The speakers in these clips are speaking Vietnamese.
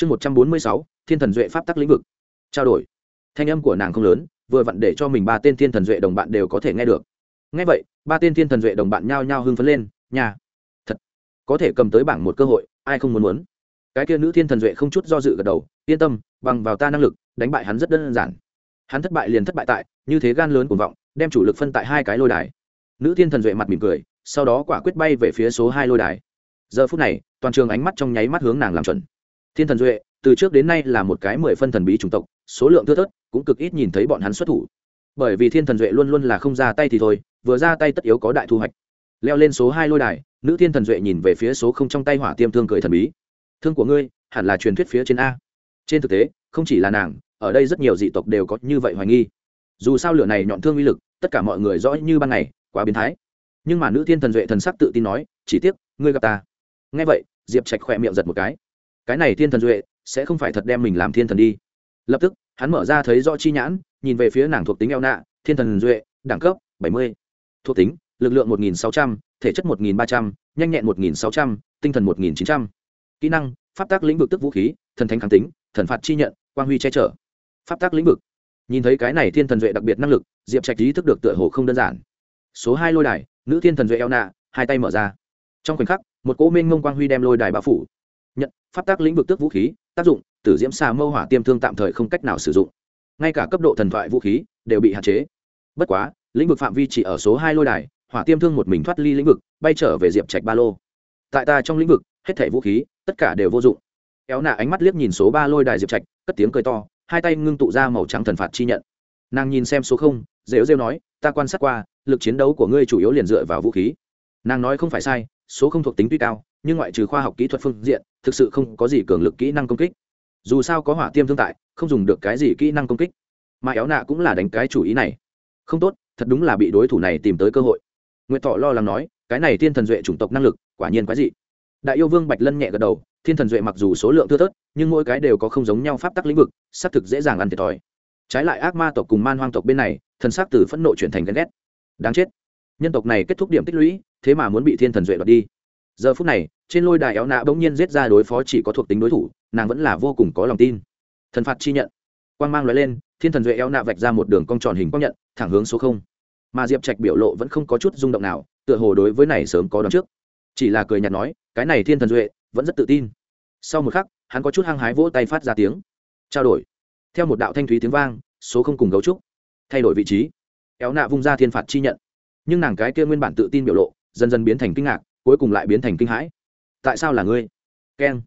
chương một trăm bốn mươi sáu, thiên thần duệ pháp tắc lĩnh vực. Trao đổi. Thanh âm của nàng không lớn, vừa vặn để cho mình ba tên thiên thần duệ đồng bạn đều có thể nghe được. Nghe vậy, ba tên thiên thần duệ đồng bạn nhao nhao hưng phấn lên, nhà, thật, có thể cầm tới bảng một cơ hội, ai không muốn muốn? Cái kia nữ thiên thần duệ không chút do dự gật đầu, yên tâm, bằng vào ta năng lực, đánh bại hắn rất đơn giản. Hắn thất bại liền thất bại tại, như thế gan lớn cuồng vọng, đem chủ lực phân tại hai cái lôi đài. Nữ thiên thần duệ mặt mỉm cười, sau đó quả quyết bay về phía số hai lôi đài. Giờ phút này, toàn trường ánh mắt trong nháy mắt hướng nàng làm chuẩn thiên thần duệ, từ trước đến nay là một cái mười phân thần bí chủng tộc, số lượng thưa thớt, cũng cực ít nhìn thấy bọn hắn xuất thủ. Bởi vì thiên thần duệ luôn luôn là không ra tay thì thôi, vừa ra tay tất yếu có đại thu hoạch. Leo lên số hai lôi đài, nữ thiên thần duệ nhìn về phía số không trong tay hỏa tiêm thương cười thần bí. Thương của ngươi, hẳn là truyền thuyết phía trên a. Trên thực tế, không chỉ là nàng, ở đây rất nhiều dị tộc đều có như vậy hoài nghi. Dù sao lửa này nhọn thương uy lực, tất cả mọi người rõ như ban ngày, quá biến thái. Nhưng mà nữ thiên thần duệ thần sắc tự tin nói, chỉ tiếc, ngươi gặp ta. Nghe vậy, diệp trạch khỏe miệng giật một cái cái này thiên thần duệ sẽ không phải thật đem mình làm thiên thần đi. Lập tức, hắn mở ra thấy rõ chi nhãn, nhìn về phía nàng thuộc tính eo nạ, thiên thần duệ, đẳng cấp, bảy mươi. Thuộc tính, lực lượng một nghìn sáu trăm, thể chất một nghìn ba trăm, nhanh nhẹn một nghìn sáu trăm, tinh thần một nghìn chín trăm. Kỹ năng, pháp tác lĩnh vực tức vũ khí, thần thánh kháng tính, thần phạt chi nhận, quang huy che chở. Pháp tác lĩnh vực. Nhìn thấy cái này thiên thần duệ đặc biệt năng lực, diệp trạch ý thức được tựa hồ không đơn giản. Số hai lôi đài, nữ thiên thần duệ eo nạ, hai tay mở ra. Trong khoảnh khắc, một cỗ minh ngông quang huy đem lôi đài bao phủ pháp tác lĩnh vực tước vũ khí, tác dụng, tử diễm xà mâu hỏa tiêm thương tạm thời không cách nào sử dụng. Ngay cả cấp độ thần thoại vũ khí đều bị hạn chế. Bất quá, lĩnh vực phạm vi chỉ ở số hai lôi đài, hỏa tiêm thương một mình thoát ly lĩnh vực, bay trở về diệp trạch ba lô. Tại ta trong lĩnh vực, hết thẻ vũ khí, tất cả đều vô dụng. Éo nạ ánh mắt liếc nhìn số ba lôi đài diệp trạch, cất tiếng cười to, hai tay ngưng tụ ra màu trắng thần phạt chi nhận. Nàng nhìn xem số không, rêu rêu nói, ta quan sát qua, lực chiến đấu của ngươi chủ yếu liền dựa vào vũ khí. Nàng nói không phải sai số không thuộc tính tuy cao, nhưng ngoại trừ khoa học kỹ thuật phương diện, thực sự không có gì cường lực kỹ năng công kích. Dù sao có hỏa tiêm thương tại, không dùng được cái gì kỹ năng công kích. Mà éo nạ cũng là đánh cái chủ ý này. Không tốt, thật đúng là bị đối thủ này tìm tới cơ hội. Nguyệt thọ lo lắng nói, cái này thiên thần duệ chủng tộc năng lực, quả nhiên quái dị. Đại yêu vương bạch lân nhẹ gật đầu, thiên thần duệ mặc dù số lượng thưa thớt, nhưng mỗi cái đều có không giống nhau pháp tắc lĩnh vực, xác thực dễ dàng ăn thiệt thòi. Trái lại ác ma tộc cùng man hoang tộc bên này, thần xác từ phẫn nộ chuyển thành ghen ghét. Đáng chết. Nhân tộc này kết thúc điểm tích lũy thế mà muốn bị thiên thần duệ đoạt đi. Giờ phút này, trên lôi đài éo nạ bỗng nhiên giết ra đối phó chỉ có thuộc tính đối thủ, nàng vẫn là vô cùng có lòng tin. Thần phạt chi nhận. Quan g mang loại lên, thiên thần duệ éo nạ vạch ra một đường cong tròn hình quang nhận, thẳng hướng số không. Mà diệp trạch biểu lộ vẫn không có chút rung động nào, tựa hồ đối với này sớm có đón trước. Chỉ là cười nhạt nói, cái này thiên thần duệ vẫn rất tự tin. Sau một khắc, hắn có chút hăng hái vỗ tay phát ra tiếng. Trao đổi. Theo một đạo thanh thúy tiếng vang, số không cùng gấu trúc. Thay đổi vị trí. Éo nạ vung ra thiên phạt chi nhận. Nhưng nàng cái kia nguyên bản tự tin biểu lộ dần dần biến thành kinh ngạc, cuối cùng lại biến thành kinh hãi. Tại sao là ngươi? Keng.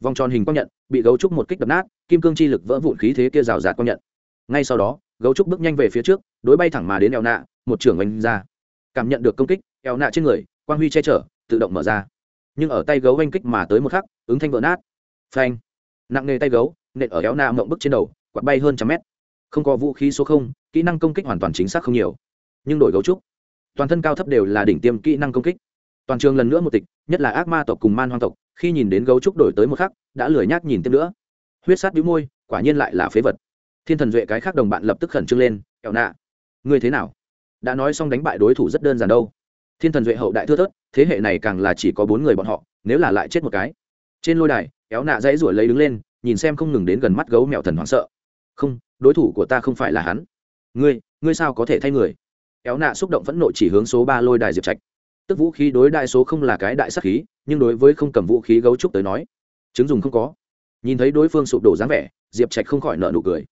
Vòng tròn hình quang nhận, bị gấu trúc một kích đập nát, kim cương chi lực vỡ vụn khí thế kia rào rạt quang nhận. Ngay sau đó, gấu trúc bước nhanh về phía trước, đối bay thẳng mà đến eo nạ, một trưởng oanh ra. Cảm nhận được công kích, eo nạ trên người, quang huy che chở, tự động mở ra. Nhưng ở tay gấu oanh kích mà tới một khắc, ứng thanh vỡ nát. Phanh. Nặng nề tay gấu, nện ở eo nạ mộng bức trên đầu, quạt bay hơn trăm mét. Không có vũ khí số không, kỹ năng công kích hoàn toàn chính xác không nhiều. Nhưng đổi gấu trúc toàn thân cao thấp đều là đỉnh tiêm kỹ năng công kích. Toàn trường lần nữa một tịch, nhất là ác ma tộc cùng man hoang tộc, khi nhìn đến gấu trúc đổi tới một khắc, đã lười nhác nhìn tiếp nữa. Huyết sát bĩu môi, quả nhiên lại là phế vật. Thiên thần duệ cái khác đồng bạn lập tức khẩn trương lên, kẹo nạ, ngươi thế nào? Đã nói xong đánh bại đối thủ rất đơn giản đâu. Thiên thần duệ hậu đại thưa thớt, thế hệ này càng là chỉ có bốn người bọn họ, nếu là lại chết một cái. Trên lôi đài kéo nạ dãy ruổi lấy đứng lên, nhìn xem không ngừng đến gần mắt gấu mèo thần hoảng sợ. Không, đối thủ của ta không phải là hắn. Ngươi ngươi sao có thể thay người? Éo nạ xúc động phẫn nộ chỉ hướng số ba lôi đài diệp trạch. Tức vũ khí đối đại số không là cái đại sắc khí, nhưng đối với không cầm vũ khí gấu trúc tới nói, chứng dùng không có. Nhìn thấy đối phương sụp đổ dáng vẻ, diệp trạch không khỏi nợ nụ cười.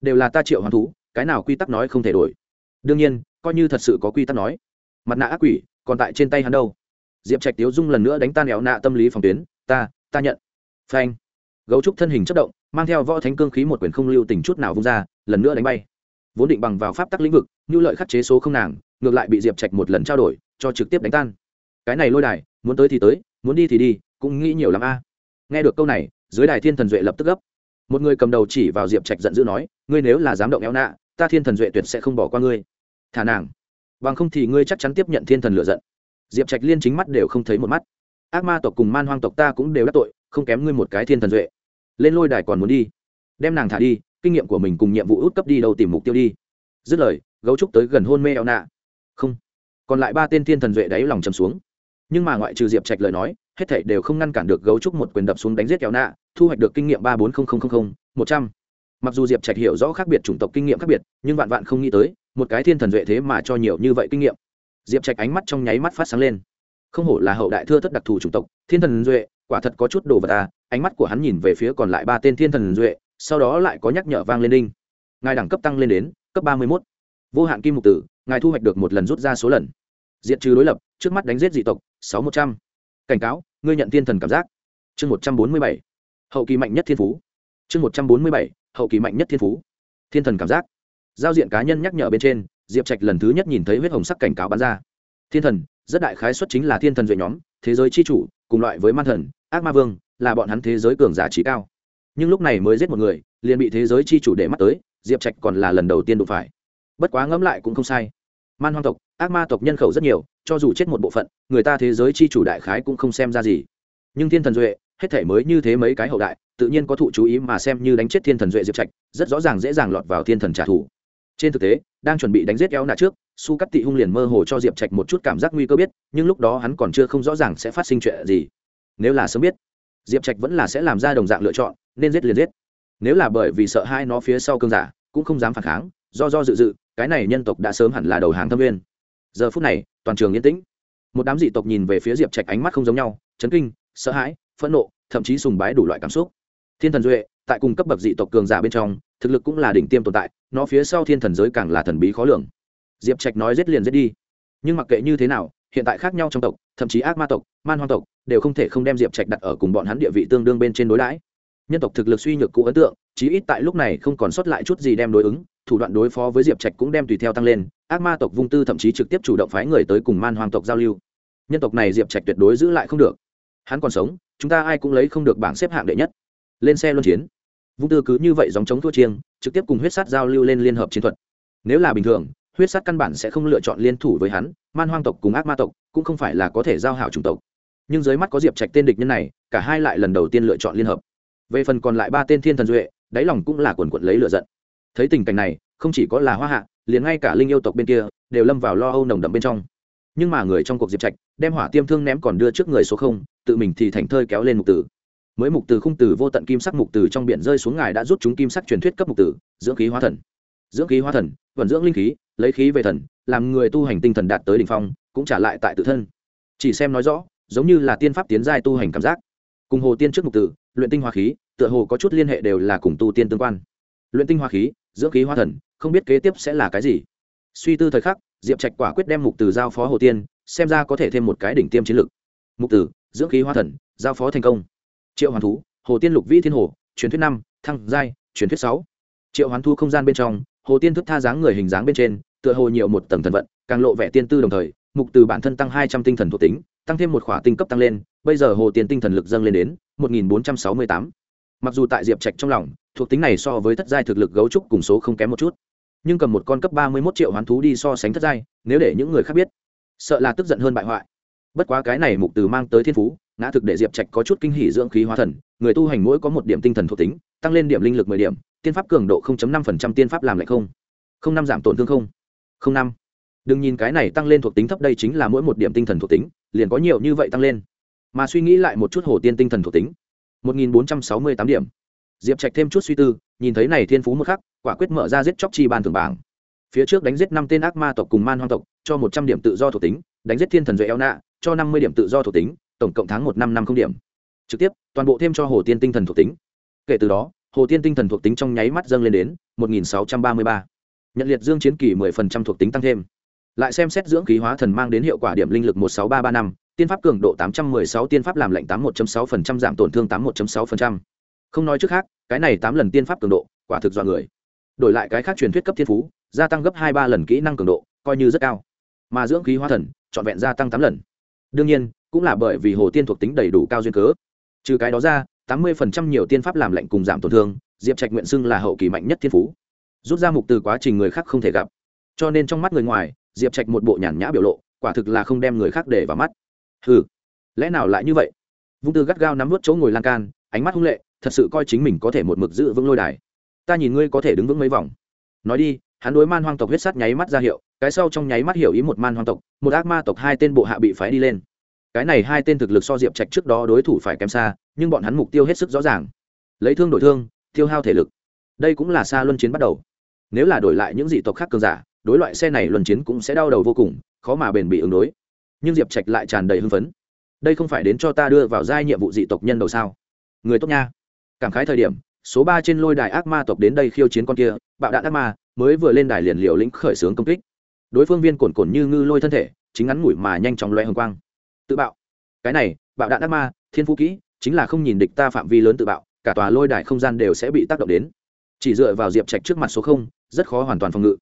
Đều là ta triệu hoàn thú, cái nào quy tắc nói không thể đổi. Đương nhiên, coi như thật sự có quy tắc nói. Mặt nạ ác quỷ, còn tại trên tay hắn đâu. Diệp trạch tiếu dung lần nữa đánh tan éo nạ tâm lý phòng tuyến, ta ta nhận. Phanh. Gấu trúc thân hình chất động, mang theo võ thánh cương khí một quyền không lưu tình chút nào vung ra, lần nữa đánh bay vốn định bằng vào pháp tắc lĩnh vực, như lợi khắc chế số không nàng, ngược lại bị diệp trạch một lần trao đổi, cho trực tiếp đánh tan. Cái này lôi đài, muốn tới thì tới, muốn đi thì đi, cũng nghĩ nhiều lắm a. Nghe được câu này, dưới đài thiên thần duệ lập tức gấp. Một người cầm đầu chỉ vào diệp trạch giận dữ nói, ngươi nếu là dám động éo nạ ta thiên thần duệ tuyệt sẽ không bỏ qua ngươi. Thả nàng. Bằng không thì ngươi chắc chắn tiếp nhận thiên thần lựa giận. Diệp trạch liên chính mắt đều không thấy một mắt. Ác ma tộc cùng man hoang tộc ta cũng đều đắc tội, không kém ngươi một cái thiên thần duệ. Lên lôi đài còn muốn đi, đem nàng thả đi kinh nghiệm của mình cùng nhiệm vụ út cấp đi đâu tìm mục tiêu đi. Dứt lời, gấu trúc tới gần hôn mê eo nạ không, còn lại ba tên thiên thần duệ đáy lòng chầm xuống. Nhưng mà ngoại trừ diệp trạch lời nói, hết thảy đều không ngăn cản được gấu trúc một quyền đập xuống đánh giết kéo nạ thu hoạch được kinh nghiệm ba bốn một trăm. Mặc dù diệp trạch hiểu rõ khác biệt chủng tộc kinh nghiệm khác biệt, nhưng vạn vạn không nghĩ tới, một cái thiên thần duệ thế mà cho nhiều như vậy kinh nghiệm. Diệp trạch ánh mắt trong nháy mắt phát sáng lên. Không hổ là hậu đại thưa thất đặc thù chủng tộc, thiên thần duệ, quả thật có chút đồ vật à ánh mắt của hắn nhìn về phía còn lại ba tên thiên thần duệ sau đó lại có nhắc nhở vang lên đinh. Ngài đẳng cấp tăng lên đến cấp ba mươi mốt. Vô hạn kim mục tử, ngài thu hoạch được một lần rút ra số lần. Diện trừ đối lập, trước mắt đánh giết dị tộc, sáu một trăm. Cảnh cáo, ngươi nhận thiên thần cảm giác. Chương một trăm bốn mươi bảy. Hậu kỳ mạnh nhất thiên phú. Chương một trăm bốn mươi bảy. Hậu kỳ mạnh nhất thiên phú. Thiên thần cảm giác. Giao diện cá nhân nhắc nhở bên trên, diệp trạch lần thứ nhất nhìn thấy huyết hồng sắc cảnh cáo bắn ra. Thiên thần, rất đại khái xuất chính là thiên thần duệ nhóm, thế giới c h i chủ, cùng loại với man thần, ác ma vương, là bọn hắn thế giới cường giả trí cao nhưng lúc này mới giết một người, liền bị thế giới chi chủ để mắt tới, diệp trạch còn là lần đầu tiên đụng phải. Bất quá ngẫm lại cũng không sai. Man hoang tộc, ác ma tộc nhân khẩu rất nhiều, cho dù chết một bộ phận, người ta thế giới chi chủ đại khái cũng không xem ra gì. Nhưng thiên thần duệ, hết thể mới như thế mấy cái hậu đại, tự nhiên có thụ chú ý mà xem như đánh chết thiên thần duệ diệp trạch, rất rõ ràng dễ dàng lọt vào thiên thần trả thù. Trên thực tế, đang chuẩn bị đánh giết éo nạ trước, su cắt tị hung liền mơ hồ cho diệp trạch một chút cảm giác nguy cơ biết, nhưng lúc đó hắn còn chưa không rõ ràng sẽ phát sinh chuyện gì. Nếu là sớm biết, diệp trạch vẫn là sẽ làm ra đồng dạng lựa chọn nên giết liền giết. Nếu là bởi vì sợ hai nó phía sau cơn giả, cũng không dám phản kháng, do do dự dự, cái này nhân tộc đã sớm hẳn là đầu hàng thâm viên. Giờ phút này, toàn trường yên tĩnh. Một đám dị tộc nhìn về phía diệp trạch ánh mắt không giống nhau, chấn kinh, sợ hãi, phẫn nộ, thậm chí sùng bái đủ loại cảm xúc. Thiên thần duệ, tại cùng cấp bậc dị tộc cường giả bên trong, thực lực cũng là đỉnh tiêm tồn tại, nó phía sau thiên thần giới càng là thần bí khó lường. Diệp trạch nói giết liền giết đi. Nhưng mặc kệ như thế nào, hiện tại khác nhau trong tộc, thậm chí ác ma tộc, man hoang tộc, đều không thể không đem diệp trạch đặt ở cùng bọn hắn địa vị tương đương bên trên đối đãi nhân tộc thực lực suy nhược cũ ấn tượng, chí ít tại lúc này không còn sót lại chút gì đem đối ứng, thủ đoạn đối phó với diệp trạch cũng đem tùy theo tăng lên, ác ma tộc vung tư thậm chí trực tiếp chủ động phái người tới cùng man hoang tộc giao lưu. Nhân tộc này diệp trạch tuyệt đối giữ lại không được. Hắn còn sống, chúng ta ai cũng lấy không được bảng xếp hạng đệ nhất. Lên xe luân chiến. Vung tư cứ như vậy dòng chống thua chiêng, trực tiếp cùng huyết sát giao lưu lên liên hợp chiến thuật. Nếu là bình thường, huyết sát căn bản sẽ không lựa chọn liên thủ với hắn, man hoang tộc cùng ác ma tộc cũng không phải là có thể giao hảo chủng tộc. Nhưng dưới mắt có diệp trạch tên địch nhân này, cả hai lại lần đầu tiên lựa chọn liên hợp về phần còn lại ba tên thiên thần duệ, đáy lòng cũng là quần quận lấy lựa giận. Thấy tình cảnh này, không chỉ có là hoa hạ, liền ngay cả linh yêu tộc bên kia, đều lâm vào lo âu nồng đậm bên trong. Nhưng mà người trong cuộc diệp trạch, đem hỏa tiêm thương ném còn đưa trước người số không, tự mình thì thành thơi kéo lên mục tử. Mới mục tử khung tử vô tận kim sắc mục tử trong biển rơi xuống ngài đã rút chúng kim sắc truyền thuyết cấp mục tử, dưỡng khí hóa thần. Dưỡng khí hóa thần, vận dưỡng linh khí, lấy khí về thần, làm người tu hành tinh thần đạt tới đ ỉ n h phong, cũng trả lại tại tự thân. Chỉ xem nói rõ, giống như là tiên pháp tiến giai tu hành cảm giác. Cùng hồ tiên trước mục tử luyện tinh hoa khí, tựa hồ có chút liên hệ đều là cùng tu tiên tương quan. Luyện tinh hoa khí, dưỡng khí hoa thần, không biết kế tiếp sẽ là cái gì. Suy tư thời khắc, diệp trạch quả quyết đem mục tử giao phó hồ tiên, xem ra có thể thêm một cái đỉnh tiêm chiến lược. mục tử, dưỡng khí hoa thần, giao phó thành công. Triệu hoàn thú, hồ tiên lục vĩ thiên hồ, truyền thuyết năm, thăng giai, truyền thuyết sáu. Triệu hoán thu không gian bên trong, hồ tiên thức tha dáng người hình dáng bên trên, tựa hồ nhiều một tầng thần vận, càng lộ vẻ tiên tư đồng thời, mục từ bản thân tăng hai trăm tinh thần thuộc tính tăng thêm một khỏa tinh cấp tăng lên, bây giờ hồ tiền tinh thần lực dâng lên đến một nghìn bốn trăm sáu mươi tám. Mặc dù tại diệp trạch trong lòng, thuộc tính này so với thất giai thực lực gấu trúc cùng số không kém một chút, nhưng cầm một con cấp ba mươi một triệu hoán thú đi so sánh thất giai, nếu để những người khác biết, sợ là tức giận hơn bại hoại. Bất quá cái này mục từ mang tới thiên phú, ngã thực để diệp trạch có chút kinh hỉ dưỡng khí hóa thần, người tu hành mỗi có một điểm tinh thần thuộc tính, tăng lên điểm linh lực mười điểm, tiên pháp cường độ 0.5% tiên pháp làm lại không. Không năm giảm tổn thương không. Không năm. Đừng nhìn cái này tăng lên thuộc tính thấp đây chính là mỗi một điểm tinh thần thuộc tính liền có nhiều như vậy tăng lên. Mà suy nghĩ lại một chút hồ tiên tinh thần thuộc tính. 1468 điểm. Diệp trạch thêm chút suy tư, nhìn thấy này thiên phú một khắc, quả quyết mở ra giết chóc chi ban thường bảng. Phía trước đánh giết năm tên ác ma tộc cùng man hoang tộc, cho một trăm điểm tự do thuộc tính, đánh giết thiên thần duệ eo nạ, cho năm mươi điểm tự do thuộc tính, tổng cộng tháng một năm năm không điểm. Trực tiếp, toàn bộ thêm cho hồ tiên tinh thần thuộc tính. Kể từ đó, hồ tiên tinh thần thuộc tính trong nháy mắt dâng lên đến một nghìn sáu trăm ba mươi ba. Nhận liệt dương chiến kỳ mười phần trăm thuộc tính tăng thêm lại xem xét dưỡng khí hóa thần mang đến hiệu quả điểm linh lực một sáu ba ba năm, tiên pháp cường độ tám trăm mười sáu, tiên pháp làm lạnh tám một sáu phần trăm, giảm tổn thương tám một sáu phần trăm. Không nói trước khác, cái này tám lần tiên pháp cường độ, quả thực dọa người. Đổi lại cái khác truyền thuyết cấp thiên phú, gia tăng gấp hai ba lần kỹ năng cường độ, coi như rất cao. Mà dưỡng khí hóa thần, trọn vẹn gia tăng tám lần. Đương nhiên, cũng là bởi vì hồ tiên thuộc tính đầy đủ cao duyên cớ. Trừ cái đó ra, tám mươi phần trăm nhiều tiên pháp làm lạnh cùng giảm tổn thương, diệp trạch nguyện xưng là hậu kỳ mạnh nhất thiên phú. Rút ra mục từ quá trình người khác không thể gặp. Cho nên trong mắt người ngoài diệp trạch một bộ nhàn nhã biểu lộ, quả thực là không đem người khác để vào mắt. Ừ lẽ nào lại như vậy? Vung tư gắt gao nắm vớt chỗ ngồi lan can, ánh mắt hung lệ, thật sự coi chính mình có thể một mực giữ vững lôi đài. Ta nhìn ngươi có thể đứng vững mấy vòng. Nói đi, hắn đối man hoang tộc huyết sắt nháy mắt ra hiệu, cái sau trong nháy mắt hiểu ý một man hoang tộc, một ác ma tộc hai tên bộ hạ bị phái đi lên. Cái này hai tên thực lực so diệp trạch trước đó đối thủ phải kém xa, nhưng bọn hắn mục tiêu hết sức rõ ràng. Lấy thương đổi thương, tiêu hao thể lực. Đây cũng là xa luân chiến bắt đầu. Nếu là đổi lại những dị tộc khác cường giả đối loại xe này luân chiến cũng sẽ đau đầu vô cùng, khó mà bền bị ứng đối. Nhưng diệp trạch lại tràn đầy hưng phấn. Đây không phải đến cho ta đưa vào giai nhiệm vụ dị tộc nhân đầu sao? Người tốt nha. Cảm khái thời điểm, số ba trên lôi đài ác ma tộc đến đây khiêu chiến con kia, bạo đạn ác ma, mới vừa lên đài liền liều lĩnh khởi xướng công kích. Đối phương viên cồn cồn như ngư lôi thân thể, chính ngắn ngủi mà nhanh chóng loe hồng quang. Tự bạo. Cái này, bạo đạn ác ma, thiên phú kỹ, chính là không nhìn địch ta phạm vi lớn tự bạo, cả tòa lôi đài không gian đều sẽ bị tác động đến. Chỉ dựa vào diệp trạch trước mặt số không, rất khó hoàn toàn phòng ngự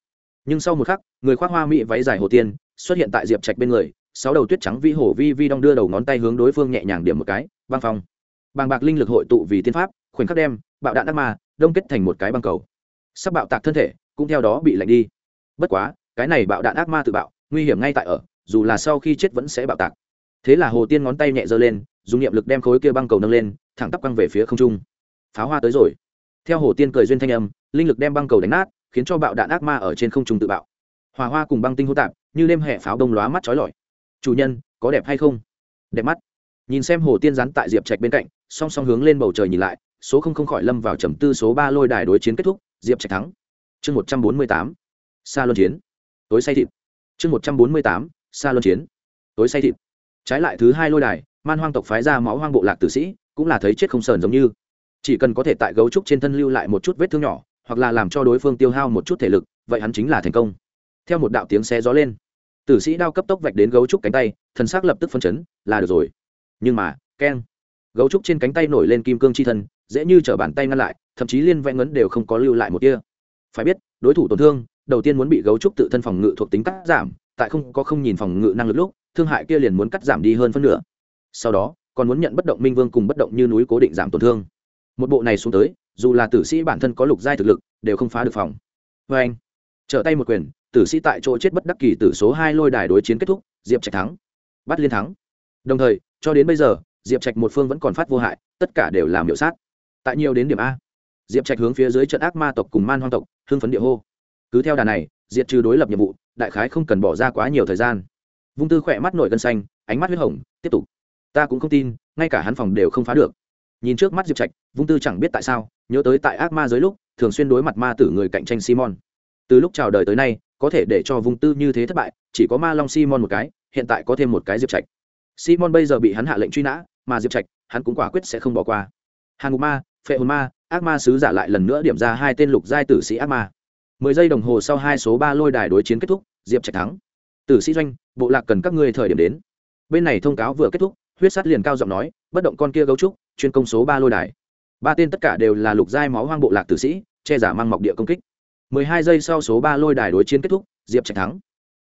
nhưng sau một khắc, người khoác hoa mỹ váy dài hồ tiên xuất hiện tại diệp trạch bên người, sáu đầu tuyết trắng vi hổ vi vi đong đưa đầu ngón tay hướng đối phương nhẹ nhàng điểm một cái, băng phong. Bàng bạc linh lực hội tụ vì tiên pháp, khoảnh khắc đem bạo đạn ác ma đông kết thành một cái băng cầu. Sắp bạo tạc thân thể, cũng theo đó bị lạnh đi. Bất quá, cái này bạo đạn ác ma tự bạo, nguy hiểm ngay tại ở, dù là sau khi chết vẫn sẽ bạo tạc. Thế là hồ tiên ngón tay nhẹ giơ lên, dùng niệm lực đem khối kia băng cầu nâng lên, thẳng tắp quăng về phía không trung. Pháo hoa tới rồi. Theo hồ tiên cười duyên thanh âm, linh lực đem băng cầu đánh nát khiến cho bạo đạn ác ma ở trên không trung tự bạo. Hòa hoa cùng băng tinh hô tạp, như đêm hẹ pháo đông lóa mắt trói lọi. Chủ nhân, có đẹp hay không? Đẹp mắt. Nhìn xem hồ tiên rắn tại diệp trạch bên cạnh, song song hướng lên bầu trời nhìn lại, số không không khỏi lâm vào trầm tư số ba lôi đài đối chiến kết thúc, diệp trạch thắng. Chương một trăm bốn mươi tám xa luân chiến. Tối say thịt. Chương một trăm bốn mươi tám xa luân chiến. Tối say thịt. Trái lại thứ hai lôi đài, man hoang tộc phái ra máu hoang bộ lạc tử sĩ, cũng là thấy chết không sờn giống như. Chỉ cần có thể tại gấu trúc trên thân lưu lại một chút vết thương nhỏ hoặc là làm cho đối phương tiêu hao một chút thể lực, vậy hắn chính là thành công. Theo một đạo tiếng xe gió lên, tử sĩ đao cấp tốc vạch đến gấu trúc cánh tay, thần xác lập tức phân chấn, là được rồi. Nhưng mà, keng, gấu trúc trên cánh tay nổi lên kim cương chi thân, dễ như t bàn tay ngăn lại, thậm chí liên vẽ ngấn đều không có lưu lại một kia phải biết, đối thủ tổn thương, đầu tiên muốn bị gấu trúc tự thân phòng ngự thuộc tính cắt giảm, tại không có không nhìn phòng ngự năng lực lúc, thương hại kia liền muốn cắt giảm đi hơn phân nửa. Sau đó, còn muốn nhận bất động minh vương cùng bất động như núi cố định giảm tổn thương. Một bộ này xuống tới dù là tử sĩ bản thân có lục giai thực lực, đều không phá được phòng. Vê anh, trở tay một quyền, tử sĩ tại chỗ chết bất đắc kỳ tử số hai lôi đài đối chiến kết thúc, diệp trạch thắng, bắt liên thắng. Đồng thời, cho đến bây giờ, diệp trạch một phương vẫn còn phát vô hại, tất cả đều làm hiệu sát. Tại nhiều đến điểm a, diệp trạch hướng phía dưới trận ác ma tộc cùng man hoang tộc, hưng phấn địa hô. Cứ theo đà này diệt trừ đối lập nhiệm vụ, đại khái không cần bỏ ra quá nhiều thời gian. Vung tư khỏe mắt nổi gân xanh, ánh mắt huyết hồng, tiếp tục. Ta cũng không tin, ngay cả hắn phòng đều không phá được nhìn trước mắt diệp trạch, vung tư chẳng biết tại sao, nhớ tới tại ác ma giới lúc, thường xuyên đối mặt ma tử người cạnh tranh simon. Từ lúc chào đời tới nay, có thể để cho vung tư như thế thất bại, chỉ có ma long simon một cái, hiện tại có thêm một cái diệp trạch. Simon bây giờ bị hắn hạ lệnh truy nã, mà diệp trạch, hắn cũng quả quyết sẽ không bỏ qua. Hàn ngục ma, phệ hồn ma, ác ma sứ giả lại lần nữa điểm ra hai tên lục giai tử sĩ ác ma. Mười giây đồng hồ sau hai số ba lôi đài đối chiến kết thúc, diệp trạch thắng. Tử sĩ doanh, bộ lạc cần các ngươi thời điểm đến. Bên này thông cáo vừa kết thúc, huyết sát liền cao giọng nói bất động con kia gấu trúc, chuyên công số ba lôi đài. Ba tên tất cả đều là lục giai máu hoang bộ lạc tử sĩ, che giả mang mọc địa công kích. Mười hai giây sau số ba lôi đài đối chiến kết thúc, diệp trạch thắng.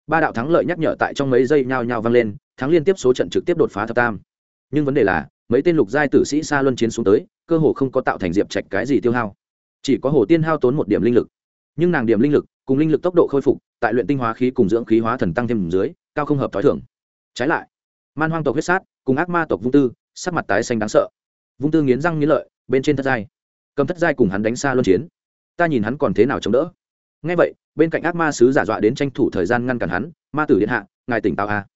Ba đạo thắng lợi nhắc nhở tại trong mấy giây nhao nhao vang lên, thắng liên tiếp số trận trực tiếp đột phá thập tam. Nhưng vấn đề là, mấy tên lục giai tử sĩ xa luân chiến xuống tới, cơ hồ không có tạo thành diệp trạch cái gì tiêu hao. Chỉ có hồ tiên hao tốn một điểm linh lực. Nhưng nàng điểm linh lực, cùng linh lực tốc độ khôi phục, tại luyện tinh hóa khí cùng dưỡng khí hóa thần tăng thêm dưới, cao không hợp t h ó i thưởng trái lại, man hoang tộc huyết sát, cùng ác ma tộc vung tư sắc mặt tái xanh đáng sợ. Vung tư nghiến răng nghiến lợi, bên trên thất giai. Cầm thất giai cùng hắn đánh xa luân chiến. Ta nhìn hắn còn thế nào chống đỡ. Ngay vậy, bên cạnh ác ma sứ giả dọa đến tranh thủ thời gian ngăn cản hắn, ma tử điện hạ, ngài tỉnh táo a.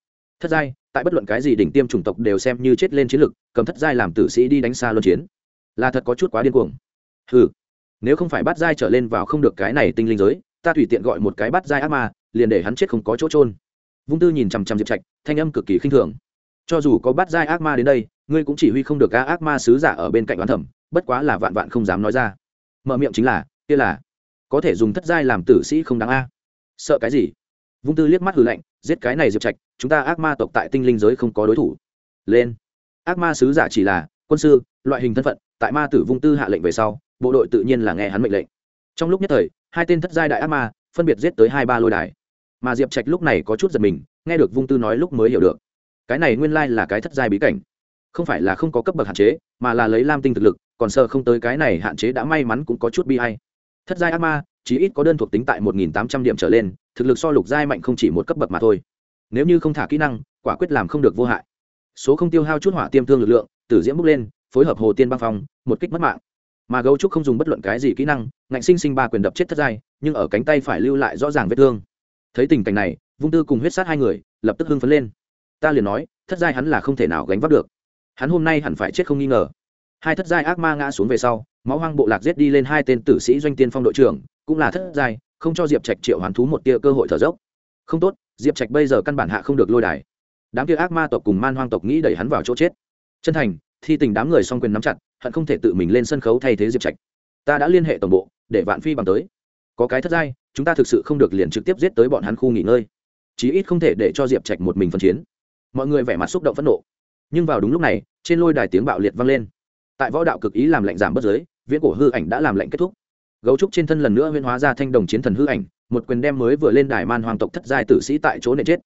Thất giai, tại bất luận cái gì đỉnh tiêm chủng tộc đều xem như chết lên chiến lực, cầm thất giai làm tử sĩ đi đánh xa luân chiến. Là thật có chút quá điên cuồng. Ừ nếu không phải bắt giai trở lên vào không được cái này tinh linh giới, ta tùy tiện gọi một cái bắt giai ác ma, liền để hắn chết không có chỗ trôn vung tư nhìn chằm chằm diệp trạch, thanh âm cực kỳ khinh thường cho dù có bắt giai ác ma đến đây, ngươi cũng chỉ huy không được ca ác ma sứ giả ở bên cạnh oán thẩm, bất quá là vạn vạn không dám nói ra. Mở miệng chính là, kia là, có thể dùng thất giai làm tử sĩ không đáng a. Sợ cái gì? Vung tư liếc mắt hừ lạnh, giết cái này diệp trạch, chúng ta ác ma tộc tại tinh linh giới không có đối thủ. Lên. Ác ma sứ giả chỉ là, quân sư, loại hình thân phận, tại ma tử vung tư hạ lệnh về sau, bộ đội tự nhiên là nghe hắn mệnh lệnh. Trong lúc nhất thời, hai tên thất giai đại ác ma, phân biệt giết tới hai ba lôi đài. Mà diệp trạch lúc này có chút giật mình, nghe được vung tư nói lúc mới hiểu được cái này nguyên lai là cái thất giai bí cảnh. Không phải là không có cấp bậc hạn chế, mà là lấy lam tinh thực lực, còn sợ không tới cái này hạn chế đã may mắn cũng có chút bi hay thất giai ác ma chỉ ít có đơn thuộc tính tại một nghìn tám trăm điểm trở lên, thực lực so lục giai mạnh không chỉ một cấp bậc mà thôi. Nếu như không thả kỹ năng, quả quyết làm không được vô hại. Số không tiêu hao chút hỏa tiêm thương lực lượng, tử diễm bước lên, phối hợp hồ tiên băng phong, một kích mất mạng. Mà gấu trúc không dùng bất luận cái gì kỹ năng, ngạnh sinh sinh ba quyền đập chết thất giai, nhưng ở cánh tay phải lưu lại rõ ràng vết thương. Thấy tình cảnh này, vung tư cùng huyết sát hai người, lập tức hưng phấn lên ta liền nói, thất giai hắn là không thể nào gánh vác được. Hắn hôm nay hẳn phải chết không nghi ngờ. Hai thất giai ác ma ngã xuống về sau, máu hoang bộ lạc giết đi lên hai tên tử sĩ doanh tiên phong đội trưởng, cũng là thất giai, không cho diệp trạch triệu hoàn thú một tia cơ hội thở dốc. Không tốt, diệp trạch bây giờ căn bản hạ không được lôi đài. Đám kia ác ma tộc cùng man hoang tộc nghĩ đẩy hắn vào chỗ chết. Chân thành, thi tình đám người song quyền nắm chặt, hận không thể tự mình lên sân khấu thay thế diệp trạch. Ta đã liên hệ tổng bộ, để vạn phi bằng tới. Có cái thất giai, chúng ta thực sự không được liền trực tiếp giết tới bọn hắn khu nghỉ ngơi. Chí ít không thể để cho diệp trạch một mình phân chiến mọi người vẻ mặt xúc động phẫn nộ. Nhưng vào đúng lúc này, trên lôi đài tiếng bạo liệt vang lên. Tại võ đạo cực ý làm lệnh giảm bất giới, viễn cổ hư ảnh đã làm lệnh kết thúc. Gấu trúc trên thân lần nữa huyên hóa ra thanh đồng chiến thần hư ảnh, một quyền đem mới vừa lên đài man hoàng tộc thất giai tử sĩ tại chỗ nệ chết.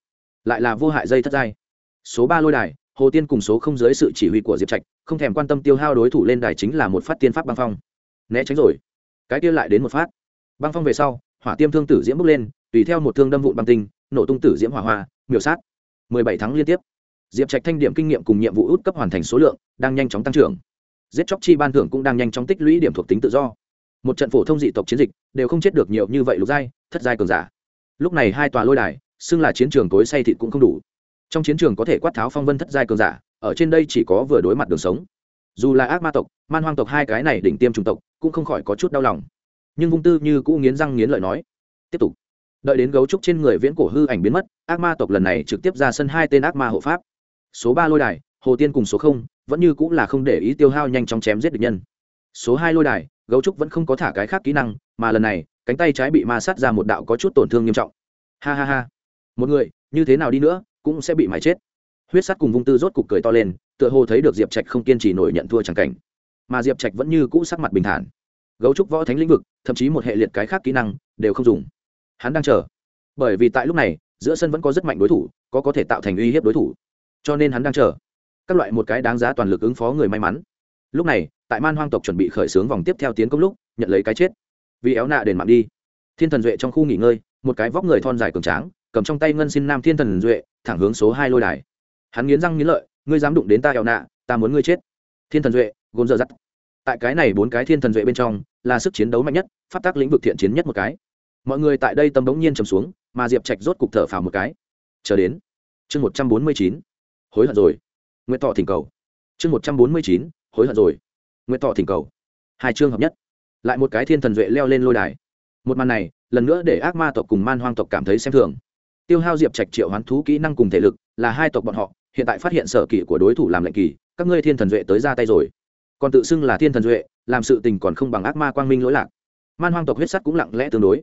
Lại là vô hại dây thất giai. Số ba lôi đài, hồ tiên cùng số không dưới sự chỉ huy của diệp trạch, không thèm quan tâm tiêu hao đối thủ lên đài chính là một phát tiên pháp băng phong. Né tránh rồi. Cái kia lại đến một phát. Băng phong về sau, hỏa tiêm thương tử diễm bước lên, tùy theo một thương đâm vụn băng tinh, nổ tung tử diễm hỏa hoa, miểu sát mười bảy tháng liên tiếp. Diệp trạch thanh điểm kinh nghiệm cùng nhiệm vụ út cấp hoàn thành số lượng đang nhanh chóng tăng trưởng. Giết chóc chi ban thưởng cũng đang nhanh chóng tích lũy điểm thuộc tính tự do. Một trận phổ thông dị tộc chiến dịch đều không chết được nhiều như vậy lục giai, thất giai cường giả. Lúc này hai tòa lôi đài, xưng là chiến trường tối say thịt cũng không đủ. Trong chiến trường có thể quát tháo phong vân thất giai cường giả, ở trên đây chỉ có vừa đối mặt đường sống. Dù là ác ma tộc, man hoang tộc hai cái này đỉnh tiêm chủng tộc cũng không khỏi có chút đau lòng. Nhưng vung tư như cũ nghiến răng nghiến lợi nói, tiếp tục đợi đến gấu trúc trên người viễn cổ hư ảnh biến mất, ác ma tộc lần này trực tiếp ra sân hai tên ác ma hộ pháp. Số ba lôi đài, hồ tiên cùng số không, vẫn như cũng là không để ý tiêu hao nhanh chóng chém giết địch nhân. Số hai lôi đài, gấu trúc vẫn không có thả cái khác kỹ năng, mà lần này, cánh tay trái bị ma sát ra một đạo có chút tổn thương nghiêm trọng. Ha ha ha. Một người, như thế nào đi nữa, cũng sẽ bị mãi chết. Huyết sắt cùng vung tư rốt cục cười to lên, tựa hồ thấy được diệp trạch không kiên trì nổi nhận thua chẳng cảnh. Mà diệp trạch vẫn như cũ sắc mặt bình thản. Gấu trúc võ thánh lĩnh vực, thậm chí một hệ liệt cái khác kỹ năng, đều không dùng hắn đang chờ. Bởi vì tại lúc này, giữa sân vẫn có rất mạnh đối thủ, có có thể tạo thành uy hiếp đối thủ. Cho nên hắn đang chờ. Các loại một cái đáng giá toàn lực ứng phó người may mắn. Lúc này, tại man hoang tộc chuẩn bị khởi xướng vòng tiếp theo tiến công lúc, nhận lấy cái chết. Vì éo nạ đền mạng đi. Thiên thần duệ trong khu nghỉ ngơi, một cái vóc người thon dài cường tráng, cầm trong tay ngân xin nam thiên thần duệ, thẳng hướng số hai lôi đài. Hắn nghiến răng nghiến lợi, ngươi dám đụng đến ta éo nạ, ta muốn ngươi chết. Thiên thần duệ gồm giờ giặt tại cái này bốn cái thiên thần duệ bên trong, là sức chiến đấu mạnh nhất phát tác lĩnh vực thiện chiến nhất một cái mọi người tại đây tâm bỗng nhiên trầm xuống, mà diệp trạch rốt cục thở phào một cái. Chờ đến, chương một trăm bốn mươi chín, hối hận rồi. Nguyện thọ thỉnh cầu. Chương một trăm bốn mươi chín, hối hận rồi. Nguyện thọ thỉnh cầu. Hai chương hợp nhất. Lại một cái thiên thần duệ leo lên lôi đài. Một màn này, lần nữa để ác ma tộc cùng man hoang tộc cảm thấy xem thường. Tiêu hao diệp trạch triệu hoán thú kỹ năng cùng thể lực là hai tộc bọn họ, hiện tại phát hiện sở kỷ của đối thủ làm lệnh kỳ các ngươi thiên thần duệ tới ra tay rồi. Còn tự xưng là thiên thần duệ, làm sự tình còn không bằng ác ma quang minh lỗi lạc. Man hoang tộc huyết sắt cũng lặng lẽ tương đối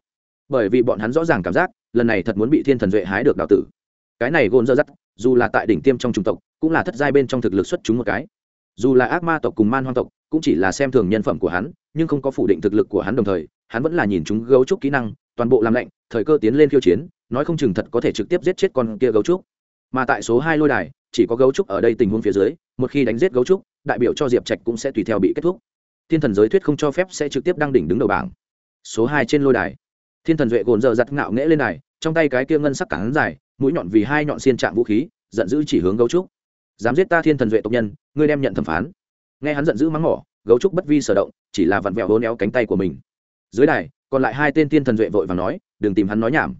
bởi vì bọn hắn rõ ràng cảm giác, lần này thật muốn bị thiên thần duệ hái được đạo tử. Cái này gôn dơ dắt, dù là tại đỉnh tiêm trong chủng tộc, cũng là thất giai bên trong thực lực xuất chúng một cái. Dù là ác ma tộc cùng man hoang tộc, cũng chỉ là xem thường nhân phẩm của hắn, nhưng không có phủ định thực lực của hắn đồng thời, hắn vẫn là nhìn chúng gấu trúc kỹ năng, toàn bộ làm lạnh, thời cơ tiến lên khiêu chiến, nói không chừng thật có thể trực tiếp giết chết con kia gấu trúc. Mà tại số hai lôi đài, chỉ có gấu trúc ở đây tình huống phía dưới, một khi đánh giết gấu trúc, đại biểu cho diệp trạch cũng sẽ tùy theo bị kết thúc. Thiên thần giới thuyết không cho phép sẽ trực tiếp đăng đỉnh đứng đầu bảng. Số hai trên lôi đài thiên thần duệ gồn dở giặt ngạo nghễ lên này, trong tay cái kia ngân sắc cản dài mũi nhọn vì hai nhọn xiên chạm vũ khí giận dữ chỉ hướng gấu trúc. Dám giết ta thiên thần duệ tộc nhân ngươi đem nhận thẩm phán. Nghe hắn giận dữ mắng mỏ gấu trúc bất vi sở động chỉ là vặn vẹo hôn éo cánh tay của mình. Dưới đài còn lại hai tên thiên thần duệ vội và nói đừng tìm hắn nói nhảm.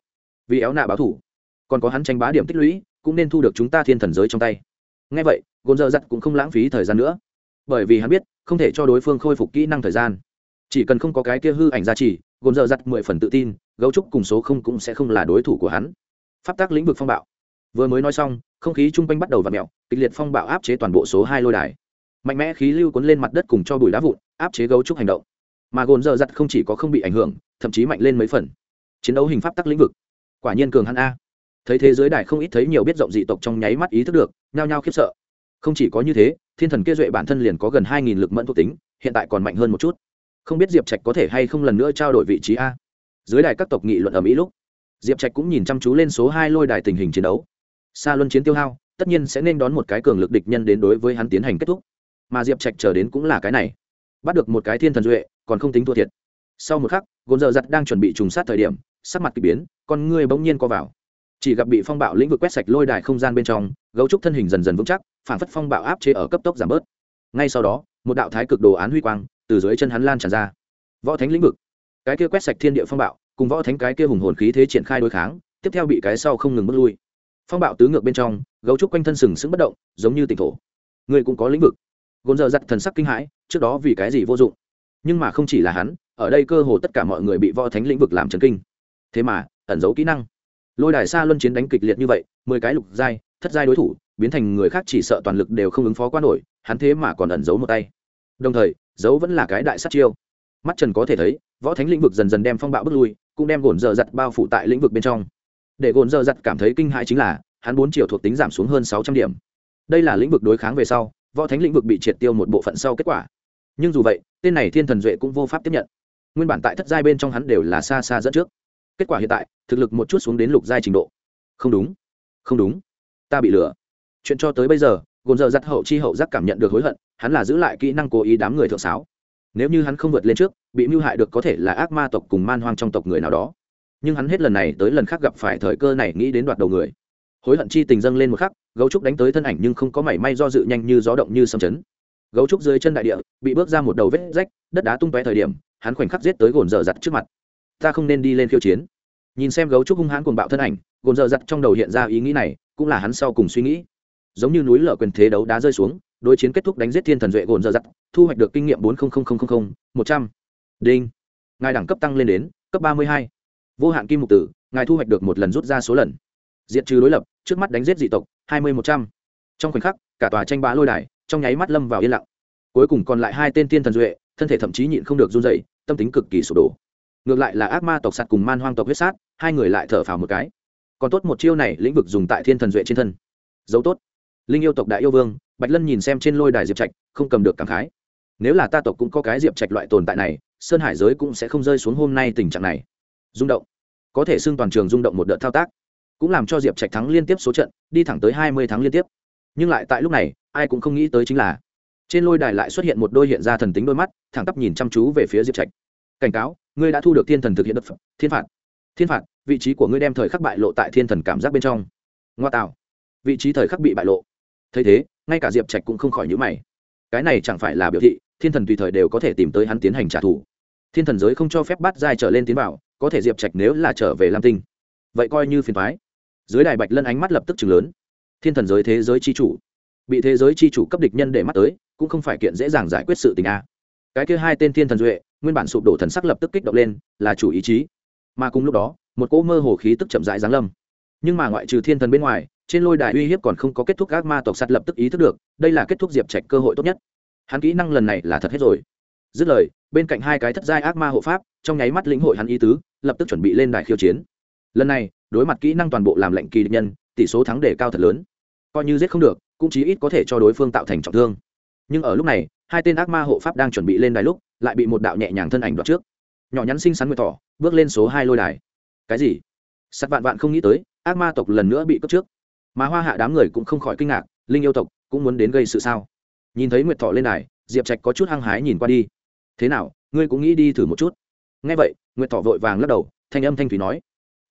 Vì éo nạ báo thủ. Còn có hắn tranh bá điểm tích lũy cũng nên thu được chúng ta thiên thần giới trong tay. Ngay vậy gồn dơ giặt cũng không lãng phí thời gian nữa. Bởi vì hắn biết không thể cho đối phương khôi phục kỹ năng thời gian. Chỉ cần không có cái kia hư ảnh gia trì gồm dơ giặt mười phần tự tin, gấu trúc cùng số không cũng sẽ không là đối thủ của hắn. Pháp tác lĩnh vực phong bạo. Vừa mới nói xong, không khí chung quanh bắt đầu v ặ mẹo kịch liệt phong bạo áp chế toàn bộ số hai lôi đài. Mạnh mẽ khí lưu cuốn lên mặt đất cùng cho bụi đá vụn, áp chế gấu trúc hành động. Mà gồn dơ dắt không chỉ có không bị ảnh hưởng, thậm chí mạnh lên mấy phần. Chiến đấu hình pháp tắc lĩnh vực. Quả nhiên cường hắn a. Thấy thế giới đài không ít thấy nhiều biết rộng dị tộc trong nháy mắt ý thức được, nhao nhao khiếp sợ. Không chỉ có như thế, thiên thần kia duệ bản thân liền có gần hai nghìn lực mẫn thuộc tính, hiện tại còn mạnh hơn một chút không biết diệp trạch có thể hay không lần nữa trao đổi vị trí a. Dưới đài các tộc nghị luận ở mỹ lúc, diệp trạch cũng nhìn chăm chú lên số hai lôi đài tình hình chiến đấu. Xa luân chiến tiêu hao, tất nhiên sẽ nên đón một cái cường lực địch nhân đến đối với hắn tiến hành kết thúc. Mà diệp trạch chờ đến cũng là cái này. Bắt được một cái thiên thần duệ, còn không tính thua thiệt. Sau một khắc gồn dợ giặt đang chuẩn bị trùng sát thời điểm, sắc mặt k ỳ biến, con ngươi bỗng nhiên co vào. Chỉ gặp bị phong bạo lĩnh vực quét sạch lôi đài không gian bên trong, gấu trúc thân hình dần dần vững chắc, phản phất phong bạo áp chế ở cấp tốc giảm bớt. Ngay sau đó, một đạo thái cực đồ án huy quang từ dưới chân hắn lan tràn ra. Võ thánh lĩnh vực. Cái kia quét sạch thiên địa phong bạo, cùng võ thánh cái kia hùng hồn khí thế triển khai đối kháng, tiếp theo bị cái sau không ngừng bước lui. Phong bạo tứ ngược bên trong, gấu trúc quanh thân sừng sững bất động, giống như tỉnh thổ. Người cũng có lĩnh vực. Gồn dơ giặt thần sắc kinh hãi, trước đó vì cái gì vô dụng? Nhưng mà không chỉ là hắn, ở đây cơ hồ tất cả mọi người bị võ thánh lĩnh vực làm trần kinh. Thế mà, ẩn giấu kỹ năng. Lôi đài xa luân chiến đánh kịch liệt như vậy, mười cái lục giai, thất giai đối thủ, biến thành người khác chỉ sợ toàn lực đều không ứng phó qua nổi, hắn thế mà còn ẩn giấu một tay. Đồng thời dấu vẫn là cái đại sát chiêu. Mắt trần có thể thấy, võ thánh lĩnh vực dần dần đem phong bạo bước lui, cũng đem gồn dơ giặt bao phủ tại lĩnh vực bên trong. Để gồn dơ giặt cảm thấy kinh hãi chính là, hắn bốn chiều thuộc tính giảm xuống hơn sáu trăm điểm. Đây là lĩnh vực đối kháng về sau, võ thánh lĩnh vực bị triệt tiêu một bộ phận sau kết quả. Nhưng dù vậy, tên này thiên thần duệ cũng vô pháp tiếp nhận. Nguyên bản tại thất giai bên trong hắn đều là xa xa dẫn trước. Kết quả hiện tại, thực lực một chút xuống đến lục giai trình độ. Không đúng không đúng, ta bị lừa. Chuyện cho tới bây giờ, gồn dơ giặt hậu chi hậu giác cảm nhận được hối hận hắn là giữ lại kỹ năng cố ý đám người thượng sáo. Nếu như hắn không vượt lên trước, bị mưu hại được có thể là ác ma tộc cùng man hoang trong tộc người nào đó. Nhưng hắn hết lần này tới lần khác gặp phải thời cơ này nghĩ đến đoạt đầu người. Hối hận chi tình dâng lên một khắc, gấu trúc đánh tới thân ảnh nhưng không có mảy may do dự nhanh như gió động như sầm chấn. Gấu trúc dưới chân đại địa, bị bước ra một đầu vết rách, đất đá tung tóe thời điểm, hắn khoảnh khắc giết tới gồn dở giặt trước mặt. Ta không nên đi lên khiêu chiến. Nhìn xem gấu trúc hung hãn cuồng bạo thân ảnh, gồn dở giặt trong đầu hiện ra ý nghĩ này, cũng là hắn sau cùng suy nghĩ. Giống như núi lở quyền thế đấu đá rơi xuống đối chiến kết thúc đánh giết thiên thần duệ gồn dơ giặt thu hoạch được kinh nghiệm bốn một trăm. Đinh. Ngài đẳng cấp tăng lên đến cấp ba mươi hai. Vô hạn kim mục tử, ngài thu hoạch được một lần rút ra số lần. Diện trừ đối lập, trước mắt đánh giết dị tộc, hai mươi một trăm. Trong khoảnh khắc, cả tòa tranh bá lôi đài, trong nháy mắt lâm vào yên lặng. Cuối cùng còn lại hai tên thiên thần duệ, thân thể thậm chí nhịn không được run dậy tâm tính cực kỳ sụp đổ. Ngược lại là ác ma tộc sạt cùng man hoang tộc huyết sát, hai người lại thở phào một cái. Còn tốt một chiêu này lĩnh vực dùng tại thiên thần duệ trên thân. Dấu tốt. Linh yêu tộc đại yêu vương bạch lân nhìn xem trên lôi đài diệp trạch, không cầm được cảm khái. Nếu là ta tộc cũng có cái diệp trạch loại tồn tại này, sơn hải giới cũng sẽ không rơi xuống hôm nay tình trạng này. Rung động. Có thể xưng toàn trường rung động một đợt thao tác. Cũng làm cho diệp trạch thắng liên tiếp số trận, đi thẳng tới hai mươi tháng liên tiếp. Nhưng lại tại lúc này, ai cũng không nghĩ tới chính là trên lôi đài lại xuất hiện một đôi hiện ra thần tính đôi mắt, thẳng tắp nhìn chăm chú về phía diệp trạch. Cảnh cáo, ngươi đã thu được thiên thần thực hiện đất thiên phạt. Thiên phạt, vị trí của ngươi đem thời khắc bại lộ tại thiên thần cảm giác bên trong. Ngoa tạo. Vị trí thời khắc bị bại lộ. Thấy thế ngay cả diệp trạch cũng không khỏi nhữ mày. Cái này chẳng phải là biểu thị, thiên thần tùy thời đều có thể tìm tới hắn tiến hành trả thù. Thiên thần giới không cho phép bắt giai trở lên tiến vào, có thể diệp trạch nếu là trở về lam tinh. Vậy coi như phiền thoái dưới đài bạch lân ánh mắt lập tức chừng lớn. Thiên thần giới thế giới c h i chủ. Bị thế giới c h i chủ cấp địch nhân để mắt tới, cũng không phải kiện dễ dàng giải quyết sự tình a. Cái kia hai tên thiên thần duệ, nguyên bản sụp đổ thần sắc lập tức kích động lên, là chủ ý chí. Mà cùng lúc đó, một cỗ mơ hồ khí tức chậm rãi giáng lâm. Nhưng mà ngoại trừ thiên thần bên ngoài trên lôi đài uy hiếp còn không có kết thúc ác ma tộc sắt lập tức ý thức được, đây là kết thúc diệp trạch cơ hội tốt nhất. Hắn kỹ năng lần này là thật hết rồi. Dứt lời, bên cạnh hai cái thất giai ác ma hộ pháp, trong nháy mắt lĩnh hội hắn ý tứ, lập tức chuẩn bị lên đài khiêu chiến. Lần này, đối mặt kỹ năng toàn bộ làm lệnh kỳ địch nhân, tỷ số thắng đề cao thật lớn. Coi như giết không được, cũng chí ít có thể cho đối phương tạo thành trọng thương. Nhưng ở lúc này, hai tên ác ma hộ pháp đang chuẩn bị lên đài lúc, lại bị một đạo nhẹ nhàng thân ảnh đoạt trước. Nhỏ nhắn xinh xắn nguyệt thỏ bước lên số hai lôi đài. Cái gì? Sắt vạn vạn không nghĩ tới, ác ma tộc lần nữa bị cướp trước mà hoa hạ đám người cũng không khỏi kinh ngạc, linh yêu tộc cũng muốn đến gây sự sao? Nhìn thấy nguyệt thọ lên đài, diệp trạch có chút hăng hái nhìn qua đi. Thế nào, ngươi cũng nghĩ đi thử một chút? Ngay vậy, nguyệt thọ vội vàng lắc đầu, thanh âm thanh thủy nói,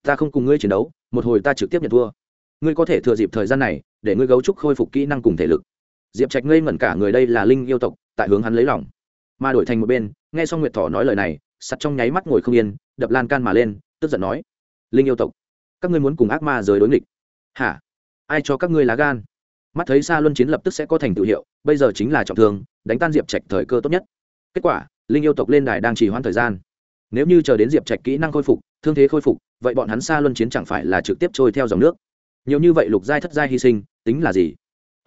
ta không cùng ngươi chiến đấu, một hồi ta trực tiếp nhận thua. Ngươi có thể thừa dịp thời gian này, để ngươi gấu trúc khôi phục kỹ năng cùng thể lực. Diệp trạch ngây ngẩn cả người, đây là linh yêu tộc, tại hướng hắn lấy lòng. Mà đổi thành một bên, nghe xong nguyệt thỏ nói lời này, sắt trong nháy mắt ngồi không yên, đập lan can mà lên, tức giận nói, linh yêu tộc, các ngươi muốn cùng ác ma giới đối nghịch? Hả? Ai cho các ngươi lá gan? Mắt thấy xa luân chiến lập tức sẽ có thành tựu hiệu, bây giờ chính là trọng thương, đánh tan diệp trạch thời cơ tốt nhất. Kết quả, linh yêu tộc lên đài đang trì hoãn thời gian. Nếu như chờ đến diệp trạch kỹ năng khôi phục, thương thế khôi phục, vậy bọn hắn xa luân chiến chẳng phải là trực tiếp trôi theo dòng nước. Nhiều như vậy lục giai thất giai hy sinh, tính là gì?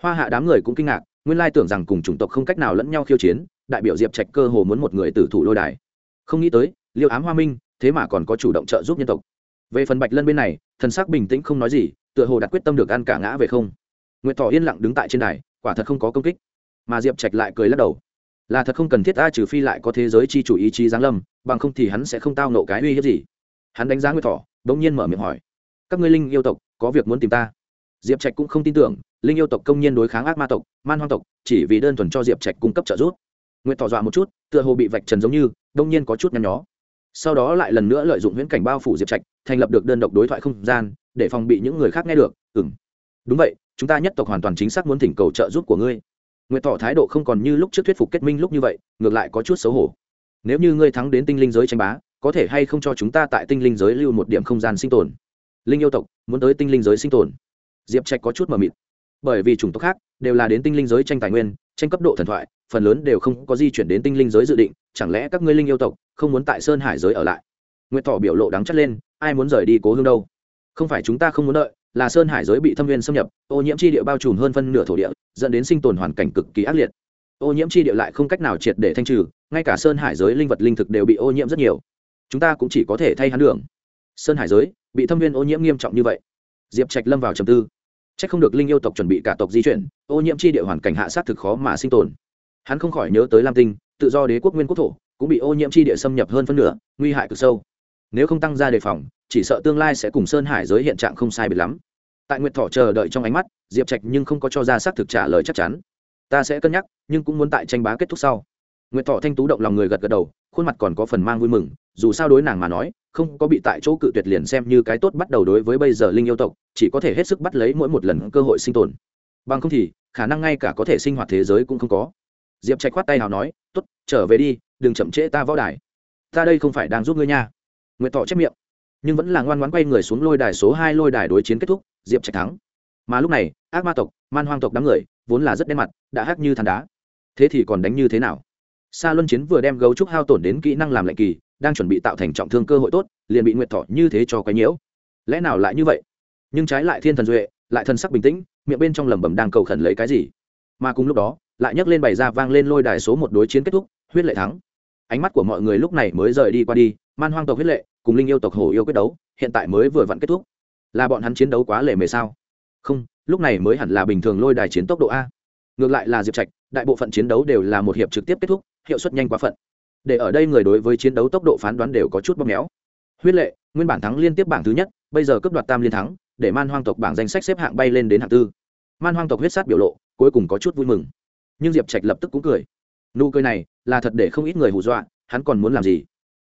Hoa hạ đám người cũng kinh ngạc, nguyên lai tưởng rằng cùng chủng tộc không cách nào lẫn nhau khiêu chiến, đại biểu diệp trạch cơ hồ muốn một người tử thủ lôi đài. Không nghĩ tới, liêu ám hoa minh, thế mà còn có chủ động trợ giúp nhân tộc. Về phần bạch lân bên này, thần sắc bình tĩnh không nói gì tựa hồ đặt quyết tâm được ăn cả ngã về không. Nguyệt thọ yên lặng đứng tại trên đài, quả thật không có công kích. Mà diệp trạch lại cười lắc đầu. Là thật không cần thiết ta trừ phi lại có thế giới chi chủ ý chí giáng lâm, bằng không thì hắn sẽ không tao nộ cái uy hiếp gì. Hắn đánh giá nguyệt thọ đ ỗ n g nhiên mở miệng hỏi. Các ngươi linh yêu tộc, có việc muốn tìm ta? Diệp trạch cũng không tin tưởng, linh yêu tộc công nhiên đối kháng ác ma tộc, man hoang tộc, chỉ vì đơn thuần cho diệp trạch cung cấp trợ giúp. Nguyệt thọ dọa một chút, tựa hồ bị vạch trần giống như đông nhiên có chút nhăn nhó. Sau đó lại lần nữa lợi dụng huyễn cảnh bao phủ diệp trạch, thành lập được đơn độc đối thoại không gian để phòng bị những người khác nghe được ừ m đúng vậy, chúng ta nhất tộc hoàn toàn chính xác muốn thỉnh cầu trợ giúp của ngươi. Nguyệt tỏ thái độ không còn như lúc trước thuyết phục kết minh lúc như vậy, ngược lại có chút xấu hổ. Nếu như ngươi thắng đến tinh linh giới tranh bá, có thể hay không cho chúng ta tại tinh linh giới lưu một điểm không gian sinh tồn? Linh yêu tộc, muốn tới tinh linh giới sinh tồn? Diệp trạch có chút mờ mịt. Bởi vì chủng tộc khác đều là đến tinh linh giới tranh tài nguyên, tranh cấp độ thần thoại, phần lớn đều không có di chuyển đến tinh linh giới dự định, chẳng lẽ các ngươi linh yêu tộc không muốn tại sơn hải giới ở lại? Nguyệt thọ biểu lộ đáng chất lên, ai muốn rời đi cố hương đâu? Không phải chúng ta không muốn đợi, là sơn hải giới bị thâm viên xâm nhập, ô nhiễm chi địa bao trùm hơn phân nửa thổ địa, dẫn đến sinh tồn hoàn cảnh cực kỳ ác liệt. Ô nhiễm chi địa lại không cách nào triệt để thanh trừ, ngay cả sơn hải giới linh vật linh thực đều bị ô nhiễm rất nhiều. Chúng ta cũng chỉ có thể thay hắn đường. Sơn hải giới, bị thâm viên ô nhiễm nghiêm trọng như vậy. Diệp trạch lâm vào trầm tư. C h ắ c không được linh yêu tộc chuẩn bị cả tộc di chuyển, ô nhiễm chi địa hoàn cảnh hạ sát thực khó mà sinh tồn. Hắn không khỏi nhớ tới lam tinh, tự do đế quốc nguyên quốc thổ, cũng bị ô nhiễm chi địa xâm nhập hơn phân nửa, nguy hại cực sâu nếu không tăng ra đề phòng, chỉ sợ tương lai sẽ cùng sơn hải giới hiện trạng không sai biệt lắm. Tại nguyệt thọ chờ đợi trong ánh mắt, diệp trạch nhưng không có cho ra xác thực trả lời chắc chắn. Ta sẽ cân nhắc, nhưng cũng muốn tại tranh bá kết thúc sau. Nguyệt thọ thanh tú động lòng người gật gật đầu, khuôn mặt còn có phần mang vui mừng, dù sao đối nàng mà nói, không có bị tại chỗ cự tuyệt liền xem như cái tốt bắt đầu đối với bây giờ linh yêu tộc, chỉ có thể hết sức bắt lấy mỗi một lần cơ hội sinh tồn. Bằng không thì, khả năng ngay cả có thể sinh hoạt thế giới cũng không có. Diệp trạch khoát tay nào nói t ố t trở về đi, đừng chậm trễ ta võ đài. Ta đây không phải đang giúp ngươi nha nguyệt thọ chép miệng nhưng vẫn là ngoan ngoãn quay người xuống lôi đài số hai lôi đài đối chiến kết thúc diệp trạch thắng mà lúc này ác ma tộc man hoang tộc đám người vốn là rất đen mặt đã hắc như than đá thế thì còn đánh như thế nào Sa Luân Chiến vừa đem gấu trúc hao tổn đến kỹ năng làm lệnh kỳ, đang chuẩn bị tạo thành trọng thương cơ hội tốt, liền bị Nguyệt Thọ như thế cho quấy nhiễu. Lẽ nào lại như vậy? Nhưng trái lại Thiên Thần Duệ, lại thần sắc bình tĩnh, miệng bên trong lẩm bẩm đang cầu khẩn lấy cái gì. Mà cùng lúc đó, lại nhấc lên bày ra vang lên lôi đài số một đối chiến kết thúc, huyết lệ thắng. Ánh mắt của mọi người lúc này mới rời đi qua đi, Man Hoang tộc huyết lệ, cùng Linh yêu tộc hổ yêu quyết đấu, hiện tại mới vừa vặn kết thúc. Là bọn hắn chiến đấu quá lệ mề sao? Không, lúc này mới hẳn là bình thường lôi đài chiến tốc độ a. Ngược lại là Diệp Trạch, đại bộ phận chiến đấu đều là một hiệp trực tiếp kết thúc, hiệu suất nhanh quá phận để ở đây người đối với chiến đấu tốc độ phán đoán đều có chút bóp méo huyết lệ nguyên bản thắng liên tiếp bảng thứ nhất bây giờ cấp đoạt tam liên thắng để man hoang tộc bảng danh sách xếp hạng bay lên đến hạng tư man hoang tộc huyết sát biểu lộ cuối cùng có chút vui mừng nhưng diệp trạch lập tức cũng cười nụ cười này là thật để không ít người hù dọa hắn còn muốn làm gì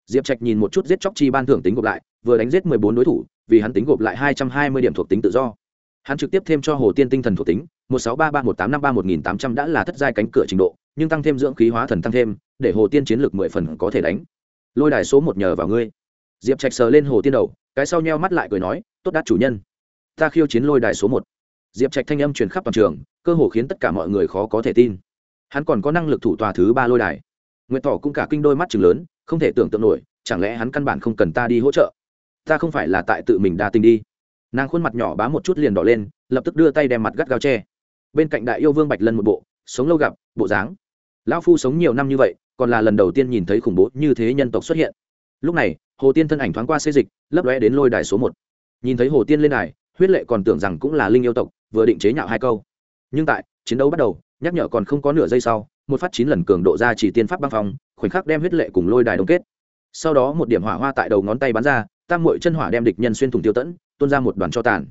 diệp trạch nhìn một chút giết chóc chi ban thưởng tính gộp lại, vừa đánh giết mười bốn đối thủ, vì hắn tính gộp lại hai trăm hai mươi điểm thuộc tính tự do. Hắn trực tiếp thêm cho hồ tiên tinh thần thuộc tính, một sáu ba ba một tám năm ba một nghìn tám trăm đã là thất giai cánh cửa trình độ, nhưng tăng thêm dưỡng khí hóa thần tăng thêm, để hồ tiên chiến lược mười phần có thể đánh. Lôi đài số một nhờ vào ngươi. Diệp trạch sờ lên hồ tiên đầu, cái sau nheo mắt lại cười nói, tốt đắt chủ nhân, ta khiêu chiến lôi đài số một. Diệp trạch thanh âm truyền khắp toàn trường, cơ hồ khiến tất cả mọi người khó có thể tin. Hắn còn có năng lực thủ tòa thứ ba lôi đài. Nguyệt Thỏ cũng cả kinh đôi mắt chừng lớn, không thể tưởng tượng nổi, chẳng lẽ hắn căn bản không cần ta đi hỗ trợ? Ta không phải là tại tự mình đa tình đi. Nàng khuôn mặt nhỏ bá một chút liền đỏ lên, lập tức đưa tay đem mặt gắt gao tre bên cạnh đại yêu vương bạch lân một bộ, sống lâu gặp, bộ dáng. Lão phu sống nhiều năm như vậy, còn là lần đầu tiên nhìn thấy khủng bố như thế nhân tộc xuất hiện. Lúc này, hồ tiên thân ảnh thoáng qua xê dịch, lấp lóe đến lôi đài số một. Nhìn thấy hồ tiên lên đài, huyết lệ còn tưởng rằng cũng là linh yêu tộc, vừa định chế nhạo hai câu. Nhưng tại, chiến đấu bắt đầu, nhắc nhở còn không có nửa giây sau một phát chín lần cường độ ra chỉ tiên pháp băng phong, khoảnh khắc đem huyết lệ cùng lôi đài đông kết. Sau đó một điểm hỏa hoa tại đầu ngón tay bắn ra, tam mội chân hỏa đem địch nhân xuyên thủng tiêu tẫn, tuôn ra một đoàn cho tàn.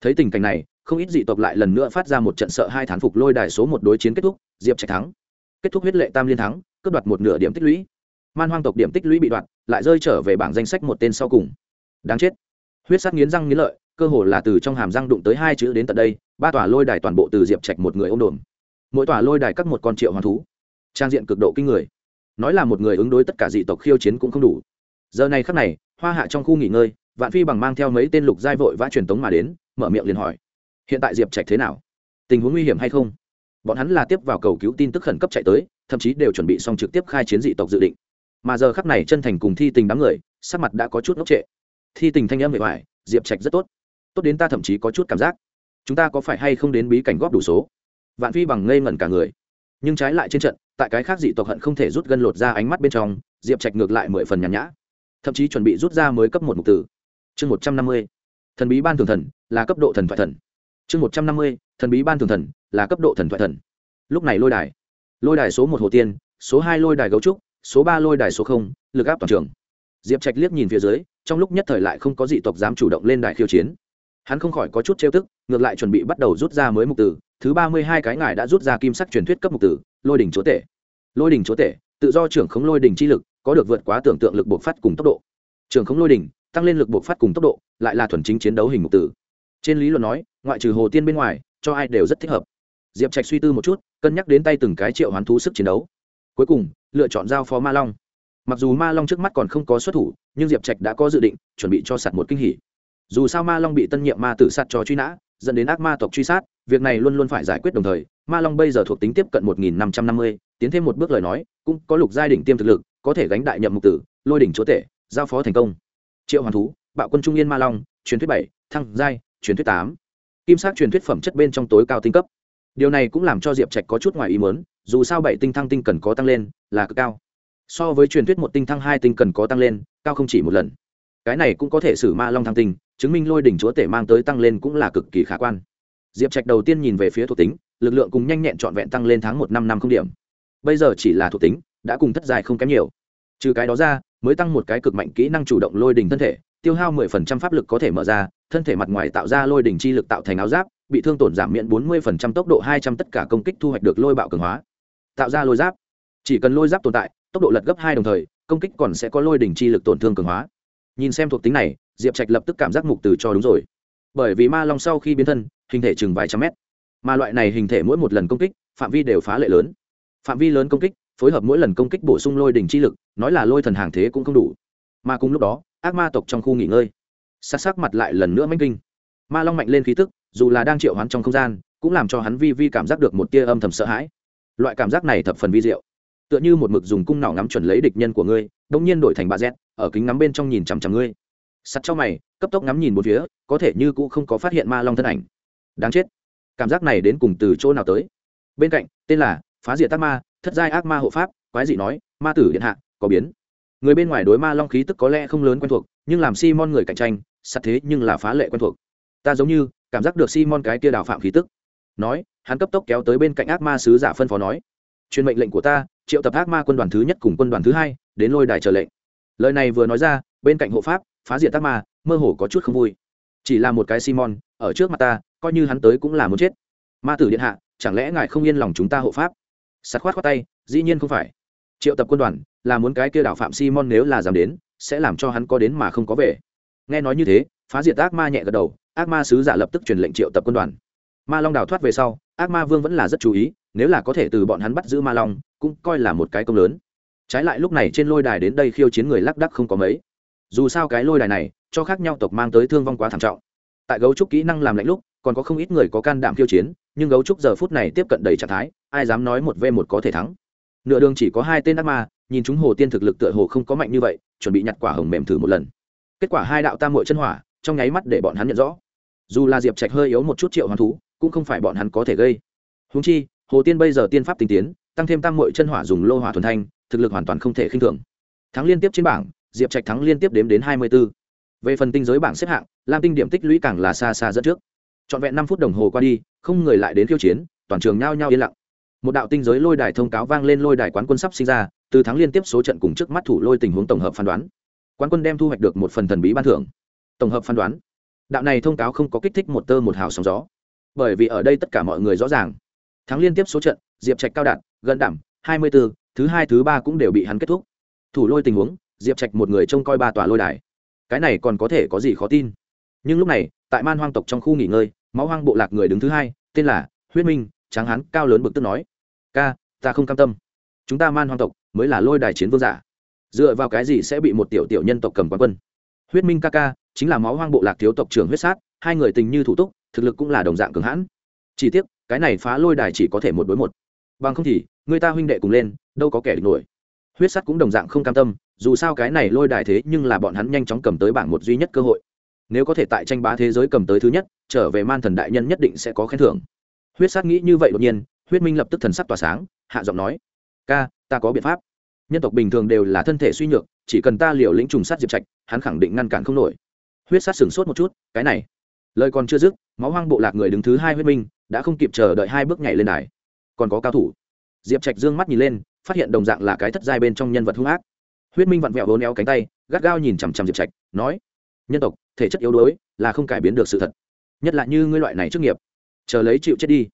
Thấy tình cảnh này, không ít dị tộc lại lần nữa phát ra một trận sợ hai thán phục lôi đài số một đối chiến kết thúc, diệp trạch thắng. Kết thúc huyết lệ tam liên thắng, cướp đoạt một nửa điểm tích lũy. Man hoang tộc điểm tích lũy bị đoạt, lại rơi trở về bảng danh sách một tên sau cùng. Đáng chết. Huyết sát nghiến răng nghiến lợi, cơ hồ là từ trong hàm răng đụng tới hai chữ đến tận đây, ba tòa lôi đài toàn bộ từ diệp trạch một người ô m đồn mỗi tòa lôi đài các một con triệu hoàng thú. Trang diện cực độ kinh người. Nói là một người ứng đối tất cả dị tộc khiêu chiến cũng không đủ. Giờ này khắc này, hoa hạ trong khu nghỉ ngơi, vạn phi bằng mang theo mấy tên lục giai vội vã truyền tống mà đến, mở miệng liền hỏi, hiện tại diệp trạch thế nào? Tình huống nguy hiểm hay không? Bọn hắn là tiếp vào cầu cứu tin tức khẩn cấp chạy tới, thậm chí đều chuẩn bị xong trực tiếp khai chiến dị tộc dự định. Mà giờ khắc này chân thành cùng thi tình đám người, sắc mặt đã có chút ngốc trệ. Thi tình thanh âm bề ngoài, diệp trạch rất tốt. Tốt đến ta thậm chí có chút cảm giác. Chúng ta có phải hay không đến bí cảnh góp đủ số? Vạn phi bằng ngây ngẩn cả người. Nhưng trái lại trên trận, tại cái khác dị tộc hận không thể rút gân lột ra ánh mắt bên trong, diệp trạch ngược lại mười phần nhàn nhã. Thậm chí chuẩn bị rút ra mới cấp một mục tử. Chương một trăm năm mươi, thần bí ban thường thần là cấp độ thần thoại thần. Chương một trăm năm mươi, thần bí ban thường thần là cấp độ thần thoại thần. Lúc này lôi đài. Lôi đài số một hồ tiên, số hai lôi đài gấu trúc, số ba lôi đài số không, lực áp toàn trường. Diệp trạch liếc nhìn phía dưới, trong lúc nhất thời lại không có dị tộc dám chủ động lên đài khiêu chiến. Hắn không khỏi có chút trêu tức, ngược lại chuẩn bị bắt đầu rút ra mới mục tử thứ ba mươi hai cái ngài đã rút ra kim sắc truyền thuyết cấp mục tử, lôi đỉnh chúa tể. Lôi đỉnh chúa tể, tự do trưởng khống lôi đỉnh chi lực, có được vượt quá tưởng tượng lực buộc phát cùng tốc độ. Trưởng khống lôi đỉnh, tăng lên lực buộc phát cùng tốc độ, lại là thuần chính chiến đấu hình mục tử. Trên lý luận nói, ngoại trừ hồ tiên bên ngoài, cho ai đều rất thích hợp. Diệp trạch suy tư một chút, cân nhắc đến tay từng cái triệu hoán thú sức chiến đấu. Cuối cùng, lựa chọn giao phó ma long. Mặc dù ma long trước mắt còn không có xuất thủ, nhưng diệp trạch đã có dự định, chuẩn bị cho sạt một kinh hỉ. Dù sao ma long bị tân nhiệm ma tử sạt cho truy nã dẫn đến ác ma tộc truy sát, việc này luôn luôn phải giải quyết đồng thời, ma long bây giờ thuộc tính tiếp cận một nghìn năm trăm năm mươi, tiến thêm một bước lời nói, cũng có lục giai đỉnh tiêm thực lực, có thể gánh đại nhậm mục tử, lôi đỉnh chúa tể, giao phó thành công. Triệu hoàn thú, bạo quân trung yên ma long, truyền thuyết bảy, thăng giai, truyền thuyết tám. Kim sắc truyền thuyết phẩm chất bên trong tối cao tinh cấp. Điều này cũng làm cho diệp trạch có chút ngoài ý mớn dù sao bảy tinh thăng tinh cần có tăng lên, là cực cao. So với truyền thuyết một tinh thăng hai tinh cần có tăng lên, cao không chỉ một lần. Cái này cũng có thể xử ma long thăng tinh chứng minh lôi đỉnh chúa tể mang tới tăng lên cũng là cực kỳ khả quan. Diệp trạch đầu tiên nhìn về phía thuộc tính, lực lượng cùng nhanh nhẹn trọn vẹn tăng lên tháng một năm năm không điểm. Bây giờ chỉ là thuộc tính, đã cùng thất dài không kém nhiều. Trừ cái đó ra, mới tăng một cái cực mạnh kỹ năng chủ động lôi đỉnh thân thể, tiêu hao mười phần trăm pháp lực có thể mở ra, thân thể mặt ngoài tạo ra lôi đỉnh chi lực tạo thành áo giáp, bị thương tổn giảm miễn bốn mươi phần trăm tốc độ hai trăm tất cả công kích thu hoạch được lôi bạo cường hóa. Tạo ra lôi giáp. Chỉ cần lôi giáp tồn tại, tốc độ lật gấp hai đồng thời, công kích còn sẽ có lôi đỉnh chi lực tổn thương cường hóa. Nhìn xem thuộc tính này diệp trạch lập tức cảm giác mục từ cho đúng rồi. Bởi vì ma long sau khi biến thân, hình thể chừng vài trăm mét. Mà loại này hình thể mỗi một lần công kích, phạm vi đều phá lệ lớn. Phạm vi lớn công kích, phối hợp mỗi lần công kích bổ sung lôi đỉnh chi lực, nói là lôi thần hàng thế cũng không đủ. Mà cùng lúc đó, ác ma tộc trong khu nghỉ ngơi. Sát sắc mặt lại lần nữa manh kinh. Ma long mạnh lên khí tức, dù là đang triệu hoán trong không gian, cũng làm cho hắn vi vi cảm giác được một tia âm thầm sợ hãi. Loại cảm giác này thập phần vi diệu. Tựa như một mực dùng cung nỏ ngắm chuẩn lấy địch nhân của ngươi đông nhiên đổi thành bà z, ở kính ngắm bên trong nhìn chằm chằm ngươi sắt cho mày, cấp tốc ngắm nhìn một phía, có thể như cũng không có phát hiện ma long thân ảnh. Đáng chết. Cảm giác này đến cùng từ chỗ nào tới? Bên cạnh, tên là phá diệt tác ma, thất giai ác ma hộ pháp, quái dị nói, ma tử điện hạ, có biến. Người bên ngoài đối ma long khí tức có lẽ không lớn quen thuộc, nhưng làm simon người cạnh tranh, sắt thế nhưng là phá lệ quen thuộc. Ta giống như cảm giác được simon cái kia đào phạm khí tức. Nói, hắn cấp tốc kéo tới bên cạnh ác ma sứ giả phân phó nói, truyền mệnh lệnh của ta, triệu tập ác ma quân đoàn thứ nhất cùng quân đoàn thứ hai, đến lôi đài chờ lệnh. Lời này vừa nói ra, bên cạnh hộ pháp phá diệt ác ma, mơ hồ có chút không vui. Chỉ là một cái simon, ở trước mặt ta, coi như hắn tới cũng là muốn chết. Ma tử điện hạ, chẳng lẽ ngài không yên lòng chúng ta hộ pháp? Sắt khoát khoát tay, dĩ nhiên không phải. Triệu tập quân đoàn, là muốn cái kia đảo phạm simon nếu là dám đến, sẽ làm cho hắn có đến mà không có về. Nghe nói như thế, phá diệt ác ma nhẹ gật đầu, ác ma sứ giả lập tức truyền lệnh triệu tập quân đoàn. Ma long đào thoát về sau, ác ma vương vẫn là rất chú ý, nếu là có thể từ bọn hắn bắt giữ ma long, cũng coi là một cái công lớn. Trái lại lúc này trên lôi đài đến đây khiêu chiến người lác đắc không có mấy dù sao cái lôi đài này, cho khác nhau tộc mang tới thương vong quá thảm trọng. Tại gấu trúc kỹ năng làm lạnh lúc, còn có không ít người có can đảm khiêu chiến, nhưng gấu trúc giờ phút này tiếp cận đầy trạng thái, ai dám nói một v một có thể thắng. Nửa đường chỉ có hai tên ác ma, nhìn chúng hồ tiên thực lực tựa hồ không có mạnh như vậy, chuẩn bị nhặt quả hồng mềm thử một lần. Kết quả hai đạo tam mội chân hỏa, trong nháy mắt để bọn hắn nhận rõ. Dù là diệp trạch hơi yếu một chút triệu hoàn thú, cũng không phải bọn hắn có thể gây. Húng chi, hồ tiên bây giờ tiên pháp tinh tiến, tăng thêm tam mội chân hỏa dùng lô hỏa thuần thanh, thực lực hoàn toàn không thể khinh thường. Thắng liên tiếp trên bảng diệp trạch thắng liên tiếp đếm đến hai mươi b ố về phần tinh giới bảng xếp hạng, lam tinh điểm tích lũy càng là xa xa dẫn trước. Trọn vẹn năm phút đồng hồ qua đi, không người lại đến khiêu chiến, toàn trường nhao nhao yên lặng. Một đạo tinh giới lôi đài thông cáo vang lên lôi đài quán quân sắp sinh ra, từ thắng liên tiếp số trận cùng trước mắt thủ lôi tình huống tổng hợp phán đoán. Quán quân đem thu hoạch được một phần thần bí ban thưởng. Tổng hợp phán đoán. Đạo này thông cáo không có kích thích một tơ một hào sóng gió. Bởi vì ở đây tất cả mọi người rõ ràng. Thắng liên tiếp số trận, diệp trạch cao đạt, gần đảm, hai mươi b ố thứ hai, thứ ba cũng đều bị hắn kết thúc. Thủ lôi tình huống diệp trạch một người trông coi ba tòa lôi đài. Cái này còn có thể có gì khó tin? Nhưng lúc này, tại man hoang tộc trong khu nghỉ ngơi, máu hoang bộ lạc người đứng thứ hai, tên là huyết minh, tráng hán, cao lớn bực tức nói, ca, ta không cam tâm. Chúng ta man hoang tộc mới là lôi đài chiến vương giả. Dựa vào cái gì sẽ bị một tiểu tiểu nhân tộc cầm quán quân? Huyết minh ca ca chính là máu hoang bộ lạc thiếu tộc trưởng huyết sát, hai người tình như thủ túc, thực lực cũng là đồng dạng cường hãn. Chỉ tiếc, cái này phá lôi đài chỉ có thể một đối một. Bằng không thì, người ta huynh đệ cùng lên, đâu có kẻ địch nổi. Huyết sát cũng đồng dạng không cam tâm dù sao cái này lôi đài thế nhưng là bọn hắn nhanh chóng cầm tới bảng một duy nhất cơ hội. Nếu có thể tại tranh bá thế giới cầm tới thứ nhất, trở về man thần đại nhân nhất định sẽ có khen thưởng. Huyết sát nghĩ như vậy đột nhiên, huyết minh lập tức thần sắc tỏa sáng, hạ giọng nói, ca, ta có biện pháp. Nhân tộc bình thường đều là thân thể suy nhược, chỉ cần ta liều lĩnh trùng sát diệp trạch, hắn khẳng định ngăn cản không nổi. Huyết sát sửng sốt một chút, cái này. Lời còn chưa dứt, máu hoang bộ lạc người đứng thứ hai huyết minh, đã không kịp chờ đợi hai bước nhảy lên đài. Còn có cao thủ. Diệp trạch dương mắt nhìn lên, phát hiện đồng dạng là cái thất giai bên trong nhân vật hung ác huyết minh vặn vẹo vốn éo cánh tay, gắt gao nhìn chằm chằm diệp trạch, nói, nhân tộc, thể chất yếu đuối là không cải biến được sự thật, nhất là như ngươi loại này trước nghiệp. Chờ lấy chịu chết đi.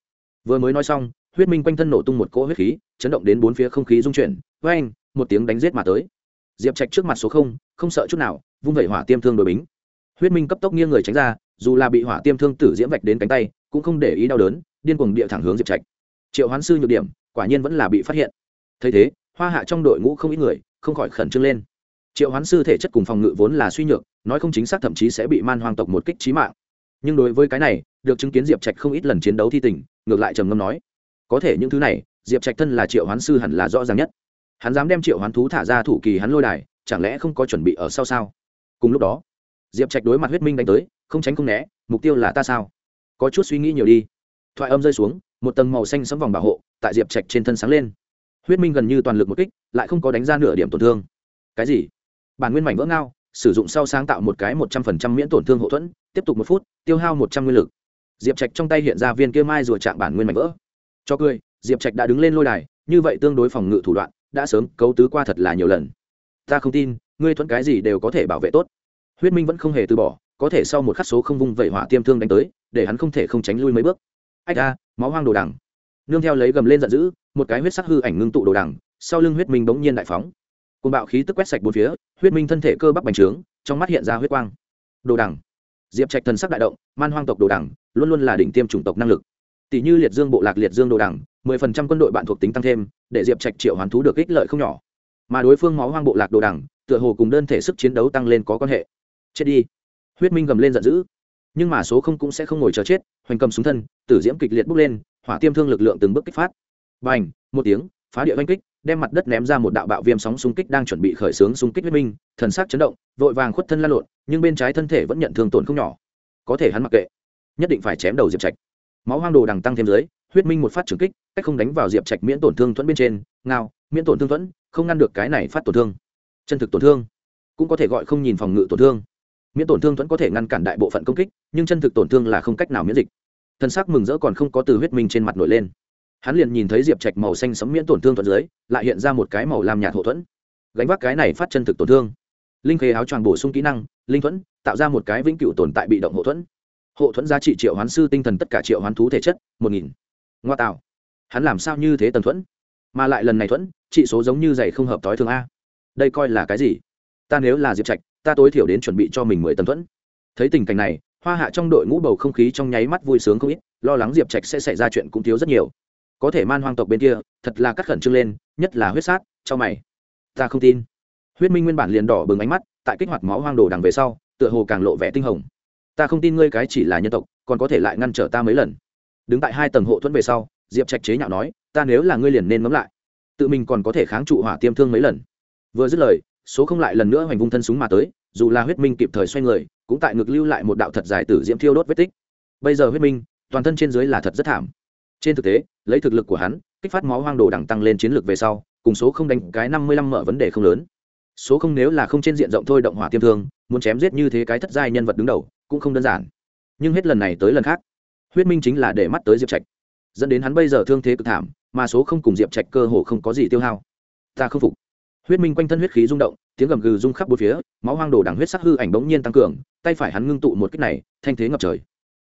Vừa mới nói xong, huyết minh quanh thân nổ tung một cỗ huyết khí, chấn động đến bốn phía không khí dung chuyển vê anh một tiếng đánh giết mà tới. Diệp trạch trước mặt số không không sợ chút nào, vung vẩy hỏa tiêm thương đội bính. Huyết minh cấp tốc nghiêng người tránh ra, dù là bị hỏa tiêm thương tử diễm vạch đến cánh tay, cũng không để ý đau đớn, điên cuồng địa thẳng hướng diệp trạch. Triệu hoán sư nhược điểm, quả nhiên vẫn là bị phát hiện. Thấy thế hoa hạ trong đội ngũ không ít người, không khỏi khẩn trương lên. Triệu hoán sư thể chất cùng phòng ngự vốn là suy nhược, nói không chính xác thậm chí sẽ bị man hoang tộc một kích trí mạng. Nhưng đối với cái này, được chứng kiến diệp trạch không ít lần chiến đấu thi tình, ngược lại trầm ngâm nói, có thể những thứ này, diệp trạch thân là triệu hoán sư hẳn là rõ ràng nhất. Hắn dám đem triệu hoán thú thả ra thủ kỳ hắn lôi đài, chẳng lẽ không có chuẩn bị ở sau sao? Cùng lúc đó, diệp trạch đối mặt huyết minh đánh tới, không tránh không né, mục tiêu là ta sao? Có chút suy nghĩ nhiều đi. Thoại âm rơi xuống, một tầng màu xanh sấm vòng bảo hộ tại diệp trạch trên thân sáng lên huyết minh gần như toàn lực một kích, lại không có đánh ra nửa điểm tổn thương. Cái gì? Bản nguyên mảnh vỡ ngao, sử dụng sau sáng tạo một cái một trăm phần trăm miễn tổn thương hậu thuẫn, tiếp tục một phút, tiêu hao một trăm nguyên lực. Diệp trạch trong tay hiện ra viên kia mai rùa chạm bản nguyên mảnh vỡ. Cho cười, diệp trạch đã đứng lên lôi đài, như vậy tương đối phòng ngự thủ đoạn, đã sớm cấu tứ qua thật là nhiều lần. Ta không tin, ngươi thuẫn cái gì đều có thể bảo vệ tốt. Huyết minh vẫn không hề từ bỏ, có thể sau một khắc số không vung vẩy hỏa tiêm thương đánh tới, để hắn không thể không tránh lui mấy bước. Ách a, máu hoang đồ đằng. Nương theo lấy gầm lên giận dữ một cái huyết sắc hư ảnh ngưng tụ đồ đằng, sau lưng huyết minh bỗng nhiên đại phóng. Cùng bạo khí tức quét sạch bốn phía, huyết minh thân thể cơ bắp bành trướng, trong mắt hiện ra huyết quang. Đồ đằng. Diệp trạch thần sắc đại động, man hoang tộc đồ đằng, luôn luôn là đỉnh tiêm chủng tộc năng lực. Tỷ như liệt dương bộ lạc liệt dương đồ đằng, mười phần trăm quân đội bạn thuộc tính tăng thêm, để diệp trạch triệu hoàn thú được ích lợi không nhỏ. Mà đối phương máu hoang bộ lạc đồ đằng, tựa hồ cùng đơn thể sức chiến đấu tăng lên có quan hệ. Chết đi. Huyết minh gầm lên giận dữ. Nhưng mà số không cũng sẽ không ngồi chờ chết, hoành cầm súng thân, tử diễm kịch liệt bốc lên, hỏa tiêm thương lực lượng từng bước kích phát bành n h một tiếng, phá địa oanh kích, đem mặt đất ném ra một đạo bạo viêm sóng xung kích đang chuẩn bị khởi xướng xung kích huyết minh, thần sắc chấn động, vội vàng khuất thân la lộn, nhưng bên trái thân thể vẫn nhận thương tổn không nhỏ. Có thể hắn mặc kệ. Nhất định phải chém đầu diệp trạch. Máu hoang đồ đằng tăng thêm dưới, huyết minh một phát trừng kích, cách không đánh vào diệp trạch miễn tổn thương thuẫn bên trên, ngao, miễn tổn thương thuẫn, không ngăn được cái này phát tổn thương. Chân thực tổn thương, cũng có thể gọi không nhìn phòng ngự tổn thương. Miễn tổn thương thuẫn có thể ngăn cản đại bộ phận công kích, nhưng chân thực tổn thương là không cách nào miễn dịch. Thân xác mừng rỡ còn không có từ huyết minh trên mặt nổi lên hắn liền nhìn thấy diệp trạch màu xanh sấm miễn tổn thương thuận dưới, lại hiện ra một cái màu làm nhạt hậu thuẫn. Gánh vác cái này phát chân thực tổn thương. Linh khê áo choàng bổ sung kỹ năng, linh thuẫn, tạo ra một cái vĩnh cửu tồn tại bị động hậu thuẫn. Hộ thuẫn giá trị triệu hoán sư tinh thần tất cả triệu hoán thú thể chất, một nghìn. Ngoa tạo. Hắn làm sao như thế tần thuẫn? Mà lại lần này thuẫn, trị số giống như giày không hợp t ố i thường a. Đây coi là cái gì? Ta nếu là diệp trạch, ta tối thiểu đến chuẩn bị cho mình mười tần thuẫn. Thấy tình cảnh này, hoa hạ trong đội ngũ bầu không khí trong nháy mắt vui sướng không ít, lo lắng diệp trạch sẽ xảy ra chuyện cũng thiếu rất nhiều có thể man hoang tộc bên kia, thật là cắt khẩn trương lên, nhất là huyết sát, cho mày. Ta không tin. Huyết minh nguyên bản liền đỏ bừng ánh mắt, tại kích hoạt máu hoang đồ đằng về sau, tựa hồ càng lộ vẻ tinh hồng. Ta không tin ngươi cái chỉ là nhân tộc, còn có thể lại ngăn trở ta mấy lần. Đứng tại hai tầng hộ thuẫn về sau, diệp trạch chế nhạo nói, ta nếu là ngươi liền nên ngấm lại. Tự mình còn có thể kháng trụ hỏa tiêm thương mấy lần. Vừa dứt lời, số không lại lần nữa hoành vung thân súng mà tới, dù là huyết minh kịp thời xoay người, cũng tại ngực lưu lại một đạo thật dài tử diễm thiêu đốt vết tích. Bây giờ huyết minh, toàn thân trên dưới là thật rất thảm trên thực tế, lấy thực lực của hắn, kích phát máu hoang đồ đẳng tăng lên chiến lược về sau, cùng số không đánh cái năm mươi lăm mở vấn đề không lớn. Số không nếu là không trên diện rộng thôi động hỏa tiêm thương, muốn chém giết như thế cái thất giai nhân vật đứng đầu, cũng không đơn giản. Nhưng hết lần này tới lần khác, huyết minh chính là để mắt tới diệp trạch. Dẫn đến hắn bây giờ thương thế cực thảm, mà số không cùng diệp trạch cơ hồ không có gì tiêu hao. Ta không phục. Huyết minh quanh thân huyết khí rung động, tiếng gầm gừ rung khắp bốn phía, máu hoang đồ đằng huyết sắc hư ảnh bỗng nhiên tăng cường, tay phải hắn ngưng tụ một kích này, thanh thế ngập trời.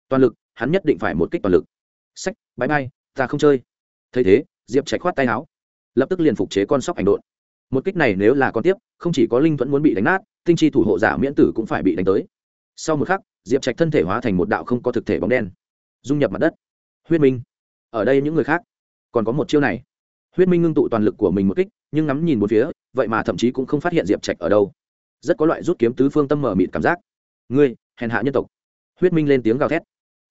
Toàn lực, hắn nhất định phải một kích toàn lực sách, bãi bay ta không chơi. Thấy thế, diệp chạy khoát tay áo, lập tức liền phục chế con sóc ảnh độn. Một kích này nếu là con tiếp, không chỉ có linh vẫn muốn bị đánh nát, tinh chi thủ hộ giả miễn tử cũng phải bị đánh tới. Sau một khắc, diệp trạch thân thể hóa thành một đạo không có thực thể bóng đen, dung nhập mặt đất. Huyết minh, ở đây những người khác, còn có một chiêu này. Huyết minh ngưng tụ toàn lực của mình một kích, nhưng ngắm nhìn một phía, vậy mà thậm chí cũng không phát hiện diệp trạch ở đâu. Rất có loại rút kiếm tứ phương tâm mở mịt cảm giác. Ngươi, hèn hạ nhân tộc. Huyết minh lên tiếng gào thét.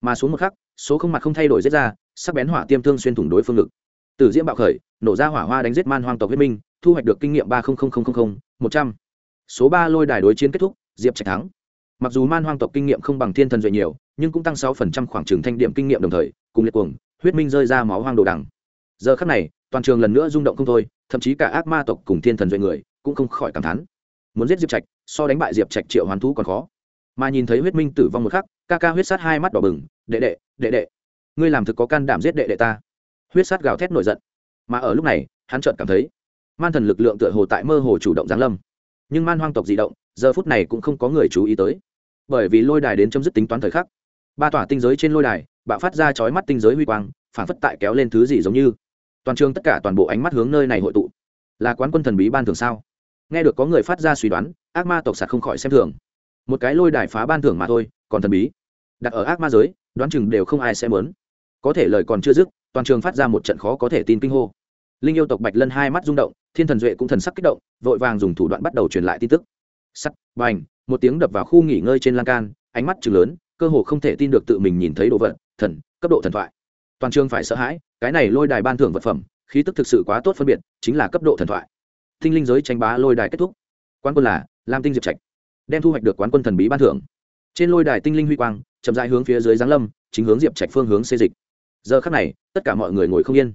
Mà xuống một khắc số không mặt không thay đổi giết ra, sắc bén hỏa tiêm thương xuyên thủng đối phương ngực. Từ diễm bạo khởi, nổ ra hỏa hoa đánh giết man hoang tộc huyết minh, thu hoạch được kinh nghiệm ba một trăm. Số ba lôi đài đối chiến kết thúc, diệp trạch thắng. Mặc dù man hoang tộc kinh nghiệm không bằng thiên thần duệ nhiều, nhưng cũng tăng sáu phần trăm khoảng trừng thanh điểm kinh nghiệm đồng thời, cùng liệt cuồng, huyết minh rơi ra máu hoang đồ đằng. Giờ khắc này, toàn trường lần nữa rung động không thôi, thậm chí cả ác ma tộc cùng thiên thần duệ người cũng không khỏi cảm thán. Muốn giết diệp trạch, so đánh bại diệp trạch triệu hoàn thú còn khó. Mà nhìn thấy huyết minh tử vong một khắc, ca ca huyết sát hai mắt đỏ bừng đệ đệ đệ đệ, ngươi làm thực có can đảm giết đệ đệ ta. Huyết sát gào thét nổi giận. Mà ở lúc này, hắn chợt cảm thấy, man thần lực lượng tựa hồ tại mơ hồ chủ động giáng lâm. Nhưng man hoang tộc di động, giờ phút này cũng không có người chú ý tới. Bởi vì lôi đài đến chấm dứt tính toán thời khắc. Ba tỏa tinh giới trên lôi đài, bạo phát ra chói mắt tinh giới huy quang, phản phất tại kéo lên thứ gì giống như. Toàn trường tất cả toàn bộ ánh mắt hướng nơi này hội tụ. Là quán quân thần bí ban thường sao? Nghe được có người phát ra suy đoán, ác ma tộc sạt không khỏi xem thường. Một cái lôi đài phá ban thưởng mà thôi, còn thần bí. Đặt ở ác ma giới đoán chừng đều không ai sẽ mớn có thể lời còn chưa dứt, toàn trường phát ra một trận khó có thể tin kinh hô. Linh yêu tộc bạch lân hai mắt rung động, thiên thần duệ cũng thần sắc kích động, vội vàng dùng thủ đoạn bắt đầu truyền lại tin tức. Sắt, bành, một tiếng đập vào khu nghỉ ngơi trên lan can, ánh mắt chừng lớn, cơ hồ không thể tin được tự mình nhìn thấy đồ vật, thần, cấp độ thần thoại. Toàn trường phải sợ hãi, cái này lôi đài ban thưởng vật phẩm, khí tức thực sự quá tốt phân biệt, chính là cấp độ thần thoại. Tinh linh giới tranh bá lôi đài kết thúc. Quán quân là lam tinh diệp trạch, đem thu hoạch được quán quân thần bí ban thưởng. Trên lôi đài tinh linh huy quang chậm dài hướng phía dưới giáng lâm, chính hướng diệp trạch phương hướng xê dịch. Giờ khắc này, tất cả mọi người ngồi không yên.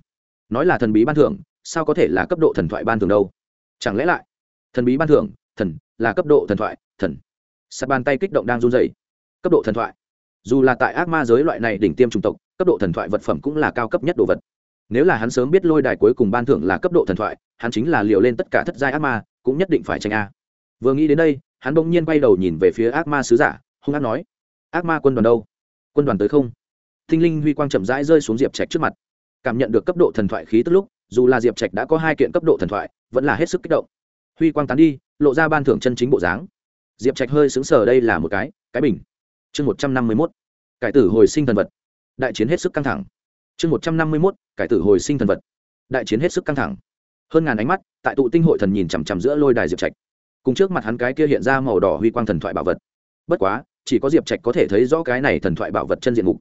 Nói là thần bí ban thưởng, sao có thể là cấp độ thần thoại ban thưởng đâu? Chẳng lẽ lại, thần bí ban thưởng, thần, là cấp độ thần thoại, thần. Sạt bàn tay kích động đang run dày cấp độ thần thoại. Dù là tại ác ma giới loại này đỉnh tiêm chủng tộc, cấp độ thần thoại vật phẩm cũng là cao cấp nhất đồ vật. Nếu là hắn sớm biết lôi đài cuối cùng ban thưởng là cấp độ thần thoại, hắn chính là liều lên tất cả thất giai ác ma, cũng nhất định phải tranh a. Vừa nghĩ đến đây, hắn bỗng nhiên quay đầu nhìn về phía ác ma sứ giả, hung ác nói ác ma quân đoàn đâu? Quân đoàn tới không? Thinh linh huy quang chậm rãi rơi xuống diệp trạch trước mặt. Cảm nhận được cấp độ thần thoại khí tức lúc, dù là diệp trạch đã có hai kiện cấp độ thần thoại, vẫn là hết sức kích động. Huy quang tán đi, lộ ra ban thưởng chân chính bộ dáng. Diệp trạch hơi xứng sờ, đây là một cái cái bình. Chương một trăm năm mươi mốt. Cải tử hồi sinh thần vật. Đại chiến hết sức căng thẳng. Chương một trăm năm mươi mốt. Cải tử hồi sinh thần vật. Đại chiến hết sức căng thẳng. Hơn ngàn ánh mắt, tại tụ tinh hội thần nhìn chằm chằm giữa lôi đài diệp trạch. Cùng trước mặt hắn cái kia hiện ra màu đỏ huy quang thần thoại bảo vật. Bất quá chỉ có diệp trạch có thể thấy rõ cái này thần thoại bảo vật chân diện mục.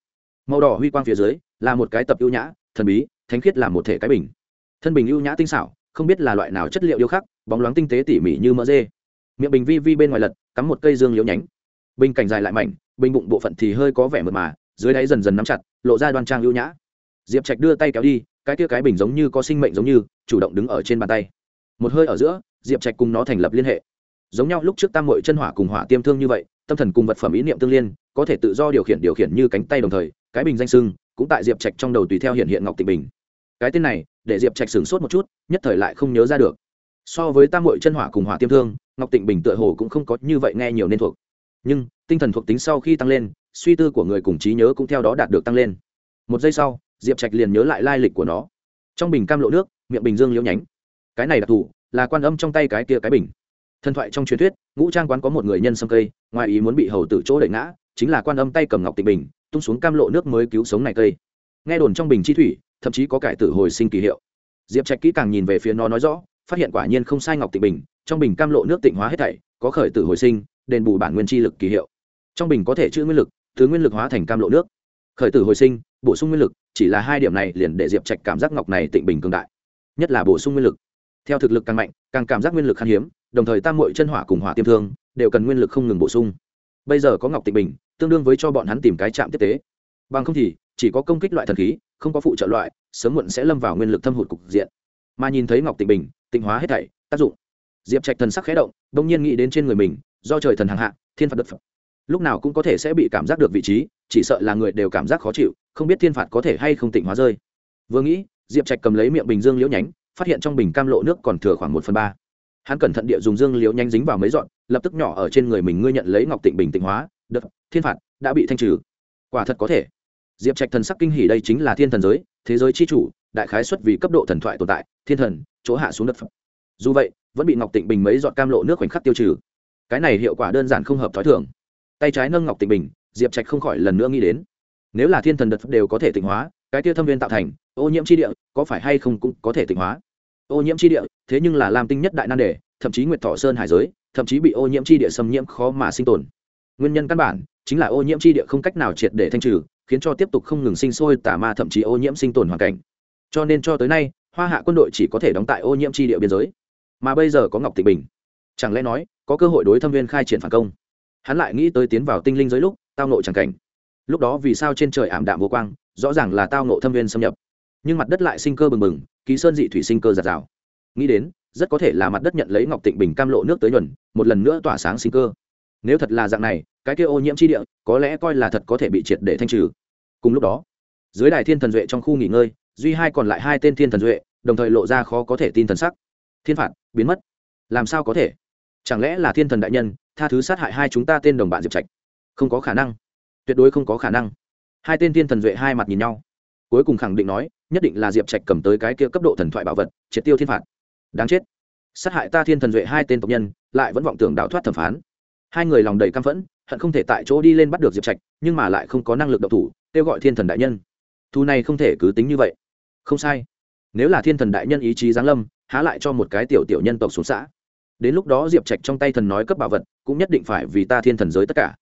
Màu đỏ huy quang phía dưới, là một cái tập ưu nhã, thần bí, thánh khiết là một thể cái bình. Thân bình ưu nhã tinh xảo, không biết là loại nào chất liệu điêu khắc, bóng loáng tinh tế tỉ mỉ như mỡ dê. Miệng bình vi vi bên ngoài lật, cắm một cây dương liễu nhánh. Bình cảnh dài lại mảnh, bình bụng bộ phận thì hơi có vẻ mượt mà, dưới đáy dần dần nắm chặt, lộ ra đoan trang ưu nhã. Diệp trạch đưa tay kéo đi, cái kia cái bình giống như có sinh mệnh giống như, chủ động đứng ở trên bàn tay. Một hơi ở giữa, diệp trạch cùng nó thành lập liên hệ. Giống nhau lúc trước tam mội chân hỏa cùng hỏa tiêm thương như vậy tâm thần cùng vật phẩm ý niệm tương liên, có thể tự do điều khiển điều khiển như cánh tay đồng thời, cái bình danh sưng cũng tại diệp trạch trong đầu tùy theo hiện hiện ngọc tịnh bình. Cái tên này, để diệp trạch sửng sốt một chút, nhất thời lại không nhớ ra được. So với tam hội chân hỏa cùng hỏa tiêm thương, ngọc tịnh bình tựa hồ cũng không có như vậy nghe nhiều nên thuộc. Nhưng, tinh thần thuộc tính sau khi tăng lên, suy tư của người cùng trí nhớ cũng theo đó đạt được tăng lên. Một giây sau, diệp trạch liền nhớ lại lai lịch của nó. Trong bình cam lộ nước, miệng bình dương liễu nhánh. Cái này đặc thù là quan âm trong tay cái kia cái bình thần thoại trong truyền thuyết, ngũ trang quán có một người nhân sâm cây, ngoài ý muốn bị hầu tử chỗ đẩy ngã, chính là quan âm tay cầm ngọc tịnh bình, tung xuống cam lộ nước mới cứu sống này cây. Nghe đồn trong bình chi thủy, thậm chí có cải tử hồi sinh kỳ hiệu. Diệp trạch kỹ càng nhìn về phía nó nói rõ, phát hiện quả nhiên không sai ngọc tịnh bình, trong bình cam lộ nước tịnh hóa hết thảy, có khởi tử hồi sinh, đền bù bản nguyên chi lực kỳ hiệu. Trong bình có thể chữ nguyên lực, thứ nguyên lực hóa thành cam lộ nước. Khởi tử hồi sinh, bổ sung nguyên lực, chỉ là hai điểm này liền để diệp trạch cảm giác ngọc này tịnh bình cường đại, nhất là bổ sung nguyên lực. Theo thực lực càng mạnh, càng cảm giác nguyên lực khan hiếm đồng thời tam muội chân hỏa cùng hỏa tiêm thương đều cần nguyên lực không ngừng bổ sung. Bây giờ có ngọc tịnh bình, tương đương với cho bọn hắn tìm cái trạm tiếp tế. Bằng không thì, chỉ có công kích loại thần khí, không có phụ trợ loại, sớm muộn sẽ lâm vào nguyên lực thâm hụt cục diện. Mà nhìn thấy ngọc tịnh bình, tịnh hóa hết thảy, tác dụng. Diệp trạch thần sắc khé động, đông nhiên nghĩ đến trên người mình, do trời thần hàng hạ, thiên phạt đất phật lúc nào cũng có thể sẽ bị cảm giác được vị trí, chỉ sợ là người đều cảm giác khó chịu, không biết thiên phạt có thể hay không tịnh hóa rơi. Vừa nghĩ, diệp trạch cầm lấy miệng bình dương liễu nhánh, phát hiện trong bình cam lộ nước còn thừa khoảng một phần ba hắn cẩn thận địa dùng dương liễu nhanh dính vào mấy dọn lập tức nhỏ ở trên người mình ngươi nhận lấy ngọc tịnh bình tịnh hóa đất thiên phạt, đã bị thanh trừ. Quả thật có thể. Diệp trạch thần sắc kinh hỉ đây chính là thiên thần giới, thế giới c h i chủ, đại khái xuất vì cấp độ thần thoại tồn tại, thiên thần, chỗ hạ xuống đất phẩm dù vậy, vẫn bị ngọc tịnh bình mấy dọn cam lộ nước khoảnh khắc tiêu trừ. Cái này hiệu quả đơn giản không hợp t h ó i thường. Tay trái nâng ngọc tịnh bình, diệp trạch không khỏi lần nữa nghĩ đến. Nếu là thiên thần đật đều có thể tịnh hóa, cái tia thâm viên tạo thành, ô nhiễm tri địa, có phải hay không cũng có thể tịnh hóa? Ô nhiễm chi địa, thế nhưng là làm tinh nhất đại nan đề, thậm chí nguyệt thọ sơn hải giới, thậm chí bị ô nhiễm chi địa xâm nhiễm khó mà sinh tồn. Nguyên nhân căn bản chính là ô nhiễm chi địa không cách nào triệt để thanh trừ, khiến cho tiếp tục không ngừng sinh sôi tà ma thậm chí ô nhiễm sinh tồn hoàn cảnh. Cho nên cho tới nay, hoa hạ quân đội chỉ có thể đóng tại ô nhiễm chi địa biên giới. Mà bây giờ có ngọc tịnh bình. Chẳng lẽ nói, có cơ hội đối thâm viên khai triển phản công? Hắn lại nghĩ tới tiến vào tinh linh giới lúc, tao nộ chẳng cảnh. Lúc đó vì sao trên trời ảm đạm vô quang, rõ ràng là tao nộ thâm viên xâm nhập nhưng mặt đất lại sinh cơ bừng bừng, ký sơn dị thủy sinh cơ giạt rào. Nghĩ đến, rất có thể là mặt đất nhận lấy ngọc tịnh bình cam lộ nước tới nhuần, một lần nữa tỏa sáng sinh cơ. Nếu thật là dạng này, cái kia ô nhiễm chi địa, có lẽ coi là thật có thể bị triệt để thanh trừ. Cùng lúc đó, dưới đài thiên thần duệ trong khu nghỉ ngơi, duy hai còn lại hai tên thiên thần duệ, đồng thời lộ ra khó có thể tin thần sắc. Thiên phạt, biến mất. Làm sao có thể? Chẳng lẽ là thiên thần đại nhân, tha thứ sát hại hai chúng ta tên đồng bạn diệp trạch? Không có khả năng. Tuyệt đối không có khả năng. Hai tên thiên thần duệ hai mặt nhìn nhau cuối cùng khẳng định nói, nhất định là diệp trạch cầm tới cái kia cấp độ thần thoại bảo vật, triệt tiêu thiên phạt. Đáng chết. Sát hại ta thiên thần duệ hai tên tộc nhân, lại vẫn vọng tưởng đào thoát thẩm phán. Hai người lòng đầy căm phẫn, hận không thể tại chỗ đi lên bắt được diệp trạch, nhưng mà lại không có năng lực độc thủ, kêu gọi thiên thần đại nhân. Thu này không thể cứ tính như vậy. Không sai. Nếu là thiên thần đại nhân ý chí giáng lâm, há lại cho một cái tiểu tiểu nhân tộc xuống xã. Đến lúc đó diệp trạch trong tay thần nói cấp bảo vật, cũng nhất định phải vì ta thiên thần giới tất cả.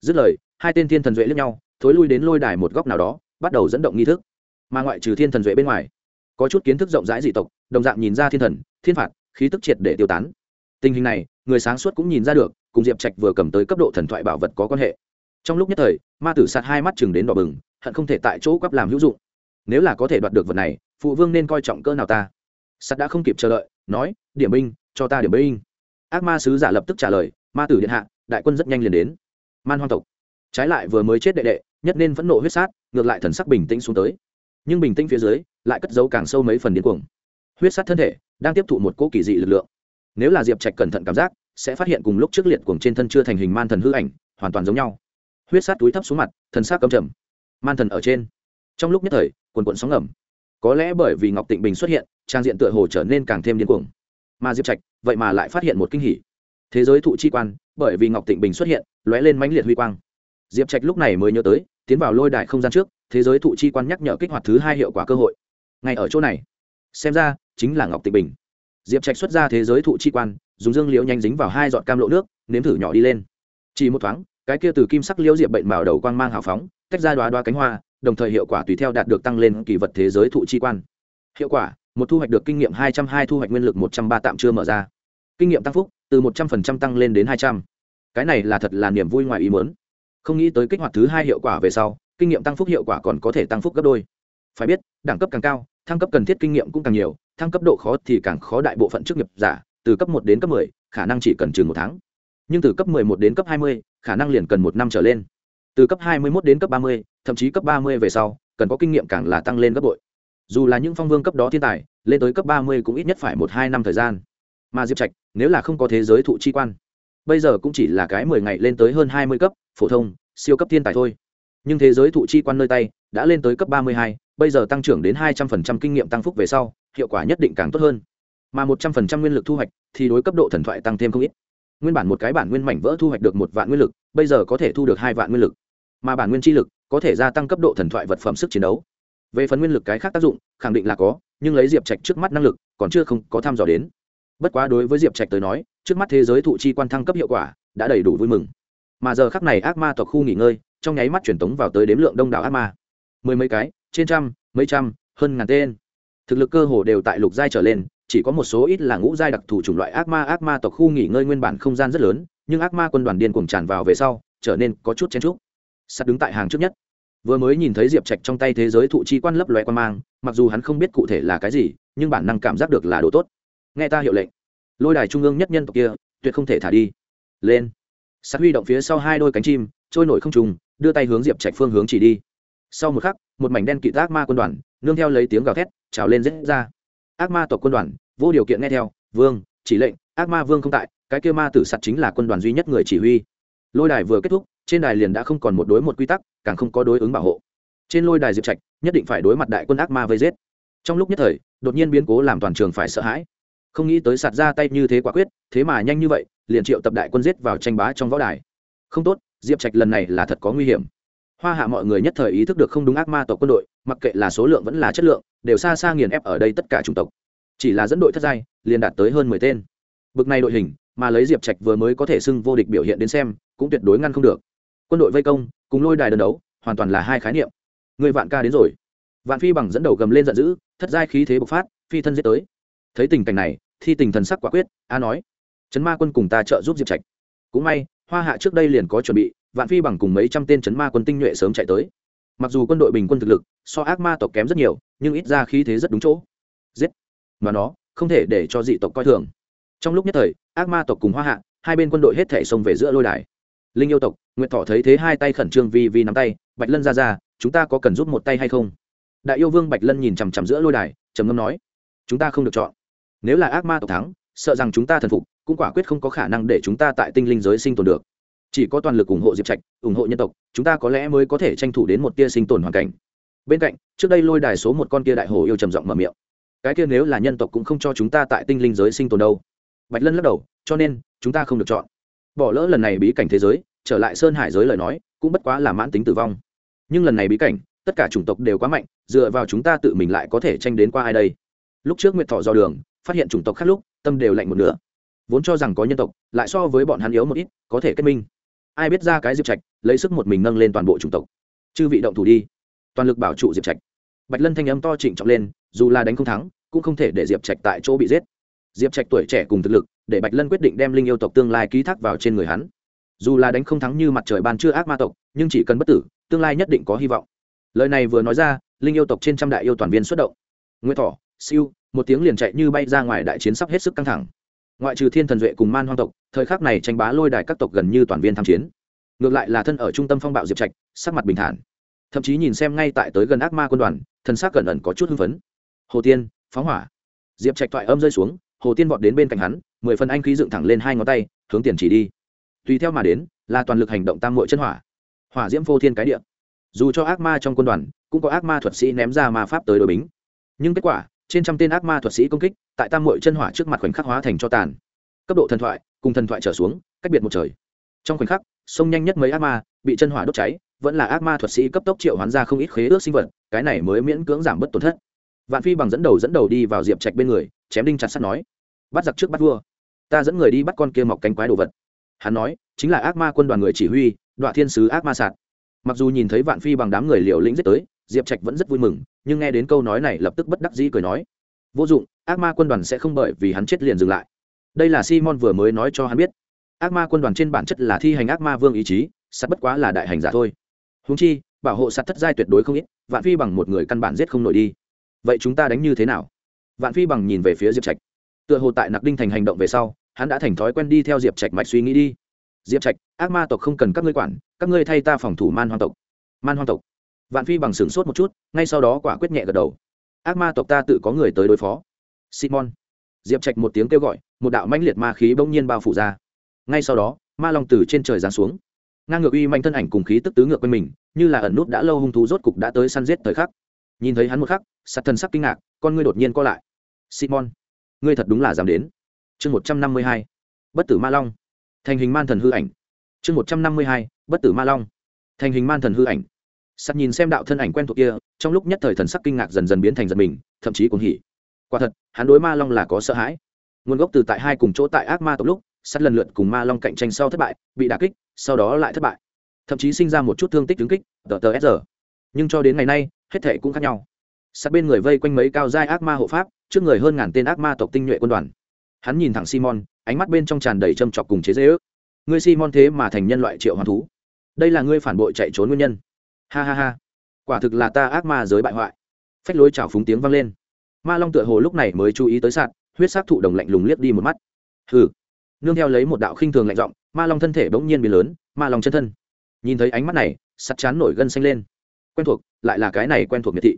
Dứt lời, hai tên thiên thần duệ lẫn nhau, thối lui đến lôi đài một góc nào đó, bắt đầu dẫn động nghi thức mà ngoại trừ thiên thần duệ bên ngoài, có chút kiến thức rộng rãi dị tộc, đồng dạng nhìn ra thiên thần, thiên phạt, khí tức triệt để tiêu tán. Tình hình này, người sáng suốt cũng nhìn ra được, cùng diệp trạch vừa cầm tới cấp độ thần thoại bảo vật có quan hệ. Trong lúc nhất thời, ma tử sạt hai mắt chừng đến đỏ bừng, hận không thể tại chỗ quắp làm hữu dụng. Nếu là có thể đoạt được vật này, phụ vương nên coi trọng cơ nào ta? Sắt đã không kịp chờ đợi, nói, điểm binh, cho ta điểm binh. Ác ma sứ giả lập tức trả lời, ma tử điện hạ, đại quân rất nhanh liền đến. Man hoang tộc. Trái lại vừa mới chết đệ đệ, nhất nên phẫn nộ huyết sát, ngược lại thần sắc bình tĩnh xuống tới nhưng bình tĩnh phía dưới, lại cất giấu càng sâu mấy phần điên cuồng. Huyết sát thân thể đang tiếp thụ một cỗ kỳ dị lực lượng. Nếu là diệp trạch cẩn thận cảm giác, sẽ phát hiện cùng lúc trước liệt cuồng trên thân chưa thành hình man thần hư ảnh, hoàn toàn giống nhau. Huyết sát túi thấp xuống mặt, thần sát cầm trầm. Man thần ở trên. Trong lúc nhất thời quần quận sóng ngầm. Có lẽ bởi vì ngọc tịnh bình xuất hiện, trang diện tựa hồ trở nên càng thêm điên cuồng. Mà diệp trạch, vậy mà lại phát hiện một kinh hỉ. Thế giới thụ chi quan, bởi vì ngọc tịnh bình xuất hiện, lóe lên mãnh liệt huy quang. Diệp trạch lúc này mới nhớ tới, tiến vào lôi đại không gian trước thế giới thụ chi quan nhắc nhở kích hoạt thứ hai hiệu quả cơ hội. Ngay ở chỗ này, xem ra chính là ngọc tịnh bình. Diệp trạch xuất ra thế giới thụ chi quan, dùng dương liễu nhanh dính vào hai giọt cam lộ nước, nếm thử nhỏ đi lên. Chỉ một thoáng, cái kia từ kim sắc liễu diệp bệnh màu đầu quang mang hào phóng, tách ra đoá đoá cánh hoa, đồng thời hiệu quả tùy theo đạt được tăng lên kỳ vật thế giới thụ chi quan. Hiệu quả, một thu hoạch được kinh nghiệm hai trăm hai thu hoạch nguyên lực một trăm ba tạm chưa mở ra. Kinh nghiệm tăng phúc, từ một trăm phần trăm tăng lên đến hai trăm. Cái này là thật là niềm vui ngoài ý muốn. Không nghĩ tới kích hoạt thứ hai hiệu quả về sau kinh nghiệm tăng phúc hiệu quả còn có thể tăng phúc gấp đôi. Phải biết, đẳng cấp càng cao, thăng cấp cần thiết kinh nghiệm cũng càng nhiều, thăng cấp độ khó thì càng khó đại bộ phận chức nghiệp giả, từ cấp một đến cấp mười, khả năng chỉ cần chừng một tháng. Nhưng từ cấp mười một đến cấp hai mươi, khả năng liền cần một năm trở lên. Từ cấp hai mươi một đến cấp ba mươi, thậm chí cấp ba mươi về sau, cần có kinh nghiệm càng là tăng lên gấp bội. Dù là những phong vương cấp đó thiên tài, lên tới cấp ba mươi cũng ít nhất phải một hai năm thời gian. Mà diệp trạch, nếu là không có thế giới thụ chi quan, bây giờ cũng chỉ là cái mười ngày lên tới hơn hai mươi cấp, phổ thông, siêu cấp thiên tài thôi nhưng thế giới thụ chi quan nơi tay đã lên tới cấp ba mươi hai, bây giờ tăng trưởng đến hai trăm phần trăm kinh nghiệm tăng phúc về sau, hiệu quả nhất định càng tốt hơn. Mà một trăm phần trăm nguyên lực thu hoạch thì đối cấp độ thần thoại tăng thêm không ít. Nguyên bản một cái bản nguyên mảnh vỡ thu hoạch được một vạn nguyên lực, bây giờ có thể thu được hai vạn nguyên lực. Mà bản nguyên chi lực có thể gia tăng cấp độ thần thoại vật phẩm sức chiến đấu. Về phần nguyên lực cái khác tác dụng, khẳng định là có, nhưng lấy diệp trạch trước mắt năng lực còn chưa không có thăm dò đến. Bất quá đối với diệp trạch tới nói, trước mắt thế giới thụ chi quan thăng cấp hiệu quả đã đầy đủ vui mừng. Mà giờ khắc này ác ma tộc khu nghỉ ngơi trong nháy mắt truyền tống vào tới đếm lượng đông đảo ác ma. Mười mấy cái, trên trăm, mấy trăm, hơn ngàn tên. Thực lực cơ hồ đều tại lục giai trở lên, chỉ có một số ít là ngũ giai đặc thù chủng loại ác ma ác ma tộc khu nghỉ ngơi nguyên bản không gian rất lớn, nhưng ác ma quân đoàn điên cuồng tràn vào về sau, trở nên có chút chen trúc sắt đứng tại hàng trước nhất. Vừa mới nhìn thấy diệp trạch trong tay thế giới thụ chi quan lấp loe quan mang, mặc dù hắn không biết cụ thể là cái gì, nhưng bản năng cảm giác được là đồ tốt. Nghe ta hiệu lệnh. Lôi đài trung ương nhất nhân tộc kia, tuyệt không thể thả đi. Lên. Sắt huy động phía sau hai đôi cánh chim, trôi nổi không trùng đưa tay hướng diệp trạch phương hướng chỉ đi sau một khắc một mảnh đen kịt ác ma quân đoàn nương theo lấy tiếng gào thét trào lên rết ra ác ma tộc quân đoàn vô điều kiện nghe theo vương chỉ lệnh ác ma vương không tại cái kêu ma tử sặt chính là quân đoàn duy nhất người chỉ huy lôi đài vừa kết thúc trên đài liền đã không còn một đối một quy tắc càng không có đối ứng bảo hộ trên lôi đài diệp trạch nhất định phải đối mặt đại quân ác ma vây giết trong lúc nhất thời đột nhiên biến cố làm toàn trường phải sợ hãi không nghĩ tới sạt ra tay như thế quả quyết thế mà nhanh như vậy liền triệu tập đại quân giết vào tranh bá trong võ đài không tốt diệp trạch lần này là thật có nguy hiểm. Hoa hạ mọi người nhất thời ý thức được không đúng ác ma tộc quân đội, mặc kệ là số lượng vẫn là chất lượng, đều xa xa nghiền ép ở đây tất cả chủng tộc. Chỉ là dẫn đội thất giai, liền đạt tới hơn mười tên. Bực này đội hình, mà lấy diệp trạch vừa mới có thể xưng vô địch biểu hiện đến xem, cũng tuyệt đối ngăn không được. Quân đội vây công, cùng lôi đài đơn đấu, hoàn toàn là hai khái niệm. Người vạn ca đến rồi. Vạn phi bằng dẫn đầu gầm lên giận dữ, thất giai khí thế bộc phát, phi thân giết tới. Thấy tình cảnh này, thi tình thần sắc quả quyết, a nói trấn ma quân cùng ta trợ giúp diệp trạch. Cũng may hoa hạ trước đây liền có chuẩn bị, vạn phi bằng cùng mấy trăm tên chấn ma quân tinh nhuệ sớm chạy tới. Mặc dù quân đội bình quân thực lực so ác ma tộc kém rất nhiều, nhưng ít ra khí thế rất đúng chỗ. Giết! Mà nó, không thể để cho dị tộc coi thường. Trong lúc nhất thời, ác ma tộc cùng hoa hạ, hai bên quân đội hết thể xông về giữa lôi đài. Linh yêu tộc, nguyệt thọ thấy thế hai tay khẩn trương vì vì nắm tay, bạch lân ra ra, chúng ta có cần giúp một tay hay không? Đại yêu vương bạch lân nhìn chằm chằm giữa lôi đài, trầm ngâm nói, chúng ta không được chọn. Nếu là ác ma tộc thắng, sợ rằng chúng ta thần phục cũng quả quyết không có khả năng để chúng ta tại tinh linh giới sinh tồn được. Chỉ có toàn lực ủng hộ diệp trạch, ủng hộ nhân tộc, chúng ta có lẽ mới có thể tranh thủ đến một tia sinh tồn hoàn cảnh. Bên cạnh, trước đây lôi đài số một con kia đại hồ yêu trầm giọng mở miệng. Cái kia nếu là nhân tộc cũng không cho chúng ta tại tinh linh giới sinh tồn đâu. Bạch lân lắc đầu, cho nên, chúng ta không được chọn. Bỏ lỡ lần này bí cảnh thế giới, trở lại sơn hải giới lời nói, cũng bất quá là mãn tính tử vong. Nhưng lần này bí cảnh, tất cả chủng tộc đều quá mạnh, dựa vào chúng ta tự mình lại có thể tranh đến qua ai đây? Lúc trước nguyệt thọ do đường, phát hiện chủng tộc khác lúc, tâm đều lạnh một nửa vốn cho rằng có nhân tộc, lại so với bọn hắn yếu một ít, có thể kết minh. Ai biết ra cái diệp trạch, lấy sức một mình nâng lên toàn bộ chủng tộc. Chư vị động thủ đi. Toàn lực bảo trụ diệp trạch. Bạch lân thanh âm to trịnh trọng lên, dù là đánh không thắng, cũng không thể để diệp trạch tại chỗ bị giết. Diệp trạch tuổi trẻ cùng thực lực, để bạch lân quyết định đem linh yêu tộc tương lai ký thác vào trên người hắn. Dù là đánh không thắng như mặt trời ban chưa ác ma tộc, nhưng chỉ cần bất tử, tương lai nhất định có hy vọng. Lời này vừa nói ra, linh yêu tộc trên trăm đại yêu toàn viên xuất động. Nguyên thỏ, siêu, một tiếng liền chạy như bay ra ngoài đại chiến sắp hết sức căng thẳng ngoại trừ thiên thần duệ cùng man hoang tộc, thời khắc này tranh bá lôi đài các tộc gần như toàn viên tham chiến. Ngược lại là thân ở trung tâm phong bạo diệp trạch, sắc mặt bình thản. Thậm chí nhìn xem ngay tại tới gần ác ma quân đoàn, thần xác gần ẩn có chút hưng phấn. Hồ tiên, phóng hỏa. Diệp trạch thoại âm rơi xuống, hồ tiên vọt đến bên cạnh hắn, mười phần anh khí dựng thẳng lên hai ngón tay, hướng tiền chỉ đi. Tùy theo mà đến, là toàn lực hành động tam mội chân hỏa. Hỏa diễm vô thiên cái địa. Dù cho ác ma trong quân đoàn, cũng có ác ma thuật sĩ ném ra ma pháp tới đội bính. Nhưng kết quả trên trăm tên ác ma thuật sĩ công kích, tại tam mội chân hỏa trước mặt khoảnh khắc hóa thành cho tàn. Cấp độ thần thoại, cùng thần thoại trở xuống, cách biệt một trời. Trong khoảnh khắc, sông nhanh nhất mấy ác ma bị chân hỏa đốt cháy, vẫn là ác ma thuật sĩ cấp tốc triệu hoán ra không ít khế ước sinh vật, cái này mới miễn cưỡng giảm bớt tổn thất. Vạn phi bằng dẫn đầu dẫn đầu đi vào diệp trạch bên người, chém đinh chặt sắt nói, bắt giặc trước bắt vua. Ta dẫn người đi bắt con kia mọc cánh quái đồ vật. Hắn nói, chính là ác ma quân đoàn người chỉ huy đoạn thiên sứ ác ma sạt. Mặc dù nhìn thấy vạn phi bằng đám người liều lĩnh giết tới diệp trạch vẫn rất vui mừng, nhưng nghe đến câu nói này lập tức bất đắc dĩ cười nói, vô dụng, ác ma quân đoàn sẽ không bởi vì hắn chết liền dừng lại. Đây là simon vừa mới nói cho hắn biết. Ác ma quân đoàn trên bản chất là thi hành ác ma vương ý chí, sắt bất quá là đại hành giả thôi. Húng chi, bảo hộ sắt thất giai tuyệt đối không ít, vạn phi bằng một người căn bản giết không nổi đi. Vậy chúng ta đánh như thế nào? Vạn phi bằng nhìn về phía diệp trạch. Tựa hồ tại nặc đinh thành hành động về sau, hắn đã thành thói quen đi theo diệp trạch mạch suy nghĩ đi. Diệp trạch, ác ma tộc không cần các ngươi quản, các ngươi thay ta phòng thủ man hoang tộc. Man hoang tộc vạn phi bằng sửng sốt một chút, ngay sau đó quả quyết nhẹ gật đầu. Ác ma tộc ta tự có người tới đối phó. Simon. Diệp trạch một tiếng kêu gọi, một đạo mãnh liệt ma khí bỗng nhiên bao phủ ra. Ngay sau đó, ma long từ trên trời giáng xuống. Ngang ngược uy manh thân ảnh cùng khí tức tứ ngược quanh mình, như là ẩn nút đã lâu hung thú rốt cục đã tới săn giết thời khắc. Nhìn thấy hắn một khắc sạt thần sắc kinh ngạc, con ngươi đột nhiên co lại. Simon, ngươi thật đúng là dám đến. Chương một trăm năm mươi hai, bất tử ma long. Thành hình man thần hư ảnh. Chương một trăm năm mươi hai, bất tử ma long. Thành hình man thần hư ảnh sắt nhìn xem đạo thân ảnh quen thuộc kia, trong lúc nhất thời thần sắc kinh ngạc dần dần biến thành giật mình, thậm chí cũng hỉ. Quả thật, hắn đối ma long là có sợ hãi. Nguồn gốc từ tại hai cùng chỗ tại ác ma tộc lúc, sắt lần lượt cùng ma long cạnh tranh sau thất bại, bị đả kích, sau đó lại thất bại. Thậm chí sinh ra một chút thương tích tướng kích, tờ tờ sr nhưng cho đến ngày nay, hết thể cũng khác nhau. Sát bên người vây quanh mấy cao giai ác ma hộ pháp, trước người hơn ngàn tên ác ma tộc tinh nhuệ quân đoàn. Hắn nhìn thẳng simon, ánh mắt bên trong tràn đầy châm chọc cùng chế dễ ước ngươi simon thế mà thành nhân loại triệu hoàn thú. Đây là ngươi phản bội chạy trốn nguyên nhân ha ha ha. Quả thực là ta ác ma giới bại hoại. Phách lối chảo phúng tiếng vang lên. Ma long tựa hồ lúc này mới chú ý tới sạt, huyết sắc thụ đồng lạnh lùng liếc đi một mắt. Hừ. Nương theo lấy một đạo khinh thường lạnh giọng, ma long thân thể bỗng nhiên bị lớn, ma long chân thân. Nhìn thấy ánh mắt này sắt chán nổi gân xanh lên. Quen thuộc, lại là cái này quen thuộc miệt thị.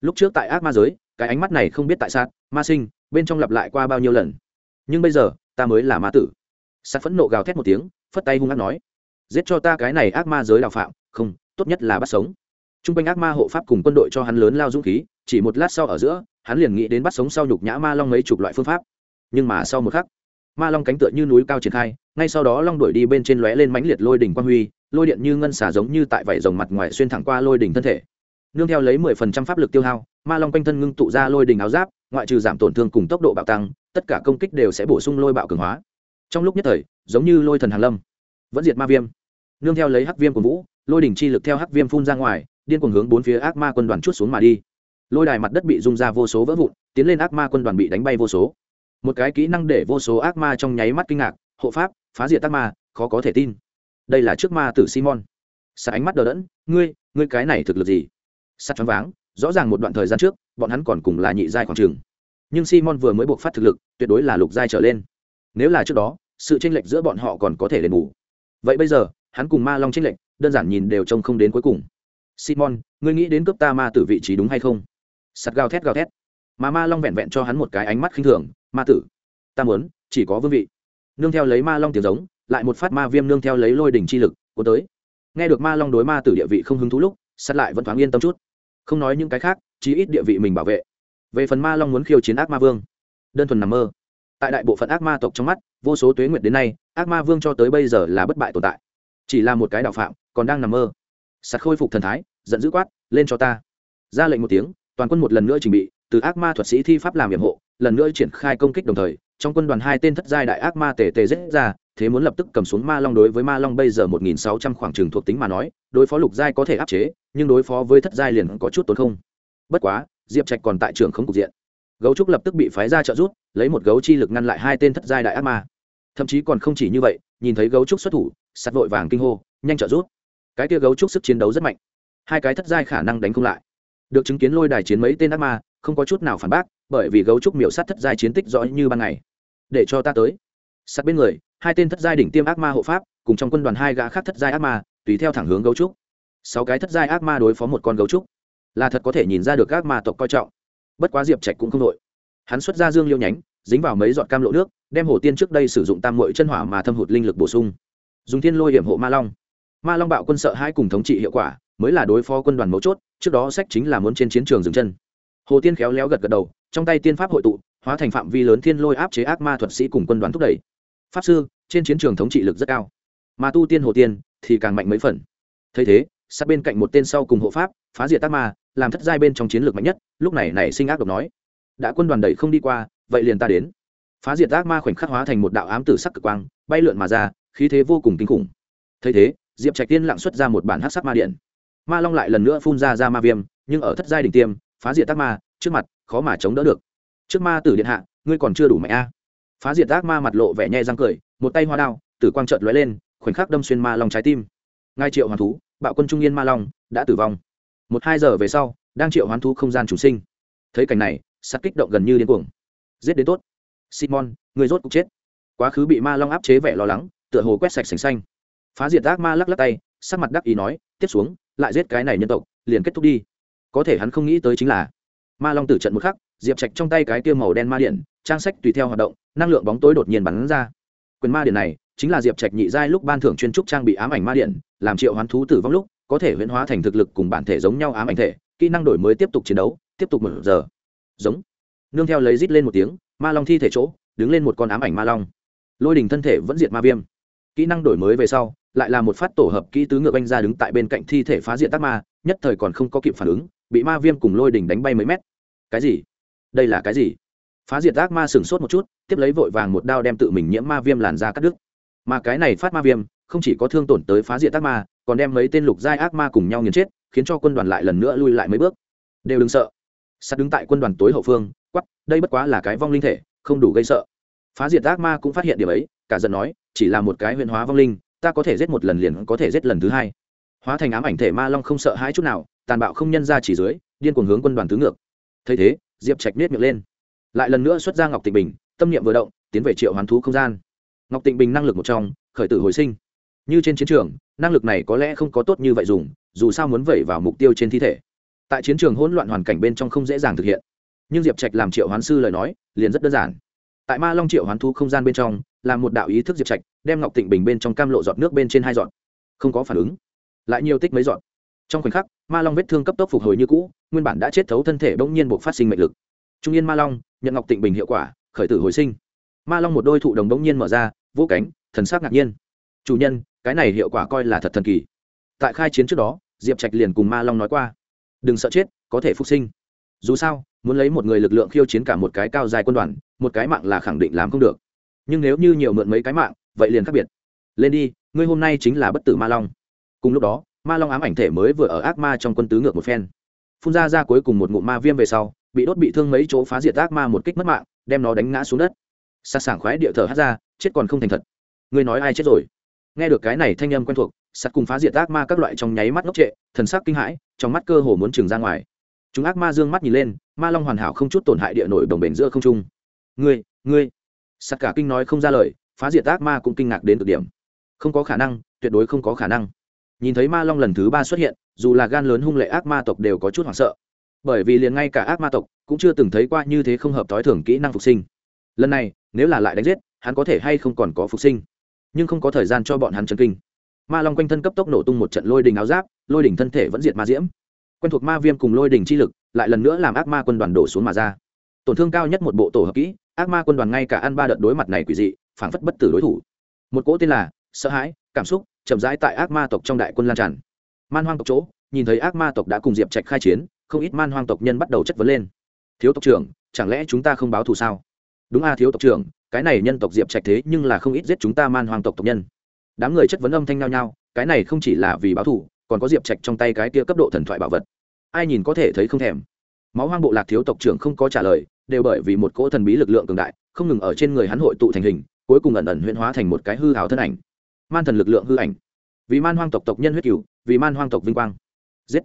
Lúc trước tại ác ma giới, cái ánh mắt này không biết tại sao ma sinh, bên trong lặp lại qua bao nhiêu lần. Nhưng bây giờ, ta mới là ma tử. Sắt phẫn nộ gào thét một tiếng, phất tay hung ác nói, giết cho ta cái này ác ma giới đạo phạm, không tốt nhất là bắt sống. T r u n g quanh ác ma hộ pháp cùng quân đội cho hắn lớn lao dũng khí, chỉ một lát sau ở giữa, hắn liền nghĩ đến bắt sống sau nhục nhã ma long mấy chục loại phương pháp. Nhưng mà sau một khắc, ma long cánh tựa như núi cao triển khai, ngay sau đó long đuổi đi bên trên lóe lên mãnh liệt lôi đỉnh quang huy, lôi điện như ngân xả giống như tại vảy rồng mặt ngoài xuyên thẳng qua lôi đỉnh thân thể. Nương theo lấy mười phần trăm pháp lực tiêu hao, ma long quanh thân ngưng tụ ra lôi đỉnh áo giáp, ngoại trừ giảm tổn thương cùng tốc độ bạo tăng, tất cả công kích đều sẽ bổ sung lôi bạo cường hóa. Trong lúc nhất thời, giống như lôi thần hàn lâm, vẫn diệt ma viêm nương theo lấy hắc viêm của vũ, lôi đỉnh chi lực theo hắc viêm phun ra ngoài, điên cuồng hướng bốn phía ác ma quân đoàn chút xuống mà đi. Lôi đài mặt đất bị rung ra vô số vỡ vụn, tiến lên ác ma quân đoàn bị đánh bay vô số. Một cái kỹ năng để vô số ác ma trong nháy mắt kinh ngạc, hộ pháp, phá diệt ác ma, khó có thể tin. Đây là trước ma tử simon. Sạt ánh mắt đờ đẫn, ngươi ngươi cái này thực lực gì? Sắt choáng váng, rõ ràng một đoạn thời gian trước, bọn hắn còn cùng là nhị giai khoảng trường. Nhưng simon vừa mới buộc phát thực lực, tuyệt đối là lục giai trở lên. Nếu là trước đó, sự tranh lệch giữa bọn họ còn có thể đền bù. Vậy bây giờ hắn cùng ma long chênh lệch đơn giản nhìn đều trông không đến cuối cùng. Simon, ngươi nghĩ đến cướp ta ma tử vị trí đúng hay không? Sắt gào thét gào thét. Mà ma long vẹn vẹn cho hắn một cái ánh mắt khinh thường, ma tử, ta muốn, chỉ có vương vị. Nương theo lấy ma long tiếng giống, lại một phát ma viêm nương theo lấy lôi đỉnh chi lực của tới. Nghe được ma long đối ma tử địa vị không hứng thú lúc sắt lại vẫn thoáng yên tâm chút. Không nói những cái khác, chí ít địa vị mình bảo vệ. Về phần ma long muốn khiêu chiến ác ma vương, đơn thuần nằm mơ. Tại đại bộ phận ác ma tộc trong mắt, vô số tuế nguyệt đến nay, ác ma vương cho tới bây giờ là bất bại tồn tại chỉ là một cái đạo phạm, còn đang nằm mơ. Sạt khôi phục thần thái, giận dữ quát, lên cho ta! Ra lệnh một tiếng, toàn quân một lần nữa trình bị, từ ác ma thuật sĩ thi pháp làm nhiệm hộ, lần nữa triển khai công kích đồng thời, trong quân đoàn hai tên thất giai đại ác ma tề tề giết ra, thế muốn lập tức cầm xuống ma long đối với ma long bây giờ một nghìn sáu trăm khoảng trường thuộc tính mà nói, đối phó lục giai có thể áp chế, nhưng đối phó với thất giai liền có chút tốn không. Bất quá, diệp trạch còn tại trường không cục diện. Gấu trúc lập tức bị phái ra trợ rút lấy một gấu chi lực ngăn lại hai tên thất giai đại ác ma. Thậm chí còn không chỉ như vậy nhìn thấy gấu trúc xuất thủ, sắt vội vàng kinh hô, nhanh trợ rút cái kia gấu trúc sức chiến đấu rất mạnh. Hai cái thất giai khả năng đánh không lại. Được chứng kiến lôi đài chiến mấy tên ác ma, không có chút nào phản bác, bởi vì gấu trúc miểu sát thất giai chiến tích rõ như ban ngày. Để cho ta tới. Sát bên người, hai tên thất giai đỉnh tiêm ác ma hộ pháp, cùng trong quân đoàn hai gã khác thất giai ác ma, tùy theo thẳng hướng gấu trúc. Sáu cái thất giai ác ma đối phó một con gấu trúc. Là thật có thể nhìn ra được ác ma tộc coi trọng. Bất quá diệp trạch cũng không đội. Hắn xuất ra dương liêu nhánh dính vào mấy giọt cam lộ nước, đem hồ tiên trước đây sử dụng tam mội chân hỏa mà thâm hụt linh lực bổ sung. Dùng thiên lôi hiểm hộ ma long. Ma long bạo quân sợ hai cùng thống trị hiệu quả, mới là đối phó quân đoàn mấu chốt, trước đó sách chính là muốn trên chiến trường dừng chân. Hồ tiên khéo léo gật gật đầu, trong tay tiên pháp hội tụ, hóa thành phạm vi lớn thiên lôi áp chế ác ma thuật sĩ cùng quân đoàn thúc đẩy. Pháp sư, trên chiến trường thống trị lực rất cao. Mà tu tiên hồ tiên thì càng mạnh mấy phần. Thấy thế, sát bên cạnh một tên sau cùng hộ pháp, phá diệt ác ma, làm thất giai bên trong chiến lược mạnh nhất, lúc này nảy sinh ác độc nói. Đã quân đoàn đẩy không đi qua vậy liền ta đến. Phá diệt ác ma khoảnh khắc hóa thành một đạo ám tử sắc cực quang, bay lượn mà ra, khí thế vô cùng kinh khủng. Thấy thế, diệp trạch tiên lặng xuất ra một bản hát sắc ma điện. Ma long lại lần nữa phun ra ra ma viêm, nhưng ở thất giai đỉnh tiêm, phá diệt ác ma, trước mặt, khó mà chống đỡ được. Trước ma tử điện hạ, ngươi còn chưa đủ mạnh a. Phá diệt ác ma mặt lộ vẻ nhẹ răng cười, một tay hoa đao, tử quang trợn lóe lên, khoảnh khắc đâm xuyên ma long trái tim. Ngai triệu hoàn thú, bạo quân trung yên ma long, đã tử vong. Một hai giờ về sau, đang triệu hoán thú không gian chủ sinh. Thấy cảnh này sắt kích động gần như điên cuồng giết đến tốt. Simon, người rốt cục chết. Quá khứ bị ma long áp chế vẻ lo lắng, tựa hồ quét sạch sành xanh. Phá diệt ác ma lắc lắc tay, sắc mặt đắc ý nói, tiếp xuống, lại giết cái này nhân tộc, liền kết thúc đi. Có thể hắn không nghĩ tới chính là, ma long tử trận một khắc, diệp trạch trong tay cái tiêu màu đen ma điện, trang sách tùy theo hoạt động, năng lượng bóng tối đột nhiên bắn ra. Quyền ma điện này, chính là diệp trạch nhị giai lúc ban thưởng chuyên trúc trang bị ám ảnh ma điện, làm triệu hoán thú tử vong lúc, có thể huyễn hóa thành thực lực cùng bản thể giống nhau ám ảnh thể, kỹ năng đổi mới tiếp tục chiến đấu, tiếp tục một giờ. Giống nương theo lấy rít lên một tiếng, ma long thi thể chỗ, đứng lên một con ám ảnh ma long. Lôi đình thân thể vẫn diệt ma viêm. Kỹ năng đổi mới về sau, lại là một phát tổ hợp kỹ tứ ngược anh ra đứng tại bên cạnh thi thể phá diện tắc ma, nhất thời còn không có kịp phản ứng, bị ma viêm cùng lôi đình đánh bay mấy mét. Cái gì? Đây là cái gì? Phá diệt ác ma sửng sốt một chút, tiếp lấy vội vàng một đao đem tự mình nhiễm ma viêm làn ra cắt đứt. Mà cái này phát ma viêm, không chỉ có thương tổn tới phá diệt ác ma, còn đem mấy tên lục giai ác ma cùng nhau nghiền chết, khiến cho quân đoàn lại lần nữa lui lại mấy bước. Đều đừng sợ. Sắt đứng tại quân đoàn tối hậu phương quắp đây bất quá là cái vong linh thể, không đủ gây sợ. Phá diệt ác ma cũng phát hiện điểm ấy, cả giận nói, chỉ là một cái huyền hóa vong linh, ta có thể giết một lần liền có thể giết lần thứ hai. Hóa thành ám ảnh thể ma long không sợ hãi chút nào, tàn bạo không nhân ra chỉ dưới, điên cuồng hướng quân đoàn tứ ngược. Thấy thế, diệp trạch nết miệng lên. Lại lần nữa xuất ra ngọc tịnh bình, tâm niệm vừa động, tiến về triệu hoàn thú không gian. Ngọc tịnh bình năng lực một trong, khởi tử hồi sinh. Như trên chiến trường, năng lực này có lẽ không có tốt như vậy dùng, dù sao muốn vẩy vào mục tiêu trên thi thể. Tại chiến trường hỗn loạn hoàn cảnh bên trong không dễ dàng thực hiện nhưng diệp trạch làm triệu hoán sư lời nói liền rất đơn giản tại ma long triệu hoán thu không gian bên trong là một đạo ý thức diệp trạch đem ngọc tịnh bình bên trong cam lộ giọt nước bên trên hai giọt không có phản ứng lại nhiều tích mấy giọt trong khoảnh khắc ma long vết thương cấp tốc phục hồi như cũ nguyên bản đã chết thấu thân thể bỗng nhiên buộc phát sinh mệnh lực trung yên ma long nhận ngọc tịnh bình hiệu quả khởi tử hồi sinh ma long một đôi thụ đồng bỗng nhiên mở ra vỗ cánh thần sắc ngạc nhiên chủ nhân cái này hiệu quả coi là thật thần kỳ tại khai chiến trước đó diệp trạch liền cùng ma long nói qua đừng sợ chết có thể phục sinh dù sao muốn lấy một người lực lượng khiêu chiến cả một cái cao dài quân đoàn, một cái mạng là khẳng định làm không được. Nhưng nếu như nhiều mượn mấy cái mạng, vậy liền khác biệt. Lên đi, ngươi hôm nay chính là bất tử ma long. Cùng lúc đó, ma long ám ảnh thể mới vừa ở ác ma trong quân tứ ngược một phen. Phun ra ra cuối cùng một ngụm ma viêm về sau, bị đốt bị thương mấy chỗ phá diệt ác ma một kích mất mạng, đem nó đánh ngã xuống đất. Xa sảng khoái địa thở hát ra, chết còn không thành thật. Ngươi nói ai chết rồi? Nghe được cái này thanh âm quen thuộc sắt cùng phá diệt ác ma các loại trong nháy mắt ngốc trệ, thần sắc kinh hãi, trong mắt cơ hồ muốn trừng ra ngoài chúng ác ma dương mắt nhìn lên, ma long hoàn hảo không chút tổn hại địa nổi đồng bền giữa không trung. Ngươi ngươi. Sắt cả kinh nói không ra lời, phá diệt ác ma cũng kinh ngạc đến cực điểm. Không có khả năng, tuyệt đối không có khả năng. Nhìn thấy ma long lần thứ ba xuất hiện, dù là gan lớn hung lệ ác ma tộc đều có chút hoảng sợ. Bởi vì liền ngay cả ác ma tộc cũng chưa từng thấy qua như thế không hợp thói thường thưởng kỹ năng phục sinh. Lần này, nếu là lại đánh giết, hắn có thể hay không còn có phục sinh. Nhưng không có thời gian cho bọn hắn chân kinh. Ma long quanh thân cấp tốc nổ tung một trận lôi đình áo giáp, lôi đình thân thể vẫn diệt ma diễm quen thuộc ma viêm cùng lôi đình chi lực, lại lần nữa làm ác ma quân đoàn đổ xuống mà ra. Tổn thương cao nhất một bộ tổ hợp kỹ, ác ma quân đoàn ngay cả ăn ba đợt đối mặt này quỷ dị, phảng phất bất tử đối thủ. Một cỗ tên là sợ hãi, cảm xúc, chậm rãi tại ác ma tộc trong đại quân lan tràn. Man hoang tộc chỗ, nhìn thấy ác ma tộc đã cùng diệp trạch khai chiến, không ít man hoang tộc nhân bắt đầu chất vấn lên. Thiếu tộc trưởng, chẳng lẽ chúng ta không báo thù sao? Đúng a thiếu tộc trưởng, cái này nhân tộc diệp trạch thế nhưng là không ít giết chúng ta man hoang tộc tộc nhân. Đám người chất vấn âm thanh nhau nhau cái này không chỉ là vì báo thù còn có diệp trạch trong tay cái kia cấp độ thần thoại bảo vật. Ai nhìn có thể thấy không thèm. Máu hoang bộ lạc thiếu tộc trưởng không có trả lời, đều bởi vì một cỗ thần bí lực lượng cường đại, không ngừng ở trên người hắn hội tụ thành hình, cuối cùng ẩn ẩn huyễn hóa thành một cái hư hào thân ảnh. Man thần lực lượng hư ảnh. Vì man hoang tộc tộc nhân huyết cửu, vì man hoang tộc vinh quang. Giết.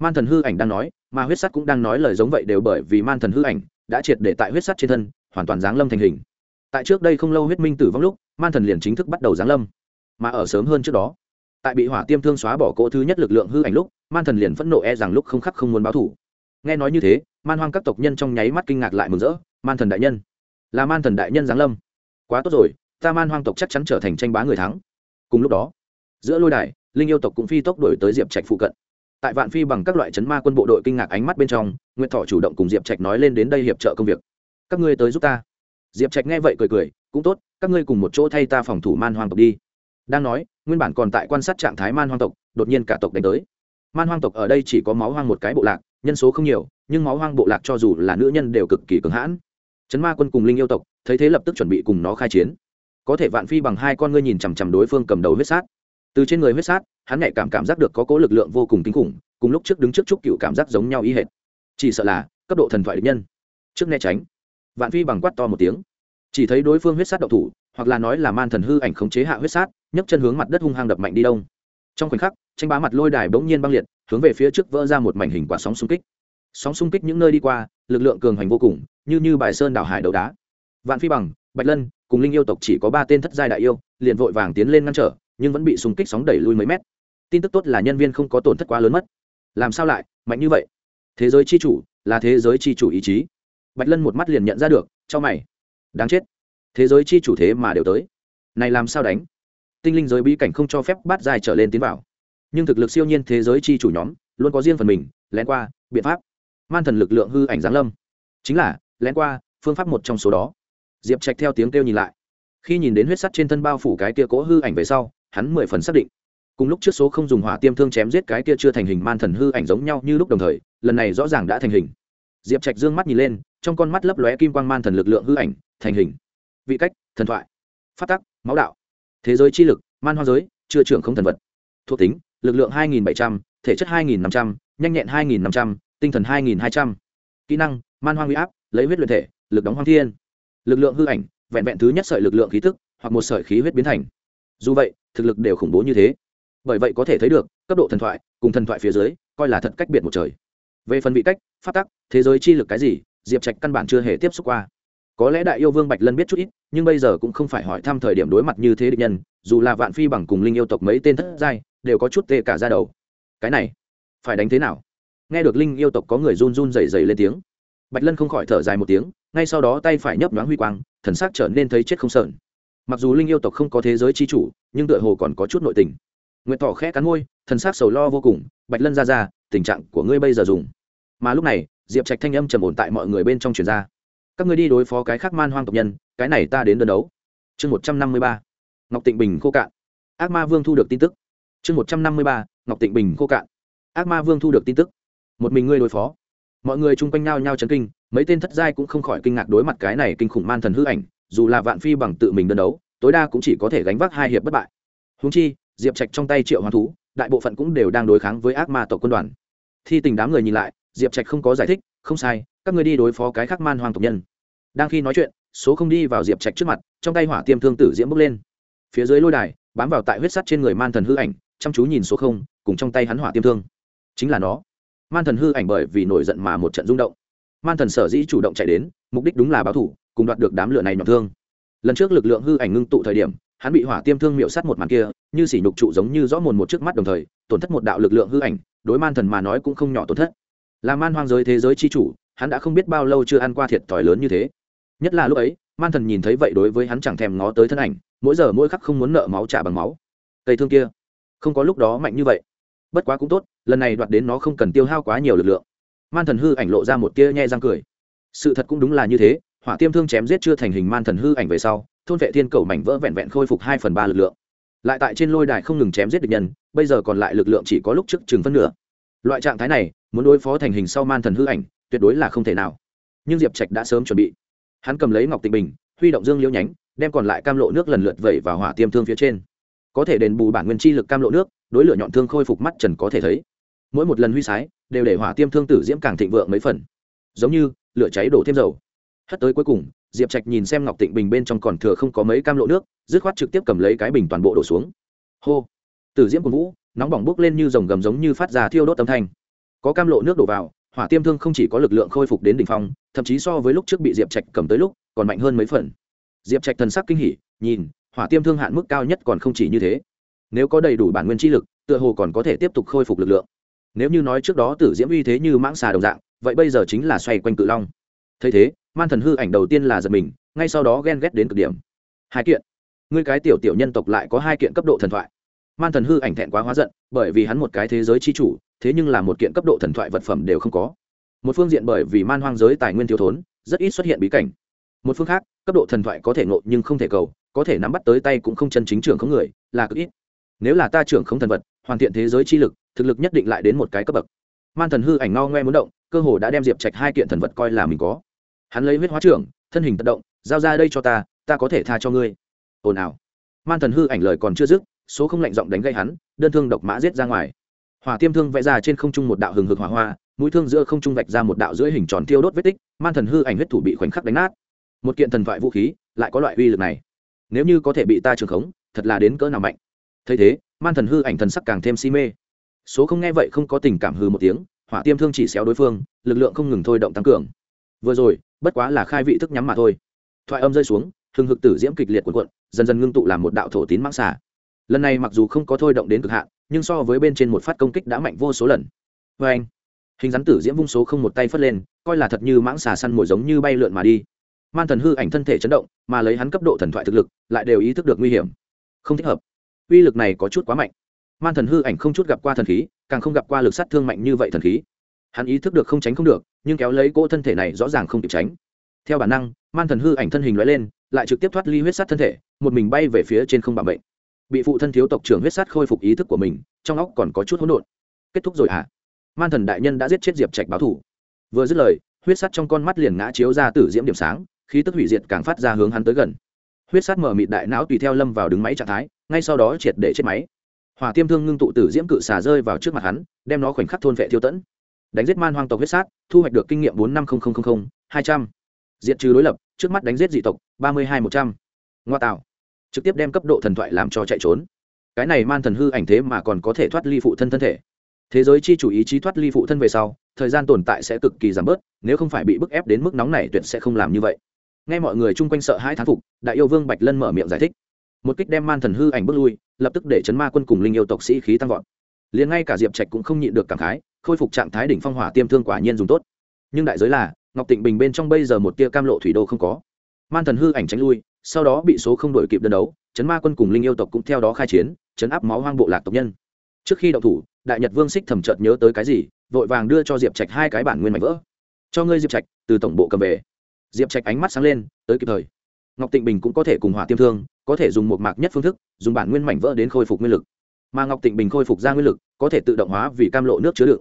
Man thần hư ảnh đang nói, mà huyết sắt cũng đang nói lời giống vậy đều bởi vì man thần hư ảnh đã triệt để tại huyết sắt trên thân, hoàn toàn giáng lâm thành hình. Tại trước đây không lâu huyết minh tử vong lúc, man thần liền chính thức bắt đầu giáng lâm. Mà ở sớm hơn trước đó tại bị hỏa tiêm thương xóa bỏ cỗ thứ nhất lực lượng hư ảnh lúc, man thần liền phẫn nộ e rằng lúc không khắc không muốn báo thủ. Nghe nói như thế, man hoang các tộc nhân trong nháy mắt kinh ngạc lại mừng rỡ, man thần đại nhân. Là man thần đại nhân giáng lâm. Quá tốt rồi, ta man hoang tộc chắc chắn trở thành tranh bá người thắng. Cùng lúc đó, giữa lôi đài, linh yêu tộc cũng phi tốc đổi tới diệp trạch phụ cận. Tại vạn phi bằng các loại chấn ma quân bộ đội kinh ngạc ánh mắt bên trong nguyễn thọ chủ động cùng diệp trạch nói lên đến đây hiệp trợ công việc. Các ngươi tới giúp ta. Diệp trạch nghe vậy cười cười, cũng tốt, các ngươi cùng một chỗ thay ta phòng thủ man hoang tộc đi. Đang nói nguyên bản còn tại quan sát trạng thái man hoang tộc, đột nhiên cả tộc đánh tới. Man hoang tộc ở đây chỉ có máu hoang một cái bộ lạc, nhân số không nhiều, nhưng máu hoang bộ lạc cho dù là nữ nhân đều cực kỳ cứng hãn. Chấn ma quân cùng linh yêu tộc, thấy thế lập tức chuẩn bị cùng nó khai chiến. Có thể vạn phi bằng hai con ngươi nhìn chằm chằm đối phương cầm đầu huyết sát. Từ trên người huyết sát, hắn nhạy cảm cảm giác được có cố lực lượng vô cùng kinh khủng, cùng lúc trước đứng trước trúc cựu cảm giác giống nhau ý hệt. Chỉ sợ là, cấp độ thần thoại địch nhân. Trước né tránh, vạn phi bằng quát to một tiếng. Chỉ thấy đối phương huyết sát đậu thủ hoặc là nói là man thần hư ảnh khống chế hạ huyết sát, nhấc chân hướng mặt đất hung hăng đập mạnh đi đông. Trong khoảnh khắc, tranh bá mặt lôi đài bỗng nhiên băng liệt, hướng về phía trước vỡ ra một mảnh hình quả sóng xung kích. Sóng xung kích những nơi đi qua, lực lượng cường hành vô cùng, như như bài sơn đảo hải đấu đá. Vạn phi bằng, bạch lân cùng linh yêu tộc chỉ có ba tên thất giai đại yêu, liền vội vàng tiến lên ngăn trở, nhưng vẫn bị xung kích sóng đẩy lui mấy mét. Tin tức tốt là nhân viên không có tổn thất quá lớn mất. Làm sao lại, mạnh như vậy? Thế giới chi chủ là thế giới chi chủ ý chí. Bạch lân một mắt liền nhận ra được, cho mày. Đáng chết thế giới chi chủ thế mà đều tới. Này làm sao đánh? Tinh linh giới bí cảnh không cho phép bát dài trở lên tiến vào. Nhưng thực lực siêu nhiên thế giới chi chủ nhóm luôn có riêng phần mình, lén qua, biện pháp. Man thần lực lượng hư ảnh giáng lâm. Chính là, lén qua, phương pháp một trong số đó. Diệp trạch theo tiếng kêu nhìn lại. Khi nhìn đến huyết sắt trên thân bao phủ cái kia cố hư ảnh về sau, hắn mười phần xác định. Cùng lúc trước số không dùng hỏa tiêm thương chém giết cái kia chưa thành hình man thần hư ảnh giống nhau như lúc đồng thời, lần này rõ ràng đã thành hình. Diệp trạch dương mắt nhìn lên, trong con mắt lấp lóe kim quang man thần lực lượng hư ảnh, thành hình vị cách thần thoại phát tắc máu đạo thế giới chi lực man hoa giới chưa trưởng không thần vật. Thuộc tính lực lượng 2.700, thể chất 2.500, nhanh nhẹn 2.500, tinh thần 2.200. kỹ năng man hoang huy áp lấy huyết luyện thể lực đóng hoang thiên. Lực lượng hư ảnh vẹn vẹn thứ nhất sợi lực lượng khí tức hoặc một sợi khí huyết biến thành. Dù vậy thực lực đều khủng bố như thế. Bởi vậy có thể thấy được cấp độ thần thoại cùng thần thoại phía dưới coi là thật cách biệt một trời. Về phần vị cách phát tắc thế giới chi lực cái gì diệp trạch căn bản chưa hề tiếp xúc qua có lẽ đại yêu vương bạch lân biết chút ít, nhưng bây giờ cũng không phải hỏi thăm thời điểm đối mặt như thế địch nhân, dù là vạn phi bằng cùng linh yêu tộc mấy tên thất giai, đều có chút tê cả ra đầu. Cái này, phải đánh thế nào? Nghe được linh yêu tộc có người run run rẩy rẩy lên tiếng. Bạch lân không khỏi thở dài một tiếng, ngay sau đó tay phải nhấp nhoáng huy quang, thần sắc trở nên thấy chết không sợn. Mặc dù linh yêu tộc không có thế giới chi chủ, nhưng tựa hồ còn có chút nội tình. Nguyện thọ khẽ cắn môi, thần sắc sầu lo vô cùng, bạch lân ra ra, tình trạng của ngươi bây giờ dùng. Mà lúc này, diệp trạch thanh âm trầm ổn tại mọi người bên trong truyền ra các ngươi đi đối phó cái khác man hoang tộc nhân, cái này ta đến đơn đấu. Chương một trăm năm mươi ba, ngọc tịnh bình khô cạn. Ác ma vương thu được tin tức. Chương một trăm năm mươi ba, ngọc tịnh bình khô cạn. Ác ma vương thu được tin tức. Một mình ngươi đối phó. Mọi người chung quanh nhau nhau chấn kinh, mấy tên thất giai cũng không khỏi kinh ngạc đối mặt cái này kinh khủng man thần hư ảnh, dù là vạn phi bằng tự mình đơn đấu, tối đa cũng chỉ có thể gánh vác hai hiệp bất bại. Húng chi, diệp trạch trong tay triệu hoàng thú, đại bộ phận cũng đều đang đối kháng với ác ma tộc quân đoàn. Thi tình đám người nhìn lại, diệp trạch không có giải thích, không sai các ngươi đi đối phó cái khắc man hoàng tộc nhân. Đang khi nói chuyện, số không đi vào diệp trạch trước mặt, trong tay hỏa tiêm thương tử diễm bước lên. Phía dưới lôi đài, bám vào tại huyết sắt trên người man thần hư ảnh, chăm chú nhìn số không, cùng trong tay hắn hỏa tiêm thương. Chính là nó. Man thần hư ảnh bởi vì nổi giận mà một trận rung động. Man thần sở dĩ chủ động chạy đến, mục đích đúng là báo thủ, cùng đoạt được đám lửa này nhọn thương. Lần trước lực lượng hư ảnh ngưng tụ thời điểm, hắn bị hỏa tiêm thương miệu sát một màn kia, như sỉ nhục trụ giống như rõ mồn một trước mắt đồng thời, tổn thất một đạo lực lượng hư ảnh, đối man thần mà nói cũng không nhỏ tổn thất. Là man hoang giới thế giới chi chủ hắn đã không biết bao lâu chưa ăn qua thiệt thòi lớn như thế. Nhất là lúc ấy, man thần nhìn thấy vậy đối với hắn chẳng thèm ngó tới thân ảnh, mỗi giờ mỗi khắc không muốn nợ máu trả bằng máu. Cây thương kia, không có lúc đó mạnh như vậy. Bất quá cũng tốt, lần này đoạt đến nó không cần tiêu hao quá nhiều lực lượng. Man thần hư ảnh lộ ra một tia nhẹ răng cười. Sự thật cũng đúng là như thế, hỏa tiêm thương chém giết chưa thành hình man thần hư ảnh về sau, thôn vệ thiên cầu mảnh vỡ vẹn vẹn khôi phục hai phần ba lực lượng. Lại tại trên lôi đài không ngừng chém giết địch nhân, bây giờ còn lại lực lượng chỉ có lúc trước chừng phân nửa. Loại trạng thái này, muốn đối phó thành hình sau man thần hư ảnh tuyệt đối là không thể nào. Nhưng diệp trạch đã sớm chuẩn bị. Hắn cầm lấy ngọc tịnh bình, huy động dương liễu nhánh, đem còn lại cam lộ nước lần lượt vẩy vào hỏa tiêm thương phía trên. Có thể đền bù bản nguyên chi lực cam lộ nước, đối lửa nhọn thương khôi phục mắt trần có thể thấy. Mỗi một lần huy sái, đều để hỏa tiêm thương tử diễm càng thịnh vượng mấy phần. Giống như, lửa cháy đổ thêm dầu. Hất tới cuối cùng, diệp trạch nhìn xem ngọc tịnh bình bên trong còn thừa không có mấy cam lộ nước, dứt khoát trực tiếp cầm lấy cái bình toàn bộ đổ xuống. Hô! Tử diễm của vũ, nóng bỏng bốc lên như dòng gầm giống như phát ra thiêu đốt âm thanh. Có cam lộ nước đổ vào hỏa tiêm thương không chỉ có lực lượng khôi phục đến đ ỉ n h phong, thậm chí so với lúc trước bị diệp trạch cầm tới lúc, còn mạnh hơn mấy phần. Diệp trạch thần sắc kinh hỉ, nhìn, hỏa tiêm thương hạn mức cao nhất còn không chỉ như thế. Nếu có đầy đủ bản nguyên chi lực, tựa hồ còn có thể tiếp tục khôi phục lực lượng. Nếu như nói trước đó tử diễm uy thế như mãng xà đồng dạng, vậy bây giờ chính là xoay quanh cự long. Thấy thế, man thần hư ảnh đầu tiên là giật mình, ngay sau đó ghen ghét đến cực điểm. Hai kiện. Ngươi cái tiểu tiểu nhân tộc lại có hai kiện cấp độ thần thoại man thần hư ảnh thẹn quá hóa giận, bởi vì hắn một cái thế giới c h i chủ, thế nhưng là một kiện cấp độ thần thoại vật phẩm đều không có. Một phương diện bởi vì man hoang giới tài nguyên thiếu thốn, rất ít xuất hiện bí cảnh. Một phương khác, cấp độ thần thoại có thể nộ nhưng không thể cầu, có thể nắm bắt tới tay cũng không chân chính trưởng không người, là cực ít. Nếu là ta trưởng không thần vật, hoàn thiện thế giới chi lực, thực lực nhất định lại đến một cái cấp bậc. Man thần hư ảnh ngao ngoe muốn động, cơ hồ đã đem diệp trạch hai kiện thần vật coi là mình có. Hắn lấy huyết hóa trưởng, thân hình tận động, giao ra đây cho ta ta có thể tha cho ngươi. Ồn ào. Man thần hư ảnh lời còn chưa dứt số không lạnh giọng đánh gây hắn, đơn thương độc mã giết ra ngoài. Hỏa tiêm thương vẽ ra trên không trung một đạo hừng hực hỏa hoa, mũi thương giữa không trung vạch ra một đạo giữa hình tròn tiêu đốt vết tích, man thần hư ảnh huyết thủ bị khoảnh khắc đánh nát. Một kiện thần thoại vũ khí, lại có loại uy lực này. Nếu như có thể bị ta trường khống, thật là đến cỡ nào mạnh. Thấy thế, man thần hư ảnh thần sắc càng thêm si mê. Số không nghe vậy không có tình cảm hư một tiếng, hỏa tiêm thương chỉ xéo đối phương, lực lượng không ngừng thôi động tăng cường. Vừa rồi, bất quá là khai vị thức nhắm mà thôi. Thoại âm rơi xuống, hừng hực tử diễm kịch liệt cuộn cuộn, dần dần ngưng tụ làm một đạo thổ tín mãng xả lần này mặc dù không có thôi động đến cực hạn, nhưng so với bên trên một phát công kích đã mạnh vô số lần. Vê anh, hình rắn tử diễm vung số không một tay phất lên, coi là thật như mãng xà săn mồi giống như bay lượn mà đi. Man thần hư ảnh thân thể chấn động, mà lấy hắn cấp độ thần thoại thực lực, lại đều ý thức được nguy hiểm. Không thích hợp. Uy lực này có chút quá mạnh. Man thần hư ảnh không chút gặp qua thần khí, càng không gặp qua lực sát thương mạnh như vậy thần khí. Hắn ý thức được không tránh không được, nhưng kéo lấy cỗ thân thể này rõ ràng không kịp tránh. Theo bản năng, man thần hư ảnh thân hình loại lên, lại trực tiếp thoát ly huyết sát thân thể, một mình bay về phía trên không bảo bệnh bị phụ thân thiếu tộc trưởng huyết sát khôi phục ý thức của mình, trong óc còn có chút hỗn độn. Kết thúc rồi hả? À? man thần đại nhân đã giết chết diệp trạch báo thủ. Vừa dứt lời, huyết sát trong con mắt liền ngã chiếu ra tử diễm điểm sáng, khí tức hủy diệt càng phát ra hướng hắn tới gần. Huyết sát mở mịt đại não tùy theo lâm vào đứng máy trạng thái, ngay sau đó triệt để chết máy. Hỏa tiêm thương ngưng tụ tử diễm cự xà rơi vào trước mặt hắn, đem nó khoảnh khắc thôn vệ thiêu tẫn. Đánh giết man hoang tộc huyết sát, thu hoạch được kinh nghiệm bốn năm hai trăm. Diện trừ đối lập, trước mắt đánh giết dị tộc, ba mươi hai một trăm. Ngoa tạo trực tiếp đem cấp độ thần thoại làm cho chạy trốn. Cái này man thần hư ảnh thế mà còn có thể thoát ly phụ thân thân thể. Thế giới chi chủ ý chí thoát ly phụ thân về sau, thời gian tồn tại sẽ cực kỳ giảm bớt, nếu không phải bị bức ép đến mức nóng này tuyệt sẽ không làm như vậy. Nghe mọi người chung quanh sợ hai thán phục, đại yêu vương bạch lân mở miệng giải thích. Một kích đem man thần hư ảnh bước lui, lập tức để chấn ma quân cùng linh yêu tộc sĩ khí tăng vọt. Liền ngay cả diệp trạch cũng không nhịn được cảm khái, khôi phục trạng thái đỉnh phong hỏa tiêm thương quả nhiên dùng tốt. Nhưng đại giới là, ngọc tịnh bình bên trong bây giờ một tia cam lộ thủy đô không có. Man thần hư ảnh tránh lui sau đó bị số không đổi kịp đơn đấu chấn ma quân cùng linh yêu tộc cũng theo đó khai chiến, chấn áp máu hoang bộ lạc tộc nhân. Trước khi đậu thủ, đại nhật vương xích thầm chợt nhớ tới cái gì, vội vàng đưa cho diệp trạch hai cái bản nguyên mảnh vỡ. Cho ngươi, diệp trạch, từ tổng bộ cầm về. Diệp trạch ánh mắt sáng lên, tới kịp thời. Ngọc tịnh bình cũng có thể cùng hỏa tiêm thương, có thể dùng một mạc nhất phương thức, dùng bản nguyên mảnh vỡ đến khôi phục nguyên lực. Mà ngọc tịnh bình khôi phục ra nguyên lực, có thể tự động hóa vì cam lộ nước chứa đựng.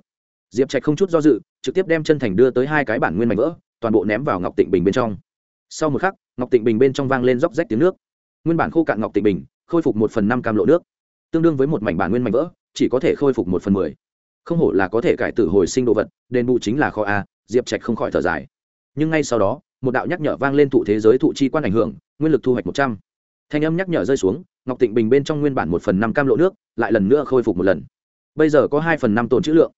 Diệp trạch không chút do dự, trực tiếp đem chân thành đưa tới hai cái bản nguyên mảnh vỡ, toàn bộ ném vào ngọc tịnh bình bên trong sau một khắc, ngọc tịnh bình bên trong vang lên róc rách tiếng nước. Nguyên bản khô cạn ngọc tịnh bình, khôi phục một phần năm cam lộ nước. Tương đương với một mảnh bản nguyên mảnh vỡ, chỉ có thể khôi phục một phần mười. Không hổ là có thể cải tử hồi sinh đồ vật, đền bù chính là kho a, diệp trạch không khỏi thở dài. Nhưng ngay sau đó, một đạo nhắc nhở vang lên thụ thế giới thụ chi quan ảnh hưởng, nguyên lực thu hoạch một trăm. Thanh âm nhắc nhở rơi xuống, ngọc tịnh bình bên trong nguyên bản một phần năm cam lộ nước, lại lần nữa khôi phục một lần. Bây giờ có hai phần năm tồn chữ lượng.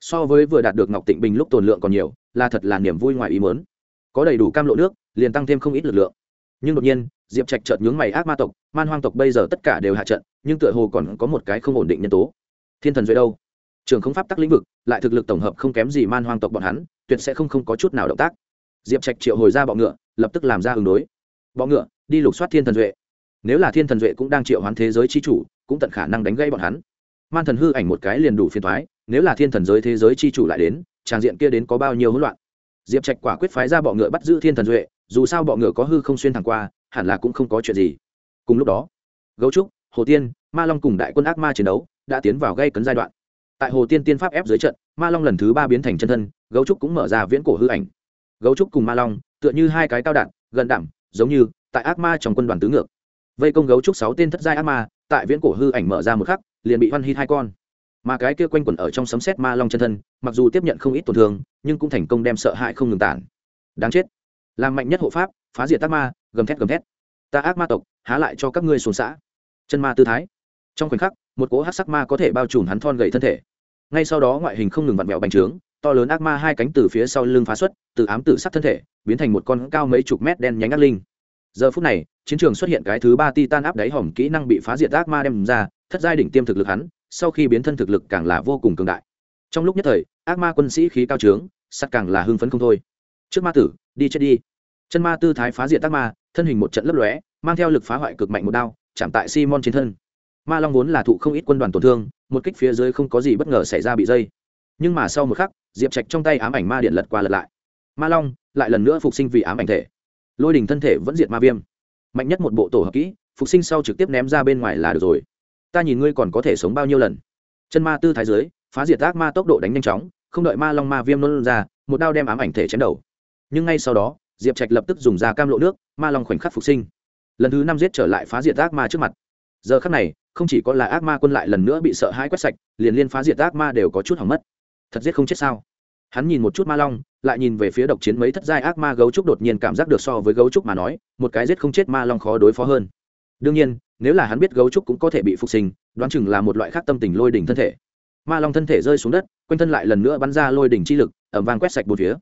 So với vừa đạt được ngọc tịnh bình lúc tồn lượng còn nhiều, là thật là niềm vui ngoài ý mớn có đầy đủ cam lộ nước, liền tăng thêm không ít lực lượng. Nhưng đột nhiên, diệp trạch chợt nhướng mày ác ma tộc, man hoang tộc bây giờ tất cả đều hạ trận, nhưng tựa hồ còn có một cái không ổn định nhân tố. Thiên thần dưới đâu? Trường không pháp tắc lĩnh vực, lại thực lực tổng hợp không kém gì man hoang tộc bọn hắn, tuyệt sẽ không không có chút nào động tác. Diệp trạch triệu hồi ra bọ ngựa, lập tức làm ra ứng đối. Bọ ngựa, đi lục soát thiên thần duệ. Nếu là thiên thần duệ cũng đang triệu hoán thế giới chi chủ, cũng tận khả năng đánh gây bọn hắn. Man thần hư ảnh một cái liền đủ phiền thoái nếu là thiên thần giới thế giới chi chủ lại đến, tràng diện kia đến có bao nhiêu hỗn loạn? Diệp trạch quả quyết phái ra bọ ngựa bắt giữ thiên thần duệ, dù sao bọ ngựa có hư không xuyên thẳng qua, hẳn là cũng không có chuyện gì. Cùng lúc đó, gấu trúc, hồ tiên, ma long cùng đại quân ác ma chiến đấu đã tiến vào gây cấn giai đoạn. Tại hồ tiên tiên pháp ép dưới trận, ma long lần thứ ba biến thành chân thân, gấu trúc cũng mở ra viễn cổ hư ảnh. Gấu trúc cùng ma long, tựa như hai cái cao đạn, gần đảm giống như tại ác ma trong quân đoàn tứ ngược. Vây công gấu trúc sáu tên thất giai ác ma, tại viễn cổ hư ảnh mở ra một khắc, liền bị hoan hít hai con mà cái kia quanh quẩn ở trong sấm sét ma long chân thân, mặc dù tiếp nhận không ít tổn thương, nhưng cũng thành công đem sợ hãi không ngừng tản. Đáng chết. Làm mạnh nhất hộ pháp, phá diệt tác ma, gầm thét gầm thét. Ta ác ma tộc, há lại cho các ngươi xuống xã. Chân ma tư thái. Trong khoảnh khắc, một cỗ hát sắc ma có thể bao trùm hắn thon gầy thân thể. Ngay sau đó ngoại hình không ngừng vặn vẹo bành trướng, to lớn ác ma hai cánh từ phía sau lưng phá xuất, từ ám tử sắc thân thể, biến thành một con cao mấy chục mét đen nhánh ác linh. Giờ phút này, chiến trường xuất hiện cái thứ ba titan áp đáy hỏng kỹ năng bị phá diệt ác ma đem ra, thất giai đỉnh tiêm thực lực hắn sau khi biến thân thực lực càng là vô cùng cường đại. Trong lúc nhất thời, ác ma quân sĩ khí cao trướng, sắt càng là hưng phấn không thôi. Trước ma tử, đi chết đi. Chân ma tư thái phá diện tác ma, thân hình một trận lấp lóe, mang theo lực phá hoại cực mạnh một đao, chạm tại simon trên thân. Ma long vốn là thụ không ít quân đoàn tổn thương, một kích phía dưới không có gì bất ngờ xảy ra bị dây. Nhưng mà sau một khắc, diệp trạch trong tay ám ảnh ma điện lật qua lật lại. Ma long lại lần nữa phục sinh vì ám ảnh thể. Lôi đình thân thể vẫn diệt ma viêm. Mạnh nhất một bộ tổ hợp kỹ, phục sinh sau trực tiếp ném ra bên ngoài là được rồi ta nhìn ngươi còn có thể sống bao nhiêu lần. Chân ma tư thái dưới, phá diệt ác ma tốc độ đánh nhanh chóng, không đợi ma long ma viêm nôn ra, một đao đem ám ảnh thể chém đầu. Nhưng ngay sau đó, diệp trạch lập tức dùng ra cam lộ nước, ma long khoảnh khắc phục sinh. Lần thứ năm giết trở lại phá diệt ác ma trước mặt. Giờ khắc này, không chỉ có là ác ma quân lại lần nữa bị sợ hãi quét sạch, liền liên phá diệt ác ma đều có chút hỏng mất. Thật giết không chết sao? Hắn nhìn một chút ma long, lại nhìn về phía độc chiến mấy thất giai ác ma gấu trúc, đột nhiên cảm giác được so với gấu trúc mà nói, một cái giết không chết ma long khó đối phó hơn. Đương nhiên nếu là hắn biết gấu trúc cũng có thể bị phục sinh, đoán chừng là một loại khác tâm tình lôi đỉnh thân thể. Ma long thân thể rơi xuống đất, quanh thân lại lần nữa bắn ra lôi đỉnh chi lực ẩm vang quét sạch một phía.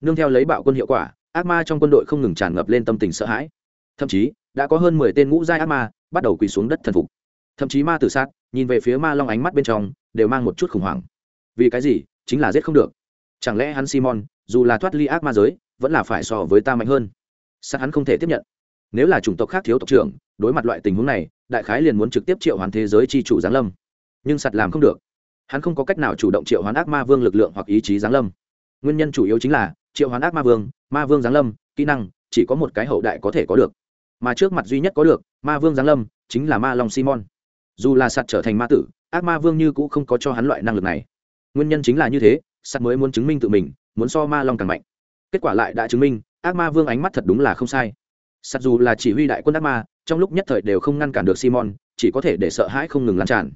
Nương theo lấy bạo quân hiệu quả, ác ma trong quân đội không ngừng tràn ngập lên tâm tình sợ hãi. Thậm chí, đã có hơn mười tên ngũ giai ác ma bắt đầu quỳ xuống đất thần phục. Thậm chí ma tử sát, nhìn về phía ma long ánh mắt bên trong, đều mang một chút khủng hoảng. Vì cái gì? Chính là giết không được. Chẳng lẽ hắn simon, dù là thoát ly ác ma giới, vẫn là phải so với ta mạnh hơn? Sát hắn không thể tiếp nhận nếu là chủng tộc khác thiếu tộc trưởng, đối mặt loại tình huống này, đại khái liền muốn trực tiếp triệu hoán thế giới c h i chủ giáng lâm. Nhưng sạt làm không được. Hắn không có cách nào chủ động triệu hoán ác ma vương lực lượng hoặc ý chí giáng lâm. Nguyên nhân chủ yếu chính là, triệu hoán ác ma vương ma vương giáng lâm, kỹ năng, chỉ có một cái hậu đại có thể có được. Mà trước mặt duy nhất có được, ma vương giáng lâm, chính là ma long simon. Dù là sạt trở thành ma tử, ác ma vương như cũ không có cho hắn loại năng lực này. Nguyên nhân chính là như thế, sạt mới muốn chứng minh tự mình, muốn so ma long càng mạnh. Kết quả lại đã chứng minh, ác ma vương ánh mắt thật đúng là không sai sạt dù là chỉ huy đại quân ác ma, trong lúc nhất thời đều không ngăn cản được simon, chỉ có thể để sợ hãi không ngừng lan tràn.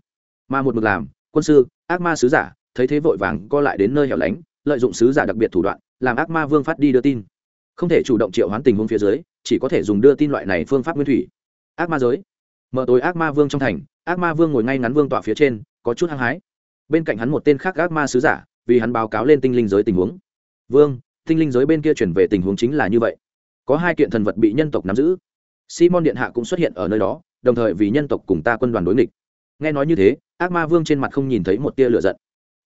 Mà một mực làm, quân sư, ác ma sứ giả, thấy thế vội vàng co lại đến nơi hẻo lánh, lợi dụng sứ giả đặc biệt thủ đoạn, làm ác ma vương phát đi đưa tin. Không thể chủ động triệu hoán tình huống phía dưới, chỉ có thể dùng đưa tin loại này phương pháp nguyên thủy. Ác ma giới. Mở tối ác ma vương trong thành, ác ma vương ngồi ngay ngắn vương tọa phía trên, có chút hăng hái. Bên cạnh hắn một tên khác ác ma sứ giả, vì hắn báo cáo lên tinh linh giới tình huống. Vương, tinh linh giới bên kia chuyển về tình huống chính là như vậy có hai kiện thần vật bị nhân tộc nắm giữ. Simon điện hạ cũng xuất hiện ở nơi đó, đồng thời vì nhân tộc cùng ta quân đoàn đối nghịch. Nghe nói như thế, ác ma vương trên mặt không nhìn thấy một tia lửa giận.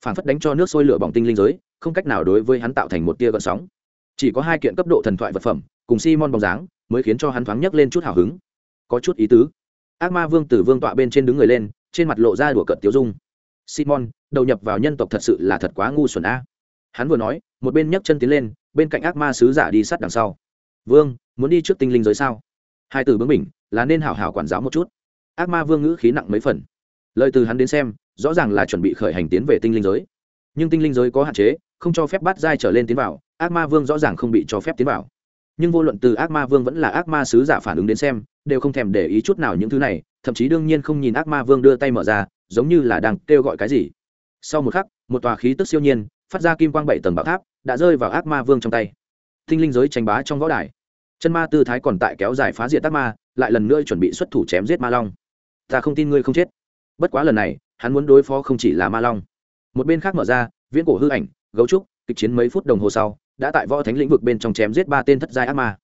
Phản phất đánh cho nước sôi lửa bỏng tinh linh giới, không cách nào đối với hắn tạo thành một tia gợn sóng. Chỉ có hai kiện cấp độ thần thoại vật phẩm, cùng simon bóng dáng, mới khiến cho hắn thoáng nhấc lên chút hào hứng. Có chút ý tứ. Ác ma vương từ vương tọa bên trên đứng người lên, trên mặt lộ ra đùa cợt tiêu dung. Simon, đầu nhập vào nhân tộc thật sự là thật quá ngu xuẩn a. Hắn vừa nói, một bên nhấc chân tiến lên, bên cạnh ác ma sứ giả đi sát đằng sau vương, muốn đi trước tinh linh giới sao? Hai từ bướng mình là nên hảo hảo quản giáo một chút. Ác ma vương ngữ khí nặng mấy phần. Lời từ hắn đến xem, rõ ràng là chuẩn bị khởi hành tiến về tinh linh giới. Nhưng tinh linh giới có hạn chế, không cho phép bắt giai trở lên tiến vào, ác ma vương rõ ràng không bị cho phép tiến vào. Nhưng vô luận từ ác ma vương vẫn là ác ma sứ giả phản ứng đến xem, đều không thèm để ý chút nào những thứ này, thậm chí đương nhiên không nhìn ác ma vương đưa tay mở ra, giống như là đang kêu gọi cái gì. Sau một khắc, một tòa khí tức siêu nhiên, phát ra kim quang bảy tầng bạo tháp, đã rơi vào ác ma vương trong tay tinh linh giới tranh bá trong võ đài. Chân ma tư thái còn tại kéo dài phá diệt Tác ma, lại lần nữa chuẩn bị xuất thủ chém giết ma long. Ta không tin ngươi không chết. Bất quá lần này, hắn muốn đối phó không chỉ là ma long. Một bên khác mở ra, viễn cổ hư ảnh, gấu trúc, kịch chiến mấy phút đồng hồ sau, đã tại võ thánh lĩnh vực bên trong chém giết ba tên thất giai ác ma.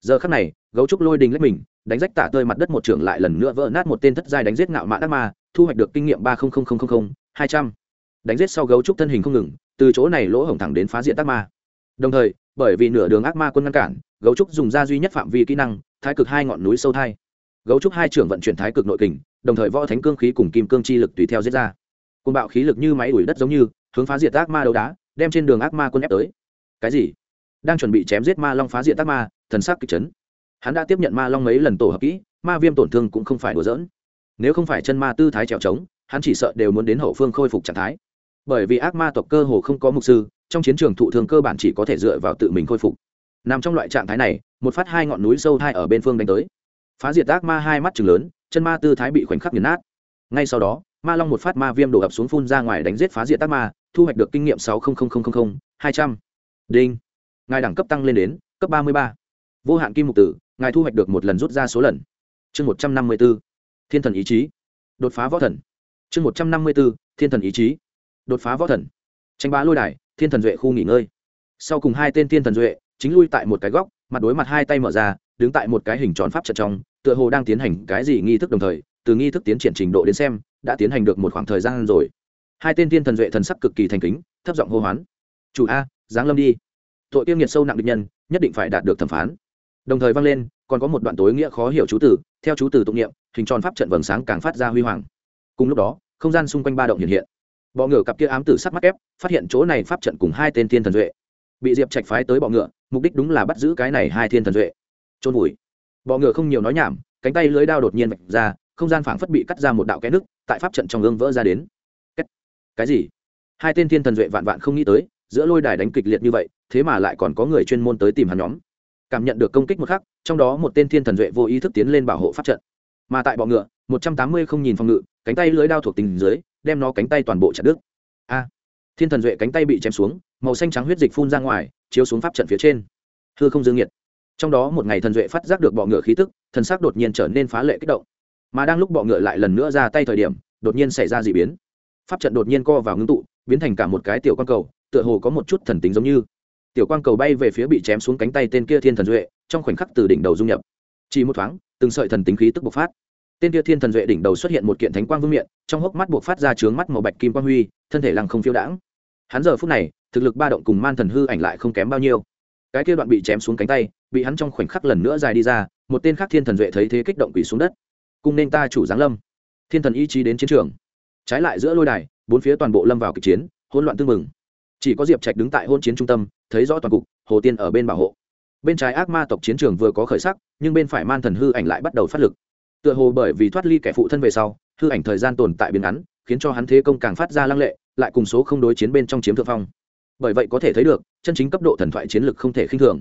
Giờ khắc này, gấu trúc lôi đình lách mình, đánh rách tả tơi mặt đất một trưởng lại lần nữa vỡ nát một tên thất giai đánh giết ngạo mạn ác ma, thu hoạch được kinh nghiệm ba hai trăm. Đánh giết sau gấu trúc thân hình không ngừng, từ chỗ này lỗ hổng thẳng đến phá diện ác ma. Đồng thời bởi vì nửa đường ác ma quân ngăn cản, gấu trúc dùng ra duy nhất phạm vi kỹ năng, thái cực hai ngọn núi sâu thai. Gấu trúc hai trưởng vận chuyển thái cực nội kình, đồng thời võ thánh cương khí cùng kim cương chi lực tùy theo giết ra. Côn bạo khí lực như máy đuổi đất giống như, hướng phá diệt ác ma đấu đá, đem trên đường ác ma quân ép tới. Cái gì? Đang chuẩn bị chém giết ma long phá diệt ác ma, thần sắc kịch chấn. Hắn đã tiếp nhận ma long mấy lần tổ hợp kỹ, ma viêm tổn thương cũng không phải đùa dỡn nếu không phải chân ma tư thái trèo trống, hắn chỉ sợ đều muốn đến hậu phương khôi phục trạng thái. Bởi vì ác ma tộc cơ hồ không có mục sư trong chiến trường thụ thương cơ bản chỉ có thể dựa vào tự mình khôi phục. Nằm trong loại trạng thái này, một phát hai ngọn núi sâu hai ở bên phương đánh tới. Phá diệt ác ma hai mắt chừng lớn, chân ma tư thái bị khoảnh khắc nghiền nát. Ngay sau đó, ma long một phát ma viêm đổ ập xuống phun ra ngoài đánh giết phá diệt ác ma, thu hoạch được kinh nghiệm sáu hai trăm. Đinh. Ngài đẳng cấp tăng lên đến, cấp ba mươi ba. Vô hạn kim mục tử, ngài thu hoạch được một lần rút ra số lần. Chương một trăm năm mươi b ố thiên thần ý chí. Đột phá võ thần. Chương một trăm năm mươi b ố thiên thần ý chí. Đột phá võ thần. Tranh bá lôi đài thiên thần duệ khu nghỉ ngơi. Sau cùng hai tên thiên thần duệ chính lui tại một cái góc, mặt đối mặt hai tay mở ra, đứng tại một cái hình tròn pháp trận trong, tựa hồ đang tiến hành cái gì nghi thức đồng thời, từ nghi thức tiến triển trình độ đến xem, đã tiến hành được một khoảng thời gian rồi. Hai tên thiên thần duệ thần sắc cực kỳ thành kính, thấp giọng hô hoán. Chủ a, giáng lâm đi. Tội tiêu nghiệt sâu nặng địch nhân, nhất định phải đạt được thẩm phán. Đồng thời vang lên, còn có một đoạn tối nghĩa khó hiểu chú tử, theo chú tử tụng niệm, hình tròn pháp trận vầng sáng càng phát ra huy hoàng. Cùng lúc đó, không gian xung quanh ba động hiện hiện bọ ngựa cặp kia ám tử sắc mắt ép phát hiện chỗ này pháp trận cùng hai tên thiên thần duệ. Bị diệp trạch phái tới bọ ngựa, mục đích đúng là bắt giữ cái này hai thiên thần duệ. Trôn vùi. Bọ ngựa không nhiều nói nhảm, cánh tay lưới đao đột nhiên vạch ra, không gian phảng phất bị cắt ra một đạo kẽ nước tại pháp trận trong gương vỡ ra đến. Cái gì? Hai tên thiên thần duệ vạn vạn không nghĩ tới, giữa lôi đài đánh kịch liệt như vậy, thế mà lại còn có người chuyên môn tới tìm hắn nhóm. Cảm nhận được công kích một khắc, trong đó một tên thiên thần duệ vô ý thức tiến lên bảo hộ pháp trận. Mà tại bọ ngựa, một trăm tám mươi không nhìn phòng ngự, cánh tay lưới đao thuộc tình dưới đem nó cánh tay toàn bộ chặt đứt. A, thiên thần duệ cánh tay bị chém xuống, màu xanh trắng huyết dịch phun ra ngoài, chiếu xuống pháp trận phía trên. Hư không dương nhiệt. Trong đó một ngày thần duệ phát giác được bọ ngựa khí tức, thần sắc đột nhiên trở nên phá lệ kích động. Mà đang lúc bọ ngựa lại lần nữa ra tay thời điểm, đột nhiên xảy ra d ị biến. Pháp trận đột nhiên co vào ngưng tụ, biến thành cả một cái tiểu quang cầu, tựa hồ có một chút thần tính giống như. Tiểu quang cầu bay về phía bị chém xuống cánh tay tên kia thiên thần duệ, trong khoảnh khắc từ đỉnh đầu dung nhập. Chỉ một thoáng, từng sợi thần tính khí tức bộc phát tên kia thiên thần duệ đỉnh đầu xuất hiện một kiện thánh quang vương miện, trong hốc mắt buộc phát ra trướng mắt màu bạch kim quang huy, thân thể lăng không phiêu đãng. Hắn giờ phút này, thực lực ba động cùng man thần hư ảnh lại không kém bao nhiêu. Cái kia đoạn bị chém xuống cánh tay, bị hắn trong khoảnh khắc lần nữa dài đi ra, một tên khác thiên thần duệ thấy thế kích động quỷ xuống đất. Cùng nên ta chủ giáng lâm. Thiên thần ý chí đến chiến trường. Trái lại giữa lôi đài, bốn phía toàn bộ lâm vào kịch chiến, hỗn loạn tương mừng. Chỉ có diệp trạch đứng tại hôn chiến trung tâm, thấy rõ toàn cục, hồ tiên ở bên bảo hộ. Bên trái ác ma tộc chiến trường vừa có khởi sắc, nhưng bên phải man thần hư ảnh lại bắt đầu phát lực tựa hồ bởi vì thoát ly kẻ phụ thân về sau, hư ảnh thời gian tồn tại biến ngắn, khiến cho hắn thế công càng phát ra lăng lệ, lại cùng số không đối chiến bên trong chiếm thượng phong. Bởi vậy có thể thấy được, chân chính cấp độ thần thoại chiến lực không thể khinh thường.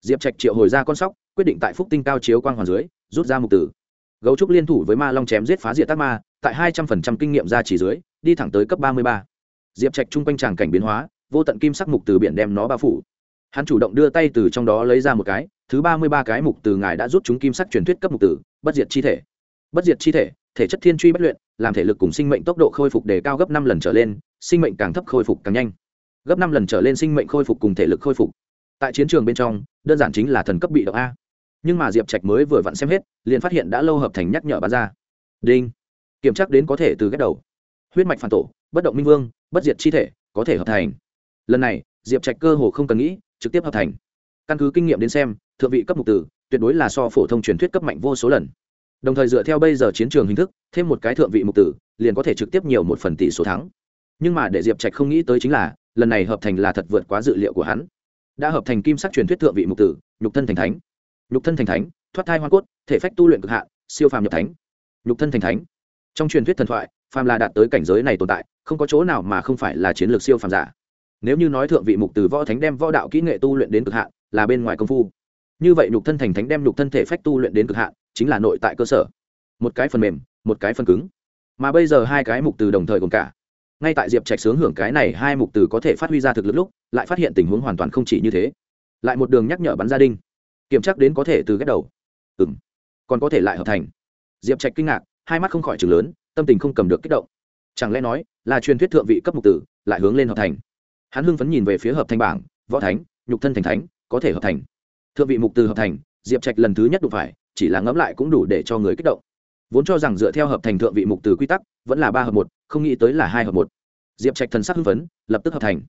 Diệp trạch triệu hồi ra con sóc, quyết định tại phúc tinh cao chiếu quang hoàn dưới, rút ra mục tử. Gấu trúc liên thủ với ma long chém giết phá diệt tác ma, tại hai trăm phần trăm kinh nghiệm ra chỉ dưới, đi thẳng tới cấp ba mươi ba. Diệp trạch chung quanh tràng cảnh biến hóa, vô tận kim sắc mục từ biển đem nó bao phủ. Hắn chủ động đưa tay từ trong đó lấy ra một cái thứ ba mươi ba cái mục từ ngài đã rút chúng kim sắc truyền thuyết cấp mục tử bất diệt chi thể. Bất diệt chi thể thể chất thiên truy bất luyện, làm thể lực cùng sinh mệnh tốc độ khôi phục đề cao gấp năm lần trở lên, sinh mệnh càng thấp khôi phục càng nhanh. Gấp năm lần trở lên sinh mệnh khôi phục cùng thể lực khôi phục. Tại chiến trường bên trong, đơn giản chính là thần cấp bị động a. Nhưng mà diệp trạch mới vừa vặn xem hết, liền phát hiện đã lâu hợp thành nhắc nhở bán ra. Đinh. Kiểm tra đến có thể từ ghép đầu. Huyết mạch phản tổ, bất động minh vương, bất diệt chi thể, có thể hợp thành. Lần này, diệp trạch cơ hồ không cần nghĩ, trực tiếp hợp thành. Căn cứ kinh nghiệm đến xem thượng vị cấp mục tử, tuyệt đối là so phổ thông truyền thuyết cấp mạnh vô số lần. Đồng thời dựa theo bây giờ chiến trường hình thức, thêm một cái thượng vị mục tử, liền có thể trực tiếp nhiều một phần tỷ số thắng. Nhưng mà để diệp trạch không nghĩ tới chính là, lần này hợp thành là thật vượt quá dự liệu của hắn. Đã hợp thành kim sắc truyền thuyết thượng vị mục tử, nhục thân thành thánh. Nhục thân thành thánh, thoát thai hoa cốt, thể phách tu luyện cực hạ siêu phàm nhập thánh. Nhục thân thành thánh. Trong truyền thuyết thần thoại, phàm là đạt tới cảnh giới này tồn tại, không có chỗ nào mà không phải là chiến lược siêu phàm giả. Nếu như nói thượng vị mục từ võ thánh đem võ đạo kỹ nghệ tu luyện đến cực hạn, là bên ngoài công phu như vậy nhục thân thành thánh đem nhục thân thể phách tu luyện đến cực hạn, chính là nội tại cơ sở. Một cái phần mềm, một cái phần cứng. Mà bây giờ hai cái mục từ đồng thời gồm cả. Ngay tại diệp trạch sướng hưởng cái này, hai mục từ có thể phát huy ra thực lực lúc, lại phát hiện tình huống hoàn toàn không chỉ như thế. Lại một đường nhắc nhở bắn gia đình kiểm tra đến có thể từ ghép đầu. Ừ m còn có thể lại hợp thành. Diệp trạch kinh ngạc, hai mắt không khỏi chừng lớn, tâm tình không cầm được kích động. Chẳng lẽ nói, là truyền thuyết thượng vị cấp mục tử, lại hướng lên hợp thành? Hắn hưng phấn nhìn về phía hợp thành bảng, võ thánh, nhục thân thành thánh, có thể hợp thành thượng vị mục từ hợp thành, diệp trạch lần thứ nhất đụng phải, chỉ là ngẫm lại cũng đủ để cho người kích động. Vốn cho rằng dựa theo hợp thành thượng vị mục từ quy tắc, vẫn là ba hợp một, không nghĩ tới là hai hợp một. Diệp trạch thần sắc hưng phấn, lập tức hợp thành.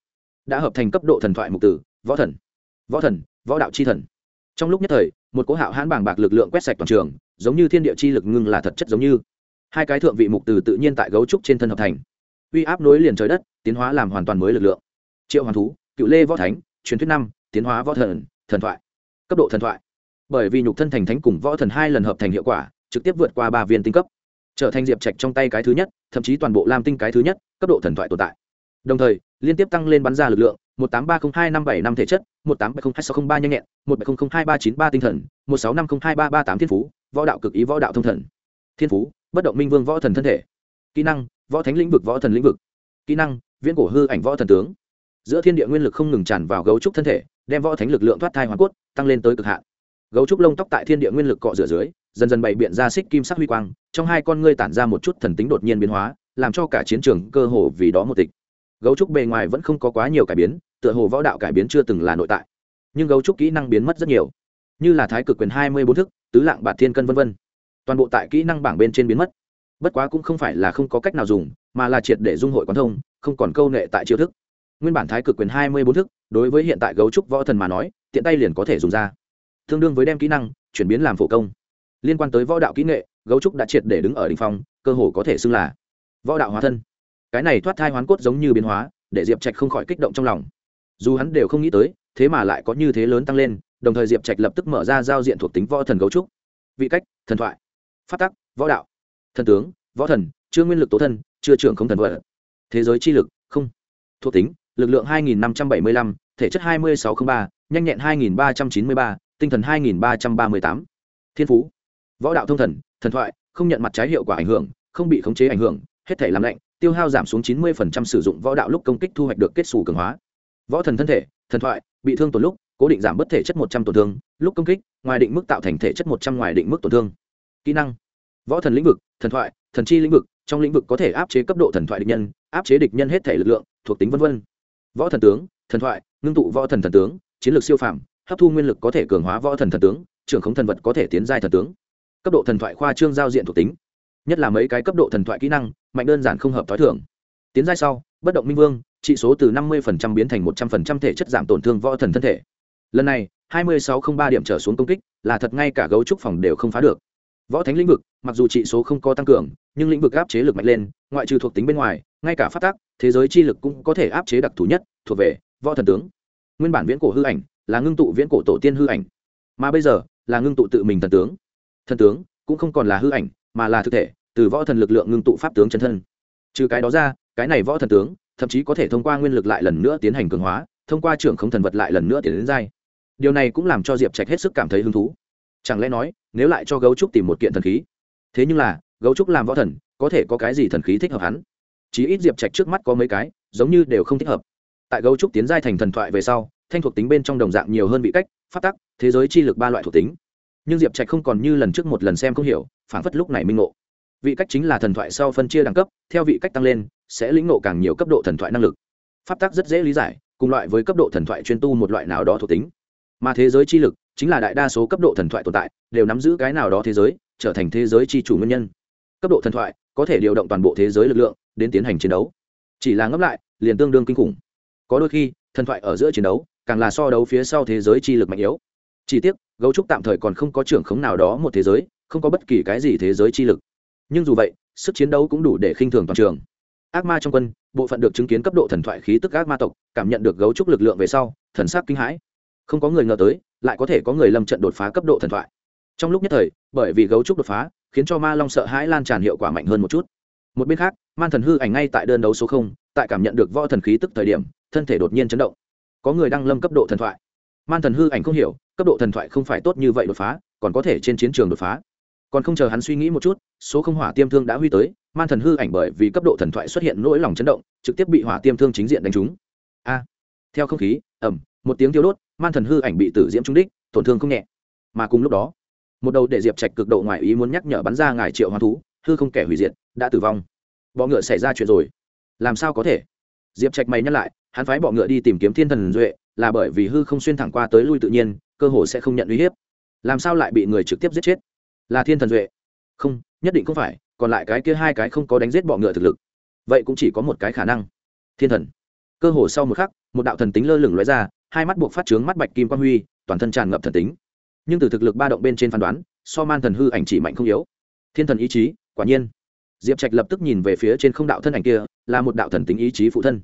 Đã hợp thành cấp độ thần thoại mục tử võ thần. Võ thần, võ đạo c h i thần. Trong lúc nhất thời, một cỗ hạo hãn bàng bạc lực lượng quét sạch toàn trường, giống như thiên địa chi lực ngưng là thật chất giống như. Hai cái thượng vị mục từ tự nhiên tại gấu trúc trên thân hợp thành. Uy áp nối liền trời đất, tiến hóa làm hoàn toàn mới lực lượng. Triệu hoàn thú, cựu lê võ thánh, truyền thuyết năm, tiến hóa võ thần thần thoại cấp độ thần thoại. Bởi vì nhục thân thành thánh cùng võ thần hai lần hợp thành hiệu quả, trực tiếp vượt qua ba viên tinh cấp. Trở thành diệp trạch trong tay cái thứ nhất, thậm chí toàn bộ lam tinh cái thứ nhất, cấp độ thần thoại tồn tại. Đồng thời, liên tiếp tăng lên bắn ra lực lượng, một tám ba không hai năm bảy năm thể chất, một tám bảy không hai sáu không ba nhanh nhẹn, một bảy không không hai ba chín ba tinh thần, một sáu năm không hai ba ba tám thiên phú, võ đạo cực ý võ đạo thông thần. Thiên phú, bất động minh vương võ thần thân thể. Kỹ năng, võ thánh lĩnh vực võ thần lĩnh vực. Kỹ năng, viễn cổ hư ảnh võ thần tướng giữa thiên địa nguyên lực không ngừng tràn vào gấu trúc thân thể, đem võ thánh lực lượng thoát thai hoàn cốt, tăng lên tới cực hạn. Gấu trúc lông tóc tại thiên địa nguyên lực cọ rửa dưới, dần dần bày biện ra xích kim sắc huy quang, trong hai con ngươi tản ra một chút thần tính đột nhiên biến hóa, làm cho cả chiến trường cơ hồ vì đó một tịch. Gấu trúc bề ngoài vẫn không có quá nhiều cải biến, tựa hồ võ đạo cải biến chưa từng là nội tại. Nhưng gấu trúc kỹ năng biến mất rất nhiều. Như là thái cực quyền hai mươi bốn thức, tứ lạng bạt thiên cân v v toàn bộ tại kỹ năng bảng bên trên biến mất. Bất quá cũng không phải là không có cách nào dùng, mà là triệt để dung hội quán thông, không còn câu nệ tại chiêu thức nguyên bản thái cực quyền hai mươi bốn thức, đối với hiện tại gấu trúc võ thần mà nói, tiện tay liền có thể dùng ra. Tương đương với đem kỹ năng, chuyển biến làm phổ công. Liên quan tới võ đạo kỹ nghệ, gấu trúc đã triệt để đứng ở đ ỉ n h phong, cơ hồ có thể xưng là võ đạo hóa thân. Cái này thoát thai hoán cốt giống như biến hóa, để diệp trạch không khỏi kích động trong lòng. Dù hắn đều không nghĩ tới, thế mà lại có như thế lớn tăng lên, đồng thời diệp trạch lập tức mở ra giao diện thuộc tính võ thần gấu trúc. Vị cách, thần thoại. Phát tắc, võ đạo. Thần tướng, võ thần, chưa nguyên lực tố thân, chưa trưởng không thần vợ thế giới chi lực, không. Thuộc tính lực lượng 2575, thể chất 2603, nhanh nhẹn 2393, tinh thần 2338. Thiên phú. Võ đạo thông thần, thần thoại, không nhận mặt trái hiệu quả ảnh hưởng, không bị khống chế ảnh hưởng, hết thể làm lạnh, tiêu hao giảm xuống 90% sử dụng võ đạo lúc công kích thu hoạch được kết sủ cường hóa. Võ thần thân thể, thần thoại, bị thương tổn lúc, cố định giảm bất thể chất 100 tổn thương, lúc công kích, ngoài định mức tạo thành thể chất 100 ngoài định mức tổn thương. Kỹ năng. Võ thần lĩnh vực, thần thoại, thần chi lĩnh vực, trong lĩnh vực có thể áp chế cấp độ thần thoại địch nhân, áp chế địch nhân hết thể lực lượng, thuộc tính vân vân võ thần tướng, thần thoại, ngưng tụ võ thần thần tướng, chiến lược siêu phàm, hấp thu nguyên lực có thể cường hóa võ thần thần tướng, trưởng khống thần vật có thể tiến giai thần tướng. Cấp độ thần thoại khoa trương giao diện thuộc tính. Nhất là mấy cái cấp độ thần thoại kỹ năng, mạnh đơn giản không hợp t h ó i thưởng tiến giai sau, bất động minh vương, trị số từ năm mươi biến thành một trăm linh thể chất giảm tổn thương võ thần thân thể. Lần này, hai mươi sáu không ba điểm trở xuống công kích, là thật ngay cả gấu trúc phòng đều không phá được. Võ thánh lĩnh vực, mặc dù trị số không có tăng cường, nhưng lĩnh vực áp chế lực mạnh lên, ngoại trừ thuộc tính bên ngoài ngay cả phát tác thế giới chi lực cũng có thể áp chế đặc thù nhất, thuộc về võ thần tướng. Nguyên bản viễn cổ hư ảnh là ngưng tụ viễn cổ tổ tiên hư ảnh, mà bây giờ là ngưng tụ tự mình thần tướng. Thần tướng cũng không còn là hư ảnh, mà là thực thể, từ võ thần lực lượng ngưng tụ pháp tướng chân thân. Trừ cái đó ra, cái này võ thần tướng thậm chí có thể thông qua nguyên lực lại lần nữa tiến hành cường hóa, thông qua trưởng không thần vật lại lần nữa tiến đến dai điều này cũng làm cho diệp trạch hết sức cảm thấy hứng thú. Chẳng lẽ nói, nếu lại cho gấu trúc tìm một kiện thần khí? Thế nhưng là, gấu trúc làm võ thần, có thể có cái gì thần khí thích hợp hắn? Chí ít diệp trạch trước mắt có mấy cái, giống như đều không thích hợp. Tại gấu trúc tiến giai thành thần thoại về sau, thanh thuộc tính bên trong đồng dạng nhiều hơn vị cách phát tắc, thế giới chi lực ba loại thuộc tính. Nhưng diệp trạch không còn như lần trước một lần xem không hiểu phản phất lúc này minh ngộ. Vị cách chính là thần thoại sau phân chia đẳng cấp, theo vị cách tăng lên, sẽ lĩnh ngộ càng nhiều cấp độ thần thoại năng lực. Pháp tắc rất dễ lý giải, cùng loại với cấp độ thần thoại chuyên tu một loại nào đó thuộc tính. Mà thế giới chi lực, chính là đại đa số cấp độ thần thoại tồn tại, đều nắm giữ cái nào đó thế giới, trở thành thế giới chi chủ nguyên nhân. Cấp độ thần thoại có thể điều động toàn bộ thế giới lực lượng đến tiến hành chiến đấu. Chỉ là ngấp lại, liền tương đương kinh khủng. Có đôi khi, thần thoại ở giữa chiến đấu, càng là so đấu phía sau thế giới chi lực mạnh yếu. Chỉ tiếc, gấu trúc tạm thời còn không có trưởng khống nào đó một thế giới, không có bất kỳ cái gì thế giới chi lực. Nhưng dù vậy, sức chiến đấu cũng đủ để khinh thường toàn trường. Ác ma trong quân, bộ phận được chứng kiến cấp độ thần thoại khí tức ác ma tộc, cảm nhận được gấu trúc lực lượng về sau, thần sắc kinh hãi. Không có người ngờ tới, lại có thể có người lâm trận đột phá cấp độ thần thoại. Trong lúc nhất thời, bởi vì gấu trúc đột phá, khiến cho ma long sợ hãi lan tràn hiệu quả mạnh hơn một chút. Một bên khác man thần hư ảnh ngay tại đơn đấu số không, tại cảm nhận được võ thần khí tức thời điểm, thân thể đột nhiên chấn động. Có người đang lâm cấp độ thần thoại. Man thần hư ảnh không hiểu, cấp độ thần thoại không phải tốt như vậy đột phá, còn có thể trên chiến trường đột phá. Còn không chờ hắn suy nghĩ một chút, số không hỏa tiêm thương đã huy tới, man thần hư ảnh bởi vì cấp độ thần thoại xuất hiện nỗi lòng chấn động, trực tiếp bị hỏa tiêm thương chính diện đánh trúng. A! Theo không khí ẩm một tiếng tiêu đốt, man thần hư ảnh bị tử diễm trúng đích, tổn thương không nhẹ. Mà cùng lúc đó, một đầu để diệp trạch cực độ ngoài ý muốn nhắc nhở bắn ra ngài triệu hoán thú, hư không kẻ hủy diệt, đã tử vong bọ ngựa xảy ra chuyện rồi. Làm sao có thể? Diệp trạch mày nhắc lại, hắn phái bọ ngựa đi tìm kiếm thiên thần duệ, là bởi vì hư không xuyên thẳng qua tới lui tự nhiên, cơ hồ sẽ không nhận uy hiếp. Làm sao lại bị người trực tiếp giết chết? Là thiên thần duệ. Không, nhất định không phải, còn lại cái kia hai cái không có đánh giết bọ ngựa thực lực. Vậy cũng chỉ có một cái khả năng. Thiên thần. Cơ hồ sau một khắc, một đạo thần tính lơ lửng lóe ra, hai mắt buộc phát trướng mắt bạch kim quang huy, toàn thân tràn ngập thần tính. Nhưng từ thực lực ba động bên trên phán đoán, so man thần hư ảnh chỉ mạnh không yếu. Thiên thần ý chí, quả nhiên diệp trạch lập tức nhìn về phía trên không đạo thân ảnh kia, là một đạo thần tính ý chí phụ thân.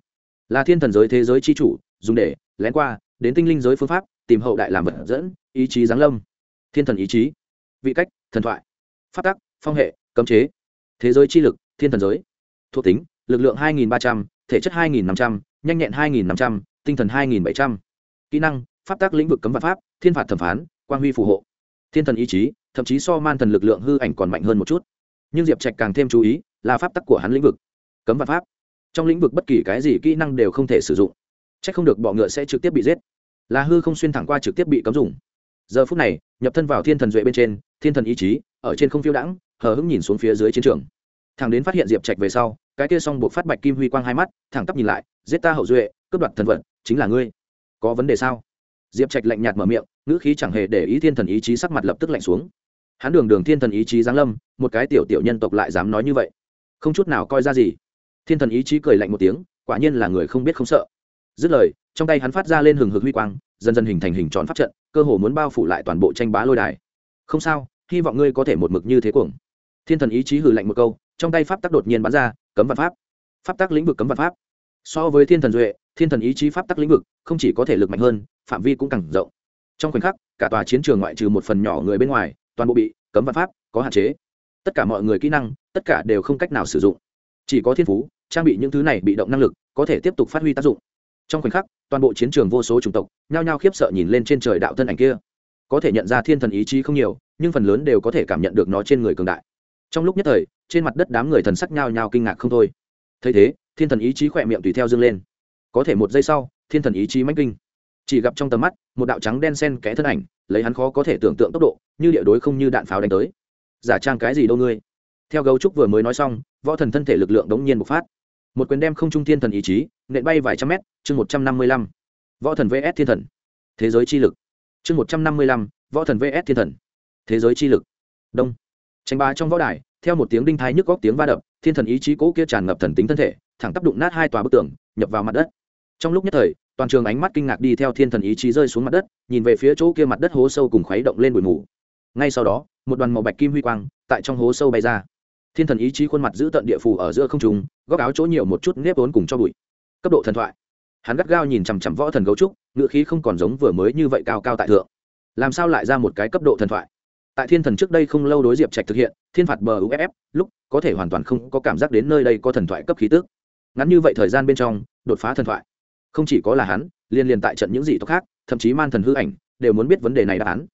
Là thiên thần giới thế giới c h i chủ, dùng để lén qua, đến tinh linh giới phương pháp, tìm hậu đại làm vật dẫn, ý chí giáng lâm. Thiên thần ý chí, vị cách, thần thoại phát tắc, phong hệ, cấm chế. Thế giới chi lực, thiên thần giới. Thuộc tính, lực lượng hai nghìn ba trăm, thể chất hai nghìn năm trăm nhẹn hai nghìn năm trăm, tinh thần hai nghìn bảy trăm. Kỹ năng, pháp tác lĩnh vực cấm vạn pháp, thiên phạt thẩm phán, quang huy phù hộ. Thiên thần ý chí, thậm chí so man thần lực lượng hư ảnh còn mạnh hơn một chút nhưng diệp trạch càng thêm chú ý là pháp tắc của hắn lĩnh vực cấm vạn pháp trong lĩnh vực bất kỳ cái gì kỹ năng đều không thể sử dụng c h ắ c không được bọ ngựa sẽ trực tiếp bị giết là hư không xuyên thẳng qua trực tiếp bị cấm dùng giờ phút này nhập thân vào thiên thần duệ bên trên thiên thần ý chí ở trên không phiêu đãng hờ hững nhìn xuống phía dưới chiến trường thằng đến phát hiện diệp trạch về sau cái kia xong buộc phát bạch kim huy quang hai mắt thẳng tắp nhìn lại giết ta hậu duệ cướp đoạt thần vật chính là ngươi có vấn đề sao diệp trạch lạnh nhạt mở miệng ngữ khí chẳng hề để ý thiên thần ý chí sắc mặt lập tức lạnh xuống hắn đường đường thiên thần ý chí giáng lâm, một cái tiểu tiểu nhân tộc lại dám nói như vậy. Không chút nào coi ra gì. Thiên thần ý chí cười lạnh một tiếng, quả nhiên là người không biết không sợ. Dứt lời, trong tay hắn phát ra lên hừng hực huy quang, dần dần hình thành hình tròn pháp trận, cơ hồ muốn bao phủ lại toàn bộ tranh bá lôi đài. Không sao, hy vọng ngươi có thể một mực như thế cuồng. Thiên thần ý chí hừ lạnh một câu, trong tay pháp tắc đột nhiên bắn ra, cấm vật pháp. Pháp tắc lĩnh vực cấm vật pháp. So với thiên thần duệ, thiên thần ý chí pháp tắc lĩnh vực không chỉ có thể lực mạnh hơn, phạm vi cũng càng rộng. Trong khoảnh khắc, cả tòa chiến trường ngoại trừ một phần nhỏ người bên ngoài toàn bộ bị cấm văn pháp, có hạn chế. Tất cả mọi người kỹ năng, tất cả đều không cách nào sử dụng. Chỉ có thiên phú, trang bị những thứ này bị động năng lực, có thể tiếp tục phát huy tác dụng. Trong khoảnh khắc, toàn bộ chiến trường vô số chủng tộc, nhao nhao khiếp sợ nhìn lên trên trời đạo thân ảnh kia. Có thể nhận ra thiên thần ý chí không nhiều, nhưng phần lớn đều có thể cảm nhận được nó trên người cường đại. Trong lúc nhất thời, trên mặt đất đám người thần sắc nhao nhao kinh ngạc không thôi. Thấy thế, thiên thần ý chí khỏe miệng tùy theo dâng lên. Có thể một giây sau, thiên thần ý chí mãnh kinh. Chỉ gặp trong tầm mắt, một đạo trắng đen sen kẽ thân ảnh lấy hắn khó có thể tưởng tượng tốc độ, như địa đối không như đạn pháo đánh tới. Giả trang cái gì đâu ngươi? Theo gấu trúc vừa mới nói xong, võ thần thân thể lực lượng đống nhiên bộc phát. Một quyền đem không trung thiên thần ý chí, nện bay vài trăm mét, chương một trăm năm mươi lăm. Võ thần vs thiên thần. Thế giới chi lực. Chương một trăm năm mươi lăm, võ thần vs thiên thần. Thế giới chi lực. Đông. Tranh ba trong võ đài, theo một tiếng đinh thái nhức góc tiếng va đập, thiên thần ý chí cố kia tràn ngập thần tính thân thể, thẳng tắp đụng nát hai tòa bức tường, nhập vào mặt đất. Trong lúc nhất thời toàn trường ánh mắt kinh ngạc đi theo thiên thần ý chí rơi xuống mặt đất, nhìn về phía chỗ kia mặt đất hố sâu cùng khuấy động lên bụi mù. Ngay sau đó, một đoàn màu bạch kim huy quang tại trong hố sâu bay ra. Thiên thần ý chí khuôn mặt giữ tận địa phù ở giữa không trùng góc áo chỗ nhiều một chút nếp vốn cùng cho bụi. Cấp độ thần thoại. Hắn gắt gao nhìn chằm chằm võ thần gấu trúc, ngựa khí không còn giống vừa mới như vậy cao cao tại thượng. Làm sao lại ra một cái cấp độ thần thoại? Tại thiên thần trước đây không lâu đối diệp trạch thực hiện, thiên phạt bờ uff lúc có thể hoàn toàn không có cảm giác đến nơi đây có thần thoại cấp khí tức. Ngắn như vậy thời gian bên trong, đột phá thần thoại không chỉ có là hắn liên liên tại trận những dị tộc khác, thậm chí man thần hư ảnh, đều muốn biết vấn đề này đáp án.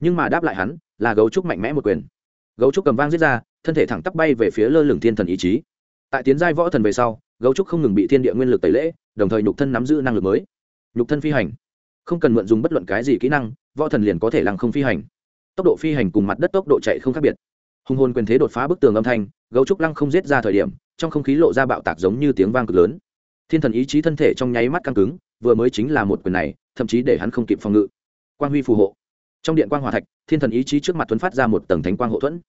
Nhưng mà đáp lại hắn, là gấu trúc mạnh mẽ một quyền. Gấu trúc cầm vang giết ra, thân thể thẳng tắp bay về phía lơ lửng thiên thần ý chí. Tại tiến giai võ thần về sau, gấu trúc không ngừng bị thiên địa nguyên lực tẩy lễ, đồng thời nhục thân nắm giữ năng lực mới. Nhục thân phi hành. Không cần mượn dùng bất luận cái gì kỹ năng, võ thần liền có thể lăng không phi hành. Tốc độ phi hành cùng mặt đất tốc độ chạy không khác biệt. Hùng hồn quyền thế đột phá bức tường âm thanh, gấu trúc lăng không giết ra thời điểm, trong không khí lộ ra bạo tạc giống như tiếng vang cực lớn thiên thần ý chí thân thể trong nháy mắt căng cứng, vừa mới chính là một quyền này, thậm chí để hắn không kịp phòng ngự. Quan huy phù hộ. Trong điện quan hòa thạch, thiên thần ý chí trước mặt thuấn phát ra một tầng thánh quang hậu thuẫn.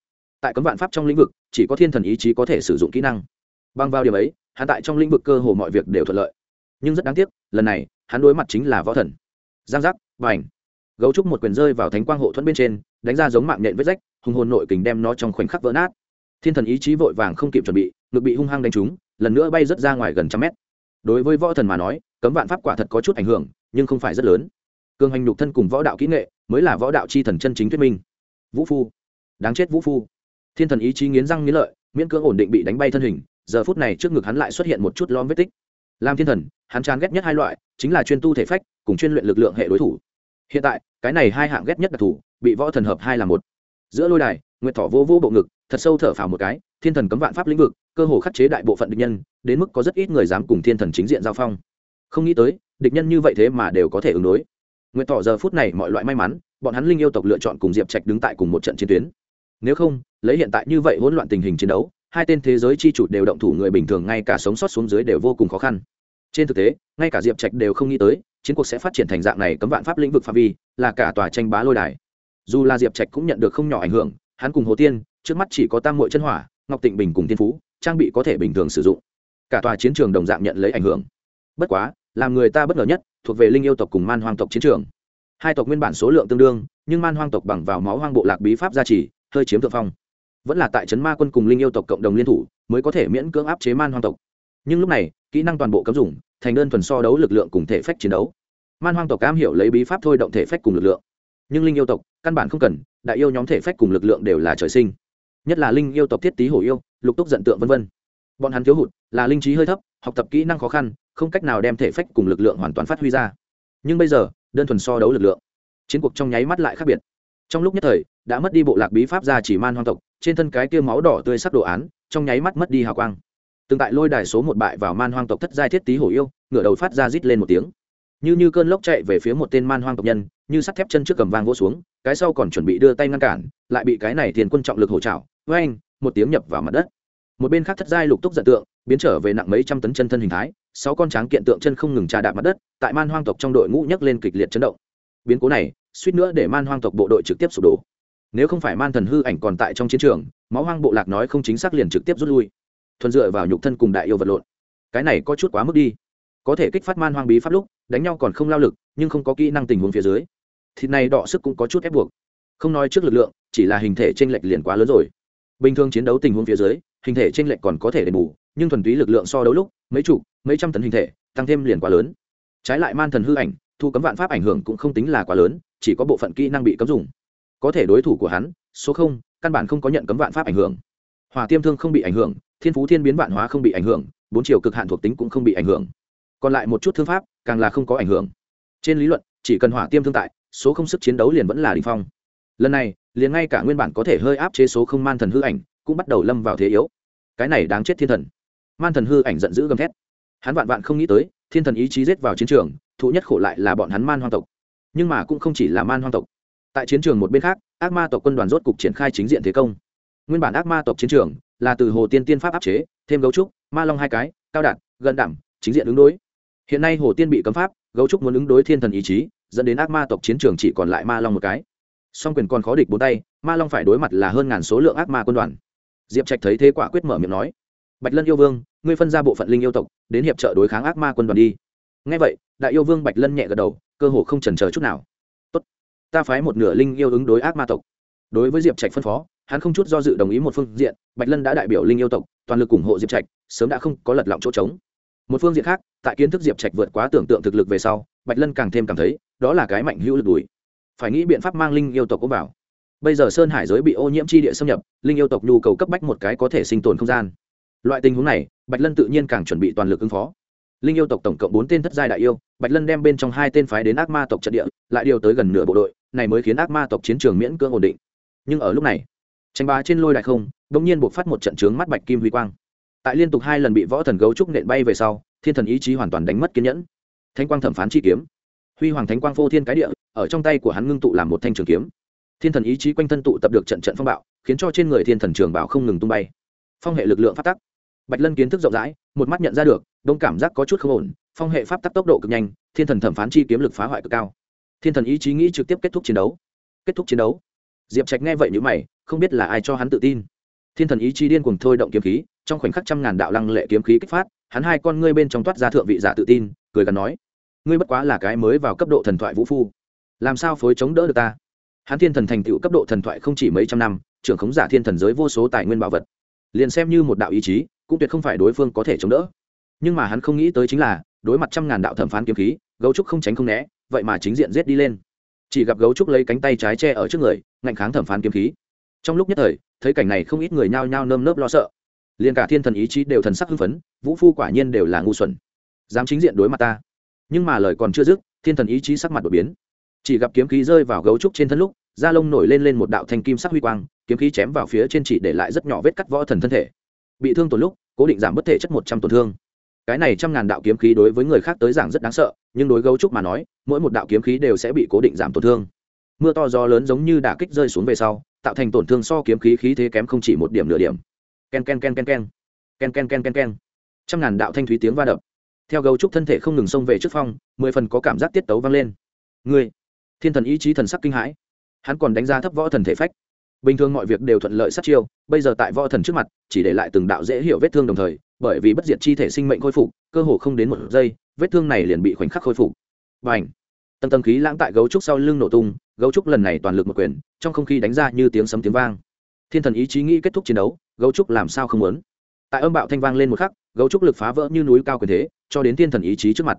Tại cấm vạn pháp trong lĩnh vực, chỉ có thiên thần ý chí có thể sử dụng kỹ năng. Bằng vào điểm ấy, hắn tại trong lĩnh vực cơ hồ mọi việc đều thuận lợi. Nhưng rất đáng tiếc, lần này, hắn đối mặt chính là võ thần. Giang giác và ảnh gấu trúc một quyền rơi vào thánh quang hộ thuẫn bên trên, đánh ra giống mạng nhện vết rách, hùng hồn nội kình đem nó trong khoảnh khắc vỡ nát. Thiên thần ý chí vội vàng không kịp chuẩn bị, ngực bị hung hăng đánh trúng, lần nữa bay rớt ra ngoài gần trăm mét đối với võ thần mà nói, cấm vạn pháp quả thật có chút ảnh hưởng, nhưng không phải rất lớn. Cường hành nhục thân cùng võ đạo kỹ nghệ mới là võ đạo c h i thần chân chính thuyết minh. Vũ phu. Đáng chết vũ phu. Thiên thần ý chí nghiến răng nghiến lợi, miễn cưỡng ổn định bị đánh bay thân hình, giờ phút này trước ngực hắn lại xuất hiện một chút lom vết tích. Làm thiên thần, hắn chán ghét nhất hai loại, chính là chuyên tu thể phách, cùng chuyên luyện lực lượng hệ đối thủ. Hiện tại, cái này hai hạng ghét nhất đặc thù, bị võ thần hợp hai là một. Giữa lôi đài nguyệt thỏ vô vô bộ ngực, thật sâu thở phào một cái, thiên thần cấm vạn pháp lĩnh vực, cơ hồ khắc chế đại bộ phận địch nhân, đến mức có rất ít người dám cùng thiên thần chính diện giao phong. Không nghĩ tới, địch nhân như vậy thế mà đều có thể ứng đối. Nguyệt thỏ giờ phút này mọi loại may mắn, bọn hắn linh yêu tộc lựa chọn cùng diệp trạch đứng tại cùng một trận chiến tuyến. Nếu không, lấy hiện tại như vậy hỗn loạn tình hình chiến đấu, hai tên thế giới chi chủ đều động thủ người bình thường ngay cả sống sót xuống dưới đều vô cùng khó khăn. Trên thực tế, ngay cả diệp trạch đều không nghĩ tới, chiến cuộc sẽ phát triển thành dạng này cấm vạn pháp lĩnh vực phạm vi, là cả tòa tranh bá lôi đài. Dù là diệp trạch cũng nhận được không nhỏ ảnh hưởng hắn cùng hồ tiên, trước mắt chỉ có tam mội chân hỏa, ngọc tịnh bình cùng tiên phú, trang bị có thể bình thường sử dụng. Cả tòa chiến trường đồng dạng nhận lấy ảnh hưởng. Bất quá, làm người ta bất ngờ nhất, thuộc về linh yêu tộc cùng man hoang tộc chiến trường. Hai tộc nguyên bản số lượng tương đương, nhưng man hoang tộc bằng vào máu hoang bộ lạc bí pháp gia trì, hơi chiếm thượng phong. Vẫn là tại trấn ma quân cùng linh yêu tộc cộng đồng liên thủ, mới có thể miễn cưỡng áp chế man hoang tộc. Nhưng lúc này, kỹ năng toàn bộ cấm dùng, thành đơn thuần so đấu lực lượng cùng thể phách chiến đấu. Man hoang tộc cam hiểu lấy bí pháp thôi động thể phách cùng lực lượng nhưng linh yêu tộc căn bản không cần, đại yêu nhóm thể phách cùng lực lượng đều là trời sinh. Nhất là linh yêu tộc thiết tý hổ yêu, lục túc giận tượng v v bọn hắn thiếu hụt, là linh trí hơi thấp, học tập kỹ năng khó khăn, không cách nào đem thể phách cùng lực lượng hoàn toàn phát huy ra. Nhưng bây giờ, đơn thuần so đấu lực lượng, chiến cuộc trong nháy mắt lại khác biệt. Trong lúc nhất thời, đã mất đi bộ lạc bí pháp ra chỉ man hoang tộc, trên thân cái kia máu đỏ tươi sắc đồ án, trong nháy mắt mất đi hào quang. Từng tại lôi đài số một bại vào man hoang tộc thất giai thiết tý hổ yêu, ngửa đầu phát ra rít lên một tiếng. Như như cơn lốc chạy về phía một tên man hoang tộc nhân như sắt thép chân trước cầm vang vỗ xuống, cái sau còn chuẩn bị đưa tay ngăn cản, lại bị cái này thiền quân trọng lực hỗ trào với anh, một tiếng nhập vào mặt đất. Một bên khác thất giai lục túc giận tượng, biến trở về nặng mấy trăm tấn chân thân hình thái, sáu con tráng kiện tượng chân không ngừng trà đạp mặt đất, tại man hoang tộc trong đội ngũ nhấc lên kịch liệt chấn động. Biến cố này, suýt nữa để man hoang tộc bộ đội trực tiếp sụp đổ. Nếu không phải man thần hư ảnh còn tại trong chiến trường, máu hoang bộ lạc nói không chính xác liền trực tiếp rút lui. Thuần dựa vào nhục thân cùng đại yêu vật lộn. Cái này có chút quá mức đi có thể kích phát man hoang bí pháp lúc, đánh nhau còn không lao lực, nhưng không có kỹ năng tình huống phía dưới. Thịt này đọ sức cũng có chút ép buộc. Không nói trước lực lượng, chỉ là hình thể t r ê n lệch liền quá lớn rồi. Bình thường chiến đấu tình huống phía dưới, hình thể t r ê n lệch còn có thể đền bù, nhưng thuần túy lực lượng so đấu lúc, mấy chục, mấy trăm tấn hình thể, tăng thêm liền quá lớn. Trái lại man thần hư ảnh, thu cấm vạn pháp ảnh hưởng cũng không tính là quá lớn, chỉ có bộ phận kỹ năng bị cấm dùng. Có thể đối thủ của hắn, số không, căn bản không có nhận cấm vạn pháp ảnh hưởng. Hỏa tiêm thương không bị ảnh hưởng, thiên phú thiên biến vạn hóa không bị ảnh hưởng, bốn chiều cực hạn thuộc tính cũng không bị ảnh hưởng còn lại một chút thương pháp, càng là không có ảnh hưởng. Trên lý luận, chỉ cần hỏa tiêm thương tại, số không sức chiến đấu liền vẫn là đình phong. Lần này, liền ngay cả nguyên bản có thể hơi áp chế số không man thần hư ảnh, cũng bắt đầu lâm vào thế yếu. Cái này đáng chết thiên thần. Man thần hư ảnh giận dữ gầm thét. Hắn vạn vạn không nghĩ tới, thiên thần ý chí rết vào chiến trường, thụ nhất khổ lại là bọn hắn man hoang tộc. Nhưng mà cũng không chỉ là man hoang tộc. Tại chiến trường một bên khác, ác ma tộc quân đoàn rốt cục triển khai chính diện thế công. Nguyên bản ác ma tộc chiến trường là từ hồ tiên tiên pháp áp chế, thêm gấu trúc, ma long hai cái, cao đạt gần đảm, chính diện ứng đối hiện nay hồ tiên bị cấm pháp, gấu trúc muốn ứng đối thiên thần ý chí, dẫn đến ác ma tộc chiến trường chỉ còn lại ma long một cái. Song quyền còn khó địch bốn tay, ma long phải đối mặt là hơn ngàn số lượng ác ma quân đoàn. Diệp trạch thấy thế quả quyết mở miệng nói, bạch lân yêu vương, ngươi phân ra bộ phận linh yêu tộc, đến hiệp trợ đối kháng ác ma quân đoàn đi. Ngay vậy, đại yêu vương bạch lân nhẹ gật đầu, cơ hồ không trần chờ chút nào. Tốt, ta phái một nửa linh yêu ứng đối ác ma tộc. Đối với diệp trạch phân phó, hắn không chút do dự đồng ý một phương diện, bạch lân đã đại biểu linh yêu tộc, toàn lực ủng hộ diệp trạch, sớm đã không có lật lọng chỗ trống một phương diện khác, tại kiến thức diệp trạch vượt quá tưởng tượng thực lực về sau, bạch lân càng thêm cảm thấy, đó là cái mạnh hữu lực đùi. Phải nghĩ biện pháp mang linh yêu tộc cũng vào. Bây giờ sơn hải giới bị ô nhiễm chi địa xâm nhập, linh yêu tộc nhu cầu cấp bách một cái có thể sinh tồn không gian. Loại tình huống này, bạch lân tự nhiên càng chuẩn bị toàn lực ứng phó. Linh yêu tộc tổng cộng bốn tên thất giai đại yêu, bạch lân đem bên trong hai tên phái đến ác ma tộc trận địa, lại điều tới gần nửa bộ đội, này mới khiến ác ma tộc chiến trường miễn cưỡng ổn định. Nhưng ở lúc này, tranh bá trên lôi đại không đ ỗ n g nhiên buộc phát một trận trướng mắt bạch kim huy quang tại liên tục hai lần bị võ thần gấu trúc nện bay về sau, thiên thần ý chí hoàn toàn đánh mất kiên nhẫn. Thanh quang thẩm phán chi kiếm. Huy hoàng thánh quang phô thiên cái địa, ở trong tay của hắn ngưng tụ làm một thanh trường kiếm. Thiên thần ý chí quanh thân tụ tập được trận trận phong bạo, khiến cho trên người thiên thần trường bảo không ngừng tung bay. Phong hệ lực lượng phát tắc. Bạch lân kiến thức rộng rãi, một mắt nhận ra được, đông cảm giác có chút không ổn, phong hệ pháp tắc tốc độ cực nhanh, thiên thần thẩm phán chi kiếm lực phá hoại cực cao. Thiên thần ý chí nghĩ trực tiếp kết thúc chiến đấu. Kết thúc chiến đấu. Diệp trạch nghe vậy n mày, không biết là ai cho hắn tự tin thiên thần ý chí điên cuồng thôi động kiếm khí, trong khoảnh khắc trăm ngàn đạo lăng lệ kiếm khí kích phát, hắn hai con ngươi bên trong toát ra thượng vị giả tự tin, cười gần nói, ngươi bất quá là cái mới vào cấp độ thần thoại vũ phu, làm sao phối chống đỡ được ta? Hắn thiên thần thành tựu cấp độ thần thoại không chỉ mấy trăm năm, trưởng khống giả thiên thần giới vô số tài nguyên bảo vật. Liền xem như một đạo ý chí, cũng tuyệt không phải đối phương có thể chống đỡ. Nhưng mà hắn không nghĩ tới chính là, đối mặt trăm ngàn đạo thẩm phán kiếm khí, gấu trúc không tránh không né, vậy mà chính diện giết đi lên. Chỉ gặp gấu trúc lấy cánh tay trái che ở trước người, ngạnh kháng thẩm phán kiếm khí trong lúc nhất thời, thấy cảnh này không ít người nhao nhao nơm nớp lo sợ. Liền cả thiên thần ý chí đều thần sắc hưng phấn, vũ phu quả nhiên đều là ngu xuẩn. Dám chính diện đối mặt ta. Nhưng mà lời còn chưa dứt, thiên thần ý chí sắc mặt đột biến. Chỉ gặp kiếm khí rơi vào gấu trúc trên thân lúc, da lông nổi lên lên một đạo thanh kim sắc huy quang, kiếm khí chém vào phía trên chỉ để lại rất nhỏ vết cắt võ thần thân thể. Bị thương tổn lúc, cố định giảm bất thể chất một trăm tổn thương. Cái này trăm ngàn đạo kiếm khí đối với người khác tới giảng rất đáng sợ, nhưng đối gấu trúc mà nói, mỗi một đạo kiếm khí đều sẽ bị cố định giảm tổn thương mưa to gió lớn giống như đả kích rơi xuống về sau tạo thành tổn thương so kiếm khí khí thế kém không chỉ một điểm nửa điểm. Ken ken ken ken ken. Ken ken ken ken ken. Trăm ngàn đạo thanh thúy tiếng va đập. Theo gấu trúc thân thể không ngừng xông về trước phong mười phần có cảm giác tiết tấu vang lên. Người, thiên thần ý chí thần sắc kinh hãi. Hắn còn đánh giá thấp võ thần thể phách. Bình thường mọi việc đều thuận lợi sát chiêu bây giờ tại võ thần trước mặt chỉ để lại từng đạo dễ hiểu vết thương đồng thời bởi vì bất diệt chi thể sinh mệnh khôi phục cơ hồ không đến một giây vết thương này liền bị khoảnh khắc khôi phục. Và ảnh tầng tầng khí lãng tại gấu trúc sau lưng nổ tung, gấu trúc lần này toàn lực một quyền, trong không khí đánh ra như tiếng sấm tiếng vang. Thiên thần ý chí nghĩ kết thúc chiến đấu, gấu trúc làm sao không muốn? Tại âm bạo thanh vang lên một khắc, gấu trúc lực phá vỡ như núi cao quyền thế, cho đến thiên thần ý chí trước mặt.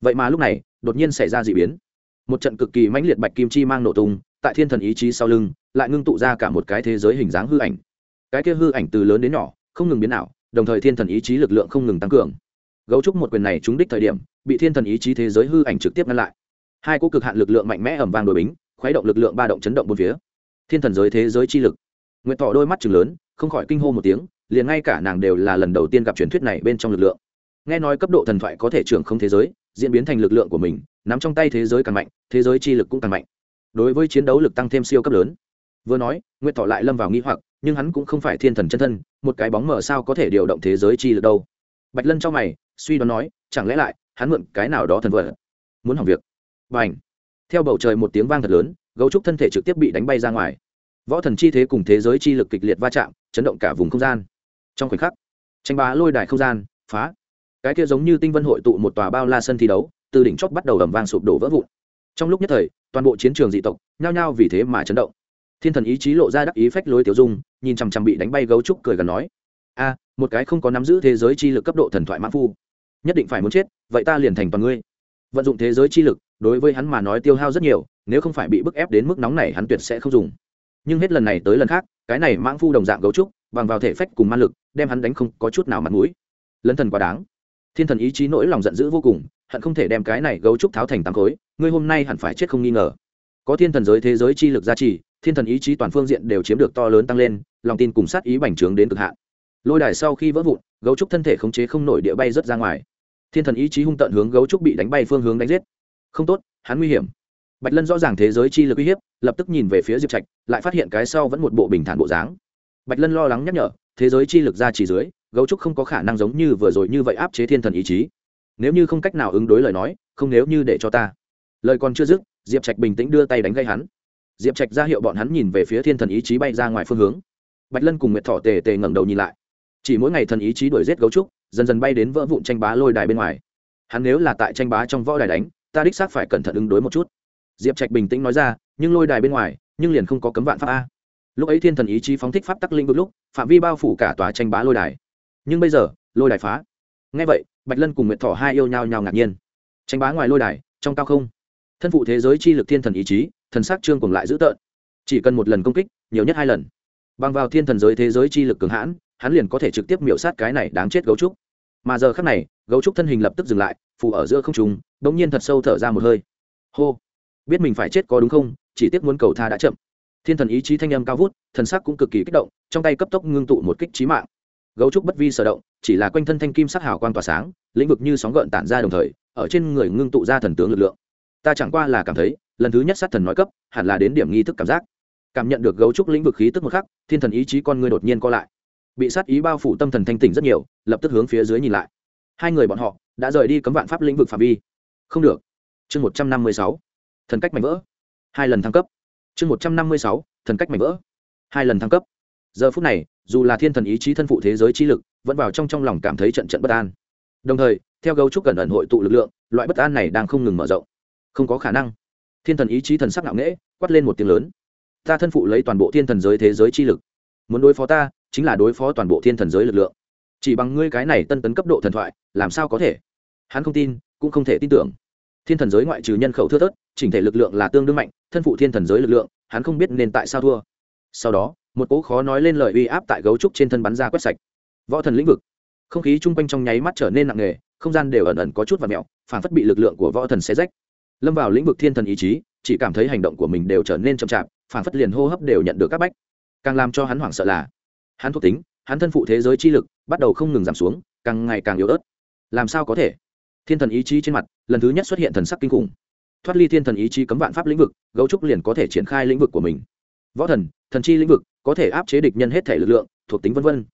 Vậy mà lúc này, đột nhiên xảy ra d ị biến. Một trận cực kỳ mãnh liệt bạch kim chi mang nổ tung, tại thiên thần ý chí sau lưng, lại ngưng tụ ra cả một cái thế giới hình dáng hư ảnh. Cái kia hư ảnh từ lớn đến nhỏ, không ngừng biến ảo, đồng thời thiên thần ý chí lực lượng không ngừng tăng cường. Gấu trúc một quyền này trúng đích thời điểm, bị thiên thần ý chí thế giới hư ảnh trực tiếp ngăn lại hai cỗ cực hạn lực lượng mạnh mẽ ẩm vang đội bính, khuấy động lực lượng ba động chấn động bốn phía. Thiên thần giới thế giới chi lực. Nguyện thọ đôi mắt chừng lớn, không khỏi kinh hô một tiếng, liền ngay cả nàng đều là lần đầu tiên gặp truyền thuyết này bên trong lực lượng. Nghe nói cấp độ thần thoại có thể trưởng không thế giới, diễn biến thành lực lượng của mình, nắm trong tay thế giới càng mạnh, thế giới chi lực cũng càng mạnh. Đối với chiến đấu lực tăng thêm siêu cấp lớn. Vừa nói nguyện thọ lại lâm vào nghĩ hoặc, nhưng hắn cũng không phải thiên thần chân thân, một cái bóng mờ sao có thể điều động thế giới chi lực đâu? Bạch lân cho mày, suy đoán nói, chẳng lẽ lại, hắn mượn cái nào đó thần vợ muốn hỏng việc? Và ảnh. Theo bầu trời một tiếng vang thật lớn, gấu trúc thân thể trực tiếp bị đánh bay ra ngoài. Võ thần chi thế cùng thế giới chi lực kịch liệt va chạm, chấn động cả vùng không gian. Trong khoảnh khắc, tranh bá lôi đài không gian, phá. Cái kia giống như tinh vân hội tụ một tòa bao la sân thi đấu, từ đỉnh chóp bắt đầu ầm vang sụp đổ vỡ vụn. Trong lúc nhất thời, toàn bộ chiến trường dị tộc, nhao nhao vì thế mà chấn động. Thiên thần ý chí lộ ra đắc ý phách lối tiểu dung, nhìn chằm chằm bị đánh bay gấu trúc cười gần nói, a, một cái không có nắm giữ thế giới chi lực cấp độ thần thoại mãn phu. Nhất định phải muốn chết, vậy ta liền thành toàn ngươi. Vận dụng thế giới chi lực đối với hắn mà nói tiêu hao rất nhiều, nếu không phải bị bức ép đến mức nóng này hắn tuyệt sẽ không dùng. Nhưng hết lần này tới lần khác, cái này mãng phu đồng dạng gấu trúc, bằng vào thể phách cùng man lực, đem hắn đánh không có chút nào mặt mũi. Lấn thần quá đáng. Thiên thần ý chí nỗi lòng giận dữ vô cùng, hận không thể đem cái này gấu trúc tháo thành tám khối, ngươi hôm nay hẳn phải chết không nghi ngờ. Có thiên thần giới thế giới chi lực gia trì, thiên thần ý chí toàn phương diện đều chiếm được to lớn tăng lên, lòng tin cùng sát ý bành trướng đến cực hạn. Lôi đài sau khi vỡ vụn, gấu trúc thân thể khống chế không nổi địa bay rớt ra ngoài. Thiên thần ý chí hung tận hướng gấu trúc bị đánh bay phương hướng đánh giết không tốt, hắn nguy hiểm. Bạch lân rõ ràng thế giới chi lực uy hiếp, lập tức nhìn về phía diệp trạch, lại phát hiện cái sau vẫn một bộ bình thản bộ dáng. Bạch lân lo lắng nhắc nhở, thế giới chi lực ra chỉ dưới, gấu trúc không có khả năng giống như vừa rồi như vậy áp chế thiên thần ý chí. Nếu như không cách nào ứng đối lời nói, không nếu như để cho ta. Lời còn chưa dứt, diệp trạch bình tĩnh đưa tay đánh gây hắn. Diệp trạch ra hiệu bọn hắn nhìn về phía thiên thần ý chí bay ra ngoài phương hướng. Bạch lân cùng nguyệt thọ tề tề ngẩng đầu nhìn lại. Chỉ mỗi ngày thần ý chí đuổi giết gấu trúc, dần dần bay đến vỡ vụn tranh bá lôi đài bên ngoài. Hắn nếu là tại tranh bá trong võ đài đánh ta đích xác phải cẩn thận ứng đối một chút. Diệp trạch bình tĩnh nói ra, nhưng lôi đài bên ngoài, nhưng liền không có cấm vạn pháp a. Lúc ấy thiên thần ý chí phóng thích pháp tắc linh vực lúc, phạm vi bao phủ cả tòa tranh bá lôi đài. Nhưng bây giờ, lôi đài phá. Ngay vậy, bạch lân cùng nguyệt Thỏ hai yêu nhau nhau ngạc nhiên. Tranh bá ngoài lôi đài, trong cao không. Thân phụ thế giới chi lực thiên thần ý chí, thần sắc trương cùng lại dữ tợn. Chỉ cần một lần công kích, nhiều nhất hai lần. Bằng vào thiên thần giới thế giới chi lực cường hãn, hắn liền có thể trực tiếp miểu sát cái này đáng chết gấu trúc mà giờ khắc này, gấu trúc thân hình lập tức dừng lại phủ ở giữa không trùng đ ỗ n g nhiên thật sâu thở ra một hơi. Hô! Biết mình phải chết có đúng không, chỉ tiếc muốn cầu tha đã chậm. Thiên thần ý chí thanh âm cao vút, thần sắc cũng cực kỳ kích động, trong tay cấp tốc ngưng tụ một kích trí mạng. Gấu trúc bất vi sở động, chỉ là quanh thân thanh kim sắc hào quang tỏa sáng, lĩnh vực như sóng gợn tản ra đồng thời, ở trên người ngưng tụ ra thần tướng lực lượng. Ta chẳng qua là cảm thấy, lần thứ nhất sát thần nói cấp, hẳn là đến điểm nghi thức cảm giác. Cảm nhận được gấu trúc lĩnh vực khí tức một khắc, thiên thần ý chí con người đột nhiên co lại bị sát ý bao phủ tâm thần thanh tỉnh rất nhiều, lập tức hướng phía dưới nhìn lại. Hai người bọn họ đã rời đi cấm vạn pháp lĩnh vực phạm vi. Không được. Chương một trăm năm mươi sáu. Thần cách mạnh vỡ. Hai lần thăng cấp. Chương một trăm năm mươi sáu. Thần cách mạnh vỡ. Hai lần thăng cấp. Giờ phút này, dù là thiên thần ý chí thân phụ thế giới chi lực, vẫn vào trong trong lòng cảm thấy trận trận bất an. Đồng thời, theo gấu trúc gần ẩn hội tụ lực lượng, loại bất an này đang không ngừng mở rộng. Không có khả năng. Thiên thần ý chí thần sắc nặng nễ quát lên một tiếng lớn. Ta thân phụ lấy toàn bộ thiên thần giới thế giới chi lực. Muốn đối phó ta chính là đối phó toàn bộ thiên thần giới lực lượng. Chỉ bằng ngươi cái này tân tấn cấp độ thần thoại, làm sao có thể? Hắn không tin, cũng không thể tin tưởng. Thiên thần giới ngoại trừ nhân khẩu thưa thớt, chỉnh thể lực lượng là tương đương mạnh, thân phụ thiên thần giới lực lượng, hắn không biết nên tại sao thua. Sau đó, một cỗ khó nói lên lời uy áp tại gấu trúc trên thân bắn ra quét sạch. Võ thần lĩnh vực. Không khí chung quanh trong nháy mắt trở nên nặng nề, không gian đều ẩn ẩn có chút và mẹo phản phất bị lực lượng của võ thần xé rách. Lâm vào lĩnh vực thiên thần ý chí, chỉ cảm thấy hành động của mình đều trở nên chậm chạp, phản phất liền hô hấp đều nhận được các bách. Càng làm cho hắn hoảng sợ là hắn thuộc tính, hắn thân phụ thế giới chi lực bắt đầu không ngừng giảm xuống, càng ngày càng yếu ớt. Làm sao có thể? Thiên thần ý chí trên mặt, lần thứ nhất xuất hiện thần sắc kinh khủng. Thoát ly thiên thần ý chí cấm vạn pháp lĩnh vực, gấu trúc liền có thể triển khai lĩnh vực của mình. Võ thần thần chi lĩnh vực, có thể áp chế địch nhân hết thể lực lượng, thuộc tính vân vân.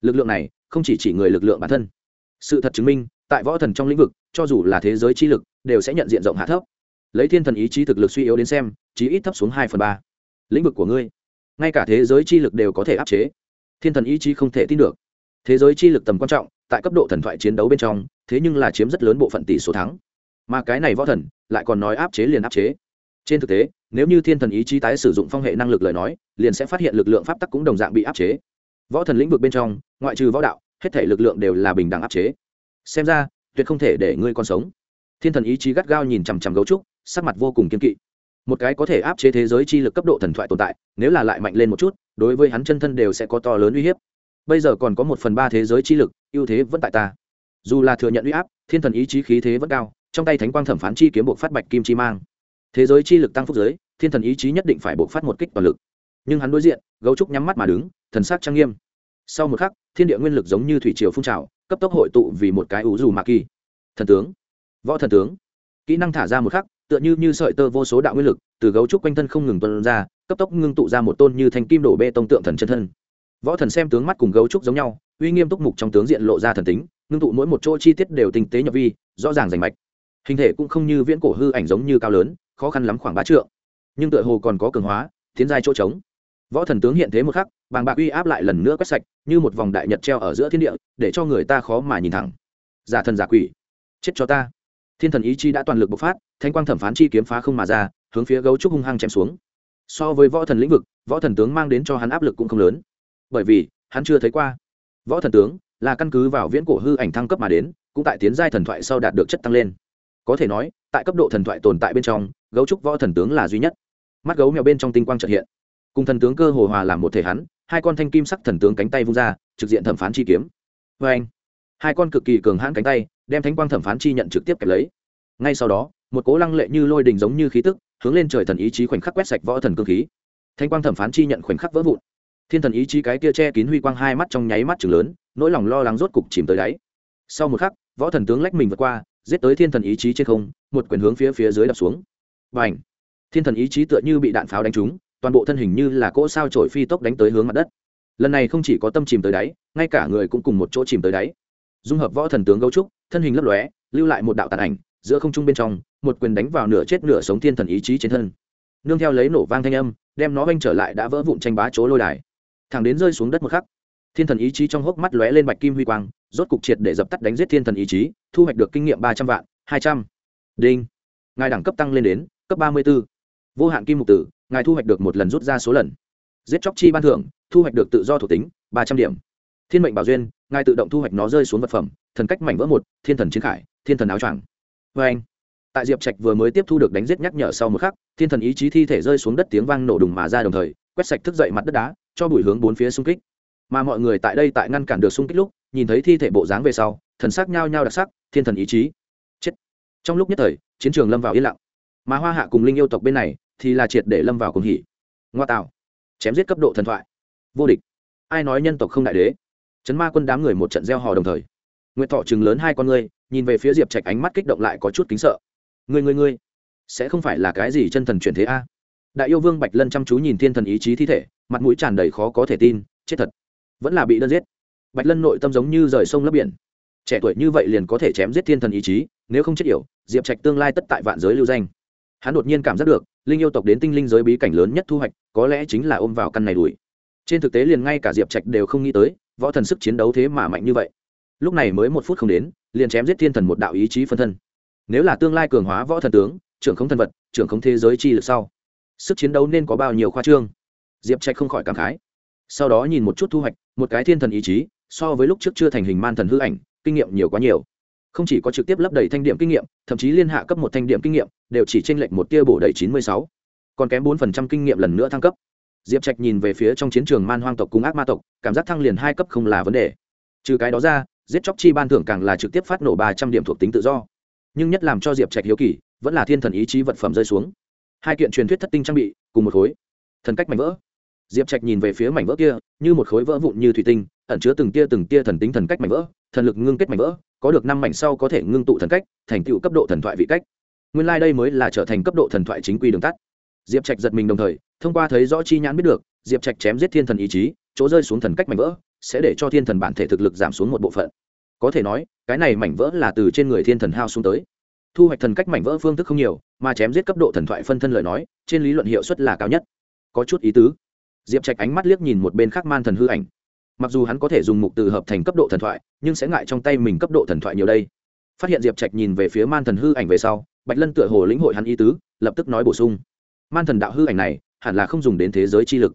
Lực lượng này, không chỉ chỉ người lực lượng bản thân. Sự thật chứng minh, tại võ thần trong lĩnh vực, cho dù là thế giới chi lực, đều sẽ nhận diện rộng hạ thấp. Lấy thiên thần ý chí thực lực suy yếu đến xem, chí ít thấp xuống hai phần ba. Lĩnh vực của ngươi, ngay cả thế giới chi lực đều có thể áp chế thiên thần ý chí không thể tin được. Thế giới chi lực tầm quan trọng, tại cấp độ thần thoại chiến đấu bên trong, thế nhưng là chiếm rất lớn bộ phận tỷ số thắng. Mà cái này võ thần, lại còn nói áp chế liền áp chế. Trên thực tế, nếu như thiên thần ý chí tái sử dụng phong hệ năng lực lời nói, liền sẽ phát hiện lực lượng pháp tắc cũng đồng dạng bị áp chế. Võ thần lĩnh vực bên trong, ngoại trừ võ đạo, hết thể lực lượng đều là bình đẳng áp chế. Xem ra, tuyệt không thể để ngươi còn sống. Thiên thần ý chí gắt gao nhìn chằm chằm gấu trúc, sắc mặt vô cùng kiên kỵ một cái có thể áp chế thế giới chi lực cấp độ thần thoại tồn tại, nếu là lại mạnh lên một chút, đối với hắn chân thân đều sẽ có to lớn uy hiếp. Bây giờ còn có một phần ba thế giới chi lực, ưu thế vẫn tại ta. Dù là thừa nhận uy áp, thiên thần ý chí khí thế vẫn cao, trong tay thánh quang thẩm phán chi kiếm buộc phát bạch kim chi mang. Thế giới chi lực tăng phúc giới, thiên thần ý chí nhất định phải buộc phát một kích toàn lực. Nhưng hắn đối diện, gấu trúc nhắm mắt mà đứng, thần sắc trang nghiêm. Sau một khắc, thiên địa nguyên lực giống như thủy triều phun trào, cấp tốc hội tụ vì một cái ủ dù mạc kỳ. Thần tướng. Võ thần tướng. Kỹ năng thả ra một khắc tựa như như sợi tơ vô số đạo nguyên lực, từ gấu trúc quanh thân không ngừng tuân ra, cấp tốc ngưng tụ ra một tôn như thanh kim đổ bê tông tượng thần chân thân. Võ thần xem tướng mắt cùng gấu trúc giống nhau, uy nghiêm túc mục trong tướng diện lộ ra thần tính, ngưng tụ mỗi một chỗ chi tiết đều tinh tế nhập vi, rõ ràng rành mạch. Hình thể cũng không như viễn cổ hư ảnh giống như cao lớn, khó khăn lắm khoảng ba trượng. Nhưng tựa hồ còn có cường hóa, tiến giai chỗ trống. Võ thần tướng hiện thế một khắc, bàng bạc uy áp lại lần nữa quét sạch, như một vòng đại nhật treo ở giữa thiên địa, để cho người ta khó mà nhìn thẳng. Giả thần giả quỷ, chết cho ta thiên thần ý chi đã toàn lực bộc phát thanh quang thẩm phán chi kiếm phá không mà ra, hướng phía gấu trúc hung hăng chém xuống. So với võ thần lĩnh vực, võ thần tướng mang đến cho hắn áp lực cũng không lớn. Bởi vì, hắn chưa thấy qua. Võ thần tướng là căn cứ vào viễn cổ hư ảnh thăng cấp mà đến, cũng tại tiến giai thần thoại sau đạt được chất tăng lên. Có thể nói, tại cấp độ thần thoại tồn tại bên trong, gấu trúc võ thần tướng là duy nhất. Mắt gấu mèo bên trong tinh quang trợ hiện. Cùng thần tướng cơ hồ hòa làm một thể hắn, hai con thanh kim sắc thần tướng cánh tay vung ra, trực diện thẩm phán chi kiếm. Vê anh hai con cực kỳ cường hãn cánh tay đem thánh quang thẩm phán chi nhận trực tiếp kẹp lấy. Ngay sau đó, một cố lăng lệ như lôi đình giống như khí tức, hướng lên trời thần ý chí khoảnh khắc quét sạch võ thần cương khí. Thánh quang thẩm phán chi nhận khoảnh khắc vỡ vụn. Thiên thần ý chí cái kia che kín huy quang hai mắt trong nháy mắt chừng lớn, nỗi lòng lo lắng rốt cục chìm tới đáy. Sau một khắc, võ thần tướng lách mình vượt qua, giết tới thiên thần ý chí trên không, một quyền hướng phía phía dưới đập xuống. Và ảnh thiên thần ý chí tựa như bị đạn pháo đánh trúng, toàn bộ thân hình như là cỗ sao trổi phi tốc đánh tới hướng mặt đất. Lần này không chỉ có tâm chìm tới đáy, ngay cả người cũng cùng một chỗ chìm tới đáy dung hợp võ thần tướng gấu trúc, thân hình lấp lóe, lưu lại một đạo tàn ảnh, giữa không trung bên trong, một quyền đánh vào nửa chết nửa sống thiên thần ý chí trên thân. Nương theo lấy nổ vang thanh âm, đem nó oanh trở lại đã vỡ vụn tranh bá chỗ lôi đài. Thẳng đến rơi xuống đất một khắc, thiên thần ý chí trong hốc mắt lóe lên bạch kim huy quang, rốt cục triệt để dập tắt đánh giết thiên thần ý chí, thu hoạch được kinh nghiệm ba trăm vạn, hai trăm. Đinh. Ngài đẳng cấp tăng lên đến cấp ba mươi b ố vô hạn kim mục tử, ngài thu hoạch được một lần rút ra số lần. Giết chóc chi ban thưởng, thu hoạch được tự do thuộc tính, ba trăm điểm. Thiên mệnh bảo duyên ngài tự động thu hoạch nó rơi xuống vật phẩm, thần cách mảnh vỡ một, thiên thần chiến khải, thiên thần áo choàng. Vê anh, tại diệp trạch vừa mới tiếp thu được đánh giết nhắc nhở sau một khắc, thiên thần ý chí thi thể rơi xuống đất tiếng vang nổ đùng mà ra đồng thời, quét sạch thức dậy mặt đất đá, cho bụi hướng bốn phía xung kích. Mà mọi người tại đây tại ngăn cản được xung kích lúc, nhìn thấy thi thể bộ dáng về sau, thần sắc nhao nhao đặc sắc, thiên thần ý chí. Chết. Trong lúc nhất thời, chiến trường lâm vào yên lặng. Mà hoa hạ cùng linh yêu tộc bên này, thì là triệt để lâm vào cùng hỉ. Ngoa tạo. Chém giết cấp độ thần thoại. Vô địch. Ai nói nhân tộc không đại đế? Chấn ma quân đám người một trận gieo hò đồng thời. Nguyện thọ chừng lớn hai con ngươi, nhìn về phía diệp trạch ánh mắt kích động lại có chút kính sợ. Người người người sẽ không phải là cái gì chân thần chuyển thế a? Đại yêu vương bạch lân chăm chú nhìn thiên thần ý chí thi thể, mặt mũi tràn đầy khó có thể tin, chết thật. Vẫn là bị đơn giết. Bạch lân nội tâm giống như rời sông lấp biển. Trẻ tuổi như vậy liền có thể chém giết thiên thần ý chí, nếu không chết yểu, diệp trạch tương lai tất tại vạn giới lưu danh. Hắn đột nhiên cảm giác được, linh yêu tộc đến tinh linh giới bí cảnh lớn nhất thu hoạch, có lẽ chính là ôm vào căn này đuổi. Trên thực tế liền ngay cả diệp trạch đều không nghĩ tới võ thần sức chiến đấu thế mà mạnh như vậy. Lúc này mới một phút không đến, liền chém giết thiên thần một đạo ý chí phân thân. Nếu là tương lai cường hóa võ thần tướng, trưởng không thần vật, trưởng không thế giới chi lực sau, sức chiến đấu nên có bao nhiêu khoa trương? Diệp trạch không khỏi cảm khái. Sau đó nhìn một chút thu hoạch, một cái thiên thần ý chí, so với lúc trước chưa thành hình man thần hư ảnh, kinh nghiệm nhiều quá nhiều. Không chỉ có trực tiếp lấp đầy thanh điểm kinh nghiệm, thậm chí liên hạ cấp một thanh điểm kinh nghiệm, đều chỉ tranh lệch một tia bổ đầy chín mươi sáu. Còn kém bốn phần trăm kinh nghiệm lần nữa thăng cấp diệp trạch nhìn về phía trong chiến trường man hoang tộc cùng ác ma tộc, cảm giác thăng liền hai cấp không là vấn đề. Trừ cái đó ra, giết chóc chi ban thưởng càng là trực tiếp phát nổ ba trăm điểm thuộc tính tự do. Nhưng nhất làm cho diệp trạch hiếu kỳ, vẫn là thiên thần ý chí vật phẩm rơi xuống. Hai kiện truyền thuyết thất tinh trang bị, cùng một khối. Thần cách mảnh vỡ. Diệp trạch nhìn về phía mảnh vỡ kia, như một khối vỡ vụn như thủy tinh, ẩn chứa từng tia từng tia thần tính thần cách mảnh vỡ, thần lực ngưng kết mảnh vỡ, có được năm mảnh sau có thể ngưng tụ thần cách, thành tựu cấp độ thần thoại vị cách. Nguyên lai、like、đây mới là trở thành cấp độ thần thoại chính quy đường tắt. Diệp trạch giật mình đồng thời thông qua thấy rõ chi nhãn biết được, diệp trạch chém giết thiên thần ý chí, chỗ rơi xuống thần cách mảnh vỡ, sẽ để cho thiên thần bản thể thực lực giảm xuống một bộ phận. Có thể nói, cái này mảnh vỡ là từ trên người thiên thần hao xuống tới. Thu hoạch thần cách mảnh vỡ phương thức không nhiều, mà chém giết cấp độ thần thoại phân thân lời nói, trên lý luận hiệu suất là cao nhất. Có chút ý tứ. Diệp trạch ánh mắt liếc nhìn một bên khác man thần hư ảnh. Mặc dù hắn có thể dùng mục từ hợp thành cấp độ thần thoại, nhưng sẽ ngại trong tay mình cấp độ thần thoại nhiều đây. Phát hiện diệp trạch nhìn về phía man thần hư ảnh về sau, bạch lân tựa hồ lĩnh hội hắn ý tứ, lập tức nói bổ sung. Man thần đạo hư ảnh này hẳn là không dùng đến thế giới chi lực.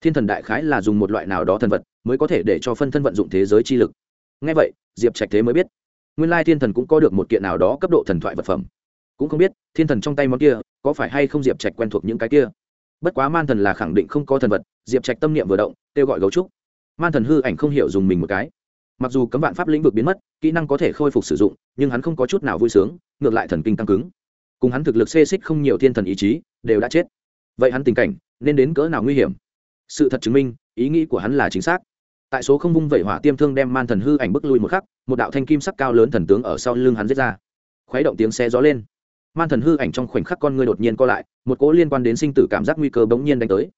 Thiên thần đại khái là dùng một loại nào đó thần vật mới có thể để cho phân thân vận dụng thế giới chi lực. Ngay vậy, diệp trạch thế mới biết. Nguyên lai thiên thần cũng có được một kiện nào đó cấp độ thần thoại vật phẩm. Cũng không biết, thiên thần trong tay món kia có phải hay không diệp trạch quen thuộc những cái kia. Bất quá man thần là khẳng định không có thần vật, diệp trạch tâm niệm vừa động, kêu gọi gấu trúc. Man thần hư ảnh không hiểu dùng mình một cái. Mặc dù cấm vạn pháp lĩnh vực biến mất, kỹ năng có thể khôi phục sử dụng, nhưng hắn không có chút nào vui sướng, ngược lại thần kinh căng cứng. Cùng hắn thực lực xê xích không nhiều thiên thần ý chí, đều đã chết vậy hắn tình cảnh nên đến cỡ nào nguy hiểm? Sự thật chứng minh, ý nghĩ của hắn là chính xác. Tại số không vung vẩy hỏa tiêm thương đem man thần hư ảnh bức lui một khắc, một đạo thanh kim sắc cao lớn thần tướng ở sau lưng hắn giết ra. Khuấy động tiếng xe gió lên. Man thần hư ảnh trong khoảnh khắc con người đột nhiên co lại, một cỗ liên quan đến sinh tử cảm giác nguy cơ bỗng nhiên đánh tới.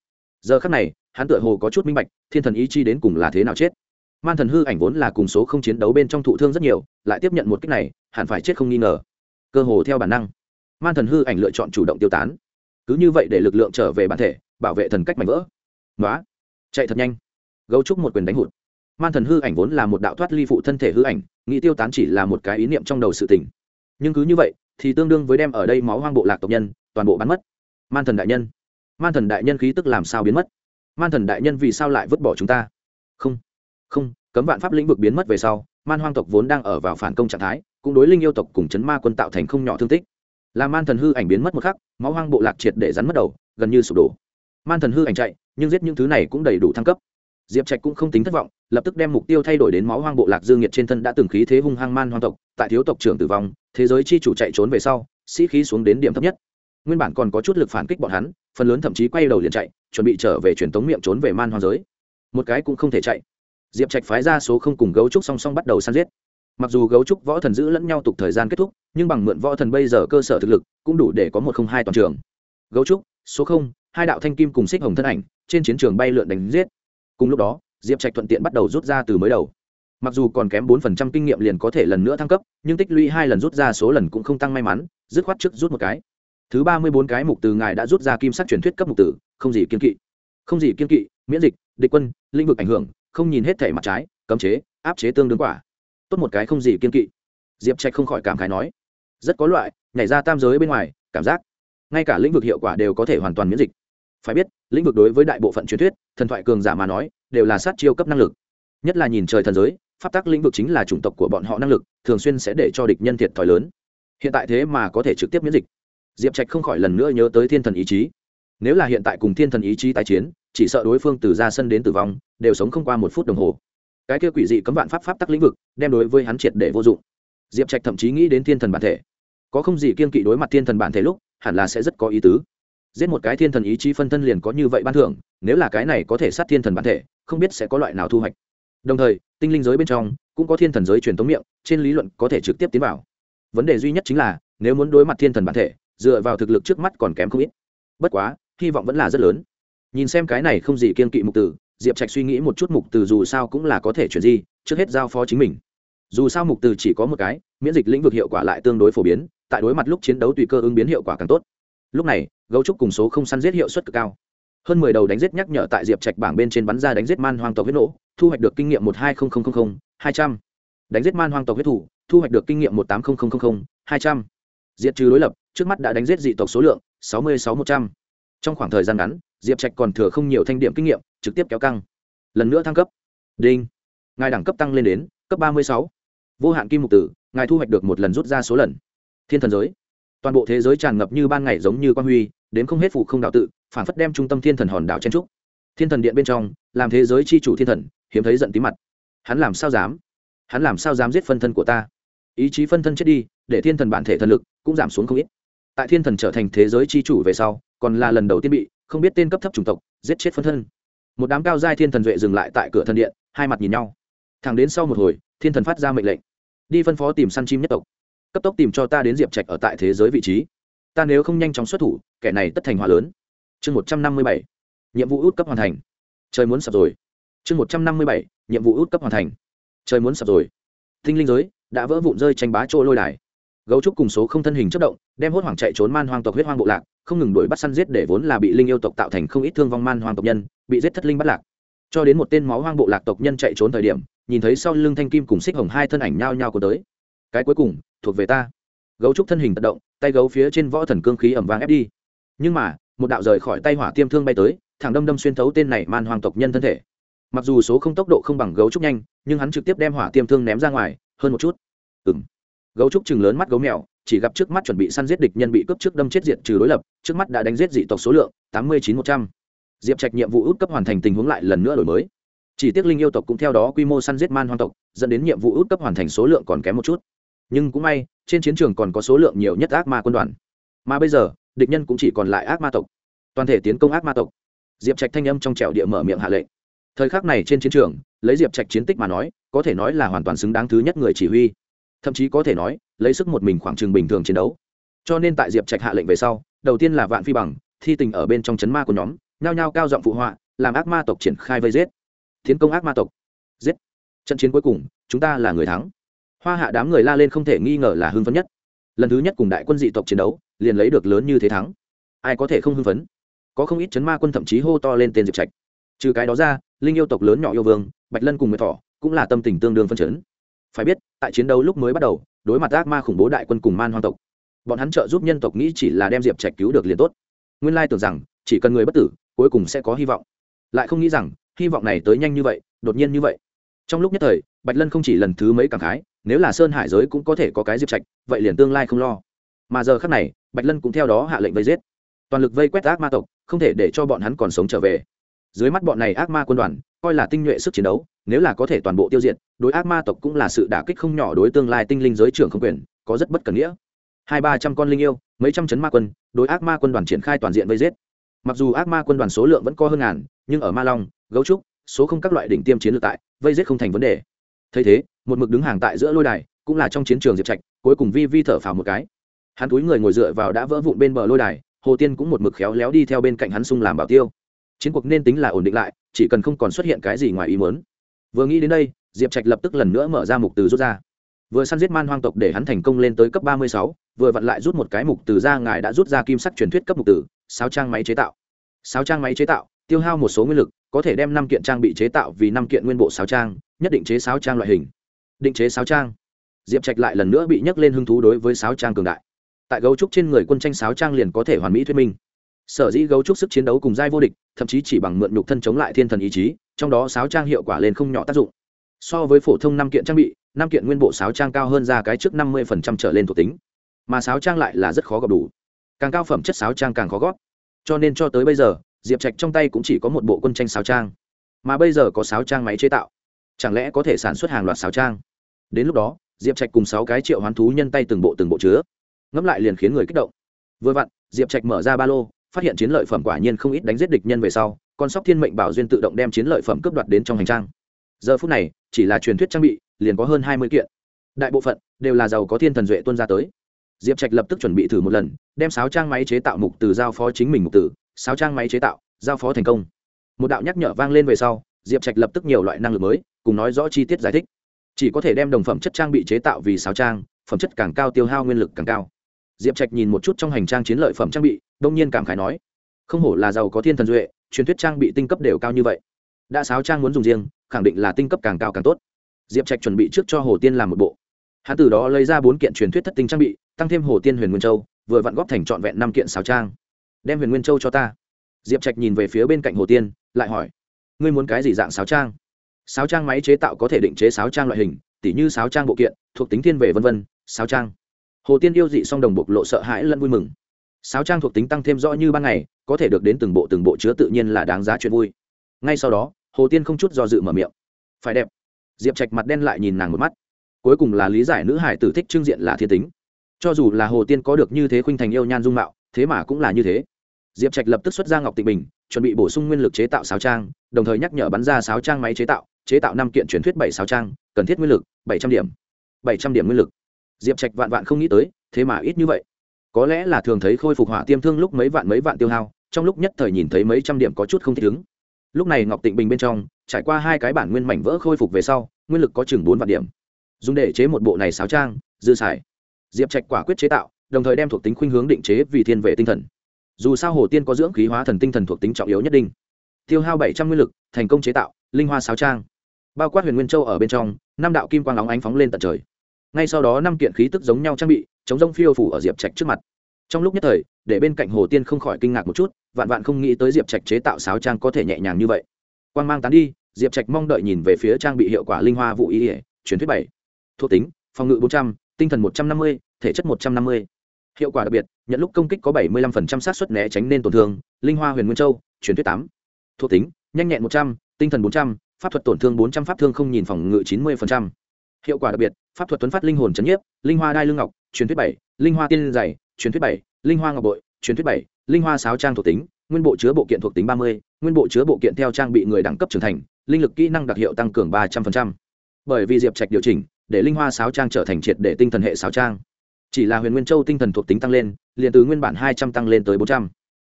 Giờ khắc này, hắn tựa hồ có chút minh bạch, thiên thần ý chi đến cùng là thế nào chết. Man thần hư ảnh vốn là cùng số không chiến đấu bên trong thụ thương rất nhiều, lại tiếp nhận một cách này, hẳn phải chết không nghi ngờ. Cơ hồ theo bản năng, man thần hư ảnh lựa chọn chủ động tiêu tán cứ như vậy để lực lượng trở về bản thể, bảo vệ thần cách mạnh vỡ. Nói chạy thật nhanh. Gấu trúc một quyền đánh hụt. Man thần hư ảnh vốn là một đạo thoát ly phụ thân thể hư ảnh, nghĩ tiêu tán chỉ là một cái ý niệm trong đầu sự tình. Nhưng cứ như vậy, thì tương đương với đem ở đây máu hoang bộ lạc tộc nhân, toàn bộ bắn mất. Man thần đại nhân. Man thần đại nhân khí tức làm sao biến mất? Man thần đại nhân vì sao lại vứt bỏ chúng ta? Không. Không, cấm vạn pháp lĩnh vực biến mất về sau, man hoang tộc vốn đang ở vào phản công trạng thái, cũng đối linh yêu tộc cùng chấn ma quân tạo thành không nhỏ thương tích là man thần hư ảnh biến mất một khắc, máu hoang bộ lạc triệt để rắn mất đầu, gần như sụp đổ. Man thần hư ảnh chạy, nhưng giết những thứ này cũng đầy đủ thăng cấp. Diệp trạch cũng không tính thất vọng, lập tức đem mục tiêu thay đổi đến máu hoang bộ lạc dương nhiệt trên thân đã từng khí thế hung hăng man hoang tộc, tại thiếu tộc trưởng tử vong, thế giới chi chủ chạy trốn về sau, sĩ khí xuống đến điểm thấp nhất. Nguyên bản còn có chút lực phản kích bọn hắn, phần lớn thậm chí quay đầu liền chạy, chuẩn bị trở về truyền tống miệng trốn về man hoang giới. Một cái cũng không thể chạy. Diệp trạch phái ra số không cùng gấu trúc song song bắt đầu săn giết mặc dù gấu trúc võ thần giữ lẫn nhau tục thời gian kết thúc, nhưng bằng mượn võ thần bây giờ cơ sở thực lực, cũng đủ để có một không hai toàn trường. Gấu trúc, số không, hai đạo thanh kim cùng xích hồng thân ảnh, trên chiến trường bay lượn đánh giết. Cùng lúc đó, diệp trạch thuận tiện bắt đầu rút ra từ mới đầu. Mặc dù còn kém bốn phần trăm kinh nghiệm liền có thể lần nữa thăng cấp, nhưng tích lũy hai lần rút ra số lần cũng không tăng may mắn, dứt khoát trước rút một cái. Thứ ba mươi bốn cái mục từ ngài đã rút ra kim sắc truyền thuyết cấp mục tử không gì kiên kỵ. Không gì kiên kỵ, miễn dịch, địch quân, lĩnh vực ảnh hưởng, không nhìn hết thể mặt trái, cấm chế, áp chế tương đương quả tốt một cái không gì kiên kỵ. Diệp trạch không khỏi cảm khái nói, rất có loại, nhảy ra tam giới bên ngoài, cảm giác, ngay cả lĩnh vực hiệu quả đều có thể hoàn toàn miễn dịch. Phải biết, lĩnh vực đối với đại bộ phận truyền thuyết, thần thoại cường giả mà nói, đều là sát chiêu cấp năng lực. Nhất là nhìn trời thần giới, pháp tắc lĩnh vực chính là chủng tộc của bọn họ năng lực, thường xuyên sẽ để cho địch nhân thiệt thòi lớn. Hiện tại thế mà có thể trực tiếp miễn dịch. Diệp trạch không khỏi lần nữa nhớ tới thiên thần ý chí. Nếu là hiện tại cùng thiên thần ý chí tái chiến, chỉ sợ đối phương từ ra sân đến tử vong, đều sống không qua một phút đồng hồ cái kia quỷ dị cấm vạn pháp pháp tắc lĩnh vực, đem đối với hắn triệt để vô dụng. Diệp trạch thậm chí nghĩ đến thiên thần bản thể. Có không gì kiên kỵ đối mặt thiên thần bản thể lúc, hẳn là sẽ rất có ý tứ. Giết một cái thiên thần ý chí phân thân liền có như vậy ban thưởng, nếu là cái này có thể sát thiên thần bản thể, không biết sẽ có loại nào thu hoạch. Đồng thời, tinh linh giới bên trong, cũng có thiên thần giới truyền thống miệng, trên lý luận có thể trực tiếp tiến vào. Vấn đề duy nhất chính là, nếu muốn đối mặt thiên thần bản thể, dựa vào thực lực trước mắt còn kém không ít. Bất quá, hy vọng vẫn là rất lớn. Nhìn xem cái này không gì kiên kỵ mục tử diệp trạch suy nghĩ một chút mục từ dù sao cũng là có thể chuyển di, trước hết giao phó chính mình. Dù sao mục từ chỉ có một cái, miễn dịch lĩnh vực hiệu quả lại tương đối phổ biến, tại đối mặt lúc chiến đấu tùy cơ ứng biến hiệu quả càng tốt. Lúc này, gấu trúc cùng số không săn giết hiệu suất cực cao. Hơn mười đầu đánh giết nhắc nhở tại diệp trạch bảng bên trên bắn ra đánh giết man hoang tộc huyết nổ, thu hoạch được kinh nghiệm một hai hai trăm. Đánh giết man hoang tộc huyết thủ, thu hoạch được kinh nghiệm một tám hai trăm. Diệt trừ đối lập, trước mắt đã đánh giết dị tộc số lượng, sáu mươi sáu một trăm. Trong khoảng thời gian ngắn diệp trạch còn thừa không nhiều thanh điểm kinh nghiệm, trực tiếp kéo căng. Lần nữa thăng cấp. Đinh. Ngài đẳng cấp tăng lên đến cấp ba mươi sáu. Vô hạn kim mục tử, ngài thu hoạch được một lần rút ra số lần. Thiên thần giới. Toàn bộ thế giới tràn ngập như ban ngày giống như quan huy, đến không hết phụ không đạo tự, phản phất đem trung tâm thiên thần hòn đảo chen trúc. Thiên thần điện bên trong, làm thế giới c h i chủ thiên thần, hiếm thấy giận tí mặt. Hắn làm sao dám? Hắn làm sao dám giết phân thân của ta? Ý chí phân thân chết đi, để thiên thần bản thể thần lực cũng giảm xuống không ít. Tại thiên thần trở thành thế giới c h i chủ về sau, còn là lần đầu tiên bị không biết tên cấp thấp chủng tộc, giết chết phân thân. Một đám cao giai thiên thần duệ dừng lại tại cửa thần điện, hai mặt nhìn nhau. Thẳng đến sau một hồi, thiên thần phát ra mệnh lệnh. Đi phân phó tìm săn chim nhất tộc. Cấp tốc tìm cho ta đến diệp trạch ở tại thế giới vị trí. Ta nếu không nhanh chóng xuất thủ, kẻ này tất thành hòa lớn. Chương một trăm năm mươi bảy, nhiệm vụ út cấp hoàn thành. Trời muốn sập rồi. Chương một trăm năm mươi bảy, nhiệm vụ út cấp hoàn thành. Trời muốn sập rồi. Thinh linh giới đã vỡ vụn rơi tranh bá chỗ lôi đài. Gấu trúc cùng số không thân hình chất động, đem hốt hoảng chạy trốn man hoang tộc huyết hoang bộ lạc không ngừng đuổi bắt săn giết để vốn là bị linh yêu tộc tạo thành không ít thương vong man hoang tộc nhân, bị giết thất linh bắt lạc. Cho đến một tên máu hoang bộ lạc tộc nhân chạy trốn thời điểm, nhìn thấy sau lưng thanh kim cùng xích hồng hai thân ảnh nhao nhao của tới. Cái cuối cùng, thuộc về ta. Gấu trúc thân hình tận động, tay gấu phía trên võ thần cương khí ẩm vang ép đi. Nhưng mà, một đạo rời khỏi tay hỏa tiêm thương bay tới, thẳng đâm đâm xuyên thấu tên này man hoàng tộc nhân thân thể. Mặc dù số không tốc độ không bằng gấu trúc nhanh, nhưng hắn trực tiếp đem hỏa tiêm thương ném ra ngoài, hơn một chút. Ừ m gấu trúc chừng lớn mắt gấu mèo chỉ gặp trước mắt chuẩn bị săn giết địch nhân bị cướp trước đâm chết diệt trừ đối lập, trước mắt đã đánh giết dị tộc số lượng tám mươi chín một trăm. Diệp trạch nhiệm vụ út cấp hoàn thành tình huống lại lần nữa đổi mới. Chỉ tiếc linh yêu tộc cũng theo đó quy mô săn giết man hoang tộc, dẫn đến nhiệm vụ út cấp hoàn thành số lượng còn kém một chút. Nhưng cũng may, trên chiến trường còn có số lượng nhiều nhất ác ma quân đoàn. Mà bây giờ, địch nhân cũng chỉ còn lại ác ma tộc. Toàn thể tiến công ác ma tộc. Diệp trạch thanh âm trong trẻo địa mở miệng hạ lệnh. Thời khắc này trên chiến trường, lấy diệp trạch chiến tích mà nói, có thể nói là hoàn toàn xứng đáng thứ nhất người chỉ huy. Thậm chí có thể nói lấy sức một mình khoảng trừng bình thường chiến đấu. Cho nên tại diệp trạch hạ lệnh về sau, đầu tiên là vạn phi bằng, thi tình ở bên trong chấn ma của nhóm, nhao nhao cao giọng phụ họa, làm ác ma tộc triển khai vây giết. Tiến công ác ma tộc. Giết. Trận chiến cuối cùng, chúng ta là người thắng. Hoa hạ đám người la lên không thể nghi ngờ là hưng phấn nhất. Lần thứ nhất cùng đại quân dị tộc chiến đấu, liền lấy được lớn như thế thắng. Ai có thể không hưng phấn? Có không ít chấn ma quân thậm chí hô to lên tên diệp trạch. Trừ cái đó ra, linh yêu tộc lớn nhỏ yêu vương, bạch lân cùng người thỏ cũng là tâm tình tương đương phân chấn. Phải biết tại chiến đấu lúc mới bắt đầu, đối mặt ác ma khủng bố đại quân cùng man hoang tộc. Bọn hắn trợ giúp nhân tộc nghĩ chỉ là đem diệp trạch cứu được liền tốt. Nguyên lai tưởng rằng, chỉ cần người bất tử, cuối cùng sẽ có hy vọng. Lại không nghĩ rằng, hy vọng này tới nhanh như vậy, đột nhiên như vậy. Trong lúc nhất thời, bạch lân không chỉ lần thứ mấy cảm khái, nếu là sơn hải giới cũng có thể có cái diệp trạch, vậy liền tương lai không lo. Mà giờ khác này, bạch lân cũng theo đó hạ lệnh vây giết. Toàn lực vây quét ác ma tộc, không thể để cho bọn hắn còn sống trở về dưới mắt bọn này ác ma quân đoàn, coi là tinh nhuệ sức chiến đấu, nếu là có thể toàn bộ tiêu diệt, đối ác ma tộc cũng là sự đả kích không nhỏ đối tương lai tinh linh giới trưởng không quyền, có rất bất cần nghĩa. Hai ba trăm con linh yêu, mấy trăm chấn ma quân, đối ác ma quân đoàn triển khai toàn diện vây giết. Mặc dù ác ma quân đoàn số lượng vẫn có hơn ngàn, nhưng ở ma long, gấu trúc, số không các loại đỉnh tiêm chiến lược tại, vây giết không thành vấn đề. Thấy thế, một mực đứng hàng tại giữa lôi đài, cũng là trong chiến trường diệp trạch, cuối cùng vi vi thở phào một cái. Hắn túi người ngồi dựa vào đã vỡ vụn bên bờ lôi đài, hồ tiên cũng một mực khéo léo đi theo bên cạnh hắn sung làm bảo tiêu chiến cuộc nên tính là ổn định lại, chỉ cần không còn xuất hiện cái gì ngoài ý muốn. Vừa nghĩ đến đây, diệp trạch lập tức lần nữa mở ra mục từ rút ra. Vừa săn giết man hoang tộc để hắn thành công lên tới cấp ba mươi sáu, vừa vặn lại rút một cái mục từ ra, ngài đã rút ra kim sắc truyền thuyết cấp mục từ, sáu trang máy chế tạo. Sáu trang máy chế tạo, tiêu hao một số nguyên lực, có thể đem năm kiện trang bị chế tạo vì năm kiện nguyên bộ sáu trang, nhất định chế sáu trang loại hình. Định chế sáu trang. Diệp trạch lại lần nữa bị nhắc lên hứng thú đối với sáu trang cường đại. Tại gấu trúc trên người quân tranh sáu trang liền có thể hoàn mỹ thuyết minh sở dĩ gấu trúc sức chiến đấu cùng giai vô địch, thậm chí chỉ bằng mượn nhục thân chống lại thiên thần ý chí, trong đó sáo trang hiệu quả lên không nhỏ tác dụng. So với phổ thông năm kiện trang bị, năm kiện nguyên bộ sáo trang cao hơn ra cái trước năm mươi trở lên thuộc tính. Mà sáo trang lại là rất khó gặp đủ. Càng cao phẩm chất sáo trang càng khó gót cho nên cho tới bây giờ, diệp trạch trong tay cũng chỉ có một bộ quân tranh sáo trang. Mà bây giờ có sáo trang máy chế tạo. Chẳng lẽ có thể sản xuất hàng loạt sáo trang? Đến lúc đó, diệp trạch cùng sáu cái triệu hoán thú nhân tay từng bộ từng bộ chứa. Ngẫm lại liền khiến người kích động. Vừa vặn, diệp trạch mở ra ba lô phát hiện chiến lợi phẩm quả nhiên không ít đánh giết địch nhân về sau, con sóc thiên mệnh bảo duyên tự động đem chiến lợi phẩm cướp đoạt đến trong hành trang. Giờ phút này, chỉ là truyền thuyết trang bị, liền có hơn hai mươi kiện. Đại bộ phận đều là giàu có thiên thần duệ tuân ra tới. Diệp trạch lập tức chuẩn bị thử một lần, đem sáu trang máy chế tạo mục từ giao phó chính mình mục tử sáu trang máy chế tạo, giao phó thành công. Một đạo nhắc nhở vang lên về sau, diệp trạch lập tức nhiều loại năng lực mới, cùng nói rõ chi tiết giải thích. Chỉ có thể đem đồng phẩm chất trang bị chế tạo vì sáu trang, phẩm chất càng cao tiêu hao nguyên lực càng cao diệp trạch nhìn một chút trong hành trang chiến lợi phẩm trang bị, đông nhiên cảm khái nói, không hổ là giàu có thiên thần duệ, truyền thuyết trang bị tinh cấp đều cao như vậy. Đã sáo trang muốn dùng riêng, khẳng định là tinh cấp càng cao càng tốt. Diệp trạch chuẩn bị trước cho hồ tiên làm một bộ. Hắn từ đó lấy ra bốn kiện truyền thuyết thất tinh trang bị, tăng thêm hồ tiên huyền nguyên châu, vừa vặn góp thành trọn vẹn năm kiện sáo trang. Đem huyền nguyên châu cho ta. Diệp trạch nhìn về phía bên cạnh hồ tiên, lại hỏi, ngươi muốn cái gì dạng sáo trang? Sáo trang máy chế tạo có thể định chế sáo trang loại hình, tỉ như sáo trang bộ kiện, thuộc tính thiên về v v sáo trang hồ tiên yêu dị song đồng bộc lộ sợ hãi lẫn vui mừng. Sáo trang thuộc tính tăng thêm rõ như ban ngày, có thể được đến từng bộ từng bộ chứa tự nhiên là đáng giá chuyện vui. Ngay sau đó, hồ tiên không chút do dự mở miệng. Phải đẹp. Diệp trạch mặt đen lại nhìn nàng một mắt. Cuối cùng là lý giải nữ hải tử thích trưng diện là thiên tính. Cho dù là hồ tiên có được như thế khuynh thành yêu nhan dung mạo, thế mà cũng là như thế. Diệp trạch lập tức xuất ra ngọc tịnh bình, chuẩn bị bổ sung nguyên lực chế tạo sáo trang, đồng thời nhắc nhở bắn ra sáo trang máy chế tạo chế tạo năm kiện truyền thuyết bảy sáo trang, cần thiết nguyên lực bảy trăm điểm. bảy trăm điểm nguyên lực diệp trạch vạn vạn không nghĩ tới, thế mà ít như vậy. Có lẽ là thường thấy khôi phục hỏa tiêm thương lúc mấy vạn mấy vạn tiêu hao, trong lúc nhất thời nhìn thấy mấy trăm điểm có chút không thích ứng. Lúc này ngọc tịnh bình bên trong, trải qua hai cái bản nguyên mảnh vỡ khôi phục về sau, nguyên lực có chừng bốn vạn điểm. Dùng để chế một bộ này sáo trang, dư xài. Diệp trạch quả quyết chế tạo, đồng thời đem thuộc tính khuynh hướng định chế vì thiên vệ tinh thần. Dù sao hồ tiên có dưỡng khí hóa thần tinh thần thuộc tính trọng yếu nhất định. Tiêu hao bảy trăm nguyên lực, thành công chế tạo, linh hoa sáo trang. Bao quát huyền nguyên châu ở bên trong, năm đạo kim quang óng ánh phóng lên tận trời ngay sau đó năm kiện khí tức giống nhau trang bị, chống rông phiêu phủ ở diệp trạch trước mặt. Trong lúc nhất thời, để bên cạnh hồ tiên không khỏi kinh ngạc một chút, vạn vạn không nghĩ tới diệp trạch chế tạo sáo trang có thể nhẹ nhàng như vậy. Quan g mang tán đi, diệp trạch mong đợi nhìn về phía trang bị hiệu quả linh hoa vụ ý ỉa truyền thuyết bảy. Thuộc tính, phòng ngự bốn trăm, tinh thần một trăm năm mươi, thể chất một trăm năm mươi. Hiệu quả đặc biệt, nhận lúc công kích có bảy mươi năm sát xuất suất né tránh nên tổn thương, linh hoa huyền nguyên châu, truyền thuyết tám. Thuộc tính, nhanh nhẹn một trăm, tinh thần bốn trăm, pháp thuật tổn thương bốn trăm, pháp thương không nhìn phòng ngự chín mươi hiệu quả đặc biệt, pháp thuật tuấn phát linh hồn chấn nhiếp, linh hoa đai lưng ngọc, truyền thuyết bảy, linh hoa tiên dày, truyền thuyết bảy, linh hoa ngọc bội, truyền thuyết bảy, linh hoa sáo trang thuộc tính, nguyên bộ chứa bộ kiện thuộc tính ba mươi, nguyên bộ chứa bộ kiện theo trang bị người đẳng cấp trưởng thành, linh lực kỹ năng đặc hiệu tăng cường ba trăm linh bởi vì diệp trạch điều chỉnh, để linh hoa sáo trang trở thành triệt để tinh thần hệ sáo trang. Chỉ là huyền nguyên châu tinh thần thuộc tính tăng lên, liền từ nguyên bản hai trăm tăng lên tới bốn trăm.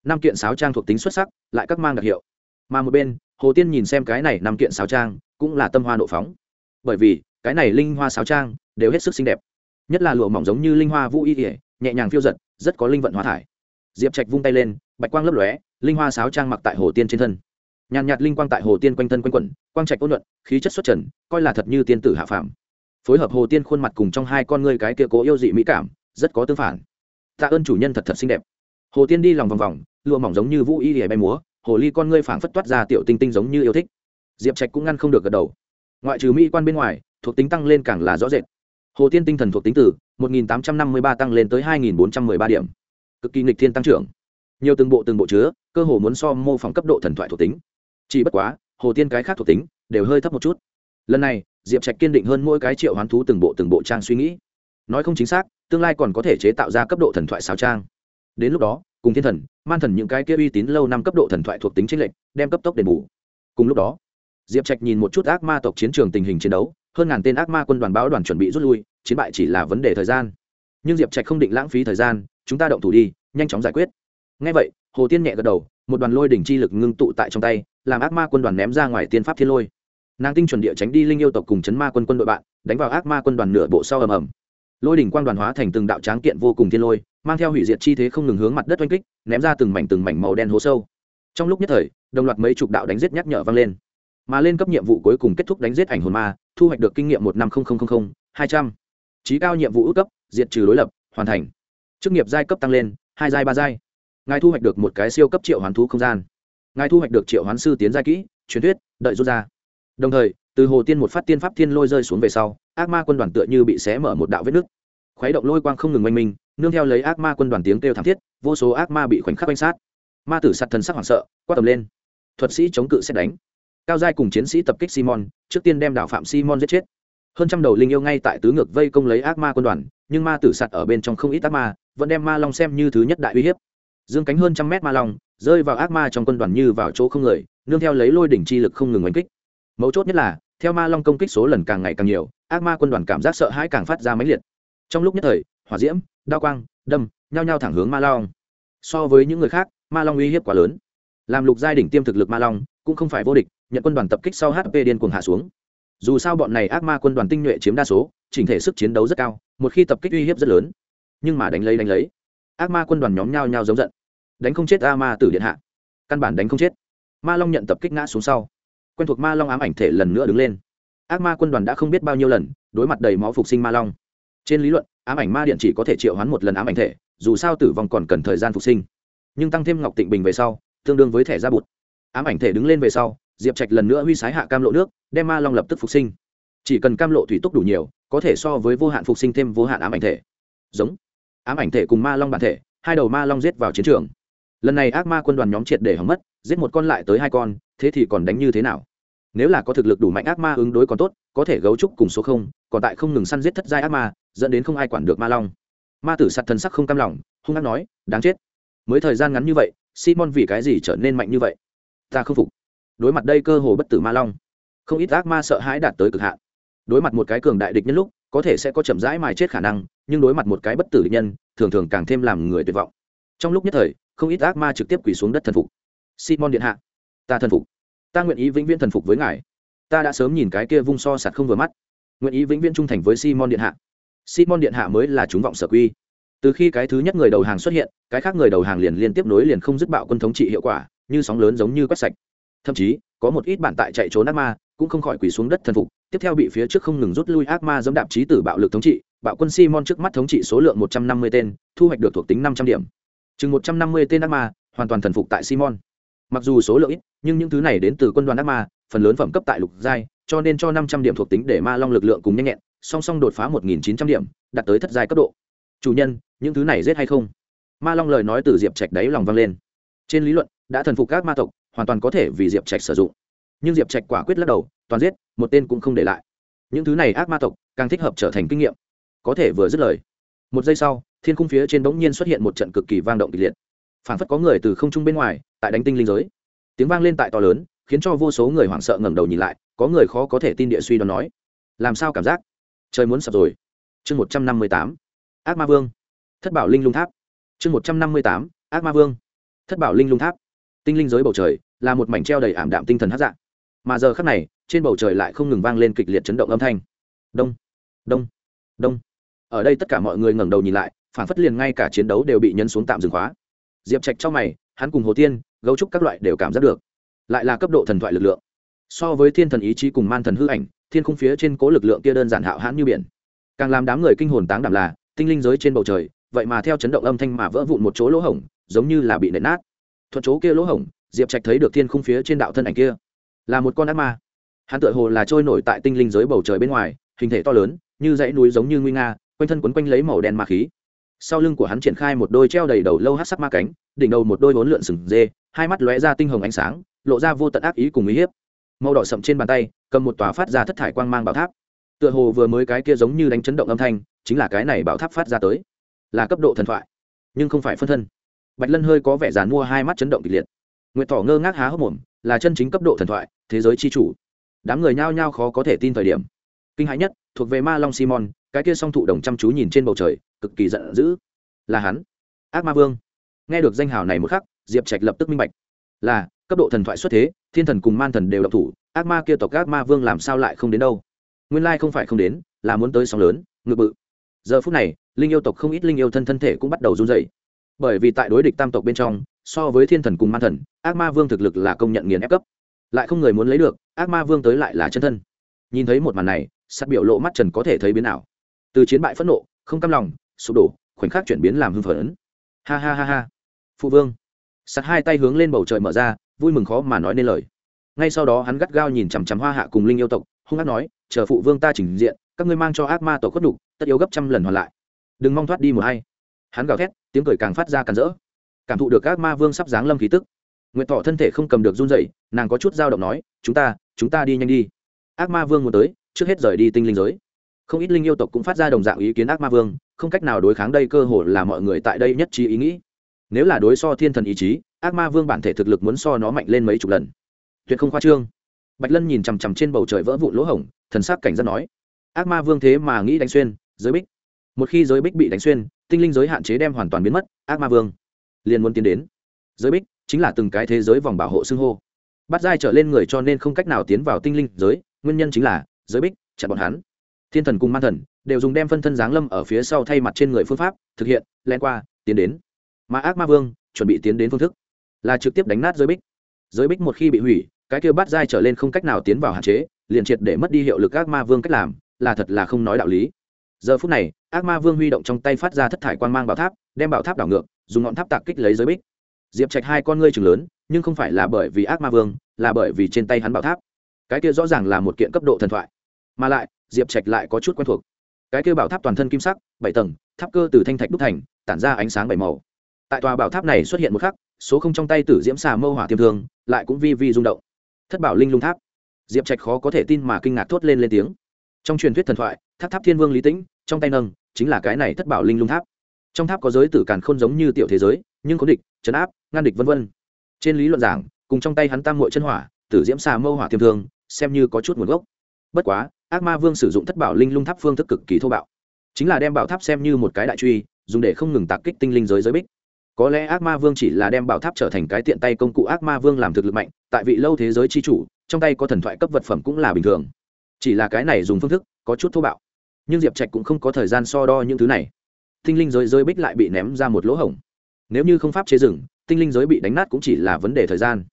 Năm kiện sáo trang thuộc tính xuất sắc, lại các mang đặc hiệu. Mà một bên, hồ tiên nhìn xem cái này năm kiện sáo trang, cũng là tâm hoa nộ phóng. Bởi vì cái này linh hoa sáo trang đều hết sức xinh đẹp. Nhất là lụa mỏng giống như linh hoa vũ y ỉa nhẹ nhàng phiêu giật, rất có linh vận hóa thải. Diệp trạch vung tay lên, bạch quang lấp lóe, linh hoa sáo trang mặc tại hồ tiên trên thân. Nhàn nhạt linh quang tại hồ tiên quanh thân quanh quẩn, quang trạch ôn nhuận, khí chất xuất trần, coi là thật như tiên tử hạ phàm. Phối hợp hồ tiên khuôn mặt cùng trong hai con ngươi cái kia cố yêu dị mỹ cảm, rất có tương phản. Tạ ơn chủ nhân thật thật xinh đẹp. Hồ tiên đi lòng vòng vòng, lụa mỏng giống như vũ y ỉa bay múa, hồ ly con ngươi phảng phất toát ra tiểu tinh tinh giống như yêu thích. Diệp trạch cũng ngăn không được gật đầu. Ngoại trừ mỹ quan bên ngoài thuộc tính tăng lên càng là rõ rệt. Hồ tiên tinh thần thuộc tính từ 1853 tăng lên tới 2413 điểm. Cực kỳ nghịch thiên tăng trưởng. Nhiều từng bộ từng bộ chứa, cơ hồ muốn so mô phỏng cấp độ thần thoại thuộc tính. Chỉ bất quá, hồ tiên cái khác thuộc tính đều hơi thấp một chút. Lần này, diệp trạch kiên định hơn mỗi cái triệu hoán thú từng bộ từng bộ trang suy nghĩ. Nói không chính xác, tương lai còn có thể chế tạo ra cấp độ thần thoại sao trang. Đến lúc đó, cùng thiên thần, man thần những cái kia uy tín lâu năm cấp độ thần thoại thuộc tính tranh lệch, đem cấp tốc đền bù. Cùng lúc đó, diệp trạch nhìn một chút ác ma tộc chiến trường tình hình chiến đấu hơn ngàn tên ác ma quân đoàn báo đoàn chuẩn bị rút lui, chiến bại chỉ là vấn đề thời gian. Nhưng diệp trạch không định lãng phí thời gian, chúng ta động thủ đi, nhanh chóng giải quyết. Ngay vậy, hồ tiên nhẹ gật đầu, một đoàn lôi đỉnh chi lực ngưng tụ tại trong tay, làm ác ma quân đoàn ném ra ngoài tiên pháp thiên lôi. Nàng tinh chuẩn địa tránh đi linh yêu tộc cùng chấn ma quân quân đội bạn, đánh vào ác ma quân đoàn nửa bộ sau ầm ầm. Lôi đỉnh quang đoàn hóa thành từng đạo tráng kiện vô cùng thiên lôi, mang theo hủy diệt chi thế không ngừng hướng mặt đất oanh kích, ném ra từng mảnh từng mảnh màu đen hố sâu. Trong lúc nhất thời, đồng loạt mấy chục đạo đánh giết nhắc nhở vang lên mà lên cấp nhiệm vụ cuối cùng kết thúc đánh giết ảnh hồn ma, thu hoạch được kinh nghiệm một năm hai trăm. Trí cao nhiệm vụ ước cấp, diệt trừ đối lập, hoàn thành. Chức nghiệp giai cấp tăng lên, hai giai, ba giai. Ngài thu hoạch được một cái siêu cấp triệu hoán thú không gian. Ngài thu hoạch được triệu hoán sư tiến giai kỹ, truyền thuyết, đợi rút ra. Đồng thời, từ hồ tiên một phát tiên pháp thiên lôi rơi xuống về sau, ác ma quân đoàn tựa như bị xé mở một đạo vết nứt. Khuấy động lôi quang không ngừng oanh minh, nương theo lấy ác ma quân đoàn tiếng kêu thảm thiết, vô số ác ma bị khoảnh khắc oanh sát. Ma tử sạt thần sắc hoảng sợ, quát tầm lên. Thuật sĩ chống cự xét đánh cao giai cùng chiến sĩ tập kích simon, trước tiên đem đảo phạm simon giết chết. Hơn trăm đầu linh yêu ngay tại tứ ngược vây công lấy ác ma quân đoàn, nhưng ma tử sạt ở bên trong không ít ác ma, vẫn đem ma long xem như thứ nhất đại uy hiếp. Dương cánh hơn trăm mét ma long, rơi vào ác ma trong quân đoàn như vào chỗ không người, nương theo lấy lôi đỉnh chi lực không ngừng oanh kích. Mấu chốt nhất là, theo ma long công kích số lần càng ngày càng nhiều, ác ma quân đoàn cảm giác sợ hãi càng phát ra máy liệt. Trong lúc nhất thời, hỏa diễm, đao quang, đâm, nhao nhao thẳng hướng ma long. So với những người khác, ma long uy hiếp quá lớn. Làm lục giai đỉnh tiêm thực lực ma long cũng không phải vô địch nhận quân đoàn tập kích sau hp điên cuồng hạ xuống. Dù sao bọn này ác ma quân đoàn tinh nhuệ chiếm đa số, chỉnh thể sức chiến đấu rất cao, một khi tập kích uy hiếp rất lớn. Nhưng mà đánh lấy đánh lấy. Ác ma quân đoàn nhóm nhao nhao giống giận. Đánh không chết a ma tử điện hạ. Căn bản đánh không chết. Ma long nhận tập kích ngã xuống sau. Quen thuộc ma long ám ảnh thể lần nữa đứng lên. Ác ma quân đoàn đã không biết bao nhiêu lần, đối mặt đầy máu phục sinh ma long. Trên lý luận, ám ảnh ma điện chỉ có thể triệu hoán một lần ám ảnh thể, dù sao tử vong còn cần thời gian phục sinh. Nhưng tăng thêm ngọc tịnh bình về sau, tương đương với thẻ ra bụt. Ám ảnh thể đứng lên về sau diệp trạch lần nữa huy sái hạ cam lộ nước, đem ma long lập tức phục sinh. Chỉ cần cam lộ thủy túc đủ nhiều, có thể so với vô hạn phục sinh thêm vô hạn ám ảnh thể. Giống. Ám ảnh thể cùng ma long bản thể, hai đầu ma long giết vào chiến trường. Lần này ác ma quân đoàn nhóm triệt để hỏng mất, giết một con lại tới hai con, thế thì còn đánh như thế nào? Nếu là có thực lực đủ mạnh ác ma ứng đối còn tốt, có thể gấu trúc cùng số không, còn tại không ngừng săn giết thất giai ác ma, dẫn đến không ai quản được ma long. Ma tử sạt thần sắc không cam lòng, hung ác nói, đáng chết. Mới thời gian ngắn như vậy, simon vì cái gì trở nên mạnh như vậy? Ta không phục đối mặt đây cơ hồ bất tử ma long. Không ít ác ma sợ hãi đạt tới cực hạn. Đối mặt một cái cường đại địch nhân lúc, có thể sẽ có chậm rãi mài chết khả năng, nhưng đối mặt một cái bất tử địch nhân, thường thường càng thêm làm người tuyệt vọng. Trong lúc nhất thời, không ít ác ma trực tiếp quỳ xuống đất thần phục. Simon điện hạ, ta thần phục. Ta nguyện ý vĩnh viễn thần phục với ngài. Ta đã sớm nhìn cái kia vung so sạt không vừa mắt. Nguyện ý vĩnh viễn trung thành với simon điện hạ. Simon điện hạ mới là chúng vọng sở quy. Từ khi cái thứ nhất người đầu hàng xuất hiện, cái khác người đầu hàng liền liên tiếp nối liền không dứt bạo quân thống trị hiệu quả, như sóng lớn giống như quét sạch thậm chí, có một ít bản tại chạy trốn ác ma, cũng không khỏi quỳ xuống đất thần phục, tiếp theo bị phía trước không ngừng rút lui ác ma dẫm đạp trí tử bạo lực thống trị, bạo quân simon trước mắt thống trị số lượng một trăm năm mươi tên, thu hoạch được thuộc tính năm trăm điểm. Chừng một trăm năm mươi tên ác ma, hoàn toàn thần phục tại simon. Mặc dù số lượng ít, nhưng những thứ này đến từ quân đoàn ác ma, phần lớn phẩm cấp tại lục giai, cho nên cho năm trăm điểm thuộc tính để ma long lực lượng cùng nhanh nhẹn, song song đột phá một nghìn chín trăm điểm, đạt tới thất giai cấp độ. Chủ nhân, những thứ này giết hay không? Ma long lời nói từ diệp trạch đáy lòng vang lên. Trên lý luận, đã thần phục các ma tộc hoàn toàn có thể vì diệp trạch sử dụng. Nhưng diệp trạch quả quyết lắc đầu, toàn giết, một tên cũng không để lại. Những thứ này ác ma tộc, càng thích hợp trở thành kinh nghiệm. Có thể vừa dứt lời, một giây sau, thiên cung phía trên bỗng nhiên xuất hiện một trận cực kỳ vang động kịch liệt. Phản phất có người từ không trung bên ngoài, tại đánh tinh linh giới. Tiếng vang lên tại to lớn, khiến cho vô số người hoảng sợ ngẩng đầu nhìn lại, có người khó có thể tin địa suy đoán nói, làm sao cảm giác? Trời muốn sập rồi. Chương một trăm năm mươi tám, ác ma vương. Thất bảo linh lung tháp. Chương một trăm năm mươi tám, ác ma vương. Thất bảo linh lung tháp tinh linh giới bầu trời là một mảnh treo đầy ảm đạm tinh thần hát dạng. Mà giờ khắc này, trên bầu trời lại không ngừng vang lên kịch liệt chấn động âm thanh. Đông đông đông. Ở đây tất cả mọi người ngẩng đầu nhìn lại phản phất liền ngay cả chiến đấu đều bị nhân xuống tạm dừng khóa. Diệp trạch trong mày, hắn cùng hồ tiên, gấu trúc các loại đều cảm giác được. Lại là cấp độ thần thoại lực lượng. So với thiên thần ý chí cùng man thần hư ảnh, thiên khung phía trên cố lực lượng kia đơn giản hạo hãn như biển. Càng làm đám người kinh hồn táng đảm là, tinh linh giới trên bầu trời, vậy mà theo chấn động âm thanh mà vỡ vụn một chỗ lỗ hổng, giống như là bị nện nát thuận chỗ kia lỗ hổng, diệp trạch thấy được thiên khung phía trên đạo thân ảnh kia, là một con ác ma. Hắn Tựa hồ là trôi nổi tại tinh linh giới bầu trời bên ngoài, hình thể to lớn, như dãy núi giống như nguy nga, quanh thân quấn quanh lấy màu đen ma khí. Sau lưng của hắn triển khai một đôi treo đầy đầu lâu hát sắc ma cánh, đỉnh đầu một đôi bốn lượn sừng dê, hai mắt lóe ra tinh hồng ánh sáng, lộ ra vô tận ác ý cùng uy hiếp. Màu đỏ sậm trên bàn tay, cầm một tòa phát ra thất thải quang mang bảo tháp. Tựa hồ vừa mới cái kia giống như đánh chấn động âm thanh, chính là cái này bảo tháp phát ra tới. Là cấp độ thần thoại, nhưng không phải phân thân bạch lân hơi có vẻ dàn mua hai mắt chấn động kịch liệt. Nguyệt thỏ ngơ ngác há hốc mồm, là chân chính cấp độ thần thoại, thế giới chi chủ. Đám người nhao nhao khó có thể tin thời điểm. Kinh hãi nhất, thuộc về ma long simon, cái kia song thụ đồng chăm chú nhìn trên bầu trời, cực kỳ giận dữ. Là hắn. Ác ma vương. Nghe được danh hào này một khắc, diệp trạch lập tức minh bạch. Là, cấp độ thần thoại xuất thế, thiên thần cùng man thần đều độc thủ, ác ma kia tộc ác ma vương làm sao lại không đến đâu? Nguyên lai không phải không đến, là muốn tới sóng lớn, ngự bự. Giờ phút này, linh yêu tộc không ít linh yêu thân thân thể cũng bắt đầu run dày bởi vì tại đối địch tam tộc bên trong, so với thiên thần cùng man thần, ác ma vương thực lực là công nhận nghiền ép cấp. Lại không người muốn lấy được, ác ma vương tới lại là chân thân. Nhìn thấy một màn này sắt biểu lộ mắt trần có thể thấy biến nào từ chiến bại phẫn nộ, không cam lòng, sụp đổ, khoảnh khắc chuyển biến làm hưng phấn. Ha ha ha ha. Phụ vương. Sắt hai tay hướng lên bầu trời mở ra, vui mừng khó mà nói nên lời. Ngay sau đó hắn gắt gao nhìn chằm chằm hoa hạ cùng linh yêu tộc, hung hát nói, chờ phụ vương ta trình diện, các ngươi mang cho ác ma tổ khuất đục tất yếu gấp trăm lần hoàn lại. Đừng mong thoát đi một hay hắn gào thét, tiếng cười càng phát ra càng rỡ. Cảm thụ được các ma vương sắp giáng lâm khí tức. Nguyện thọ thân thể không cầm được run dậy nàng có chút dao động nói, chúng ta chúng ta đi nhanh đi. Ác ma vương muốn tới, trước hết rời đi tinh linh giới. Không ít linh yêu tộc cũng phát ra đồng dạng ý kiến ác ma vương, không cách nào đối kháng đây cơ hội là mọi người tại đây nhất trí ý nghĩ. Nếu là đối so thiên thần ý chí, ác ma vương bản thể thực lực muốn so nó mạnh lên mấy chục lần. Tuyệt không khoa trương. Bạch lân nhìn chằm chằm trên bầu trời vỡ vụn lỗ hổng, thần sắc cảnh giác nói, ác ma vương thế mà nghĩ đánh xuyên, giới bích. Một khi giới bích bị đánh xuyên tinh linh giới hạn chế đem hoàn toàn biến mất, ác ma vương liền muốn tiến đến. Giới bích chính là từng cái thế giới vòng bảo hộ xưng hô. Bắt dai trở lên người cho nên không cách nào tiến vào tinh linh giới, nguyên nhân chính là, giới bích, chặn bọn hắn. Thiên thần cùng man thần đều dùng đem phân thân giáng lâm ở phía sau thay mặt trên người phương pháp, thực hiện len qua, tiến đến. Mà ác ma vương chuẩn bị tiến đến phương thức là trực tiếp đánh nát giới bích. Giới bích một khi bị hủy, cái kia bắt dai trở lên không cách nào tiến vào hạn chế, liền triệt để mất đi hiệu lực ác ma vương cách làm, là thật là không nói đạo lý giờ phút này, ác ma vương huy động trong tay phát ra thất thải quan mang bảo tháp, đem bảo tháp đảo ngược, dùng ngọn tháp tạc kích lấy giới bích. Diệp trạch hai con ngươi chừng lớn, nhưng không phải là bởi vì ác ma vương, là bởi vì trên tay hắn bảo tháp. Cái kia rõ ràng là một kiện cấp độ thần thoại. Mà lại, diệp trạch lại có chút quen thuộc. Cái kia bảo tháp toàn thân kim sắc, bảy tầng, tháp cơ từ thanh thạch đúc thành, tản ra ánh sáng bảy màu. Tại tòa bảo tháp này xuất hiện một khắc, số không trong tay tử diễm xà mâu hỏa tiêm thương, lại cũng vi vi rung động. Thất bảo linh lung tháp. Diệp trạch khó có thể tin mà kinh ngạc thốt lên lên tiếng. Trong truyền thuyết thần thoại tháp tháp thiên vương lý tĩnh, trong tay nâng, chính là cái này thất bảo linh lung tháp. Trong tháp có giới tử càn khôn giống như tiểu thế giới, nhưng có địch chấn áp, ngăn địch vân vân. Trên lý luận giảng, cùng trong tay hắn tam mội chân hỏa, tử diễm xà mâu hỏa thiêm thương, xem như có chút nguồn gốc. Bất quá, ác ma vương sử dụng thất bảo linh lung tháp phương thức cực kỳ thô bạo. Chính là đem bảo tháp xem như một cái đại truy, dùng để không ngừng tạc kích tinh linh giới giới bích. Có lẽ ác ma vương chỉ là đem bảo tháp trở thành cái tiện tay công cụ ác ma vương làm thực lực mạnh, tại vị lâu thế giới chi chủ, trong tay có thần thoại cấp vật phẩm cũng là bình thường. Chỉ là cái này dùng phương thức, có chút thô bạo nhưng diệp trạch cũng không có thời gian so đo những thứ này tinh linh giới rơi bích lại bị ném ra một lỗ hổng nếu như không pháp chế rừng tinh linh giới bị đánh nát cũng chỉ là vấn đề thời gian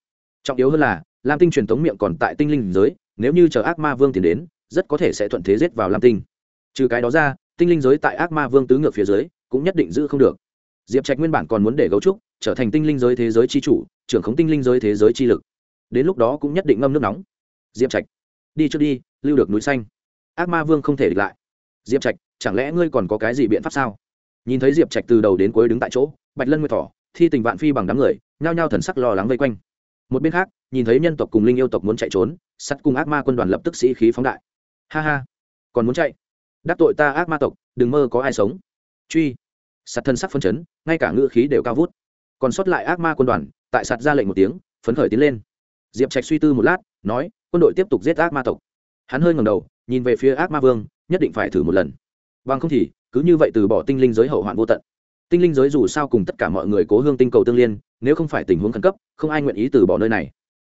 trọng yếu hơn là lam tinh truyền thống miệng còn tại tinh linh giới nếu như chờ ác ma vương tiến đến rất có thể sẽ thuận thế giết vào lam tinh trừ cái đó ra tinh linh giới tại ác ma vương tứ ngược phía dưới cũng nhất định giữ không được diệp trạch nguyên bản còn muốn để gấu trúc trở thành tinh linh giới thế giới c h i chủ trưởng khống tinh linh giới thế giới chi lực đến lúc đó cũng nhất định ngâm nước nóng diệp trạch đi trước đi lưu được núi xanh ác ma vương không thể địch lại diệp trạch, chẳng lẽ ngươi còn có cái gì biện pháp sao? Nhìn thấy diệp trạch từ đầu đến cuối đứng tại chỗ, bạch lân nguyệt thỏ, thi tình vạn phi bằng đám người, nhao nhao thần sắc lo lắng vây quanh. Một bên khác, nhìn thấy nhân tộc cùng linh yêu tộc muốn chạy trốn, sắt cùng ác ma quân đoàn lập tức sĩ khí phóng đại. Ha ha, còn muốn chạy? Đắc tội ta ác ma tộc, đừng mơ có ai sống. Truy. Sắt thân sắc phân chấn, ngay cả ngựa khí đều cao vút. Còn sót lại ác ma quân đoàn, tại sạt ra lệnh một tiếng, phấn khởi tiến lên. Diệp trạch suy tư một lát, nói, quân đội tiếp tục giết ác ma tộc. Hắn hơi ngầm đầu, nhìn về phía ác ma vương nhất định phải thử một lần. Bằng không thì, cứ như vậy từ bỏ tinh linh giới hậu hoạn vô tận. Tinh linh giới dù sao cùng tất cả mọi người cố hương tinh cầu tương liên, nếu không phải tình huống khẩn cấp, không ai nguyện ý từ bỏ nơi này.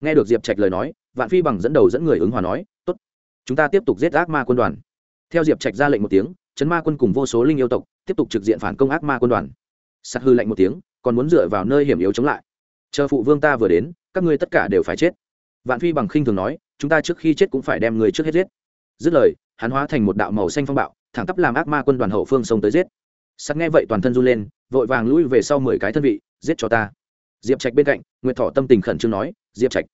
Nghe được diệp trạch lời nói, vạn phi bằng dẫn đầu dẫn người ứng hòa nói, tốt, chúng ta tiếp tục giết ác ma quân đoàn. Theo diệp trạch ra lệnh một tiếng, chấn ma quân cùng vô số linh yêu tộc tiếp tục trực diện phản công ác ma quân đoàn. Sạt hư lệnh một tiếng, còn muốn dựa vào nơi hiểm yếu chống lại. Chờ phụ vương ta vừa đến, các ngươi tất cả đều phải chết. Vạn phi bằng khinh thường nói, chúng ta trước khi chết cũng phải đem người trước hết giết. Dứt lời hắn hóa thành một đạo màu xanh phong bạo, thẳng tắp làm ác ma quân đoàn hậu phương xông tới giết. Sắt nghe vậy toàn thân run lên, vội vàng lũi về sau mười cái thân vị, giết cho ta. Diệp trạch bên cạnh, nguyệt thọ tâm tình khẩn trương nói, diệp trạch,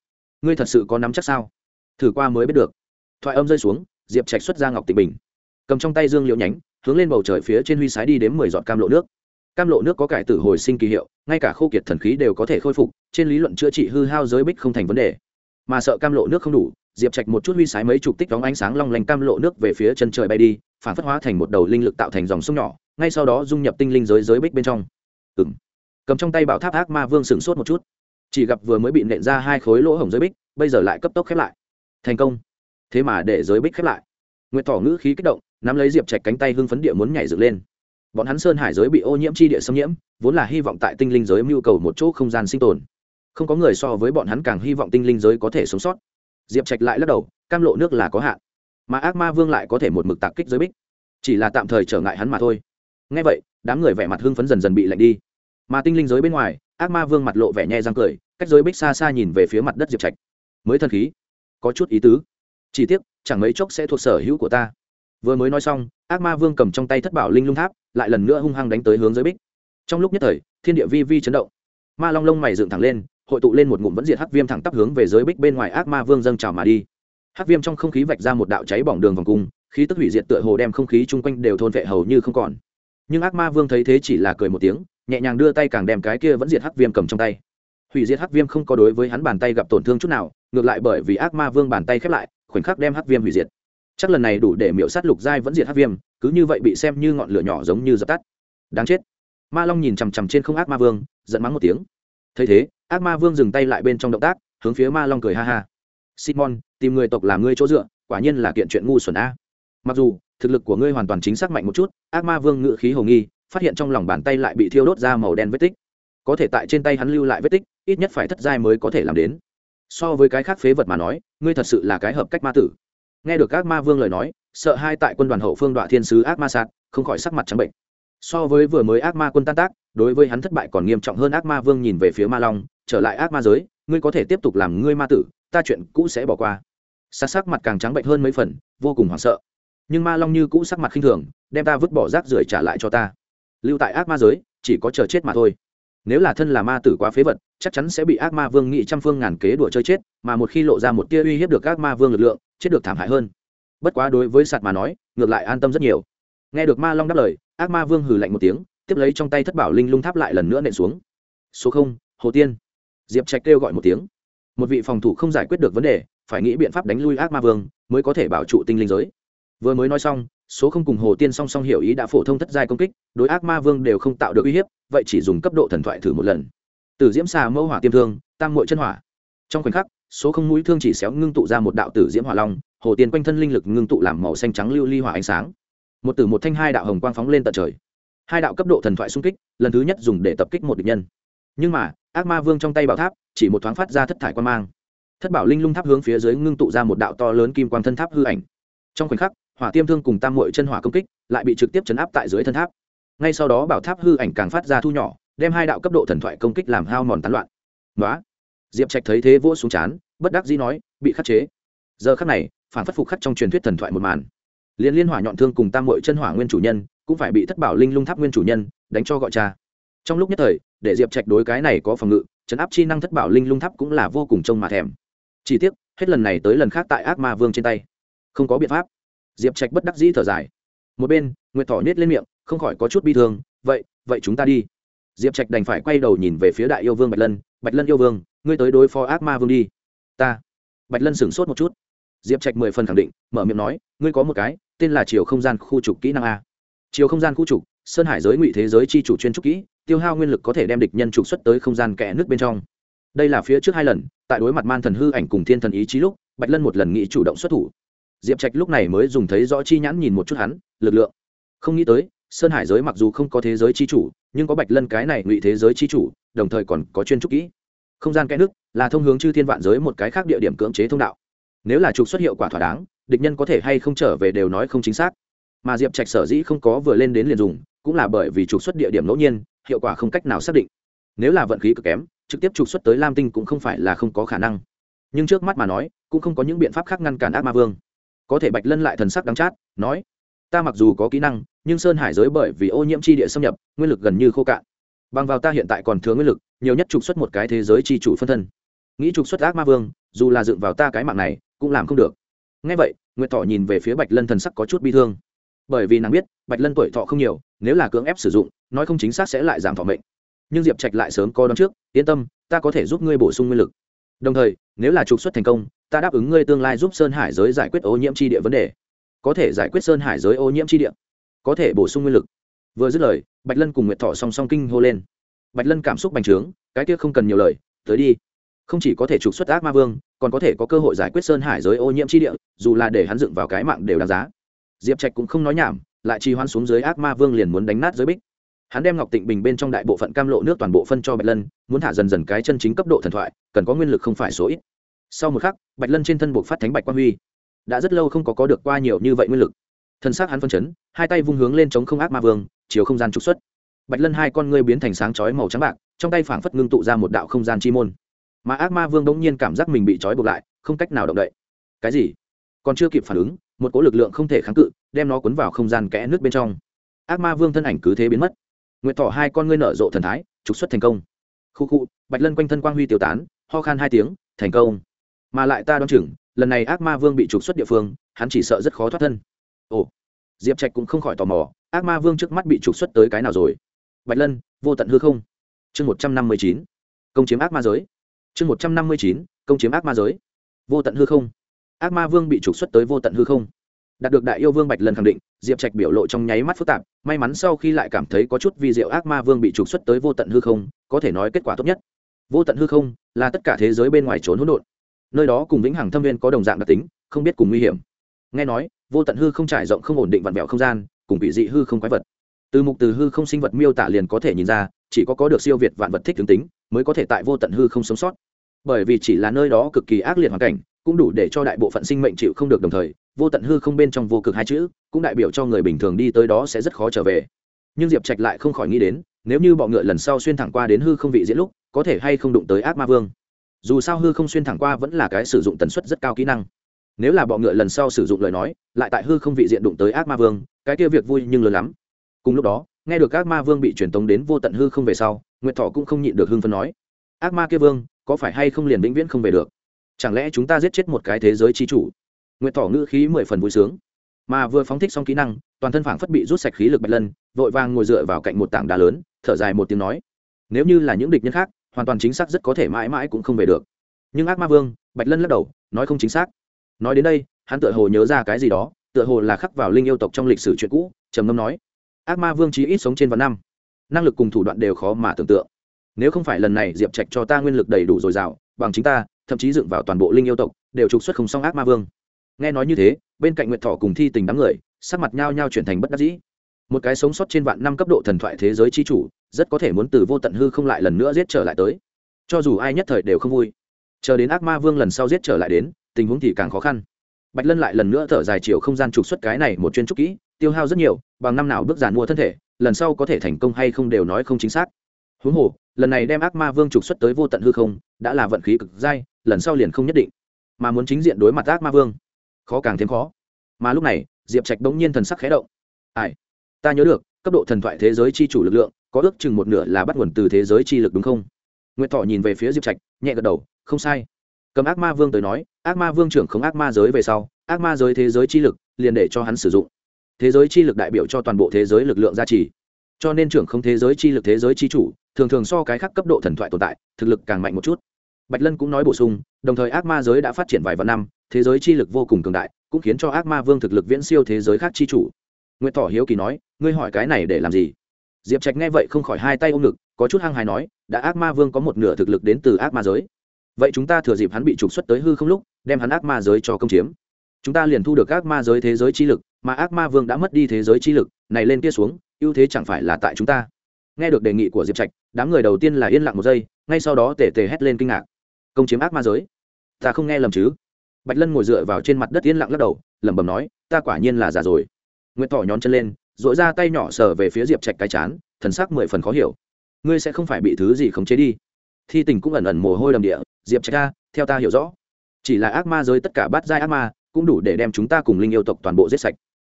ngươi thật sự có nắm chắc sao? Thử qua mới biết được. Thoại âm rơi xuống, diệp trạch xuất ra ngọc tịnh bình, cầm trong tay dương liễu nhánh, hướng lên bầu trời phía trên huy sái đi đến mười giọt cam lộ nước. Cam lộ nước có cải tử hồi sinh kỳ hiệu, ngay cả khô kiệt thần khí đều có thể khôi phục, trên lý luận chữa trị hư hao giới bích không thành vấn đề. Mà sợ cam lộ nước không đủ diệp trạch một chút huy sái mấy chục tích đóng ánh sáng long lanh cam lộ nước về phía chân trời bay đi, phản phất hóa thành một đầu linh lực tạo thành dòng sông nhỏ, ngay sau đó dung nhập tinh linh giới giới bích bên trong. Ừng cầm trong tay bảo tháp ác ma vương sửng sốt một chút. Chỉ gặp vừa mới bị nện ra hai khối lỗ hổng giới bích, bây giờ lại cấp tốc khép lại. Thành công. Thế mà để giới bích khép lại. Nguyệt thỏ ngữ khí kích động, nắm lấy diệp trạch cánh tay hưng phấn địa muốn nhảy dựng lên. Bọn hắn sơn hải giới bị ô nhiễm chi địa xâm nhiễm, vốn là hy vọng tại tinh linh giới mưu cầu một chỗ không gian sinh tồn. Không có người so với bọn hắn càng hy vọng tinh linh giới có thể sống sót diệp trạch lại lắc đầu, cam lộ nước là có hạn, mà ác ma vương lại có thể một mực tạc kích giới bích. Chỉ là tạm thời trở ngại hắn mà thôi. Ngay vậy, đám người vẻ mặt hưng phấn dần dần bị lạnh đi. Mà tinh linh giới bên ngoài, ác ma vương mặt lộ vẻ nhẹ răng cười, cách giới bích xa xa nhìn về phía mặt đất diệp trạch. Mới thần khí, có chút ý tứ. Chỉ tiếc, chẳng mấy chốc sẽ thuộc sở hữu của ta. Vừa mới nói xong, ác ma vương cầm trong tay thất bảo linh lung tháp, lại lần nữa hung hăng đánh tới hướng giới bích. Trong lúc nhất thời, thiên địa vi vi chấn động. Ma long lông mày dựng thẳng lên hội tụ lên một ngụm vẫn diệt hắc viêm thẳng tắp hướng về giới bích bên ngoài ác ma vương dâng trào mà đi. Hắc viêm trong không khí vạch ra một đạo cháy bỏng đường vòng cung, khí tức hủy diệt tựa hồ đem không khí chung quanh đều thôn vệ hầu như không còn. Nhưng ác ma vương thấy thế chỉ là cười một tiếng, nhẹ nhàng đưa tay càng đem cái kia vẫn diệt hắc viêm cầm trong tay. Hủy diệt hắc viêm không có đối với hắn bàn tay gặp tổn thương chút nào, ngược lại bởi vì ác ma vương bàn tay khép lại, khoảnh khắc đem hắc viêm hủy diệt. Chắc lần này đủ để miễu sát lục giai vẫn diệt hắc viêm, cứ như vậy bị xem như ngọn lửa nhỏ giống như dập tắt. Đáng chết. Ma long nhìn chằm chằm trên không ác ma vương, giận mắng một tiếng. Thấy thế ác ma vương dừng tay lại bên trong động tác, hướng phía ma long cười ha ha. Simon, tìm người tộc làm ngươi chỗ dựa, quả nhiên là kiện chuyện ngu xuẩn a. Mặc dù, thực lực của ngươi hoàn toàn chính xác mạnh một chút, ác ma vương ngự khí hồ nghi, phát hiện trong lòng bàn tay lại bị thiêu đốt ra màu đen vết tích. Có thể tại trên tay hắn lưu lại vết tích, ít nhất phải thất giai mới có thể làm đến. So với cái khác phế vật mà nói, ngươi thật sự là cái hợp cách ma tử. Nghe được ác ma vương lời nói, sợ hai tại quân đoàn hậu phương đoạn thiên sứ ác ma sạt, không khỏi sắc mặt trắng bệnh. So với vừa mới ác ma quân tan tác, đối với hắn thất bại còn nghiêm trọng hơn ác ma vương nhìn về phía ma long trở lại ác ma giới, ngươi có thể tiếp tục làm ngươi ma tử, ta chuyện cũ sẽ bỏ qua. Sắc sắc mặt càng trắng bệnh hơn mấy phần, vô cùng hoảng sợ. Nhưng ma long như cũ sắc mặt khinh thường, đem ta vứt bỏ rác rưởi trả lại cho ta. Lưu tại ác ma giới, chỉ có chờ chết mà thôi. Nếu là thân là ma tử quá phế vật, chắc chắn sẽ bị ác ma vương nghị trăm phương ngàn kế đùa chơi chết, mà một khi lộ ra một tia uy hiếp được ác ma vương lực lượng, chết được thảm hại hơn. Bất quá đối với sạt mà nói, ngược lại an tâm rất nhiều. Nghe được ma long đáp lời, ác ma vương hừ lạnh một tiếng, tiếp lấy trong tay thất bảo linh lung tháp lại lần nữa nện xuống. Số không, hồ tiên diệp trạch kêu gọi một tiếng. Một vị phòng thủ không giải quyết được vấn đề, phải nghĩ biện pháp đánh lui ác ma vương, mới có thể bảo trụ tinh linh giới. Vừa mới nói xong, số không cùng hồ tiên song song hiểu ý đã phổ thông thất giai công kích, đối ác ma vương đều không tạo được uy hiếp, vậy chỉ dùng cấp độ thần thoại thử một lần. Tử diễm xà mẫu hỏa tiêm thương, tam mội chân hỏa. Trong khoảnh khắc, số không mũi thương chỉ xéo ngưng tụ ra một đạo tử diễm hỏa long, hồ tiên quanh thân linh lực ngưng tụ làm màu xanh trắng lưu ly hỏa ánh sáng. Một tử một thanh hai đạo hồng quang phóng lên tận trời. Hai đạo cấp độ thần thoại xung kích, lần thứ nhất dùng để tập kích một địch nhân. Nhưng mà ác ma vương trong tay bảo tháp, chỉ một thoáng phát ra thất thải quan mang. Thất bảo linh lung tháp hướng phía dưới ngưng tụ ra một đạo to lớn kim quang thân tháp hư ảnh. Trong khoảnh khắc, hỏa tiêm thương cùng tam mội chân hỏa công kích lại bị trực tiếp chấn áp tại dưới thân tháp. Ngay sau đó bảo tháp hư ảnh càng phát ra thu nhỏ, đem hai đạo cấp độ thần thoại công kích làm hao mòn tán loạn. Nói diệp trạch thấy thế vỗ xuống chán, bất đắc dĩ nói, bị khắc chế. Giờ khắc này, phản phất phục khắc trong truyền thuyết thần thoại một màn. Liên liên hỏa nhọn thương cùng tam mội chân hỏa nguyên chủ nhân cũng phải bị thất bảo linh lung tháp nguyên chủ nhân đánh cho gọi cha. Trong lúc nhất thời để diệp trạch đối cái này có phòng ngự chấn áp chi năng thất bảo linh lung tháp cũng là vô cùng trông mà thèm. Chỉ tiếc, hết lần này tới lần khác tại ác ma vương trên tay. Không có biện pháp. Diệp trạch bất đắc dĩ thở dài. Một bên, nguyệt thỏ nhét lên miệng, không khỏi có chút bi thương, vậy vậy chúng ta đi. Diệp trạch đành phải quay đầu nhìn về phía đại yêu vương bạch lân bạch lân yêu vương, ngươi tới đối phó ác ma vương đi. Ta. Bạch lân sửng sốt một chút. Diệp trạch mười phần khẳng định, mở miệng nói, ngươi có một cái, tên là chiều không gian khu trục kỹ năng a. Chiều không gian khu trục, sơn hải giới ngụy thế giới chi chủ chuyên trúc kỹ tiêu hao nguyên lực có thể đem địch nhân trục xuất tới không gian kẽ nước bên trong. Đây là phía trước hai lần, tại đối mặt man thần hư ảnh cùng thiên thần ý chí lúc, bạch lân một lần nghĩ chủ động xuất thủ. Diệp trạch lúc này mới dùng thấy rõ chi nhãn nhìn một chút hắn, lực lượng. Không nghĩ tới, sơn hải giới mặc dù không có thế giới chi chủ, nhưng có bạch lân cái này ngụy thế giới chi chủ, đồng thời còn có chuyên trúc kỹ. Không gian kẽ nước là thông hướng chư thiên vạn giới một cái khác địa điểm cưỡng chế thông đạo. Nếu là trục xuất hiệu quả thỏa đáng, địch nhân có thể hay không trở về đều nói không chính xác. Mà diệp trạch sở dĩ không có vừa lên đến liền dùng, cũng là bởi vì trục xuất địa điểm ngẫu nhiên hiệu quả không cách nào xác định. Nếu là vận khí cực kém, trực tiếp trục xuất tới lam tinh cũng không phải là không có khả năng. Nhưng trước mắt mà nói, cũng không có những biện pháp khác ngăn cản ác ma vương. Có thể bạch lân lại thần sắc đắng chát, nói, ta mặc dù có kỹ năng, nhưng sơn hải giới bởi vì ô nhiễm chi địa xâm nhập, nguyên lực gần như khô cạn. Bằng vào ta hiện tại còn thừa nguyên lực, nhiều nhất trục xuất một cái thế giới chi chủ phân thân. Nghĩ trục xuất ác ma vương, dù là dựng vào ta cái mạng này, cũng làm không được. Ngay vậy, nguyệt thọ nhìn về phía bạch lân thần sắc có chút bi thương bởi vì nàng biết, bạch lân tuổi thọ không nhiều, nếu là cưỡng ép sử dụng, nói không chính xác sẽ lại giảm thọ mệnh. Nhưng diệp trạch lại sớm có đón trước, yên tâm, ta có thể giúp ngươi bổ sung nguyên lực. Đồng thời, nếu là trục xuất thành công, ta đáp ứng ngươi tương lai giúp sơn hải giới giải quyết ô nhiễm tri địa vấn đề. Có thể giải quyết sơn hải giới ô nhiễm tri địa? Có thể bổ sung nguyên lực. Vừa dứt lời, bạch lân cùng nguyệt thọ song song kinh hô lên. Bạch lân cảm xúc bành trướng, cái kia không cần nhiều lời, tới đi. Không chỉ có thể trục xuất ác ma vương, còn có thể có cơ hội giải quyết sơn hải giới ô nhiễm tri địa, dù là để hắn dựng vào cái mạng đều đáng giá diệp trạch cũng không nói nhảm, lại trì hoãn xuống dưới ác ma vương liền muốn đánh nát giới bích. Hắn đem ngọc tịnh bình bên trong đại bộ phận cam lộ nước toàn bộ phân cho bạch lân, muốn thả dần dần cái chân chính cấp độ thần thoại, cần có nguyên lực không phải số ít. Sau một khắc, bạch lân trên thân buộc phát thánh bạch quang huy. Đã rất lâu không có có được qua nhiều như vậy nguyên lực. Thân xác hắn phân chấn, hai tay vung hướng lên chống không ác ma vương, chiều không gian trục xuất. Bạch lân hai con ngươi biến thành sáng chói màu trắng bạc, trong tay phảng phất ngưng tụ ra một đạo không gian chi môn. Mà ác ma vương đống nhiên cảm giác mình bị trói buộc lại, không cách nào động đậy. Cái gì? Còn chưa kịp phản ứng một cỗ lực lượng không thể kháng cự, đem nó cuốn vào không gian kẽ nước bên trong. Ác ma vương thân ảnh cứ thế biến mất. Nguyện thỏ hai con ngươi nở rộ thần thái, trục xuất thành công. Khu khu, bạch lân quanh thân quang huy tiêu tán, ho khan hai tiếng, thành công. Mà lại ta đoán chừng, lần này ác ma vương bị trục xuất địa phương, hắn chỉ sợ rất khó thoát thân. Ồ, diệp trạch cũng không khỏi tò mò, ác ma vương trước mắt bị trục xuất tới cái nào rồi? Bạch lân, vô tận hư không. Chương một trăm năm mươi chín, công chiếm ác ma giới. Chương một trăm năm mươi chín, công chiếm ác ma giới. Vô tận hư không ác ma vương bị trục xuất tới vô tận hư không. Đạt được đại yêu vương bạch lần khẳng định, diệp trạch biểu lộ trong nháy mắt phức tạp, may mắn sau khi lại cảm thấy có chút vi diệu ác ma vương bị trục xuất tới vô tận hư không, có thể nói kết quả tốt nhất. Vô tận hư không là tất cả thế giới bên ngoài trốn hỗn độn. Nơi đó cùng vĩnh hằng thâm viên có đồng dạng đặc tính, không biết cùng nguy hiểm. Nghe nói, vô tận hư không trải rộng không ổn định vặn vẹo không gian, cùng bị dị hư không quái vật. Từ mục từ hư không sinh vật miêu tả liền có thể nhìn ra, chỉ có có được siêu việt vạn vật thích tướng tính, mới có thể tại vô tận hư không sống sót. Bởi vì chỉ là nơi đó cực kỳ ác liệt hoàn cảnh cũng đủ để cho đại bộ phận sinh mệnh chịu không được đồng thời, vô tận hư không bên trong vô cực hai chữ, cũng đại biểu cho người bình thường đi tới đó sẽ rất khó trở về. Nhưng diệp trạch lại không khỏi nghĩ đến, nếu như bọ ngựa lần sau xuyên thẳng qua đến hư không vị diễn lúc, có thể hay không đụng tới ác ma vương? Dù sao hư không xuyên thẳng qua vẫn là cái sử dụng tần suất rất cao kỹ năng. Nếu là bọ ngựa lần sau sử dụng lời nói, lại tại hư không vị diện đụng tới ác ma vương, cái kia việc vui nhưng lớn lắm. Cùng lúc đó, nghe được ác ma vương bị truyền tống đến vô tận hư không về sau, nguyệt thọ cũng không nhịn được hưng phân nói, ác ma kia vương, có phải hay không liền vĩnh viễn không về được? Chẳng lẽ chúng ta giết chết một cái thế giới chi chủ? Nguyệt tỏ ngữ khí mười phần vui sướng. Mà vừa phóng thích xong kỹ năng, toàn thân phảng phất bị rút sạch khí lực bạch lân, vội vàng ngồi dựa vào cạnh một tảng đá lớn, thở dài một tiếng nói. Nếu như là những địch nhân khác, hoàn toàn chính xác rất có thể mãi mãi cũng không về được. Nhưng ác ma vương, bạch lân lắc đầu, nói không chính xác. Nói đến đây, hắn tựa hồ nhớ ra cái gì đó, tựa hồ là khắc vào linh yêu tộc trong lịch sử chuyện cũ, trầm ngâm nói. Ác ma vương chí ít sống trên vạn năm. Năng lực cùng thủ đoạn đều khó mà tưởng tượng. Nếu không phải lần này diệp trạch cho ta nguyên lực đầy đủ dồi dào, bằng chính ta thậm chí dựng vào toàn bộ linh yêu tộc, đều trục xuất không xong ác ma vương. Nghe nói như thế, bên cạnh nguyệt thọ cùng thi tình đám người, sắc mặt nhao nhao chuyển thành bất đắc dĩ. Một cái sống sót trên vạn năm cấp độ thần thoại thế giới chi chủ, rất có thể muốn từ vô tận hư không lại lần nữa giết trở lại tới. Cho dù ai nhất thời đều không vui. Chờ đến ác ma vương lần sau giết trở lại đến, tình huống thì càng khó khăn. Bạch lân lại lần nữa thở dài chiều không gian trục xuất cái này một chuyên trúc kỹ, tiêu hao rất nhiều, bằng năm nào bước giàn mua thân thể, lần sau có thể thành công hay không đều nói không chính xác huống hồ, lần này đem ác ma vương trục xuất tới vô tận hư không, đã là vận khí cực dai, lần sau liền không nhất định. Mà muốn chính diện đối mặt ác ma vương, khó càng thêm khó. Mà lúc này, diệp trạch bỗng nhiên thần sắc khé động. Ai? Ta nhớ được, cấp độ thần thoại thế giới chi chủ lực lượng, có ước chừng một nửa là bắt nguồn từ thế giới chi lực đúng không? Nguyệt thọ nhìn về phía diệp trạch, nhẹ gật đầu, không sai. Cầm ác ma vương tới nói, ác ma vương trưởng không ác ma giới về sau, ác ma giới thế giới chi lực, liền để cho hắn sử dụng. Thế giới chi lực đại biểu cho toàn bộ thế giới lực lượng gia trì cho nên trưởng không thế giới chi lực thế giới chi chủ, thường thường so cái khác cấp độ thần thoại tồn tại, thực lực càng mạnh một chút. Bạch lân cũng nói bổ sung, đồng thời ác ma giới đã phát triển vài vạn năm, thế giới chi lực vô cùng cường đại, cũng khiến cho ác ma vương thực lực viễn siêu thế giới khác chi chủ. Nguyễn tỏ hiếu kỳ nói, ngươi hỏi cái này để làm gì? Diệp trạch nghe vậy không khỏi hai tay ôm ngực, có chút hăng hài nói, đã ác ma vương có một nửa thực lực đến từ ác ma giới. Vậy chúng ta thừa dịp hắn bị trục xuất tới hư không lúc, đem hắn ác ma giới cho công chiếm. Chúng ta liền thu được ác ma giới thế giới chi lực, mà ác ma vương đã mất đi thế giới chi lực, này lên kia xuống ưu thế chẳng phải là tại chúng ta. Nghe được đề nghị của diệp trạch, đám người đầu tiên là yên lặng một giây, ngay sau đó tề tề hét lên kinh ngạc. Công chiếm ác ma giới. Ta không nghe lầm chứ? Bạch lân ngồi dựa vào trên mặt đất yên lặng lắc đầu, lẩm bẩm nói, ta quả nhiên là già rồi. Nguyễn thọ nhón chân lên dội ra tay nhỏ sờ về phía diệp trạch cái chán, thần sắc mười phần khó hiểu. Ngươi sẽ không phải bị thứ gì khống chế đi. Thi tình cũng ẩn ẩn mồ hôi đầm địa, diệp trạch ca theo ta hiểu rõ, chỉ là ác ma giới tất cả bát giai ác ma, cũng đủ để đem chúng ta cùng linh yêu tộc toàn bộ giết sạch.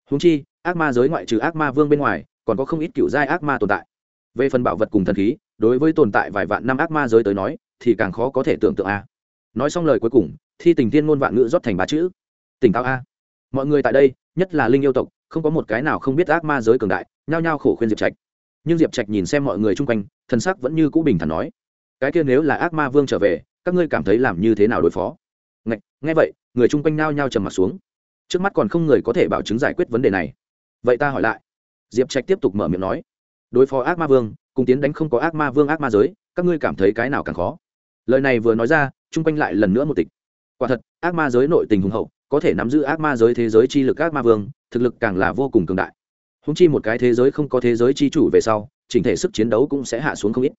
Húng chi, ác ma giới ngoại trừ ác ma vương bên ngoài còn có không ít cựu giai ác ma tồn tại. Về phần bảo vật cùng thần khí đối với tồn tại vài vạn năm ác ma giới tới nói thì càng khó có thể tưởng tượng a. Nói xong lời cuối cùng thi tình tiên ngôn vạn ngữ rót thành ba chữ. Tỉnh táo a. Mọi người tại đây nhất là linh yêu tộc không có một cái nào không biết ác ma giới cường đại nhao nhao khổ khuyên diệp trạch. Nhưng diệp trạch nhìn xem mọi người chung quanh thân sắc vẫn như cũ bình thản nói cái kia nếu là ác ma vương trở về các ngươi cảm thấy làm như thế nào đối phó? Ngay, nghe vậy người chung quanh nao nhao trầm mặt xuống. Trước mắt còn không người có thể bảo chứng giải quyết vấn đề này. Vậy ta hỏi lại diệp trạch tiếp tục mở miệng nói, đối phó ác ma vương, cùng tiến đánh không có ác ma vương ác ma giới, các ngươi cảm thấy cái nào càng khó? Lời này vừa nói ra, chung quanh lại lần nữa một tịch. Quả thật, ác ma giới nội tình hùng hậu, có thể nắm giữ ác ma giới thế giới chi lực ác ma vương, thực lực càng là vô cùng cường đại. Húng chi một cái thế giới không có thế giới chi chủ về sau, chỉnh thể sức chiến đấu cũng sẽ hạ xuống không ít.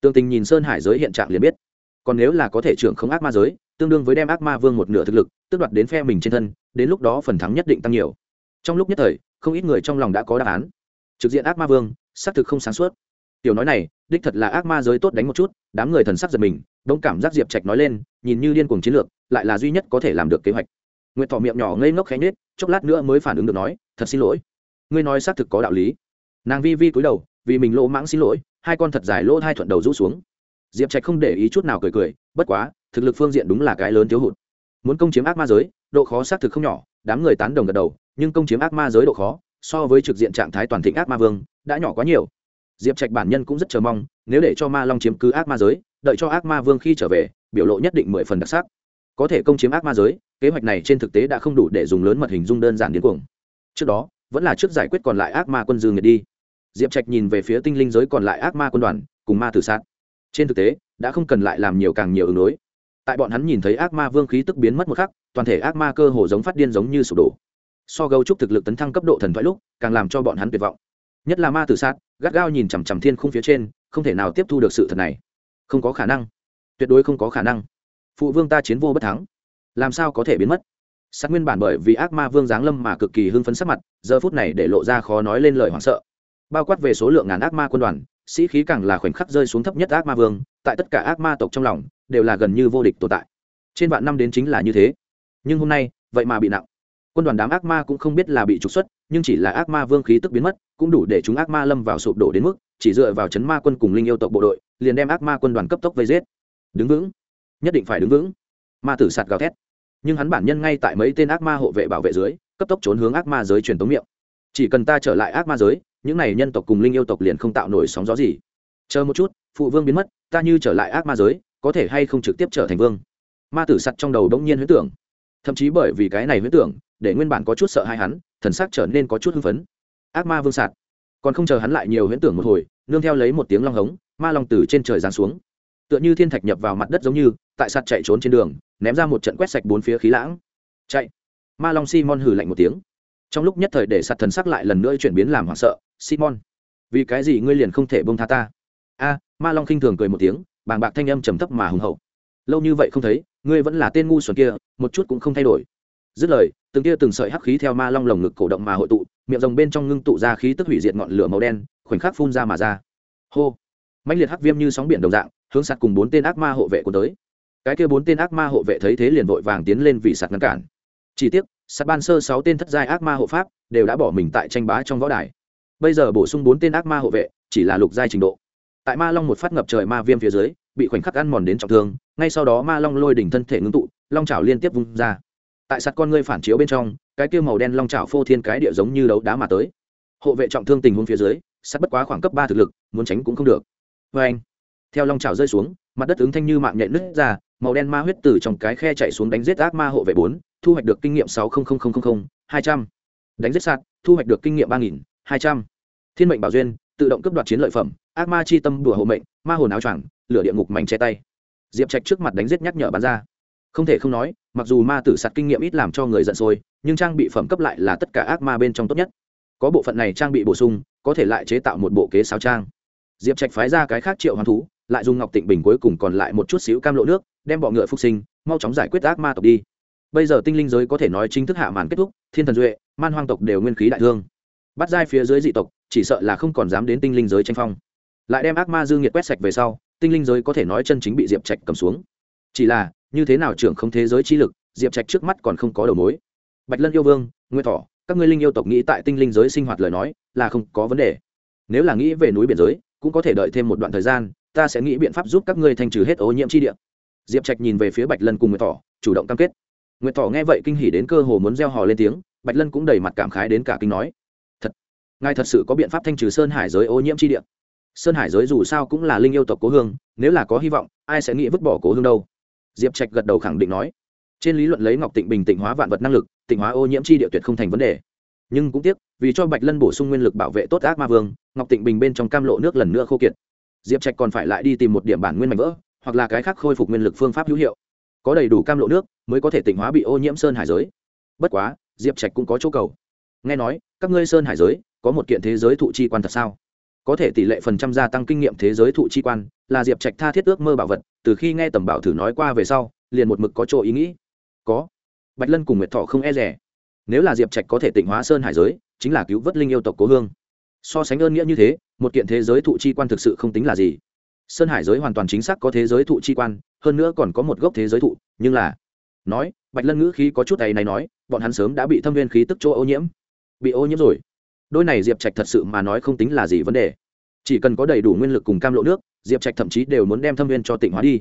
Tương tình nhìn sơn hải giới hiện trạng liền biết. Còn nếu là có thể trưởng không ác ma giới, tương đương với đem ác ma vương một nửa thực lực, tước đoạt đến phe mình trên thân, đến lúc đó phần thắng nhất định tăng nhiều. Trong lúc nhất thời không ít người trong lòng đã có đáp án. Trực diện ác ma vương, xác thực không sáng suốt. Tiểu nói này, đích thật là ác ma giới tốt đánh một chút, đám người thần sắc giật mình đông cảm giác diệp trạch nói lên, nhìn như điên cuồng chiến lược, lại là duy nhất có thể làm được kế hoạch. Nguyệt thọ miệng nhỏ ngây ngốc khẽ nhết chốc lát nữa mới phản ứng được nói, thật xin lỗi. Ngươi nói xác thực có đạo lý. Nàng vi vi cúi đầu, vì mình lỗ mãng xin lỗi, hai con thật dài lỗ hai thuận đầu rũ xuống. Diệp trạch không để ý chút nào cười cười, bất quá, thực lực phương diện đúng là cái lớn thiếu hụt. Muốn công chiếm ác ma giới, độ khó xác thực không nhỏ. Đám người tán đồng gật đầu nhưng công chiếm ác ma giới độ khó, so với trực diện trạng thái toàn thịnh ác ma vương, đã nhỏ quá nhiều. Diệp trạch bản nhân cũng rất chờ mong, nếu để cho ma long chiếm cứ ác ma giới, đợi cho ác ma vương khi trở về, biểu lộ nhất định mười phần đặc sắc. Có thể công chiếm ác ma giới, kế hoạch này trên thực tế đã không đủ để dùng lớn mật hình dung đơn giản điên cuồng. Trước đó, vẫn là trước giải quyết còn lại ác ma quân dư nghiệt đi. Diệp trạch nhìn về phía tinh linh giới còn lại ác ma quân đoàn, cùng ma tử sát. Trên thực tế, đã không cần lại làm nhiều càng nhiều ứng đối. Tại bọn hắn nhìn thấy ác ma vương khí tức biến mất một khắc, toàn thể ác ma cơ hồ giống phát điên giống như sụp đổ so gấu trúc thực lực tấn thăng cấp độ thần thoại lúc, càng làm cho bọn hắn tuyệt vọng. Nhất là ma tử sát, gắt gao nhìn chằm chằm thiên không phía trên, không thể nào tiếp thu được sự thật này. Không có khả năng. Tuyệt đối không có khả năng. Phụ vương ta chiến vô bất thắng. Làm sao có thể biến mất? Sát nguyên bản bởi vì ác ma vương giáng lâm mà cực kỳ hưng phấn sắc mặt, giờ phút này để lộ ra khó nói lên lời hoảng sợ. Bao quát về số lượng ngàn ác ma quân đoàn, sĩ khí càng là khoảnh khắc rơi xuống thấp nhất ác ma vương, tại tất cả ác ma tộc trong lòng, đều là gần như vô địch tồn tại. Trên vạn năm đến chính là như thế. Nhưng hôm nay, vậy mà bị nặng quân đoàn đám ác ma cũng không biết là bị trục xuất, nhưng chỉ là ác ma vương khí tức biến mất, cũng đủ để chúng ác ma lâm vào sụp đổ đến mức, chỉ dựa vào chấn ma quân cùng linh yêu tộc bộ đội, liền đem ác ma quân đoàn cấp tốc vây giết. Đứng vững. Nhất định phải đứng vững. Ma tử sạt gào thét. Nhưng hắn bản nhân ngay tại mấy tên ác ma hộ vệ bảo vệ dưới, cấp tốc trốn hướng ác ma giới truyền tống miệng. Chỉ cần ta trở lại ác ma giới, những này nhân tộc cùng linh yêu tộc liền không tạo nổi sóng gió gì. Chờ một chút, phụ vương biến mất, ta như trở lại ác ma giới, có thể hay không trực tiếp trở thành vương? Ma tử sặt trong đầu đống nhiên huyết tưởng thậm chí bởi vì cái này huyễn tưởng, để nguyên bản có chút sợ hai hắn, thần sắc trở nên có chút hưng phấn. Ác ma vương sạt. Còn không chờ hắn lại nhiều huyễn tưởng một hồi, nương theo lấy một tiếng long hống, ma long từ trên trời giáng xuống. Tựa như thiên thạch nhập vào mặt đất giống như, tại sạt chạy trốn trên đường, ném ra một trận quét sạch bốn phía khí lãng. Chạy. Ma long simon hừ lạnh một tiếng. Trong lúc nhất thời để sạt thần sắc lại lần nữa chuyển biến làm hoảng sợ, simon, vì cái gì ngươi liền không thể bông tha ta? A, ma long khinh thường cười một tiếng, bàng bạc thanh âm trầm thấp mà hùng hậu lâu như vậy không thấy, ngươi vẫn là tên ngu xuẩn kia, một chút cũng không thay đổi. Dứt lời, từng tia từng sợi hắc khí theo ma long lồng ngực cổ động mà hội tụ, miệng rồng bên trong ngưng tụ ra khí tức hủy diệt ngọn lửa màu đen, khoảnh khắc phun ra mà ra. Hô! Mạnh liệt hắc viêm như sóng biển đồng dạng, hướng sạt cùng bốn tên ác ma hộ vệ của tới. Cái kia bốn tên ác ma hộ vệ thấy thế liền vội vàng tiến lên vì sạt ngăn cản. Chỉ tiếc, sạt ban sơ sáu tên thất giai ác ma hộ pháp đều đã bỏ mình tại tranh bá trong võ đài. Bây giờ bổ sung bốn tên ác ma hộ vệ chỉ là lục giai trình độ. Tại ma long một phát ngập trời ma viêm phía dưới bị khoảnh khắc ăn mòn đến trọng thương, ngay sau đó ma long lôi đỉnh thân thể ngưng tụ, long trào liên tiếp vung ra. Tại sạt con ngươi phản chiếu bên trong, cái kia màu đen long trào phô thiên cái địa giống như đấu đá mà tới. Hộ vệ trọng thương tình huống phía dưới, sắt bất quá khoảng cấp ba thực lực, muốn tránh cũng không được. Vê anh, theo long trào rơi xuống, mặt đất ứng thanh như mạng nhện nứt ra, màu đen ma huyết từ trong cái khe chạy xuống đánh giết ác ma hộ vệ bốn, thu hoạch được kinh nghiệm sáu hai trăm. Đánh giết sạt, thu hoạch được kinh nghiệm ba nghìn, hai trăm. Thiên mệnh bảo duyên tự động cướp đoạt chiến lợi phẩm, ác ma chi tâm đùa hộ mệnh, ma hồn áo choàng, lửa địa ngục mảnh che tay. Diệp trạch trước mặt đánh giết nhắc nhở bán ra. Không thể không nói, mặc dù ma tử sạt kinh nghiệm ít làm cho người giận sôi, nhưng trang bị phẩm cấp lại là tất cả ác ma bên trong tốt nhất. Có bộ phận này trang bị bổ sung, có thể lại chế tạo một bộ kế sáo trang. Diệp trạch phái ra cái khác triệu hoàn thú, lại dùng ngọc tịnh bình cuối cùng còn lại một chút xíu cam lộ nước, đem bọ ngựa phục sinh, mau chóng giải quyết ác ma tộc đi. Bây giờ tinh linh giới có thể nói chính thức hạ màn kết thúc, thiên thần duệ, man hoang tộc đều nguyên khí đại thương bắt giai phía dưới dị tộc, chỉ sợ là không còn dám đến tinh linh giới tranh phong. Lại đem ác ma dương nhiệt quét sạch về sau, tinh linh giới có thể nói chân chính bị diệp trạch cầm xuống. Chỉ là, như thế nào trưởng không thế giới chi lực, diệp trạch trước mắt còn không có đầu mối. Bạch lân yêu vương nguyên thọ, các ngươi linh yêu tộc nghĩ tại tinh linh giới sinh hoạt lời nói, là không có vấn đề. Nếu là nghĩ về núi biển giới, cũng có thể đợi thêm một đoạn thời gian, ta sẽ nghĩ biện pháp giúp các ngươi thanh trừ hết ô nhiễm chi địa. Diệp trạch nhìn về phía bạch lân cùng nguyệt thỏ chủ động cam kết. Nguyệt thỏ nghe vậy kinh hỉ đến cơ hồ muốn gieo hò lên tiếng, bạch lân cũng đầy mặt cảm khái đến cả kinh nói ngài thật sự có biện pháp thanh trừ sơn hải giới ô nhiễm chi địa. Sơn hải giới dù sao cũng là linh yêu tộc cố hương, nếu là có hy vọng, ai sẽ nghĩ vứt bỏ cố hương đâu? Diệp trạch gật đầu khẳng định nói. Trên lý luận lấy ngọc tịnh bình tịnh hóa vạn vật năng lực, tịnh hóa ô nhiễm chi địa tuyệt không thành vấn đề. Nhưng cũng tiếc, vì cho bạch lân bổ sung nguyên lực bảo vệ tốt ác ma vương, ngọc tịnh bình bên trong cam lộ nước lần nữa khô kiệt. Diệp trạch còn phải lại đi tìm một điểm bản nguyên mạnh vỡ, hoặc là cái khác khôi phục nguyên lực phương pháp hữu hiệu. Có đầy đủ cam lộ nước, mới có thể tịnh hóa bị ô nhiễm sơn hải giới. Bất quá, diệp trạch cũng có chỗ cầu. Nghe nói, các ngươi sơn hải giới có một kiện thế giới thụ chi quan thật sao? Có thể tỷ lệ phần trăm gia tăng kinh nghiệm thế giới thụ chi quan là diệp trạch tha thiết ước mơ bảo vật, từ khi nghe tầm bảo thử nói qua về sau, liền một mực có chỗ ý nghĩ. Có. Bạch lân cùng nguyệt thọ không e rẻ. Nếu là diệp trạch có thể tịnh hóa sơn hải giới, chính là cứu vớt linh yêu tộc cố hương. So sánh ơn nghĩa như thế, một kiện thế giới thụ chi quan thực sự không tính là gì. Sơn hải giới hoàn toàn chính xác có thế giới thụ chi quan, hơn nữa còn có một gốc thế giới thụ, nhưng là, nói, bạch lân ngữ khí có chút ấy này nói, bọn hắn sớm đã bị thâm viên khí tức chỗ ô nhiễm. Bị ô nhiễm rồi đôi này diệp trạch thật sự mà nói không tính là gì vấn đề. Chỉ cần có đầy đủ nguyên lực cùng cam lộ nước, diệp trạch thậm chí đều muốn đem thâm viên cho tỉnh hóa đi.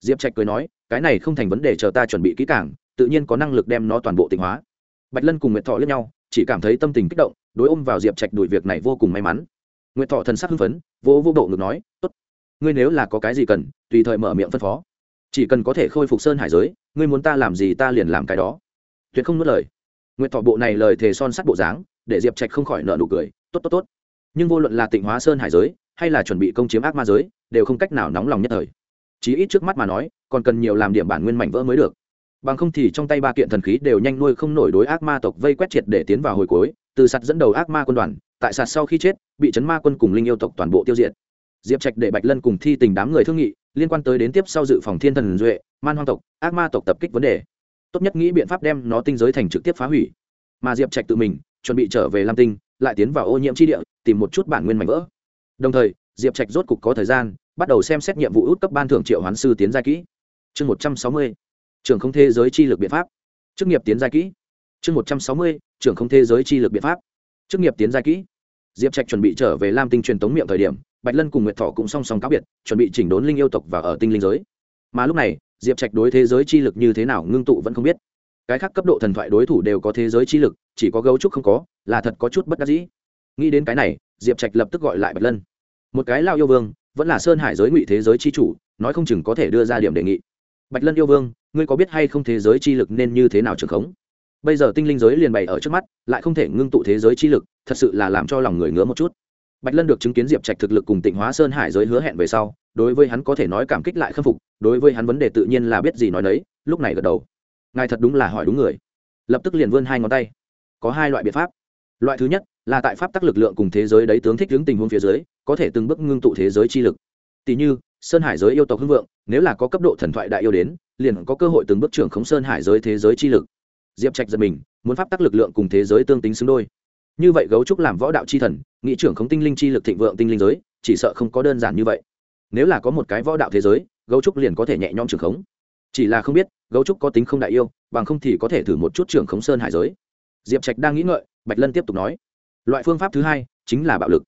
Diệp trạch cười nói, cái này không thành vấn đề chờ ta chuẩn bị kỹ cảng tự nhiên có năng lực đem nó toàn bộ tỉnh hóa. Bạch lân cùng nguyệt thọ lẫn nhau, chỉ cảm thấy tâm tình kích động, đối ôm vào diệp trạch đuổi việc này vô cùng may mắn. Nguyệt thọ thần sắc hưng phấn, vô vô bộ ngực nói, tốt, ngươi nếu là có cái gì cần, tùy thời mở miệng phân phó. Chỉ cần có thể khôi phục sơn hải giới, ngươi muốn ta làm gì ta liền làm cái đó. Tuyệt không nuốt lời. Nguyệt thọ bộ này lời thề son sắt bộ dáng để diệp trạch không khỏi nợ nụ cười, tốt tốt tốt. Nhưng vô luận là tịnh hóa sơn hải giới, hay là chuẩn bị công chiếm ác ma giới, đều không cách nào nóng lòng nhất thời. Chí ít trước mắt mà nói, còn cần nhiều làm điểm bản nguyên mảnh vỡ mới được. Bằng không thì trong tay ba kiện thần khí đều nhanh nuôi không nổi đối ác ma tộc vây quét triệt để tiến vào hồi cuối, từ sạt dẫn đầu ác ma quân đoàn, tại sạt sau khi chết, bị chấn ma quân cùng linh yêu tộc toàn bộ tiêu diệt. Diệp trạch để bạch lân cùng thi tình đám người thương nghị, liên quan tới đến tiếp sau dự phòng thiên thần duệ, man hoang tộc, ác ma tộc tập kích vấn đề. Tốt nhất nghĩ biện pháp đem nó tinh giới thành trực tiếp phá hủy. Mà diệp trạch tự mình chuẩn bị trở về lam tinh, lại tiến vào ô nhiễm tri địa, tìm một chút bản nguyên mảnh vỡ. Đồng thời, diệp trạch rốt cục có thời gian, bắt đầu xem xét nhiệm vụ út cấp ban thưởng triệu hoán sư tiến gia kỹ. Chương một trăm sáu mươi trưởng không thế giới chi lực biện pháp. Chức nghiệp tiến gia kỹ. Chương một trăm sáu mươi trưởng không thế giới chi lực biện pháp. Chức nghiệp tiến gia kỹ. Diệp trạch chuẩn bị trở về lam tinh truyền tống miệng thời điểm, bạch lân cùng nguyệt thọ cũng song song cáo biệt, chuẩn bị chỉnh đốn linh yêu tộc và ở tinh linh giới. Mà lúc này, diệp trạch đối thế giới chi lực như thế nào ngưng tụ vẫn không biết cái khác cấp độ thần thoại đối thủ đều có thế giới chi lực, chỉ có gấu trúc không có, là thật có chút bất đắc dĩ. Nghĩ đến cái này, diệp trạch lập tức gọi lại bạch lân. Một cái lao yêu vương, vẫn là sơn hải giới ngụy thế giới chi chủ, nói không chừng có thể đưa ra điểm đề nghị. Bạch lân yêu vương, ngươi có biết hay không thế giới chi lực nên như thế nào trường khống? Bây giờ tinh linh giới liền bày ở trước mắt, lại không thể ngưng tụ thế giới chi lực, thật sự là làm cho lòng người ngứa một chút. Bạch lân được chứng kiến diệp trạch thực lực cùng tịnh hóa sơn hải giới hứa hẹn về sau, đối với hắn có thể nói cảm kích lại khâm phục, đối với hắn vấn đề tự nhiên là biết gì nói nấy, lúc này gật đầu ngài thật đúng là hỏi đúng người. Lập tức liền vươn hai ngón tay. Có hai loại biện pháp. Loại thứ nhất là tại pháp tắc lực lượng cùng thế giới đấy tướng thích hướng tình huống phía dưới, có thể từng bước ngưng tụ thế giới chi lực. Tỷ như, sơn hải giới yêu tộc hưng vượng, nếu là có cấp độ thần thoại đại yêu đến, liền có cơ hội từng bước trưởng khống sơn hải giới thế giới chi lực. Diệp trạch giật mình, muốn pháp tắc lực lượng cùng thế giới tương tính xứng đôi. Như vậy gấu trúc làm võ đạo chi thần nghĩ trưởng khống tinh linh chi lực thịnh vượng tinh linh giới, chỉ sợ không có đơn giản như vậy. Nếu là có một cái võ đạo thế giới, gấu trúc liền có thể nhẹ nhõm trưởng khống. Chỉ là không biết gấu trúc có tính không đại yêu, bằng không thì có thể thử một chút trưởng khống sơn hải giới. Diệp trạch đang nghĩ ngợi, bạch lân tiếp tục nói, loại phương pháp thứ hai chính là bạo lực.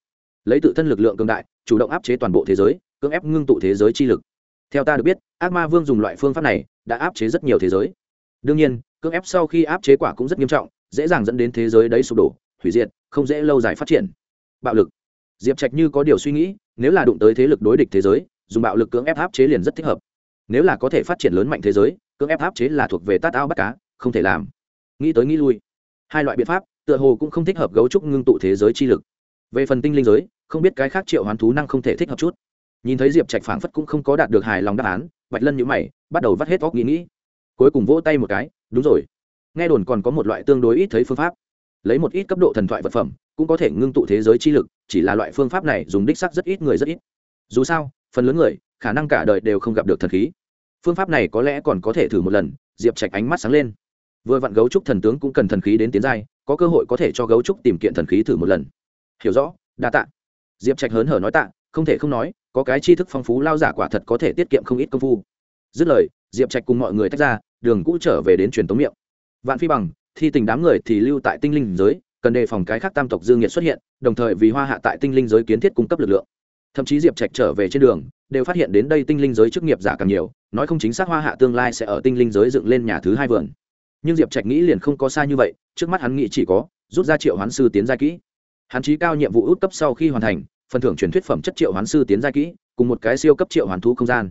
Lấy tự thân lực lượng cường đại, chủ động áp chế toàn bộ thế giới, cưỡng ép ngưng tụ thế giới chi lực. Theo ta được biết, ác ma vương dùng loại phương pháp này đã áp chế rất nhiều thế giới. Đương nhiên, cưỡng ép sau khi áp chế quả cũng rất nghiêm trọng, dễ dàng dẫn đến thế giới đấy sụp đổ, hủy diệt, không dễ lâu dài phát triển. Bạo lực. Diệp trạch như có điều suy nghĩ, nếu là đụng tới thế lực đối địch thế giới, dùng bạo lực cưỡng ép áp chế liền rất thích hợp. Nếu là có thể phát triển lớn mạnh thế giới cưỡng ép áp chế là thuộc về tát ao bắt cá, không thể làm. Nghĩ tới nghĩ lui. Hai loại biện pháp, tựa hồ cũng không thích hợp gấu trúc ngưng tụ thế giới chi lực. Về phần tinh linh giới, không biết cái khác triệu hoán thú năng không thể thích hợp chút. Nhìn thấy diệp trạch phảng phất cũng không có đạt được hài lòng đáp án, bạch lân nhữ mày, bắt đầu vắt hết óc nghĩ nghĩ. Cuối cùng vỗ tay một cái, đúng rồi. Nghe đồn còn có một loại tương đối ít thấy phương pháp. Lấy một ít cấp độ thần thoại vật phẩm, cũng có thể ngưng tụ thế giới chi lực, chỉ là loại phương pháp này dùng đích sắc rất ít người rất ít. Dù sao, phần lớn người, khả năng cả đời đều không gặp được thần khí phương pháp này có lẽ còn có thể thử một lần, diệp trạch ánh mắt sáng lên. Vừa vặn gấu trúc thần tướng cũng cần thần khí đến tiến giai, có cơ hội có thể cho gấu trúc tìm kiện thần khí thử một lần. Hiểu rõ, đa tạ. Diệp trạch hớn hở nói tạ, không thể không nói, có cái tri thức phong phú lao giả quả thật có thể tiết kiệm không ít công phu. Dứt lời, diệp trạch cùng mọi người tách ra, đường cũ trở về đến truyền tống miệng. Vạn phi bằng, thi tình đám người thì lưu tại tinh linh giới, cần đề phòng cái khác tam tộc dương nhiệt xuất hiện, đồng thời vì hoa hạ tại tinh linh giới kiến thiết cung cấp lực lượng thậm chí diệp trạch trở về trên đường, đều phát hiện đến đây tinh linh giới chức nghiệp giả càng nhiều, nói không chính xác hoa hạ tương lai sẽ ở tinh linh giới dựng lên nhà thứ hai vườn. Nhưng diệp trạch nghĩ liền không có xa như vậy, trước mắt hắn nghĩ chỉ có, rút ra triệu hoán sư tiến gia kỹ. Hắn trí cao nhiệm vụ út cấp sau khi hoàn thành, phần thưởng truyền thuyết phẩm chất triệu hoán sư tiến gia kỹ, cùng một cái siêu cấp triệu hoán thú không gian.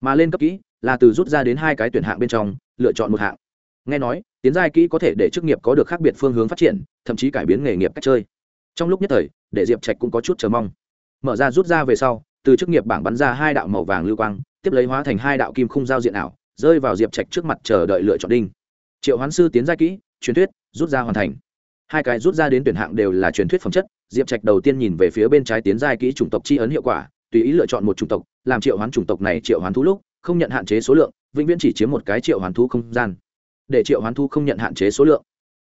Mà lên cấp kỹ, là từ rút ra đến hai cái tuyển hạng bên trong, lựa chọn một hạng. Nghe nói, tiến gia kỹ có thể để chức nghiệp có được khác biệt phương hướng phát triển, thậm chí cải biến nghề nghiệp cách chơi. Trong lúc nhất thời, để diệp trạch cũng có chút chờ mong mở ra rút ra về sau, từ chức nghiệp bảng bắn ra hai đạo màu vàng lưu quang, tiếp lấy hóa thành hai đạo kim khung giao diện ảo, rơi vào diệp trạch trước mặt chờ đợi lựa chọn đinh. Triệu hoán sư tiến ra kỹ, truyền thuyết, rút ra hoàn thành. Hai cái rút ra đến tuyển hạng đều là truyền thuyết phẩm chất, diệp trạch đầu tiên nhìn về phía bên trái tiến giai kỹ chủng tộc chi ấn hiệu quả, tùy ý lựa chọn một chủng tộc, làm triệu hoán chủng tộc này triệu hoán thú lúc, không nhận hạn chế số lượng, vĩnh viễn chỉ chiếm một cái triệu hoán thú không gian. Để triệu hoán thú không nhận hạn chế số lượng.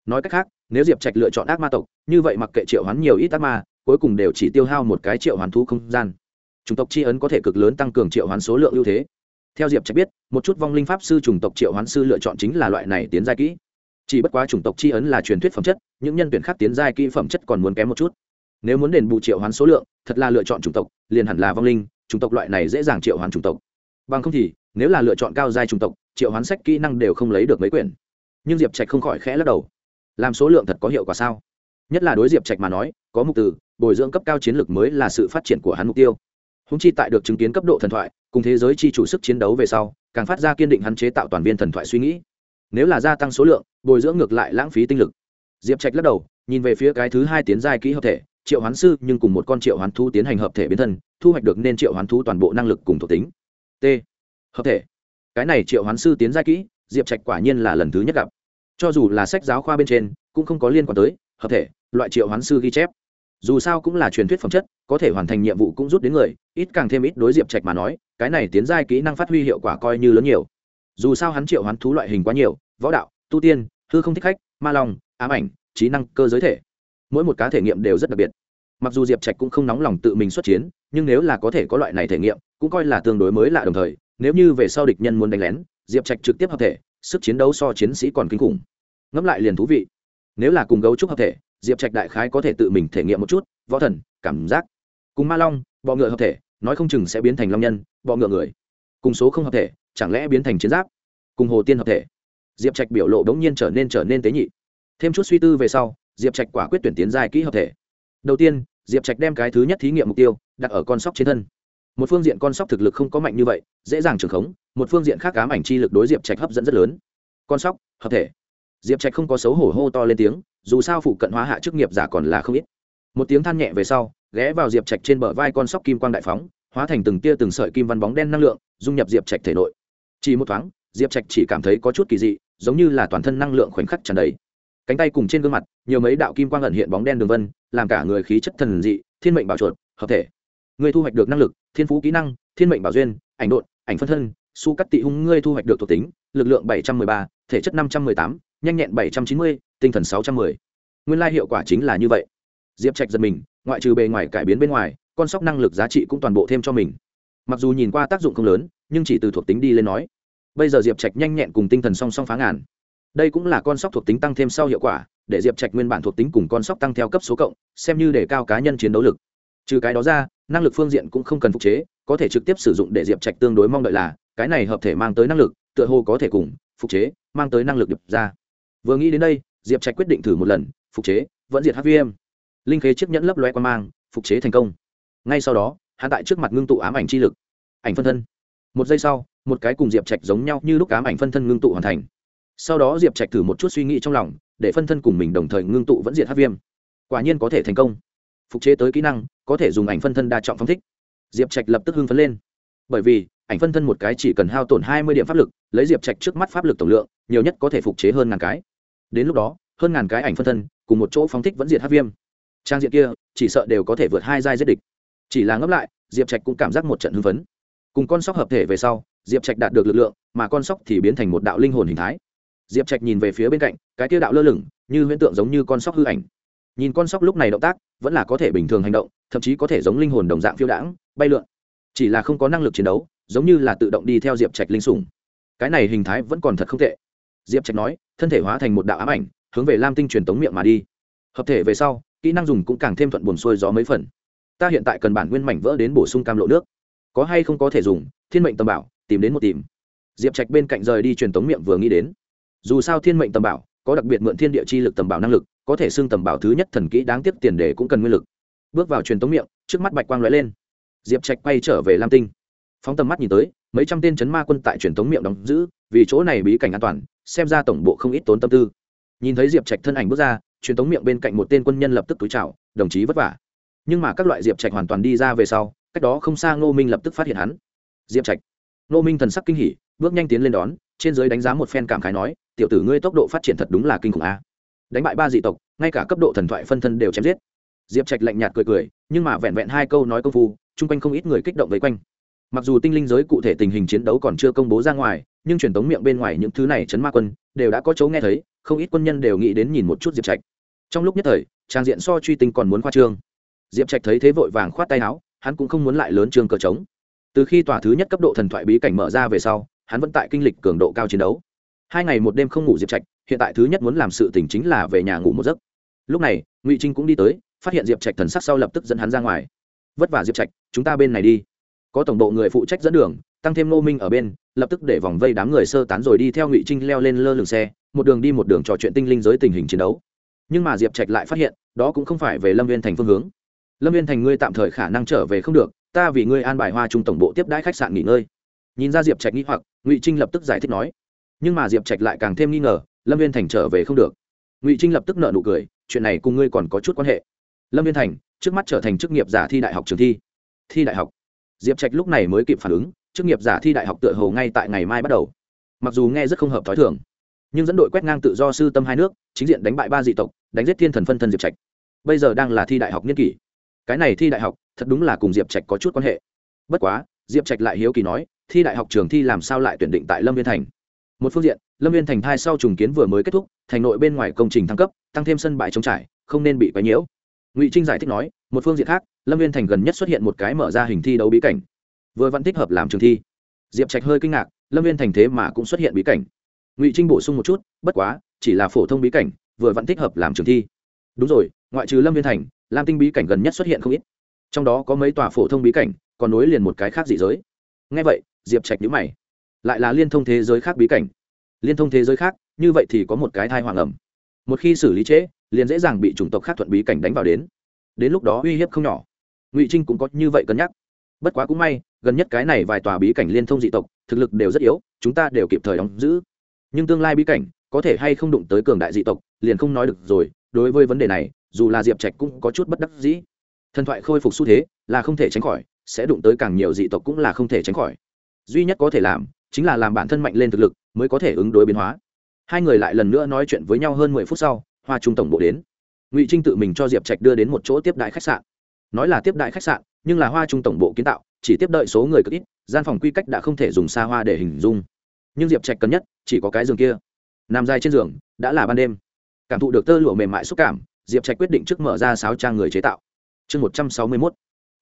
Nói cách khác nếu diệp trạch lựa chọn ác ma tộc, như vậy mặc kệ triệu hoán nhiều ít ác ma, cuối cùng đều chỉ tiêu hao một cái triệu hoán thú không gian. Chủng tộc chi ấn có thể cực lớn tăng cường triệu hoán số lượng ưu thế. Theo diệp trạch biết, một chút vong linh pháp sư chủng tộc triệu hoán sư lựa chọn chính là loại này tiến giai kỹ. Chỉ bất quá chủng tộc chi ấn là truyền thuyết phẩm chất, những nhân tuyển khác tiến giai kỹ phẩm chất còn muốn kém một chút. Nếu muốn đền bù triệu hoán số lượng, thật là lựa chọn chủng tộc, liền hẳn là vong linh, chủng tộc loại này dễ dàng triệu hoán chủng tộc. Bằng không thì, nếu là lựa chọn cao giai chủng tộc, triệu hoán sách kỹ năng đều không lấy được mấy quyển. Nhưng diệp trạch không khỏi khẽ lắc đầu làm số lượng thật có hiệu quả sao? Nhất là đối diệp trạch mà nói, có mục từ, bồi dưỡng cấp cao chiến lược mới là sự phát triển của hắn mục tiêu. Húng chi tại được chứng kiến cấp độ thần thoại, cùng thế giới chi chủ sức chiến đấu về sau, càng phát ra kiên định hắn chế tạo toàn viên thần thoại suy nghĩ. Nếu là gia tăng số lượng, bồi dưỡng ngược lại lãng phí tinh lực. Diệp trạch lắc đầu, nhìn về phía cái thứ hai tiến giai kỹ hợp thể, triệu hoán sư nhưng cùng một con triệu hoán thú tiến hành hợp thể biến thân, thu hoạch được nên triệu hoán thú toàn bộ năng lực cùng thuộc tính. T. Hợp thể. Cái này triệu hoán sư tiến giai kỹ, diệp trạch quả nhiên là lần thứ nhất gặp cho dù là sách giáo khoa bên trên, cũng không có liên quan tới, hợp thể, loại triệu hoán sư ghi chép. Dù sao cũng là truyền thuyết phẩm chất, có thể hoàn thành nhiệm vụ cũng rút đến người, ít càng thêm ít đối diệp trạch mà nói, cái này tiến giai kỹ năng phát huy hiệu quả coi như lớn nhiều. Dù sao hắn triệu hoán thú loại hình quá nhiều, võ đạo, tu tiên, hư không thích khách, ma long, ám ảnh, trí năng, cơ giới thể. Mỗi một cá thể nghiệm đều rất đặc biệt. Mặc dù diệp trạch cũng không nóng lòng tự mình xuất chiến, nhưng nếu là có thể có loại này thể nghiệm, cũng coi là tương đối mới lạ đồng thời. Nếu như về sau địch nhân muốn đánh lén, diệp trạch trực tiếp hợp thể sức chiến đấu so chiến sĩ còn kinh khủng. Ngẫm lại liền thú vị. Nếu là cùng gấu trúc hợp thể, diệp trạch đại khái có thể tự mình thể nghiệm một chút, võ thần, cảm giác. Cùng ma long, bọ ngựa hợp thể, nói không chừng sẽ biến thành long nhân, bọ ngựa người. Cùng số không hợp thể, chẳng lẽ biến thành chiến giáp? Cùng hồ tiên hợp thể. Diệp trạch biểu lộ đ ố n g nhiên trở nên trở nên tế nhị. Thêm chút suy tư về sau, diệp trạch quả quyết tuyển tiến dài kỹ hợp thể. Đầu tiên, diệp trạch đem cái thứ nhất thí nghiệm mục tiêu đặt ở con sóc trên thân. Một phương diện con sóc thực lực không có mạnh như vậy, dễ dàng trường khống một phương diện khác ám ảnh chi lực đối diệp trạch hấp dẫn rất lớn con sóc hợp thể diệp trạch không có xấu hổ hô to lên tiếng dù sao phụ cận hóa hạ chức nghiệp giả còn là không ít một tiếng than nhẹ về sau ghé vào diệp trạch trên bờ vai con sóc kim quang đại phóng hóa thành từng tia từng sợi kim văn bóng đen năng lượng dung nhập diệp trạch thể nội chỉ một thoáng diệp trạch chỉ cảm thấy có chút kỳ dị giống như là toàn thân năng lượng khoảnh khắc tràn đầy cánh tay cùng trên gương mặt nhiều mấy đạo kim quang ẩn hiện bóng đen đường vân làm cả người khí chất thần dị thiên mệnh bảo chuột hợp thể người thu hoạch được năng lực thiên phú kỹ năng thiên mệnh bảo duyên ảnh đột ảnh phân thân su cắt tị hung ngươi thu hoạch được thuộc tính, lực lượng bảy trăm mười ba, thể chất năm trăm mười tám, nhanh nhẹn bảy trăm chín mươi, tinh thần sáu trăm mười. Nguyên lai hiệu quả chính là như vậy. Diệp trạch giật mình, ngoại trừ bề ngoài cải biến bên ngoài, con sóc năng lực giá trị cũng toàn bộ thêm cho mình. Mặc dù nhìn qua tác dụng không lớn, nhưng chỉ từ thuộc tính đi lên nói. Bây giờ diệp trạch nhanh nhẹn cùng tinh thần song song phá ngàn. Đây cũng là con sóc thuộc tính tăng thêm sau hiệu quả, để diệp trạch nguyên bản thuộc tính cùng con sóc tăng theo cấp số cộng, xem như để cao cá nhân chiến đấu lực. Trừ cái đó ra, năng lực phương diện cũng không cần phục chế, có thể trực tiếp sử dụng để diệp trạch tương đối mong đợi là cái này hợp thể mang tới năng lực, tựa hồ có thể cùng phục chế mang tới năng lực điệp ra. Vừa nghĩ đến đây, diệp trạch quyết định thử một lần, phục chế, vẫn diệt hvm linh khế chiếc nhẫn lấp loe qua mang, phục chế thành công. Ngay sau đó hạ tại trước mặt ngưng tụ ám ảnh chi lực, ảnh phân thân. Một giây sau, một cái cùng diệp trạch giống nhau như lúc ám ảnh phân thân ngưng tụ hoàn thành. Sau đó diệp trạch thử một chút suy nghĩ trong lòng, để phân thân cùng mình đồng thời ngưng tụ vẫn diệt hvm viêm quả nhiên có thể thành công. Phục chế tới kỹ năng, có thể dùng ảnh phân thân đa trọng phong thích. Diệp trạch lập tức hưng phấn lên. Bởi vì ảnh phân thân một cái chỉ cần hao tổn hai mươi điểm pháp lực, lấy diệp trạch trước mắt pháp lực tổng lượng, nhiều nhất có thể phục chế hơn ngàn cái. Đến lúc đó, hơn ngàn cái ảnh phân thân cùng một chỗ phóng thích vẫn diệt hát viêm. Trang diện kia, chỉ sợ đều có thể vượt hai giai giết địch. Chỉ là ngấp lại, diệp trạch cũng cảm giác một trận hưng phấn. Cùng con sóc hợp thể về sau, diệp trạch đạt được lực lượng, mà con sóc thì biến thành một đạo linh hồn hình thái. Diệp trạch nhìn về phía bên cạnh, cái kia đạo lơ lửng, như huyễn tượng giống như con sóc hư ảnh. Nhìn con sóc lúc này động tác, vẫn là có thể bình thường hành động, thậm chí có thể giống linh hồn đồng dạng phiêu đãng, bay lượn. Chỉ là không có năng lực chiến đấu giống như là tự động đi theo diệp trạch linh sủng. Cái này hình thái vẫn còn thật không tệ. Diệp trạch nói, thân thể hóa thành một đạo ám ảnh, hướng về lam tinh truyền tống miệng mà đi. Hợp thể về sau, kỹ năng dùng cũng càng thêm thuận buồn xuôi gió mấy phần. Ta hiện tại cần bản nguyên mảnh vỡ đến bổ sung cam lộ nước. Có hay không có thể dùng, thiên mệnh tầm bảo, tìm đến một tìm. Diệp trạch bên cạnh rời đi truyền tống miệng vừa nghĩ đến. Dù sao thiên mệnh tầm bảo, có đặc biệt mượn thiên địa chi lực tầm bảo năng lực, có thể xưng tầm bảo thứ nhất thần kỹ đáng tiếc tiền đề cũng cần nguyên lực. Bước vào truyền tống miệng, trước mắt bạch quang lóe lên. Diệp trạch quay trở về lam tinh phóng tầm mắt nhìn tới, mấy trăm tên chấn ma quân tại truyền thống miệng đóng giữ, vì chỗ này bí cảnh an toàn, xem ra tổng bộ không ít tốn tâm tư. Nhìn thấy diệp trạch thân ảnh bước ra, truyền thống miệng bên cạnh một tên quân nhân lập tức túi chào, đồng chí vất vả. Nhưng mà các loại diệp trạch hoàn toàn đi ra về sau, cách đó không xa ngô minh lập tức phát hiện hắn. Diệp trạch. Ngô minh thần sắc kinh hỉ, bước nhanh tiến lên đón, trên giới đánh giá một phen cảm khái nói, tiểu tử ngươi tốc độ phát triển thật đúng là kinh khủng a. Đánh bại ba dị tộc, ngay cả cấp độ thần thoại phân thân đều chém giết. Diệp trạch lạnh nhạt cười cười, nhưng mà vẹn vẹn hai câu nói công phu, chung quanh không ít người kích động vây quanh mặc dù tinh linh giới cụ thể tình hình chiến đấu còn chưa công bố ra ngoài, nhưng truyền tống miệng bên ngoài những thứ này chấn ma quân đều đã có chỗ nghe thấy, không ít quân nhân đều nghĩ đến nhìn một chút diệp trạch. Trong lúc nhất thời, trang diện so truy tinh còn muốn khoa trương. Diệp trạch thấy thế vội vàng khoát tay áo, hắn cũng không muốn lại lớn trường cờ trống. Từ khi tòa thứ nhất cấp độ thần thoại bí cảnh mở ra về sau, hắn vẫn tại kinh lịch cường độ cao chiến đấu. Hai ngày một đêm không ngủ diệp trạch, hiện tại thứ nhất muốn làm sự tình chính là về nhà ngủ một giấc. Lúc này, ngụy trinh cũng đi tới, phát hiện diệp trạch thần sắc sau lập tức dẫn hắn ra ngoài. Vất vả diệp trạch, chúng ta bên này đi có tổng bộ người phụ trách dẫn đường, tăng thêm nô minh ở bên, lập tức để vòng vây đám người sơ tán rồi đi theo ngụy trinh leo lên lơ lửng xe, một đường đi một đường trò chuyện tinh linh giới tình hình chiến đấu. Nhưng mà diệp trạch lại phát hiện, đó cũng không phải về lâm viên thành phương hướng. Lâm viên thành ngươi tạm thời khả năng trở về không được, ta vì ngươi an bài hoa trung tổng bộ tiếp đãi khách sạn nghỉ ngơi. Nhìn ra diệp trạch nghĩ hoặc, ngụy trinh lập tức giải thích nói. Nhưng mà diệp trạch lại càng thêm nghi ngờ, lâm viên thành trở về không được. Ngụy trinh lập tức nợ nụ cười, chuyện này cùng ngươi còn có chút quan hệ. Lâm viên thành, trước mắt trở thành chức nghiệp giả thi đại học trường thi. Thi đại học diệp trạch lúc này mới kịp phản ứng, chức nghiệp giả thi đại học tựa hồ ngay tại ngày mai bắt đầu. Mặc dù nghe rất không hợp t h ó i thường, nhưng dẫn đội quét ngang tự do sư tâm hai nước, chính diện đánh bại ba dị tộc, đánh giết thiên thần phân thân diệp trạch. Bây giờ đang là thi đại học niên kỷ. Cái này thi đại học, thật đúng là cùng diệp trạch có chút quan hệ. Bất quá, diệp trạch lại hiếu kỳ nói, thi đại học trường thi làm sao lại tuyển định tại lâm viên thành? Một phương diện, lâm viên thành thai sau trùng kiến vừa mới kết thúc, thành nội bên ngoài công trình thăng cấp, tăng thêm sân bãi trống trải, không nên bị quấy nhiễu. Ngụy trinh giải thích nói, một phương diện khác lâm viên thành gần nhất xuất hiện một cái mở ra hình thi đấu bí cảnh. Vừa vẫn thích hợp làm trường thi. Diệp trạch hơi kinh ngạc, lâm viên thành thế mà cũng xuất hiện bí cảnh. Ngụy trinh bổ sung một chút, bất quá, chỉ là phổ thông bí cảnh, vừa vẫn thích hợp làm trường thi. Đúng rồi, ngoại trừ lâm viên thành, lam tinh bí cảnh gần nhất xuất hiện không ít. Trong đó có mấy tòa phổ thông bí cảnh, còn nối liền một cái khác dị giới. Ngay vậy, diệp trạch nhữ mày. Lại là liên thông thế giới khác bí cảnh. Liên thông thế giới khác, như vậy thì có một cái thai hoàng ẩm. Một khi xử lý trễ, liền dễ dàng bị chủng tộc khác thuận bí cảnh đánh vào đến. Đến lúc đó uy hiếp không nhỏ ngụy trinh cũng có như vậy cân nhắc bất quá cũng may gần nhất cái này vài tòa bí cảnh liên thông dị tộc thực lực đều rất yếu chúng ta đều kịp thời đóng giữ nhưng tương lai bí cảnh có thể hay không đụng tới cường đại dị tộc liền không nói được rồi đối với vấn đề này dù là diệp trạch cũng có chút bất đắc dĩ thần thoại khôi phục xu thế là không thể tránh khỏi sẽ đụng tới càng nhiều dị tộc cũng là không thể tránh khỏi duy nhất có thể làm chính là làm bản thân mạnh lên thực lực mới có thể ứng đối biến hóa hai người lại lần nữa nói chuyện với nhau hơn mười phút sau hoa trung tổng bộ đến ngụy trinh tự mình cho diệp trạch đưa đến một chỗ tiếp đại khách sạn nói là tiếp đại khách sạn, nhưng là hoa trung tổng bộ kiến tạo, chỉ tiếp đợi số người cực ít, gian phòng quy cách đã không thể dùng xa hoa để hình dung. Nhưng diệp trạch cần nhất chỉ có cái giường kia. Nằm dài trên giường, đã là ban đêm. Cảm thụ được tơ lụa mềm mại xúc cảm, diệp trạch quyết định trước mở ra sáo trang người chế tạo. Chương một trăm sáu mươi mốt.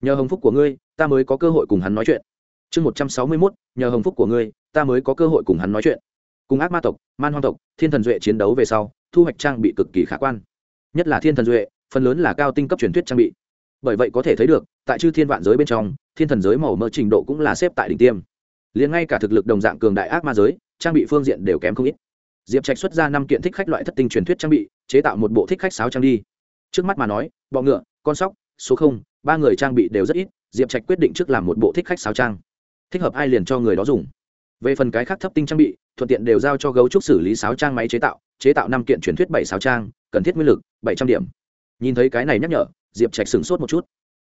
Nhờ hồng phúc của ngươi, ta mới có cơ hội cùng hắn nói chuyện. Chương một trăm sáu mươi mốt. Nhờ hồng phúc của ngươi, ta mới có cơ hội cùng hắn nói chuyện. Cùng ác ma tộc, man hoang tộc, thiên thần duệ chiến đấu về sau, thu hoạch trang bị cực kỳ khả quan. Nhất là thiên thần duệ, phần lớn là cao tinh cấp truyền thuyết trang bị bởi vậy có thể thấy được, tại chư thiên vạn giới bên trong, thiên thần giới màu mỡ trình độ cũng là xếp tại đỉnh tiêm. Liền ngay cả thực lực đồng dạng cường đại ác ma giới, trang bị phương diện đều kém không ít. Diệp trạch xuất ra năm kiện thích khách loại thất tinh truyền thuyết trang bị, chế tạo một bộ thích khách sáo trang đi. Trước mắt mà nói, bọ ngựa, con sóc, số không, ba người trang bị đều rất ít, diệp trạch quyết định trước làm một bộ thích khách sáo trang. Thích hợp ai liền cho người đó dùng. Về phần cái khác thấp tinh trang bị, thuận tiện đều giao cho gấu trúc xử lý sáo trang máy chế tạo chế tạo năm kiện truyền thuyết bảy sáo trang, cần thiết nguyên lực bảy trăm điểm. Nhìn thấy cái này nhắc nhở diệp trạch sửng sốt một chút.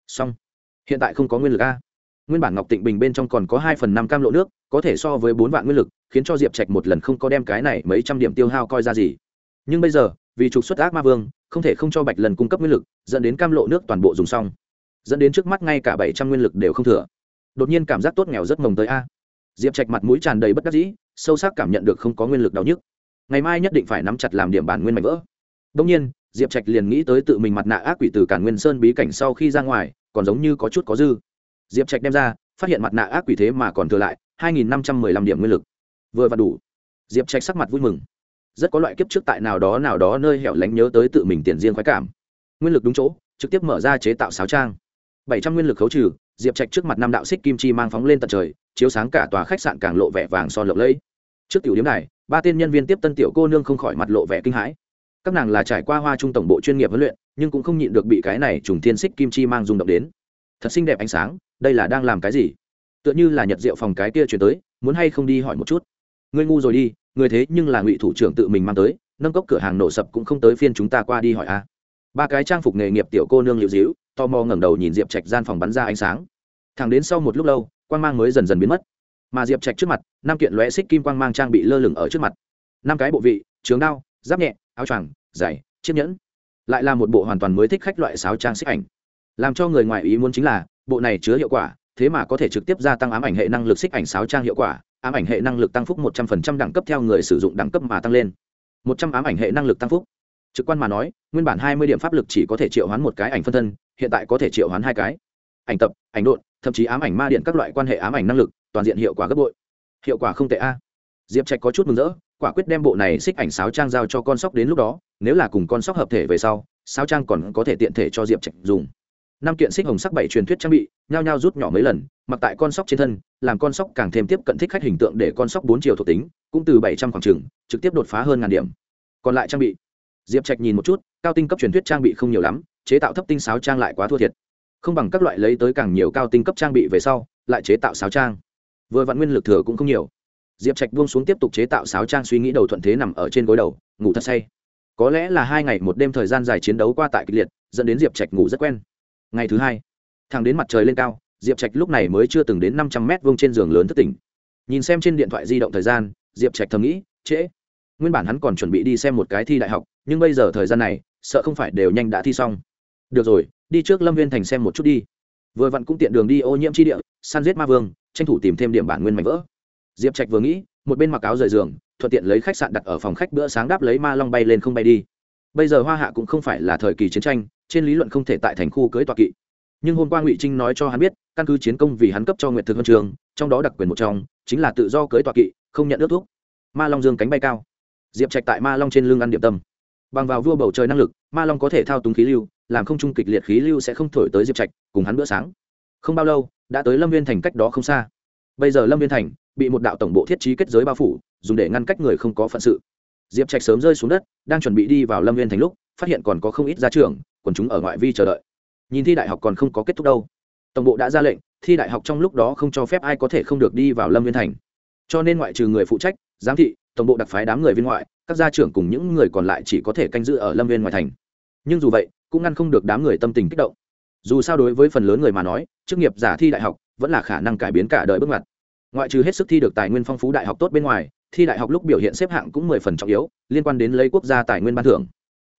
Xong. Hiện tại không có nguyên lực a. Nguyên bản ngọc tịnh bình bên trong còn có hai phần năm cam lộ nước, có thể so với bốn vạn nguyên lực, khiến cho diệp trạch một lần không có đem cái này mấy trăm điểm tiêu hao coi ra gì. Nhưng bây giờ, vì trục xuất ác ma vương, không thể không cho bạch lần cung cấp nguyên lực, dẫn đến cam lộ nước toàn bộ dùng xong. Dẫn đến trước mắt ngay cả bảy trăm nguyên lực đều không thừa. Đột nhiên cảm giác tốt nghèo rất mồng tới a. Diệp trạch mặt mũi tràn đầy bất đắc dĩ, sâu sắc cảm nhận được không có nguyên lực đau nhức. Ngày mai nhất định phải nắm chặt làm điểm bản nguyên mạnh vỡ. Đông nhiên diệp trạch liền nghĩ tới tự mình mặt nạ ác quỷ từ cản nguyên sơn bí cảnh sau khi ra ngoài, còn giống như có chút có dư. Diệp trạch đem ra, phát hiện mặt nạ ác quỷ thế mà còn thừa lại, hai nghìn năm trăm mười lăm điểm nguyên lực. Vừa và đủ. Diệp trạch sắc mặt vui mừng. Rất có loại kiếp trước tại nào đó nào đó nơi hẻo lánh nhớ tới tự mình tiền riêng khoái cảm. Nguyên lực đúng chỗ, trực tiếp mở ra chế tạo sáo trang. Bảy trăm nguyên lực khấu trừ, diệp trạch trước mặt năm đạo xích kim chi mang phóng lên tận trời, chiếu sáng cả tòa khách sạn càng lộ vẻ vàng son lộng lẫy. Trước tiểu điếm này ba tên nhân viên tiếp tân tiểu cô nương không khỏi mặt lộ vẻ kinh hãi các nàng là trải qua hoa trung tổng bộ chuyên nghiệp huấn luyện, nhưng cũng không nhịn được bị cái này trùng thiên xích kim chi mang rung động đến. Thật xinh đẹp ánh sáng, đây là đang làm cái gì? Tựa như là nhật diệu phòng cái kia chuyển tới, muốn hay không đi hỏi một chút? Ngươi ngu rồi đi người thế nhưng là ngụy thủ trưởng tự mình mang tới, nâng cốc cửa hàng nổ sập cũng không tới phiên chúng ta qua đi hỏi a. Ba cái trang phục nghề nghiệp tiểu cô nương liệu dĩu to mò ngẩng đầu nhìn diệp trạch gian phòng bắn ra ánh sáng. Thẳng đến sau một lúc lâu, quang mang mới dần dần biến mất. Mà diệp trạch trước mặt, năm kiện lóe xích kim quang mang trang bị lơ lửng ở trước mặt. Năm cái bộ vị trướng đao, giáp nhẹ áo choàng giày chiếc nhẫn. Lại là một bộ hoàn toàn mới thích khách loại sáo trang xích ảnh. Làm cho người ngoài ý muốn chính là bộ này chứa hiệu quả thế mà có thể trực tiếp gia tăng ám ảnh hệ năng lực xích ảnh sáo trang hiệu quả ám ảnh hệ năng lực tăng phúc một trăm phần trăm đẳng cấp theo người sử dụng đẳng cấp mà tăng lên. một trăm ám ảnh hệ năng lực tăng phúc. Trực quan mà nói nguyên bản hai mươi điểm pháp lực chỉ có thể triệu hoán một cái ảnh phân thân hiện tại có thể triệu hoán hai cái. Ảnh tập ảnh đột, thậm chí ám ảnh ma điện các loại quan hệ ám ảnh năng lực toàn diện hiệu quả gấp bội. Hiệu quả không tệ a. Diệp trạch có chút mừng rỡ quả quyết đem bộ này xích ảnh sáo trang giao cho con sóc đến lúc đó, nếu là cùng con sóc hợp thể về sau, sáo trang còn có thể tiện thể cho diệp trạch dùng. Năm kiện xích hồng sắc bảy truyền thuyết trang bị, nhao nhao rút nhỏ mấy lần, mặc tại con sóc trên thân, làm con sóc càng thêm tiếp cận thích khách hình tượng để con sóc bốn chiều thuộc tính, cũng từ bảy trăm khoảng trừng trực tiếp đột phá hơn ngàn điểm. Còn lại trang bị, diệp trạch nhìn một chút, cao tinh cấp truyền thuyết trang bị không nhiều lắm, chế tạo thấp tinh sáo trang lại quá thua thiệt. Không bằng các loại lấy tới càng nhiều cao tinh cấp trang bị về sau, lại chế tạo sáo trang. Vừa vạn nguyên lực thừa cũng không nhiều diệp trạch buông xuống tiếp tục chế tạo sáo trang suy nghĩ đầu thuận thế nằm ở trên gối đầu, ngủ thật say. Có lẽ là hai ngày một đêm thời gian dài chiến đấu qua tại kịch liệt, dẫn đến diệp trạch ngủ rất quen. Ngày thứ hai thằng đến mặt trời lên cao, diệp trạch lúc này mới chưa từng đến năm trăm mét vuông trên giường lớn thất tỉnh. Nhìn xem trên điện thoại di động thời gian, diệp trạch thầm nghĩ, trễ. Nguyên bản hắn còn chuẩn bị đi xem một cái thi đại học, nhưng bây giờ thời gian này, sợ không phải đều nhanh đã thi xong. Được rồi, đi trước lâm viên thành xem một chút đi. Vừa vặn cũng tiện đường đi ô nhiễm tri địa săn giết ma vương, tranh thủ tìm thêm điểm bản nguyên mạnh vỡ diệp trạch vừa nghĩ, một bên mặc áo rời giường, thuận tiện lấy khách sạn đặt ở phòng khách bữa sáng đáp lấy ma long bay lên không bay đi. Bây giờ hoa hạ cũng không phải là thời kỳ chiến tranh, trên lý luận không thể tại thành khu cưới tọa kỵ. Nhưng hôm qua ngụy trinh nói cho hắn biết, căn cứ chiến công vì hắn cấp cho nguyệt thực huân trường, trong đó đặc quyền một trong, chính là tự do cưới tọa kỵ, không nhận ước thuốc ma long dương cánh bay cao. Diệp trạch tại ma long trên lưng ăn điểm tâm. Bằng vào vua bầu trời năng lực, ma long có thể thao túng khí lưu, làm không trung kịch liệt khí lưu sẽ không thổi tới diệp trạch, cùng hắn bữa sáng. Không bao lâu, đã tới lâm viên thành cách đó không xa. Bây giờ lâm viên thành bị một đạo tổng bộ thiết trí kết giới bao phủ, dùng để ngăn cách người không có phận sự. Diệp trạch sớm rơi xuống đất, đang chuẩn bị đi vào lâm viên thành lúc, phát hiện còn có không ít gia trưởng, quần chúng ở ngoại vi chờ đợi. Nhìn thi đại học còn không có kết thúc đâu. Tổng bộ đã ra lệnh, thi đại học trong lúc đó không cho phép ai có thể không được đi vào lâm viên thành. Cho nên ngoại trừ người phụ trách, giám thị, tổng bộ đặc phái đám người viên ngoại, các gia trưởng cùng những người còn lại chỉ có thể canh giữ ở lâm viên ngoài thành. Nhưng dù vậy, cũng ngăn không được đám người tâm tình kích động. Dù sao đối với phần lớn người mà nói, chức nghiệp giả thi đại học vẫn là khả năng cải biến cả đời bước ngoặt ngoại trừ hết sức thi được tài nguyên phong phú đại học tốt bên ngoài, thi đại học lúc biểu hiện xếp hạng cũng mười phần trọng yếu, liên quan đến lấy quốc gia tài nguyên ban thưởng.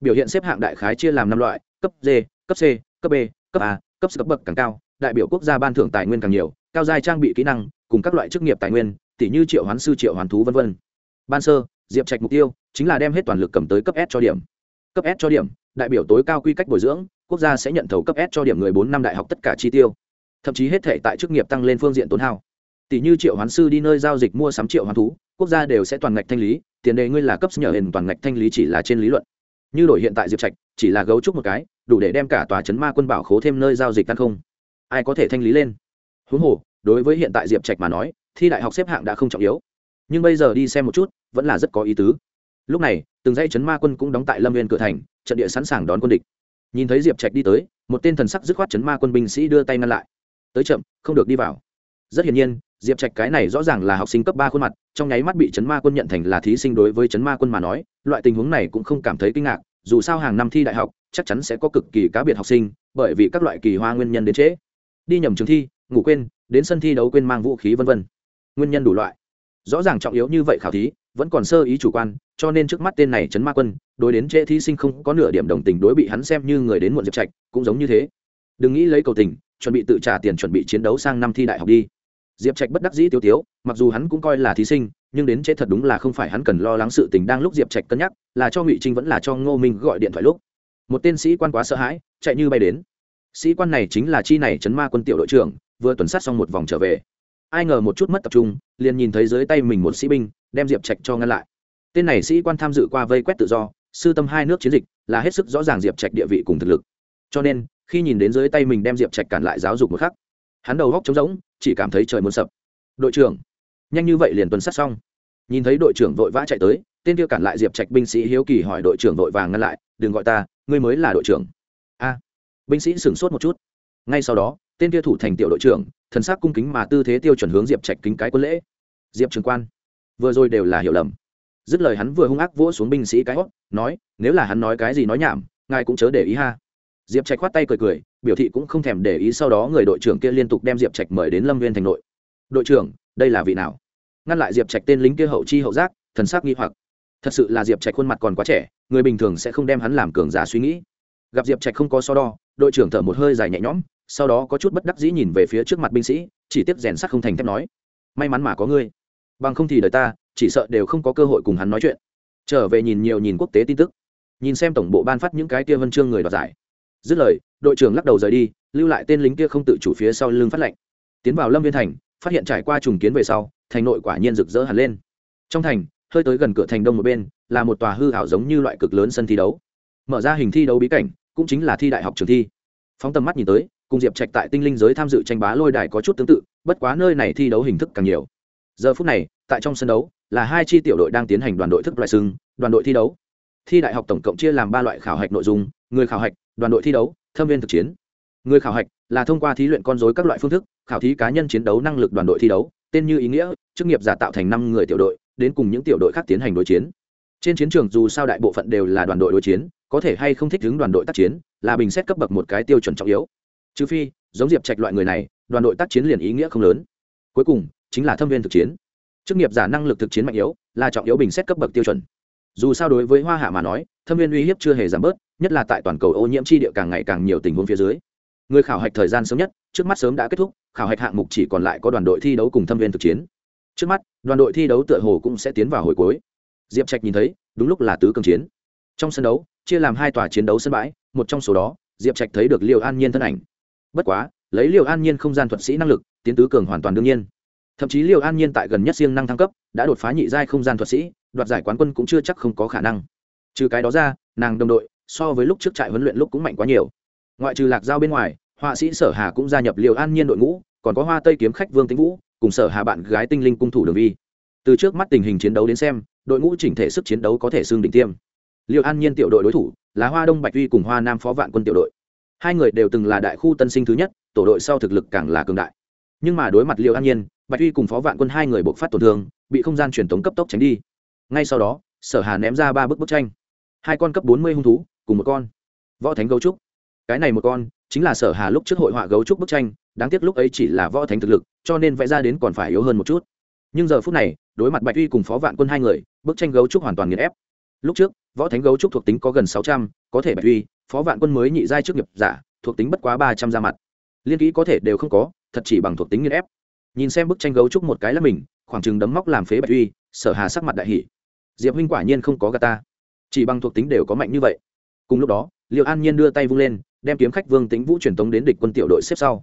Biểu hiện xếp hạng đại khái chia làm năm loại, cấp d, cấp c, cấp b, cấp a, cấp cấp bậc càng cao, đại biểu quốc gia ban thưởng tài nguyên càng nhiều, cao giai trang bị kỹ năng, cùng các loại chức nghiệp tài nguyên tỷ như triệu hoán sư, triệu hoán thú v v ban sơ, diệp trạch mục tiêu chính là đem hết toàn lực cầm tới cấp s cho điểm. Cấp s cho điểm, đại biểu tối cao quy cách bồi dưỡng, quốc gia sẽ nhận thầu cấp s cho điểm người bốn năm đại học tất cả chi tiêu. Thậm chí hết thể tại chức nghiệp tăng lên phương diện tốn hao tỷ như triệu hoán sư đi nơi giao dịch mua sắm triệu hoán thú, quốc gia đều sẽ toàn ngạch thanh lý, tiền đề ngươi là cấp nhờ hình toàn ngạch thanh lý chỉ là trên lý luận. Như đổi hiện tại diệp trạch, chỉ là gấu trúc một cái, đủ để đem cả tòa chấn ma quân bảo khố thêm nơi giao dịch tăng không. Ai có thể thanh lý lên? Huống hồ, đối với hiện tại diệp trạch mà nói, thi đại học xếp hạng đã không trọng yếu. Nhưng bây giờ đi xem một chút, vẫn là rất có ý tứ. Lúc này, từng dãy chấn ma quân cũng đóng tại lâm viên cửa thành, trận địa sẵn sàng đón quân địch. Nhìn thấy diệp trạch đi tới, một tên thần sắc dứt khoát chấn ma quân binh sĩ đưa tay ngăn lại. Tới chậm, không được đi vào. Rất hiển nhiên diệp trạch cái này rõ ràng là học sinh cấp ba khuôn mặt, trong nháy mắt bị chấn ma quân nhận thành là thí sinh đối với chấn ma quân mà nói, loại tình huống này cũng không cảm thấy kinh ngạc, dù sao hàng năm thi đại học, chắc chắn sẽ có cực kỳ cá biệt học sinh, bởi vì các loại kỳ hoa nguyên nhân đến trễ. Đi nhầm trường thi, ngủ quên, đến sân thi đấu quên mang vũ khí vân vân. Nguyên nhân đủ loại. Rõ ràng trọng yếu như vậy khảo thí, vẫn còn sơ ý chủ quan, cho nên trước mắt tên này chấn ma quân, đối đến trễ thí sinh không có nửa điểm đồng tình đối bị hắn xem như người đến muộn diệp trạch, cũng giống như thế. Đừng nghĩ lấy cầu tình, chuẩn bị tự trả tiền chuẩn bị chiến đấu sang năm thi đại học đi diệp trạch bất đắc dĩ tiêu tiếu, mặc dù hắn cũng coi là thí sinh, nhưng đến chết thật đúng là không phải hắn cần lo lắng sự tình đang lúc diệp trạch cân nhắc, là cho ngụy trinh vẫn là cho ngô minh gọi điện thoại lúc. Một tên sĩ quan quá sợ hãi, chạy như bay đến. Sĩ quan này chính là chi này chấn ma quân tiểu đội trưởng, vừa tuần sát xong một vòng trở về. Ai ngờ một chút mất tập trung, liền nhìn thấy dưới tay mình một sĩ binh, đem diệp trạch cho ngăn lại. Tên này sĩ quan tham dự qua vây quét tự do, sư tâm hai nước chiến dịch, là hết sức rõ ràng diệp trạch địa vị cùng thực lực. Cho nên, khi nhìn đến dưới tay mình đem diệp trạch cản lại giáo dục một khắc hắn đầu góc trống rỗng, chỉ cảm thấy trời muốn sập. Đội trưởng. Nhanh như vậy liền tuần sát xong. Nhìn thấy đội trưởng vội vã chạy tới, tên kia cản lại diệp trạch binh sĩ hiếu kỳ hỏi đội trưởng vội vàng ngăn lại, đừng gọi ta, ngươi mới là đội trưởng. A. Binh sĩ sửng sốt một chút. Ngay sau đó, tên kia thủ thành tiểu đội trưởng, thần sắc cung kính mà tư thế tiêu chuẩn hướng diệp trạch kính cái quân lễ. Diệp trường quan. Vừa rồi đều là hiểu lầm. Dứt lời hắn vừa hung ác vỗ xuống binh sĩ cái hót nói, nếu là hắn nói cái gì nói nhảm, ngài cũng chớ để ý ha diệp trạch khoát tay cười cười, biểu thị cũng không thèm để ý sau đó người đội trưởng kia liên tục đem diệp trạch mời đến lâm viên thành nội. Đội trưởng, đây là vị nào? Ngăn lại diệp trạch tên lính kia hậu chi hậu giác, thần sắc nghi hoặc. Thật sự là diệp trạch khuôn mặt còn quá trẻ, người bình thường sẽ không đem hắn làm cường giả suy nghĩ. Gặp diệp trạch không có so đo, đội trưởng thở một hơi dài nhẹ nhõm, sau đó có chút bất đắc dĩ nhìn về phía trước mặt binh sĩ, chỉ tiếp rèn sắt không thành thép nói, may mắn mà có ngươi. Bằng không thì đời ta, chỉ sợ đều không có cơ hội cùng hắn nói chuyện. Trở về nhìn nhiều nhìn quốc tế tin tức. Nhìn xem tổng bộ ban phát những cái kia vân chương người đoạt giải dứt lời, đội trưởng lắc đầu rời đi, lưu lại tên lính kia không tự chủ phía sau lưng phát lệnh. Tiến vào lâm viên thành, phát hiện trải qua trùng kiến về sau, thành nội quả nhiên rực rỡ hẳn lên. Trong thành, hơi tới gần cửa thành đông một bên, là một tòa hư hảo giống như loại cực lớn sân thi đấu. Mở ra hình thi đấu bí cảnh, cũng chính là thi đại học trường thi. Phóng tầm mắt nhìn tới, cùng diệp trạch tại tinh linh giới tham dự tranh bá lôi đài có chút tương tự, bất quá nơi này thi đấu hình thức càng nhiều. Giờ phút này, tại trong sân đấu, là hai chi tiểu đội đang tiến hành đoàn đội thức loại xưng, đoàn đội thi đấu. Thi đại học tổng cộng chia làm ba loại khảo hạch nội dung, người khảo hạch đoàn đội thi đấu, thâm viên thực chiến. Người khảo hạch là thông qua thí luyện con dối các loại phương thức, khảo thí cá nhân chiến đấu năng lực đoàn đội thi đấu, tên như ý nghĩa, chức nghiệp giả tạo thành năm người tiểu đội, đến cùng những tiểu đội khác tiến hành đối chiến. Trên chiến trường dù sao đại bộ phận đều là đoàn đội đối chiến, có thể hay không thích ứng đoàn đội tác chiến là bình xét cấp bậc một cái tiêu chuẩn trọng yếu. Trừ phi, giống diệp trạch loại người này, đoàn đội tác chiến liền ý nghĩa không lớn. Cuối cùng, chính là thâm viên thực chiến. Chức nghiệp giả năng lực thực chiến mạnh yếu, là trọng yếu bình xét cấp bậc tiêu chuẩn. Dù sao đối với hoa hạ mà nói, thâm viên uy hiếp chưa hề giảm bớt nhất là tại toàn cầu ô nhiễm chi địa càng ngày càng nhiều tình huống phía dưới. Người khảo hạch thời gian sớm nhất, trước mắt sớm đã kết thúc, khảo hạch hạng mục chỉ còn lại có đoàn đội thi đấu cùng thâm viên thực chiến. Trước mắt, đoàn đội thi đấu tựa hồ cũng sẽ tiến vào hồi cuối. Diệp trạch nhìn thấy, đúng lúc là tứ cường chiến. Trong sân đấu, chia làm hai tòa chiến đấu sân bãi, một trong số đó, diệp trạch thấy được liệu an nhiên thân ảnh. Bất quá, lấy liệu an nhiên không gian thuật sĩ năng lực, tiến tứ cường hoàn toàn đương nhiên. Thậm chí liệu an nhiên tại gần nhất siêng năng thăng cấp, đã đột phá nhị giai không gian thuật sĩ, đoạt giải quán quân cũng chưa chắc không có khả năng. Trừ cái đó ra, nàng đồng đội so với lúc trước trại huấn luyện lúc cũng mạnh quá nhiều. Ngoại trừ lạc giao bên ngoài, họa sĩ sở hà cũng gia nhập liều an nhiên đội ngũ, còn có hoa tây kiếm khách vương tĩnh vũ, cùng sở hà bạn gái tinh linh cung thủ đường vi. Từ trước mắt tình hình chiến đấu đến xem, đội ngũ chỉnh thể sức chiến đấu có thể xương đỉnh tiêm. Liệu an nhiên tiểu đội đối thủ là hoa đông bạch uy cùng hoa nam phó vạn quân tiểu đội. Hai người đều từng là đại khu tân sinh thứ nhất, tổ đội sau thực lực càng là cường đại. Nhưng mà đối mặt liệu an nhiên, bạch uy cùng phó vạn quân hai người buộc phát tổn thương, bị không gian truyền tống cấp tốc tránh đi. Ngay sau đó, sở hà ném ra ba bức bức tranh. Hai con cấp bốn mươi hung thú cùng một con. Võ thánh gấu trúc. Cái này một con chính là sở hà lúc trước hội họa gấu trúc bức tranh, đáng tiếc lúc ấy chỉ là võ thánh thực lực, cho nên vẽ ra đến còn phải yếu hơn một chút. Nhưng giờ phút này, đối mặt bạch uy cùng phó vạn quân hai người, bức tranh gấu trúc hoàn toàn nghiền ép. Lúc trước, võ thánh gấu trúc thuộc tính có gần sáu trăm, có thể bạch uy, phó vạn quân mới nhị giai trước nghiệp giả, thuộc tính bất quá ba trăm ra mặt. Liên kỹ có thể đều không có, thật chỉ bằng thuộc tính nghiền ép. Nhìn xem bức tranh gấu trúc một cái là mình, khoảng chừng đấm móc làm phế bạch uy, sở hà sắc mặt đại hỷ diệp huynh quả nhiên không có gà ta. Chỉ bằng thuộc tính đều có mạnh như vậy cùng lúc đó liệu an nhiên đưa tay vung lên, đem kiếm khách vương tính vũ truyền tống đến địch quân tiểu đội xếp sau.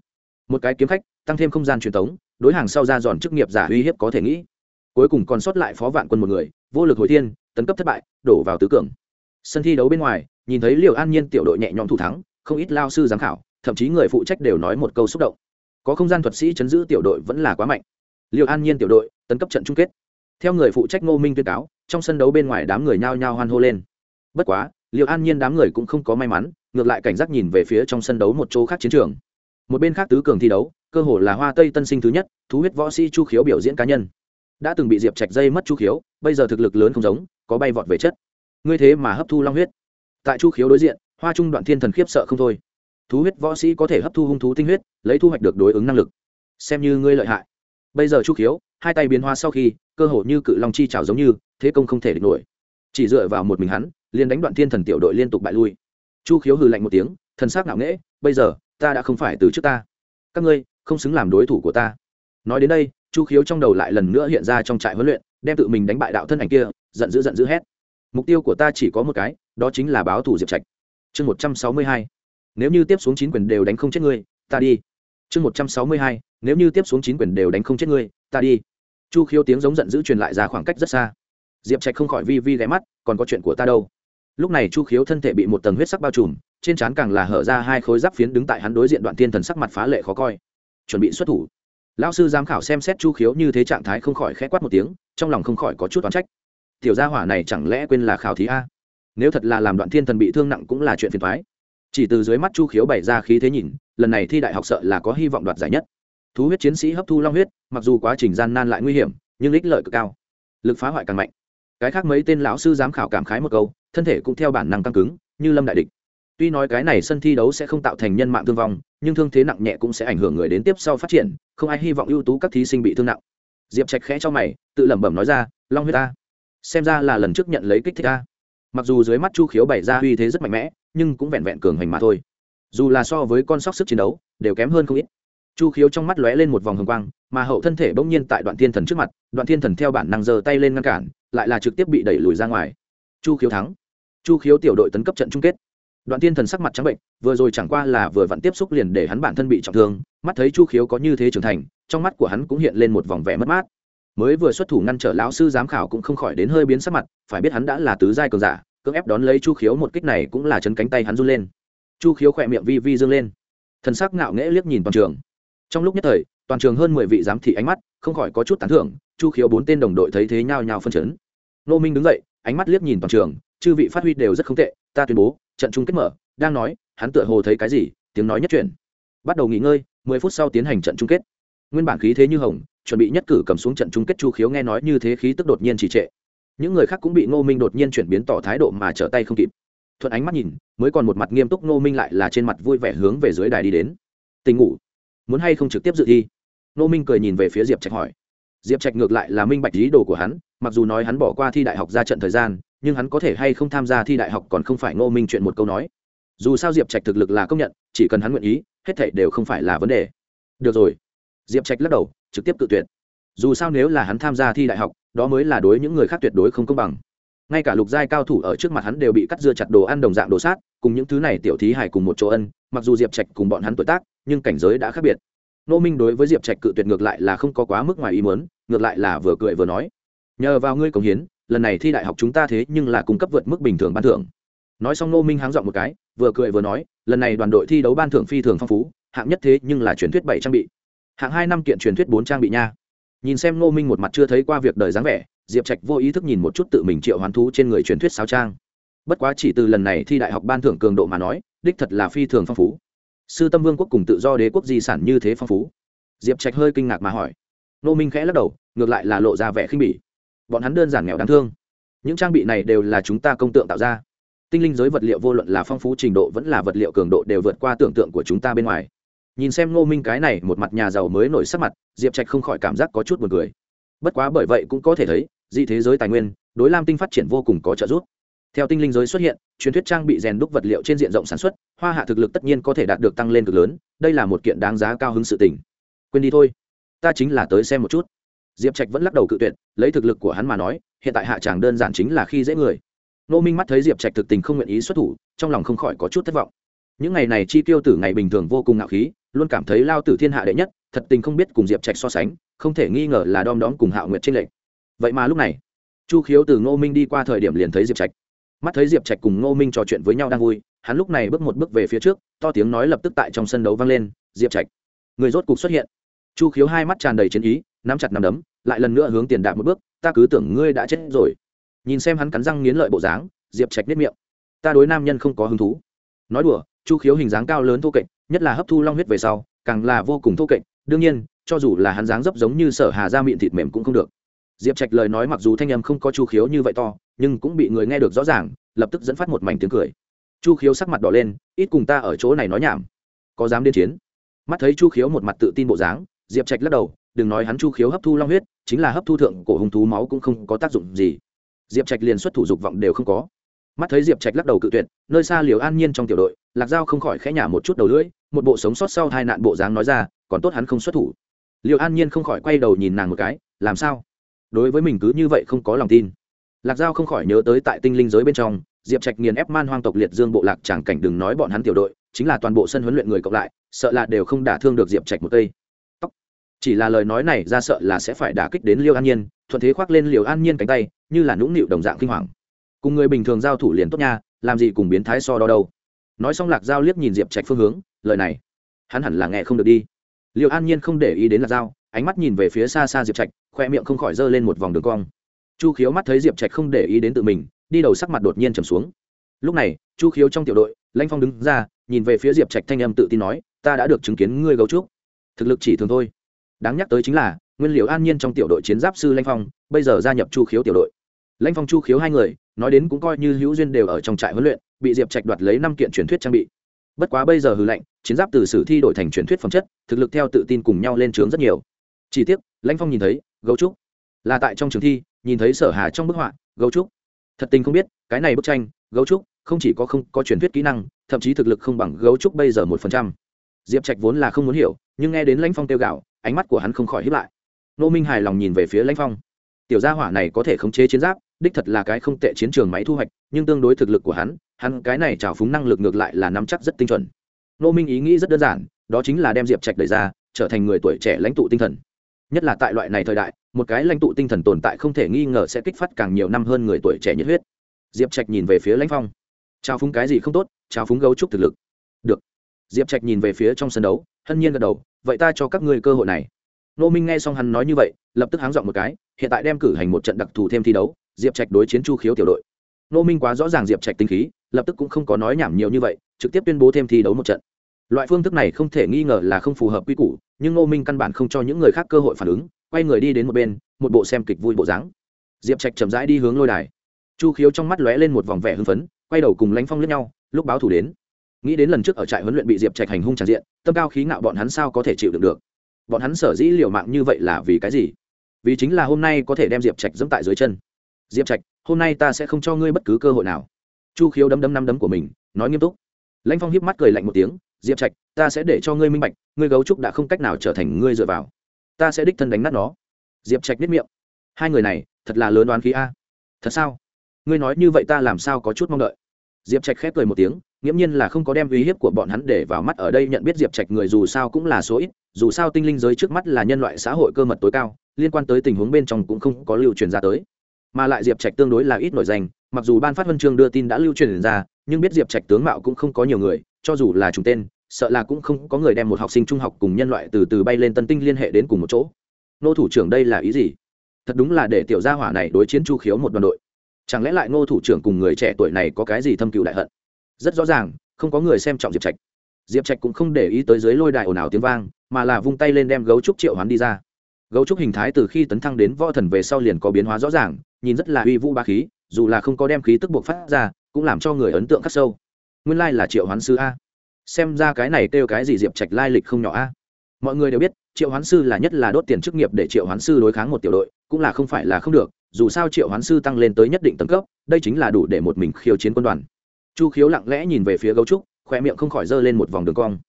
Một cái kiếm khách, tăng thêm không gian truyền tống, đối hàng sau ra giòn chức nghiệp giả uy hiếp có thể nghĩ. Cuối cùng còn sót lại phó vạn quân một người, vô lực hồi thiên, tấn cấp thất bại, đổ vào tứ cường. Sân thi đấu bên ngoài, nhìn thấy liệu an nhiên tiểu đội nhẹ nhõm thủ thắng, không ít lao sư giám khảo, thậm chí người phụ trách đều nói một câu xúc động. Có không gian thuật sĩ chấn giữ tiểu đội vẫn là quá mạnh. Liệu an nhiên tiểu đội, tấn cấp trận chung kết. Theo người phụ trách ngô minh tuyên cáo, trong sân đấu bên ngoài đám người nhao nhao hoan hô lên. Bất quá liệu an nhiên đám người cũng không có may mắn, ngược lại cảnh giác nhìn về phía trong sân đấu một chỗ khác chiến trường. Một bên khác tứ cường thi đấu, cơ hồ là hoa tây tân sinh thứ nhất, thú huyết võ sĩ chu khiếu biểu diễn cá nhân. Đã từng bị diệp trạch dây mất chu khiếu, bây giờ thực lực lớn không giống, có bay vọt về chất. Ngươi thế mà hấp thu long huyết. Tại chu khiếu đối diện, hoa trung đoạn thiên thần khiếp sợ không thôi. Thú huyết võ sĩ có thể hấp thu hung thú tinh huyết, lấy thu hoạch được đối ứng năng lực. Xem như ngươi lợi hại. Bây giờ chu khiếu, hai tay biến hoa sau khi, cơ hồ như cự long chi trào giống như, thế công không thể địch nổi. Chỉ dựa vào một mình hắn liền đánh đoạn thiên thần tiểu đội liên tục bại lui. Chu khiếu hừ lạnh một tiếng, thần s á c ngạo nghễ, bây giờ, ta đã không phải từ trước ta. Các ngươi, không xứng làm đối thủ của ta. Nói đến đây, chu khiếu trong đầu lại lần nữa hiện ra trong trại huấn luyện, đem tự mình đánh bại đạo thân ảnh kia, giận dữ giận dữ hét. Mục tiêu của ta chỉ có một cái, đó chính là báo thủ diệp trạch. Chương một trăm sáu mươi hai, nếu như tiếp xuống chín quyền đều đánh không chết ngươi, ta đi. Chương một trăm sáu mươi hai, nếu như tiếp xuống chín quyền đều đánh không chết ngươi, ta đi. Chu khiếu tiếng giống giận dữ truyền lại ra khoảng cách rất xa. Diệp trạch không khỏi vi vi ghé mắt, còn có chuyện của ta đâu? Lúc này chu khiếu thân thể bị một tầng huyết sắc bao trùm, trên trán càng là hở ra hai khối giáp phiến đứng tại hắn đối diện đoạn thiên thần sắc mặt phá lệ khó coi. Chuẩn bị xuất thủ. Lão sư giám khảo xem xét chu khiếu như thế trạng thái không khỏi khẽ quát một tiếng, trong lòng không khỏi có chút toán trách. Tiểu gia hỏa này chẳng lẽ quên là khảo thí a? Nếu thật là làm đoạn thiên thần bị thương nặng cũng là chuyện phiền thoái chỉ từ dưới mắt chu khiếu bày ra khí thế nhìn, lần này thi đại học sợ là có hy vọng đoạt giải nhất. Thú huyết chiến sĩ hấp thu long huyết, mặc dù quá trình gian nan lại nguy hiểm, nhưng ích lợi cực cao. Lực phá hoại càng mạnh cái khác mấy tên lão sư giám khảo cảm khái một câu, thân thể cũng theo bản năng căng cứng, như lâm đại địch. Tuy nói cái này sân thi đấu sẽ không tạo thành nhân mạng thương vong, nhưng thương thế nặng nhẹ cũng sẽ ảnh hưởng người đến tiếp sau phát triển, không ai hy vọng ưu tú các thí sinh bị thương nặng. Diệp trạch khẽ cho mày, tự lẩm bẩm nói ra, long huyết ta, xem ra là lần trước nhận lấy kích thích ta. Mặc dù dưới mắt chu khiếu bày ra uy thế rất mạnh mẽ, nhưng cũng vẹn vẹn cường hành mà thôi. Dù là so với con sóc sức chiến đấu, đều kém hơn không ít chu khiếu trong mắt lóe lên một vòng hồng quang, mà hậu thân thể bỗng nhiên tại đoạn thiên thần trước mặt, đoạn thiên thần theo bản năng giơ tay lên ngăn cản, lại là trực tiếp bị đẩy lùi ra ngoài. Chu khiếu thắng. Chu khiếu tiểu đội tấn cấp trận chung kết. Đoạn thiên thần sắc mặt trắng bệnh, vừa rồi chẳng qua là vừa vặn tiếp xúc liền để hắn bản thân bị trọng thương, mắt thấy chu khiếu có như thế trưởng thành, trong mắt của hắn cũng hiện lên một vòng vẻ mất mát. Mới vừa xuất thủ ngăn trở lão sư giám khảo cũng không khỏi đến hơi biến sắc mặt, phải biết hắn đã là tứ giai cường giả, cưỡng ép đón lấy chu khiếu một kích này cũng là chấn cánh tay hắn run lên. Chu khiếu khỏe miệng vi vi dương lên. Thần sắc ngạo nghễ liếc nhìn toàn trường trong lúc nhất thời, toàn trường hơn mười vị giám thị ánh mắt, không khỏi có chút tán thưởng, chu khiếu bốn tên đồng đội thấy thế nhao nhao phân chấn. Nô minh đứng dậy, ánh mắt liếc nhìn toàn trường, chư vị phát huy đều rất không tệ, ta tuyên bố, trận chung kết mở, đang nói, hắn tựa hồ thấy cái gì, tiếng nói nhất chuyển. Bắt đầu nghỉ ngơi, mười phút sau tiến hành trận chung kết. Nguyên bản khí thế như hồng, chuẩn bị nhất cử cầm xuống trận chung kết, chu khiếu nghe nói như thế khí tức đột nhiên trì trệ. Những người khác cũng bị ngô minh đột nhiên chuyển biến tỏ thái độ mà trở tay không kịp. Thuận ánh mắt nhìn, mới còn một mặt nghiêm túc, ngô minh lại là trên mặt vui vẻ hướng về dưới đài đi đến. Tình ngủ muốn hay không trực tiếp dự thi? Ngô minh cười nhìn về phía diệp trạch hỏi. Diệp trạch ngược lại là minh bạch ý đồ của hắn, mặc dù nói hắn bỏ qua thi đại học ra trận thời gian, nhưng hắn có thể hay không tham gia thi đại học còn không phải ngô minh chuyện một câu nói. Dù sao diệp trạch thực lực là công nhận, chỉ cần hắn nguyện ý, hết thảy đều không phải là vấn đề. Được rồi. Diệp trạch lắc đầu, trực tiếp tự tuyển dù sao nếu là hắn tham gia thi đại học, đó mới là đối những người khác tuyệt đối không công bằng. Ngay cả lục giai cao thủ ở trước mặt hắn đều bị cắt dưa chặt đồ ăn đồng dạng đồ sát, cùng những thứ này tiểu thí hải cùng một chỗ ân mặc dù diệp trạch cùng bọn hắn tuổi tác, nhưng cảnh giới đã khác biệt. Nô minh đối với diệp trạch cự tuyệt ngược lại là không có quá mức ngoài ý muốn, ngược lại là vừa cười vừa nói, nhờ vào ngươi cống hiến, lần này thi đại học chúng ta thế nhưng là cung cấp vượt mức bình thường ban thưởng. Nói xong nô minh háng dọn một cái, vừa cười vừa nói, lần này đoàn đội thi đấu ban thưởng phi thường phong phú, hạng nhất thế nhưng là truyền thuyết bảy trang bị. Hạng hai năm kiện truyền thuyết bốn trang bị nha. Nhìn xem nô minh một mặt chưa thấy qua việc đời dáng vẻ, diệp trạch vô ý thức nhìn một chút tự mình triệu hoán thú trên người truyền thuyết sao trang. Bất quá chỉ từ lần này thi đại học ban thưởng cường độ mà nói đích thật là phi thường phong phú. Sư tâm vương quốc cùng tự do đế quốc di sản như thế phong phú. Diệp trạch hơi kinh ngạc mà hỏi. Nô minh khẽ lắc đầu, ngược lại là lộ ra vẻ khinh bỉ. Bọn hắn đơn giản nghèo đáng thương. Những trang bị này đều là chúng ta công tượng tạo ra. Tinh linh giới vật liệu vô luận là phong phú trình độ vẫn là vật liệu cường độ đều vượt qua tưởng tượng của chúng ta bên ngoài. Nhìn xem ngô minh cái này một mặt nhà giàu mới nổi sắc mặt, diệp trạch không khỏi cảm giác có chút b u ồ n cười. Bất quá bởi vậy cũng có thể thấy, dị thế giới tài nguyên, đối lam tinh phát triển vô cùng có trợ giúp theo tinh linh giới xuất hiện, truyền thuyết trang bị rèn đúc vật liệu trên diện rộng sản xuất, hoa hạ thực lực tất nhiên có thể đạt được tăng lên cực lớn, đây là một kiện đáng giá cao hứng sự tình. Quên đi thôi, ta chính là tới xem một chút. Diệp trạch vẫn lắc đầu cự tuyệt, lấy thực lực của hắn mà nói, hiện tại hạ tràng đơn giản chính là khi dễ người. Nô minh mắt thấy diệp trạch thực tình không nguyện ý xuất thủ, trong lòng không khỏi có chút thất vọng. Những ngày này chi tiêu tử ngày bình thường vô cùng ngạo khí, luôn cảm thấy lao tử thiên hạ đệ nhất, thật tình không biết cùng diệp trạch so sánh, không thể nghi ngờ là đom đóm cùng hạo nguyệt trên lệch. vậy mà lúc này, chu khiếu từ ngô minh đi qua thời điểm liền thấy diệp trạch mắt thấy diệp trạch cùng ngô minh trò chuyện với nhau đang vui, hắn lúc này bước một bước về phía trước, to tiếng nói lập tức tại trong sân đấu vang lên, diệp trạch, người rốt cục xuất hiện. Chu khiếu hai mắt tràn đầy chiến ý, nắm chặt nắm đấm, lại lần nữa hướng tiền đạp một bước, ta cứ tưởng ngươi đã chết rồi. Nhìn xem hắn cắn răng nghiến lợi bộ dáng, diệp trạch nếp miệng, ta đối nam nhân không có hứng thú. Nói đùa, chu khiếu hình dáng cao lớn thô kệch, nhất là hấp thu long huyết về sau, càng là vô cùng thô kệch, đương nhiên, cho dù là hắn dáng dấp giống như sở hà ra miệng thịt mềm cũng không được. Diệp trạch lời nói mặc dù thanh âm không có chu khiếu như vậy to nhưng cũng bị người nghe được rõ ràng, lập tức dẫn phát một mảnh tiếng cười. Chu khiếu sắc mặt đỏ lên, ít cùng ta ở chỗ này nói nhảm. Có dám đến chiến? Mắt thấy chu khiếu một mặt tự tin bộ dáng, diệp trạch lắc đầu, đừng nói hắn chu khiếu hấp thu long huyết, chính là hấp thu thượng cổ hung thú máu cũng không có tác dụng gì. Diệp trạch liền xuất thủ dục vọng đều không có. Mắt thấy diệp trạch lắc đầu cự tuyệt, nơi xa liều an nhiên trong tiểu đội, lạc dao không khỏi khẽ nhả một chút đầu lưỡi, một bộ sống sót sau hai nạn bộ dáng nói ra, còn tốt hắn không xuất thủ. Liều an nhiên không khỏi quay đầu nhìn nàng một cái, làm sao? Đối với mình cứ như vậy không có lòng tin lạc Giao không khỏi nhớ tới tại tinh linh giới bên trong, diệp trạch nghiền ép man hoang tộc liệt dương bộ lạc chẳng cảnh đừng nói bọn hắn tiểu đội, chính là toàn bộ sân huấn luyện người cộng lại, sợ là đều không đả thương được diệp trạch một cây. Chỉ là lời nói này ra sợ là sẽ phải đả kích đến liêu an nhiên, thuận thế khoác lên liều an nhiên cánh tay, như là nũng nịu đồng dạng kinh hoàng. Cùng người bình thường giao thủ liền tốt nha, làm gì cùng biến thái so đo đâu. Nói xong lạc giao liếc nhìn diệp trạch phương hướng, lời này, hắn hẳn là nghe không được đi. Liều an nhiên không để ý đến lạc giao, ánh mắt nhìn về phía xa xa diệp trạch, khoe miệng không khỏi giơ lên một vòng đường cong chu khiếu mắt thấy diệp trạch không để ý đến tự mình, đi đầu sắc mặt đột nhiên trầm xuống. Lúc này, chu khiếu trong tiểu đội, lãnh phong đứng ra, nhìn về phía diệp trạch thanh âm tự tin nói, ta đã được chứng kiến ngươi gấu trúc. Thực lực chỉ thường thôi. Đáng nhắc tới chính là, nguyên liệu an nhiên trong tiểu đội chiến giáp sư lãnh phong, bây giờ gia nhập chu khiếu tiểu đội. Lãnh phong chu khiếu hai người, nói đến cũng coi như hữu duyên đều ở trong trại huấn luyện, bị diệp trạch đoạt lấy năm kiện truyền thuyết trang bị. Bất quá bây giờ hư lệnh chiến giáp từ sử thi đổi thành truyền thuyết phẩm chất, thực lực theo tự tin cùng nhau lên trướng rất nhiều. Chỉ tiếc, lãnh phong nhìn thấy, gấu trúc là tại trong trường thi, nhìn thấy sở hà trong bức họa, gấu trúc. Thật tình không biết, cái này bức tranh, gấu trúc, không chỉ có không có truyền thuyết kỹ năng, thậm chí thực lực không bằng gấu trúc bây giờ một phần trăm. Diệp trạch vốn là không muốn hiểu, nhưng nghe đến lãnh phong tiêu gạo ánh mắt của hắn không khỏi hiếp lại. Nô minh hài lòng nhìn về phía lãnh phong. Tiểu gia hỏa này có thể khống chế chiến giáp, đích thật là cái không tệ chiến trường máy thu hoạch, nhưng tương đối thực lực của hắn hắn cái này trào phúng năng lực ngược lại là nắm chắc rất tinh chuẩn. Nô minh ý nghĩ rất đơn giản, đó chính là đem diệp trạch đẩy ra, trở thành người tuổi trẻ lãnh tụ tinh thần. Nhất là tại loại này thời đại một cái lãnh tụ tinh thần tồn tại không thể nghi ngờ sẽ kích phát càng nhiều năm hơn người tuổi trẻ nhiệt huyết. Diệp trạch nhìn về phía lãnh phong. Trao phúng cái gì không tốt trao phúng gấu trúc thực lực. Được. Diệp trạch nhìn về phía trong sân đấu, hân nhiên gật đầu, vậy ta cho các ngươi cơ hội này. Nô minh nghe xong hắn nói như vậy, lập tức háng dọn một cái, hiện tại đem cử hành một trận đặc thù thêm thi đấu, diệp trạch đối chiến chu khiếu tiểu đội. Nô minh quá rõ ràng diệp trạch tinh khí, lập tức cũng không có nói nhảm nhiều như vậy, trực tiếp tuyên bố thêm thi đấu một trận. Loại phương thức này không thể nghi ngờ là không phù hợp quy củ, nhưng nô minh căn bản không cho những người khác cơ hội phản ứng quay người đi đến một bên, một bộ xem kịch vui bộ dáng. Diệp trạch chậm rãi đi hướng lôi đài. Chu khiếu trong mắt lóe lên một vòng vẻ hưng phấn, quay đầu cùng lánh phong lướt nhau, lúc báo thủ đến. Nghĩ đến lần trước ở trại huấn luyện bị diệp trạch hành hung tràn diện, tâm cao khí ngạo bọn hắn sao có thể chịu đựng được? Bọn hắn sở dĩ liều mạng như vậy là vì cái gì? Vì chính là hôm nay có thể đem diệp trạch dẫm tại dưới chân. Diệp trạch, hôm nay ta sẽ không cho ngươi bất cứ cơ hội nào. Chu khiếu đấm đấm năm đấm của mình, nói nghiêm túc. Lãnh phong hiếp mắt cười lạnh một tiếng, diệp trạch, ta sẽ để cho ngươi minh bạch, ngươi gấu trúc đã không cách nào trở thành ngươi dựa vào ta sẽ đích thân đánh nát nó. Diệp trạch nếp miệng. Hai người này, thật là lớn đoán khí a. Thật sao? Ngươi nói như vậy ta làm sao có chút mong đợi? Diệp trạch khép cười một tiếng, nghiễm nhiên là không có đem uy hiếp của bọn hắn để vào mắt ở đây nhận biết diệp trạch người dù sao cũng là số ít, dù sao tinh linh giới trước mắt là nhân loại xã hội cơ mật tối cao, liên quan tới tình huống bên trong cũng không có lưu truyền ra tới. Mà lại diệp trạch tương đối là ít nổi danh, mặc dù ban phát huân chương đưa tin đã lưu truyền ra, nhưng biết diệp trạch tướng mạo cũng không có nhiều người, cho dù là trùng tên sợ là cũng không có người đem một học sinh trung học cùng nhân loại từ từ bay lên tân tinh liên hệ đến cùng một chỗ. Nô thủ trưởng đây là ý gì? Thật đúng là để tiểu gia hỏa này đối chiến chu khiếu một đoàn đội. Chẳng lẽ lại ngô thủ trưởng cùng người trẻ tuổi này có cái gì thâm cựu đại hận? Rất rõ ràng, không có người xem trọng diệp trạch. Diệp trạch cũng không để ý tới dưới lôi đại ồn ào tiếng vang, mà là vung tay lên đem gấu trúc triệu hoán đi ra. Gấu trúc hình thái từ khi tấn thăng đến võ thần về sau liền có biến hóa rõ ràng, nhìn rất là uy vũ ba khí, dù là không có đem khí tức buộc phát ra, cũng làm cho người ấn tượng khắc sâu. Nguyên lai là triệu hoán sư a xem ra cái này kêu cái gì diệp trạch lai lịch không nhỏ a. Mọi người đều biết, triệu hoán sư là nhất là đốt tiền chức nghiệp để triệu hoán sư đối kháng một tiểu đội, cũng là không phải là không được, dù sao triệu hoán sư tăng lên tới nhất định tầng cấp, đây chính là đủ để một mình khiêu chiến quân đoàn. Chu khiếu lặng lẽ nhìn về phía gấu trúc khoe miệng không khỏi giơ lên một vòng đường cong.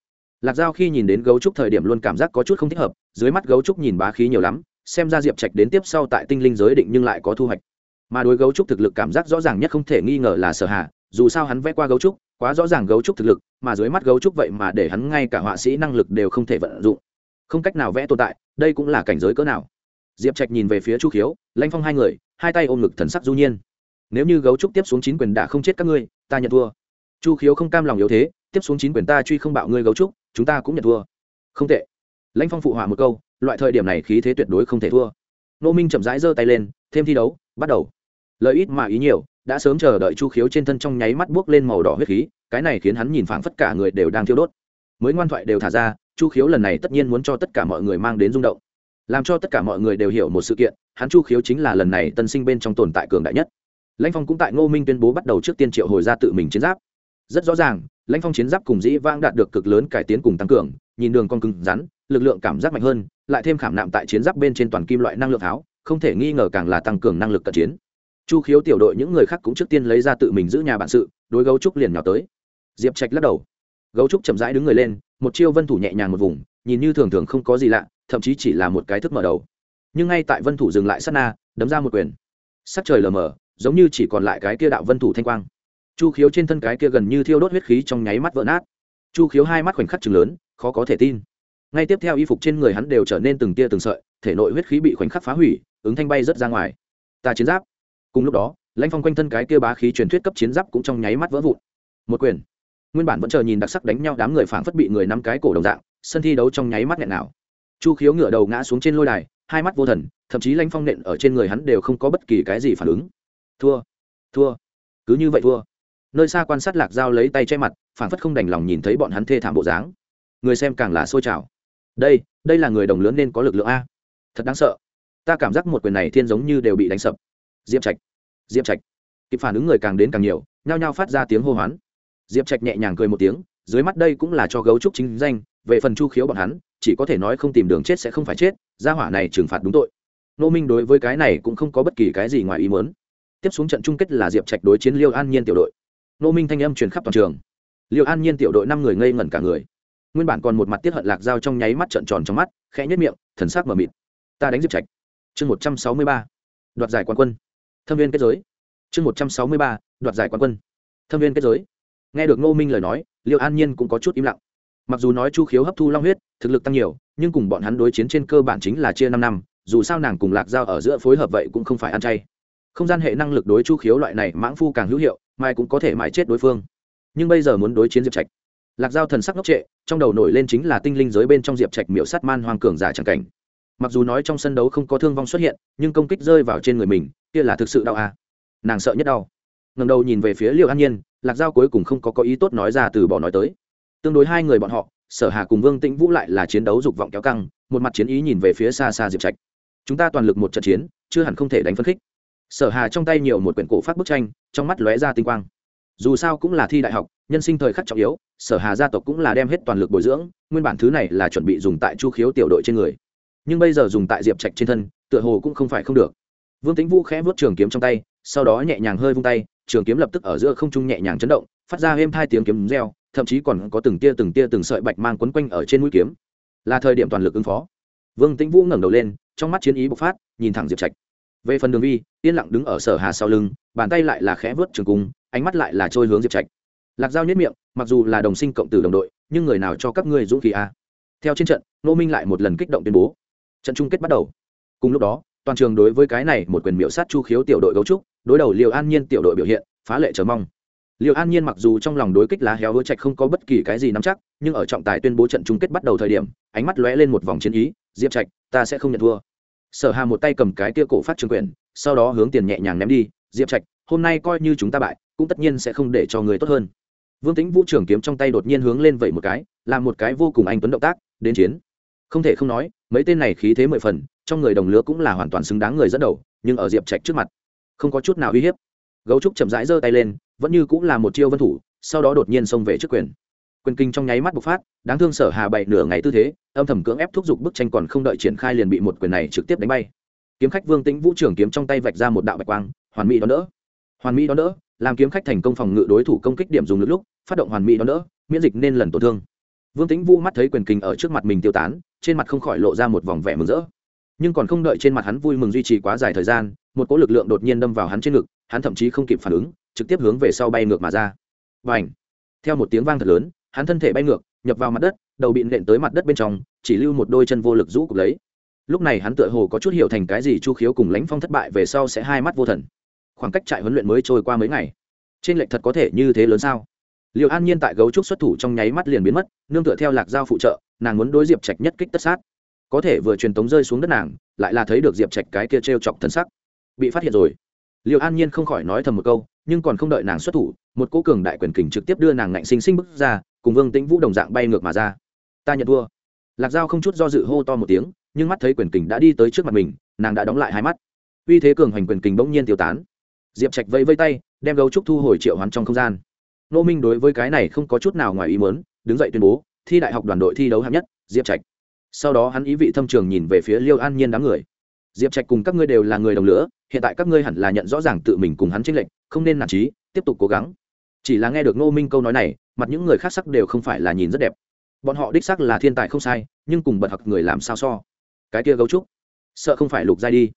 Lạc dao khi nhìn đến gấu trúc thời điểm luôn cảm giác có chút không thích hợp, dưới mắt gấu trúc nhìn bá khí nhiều lắm, xem ra diệp trạch đến tiếp sau tại tinh linh giới định nhưng lại có thu hoạch. Mà đối gấu trúc thực lực cảm giác rõ ràng nhất không thể nghi ngờ là sở hạ dù sao hắn vẽ qua gấu trúc quá rõ ràng gấu trúc thực lực, mà dưới mắt gấu trúc vậy mà để hắn ngay cả họa sĩ năng lực đều không thể vận dụng. Không cách nào vẽ tồn tại, đây cũng là cảnh giới cỡ nào. Diệp trạch nhìn về phía chu khiếu lanh phong hai người, hai tay ôm ngực thần sắc du nhiên. Nếu như gấu trúc tiếp xuống chín quyền đã không chết các ngươi, ta nhận thua. Chu khiếu không cam lòng yếu thế, tiếp xuống chín quyền ta truy không bạo ngươi gấu trúc, chúng ta cũng nhận thua. Không tệ. Lãnh phong phụ họa một câu, loại thời điểm này khí thế tuyệt đối không thể thua. Nô minh chậm rãi giơ tay lên, thêm thi đấu, bắt đầu. Lợi ít mà ý nhiều đã sớm chờ đợi chu khiếu trên thân trong nháy mắt buốc lên màu đỏ huyết khí, cái này khiến hắn nhìn phảng phất cả người đều đang thiêu đốt. Mới ngoan thoại đều thả ra, chu khiếu lần này tất nhiên muốn cho tất cả mọi người mang đến rung động. Làm cho tất cả mọi người đều hiểu một sự kiện, hắn chu khiếu chính là lần này tân sinh bên trong tồn tại cường đại nhất. Lãnh phong cũng tại ngô minh tuyên bố bắt đầu trước tiên triệu hồi ra tự mình chiến giáp. Rất rõ ràng, lãnh phong chiến giáp cùng dĩ vãng đạt được cực lớn cải tiến cùng tăng cường, nhìn đường con cứng rắn, lực lượng cảm giác mạnh hơn, lại thêm khảm nạm tại chiến giáp bên trên toàn kim loại năng lượng pháo không thể nghi ngờ càng là tăng cường năng lực cận chiến chu khiếu tiểu đội những người khác cũng trước tiên lấy ra tự mình giữ nhà bản sự, đối gấu trúc liền nhào tới. Diệp trạch lắc đầu. Gấu trúc chậm rãi đứng người lên, một chiêu vân thủ nhẹ nhàng một vùng, nhìn như thường thường không có gì lạ, thậm chí chỉ là một cái thức mở đầu. Nhưng ngay tại vân thủ dừng lại sát na, đấm ra một quyền. Sắc trời lờ mờ, giống như chỉ còn lại cái kia đạo vân thủ thanh quang. Chu khiếu trên thân cái kia gần như thiêu đốt huyết khí trong nháy mắt vỡ nát. Chu khiếu hai mắt khoảnh khắc chừng lớn, khó có thể tin. Ngay tiếp theo y phục trên người hắn đều trở nên từng tia từng sợi, thể nội huyết khí bị khoảnh khắc phá hủy, ứng thanh bay rớt ra ngoài. Ta chiến giáp cùng lúc đó, lãnh phong quanh thân cái kia bá khí truyền thuyết cấp chiến giáp cũng trong nháy mắt vỡ vụn. Một quyền. Nguyên bản vẫn chờ nhìn đặc sắc đánh nhau đám người phảng phất bị người nắm cái cổ đồng dạng, sân thi đấu trong nháy mắt nghẹn nào. Chu khiếu ngửa đầu ngã xuống trên lôi đài, hai mắt vô thần, thậm chí lãnh phong nện ở trên người hắn đều không có bất kỳ cái gì phản ứng. Thua. Thua. Cứ như vậy thua. Nơi xa quan sát lạc dao lấy tay che mặt, phảng phất không đành lòng nhìn thấy bọn hắn thê thảm bộ dáng. Người xem càng là xôi trào. Đây đây là người đồng lớn nên có lực lượng a. Thật đáng sợ. Ta cảm giác một quyền này thiên giống như đều bị đánh sập diệp trạch. Diệp trạch. Kịp phản ứng người càng đến càng nhiều, nhao nhao phát ra tiếng hô hoán. Diệp trạch nhẹ nhàng cười một tiếng, dưới mắt đây cũng là cho gấu trúc chính danh, về phần chu khiếu bọn hắn, chỉ có thể nói không tìm đường chết sẽ không phải chết, gia hỏa này trừng phạt đúng tội. Nô minh đối với cái này cũng không có bất kỳ cái gì ngoài ý muốn. Tiếp xuống trận chung kết là diệp trạch đối chiến liêu an nhiên tiểu đội. Nô minh thanh âm truyền khắp toàn trường. Liêu an nhiên tiểu đội năm người ngây ngẩn cả người. Nguyên bản còn một mặt tiết hận lạc dao trong nháy mắt trận tròn trong mắt, khẽ nhất miệng, thần sắc mờ mịt. Ta đánh diệp trạch. Chương một trăm sáu mươi ba. Đoạt giải quán quân thâm viên kết giới. Chương một trăm sáu mươi ba, đoạt giải quán quân. Thâm viên kết giới. Nghe được ngô minh lời nói liệu an nhiên cũng có chút im lặng. Mặc dù nói chu khiếu hấp thu long huyết, thực lực tăng nhiều, nhưng cùng bọn hắn đối chiến trên cơ bản chính là chia năm năm, dù sao nàng cùng lạc giao ở giữa phối hợp vậy cũng không phải ăn chay. Không gian hệ năng lực đối chu khiếu loại này mãng phu càng hữu hiệu, mai cũng có thể mãi chết đối phương. Nhưng bây giờ muốn đối chiến diệp trạch. Lạc giao thần sắc ngốc trệ, trong đầu nổi lên chính là tinh linh giới bên trong diệp trạch miễu sát man hoang cường giả c cảnh mặc dù nói trong sân đấu không có thương vong xuất hiện, nhưng công kích rơi vào trên người mình, kia là thực sự đau à. nàng sợ nhất đau. Ngầm đầu nhìn về phía liệu an nhiên, lạc giao cuối cùng không có có ý tốt nói ra từ bỏ nói tới. Tương đối hai người bọn họ, sở hà cùng vương tĩnh vũ lại là chiến đấu dục vọng kéo căng, một mặt chiến ý nhìn về phía xa xa diệp trạch. Chúng ta toàn lực một trận chiến, chưa hẳn không thể đánh phân khích. Sở hà trong tay nhiều một quyển cổ phát bức tranh, trong mắt lóe ra tinh quang. Dù sao cũng là thi đại học, nhân sinh thời khắc trọng yếu, sở hà gia tộc cũng là đem hết toàn lực bồi dưỡng, nguyên bản thứ này là chuẩn bị dùng tại chu khiếu tiểu đội trên người nhưng bây giờ dùng tại diệp trạch trên thân, tựa hồ cũng không phải không được. Vương tính vũ khẽ vớt trường kiếm trong tay, sau đó nhẹ nhàng hơi vung tay, trường kiếm lập tức ở giữa không trung nhẹ nhàng chấn động, phát ra êm hai tiếng kiếm reo, thậm chí còn có từng tia từng tia từng sợi bạch mang quấn quanh ở trên mũi kiếm. Là thời điểm toàn lực ứng phó. Vương tĩnh vũ ngẩng đầu lên, trong mắt chiến ý bộc phát, nhìn thẳng diệp trạch. Về phần đường vi, yên lặng đứng ở sở hà sau lưng, bàn tay lại là khẽ vớt trường cung, ánh mắt lại là trôi hướng diệp trạch. Lạc dao nhất miệng, mặc dù là đồng sinh cộng tử đồng đội, nhưng người nào cho các ngươi dũng khí a? Theo trên trận nô minh lại một lần kích động tuyên bố trận chung kết bắt đầu. Cùng lúc đó, toàn trường đối với cái này một quyền miễu sát chu khiếu tiểu đội gấu trúc, đối đầu liều an nhiên tiểu đội biểu hiện, phá lệ chờ mong. Liều an nhiên mặc dù trong lòng đối kích lá héo hứa trạch không có bất kỳ cái gì nắm chắc, nhưng ở trọng tài tuyên bố trận chung kết bắt đầu thời điểm, ánh mắt lóe lên một vòng chiến ý, diệp trạch, ta sẽ không nhận thua. Sở hà một tay cầm cái tia cổ phát trường quyền, sau đó hướng tiền nhẹ nhàng ném đi, diệp trạch, hôm nay coi như chúng ta bại, cũng tất nhiên sẽ không để cho người tốt hơn. Vương tính vũ trưởng kiếm trong tay đột nhiên hướng lên vậy một cái, làm một cái vô cùng anh tuấn động tác, đến chiến. Không thể không nói mấy tên này khí thế mười phần, trong người đồng lứa cũng là hoàn toàn xứng đáng người dẫn đầu, nhưng ở diệp trạch trước mặt, không có chút nào uy hiếp. Gấu trúc chậm rãi giơ tay lên, vẫn như cũng là một chiêu vân thủ, sau đó đột nhiên xông về trước quyền. Quyền kinh trong nháy mắt bộc phát, đáng thương sở hà bậy nửa ngày tư thế, âm thầm cưỡng ép thúc giục bức tranh còn không đợi triển khai liền bị một quyền này trực tiếp đánh bay. Kiếm khách vương tĩnh vũ trưởng kiếm trong tay vạch ra một đạo bạch quang, hoàn mỹ đó đỡ. Hoàn mỹ đó đỡ, làm kiếm khách thành công phòng ngự đối thủ công kích điểm dùng lực lúc, phát động hoàn mỹ đó đỡ, miễn dịch nên lần tổn thương vương tĩnh vũ mắt thấy quyền kinh ở trước mặt mình tiêu tán, trên mặt không khỏi lộ ra một vòng vẻ mừng rỡ. Nhưng còn không đợi trên mặt hắn vui mừng duy trì quá dài thời gian, một cỗ lực lượng đột nhiên đâm vào hắn trên ngực, hắn thậm chí không kịp phản ứng, trực tiếp hướng về sau bay ngược mà ra. Và ảnh theo một tiếng vang thật lớn, hắn thân thể bay ngược, nhập vào mặt đất, đầu bị nện tới mặt đất bên trong, chỉ lưu một đôi chân vô lực rũ cục lấy. Lúc này hắn tựa hồ có chút hiểu thành cái gì chu khiếu cùng lãnh phong thất bại về sau sẽ hai mắt vô thần. Khoảng cách trại huấn luyện mới trôi qua mấy ngày. Trên lệch thật có thể như thế lớn sao? Liệu an nhiên tại gấu trúc xuất thủ trong nháy mắt liền biến mất, nương tựa theo lạc giao phụ trợ, nàng muốn đối diệp trạch nhất kích tất sát. Có thể vừa truyền tống rơi xuống đất nàng, lại là thấy được diệp trạch cái kia t r e o chọc thân sắc. Bị phát hiện rồi. Liệu an nhiên không khỏi nói thầm một câu, nhưng còn không đợi nàng xuất thủ, một cố cường đại quyền kình trực tiếp đưa nàng ngạnh sinh sinh bước ra, cùng vương tĩnh vũ đồng dạng bay ngược mà ra. Ta nhận thua. Lạc dao không chút do dự hô to một tiếng, nhưng mắt thấy quyền kình đã đi tới trước mặt mình, nàng đã đóng lại hai mắt. Uy thế cường hoành quyền kình bỗng nhiên tiêu tán. Diệp trạch vẫy vây tay, đem gấu trúc thu hồi triệu hoán trong không gian nô minh đối với cái này không có chút nào ngoài ý muốn, đứng dậy tuyên bố thi đại học đoàn đội thi đấu hạng nhất diệp trạch. Sau đó hắn ý vị thâm trường nhìn về phía liêu an nhiên đám người. Diệp trạch cùng các ngươi đều là người đồng lửa hiện tại các ngươi hẳn là nhận rõ ràng tự mình cùng hắn chênh lệnh không nên nản trí tiếp tục cố gắng. Chỉ là nghe được Nô minh câu nói này mặt những người khác sắc đều không phải là nhìn rất đẹp. Bọn họ đích sắc là thiên tài không sai nhưng cùng bật học người làm sao so? Cái kia gấu trúc sợ không phải lục giai đi.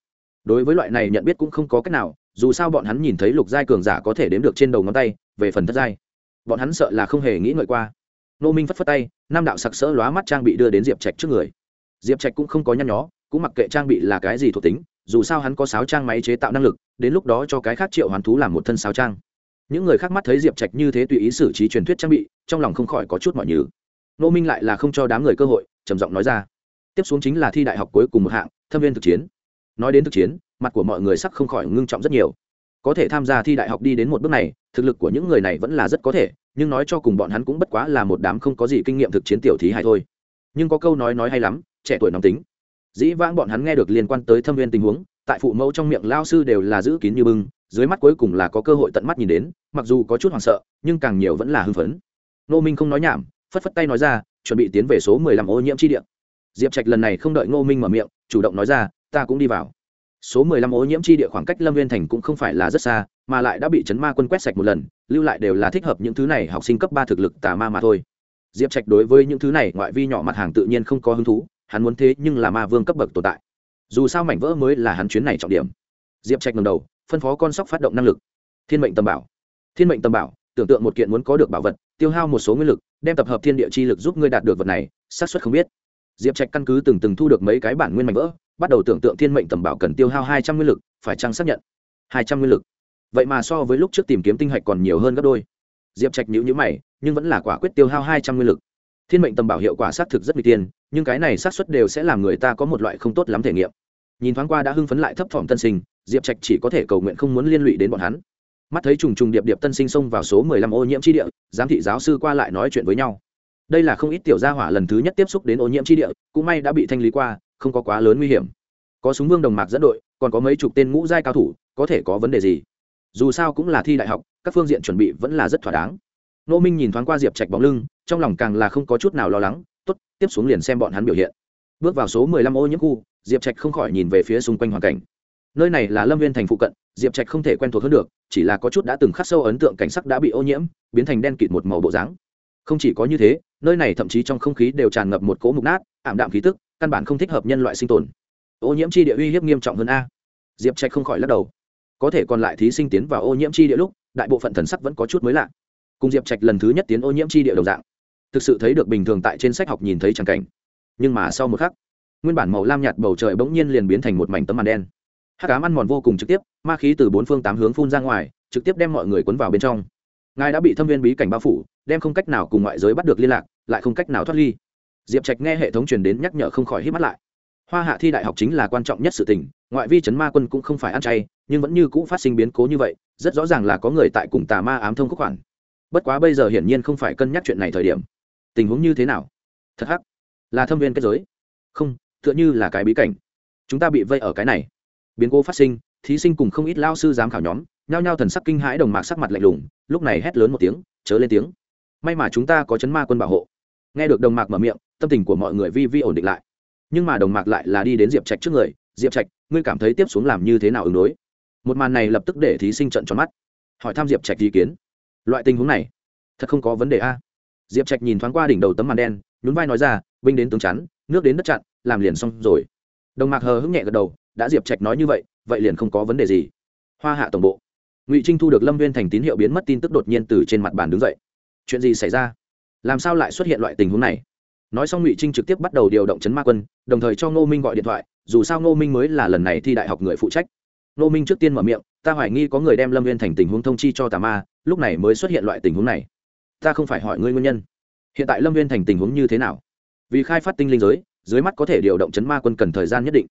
Đối với loại này nhận biết cũng không có cách nào dù sao bọn hắn nhìn thấy lục giai cường giả có thể đếm được trên đầu ngón tay về phần thất giai. Bọn hắn sợ là không hề nghĩ ngợi qua. Nô minh phất phất tay, nam đạo sặc sỡ lóa mắt trang bị đưa đến diệp trạch trước người. Diệp trạch cũng không có nhăn nhó, cũng mặc kệ trang bị là cái gì thuộc tính, dù sao hắn có sáo trang máy chế tạo năng lực, đến lúc đó cho cái khác triệu hoàn thú làm một thân sáo trang. Những người khác mắt thấy diệp trạch như thế tùy ý xử trí truyền thuyết trang bị, trong lòng không khỏi có chút mọi nhừ. Nô minh lại là không cho đám người cơ hội, trầm giọng nói ra. Tiếp xuống chính là thi đại học cuối cùng một hạng, thâm viên thực chiến. Nói đến thực chiến, mặt của mọi người sắc không khỏi ngưng trọng rất nhiều có thể tham gia thi đại học đi đến một bước này, thực lực của những người này vẫn là rất có thể, nhưng nói cho cùng bọn hắn cũng bất quá là một đám không có gì kinh nghiệm thực chiến tiểu thí hay thôi. Nhưng có câu nói nói hay lắm, trẻ tuổi nóng tính. Dĩ vãng bọn hắn nghe được liên quan tới thâm viên tình huống, tại phụ mẫu trong miệng lao sư đều là giữ kín như bưng, dưới mắt cuối cùng là có cơ hội tận mắt nhìn đến, mặc dù có chút hoảng sợ, nhưng càng nhiều vẫn là hưng phấn. Nô minh không nói nhảm, phất phất tay nói ra, chuẩn bị tiến về số mười lăm ô nhiễm chi địa. Diệp trạch lần này không đợi ngô minh mở miệng, chủ động nói ra, ta cũng đi vào số mười lăm ô nhiễm chi địa khoảng cách lâm viên thành cũng không phải là rất xa, mà lại đã bị chấn ma quân quét sạch một lần, lưu lại đều là thích hợp những thứ này học sinh cấp ba thực lực tà ma mà thôi. Diệp trạch đối với những thứ này ngoại vi nhỏ mặt hàng tự nhiên không có hứng thú, hắn muốn thế nhưng là ma vương cấp bậc tồn tại. Dù sao mảnh vỡ mới là hắn chuyến này trọng điểm. Diệp trạch ngầm đầu, phân phó con sóc phát động năng lực. Thiên mệnh tầm bảo. Thiên mệnh tầm bảo, tưởng tượng một kiện muốn có được bảo vật, tiêu hao một số nguyên lực, đem tập hợp thiên địa chi lực giúp ngươi đạt được vật này, xác suất không biết. Diệp trạch căn cứ từng từng thu được mấy cái bản nguyên mảnh vỡ bắt đầu tưởng tượng thiên mệnh tầm bảo cần tiêu hao hai trăm nguyên lực, phải chăng xác nhận? Hai trăm nguyên lực. Vậy mà so với lúc trước tìm kiếm tinh hạch còn nhiều hơn gấp đôi. Diệp trạch nhữ nhữ mày, nhưng vẫn là quả quyết tiêu hao hai trăm nguyên lực. Thiên mệnh tầm bảo hiệu quả xác thực rất n tiên, nhưng cái này xác suất đều sẽ làm người ta có một loại không tốt lắm thể nghiệm. Nhìn thoáng qua đã hưng phấn lại thấp thỏm tân sinh, diệp trạch chỉ có thể cầu nguyện không muốn liên lụy đến bọn hắn. Mắt thấy trùng trùng điệp điệp tân sinh xông vào số mười lăm ô nhiễm tri địa, giám thị giáo sư qua lại nói chuyện với nhau. Đây là không ít tiểu gia hỏa lần thứ nhất tiếp xúc đến ô nhiễm tri địa, cũng may đã bị thanh lý qua không có quá lớn nguy hiểm. Có súng vương đồng mạc dẫn đội, còn có mấy chục tên ngũ giai cao thủ, có thể có vấn đề gì? Dù sao cũng là thi đại học, các phương diện chuẩn bị vẫn là rất thỏa đáng. Nô minh nhìn thoáng qua diệp trạch bóng lưng, trong lòng càng là không có chút nào lo lắng, tốt, tiếp xuống liền xem bọn hắn biểu hiện. Bước vào số mười lăm ô nhiễm khu, diệp trạch không khỏi nhìn về phía xung quanh hoàn cảnh. Nơi này là lâm viên thành phụ cận, diệp trạch không thể quen thuộc hơn được, chỉ là có chút đã từng khắc sâu ấn tượng cảnh sắc đã bị ô nhiễm, biến thành đen kịt một màu bộ dáng. Không chỉ có như thế nơi này thậm chí trong không khí đều tràn ngập một cỗ mục nát, ảm đạm khí tức, căn bản không thích hợp nhân loại sinh tồn. Ô nhiễm chi địa uy hiếp nghiêm trọng hơn a. Diệp trạch không khỏi lắc đầu. Có thể còn lại thí sinh tiến vào ô nhiễm chi địa lúc, đại bộ phận thần sắc vẫn có chút mới lạ. Cùng diệp trạch lần thứ nhất tiến ô nhiễm chi địa đồng dạng. Thực sự thấy được bình thường tại trên sách học nhìn thấy tràng cảnh. Nhưng mà sau một khắc, nguyên bản màu lam nhạt bầu trời bỗng nhiên liền biến thành một mảnh tấm màn đen. Hát cám ăn mòn vô cùng trực tiếp, ma khí từ bốn phương tám hướng phun ra ngoài, trực tiếp đem mọi người cuốn vào bên trong. Ngài đã bị thâm viên bí cảnh bao phủ, đem không cách nào cùng ngoại giới bắt được liên lạc lại không cách nào thoát ly. Diệp trạch nghe hệ thống truyền đến nhắc nhở không khỏi hít mắt lại. Hoa hạ thi đại học chính là quan trọng nhất sự tình, ngoại vi chấn ma quân cũng không phải ăn chay, nhưng vẫn như cũ phát sinh biến cố như vậy, rất rõ ràng là có người tại cùng tà ma ám thông khúc khoản. Bất quá bây giờ hiển nhiên không phải cân nhắc chuyện này thời điểm. Tình huống như thế nào? Thật hắc. Là thâm viên kết giới? Không, tựa như là cái bí cảnh. Chúng ta bị vây ở cái này. Biến cố phát sinh, thí sinh cùng không ít lao sư giám khảo nhóm, nhao nhao thần sắc kinh hãi đồng mạc sắc mặt lạnh lùng, lúc này hét lớn một tiếng, chớ lên tiếng. May mà chúng ta có chấn ma quân bảo hộ nghe được đồng mạc mở miệng, tâm tình của mọi người vi vi ổn định lại. Nhưng mà đồng mạc lại là đi đến diệp trạch trước người, diệp trạch, ngươi cảm thấy tiếp xuống làm như thế nào ứng đối? Một màn này lập tức để thí sinh trận tròn mắt. Hỏi thăm diệp trạch ý kiến. Loại tình huống này, thật không có vấn đề a. Diệp trạch nhìn thoáng qua đỉnh đầu tấm màn đen, nhún vai nói ra, binh đến tướng chắn, nước đến đất chặn, làm liền xong rồi. Đồng mạc hờ hững nhẹ gật đầu, đã diệp trạch nói như vậy vậy liền không có vấn đề gì. Hoa hạ tổng bộ. Ngụy trinh thu được lâm viên thành tín hiệu biến mất tin tức đột nhiên từ trên mặt bàn đứng dậy. Chuyện gì xảy ra? Làm sao lại xuất hiện loại tình huống này? Nói xong ngụy trinh trực tiếp bắt đầu điều động chấn ma quân, đồng thời cho ngô minh gọi điện thoại, dù sao ngô minh mới là lần này thi đại học người phụ trách. Ngô minh trước tiên mở miệng, ta hoài nghi có người đem lâm viên thành tình huống thông chi cho tà ma, lúc này mới xuất hiện loại tình huống này. Ta không phải hỏi ngươi nguyên nhân. Hiện tại lâm viên thành tình huống như thế nào? Vì khai phát tinh linh giới, dưới mắt có thể điều động chấn ma quân cần thời gian nhất định.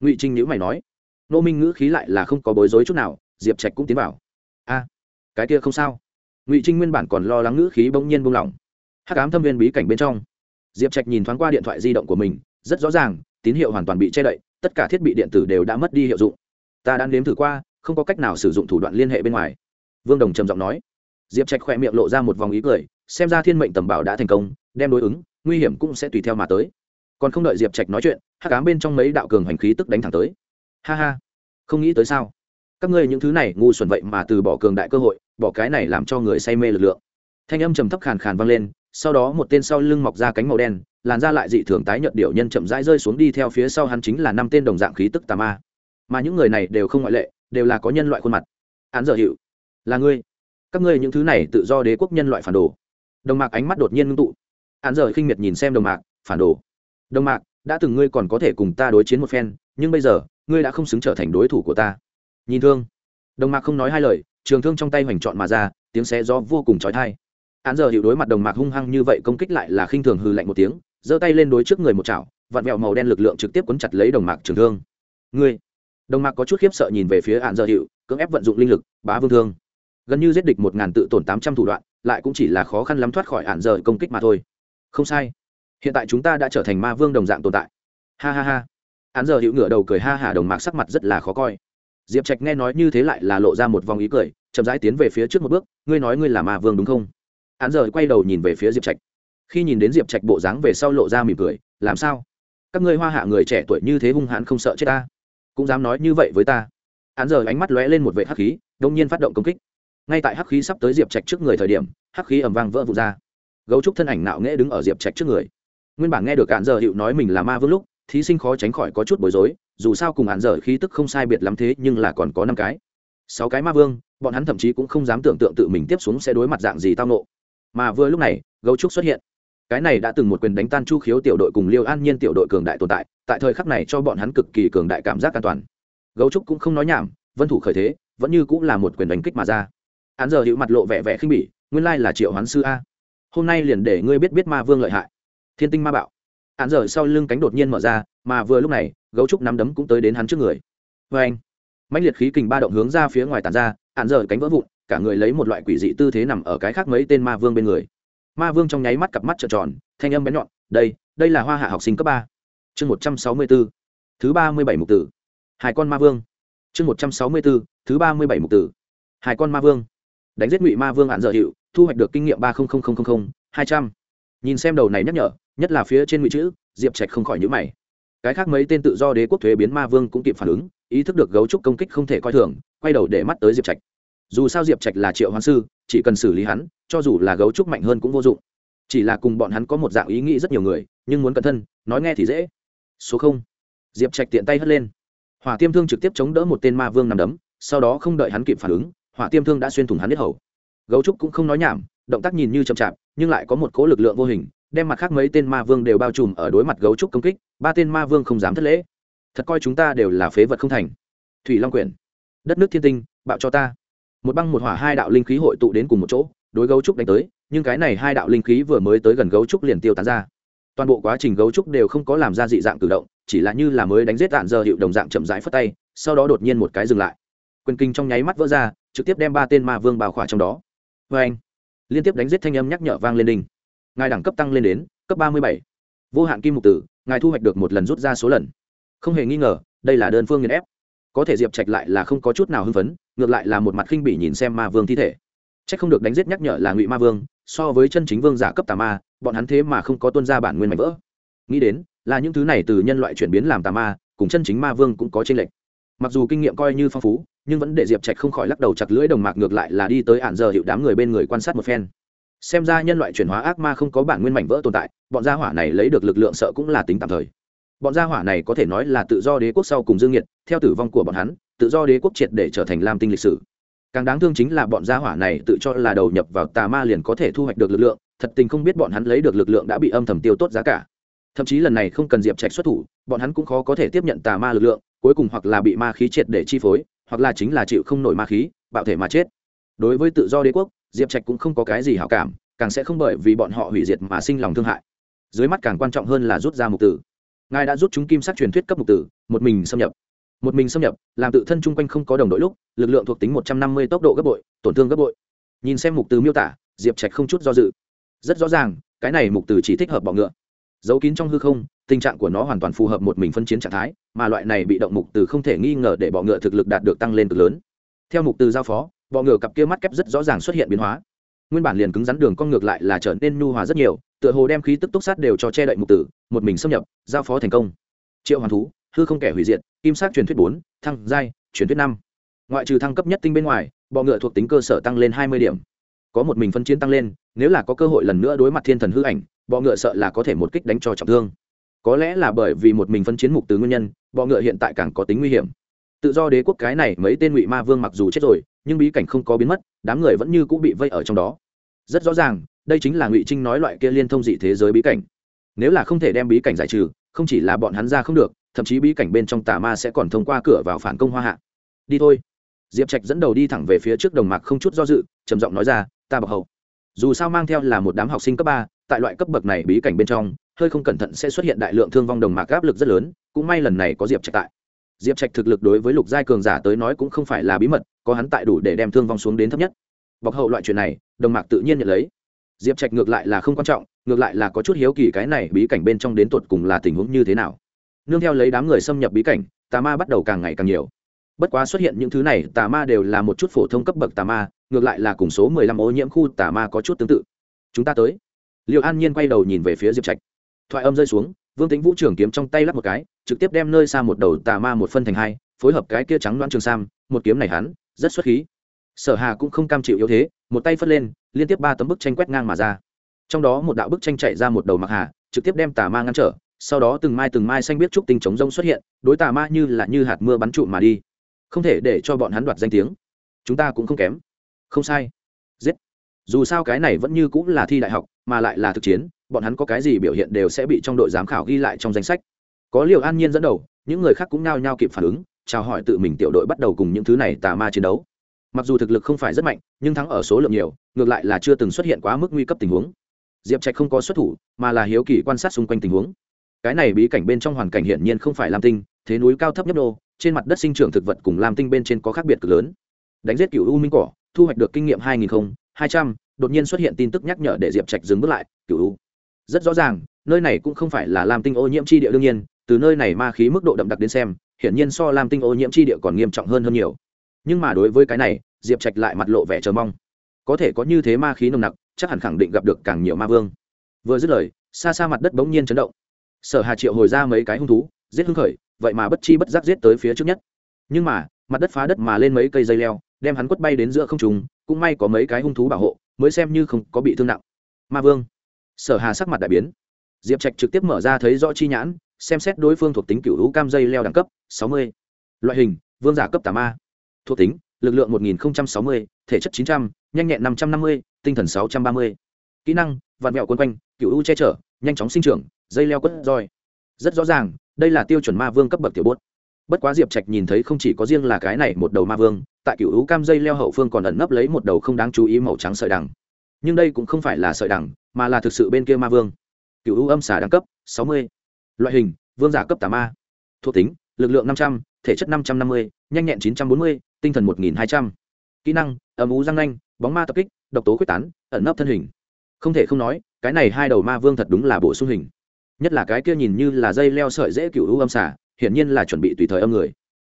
Ngụy trinh nhữ mày nói. Ngô minh ngữ khí lại là không có bối rối chút nào, diệp trạch cũng tiến vào. A, cái kia không sao. Ngụy trinh nguyên bản còn lo lắng ngữ khí bỗng nhiên buông lỏng hắc ám thâm viên bí cảnh bên trong. Diệp trạch nhìn thoáng qua điện thoại di động của mình, rất rõ ràng, tín hiệu hoàn toàn bị che đậy, tất cả thiết bị điện tử đều đã mất đi hiệu dụng. Ta đã nếm thử qua, không có cách nào sử dụng thủ đoạn liên hệ bên ngoài. Vương đồng trầm giọng nói. Diệp trạch khỏe miệng lộ ra một vòng ý cười, xem ra thiên mệnh tầm bảo đã thành công, đem đối ứng, nguy hiểm cũng sẽ tùy theo mà tới. Còn không đợi diệp trạch nói chuyện, hắc ám bên trong mấy đạo cường hành khí tức đánh thẳng tới. Ha ha, không nghĩ tới sao? Các ngươi những thứ này ngu xuẩn vậy mà từ bỏ cường đại cơ hội, bỏ cái này làm cho người say mê lực lượng. Thanh âm trầm thấp khàn khàn vang lên sau đó một tên sau lưng mọc ra cánh màu đen, làn ra lại dị thường tái nhợt điệu nhân chậm rãi rơi xuống đi theo phía sau hắn chính là năm tên đồng dạng khí tức tà ma. Mà những người này đều không ngoại lệ, đều là có nhân loại khuôn mặt. Án dở hiệu là ngươi. Các ngươi những thứ này tự do đế quốc nhân loại phản đồ. Đồng mạc ánh mắt đột nhiên ngưng tụ. Án dở khinh miệt nhìn xem đồng mạc, phản đồ. Đồng mạc, đã từng ngươi còn có thể cùng ta đối chiến một phen, nhưng bây giờ, ngươi đã không xứng trở thành đối thủ của ta. Nhìn thương. Đồng mạc không nói hai lời, trường thương trong tay hoành trọn mà ra, tiếng xé gió vô cùng trói thai án giờ hiệu đối mặt đồng mạc hung hăng như vậy công kích lại là khinh thường hư lạnh một tiếng, giơ tay lên đối trước người một chảo, vặn vẹo màu đen lực lượng trực tiếp quấn chặt lấy đồng mạc trường thương. Ngươi! Đồng mạc có chút khiếp sợ nhìn về phía án giờ hiệu cưỡng ép vận dụng linh lực, bá vương thương. Gần như giết địch một ngàn tự tổn tám trăm thủ đoạn, lại cũng chỉ là khó khăn lắm thoát khỏi án giờ công kích mà thôi. Không sai. Hiện tại chúng ta đã trở thành ma vương đồng dạng tồn tại. Ha ha ha. Án giờ hiểu ngửa đầu cười ha hả đồng mạc sắc mặt rất là khó coi. Diệp trạch nghe nói như thế lại là lộ ra một vòng ý cười, chậm rãi tiến về phía trước một bước, ngươi nói ngươi là ma vương đúng không? Hắn giờ quay đầu nhìn về phía diệp trạch. Khi nhìn đến diệp trạch bộ dáng về sau lộ ra mỉm cười, làm sao? Các ngươi hoa hạ người trẻ tuổi như thế hung hãn không sợ chết ta? Cũng dám nói như vậy với ta? Hắn giờ ánh mắt lóe lên một vệ hắc khí, đông nhiên phát động công kích. Ngay tại hắc khí sắp tới diệp trạch trước người thời điểm, hắc khí ẩm vang vỡ vụt ra. Gấu trúc thân ảnh nạo nghễ đứng ở diệp trạch trước người. Nguyên bản nghe được cạn giờ hiệu nói mình là ma vương lúc, thí sinh khó tránh khỏi có chút bối rối, dù sao cùng hạn dở khí tức không sai biệt lắm thế, nhưng là còn có năm cái. Sáu cái ma vương, bọn hắn thậm chí cũng không dám tưởng tượng tự mình tiếp xuống sẽ đối mặt dạng gì tao nộ mà vừa lúc này, gấu trúc xuất hiện. Cái này đã từng một quyền đánh tan chu khiếu tiểu đội cùng liêu an nhiên tiểu đội cường đại tồn tại tại thời khắc này cho bọn hắn cực kỳ cường đại cảm giác an toàn. Gấu trúc cũng không nói nhảm, vân thủ khởi thế, vẫn như cũng là một quyền đánh kích mà ra. Hắn giờ hữu mặt lộ vẻ vẻ khinh bỉ, nguyên lai là triệu hoán sư a. Hôm nay liền để ngươi biết biết ma vương lợi hại. Thiên tinh ma bạo. Hắn giờ sau lưng cánh đột nhiên mở ra, mà vừa lúc này, gấu trúc nắm đấm cũng tới đến hắn trước người. Vê anh mạnh liệt khí kình ba động hướng ra phía ngoài tàn ra hạn giờ cánh vỡ vụn, cả người lấy một loại quỷ dị tư thế nằm ở cái khác mấy tên ma vương bên người. Ma vương trong nháy mắt cặp mắt trợn tròn, thanh âm bén nhọn, đây đây là hoa hạ học sinh cấp ba. Chương một trăm sáu mươi b ố thứ ba mươi bảy mục tử. Hai con ma vương. Chương một trăm sáu mươi b ố thứ ba mươi bảy mục tử. Hai con ma vương. Đánh giết ngụy ma vương hạn dợ hiệu, thu hoạch được kinh nghiệm ba hai trăm. Nhìn xem đầu này nhắc nhở, nhất là phía trên ngụy chữ, diệp trạch không khỏi nhữ mày. Cái khác mấy tên tự do đế quốc thuế biến ma vương cũng kịp phản ứng, ý thức được gấu trúc công kích không thể coi thường quay đầu để mắt tới diệp trạch. Dù sao diệp trạch là triệu hoán sư, chỉ cần xử lý hắn, cho dù là gấu trúc mạnh hơn cũng vô dụng. Chỉ là cùng bọn hắn có một dạng ý nghĩ rất nhiều người, nhưng muốn cẩn thân nói nghe thì dễ. Số không. Diệp trạch tiện tay hất lên. Hỏa tiêm thương trực tiếp chống đỡ một tên ma vương nằm đấm, sau đó không đợi hắn kịp phản ứng, hỏa tiêm thương đã xuyên thủng hắn hết hầu. Gấu trúc cũng không nói nhảm, động tác nhìn như chậm chạp, nhưng lại có một cố lực lượng vô hình, đem mặt khác mấy tên ma vương đều bao trùm ở đối mặt gấu trúc công kích, ba tên ma vương không dám thất lễ. Thật coi chúng ta đều là phế vật không thành. Thủy long quyển đất nước thiên tinh, bạo cho ta. Một băng một hỏa hai đạo linh khí hội tụ đến cùng một chỗ, đối gấu trúc đánh tới, nhưng cái này hai đạo linh khí vừa mới tới gần gấu trúc liền tiêu tán ra. Toàn bộ quá trình gấu trúc đều không có làm ra dị dạng cử động, chỉ là như là mới đánh giết đạn giờ hiệu đồng dạng chậm rãi phất tay, sau đó đột nhiên một cái dừng lại. Quyền kinh trong nháy mắt vỡ ra, trực tiếp đem ba tên ma vương bào khỏa trong đó. Vê anh, liên tiếp đánh giết thanh âm nhắc nhở vang lên đình ngài đẳng cấp tăng lên đến, cấp ba mươi bảy. Vô hạn kim mục tử, ngài thu hoạch được một lần rút ra số lần. Không hề nghi ngờ, đây là đơn phương nghiền ép có thể diệp trạch lại là không có chút nào hưng phấn, ngược lại là một mặt khinh bỉ nhìn xem ma vương thi thể. C h ắ c không được đánh giết nhắc nhở là ngụy ma vương, so với chân chính vương giả cấp tà ma, bọn hắn thế mà không có tuân ra bản nguyên mạnh vỡ. Nghĩ đến, là những thứ này từ nhân loại chuyển biến làm tà ma, cùng chân chính ma vương cũng có tranh lệch. Mặc dù kinh nghiệm coi như phong phú, nhưng vẫn để diệp trạch không khỏi lắc đầu chặt lưỡi đồng mạc ngược lại là đi tới ạn giờ hiệu đám người bên người quan sát một phen. Xem ra nhân loại chuyển hóa ác ma không có bản nguyên mảnh vỡ tồn tại, bọn gia hỏa này lấy được lực lượng sợ cũng là tính tạm thời bọn gia hỏa này có thể nói là tự do đế quốc sau cùng dương nhiệt theo tử vong của bọn hắn, tự do đế quốc triệt để trở thành lam tinh lịch sử. Càng đáng thương chính là bọn gia hỏa này tự cho là đầu nhập vào tà ma liền có thể thu hoạch được lực lượng, thật tình không biết bọn hắn lấy được lực lượng đã bị âm thầm tiêu tốt giá cả. Thậm chí lần này không cần diệp trạch xuất thủ, bọn hắn cũng khó có thể tiếp nhận tà ma lực lượng, cuối cùng hoặc là bị ma khí triệt để chi phối, hoặc là chính là chịu không nổi ma khí, bạo thể mà chết. Đối với tự do đế quốc, diệp trạch cũng không có cái gì hảo cảm, càng sẽ không bởi vì bọn họ hủy diệt mà sinh lòng thương hại. Dưới mắt càng quan trọng hơn là rút ra mục tử ngài đã rút chúng kim sắc truyền thuyết cấp mục tử, một mình xâm nhập. Một mình xâm nhập, làm tự thân chung quanh không có đồng đội lúc, lực lượng thuộc tính một trăm năm mươi tốc độ gấp bội, tổn thương gấp bội. Nhìn xem mục từ miêu tả, diệp trạch không chút do dự. Rất rõ ràng, cái này mục từ chỉ thích hợp bọ ngựa. Giấu kín trong hư không, tình trạng của nó hoàn toàn phù hợp một mình phân chiến trạng thái, mà loại này bị động mục từ không thể nghi ngờ để bọ ngựa thực lực đạt được tăng lên cực lớn. Theo mục từ giao phó bọ ngựa cặp kia mắt kép rất rõ ràng xuất hiện biến hóa. Nguyên bản liền cứng rắn đường con ngược lại là trở nên nhu hòa rất nhiều tựa hồ đem khí tức túc sát đều cho che đậy mục tử, một mình xâm nhập, giao phó thành công. Triệu hoàn thú, hư không kẻ hủy diệt, kim sát truyền thuyết bốn, thăng giai, truyền thuyết năm. Ngoại trừ thăng cấp nhất tinh bên ngoài, bọ ngựa thuộc tính cơ sở tăng lên hai mươi điểm. Có một mình phân chiến tăng lên, nếu là có cơ hội lần nữa đối mặt thiên thần hư ảnh, bọ ngựa sợ là có thể một kích đánh cho trọng thương. Có lẽ là bởi vì một mình phân chiến mục từ nguyên nhân, bọ ngựa hiện tại càng có tính nguy hiểm. Tự do đế quốc cái này mấy tên ngụy ma vương mặc dù chết rồi, nhưng bí cảnh không có biến mất, đám người vẫn như cũng bị vây ở trong đó. Rất rõ ràng đây chính là ngụy trinh nói loại kia liên thông dị thế giới bí cảnh nếu là không thể đem bí cảnh giải trừ không chỉ là bọn hắn ra không được thậm chí bí cảnh bên trong tà ma sẽ còn thông qua cửa vào phản công hoa hạ đi thôi diệp trạch dẫn đầu đi thẳng về phía trước đồng mạc không chút do dự trầm giọng nói ra ta bọc hậu dù sao mang theo là một đám học sinh cấp ba tại loại cấp bậc này bí cảnh bên trong hơi không cẩn thận sẽ xuất hiện đại lượng thương vong đồng mạc áp lực rất lớn cũng may lần này có diệp trạch tại diệp trạch thực lực đối với lục giai cường giả tới nói cũng không phải là bí mật có hắn tại đủ để đem thương vong xuống đến thấp nhất bọc hậu loại chuyện này đồng mạc tự nhiên nhận lấy diệp trạch ngược lại là không quan trọng, ngược lại là có chút hiếu kỳ cái này bí cảnh bên trong đến tột cùng là tình huống như thế nào. Nương theo lấy đám người xâm nhập bí cảnh, tà ma bắt đầu càng ngày càng nhiều. Bất quá xuất hiện những thứ này, tà ma đều là một chút phổ thông cấp bậc tà ma, ngược lại là cùng số mười lăm ô nhiễm khu tà ma có chút tương tự. Chúng ta tới. Liệu an nhiên quay đầu nhìn về phía diệp trạch. Thoại âm rơi xuống, vương tính vũ trưởng kiếm trong tay lắp một cái, trực tiếp đem nơi xa một đầu tà ma một phân thành hai, phối hợp cái kia trắng loan trường sam, một kiếm này hắn, rất xuất khí. Sở hà cũng không cam chịu yếu thế, một tay phất lên liên tiếp ba tấm bức tranh quét ngang mà ra. Trong đó một đạo bức tranh chạy ra một đầu mặc hà, trực tiếp đem tà ma ngăn trở, sau đó từng mai từng mai xanh biết trúc tinh chống rông xuất hiện, đối tà ma như là như hạt mưa bắn trụ mà đi. Không thể để cho bọn hắn đoạt danh tiếng. Chúng ta cũng không kém. Không sai. Giết. Dù sao cái này vẫn như cũng là thi đại học, mà lại là thực chiến, bọn hắn có cái gì biểu hiện đều sẽ bị trong đội giám khảo ghi lại trong danh sách. Có liều an nhiên dẫn đầu, những người khác cũng nao nhao kịp phản ứng, chào hỏi tự mình tiểu đội bắt đầu cùng những thứ này tà ma chiến đấu mặc dù thực lực không phải rất mạnh, nhưng thắng ở số lượng nhiều, ngược lại là chưa từng xuất hiện quá mức nguy cấp tình huống. Diệp trạch không có xuất thủ, mà là hiếu kỳ quan sát xung quanh tình huống. Cái này bí cảnh bên trong hoàn cảnh hiển nhiên không phải lam tinh, thế núi cao thấp nhất đô trên mặt đất sinh trưởng thực vật cùng lam tinh bên trên có khác biệt cực lớn. Đánh giết cựu u minh cỏ, thu hoạch được kinh nghiệm hai nghìn hai trăm, đột nhiên xuất hiện tin tức nhắc nhở để diệp trạch dừng bước lại, cựu u. Rất rõ ràng, nơi này cũng không phải là lam tinh ô nhiễm chi địa đương nhiên, từ nơi này ma khí mức độ đậm đặc đến xem, hiển nhiên so lam tinh ô nhiễm chi địa còn nghiêm trọng hơn hơn nhiều. Nhưng mà đối với cái này diệp trạch lại mặt lộ vẻ chờ mong. Có thể có như thế ma khí nồng nặc, chắc hẳn khẳng định gặp được càng nhiều ma vương. Vừa dứt lời, xa xa mặt đất bỗng nhiên chấn động. Sở hà triệu hồi ra mấy cái hung thú, giết hưng khởi, vậy mà bất chi bất giác giết tới phía trước nhất. Nhưng mà, mặt đất phá đất mà lên mấy cây dây leo, đem hắn quất bay đến giữa không trùng cũng may có mấy cái hung thú bảo hộ, mới xem như không có bị thương nặng. Ma vương. Sở hà sắc mặt đại biến. Diệp trạch trực tiếp mở ra thấy rõ chi nhãn, xem xét đối phương thuộc tính cựu hữu cam dây leo đẳng cấp sáu mươi. Loại hình, vương giả cấp tà ma. Thuộc tính lực lượng một nghìn sáu mươi thể chất 900, nhanh nhẹn năm trăm năm mươi tinh thần sáu trăm ba mươi. Kỹ năng vạn mẹo quấn quanh cựu u che chở nhanh chóng sinh trưởng dây leo quất roi. Rất rõ ràng đây là tiêu chuẩn ma vương cấp bậc tiểu bốt. Bất quá diệp trạch nhìn thấy không chỉ có riêng là cái này một đầu ma vương tại cựu u cam dây leo hậu phương còn ẩn nấp lấy một đầu không đáng chú ý màu trắng sợi đằng. Nhưng đây cũng không phải là sợi đằng mà là thực sự bên kia ma vương. Cựu u âm xà đẳng cấp sáu mươi. Loại hình vương giả cấp tà ma. Thuộc tính lực lượng năm trăm l ă thể chất năm trăm năm mươi nhanh nhẹn chín trăm bốn mươi tinh thần một nghìn hai trăm. Kỹ năng, âm ú răng nanh, bóng ma tập kích, độc tố quyết tán, ẩn nấp thân hình. Không thể không nói, cái này hai đầu ma vương thật đúng là bổ sung hình. Nhất là cái kia nhìn như là dây leo sợi dễ cựu hữu âm xả hiển nhiên là chuẩn bị tùy thời âm người.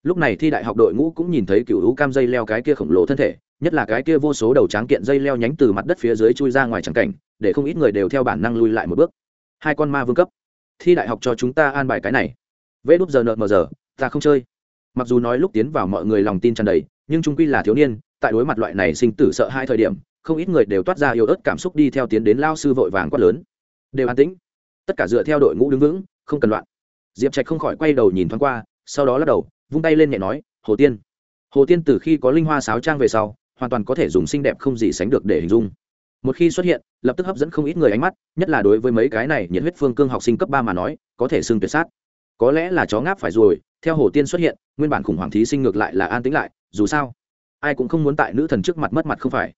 Lúc này thi đại học đội ngũ cũng nhìn thấy cựu hữu cam dây leo cái kia khổng lồ thân thể, nhất là cái kia vô số đầu tráng kiện dây leo nhánh từ mặt đất phía dưới chui ra ngoài trắng cảnh, để không ít người đều theo bản năng lui lại một bước. Hai con ma vương cấp. Thi đại học cho chúng ta an bài cái này. Vê đúp giờ nợ mờ giờ, ta không chơi mặc dù nói lúc tiến vào mọi người lòng tin tràn đầy, nhưng trung quy là thiếu niên, tại đối mặt loại này sinh tử sợ hai thời điểm, không ít người đều toát ra yếu ớt cảm xúc đi theo tiến đến lao sư vội vàng quát lớn. Đều an tĩnh. Tất cả dựa theo đội ngũ đứng vững, không cần loạn. Diệp trạch không khỏi quay đầu nhìn thoáng qua, sau đó lắc đầu, vung tay lên nhẹ nói, hồ tiên. Hồ tiên từ khi có linh hoa sáo trang về sau, hoàn toàn có thể dùng xinh đẹp không gì sánh được để hình dung. Một khi xuất hiện, lập tức hấp dẫn không ít người ánh mắt, nhất là đối với mấy cái này nhiệt huyết phương cương học sinh cấp ba mà nói, có thể xưng tuyệt sát có lẽ là chó ngáp phải rồi, theo hồ tiên xuất hiện, nguyên bản khủng hoảng thí sinh ngược lại là an tĩnh lại, dù sao, ai cũng không muốn tại nữ thần trước mặt mất mặt không phải.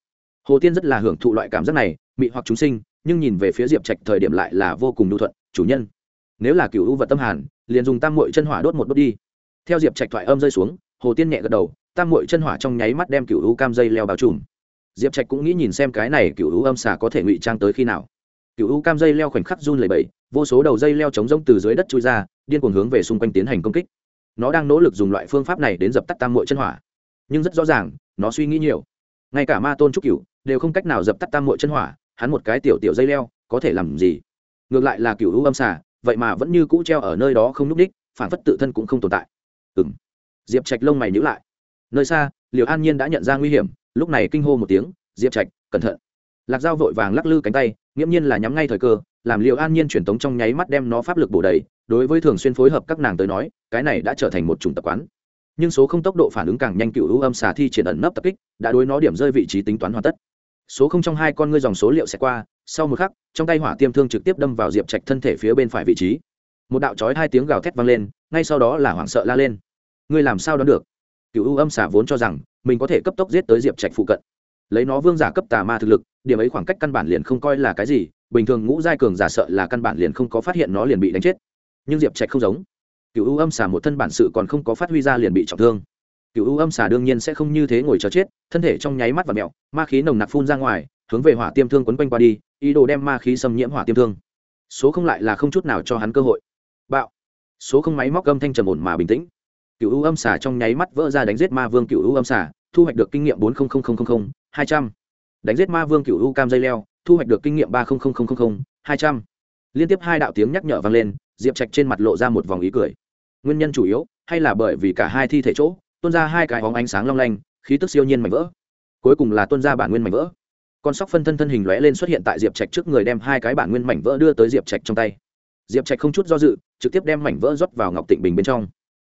Hồ tiên rất là hưởng thụ loại cảm giác này, mị hoặc chúng sinh, nhưng nhìn về phía diệp trạch thời điểm lại là vô cùng nhu thuận, chủ nhân, nếu là cựu u vật tâm hàn, liền dùng tam mội chân hỏa đốt một đốt đi. Theo diệp trạch thoại âm rơi xuống, hồ tiên nhẹ gật đầu, tam mội chân hỏa trong nháy mắt đem cựu u cam dây leo bao trùm. Diệp trạch cũng nghĩ nhìn xem cái này cựu u âm xà có thể ngụy trang tới khi nào cựu u cam dây leo khoảnh khắc run lẩy bẩy, vô số đầu dây leo chống rông từ dưới đất trôi ra, điên cuồng hướng về xung quanh tiến hành công kích. Nó đang nỗ lực dùng loại phương pháp này đến dập tắt tam mội chân hỏa. Nhưng rất rõ ràng, nó suy nghĩ nhiều. Ngay cả ma tôn trúc cựu đều không cách nào dập tắt tam mội chân hỏa, hắn một cái tiểu tiểu dây leo, có thể làm gì? Ngược lại là cựu u âm xà, vậy mà vẫn như cũ treo ở nơi đó không n ú c đích, phản phất tự thân cũng không tồn tại. Ừ m diệp trạch lông mày nhữ lại. Nơi xa liều an nhiên đã nhận ra nguy hiểm, lúc này kinh hô một tiếng, diệp trạch, cẩn thận. Lạc dao vội vàng lắc lư cánh tay nghiễm nhiên là nhắm ngay thời cơ, làm liệu an nhiên truyền tống trong nháy mắt đem nó pháp lực bổ đầy, đối với thường xuyên phối hợp các nàng tới nói, cái này đã trở thành một chủng tập quán. Nhưng số không tốc độ phản ứng càng nhanh cựu hữu âm xà thi triển ẩn nấp tập kích, đã đối nó điểm rơi vị trí tính toán hoàn tất. Số không trong hai con ngươi dòng số liệu sẽ qua, sau một khắc, trong tay hỏa tiêm thương trực tiếp đâm vào diệp trạch thân thể phía bên phải vị trí. Một đạo trói hai tiếng gào thét vang lên, ngay sau đó là hoảng sợ la lên. Ngươi làm sao đón được? Cựu u âm xả vốn cho rằng, mình có thể cấp tốc giết tới diệp trạch phụ cận lấy nó vương giả cấp tà ma thực lực, điểm ấy khoảng cách căn bản liền không coi là cái gì, bình thường ngũ giai cường giả sợ là căn bản liền không có phát hiện nó liền bị đánh chết. Nhưng diệp trạch không giống. Cựu u âm xà một thân bản sự còn không có phát huy ra liền bị trọng thương. Cựu u âm xà đương nhiên sẽ không như thế ngồi chờ chết, thân thể trong nháy mắt và mẹo, ma khí nồng nặc phun ra ngoài, hướng về hỏa tiêm thương quấn quanh qua đi, ý đồ đem ma khí xâm nhiễm hỏa tiêm thương. Số không lại là không chút nào cho hắn cơ hội. Bạo. Số không máy móc âm thanh trầm ổn mà bình tĩnh. Cựu u âm xà trong nháy mắt vỡ ra đánh giết ma vương cựu u âm xà, thu hoạch được kinh nghiệm bốn hai trăm. Đánh giết ma vương cựu u cam dây leo, thu hoạch được kinh nghiệm ba hai trăm. Liên tiếp hai đạo tiếng nhắc nhở vang lên, diệp trạch trên mặt lộ ra một vòng ý cười. Nguyên nhân chủ yếu, hay là bởi vì cả hai thi thể chỗ, tuôn ra hai cái bóng ánh sáng long lanh, khí tức siêu nhiên mảnh vỡ. Cuối cùng là tuôn ra bản nguyên mảnh vỡ. Con sóc phân thân thân hình lóe lên xuất hiện tại diệp trạch trước người đem hai cái bản nguyên mảnh vỡ đưa tới diệp trạch trong tay. Diệp trạch không chút do dự, trực tiếp đem mảnh vỡ rót vào ngọc tịnh bình bên trong.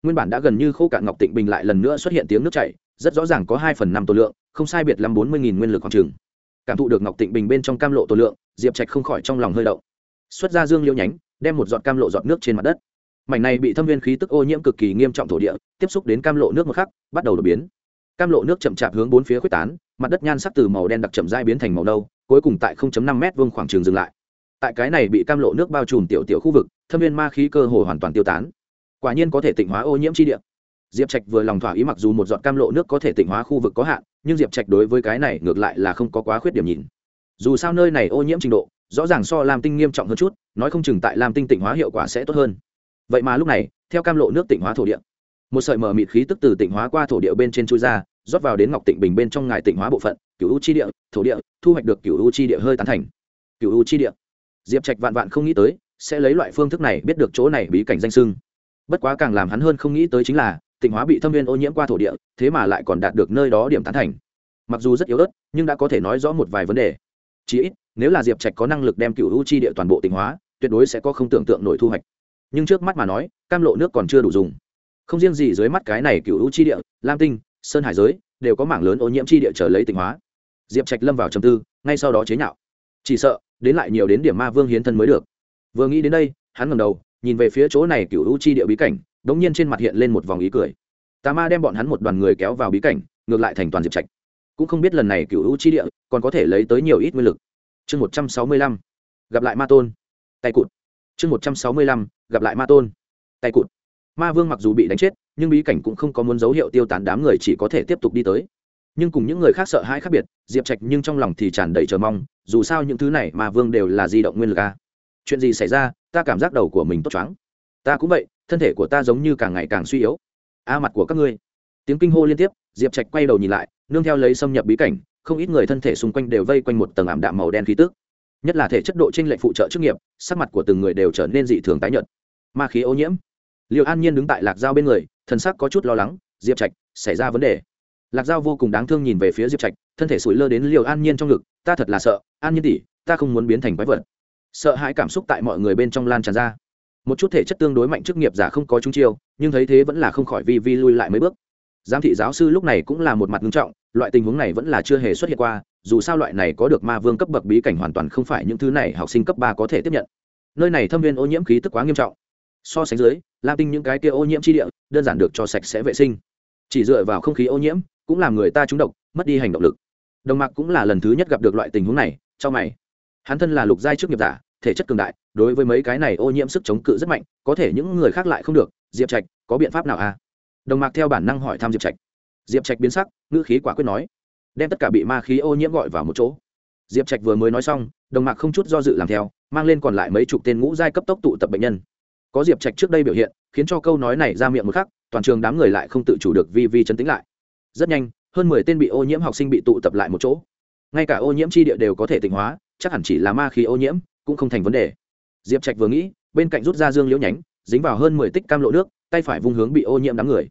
Nguyên bản đã gần như khô cạn ngọc tịnh bình lại lần nữa xuất hiện tiếng nước chảy rất rõ ràng có hai phần năm tổ lượng, không sai biệt lắm bốn mươi nguyên lực khoảng trường cảm thụ được ngọc tịnh bình bên trong cam lộ tổ lượng, diệp trạch không khỏi trong lòng hơi động. Xuất ra dương liễu nhánh, đem một giọt cam lộ giọt nước trên mặt đất. Mảnh này bị thâm viên khí tức ô nhiễm cực kỳ nghiêm trọng thổ địa, tiếp xúc đến cam lộ nước một khắc, bắt đầu đột biến. Cam lộ nước chậm chạp hướng bốn phía quyết tán, mặt đất nhan sắc từ màu đen đặc chậm dai biến thành màu nâu, cuối cùng tại 0.5 m vuông khoảng trường dừng lại. Tại cái này bị cam lộ nước bao trùm tiểu tiểu khu vực, thâm viên ma khí cơ hồ hoàn toàn tiêu tán. Quả nhiên có thể tịnh hóa ô nhiễm chi địa diệp trạch vừa lòng thỏa ý mặc dù một giọt cam lộ nước có thể tịnh hóa khu vực có hạn, nhưng diệp trạch đối với cái này ngược lại là không có quá khuyết điểm nhìn. Dù sao nơi này ô nhiễm trình độ, rõ ràng so lam tinh nghiêm trọng hơn chút, nói không chừng tại lam tinh tịnh hóa hiệu quả sẽ tốt hơn. Vậy mà lúc này, theo cam lộ nước tịnh hóa thổ địa, một sợi mở mịt khí tức từ tịnh hóa qua thổ địa bên trên chui ra, rót vào đến ngọc tịnh bình bên trong ngài tịnh hóa bộ phận cựu u chi địa, thổ địa, thu hoạch được cựu u chi địa hơi tán thành. Cựu u chi địa. Diệp trạch vạn vạn không nghĩ tới, sẽ lấy loại phương thức này biết được chỗ này bí cảnh danh sưng. Bất quá càng làm hắn hơn không nghĩ tới chính là tịnh hóa bị thâm viên ô nhiễm qua thổ địa, thế mà lại còn đạt được nơi đó điểm tán thành. Mặc dù rất yếu ớt, nhưng đã có thể nói rõ một vài vấn đề. Chí ít, nếu là diệp trạch có năng lực đem cựu u chi địa toàn bộ tịnh hóa, tuyệt đối sẽ có không tưởng tượng nổi thu hoạch. Nhưng trước mắt mà nói, cam lộ nước còn chưa đủ dùng. Không riêng gì dưới mắt cái này cựu u chi địa, lam tinh, sơn hải giới, đều có mảng lớn ô nhiễm chi địa trở lấy tịnh hóa. Diệp trạch lâm vào trầm tư, ngay sau đó chế nhạo. Chỉ sợ, đến lại nhiều đến điểm ma vương hiến thân mới được. Vừa nghĩ đến đây, hắn ngầm đầu, nhìn về phía chỗ này cựu u chi địa bí cảnh đống nhiên trên mặt hiện lên một vòng ý cười. Tà ma đem bọn hắn một đoàn người kéo vào bí cảnh, ngược lại thành toàn diệp trạch. Cũng không biết lần này cựu u chi địa còn có thể lấy tới nhiều ít nguyên lực. Chương một trăm sáu mươi lăm, gặp lại ma tôn. Tay cụt. Chương một trăm sáu mươi lăm, gặp lại ma tôn. Tay cụt. Ma vương mặc dù bị đánh chết, nhưng bí cảnh cũng không có muốn dấu hiệu tiêu tán đám người chỉ có thể tiếp tục đi tới. Nhưng cùng những người khác sợ hãi khác biệt, diệp trạch nhưng trong lòng thì tràn đầy chờ mong, dù sao những thứ này ma vương đều là di động nguyên lực a. Chuyện gì xảy ra, ta cảm giác đầu của mình tốt choáng. Ta cũng vậy thân thể của ta giống như càng ngày càng suy yếu. A mặt của các ngươi. Tiếng kinh hô liên tiếp, diệp trạch quay đầu nhìn lại, nương theo lấy xâm nhập bí cảnh, không ít người thân thể xung quanh đều vây quanh một tầng ảm đạm màu đen khí tức. Nhất là thể chất độ trên lệnh phụ trợ chức nghiệp, sắc mặt của từng người đều trở nên dị thường tái nhợt. Ma khí ô nhiễm. Liệu an nhiên đứng tại lạc dao bên người, thần sắc có chút lo lắng, diệp trạch, xảy ra vấn đề. Lạc dao vô cùng đáng thương nhìn về phía diệp trạch, thân thể sủi lơ đến liều an nhiên trong ngực, ta thật là sợ, an nhiên tỷ, ta không muốn biến thành quái vật. Sợ hãi cảm xúc tại mọi người bên trong lan tràn ra một chút thể chất tương đối mạnh chức nghiệp giả không có trúng chiêu, nhưng thấy thế vẫn là không khỏi vi vi lui lại mấy bước. Giám thị giáo sư lúc này cũng là một mặt nghiêm trọng, loại tình huống này vẫn là chưa hề xuất hiện qua, dù sao loại này có được ma vương cấp bậc bí cảnh hoàn toàn không phải những thứ này học sinh cấp ba có thể tiếp nhận. Nơi này thâm viên ô nhiễm khí tức quá nghiêm trọng. So sánh dưới, lam tinh những cái kia ô nhiễm chi địa, đơn giản được cho sạch sẽ vệ sinh. Chỉ dựa vào không khí ô nhiễm, cũng làm người ta trúng độc, mất đi hành động lực. Đồng mạc cũng là lần thứ nhất gặp được loại tình huống này cho mày. Hắn thân là lục giai trước nghiệp giả thể chất cường đại, đối với mấy cái này ô nhiễm sức chống cự rất mạnh, có thể những người khác lại không được. Diệp trạch, có biện pháp nào à? Đồng mạc theo bản năng hỏi thăm diệp trạch. Diệp trạch biến sắc, ngữ khí quả quyết nói, đem tất cả bị ma khí ô nhiễm gọi vào một chỗ. Diệp trạch vừa mới nói xong, đồng mạc không chút do dự làm theo, mang lên còn lại mấy chục tên ngũ giai cấp tốc tụ tập bệnh nhân. Có diệp trạch trước đây biểu hiện, khiến cho câu nói này ra miệng một khắc, toàn trường đám người lại không tự chủ được vi vi chấn tĩnh lại. Rất nhanh, hơn mười tên bị ô nhiễm học sinh bị tụ tập lại một chỗ. Ngay cả ô nhiễm chi địa đều có thể tịnh hóa, chắc hẳn chỉ là ma khí ô nhiễm cũng không thành vấn đề. Diệp trạch vừa nghĩ, bên cạnh rút ra dương liễu nhánh, dính vào hơn mười tích cam lộ nước, tay phải vung hướng bị ô nhiễm đám người.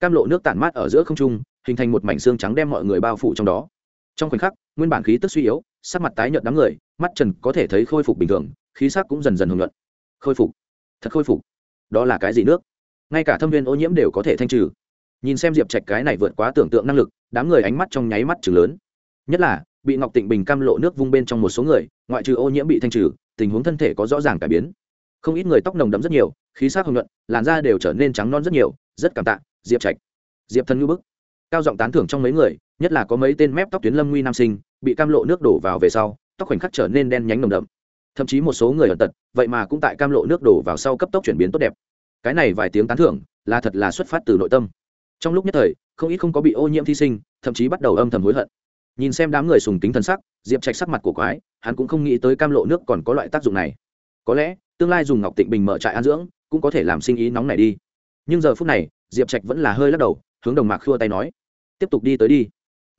Cam lộ nước tản mát ở giữa không trung, hình thành một mảnh xương trắng đem mọi người bao phủ trong đó. Trong khoảnh khắc, nguyên bản khí tức suy yếu, sắc mặt tái nhợt đám người, mắt trần có thể thấy khôi phục bình thường, khí sắc cũng dần dần hưởng luận khôi phục, thật khôi phục. Đó là cái gì nước? Ngay cả thâm viên ô nhiễm đều có thể thanh trừ. Nhìn xem diệp trạch cái này vượt quá tưởng tượng năng lực, đám người ánh mắt trong nháy mắt chừng lớn. Nhất là bị ngọc tịnh bình cam lộ nước vung bên trong một số người, ngoại trừ ô nhiễm bị thanh trừ, tình huống thân thể có rõ ràng cải biến. Không ít người tóc nồng đậm rất nhiều, khí sắc hồng nhuận, làn da đều trở nên trắng non rất nhiều, rất cảm tạ, diệp trạch. Diệp thân ngữ bức. Cao giọng tán thưởng trong mấy người, nhất là có mấy tên mép tóc tuyến lâm nguy nam sinh, bị cam lộ nước đổ vào về sau, tóc khoảnh khắc trở nên đen nhánh nồng đậm. Thậm chí một số người ẩn tật, vậy mà cũng tại cam lộ nước đổ vào sau cấp tốc chuyển biến tốt đẹp. Cái này vài tiếng tán thưởng, là thật là xuất phát từ nội tâm. Trong lúc nhất thời, không ít không có bị ô nhiễm thí sinh, thậm chí bắt đầu âm thầm hối hận nhìn xem đám người sùng kính thần sắc, diệp trạch sắc mặt của quái, hắn cũng không nghĩ tới cam lộ nước còn có loại tác dụng này. Có lẽ, tương lai dùng ngọc tịnh bình mở trại an dưỡng, cũng có thể làm sinh ý nóng này đi. Nhưng giờ phút này, diệp trạch vẫn là hơi lắc đầu, hướng đồng mạc khua tay nói, tiếp tục đi tới đi.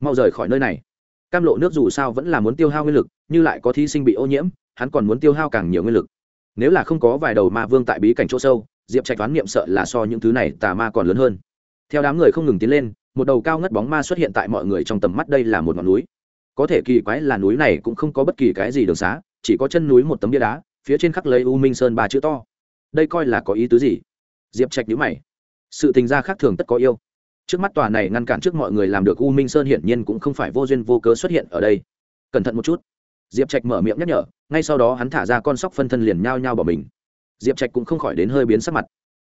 Mau rời khỏi nơi này. Cam lộ nước dù sao vẫn là muốn tiêu hao nguyên lực, như lại có thí sinh bị ô nhiễm, hắn còn muốn tiêu hao càng nhiều nguyên lực. Nếu là không có vài đầu ma vương tại bí cảnh chỗ sâu, diệp trạch đoán niệm sợ là so những thứ này tà ma còn lớn hơn. Theo đám người không ngừng tiến lên một đầu cao ngất bóng ma xuất hiện tại mọi người trong tầm mắt đây là một ngọn núi. Có thể kỳ quái là núi này cũng không có bất kỳ cái gì đường xá, chỉ có chân núi một tấm bia đá, phía trên khắc lấy u minh sơn ba chữ to. Đây coi là có ý tứ gì? Diệp trạch nhữ mày. Sự tình gia khác thường tất có yêu. Trước mắt tòa này ngăn cản trước mọi người làm được u minh sơn hiển nhiên cũng không phải vô duyên vô cớ xuất hiện ở đây. Cẩn thận một chút. Diệp trạch mở miệng nhắc nhở, ngay sau đó hắn thả ra con sóc phân thân liền nhao nhao bỏ mình. Diệp trạch cũng không khỏi đến hơi biến sắc mặt.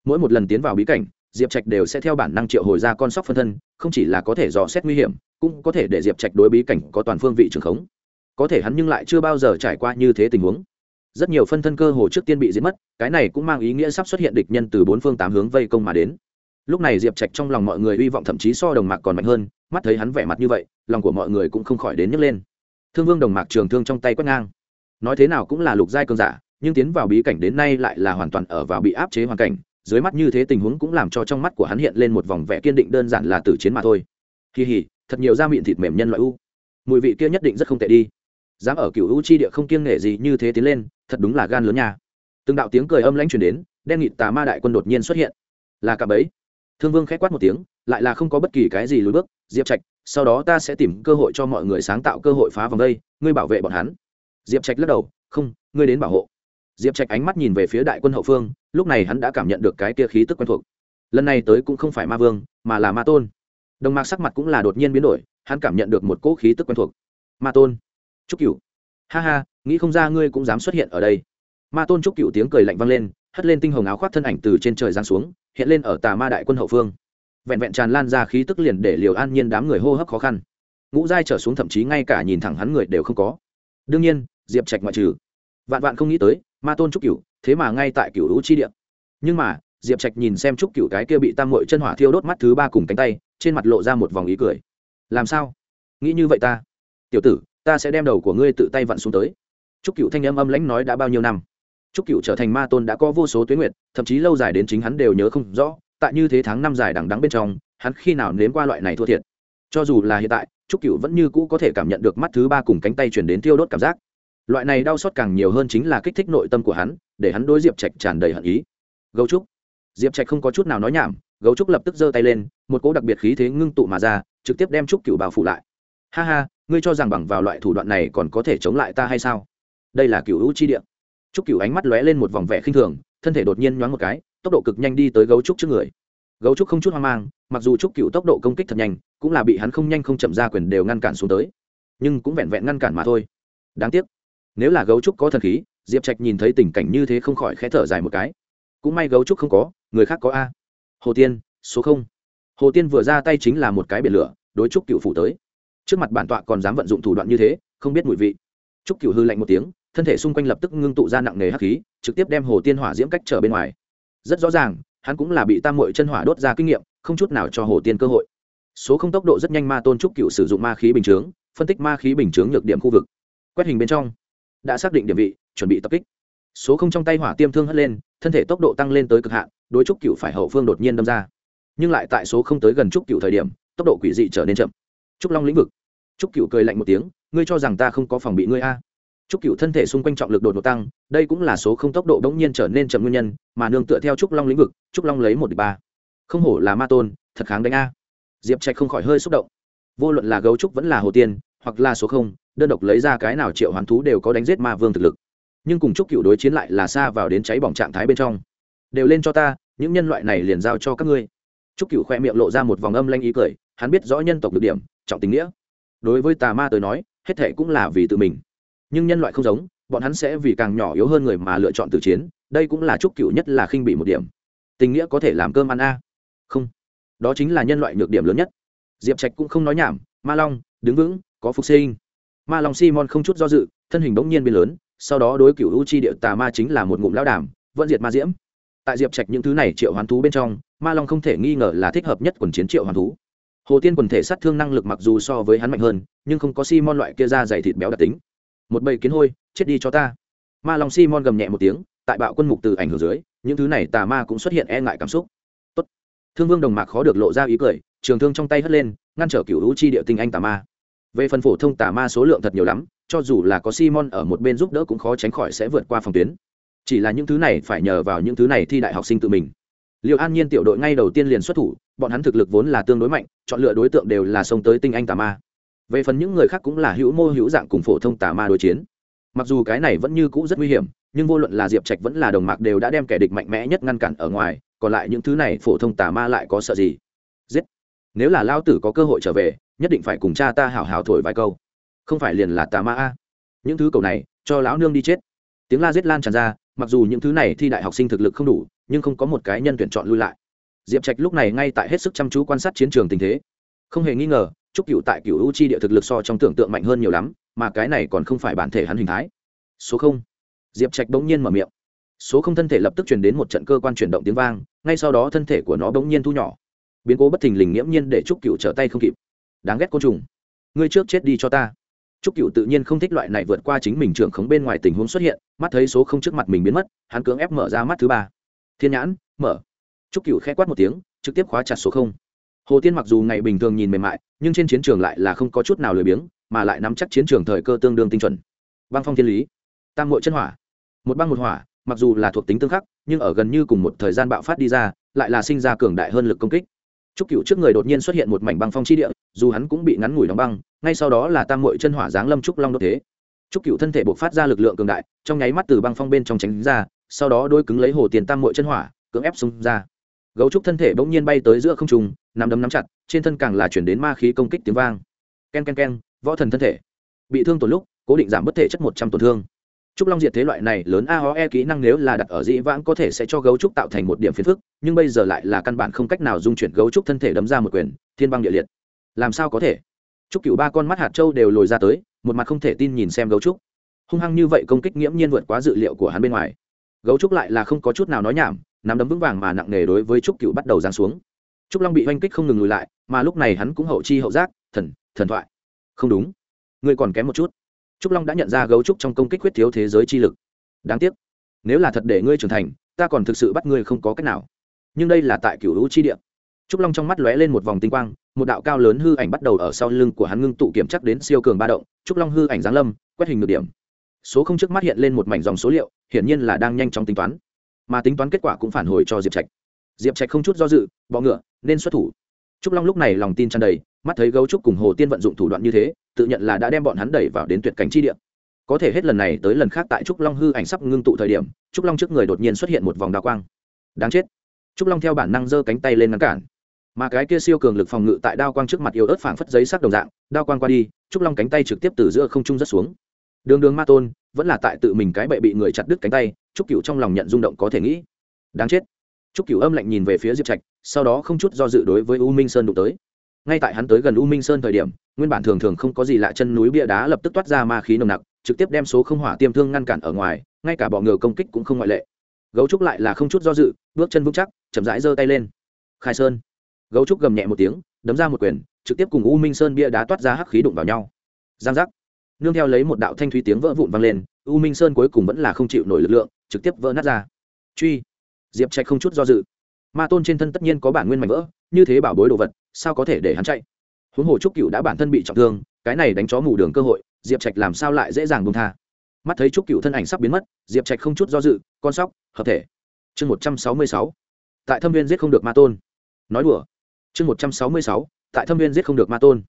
Mỗi một lần tiến vào bí cảnh diệp trạch đều sẽ theo bản năng triệu hồi ra con sóc phân thân, không chỉ là có thể dò xét nguy hiểm, cũng có thể để diệp trạch đối bí cảnh có toàn phương vị trường khống. Có thể hắn nhưng lại chưa bao giờ trải qua như thế tình huống. Rất nhiều phân thân cơ hồ trước tiên bị giết mất, cái này cũng mang ý nghĩa sắp xuất hiện địch nhân từ bốn phương tám hướng vây công mà đến. Lúc này diệp trạch trong lòng mọi người hy vọng thậm chí so đồng mạc còn mạnh hơn, mắt thấy hắn vẻ mặt như vậy, lòng của mọi người cũng không khỏi đến nhấc lên. Thương vương đồng mạc trường thương trong tay quét ngang. Nói thế nào cũng là lục giai cơn giả, nhưng tiến vào bí cảnh đến nay lại là hoàn toàn ở vào bị áp chế hoàn cảnh dưới mắt như thế tình huống cũng làm cho trong mắt của hắn hiện lên một vòng vẻ kiên định đơn giản là tử chiến mà thôi. Kỳ hỉ, thật nhiều da miệng thịt mềm nhân loại u. Mùi vị kia nhất định rất không tệ đi. Dám ở cựu u chi địa không kiêng nể gì như thế tiến lên, thật đúng là gan lớn nha. Từng đạo tiếng cười âm lãnh truyền đến, đen nghịt tà ma đại quân đột nhiên xuất hiện. Là cả bấy thương vương k h á c quát một tiếng, lại là không có bất kỳ cái gì lùi bước. Diệp trạch, sau đó ta sẽ tìm cơ hội cho mọi người sáng tạo cơ hội phá vòng đây, ngươi bảo vệ bọn hắn. Diệp trạch lắc đầu, không, ngươi đến bảo hộ diệp trạch ánh mắt nhìn về phía đại quân hậu phương, lúc này hắn đã cảm nhận được cái kia khí tức quen thuộc. Lần này tới cũng không phải ma vương, mà là ma tôn. Đồng mạc sắc mặt cũng là đột nhiên biến đổi, hắn cảm nhận được một cỗ khí tức quen thuộc. Ma tôn. Trúc cựu ha ha, nghĩ không ra ngươi cũng dám xuất hiện ở đây. Ma tôn trúc cựu tiếng cười lạnh vang lên, hất lên tinh hồng áo khoác thân ảnh từ trên trời giáng xuống, hiện lên ở tà ma đại quân hậu phương. Vẹn vẹn tràn lan ra khí tức liền để liều an nhiên đám người hô hấp khó khăn. Ngũ giai trở xuống thậm chí ngay cả nhìn thẳng hắn người đều không có. Đương nhiên, diệp trạch ngoại trừ. Vạn vạn không nghĩ tới ma tôn trúc cửu, thế mà ngay tại cửu lũ chi địa. Nhưng mà, diệp trạch nhìn xem trúc cửu cái kia bị tam mội chân hỏa thiêu đốt mắt thứ ba cùng cánh tay, trên mặt lộ ra một vòng ý cười. Làm sao? Nghĩ như vậy ta. Tiểu tử, ta sẽ đem đầu của ngươi tự tay vặn xuống tới. Trúc cửu thanh âm âm lãnh nói đã bao nhiêu năm? Trúc cửu trở thành ma tôn đã có vô số tuyến nguyệt, thậm chí lâu dài đến chính hắn đều nhớ không rõ, tại như thế tháng năm dài đằng đắng bên trong, hắn khi nào nếm qua loại này thua thiệt. Cho dù là hiện tại, trúc cửu vẫn như cũ có thể cảm nhận được mắt thứ ba cùng cánh tay chuyển đến tiêu đốt cảm giác loại này đau xót càng nhiều hơn chính là kích thích nội tâm của hắn, để hắn đối diệp trạch tràn đầy hận ý. Gấu trúc. Diệp trạch không có chút nào nói nhảm, gấu trúc lập tức giơ tay lên, một cỗ đặc biệt khí thế ngưng tụ mà ra, trực tiếp đem trúc cựu bao phủ lại. Ha ha, ngươi cho rằng bằng vào loại thủ đoạn này còn có thể chống lại ta hay sao? Đây là cựu hữu chi địa. Trúc cựu ánh mắt lóe lên một vòng vẻ khinh thường, thân thể đột nhiên nhoáng một cái, tốc độ cực nhanh đi tới gấu trúc trước người. Gấu trúc không chút hoang mang, mặc dù trúc cựu tốc độ công kích thật nhanh, cũng là bị hắn không nhanh không chậm ra quyền đều ngăn cản xuống tới. Nhưng cũng vẹn vẹn ngăn cản mà thôi. Đáng tiếc nếu là gấu trúc có thần khí, diệp trạch nhìn thấy tình cảnh như thế không khỏi khẽ thở dài một cái. Cũng may gấu trúc không có, người khác có a. Hồ tiên, số không. Hồ tiên vừa ra tay chính là một cái biển lửa, đối trúc cựu phủ tới. Trước mặt bản tọa còn dám vận dụng thủ đoạn như thế, không biết mùi vị. Trúc cựu hư lạnh một tiếng, thân thể xung quanh lập tức ngưng tụ ra nặng nề hắc khí, trực tiếp đem hồ tiên hỏa diễm cách trở bên ngoài. Rất rõ ràng, hắn cũng là bị tam mội chân hỏa đốt ra kinh nghiệm, không chút nào cho hồ tiên cơ hội. Số không tốc độ rất nhanh ma tôn trúc cựu sử dụng ma khí bình chướng, phân tích ma khí bình chướng nhược điểm khu vực. Quét hình bên trong đã xác định điểm vị, chuẩn bị tập kích. Số không trong tay hỏa tiêm thương hất lên, thân thể tốc độ tăng lên tới cực hạn, đối trúc cựu phải hậu phương đột nhiên đâm ra. Nhưng lại tại số không tới gần trúc cựu thời điểm, tốc độ quỷ dị trở nên chậm. Trúc long lĩnh vực. Trúc cựu cười lạnh một tiếng, ngươi cho rằng ta không có phòng bị ngươi a? Trúc cựu thân thể xung quanh trọng lực đột ngột tăng, đây cũng là số không tốc độ đống nhiên trở nên chậm nguyên nhân, mà nương tựa theo trúc long lĩnh vực, trúc long lấy một địch ba. Không hổ là ma tôn, thật kháng đánh a. Diệp trạch không khỏi hơi xúc động. Vô luận là gấu trúc vẫn là hồ tiên hoặc là số không, đơn độc lấy ra cái nào triệu hoán thú đều có đánh giết ma vương thực lực. Nhưng cùng trúc cựu đối chiến lại là xa vào đến cháy bỏng trạng thái bên trong. Đều lên cho ta, những nhân loại này liền giao cho các ngươi. Trúc cựu khoe miệng lộ ra một vòng âm lanh ý cười, hắn biết rõ nhân tộc được điểm, trọng tình nghĩa. Đối với tà ma tới nói, hết thệ cũng là vì tự mình. Nhưng nhân loại không giống, bọn hắn sẽ vì càng nhỏ yếu hơn người mà lựa chọn từ chiến, đây cũng là trúc cựu nhất là khinh bị một điểm. Tình nghĩa có thể làm cơm ăn a? Không. Đó chính là nhân loại nhược điểm lớn nhất. Diệp trạch cũng không nói nhảm, ma long, đứng vững có phục sinh. Ma long simon không chút do dự thân hình bỗng nhiên biến lớn sau đó đối cựu u chi địa tà ma chính là một ngụm lão đảm, vẫn diệt ma diễm. Tại diệp trạch những thứ này triệu hoán thú bên trong ma long không thể nghi ngờ là thích hợp nhất quần chiến triệu hoán thú. Hồ tiên quần thể sát thương năng lực mặc dù so với hắn mạnh hơn nhưng không có simon loại kia ra dày thịt béo đặc tính. Một bầy kiến hôi chết đi cho ta. Ma long simon gầm nhẹ một tiếng tại bạo quân mục từ ảnh hưởng dưới những thứ này tà ma cũng xuất hiện e ngại cảm xúc. Tốt. thương vương đồng mạc khó được lộ ra ý cười trường thương trong tay hất lên ngăn trở cựu u chi địa tinh anh tà ma về phần phổ thông tà ma số lượng thật nhiều lắm, cho dù là có simon ở một bên giúp đỡ cũng khó tránh khỏi sẽ vượt qua phòng tuyến. Chỉ là những thứ này phải nhờ vào những thứ này thi đại học sinh tự mình. Liệu an nhiên tiểu đội ngay đầu tiên liền xuất thủ, bọn hắn thực lực vốn là tương đối mạnh, chọn lựa đối tượng đều là xông tới tinh anh tà ma. Về phần những người khác cũng là hữu mô hữu dạng cùng phổ thông tà ma đối chiến. Mặc dù cái này vẫn như cũ rất nguy hiểm, nhưng vô luận là diệp trạch vẫn là đồng mạc đều đã đem kẻ địch mạnh mẽ nhất ngăn cản ở ngoài, còn lại những thứ này phổ thông tà ma lại có sợ gì? Giết! Nếu là lao tử có cơ hội trở về nhất định phải cùng cha ta hảo hảo thổi vài câu. Không phải liền là tà ma a? Những thứ cầu này, cho lão nương đi chết. Tiếng la giết lan tràn ra, mặc dù những thứ này thi đại học sinh thực lực không đủ, nhưng không có một cái nhân tuyển chọn lui lại. Diệp trạch lúc này ngay tại hết sức chăm chú quan sát chiến trường tình thế. Không hề nghi ngờ, trúc cựu tại cựu u chi địa thực lực so trong tưởng tượng mạnh hơn nhiều lắm, mà cái này còn không phải bản thể hắn hình thái. Số không. Diệp trạch bỗng nhiên mở miệng. Số không thân thể lập tức chuyển đến một trận cơ quan chuyển động tiếng vang, ngay sau đó thân thể của nó bỗng nhiên thu nhỏ. Biến cố bất thình lình nghiễm nhiên để trúc cựu trở tay không kịp đáng ghét côn trùng. Ngươi trước chết đi cho ta. Trúc cựu tự nhiên không thích loại này vượt qua chính mình trưởng khống bên ngoài tình huống xuất hiện, mắt thấy số không trước mặt mình biến mất, hắn cưỡng ép mở ra mắt thứ ba. Thiên nhãn, mở. Trúc cựu khẽ quát một tiếng, trực tiếp khóa chặt số không. Hồ tiên mặc dù ngày bình thường nhìn mềm mại, nhưng trên chiến trường lại là không có chút nào lười biếng, mà lại nắm chắc chiến trường thời cơ tương đương tinh chuẩn. Băng phong thiên lý, tam hội chân hỏa. Một băng một hỏa, mặc dù là thuộc tính tương khắc, nhưng ở gần như cùng một thời gian bạo phát đi ra, lại là sinh ra cường đại hơn lực công kích. Trúc Cửu trước người đột nhiên xuất hiện một mảnh băng phong chi địa, dù hắn cũng bị ngắn ngủi đóng băng, ngay sau đó là tam muội chân hỏa giáng lâm trúc long đốt thế. Trúc Cửu thân thể bộc phát ra lực lượng cường đại, trong nháy mắt từ băng phong bên trong tránh ra, sau đó đôi cứng lấy hồ tiền tam muội chân hỏa, cưỡng ép xung ra. Gấu trúc thân thể bỗng nhiên bay tới giữa không trung, nắm đấm nắm chặt, trên thân càng là chuyển đến ma khí công kích tiếng vang. Ken ken ken, võ thần thân thể bị thương tổn lúc, cố định giảm bất thể chất một trăm tổn thương trúc long diệt thế loại này lớn a ho e kỹ năng nếu là đặt ở dĩ vãng có thể sẽ cho gấu trúc tạo thành một điểm phiền phức, nhưng bây giờ lại là căn bản không cách nào dung chuyển gấu trúc thân thể đấm ra một quyền, thiên băng địa liệt. Làm sao có thể? Trúc cựu ba con mắt hạt trâu đều lồi ra tới, một mặt không thể tin nhìn xem gấu trúc. Hung hăng như vậy công kích nghiễm nhiên vượt quá dự liệu của hắn bên ngoài. Gấu trúc lại là không có chút nào nói nhảm, nắm đấm vững vàng mà nặng nề đối với trúc cựu bắt đầu giáng xuống. Trúc long bị oanh kích không ngừng lùi lại, mà lúc này hắn cũng hậu chi hậu giác, thần thần thoại. Không đúng. Ngươi còn kém một chút trúc long đã nhận ra gấu trúc trong công kích huyết thiếu thế giới chi lực. Đáng tiếc, nếu là thật để ngươi trưởng thành, ta còn thực sự bắt ngươi không có cách nào. Nhưng đây là tại cựu hữu chi địa. Trúc long trong mắt lóe lên một vòng tinh quang, một đạo cao lớn hư ảnh bắt đầu ở sau lưng của hắn ngưng tụ kiểm chắc đến siêu cường ba động. Trúc long hư ảnh giáng lâm, quét hình ngược điểm. Số không trước mắt hiện lên một mảnh dòng số liệu, hiển nhiên là đang nhanh chóng tính toán. Mà tính toán kết quả cũng phản hồi cho diệp trạch. Diệp trạch không chút do dự, bọ ngựa, nên xuất thủ. Trúc long lúc này lòng tin tràn đầy, mắt thấy gấu trúc cùng hồ tiên vận dụng thủ đoạn như thế tự nhận là đã đem bọn hắn đẩy vào đến tuyệt cảnh chi địa. Có thể hết lần này tới lần khác tại trúc long hư ảnh sắp ngưng tụ thời điểm, trúc long trước người đột nhiên xuất hiện một vòng đao quang. Đáng chết. Trúc long theo bản năng giơ cánh tay lên ngăn cản. Mà cái kia siêu cường lực phòng ngự tại đao quang trước mặt yêu ớt phảng phất giấy sắc đồng dạng, đao quang qua đi, trúc long cánh tay trực tiếp từ giữa không trung rất xuống. Đường đường ma tôn, vẫn là tại tự mình cái bệ bị người chặt đứt cánh tay, trúc cựu trong lòng nhận rung động có thể nghĩ. Đáng chết. Trúc cựu âm lạnh nhìn về phía diệp trạch, sau đó không chút do dự đối với u minh sơn đụng tới ngay tại hắn tới gần u minh sơn thời điểm, nguyên bản thường thường không có gì lạ chân núi bia đá lập tức toát ra ma khí nồng nặc, trực tiếp đem số không hỏa tiêm thương ngăn cản ở ngoài, ngay cả bọ ngựa công kích cũng không ngoại lệ. Gấu trúc lại là không chút do dự, bước chân vững chắc, chậm rãi giơ tay lên. Khai sơn. Gấu trúc gầm nhẹ một tiếng, đấm ra một quyền, trực tiếp cùng u minh sơn bia đá toát ra hắc khí đụng vào nhau. Giang giác. Nương theo lấy một đạo thanh thúy tiếng vỡ vụn vang lên, u minh sơn cuối cùng vẫn là không chịu nổi lực lượng, trực tiếp vỡ nát ra. Truy. Diệp trạch không chút do dự. Ma tôn trên thân tất nhiên có bản nguyên mảnh vỡ như thế bảo bối đồ vật, sao có thể để hắn chạy? Huống hồ trúc cựu đã bản thân bị trọng thương, cái này đánh chó mù đường cơ hội, diệp trạch làm sao lại dễ dàng bông tha? Mắt thấy trúc cựu thân ảnh sắp biến mất, diệp trạch không chút do dự, con sóc, hợp thể. Chương một trăm sáu mươi sáu, tại thâm viên giết không được ma tôn. Nói đùa. Chương một trăm sáu mươi sáu, tại thâm viên giết không được ma tôn.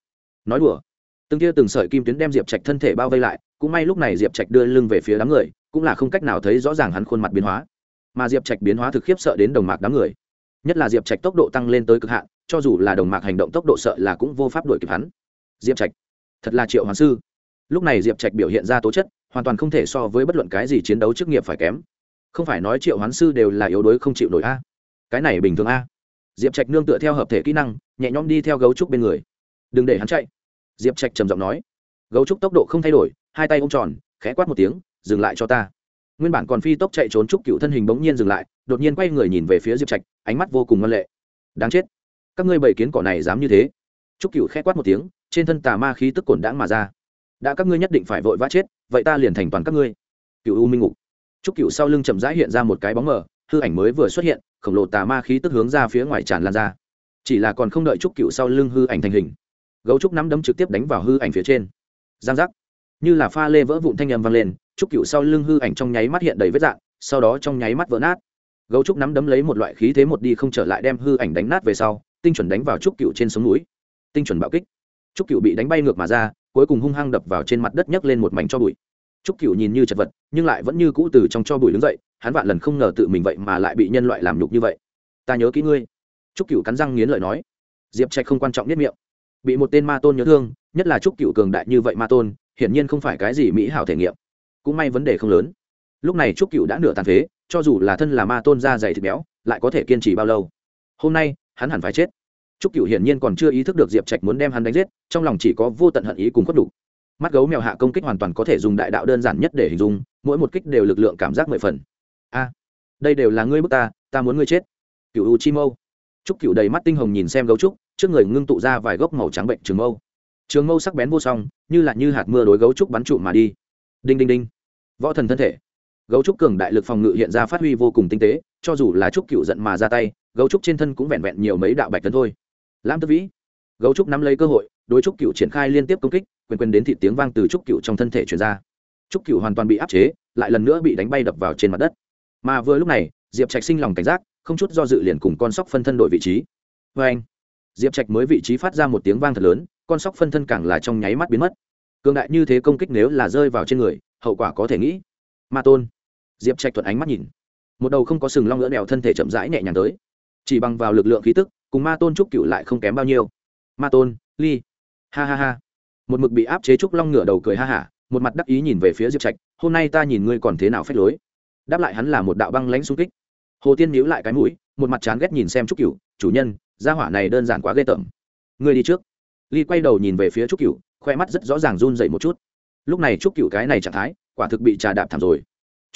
Nói đùa. Từng tia từng sợi kim tuyến đem diệp trạch thân thể bao vây lại, cũng may lúc này diệp trạch đưa lưng về phía đám người, cũng là không cách nào thấy rõ ràng hắn khuôn mặt biến hóa. Mà diệp trạch biến hóa thực khiếp sợ đến đồng mạc đám người nhất là diệp trạch tốc độ tăng lên tới cực hạn, cho dù là đồng mạc hành động tốc độ sợ là cũng vô pháp đuổi kịp hắn. Diệp trạch, thật là triệu hoàng sư. Lúc này diệp trạch biểu hiện ra tố chất, hoàn toàn không thể so với bất luận cái gì chiến đấu chức nghiệp phải kém. Không phải nói triệu hoán sư đều là yếu đuối không chịu nổi a. Cái này bình thường a. Diệp trạch nương tựa theo hợp thể kỹ năng, nhẹ nhõm đi theo gấu trúc bên người. Đừng để hắn chạy. Diệp trạch trầm giọng nói. Gấu trúc tốc độ không thay đổi, hai tay ô m tròn, khẽ quát một tiếng, dừng lại cho ta. Nguyên bản còn phi tốc chạy trốn trúc cựu thân hình bỗng nhiên dừng lại đột nhiên quay người nhìn về phía diệp trạch, ánh mắt vô cùng ngân lệ. Đáng chết, các ngươi bảy kiến cỏ này dám như thế. Trúc cựu khẽ quát một tiếng, trên thân tà ma khí tức cổn đãng mà ra. Đã các ngươi nhất định phải vội vã chết, vậy ta liền thành toàn các ngươi. Cựu u minh ngục. Trúc cựu sau lưng chậm rãi hiện ra một cái bóng mờ, hư ảnh mới vừa xuất hiện, khổng lồ tà ma khí tức hướng ra phía ngoài tràn lan ra. Chỉ là còn không đợi trúc cựu sau lưng hư ảnh thành hình, gấu trúc nắm đấm trực tiếp đánh vào hư ảnh phía trên. Giang giác. Như là pha lê vỡ vụn thanh â m vang lên, trúc cựu sau lưng hư ảnh trong nháy mắt hiện đầy vết dạng sau đó trong nháy mắt vỡ nát gấu trúc nắm đấm lấy một loại khí thế một đi không trở lại đem hư ảnh đánh nát về sau, tinh chuẩn đánh vào trúc cựu trên sống núi. Tinh chuẩn bạo kích. Trúc cựu bị đánh bay ngược mà ra, cuối cùng hung hăng đập vào trên mặt đất nhấc lên một mảnh cho bụi. Trúc cựu nhìn như chật vật, nhưng lại vẫn như cũ từ trong cho bụi đứng dậy, hắn vạn lần không ngờ tự mình vậy mà lại bị nhân loại làm nhục như vậy. Ta nhớ kỹ ngươi. Trúc cựu cắn răng nghiến lợi nói. Diệp trạch không quan trọng nhất miệng. Bị một tên ma tôn nhớ thương, nhất là trúc cựu cường đại như vậy ma tôn, hiển nhiên không phải cái gì mỹ hảo thể nghiệm. Cũng may vấn đề không lớn. Lúc này trúc cựu đã nửa tàn phế cho dù là thân là ma tôn da dày thịt béo, lại có thể kiên trì bao lâu? Hôm nay, hắn hẳn phải chết. Trúc cựu hiển nhiên còn chưa ý thức được diệp trạch muốn đem hắn đánh giết, trong lòng chỉ có vô tận hận ý cùng khuất đủ. Mắt gấu mèo hạ công kích hoàn toàn có thể dùng đại đạo đơn giản nhất để hình dung, mỗi một kích đều lực lượng cảm giác mười phần. A, đây đều là ngươi bức ta ta muốn ngươi chết. Cựu u chi mâu. Trúc cựu đầy mắt tinh hồng nhìn xem gấu trúc, trước người ngưng tụ ra vài gốc màu trắng bệnh trường mâu. Trường mâu sắc bén vô song, như là như hạt mưa đối gấu trúc bắn trụ mà đi. Đinh đinh đinh. Võ thần thân thể gấu trúc cường đại lực phòng ngự hiện ra phát huy vô cùng tinh tế, cho dù là trúc cựu giận mà ra tay, gấu trúc trên thân cũng vẹn vẹn nhiều mấy đạo bạch tấn thôi. Lam tức vĩ, gấu trúc nắm lấy cơ hội, đối trúc cựu triển khai liên tiếp công kích, quyền quyền đến thị tiếng vang từ trúc cựu trong thân thể chuyển ra. Trúc cựu hoàn toàn bị áp chế, lại lần nữa bị đánh bay đập vào trên mặt đất. Mà vừa lúc này, diệp trạch sinh lòng cảnh giác, không chút do dự liền cùng con sóc phân thân đổi vị trí. Vê anh, diệp trạch mới vị trí phát ra một tiếng vang thật lớn, con sóc phân thân càng là trong nháy mắt biến mất. Cường đại như thế công kích nếu là rơi vào trên người, hậu quả có thể nghĩ. Ma tôn diệp trạch thuận ánh mắt nhìn. Một đầu không có sừng long lỡ đèo thân thể chậm rãi nhẹ nhàng tới. Chỉ bằng vào lực lượng khí tức, cùng ma tôn trúc cựu lại không kém bao nhiêu. Ma tôn, ly. Ha ha ha. Một mực bị áp chế trúc long ngửa đầu cười ha hả, một mặt đắc ý nhìn về phía diệp trạch, hôm nay ta nhìn ngươi còn thế nào phép lối? Đáp lại hắn là một đạo băng lãnh xung kích. Hồ tiên nhíu lại cái mũi, một mặt chán ghét nhìn xem trúc cựu chủ nhân, gia hỏa này đơn giản quá ghê tởm. Ngươi đi trước. Ly quay đầu nhìn về phía trúc cựu khoe mắt rất rõ ràng run dậy một chút. Lúc này trúc cựu cái này trạng thái, quả thực bị trà đạp thảm rồi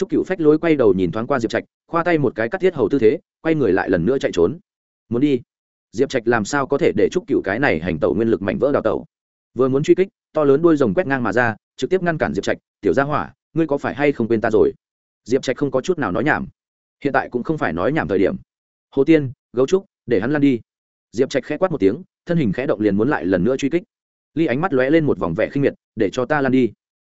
trúc cựu phách lối quay đầu nhìn thoáng qua diệp trạch, khoa tay một cái cắt thiết hầu tư thế, quay người lại lần nữa chạy trốn. Muốn đi? Diệp trạch làm sao có thể để trúc cựu cái này hành tẩu nguyên lực mạnh vỡ đào tẩu? Vừa muốn truy kích, to lớn đuôi rồng quét ngang mà ra, trực tiếp ngăn cản diệp trạch, tiểu gia hỏa, ngươi có phải hay không quên ta rồi? Diệp trạch không có chút nào nói nhảm. Hiện tại cũng không phải nói nhảm thời điểm. Hồ tiên, gấu trúc, để hắn lăn đi. Diệp trạch khẽ quát một tiếng, thân hình khẽ động liền muốn lại lần nữa truy kích. Ly ánh mắt lóe lên một vòng vẻ khinh miệt, để cho ta lăn đi.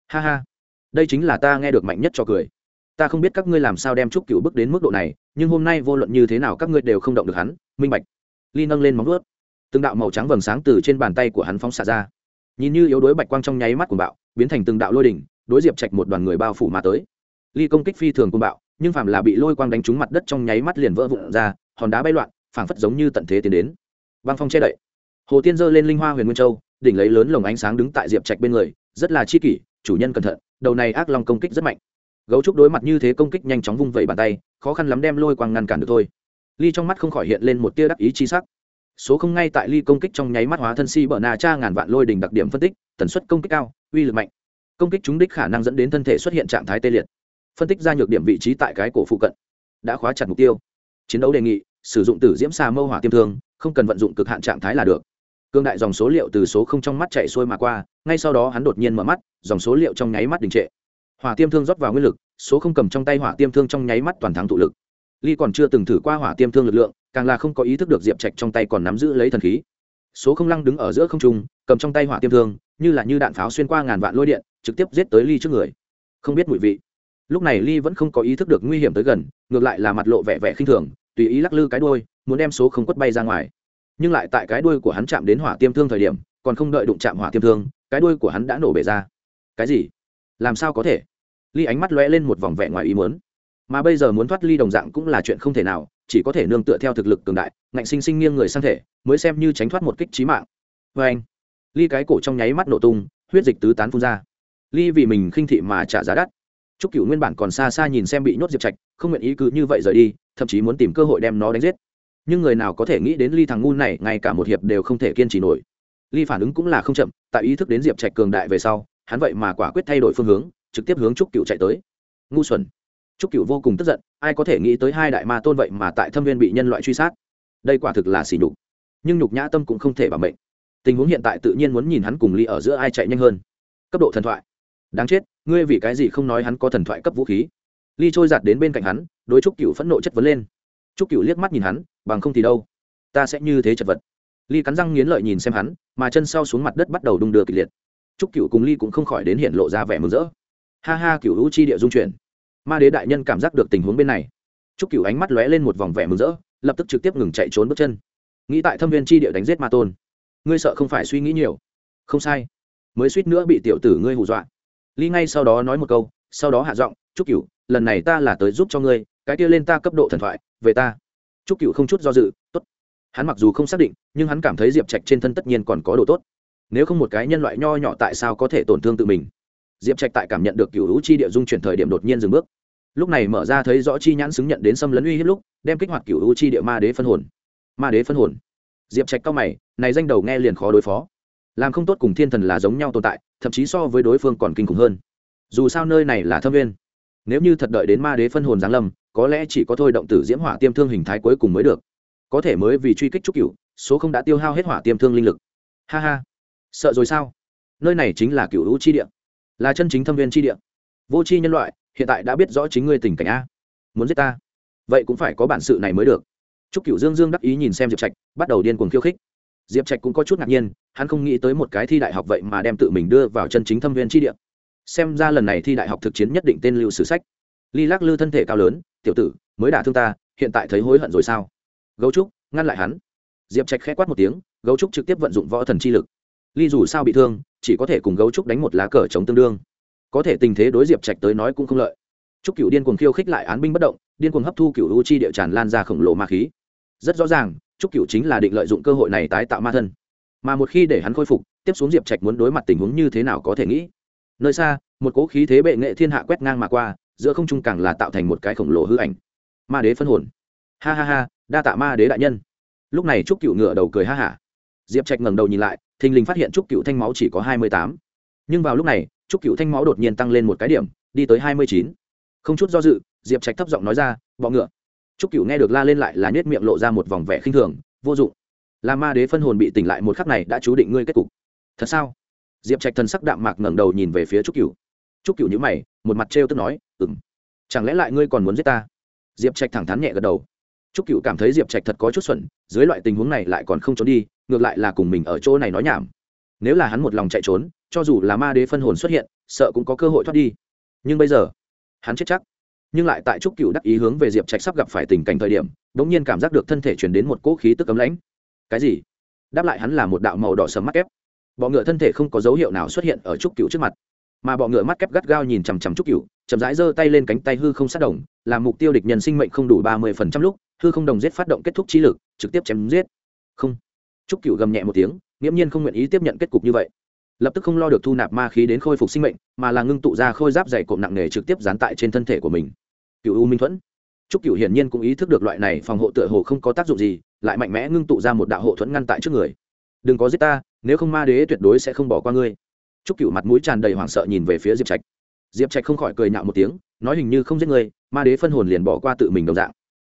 Ha ha, đây chính là ta nghe được mạnh nhất cho cười ta không biết các ngươi làm sao đem trúc cựu bước đến mức độ này, nhưng hôm nay vô luận như thế nào các ngươi đều không động được hắn, minh bạch. Ly nâng lên móng ướt từng đạo màu trắng vầng sáng từ trên bàn tay của hắn phóng xả ra. Nhìn như yếu đuối bạch quang trong nháy mắt của bạo, biến thành từng đạo lôi đỉnh, đối diệp trạch một đoàn người bao phủ mà tới. Ly công kích phi thường côn bạo, nhưng phàm là bị lôi quang đánh trúng mặt đất trong nháy mắt liền vỡ vụn ra, hòn đá bay loạn, phảng phất giống như tận thế tiến đến. Băng phong che đậy. Hồ tiên giơ lên linh hoa huyền nguyên châu, đỉnh lấy lớn lồng ánh sáng đứng tại diệp trạch bên người, rất là chi kỷ, chủ nhân cẩn thận, đầu này ác long công kích rất mạnh gấu trúc đối mặt như thế công kích nhanh chóng vung vẩy bàn tay, khó khăn lắm đem lôi quang ngăn cản được thôi. Ly trong mắt không khỏi hiện lên một tia đắc ý chi sắc. Số không ngay tại ly công kích trong nháy mắt hóa thân si bờ nà cha ngàn vạn lôi đình đặc điểm phân tích, tần suất công kích cao, uy lực mạnh. Công kích trúng đích khả năng dẫn đến thân thể xuất hiện trạng thái tê liệt. Phân tích ra nhược điểm vị trí tại cái cổ phụ cận. Đã khóa chặt mục tiêu. Chiến đấu đề nghị, sử dụng tử diễm xà mâu hỏa tiêm thương, không cần vận dụng cực hạn trạng thái là được. Cương đại dòng số liệu từ số không trong mắt chạy xuôi mà qua, ngay sau đó hắn đột nhiên mở mắt, dòng số liệu trong nháy mắt đình trệ hỏa tiêm thương rót vào nguyên lực, số không cầm trong tay hỏa tiêm thương trong nháy mắt toàn thắng tụ lực. Ly còn chưa từng thử qua hỏa tiêm thương lực lượng, càng là không có ý thức được diệp trạch trong tay còn nắm giữ lấy thần khí. Số không lăng đứng ở giữa không trung, cầm trong tay hỏa tiêm thương, như là như đạn pháo xuyên qua ngàn vạn lôi điện, trực tiếp giết tới ly trước người. Không biết mùi vị. Lúc này ly vẫn không có ý thức được nguy hiểm tới gần, ngược lại là mặt lộ vẻ vẻ khinh thường, tùy ý lắc lư cái đuôi, muốn đem số không quất bay ra ngoài. Nhưng lại tại cái đuôi của hắn chạm đến hỏa tiêm thương thời điểm, còn không đợi đụng chạm hỏa tiêm thương, cái đuôi của hắn đã nổ bể ra. Cái gì? Làm sao có thể? Ly ánh mắt lóe lên một vòng vẻ ngoài ý muốn. Mà bây giờ muốn thoát ly đồng dạng cũng là chuyện không thể nào chỉ có thể nương tựa theo thực lực cường đại ngạnh sinh sinh nghiêng người sang thể mới xem như tránh thoát một kích trí mạng. Vê anh ly cái cổ trong nháy mắt nổ tung huyết dịch tứ tán phun ra. Ly vì mình khinh thị mà trả giá đắt. Trúc Cửu nguyên bản còn xa xa nhìn xem bị nhốt Diệp Trạch, không nguyện ý cứ như vậy rời đi, thậm chí muốn tìm cơ hội đem nó đánh giết. Nhưng người nào có thể nghĩ đến Ly thằng ngu này ngay cả một hiệp đều không thể kiên trì nổi. Ly phản ứng cũng là không chậm, tại ý thức đến Diệp Trạch cường đại về sau, hắn vậy mà quả quyết thay đổi phương hướng, trực tiếp hướng Trúc cựu chạy tới. Ngu xuẩn. Trúc cựu vô cùng tức giận, ai có thể nghĩ tới hai đại ma tôn vậy mà tại Thâm Viên bị nhân loại truy sát. Đây quả thực là xỉ nhục. Nhưng nhục nhã tâm cũng không thể bảo mệnh. Tình huống hiện tại tự nhiên muốn nhìn hắn cùng Ly ở giữa ai chạy nhanh hơn. Cấp độ thần thoại. Đáng chết, ngươi vì cái gì không nói hắn có thần thoại cấp vũ khí ly trôi giạt đến bên cạnh hắn đối trúc cựu phẫn nộ chất vấn lên trúc cựu liếc mắt nhìn hắn bằng không thì đâu ta sẽ như thế chật vật ly cắn răng nghiến lợi nhìn xem hắn mà chân sau xuống mặt đất bắt đầu đung đưa kịch liệt trúc cựu cùng ly cũng không khỏi đến hiện lộ ra vẻ mừng rỡ. Ha ha cựu hữu chi địa dung chuyển. Ma đế đại nhân cảm giác được tình huống bên này. Trúc cựu ánh mắt lóe lên một vòng vẻ mừng rỡ, lập tức trực tiếp ngừng chạy trốn bước chân. Nghĩ tại thâm viên chi địa đánh giết ma tôn. Ngươi sợ không phải suy nghĩ nhiều. Không sai. Mới suýt nữa bị tiểu tử ngươi hù dọa. Ly ngay sau đó nói một câu, sau đó hạ giọng, trúc cựu lần này ta là tới giúp cho ngươi, cái kia lên ta cấp độ thần thoại, về ta. Trúc cựu không chút do dự, tốt. Hắn mặc dù không xác định, nhưng hắn cảm thấy diệp trạch trên thân tất nhiên còn có độ tốt nếu không một cái nhân loại nho nhỏ tại sao có thể tổn thương tự mình? Diệp trạch tại cảm nhận được cựu hữu chi địa dung chuyển thời điểm đột nhiên dừng bước. Lúc này mở ra thấy rõ chi nhãn xứng nhận đến xâm lấn uy hiếp lúc, đem kích hoạt cựu hữu chi địa ma đế phân hồn. Ma đế phân hồn. Diệp trạch cao mày, này danh đầu nghe liền khó đối phó. Làm không tốt cùng thiên thần là giống nhau tồn tại, thậm chí so với đối phương còn kinh khủng hơn. Dù sao nơi này là thâm viên. Nếu như thật đợi đến ma đế phân hồn giáng lâm, có lẽ chỉ có thôi động tử diễm hỏa tiêm thương hình thái cuối cùng mới được. Có thể mới vì truy kích trúc cựu số không đã tiêu hao hết hỏa tiêm thương linh lực. Ha ha sợ rồi sao? Nơi này chính là cựu hữu chi địa, là chân chính thâm viên chi địa. Vô c h i nhân loại, hiện tại đã biết rõ chính ngươi tình cảnh a. Muốn giết ta? Vậy cũng phải có bản sự này mới được. Trúc cựu dương dương đắc ý nhìn xem diệp trạch, bắt đầu điên cuồng khiêu khích. Diệp trạch cũng có chút ngạc nhiên, hắn không nghĩ tới một cái thi đại học vậy mà đem tự mình đưa vào chân chính thâm viên tri địa. Xem ra lần này thi đại học thực chiến nhất định tên lưu sử sách. Ly lắc lư thân thể cao lớn, tiểu tử, mới đả thương ta, hiện tại thấy hối hận rồi sao? Gấu trúc, ngăn lại hắn. Diệp trạch k h ẽ quát một tiếng, gấu trúc trực tiếp vận dụng võ thần chi lực ly dù sao bị thương, chỉ có thể cùng gấu trúc đánh một lá cờ chống tương đương. Có thể tình thế đối diệp trạch tới nói cũng không lợi. Trúc cựu điên cuồng khiêu khích lại án binh bất động, điên cuồng hấp thu cựu u chi địa tràn lan ra khổng lồ ma khí. Rất rõ ràng, trúc cựu chính là định lợi dụng cơ hội này tái tạo ma thân. Mà một khi để hắn khôi phục, tiếp xuống diệp trạch muốn đối mặt tình huống như thế nào có thể nghĩ. Nơi xa, một cỗ khí thế bệ nghệ thiên hạ quét ngang mà qua, giữa không trung càng là tạo thành một cái khổng lồ hư ảnh. Ma đế phân hồn. Ha ha ha, đa tạ ma đế đại nhân. Lúc này trúc cựu ngựa đầu cười ha hả. Diệp trạch ngẩng đầu nhìn lại thình lình phát hiện trúc cựu thanh máu chỉ có hai mươi tám. Nhưng vào lúc này, trúc cựu thanh máu đột nhiên tăng lên một cái điểm, đi tới hai mươi chín. Không chút do dự, diệp trạch thấp giọng nói ra, bọ ngựa. Trúc cựu nghe được la lên lại là nhét miệng lộ ra một vòng vẻ khinh thường, vô dụng. Là ma đế phân hồn bị tỉnh lại một khắc này đã chú định ngươi kết cục. Thật sao? Diệp trạch thần sắc đạm mạc ngẩng đầu nhìn về phía trúc cựu. Trúc cựu nhữ mày, một mặt trêu tức nói ừng chẳng lẽ lại ngươi còn muốn giết ta? Diệp trạch thẳng thắn nhẹ gật đầu trúc cựu cảm thấy diệp trạch thật có chút xuẩn, dưới loại tình huống này lại còn không trốn đi, ngược lại là cùng mình ở chỗ này nói nhảm. Nếu là hắn một lòng chạy trốn, cho dù là ma đế phân hồn xuất hiện, sợ cũng có cơ hội thoát đi. Nhưng bây giờ, hắn chết chắc. Nhưng lại tại trúc cựu đắc ý hướng về diệp trạch sắp gặp phải tình cảnh thời điểm đ nhiên cảm giác được thân thể chuyển đến một cỗ khí tức ấm lãnh. Cái gì? Đáp lại hắn là một đạo màu đỏ sẫm mắt kép. Bọ ngựa thân thể không có dấu hiệu nào xuất hiện ở trúc cựu trước mặt. Mà bọ ngựa mắt kép gắt gao nhìn chằm chằm trúc cựu chậm rãi giơ tay lên cánh tay hư không sát đồng, làm mục tiêu địch nhân sinh mệnh không đủ ba mươi phần trăm lúc hư không đồng giết phát động kết thúc trí lực, trực tiếp chém giết. Không. Trúc cựu gầm nhẹ một tiếng, nghiễm nhiên không nguyện ý tiếp nhận kết cục như vậy. Lập tức không lo được thu nạp ma khí đến khôi phục sinh mệnh, mà là ngưng tụ ra khôi giáp dày cộm nặng nề trực tiếp dán tại trên thân thể của mình. Cựu u minh thuẫn. Trúc cựu hiển nhiên cũng ý thức được loại này phòng hộ tựa hồ không có tác dụng gì, lại mạnh mẽ ngưng tụ ra một đạo hộ thuẫn ngăn tại trước người. Đừng có giết ta, nếu không ma đế tuyệt đối sẽ không bỏ qua ngươi. Trúc cựu mặt mũi tràn đầy hoảng sợ nhìn về phía diệp trạch. Diệp trạch không khỏi cười nhạo một tiếng, nói hình như không giết ngươi, ma đế phân hồn liền bỏ qua tự mình đồng dạng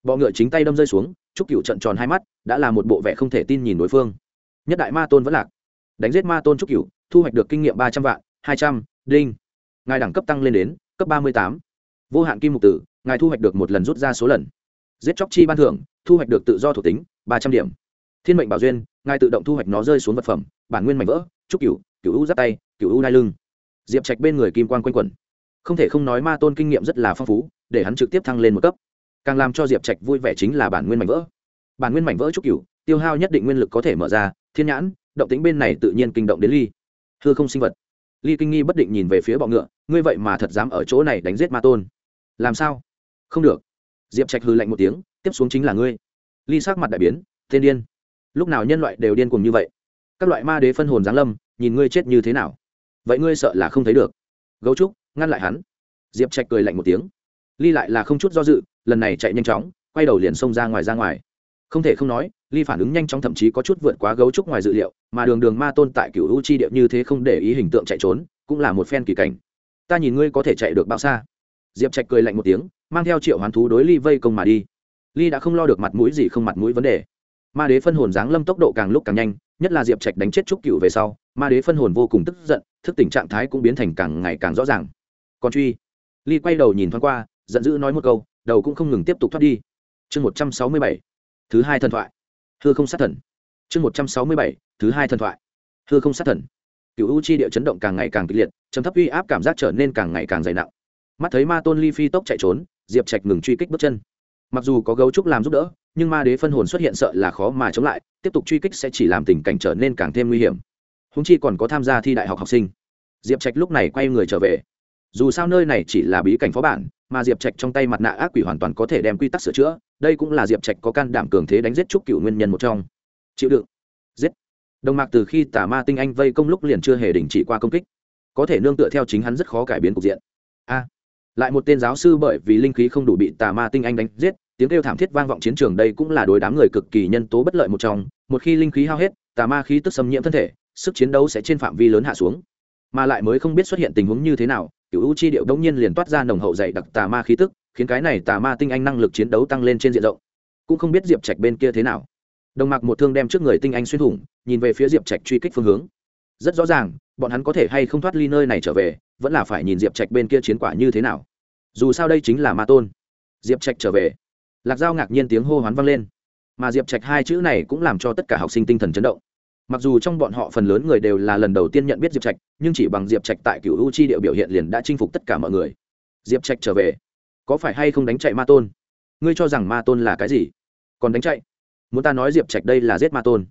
bọ ngựa chính tay đâm rơi xuống, trúc cựu trận tròn hai mắt, đã là một bộ vẻ không thể tin nhìn đối phương. Nhất đại ma tôn vẫn lạc. Đánh giết ma tôn trúc cựu thu hoạch được kinh nghiệm ba trăm vạn, hai trăm, đinh. Ngài đẳng cấp tăng lên đến, cấp ba mươi tám. Vô hạn kim mục tử, ngài thu hoạch được một lần rút ra số lần. Giết chóc chi ban thưởng, thu hoạch được tự do thuộc tính, ba trăm điểm. Thiên mệnh bảo duyên, ngài tự động thu hoạch nó rơi xuống vật phẩm, bản nguyên mảnh vỡ, trúc cửu cửu u giáp tay, cửu u đai lưng. Diệp trạch bên người kim quan quanh quẩn. Không thể không nói ma tôn kinh nghiệm rất là phong phú, để hắn trực tiếp thăng lên một cấp càng làm cho diệp trạch vui vẻ chính là bản nguyên mảnh vỡ. Bản nguyên mảnh vỡ trúc cửu, tiêu hao nhất định nguyên lực có thể mở ra, thiên nhãn, động tính bên này tự nhiên kinh động đến ly. Thưa không sinh vật. Ly kinh nghi bất định nhìn về phía bọ ngựa, ngươi vậy mà thật dám ở chỗ này đánh giết ma tôn. Làm sao? Không được. Diệp trạch hư lạnh một tiếng, tiếp xuống chính là ngươi. Ly sắc mặt đại biến tên điên. Lúc nào nhân loại đều điên cùng như vậy? Các loại ma đế phân hồn giáng lâm, nhìn ngươi chết như thế nào? Vậy ngươi sợ là không thấy được. Gấu trúc, ngăn lại hắn. Diệp trạch cười lạnh một tiếng. Ly lại là không chút do dự lần này chạy nhanh chóng, quay đầu liền xông ra ngoài ra ngoài. Không thể không nói, ly phản ứng nhanh chóng thậm chí có chút vượt quá gấu trúc ngoài dự liệu, mà đường đường ma tôn tại cựu u chi điệu như thế không để ý hình tượng chạy trốn, cũng là một phen kỳ cảnh. Ta nhìn ngươi có thể chạy được bao xa? Diệp trạch cười lạnh một tiếng, mang theo triệu hoán thú đối ly vây công mà đi. Ly đã không lo được mặt mũi gì không mặt mũi vấn đề. Ma đế phân hồn giáng lâm tốc độ càng lúc càng nhanh, nhất là diệp trạch đánh chết trúc cựu về sau, ma đế phân hồn vô cùng tức giận, thức tỉnh trạng thái cũng biến thành càng ngày càng rõ ràng. Còn truy. Ly quay đầu nhìn thoáng qua, giận dữ nói một câu đầu cũng không ngừng tiếp tục thoát đi. Chương một trăm sáu mươi bảy, thứ hai thần thoại. Hư không sát thần. Chương một trăm sáu mươi bảy, thứ hai thần thoại. Hư không sát thần. Cựu u chi địa chấn động càng ngày càng kịch liệt chấm thấp uy áp cảm giác trở nên càng ngày càng dày nặng. Mắt thấy ma tôn ly phi tốc chạy trốn, diệp trạch ngừng truy kích bước chân. Mặc dù có gấu trúc làm giúp đỡ, nhưng ma đế phân hồn xuất hiện sợ là khó mà chống lại, tiếp tục truy kích sẽ chỉ làm tình cảnh trở nên càng thêm nguy hiểm. Húng chi còn có tham gia thi đại học học sinh. Diệp trạch lúc này quay người trở về dù sao nơi này chỉ là bí cảnh phó bản, mà diệp trạch trong tay mặt nạ ác quỷ hoàn toàn có thể đem quy tắc sửa chữa, đây cũng là diệp trạch có can đảm cường thế đánh giết trúc cựu nguyên nhân một trong. Chịu đựng. Giết. Đồng mạc từ khi tà ma tinh anh vây công lúc liền chưa hề đình chỉ qua công kích. Có thể nương tựa theo chính hắn rất khó cải biến cục diện. A. Lại một tên giáo sư bởi vì linh khí không đủ bị tà ma tinh anh đánh giết, tiếng kêu thảm thiết vang vọng chiến trường đây cũng là đối đám người cực kỳ nhân tố bất lợi một trong. Một khi linh khí hao hết, tà ma khí tức xâm nhiễm thân thể, sức chiến đấu sẽ trên phạm vi lớn hạ xuống mà lại mới không biết xuất hiện tình huống như thế nào cựu u chi điệu đông nhiên liền toát ra nồng hậu dày đặc tà ma khí tức, khiến cái này tà ma tinh anh năng lực chiến đấu tăng lên trên diện rộng. Cũng không biết diệp trạch bên kia thế nào. Đồng mạc một thương đem trước người tinh anh xuyên thủng, nhìn về phía diệp trạch truy kích phương hướng. Rất rõ ràng, bọn hắn có thể hay không thoát ly nơi này trở về, vẫn là phải nhìn diệp trạch bên kia chiến quả như thế nào. Dù sao đây chính là ma tôn. Diệp trạch trở về. Lạc dao ngạc nhiên tiếng hô hoán vang lên. Mà diệp trạch hai chữ này cũng làm cho tất cả học sinh tinh thần chấn động mặc dù trong bọn họ phần lớn người đều là lần đầu tiên nhận biết diệp trạch, nhưng chỉ bằng diệp trạch tại cựu u chi địa biểu hiện liền đã chinh phục tất cả mọi người. Diệp trạch trở về, có phải hay không đánh chạy ma tôn? Ngươi cho rằng ma tôn là cái gì? Còn đánh chạy? Muốn ta nói diệp trạch đây là giết ma tôn.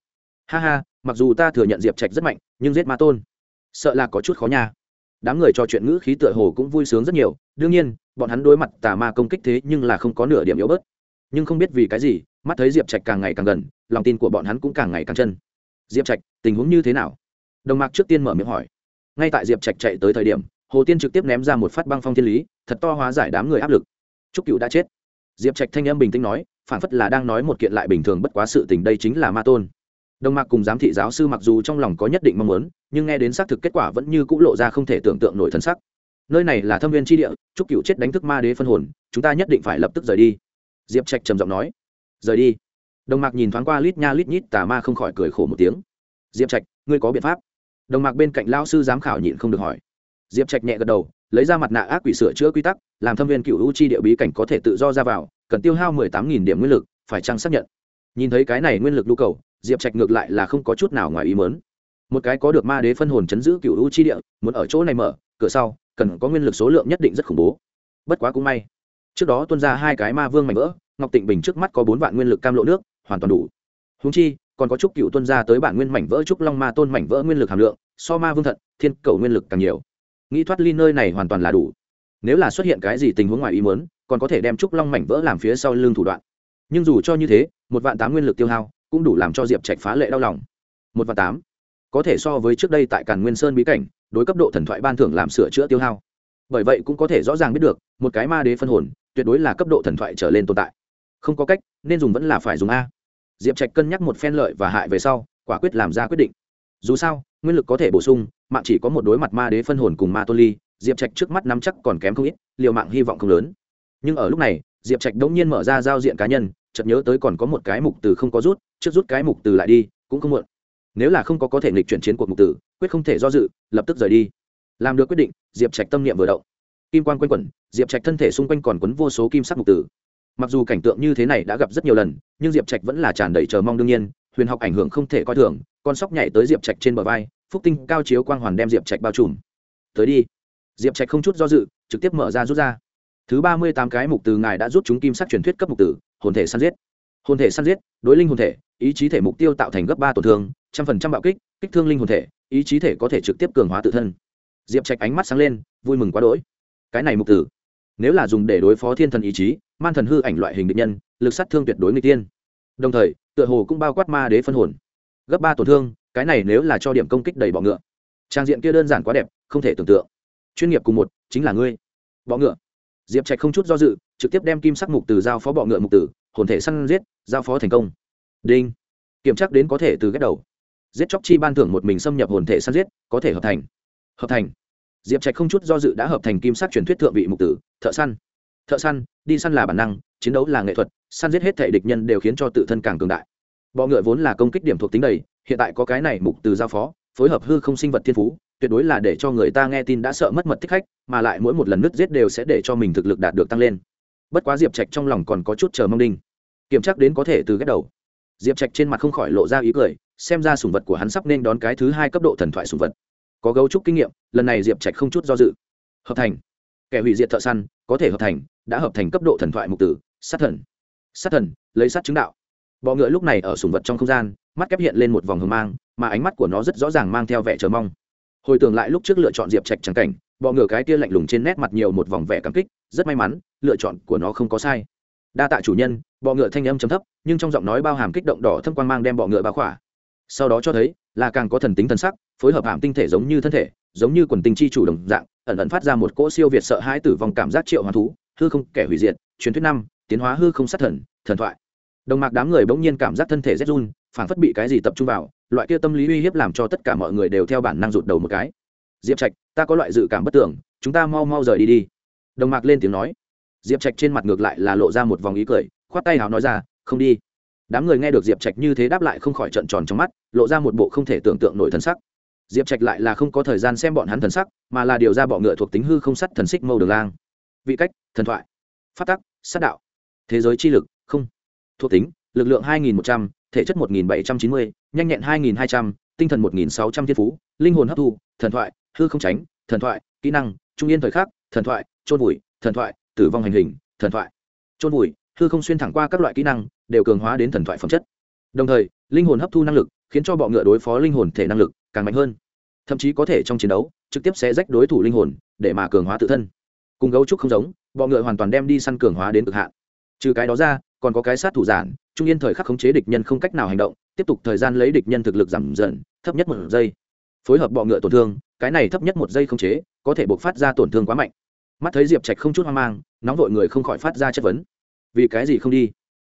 Ha ha, mặc dù ta thừa nhận diệp trạch rất mạnh, nhưng giết ma tôn, sợ là có chút khó nha. Đám người trò chuyện ngữ khí tựa hồ cũng vui sướng rất nhiều, đương nhiên, bọn hắn đối mặt tà ma công kích thế nhưng là không có nửa điểm yếu bớt. Nhưng không biết vì cái gì, mắt thấy diệp trạch càng ngày càng gần, lòng tin của bọn hắn cũng càng ngày càng chân diệp trạch, tình huống như thế nào? Đồng mạc trước tiên mở miệng hỏi. Ngay tại diệp trạch chạy tới thời điểm, hồ tiên trực tiếp ném ra một phát băng phong thiên lý, thật to hóa giải đám người áp lực. Trúc cựu đã chết. Diệp trạch thanh âm bình tĩnh nói, phản phất là đang nói một kiện lại bình thường bất quá sự tình đây chính là ma tôn. Đồng mạc cùng giám thị giáo sư mặc dù trong lòng có nhất định mong muốn, nhưng nghe đến xác thực kết quả vẫn như c ũ lộ ra không thể tưởng tượng nổi thân sắc. Nơi này là thâm viên tri địa, trúc cựu chết đánh thức ma đế phân hồn, chúng ta nhất định phải lập tức rời đi. Diệp trạch trầm giọng nói. Rời đi đồng mạc nhìn thoáng qua lít nha lít nhít tà ma không khỏi cười khổ một tiếng. Diệp trạch, ngươi có biện pháp? Đồng mạc bên cạnh lao sư giám khảo nhịn không được hỏi. Diệp trạch nhẹ gật đầu, lấy ra mặt nạ ác quỷ sửa chữa quy tắc, làm thâm viên cựu u chi địa bí cảnh có thể tự do ra vào, cần tiêu hao mười tám nghìn điểm nguyên lực, phải chăng xác nhận? Nhìn thấy cái này nguyên lực nhu cầu, diệp trạch ngược lại là không có chút nào ngoài ý mớn một cái có được ma đế phân hồn chấn giữ cựu u chi địa, muốn ở chỗ này mở, cửa sau, cần có nguyên lực số lượng nhất định rất khủng bố. Bất quá cũng may. Trước đó tuân ra hai cái ma vương mạnh vỡ, ngọc tịnh bình trước mắt có bốn vạn nguyên lực cam lộ nước hoàn toàn đủ. Húng chi, còn có chúc cựu tuân ra tới bản nguyên mảnh vỡ trúc long ma tôn mảnh vỡ nguyên lực hàm lượng, so ma vương thận, thiên cầu nguyên lực càng nhiều. Nghĩ thoát ly nơi này hoàn toàn là đủ. Nếu là xuất hiện cái gì tình huống ngoài ý muốn, còn có thể đem trúc long mảnh vỡ làm phía sau lưng thủ đoạn. Nhưng dù cho như thế, một vạn tám nguyên lực tiêu hao cũng đủ làm cho diệp trạch phá lệ đau lòng. Một vạn tám, có thể so với trước đây tại càn nguyên sơn bí cảnh, đối cấp độ thần thoại ban thưởng làm sửa chữa tiêu hao. Bởi vậy cũng có thể rõ ràng biết được, một cái ma đế phân hồn, tuyệt đối là cấp độ thần thoại trở lên tồn tại. Không có cách, nên dùng vẫn là phải dùng a diệp trạch cân nhắc một phen lợi và hại về sau, quả quyết làm ra quyết định. Dù sao, nguyên lực có thể bổ sung, mạng chỉ có một đối mặt ma đế phân hồn cùng ma tô ly, diệp trạch trước mắt nắm chắc còn kém không ít, liều mạng hy vọng không lớn. Nhưng ở lúc này, diệp trạch đống nhiên mở ra giao diện cá nhân, chợt nhớ tới còn có một cái mục từ không có rút, trước rút cái mục từ lại đi, cũng không muộn. Nếu là không có có thể nghịch chuyển chiến cuộc mục tử quyết không thể do dự, lập tức rời đi. Làm được quyết định, diệp trạch tâm niệm vừa động. Kim quan quanh quẩn, diệp trạch thân thể xung quanh còn quấn vô số kim sắc mục tử mặc dù cảnh tượng như thế này đã gặp rất nhiều lần, nhưng diệp trạch vẫn là tràn đầy chờ mong đương nhiên, huyền học ảnh hưởng không thể coi thường, con sóc nhảy tới diệp trạch trên bờ vai, phúc tinh cao chiếu quang hoàn đem diệp trạch bao trùm. Tới đi. Diệp trạch không chút do dự, trực tiếp mở ra rút ra. Thứ ba mươi tám cái mục từ ngài đã rút chúng kim sắc truyền thuyết cấp mục tử hồn thể săn giết. Hồn thể săn giết, đối linh hồn thể, ý chí thể mục tiêu tạo thành gấp ba tổn thương, trăm phần trăm bạo kích kích thương linh hồn thể, ý chí thể có thể trực tiếp cường hóa tự thân. Diệp trạch ánh mắt sáng lên, vui mừng quá đỗi. Cái này mục tử nếu là dùng để đối phó thiên thần ý chí, man thần hư ảnh loại hình định nhân, lực sát thương tuyệt đối người tiên. Đồng thời, tựa hồ cũng bao quát ma đế phân hồn. Gấp ba tổn thương, cái này nếu là cho điểm công kích đầy bọ ngựa. Trang diện kia đơn giản quá đẹp, không thể tưởng tượng. Chuyên nghiệp cùng một, chính là ngươi. Bọ ngựa. Diệp trạch không chút do dự, trực tiếp đem kim sắc mục từ giao phó bọ ngựa mục tử hồn thể săn giết, giao phó thành công. Đinh. Kiểm tra đến có thể từ ghép đầu. Giết chóc chi ban thưởng một mình xâm nhập hồn thể săn giết, có thể hợp thành. Hợp thành diệp trạch không chút do dự đã hợp thành kim sắc truyền thuyết thượng vị mục tử, thợ săn. Thợ săn, đi săn là bản năng, chiến đấu là nghệ thuật, săn giết hết thể địch nhân đều khiến cho tự thân càng cường đại. Bọ ngựa vốn là công kích điểm thuộc tính đầy, hiện tại có cái này mục từ giao phó, phối hợp hư không sinh vật thiên phú, tuyệt đối là để cho người ta nghe tin đã sợ mất mật thích khách, mà lại mỗi một lần nứt giết đều sẽ để cho mình thực lực đạt được tăng lên. Bất quá diệp trạch trong lòng còn có chút chờ mong đinh. Kiểm tra đến có thể từ ghép đầu. Diệp trạch trên mặt không khỏi lộ ra ý cười, xem ra sùng vật của hắn sắp nên đón cái thứ hai cấp độ thần thoại sùng vật có gấu trúc kinh nghiệm, lần này diệp trạch không chút do dự. Hợp thành. Kẻ hủy diệt thợ săn, có thể hợp thành, đã hợp thành cấp độ thần thoại mục tử, sát thần. Sát thần, lấy sát chứng đạo. Bọ ngựa lúc này ở sùng vật trong không gian, mắt kép hiện lên một vòng hờ mang, mà ánh mắt của nó rất rõ ràng mang theo vẻ chờ mong. Hồi tưởng lại lúc trước lựa chọn diệp trạch trắng cảnh, bọ ngựa cái kia lạnh lùng trên nét mặt nhiều một vòng vẻ cảm kích, rất may mắn, lựa chọn của nó không có sai. Đa tạ chủ nhân, bọ ngựa thanh âm chấm thấp, nhưng trong giọng nói bao hàm kích động đỏ thâm quang mang đem bọ ngựa bao khỏa sau đó cho thấy, là càng có thần tính thân sắc, phối hợp hạm tinh thể giống như thân thể, giống như quần tinh chi chủ đồng dạng, ẩn ẩn phát ra một cỗ siêu việt sợ hãi tử vong cảm giác triệu hoàn thú, hư không kẻ hủy diệt, truyền thuyết năm, tiến hóa hư không sát thần thần thoại. Đồng mạc đám người bỗng nhiên cảm giác thân thể rét run, phảng phất bị cái gì tập trung vào, loại kia tâm lý uy hiếp làm cho tất cả mọi người đều theo bản năng rụt đầu một cái. Diệp trạch, ta có loại dự cảm bất tưởng, chúng ta mau mau rời đi đi. Đồng mạc lên tiếng nói. Diệp trạch trên mặt ngược lại là lộ ra một vòng ý cười, khoát tay hào nói ra, không đi đám người nghe được diệp trạch như thế đáp lại không khỏi trận tròn trong mắt lộ ra một bộ không thể tưởng tượng nổi thần sắc. Diệp trạch lại là không có thời gian xem bọn hắn thần sắc mà là điều ra bọ ngựa thuộc tính hư không sắt thần xích mâu đường lang. Vị cách thần thoại. Phát tắc sát đạo. Thế giới chi lực không. Thuộc tính lực lượng 2.100, thể chất 1.790, nhanh nhẹn 2.200, tinh thần 1.600 thiên phú linh hồn hấp thu thần thoại hư không tránh thần thoại kỹ năng trung yên thời khắc thần thoại trôn vùi thần thoại tử vong hành hình thần thoại trôn vùi hư không xuyên thẳng qua các loại kỹ năng, đều cường hóa đến thần thoại phẩm chất. Đồng thời, linh hồn hấp thu năng lực khiến cho bọ ngựa đối phó linh hồn thể năng lực càng mạnh hơn. Thậm chí có thể trong chiến đấu, trực tiếp sẽ rách đối thủ linh hồn, để mà cường hóa tự thân. Cùng gấu trúc không giống, bọ ngựa hoàn toàn đem đi săn cường hóa đến cực hạn. Trừ cái đó ra, còn có cái sát thủ giản, trung yên thời khắc khống chế địch nhân không cách nào hành động, tiếp tục thời gian lấy địch nhân thực lực giảm dần, thấp nhất một giây. Phối hợp bọ ngựa tổn thương, cái này thấp nhất một giây không chế, có thể buộc phát ra tổn thương quá mạnh. Mắt thấy diệp trạch không chút hoang mang, nóng vội người không khỏi phát ra chất vấn vì cái gì không đi?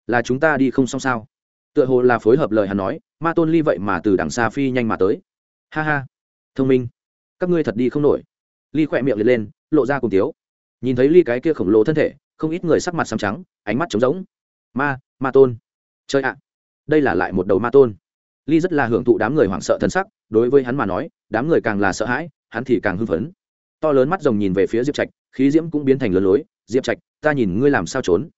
Là chúng ta đi không xong sao? Tựa hồ là phối hợp lời hắn nói, ma tôn ly vậy mà từ đằng xa phi nhanh mà tới. Ha ha. Thông minh. Các ngươi thật đi không nổi. Ly khỏe miệng liệt lên, lộ ra cùng tiếu nhìn thấy ly cái kia khổng lồ thân thể, không ít người sắc mặt xám trắng, ánh mắt trống rỗng. Ma ma tôn. Chơi ạ. Đây là lại một đầu ma tôn. Ly rất là hưởng thụ đám người hoảng sợ thân sắc, đối với hắn mà nói, đám người càng là sợ hãi, hắn thì càng hưng phấn. To lớn mắt rồng nhìn về phía diệp trạch, khí diễm cũng biến thành lớn lối. Diệp trạch, ta nhìn ngươi làm sao trốn?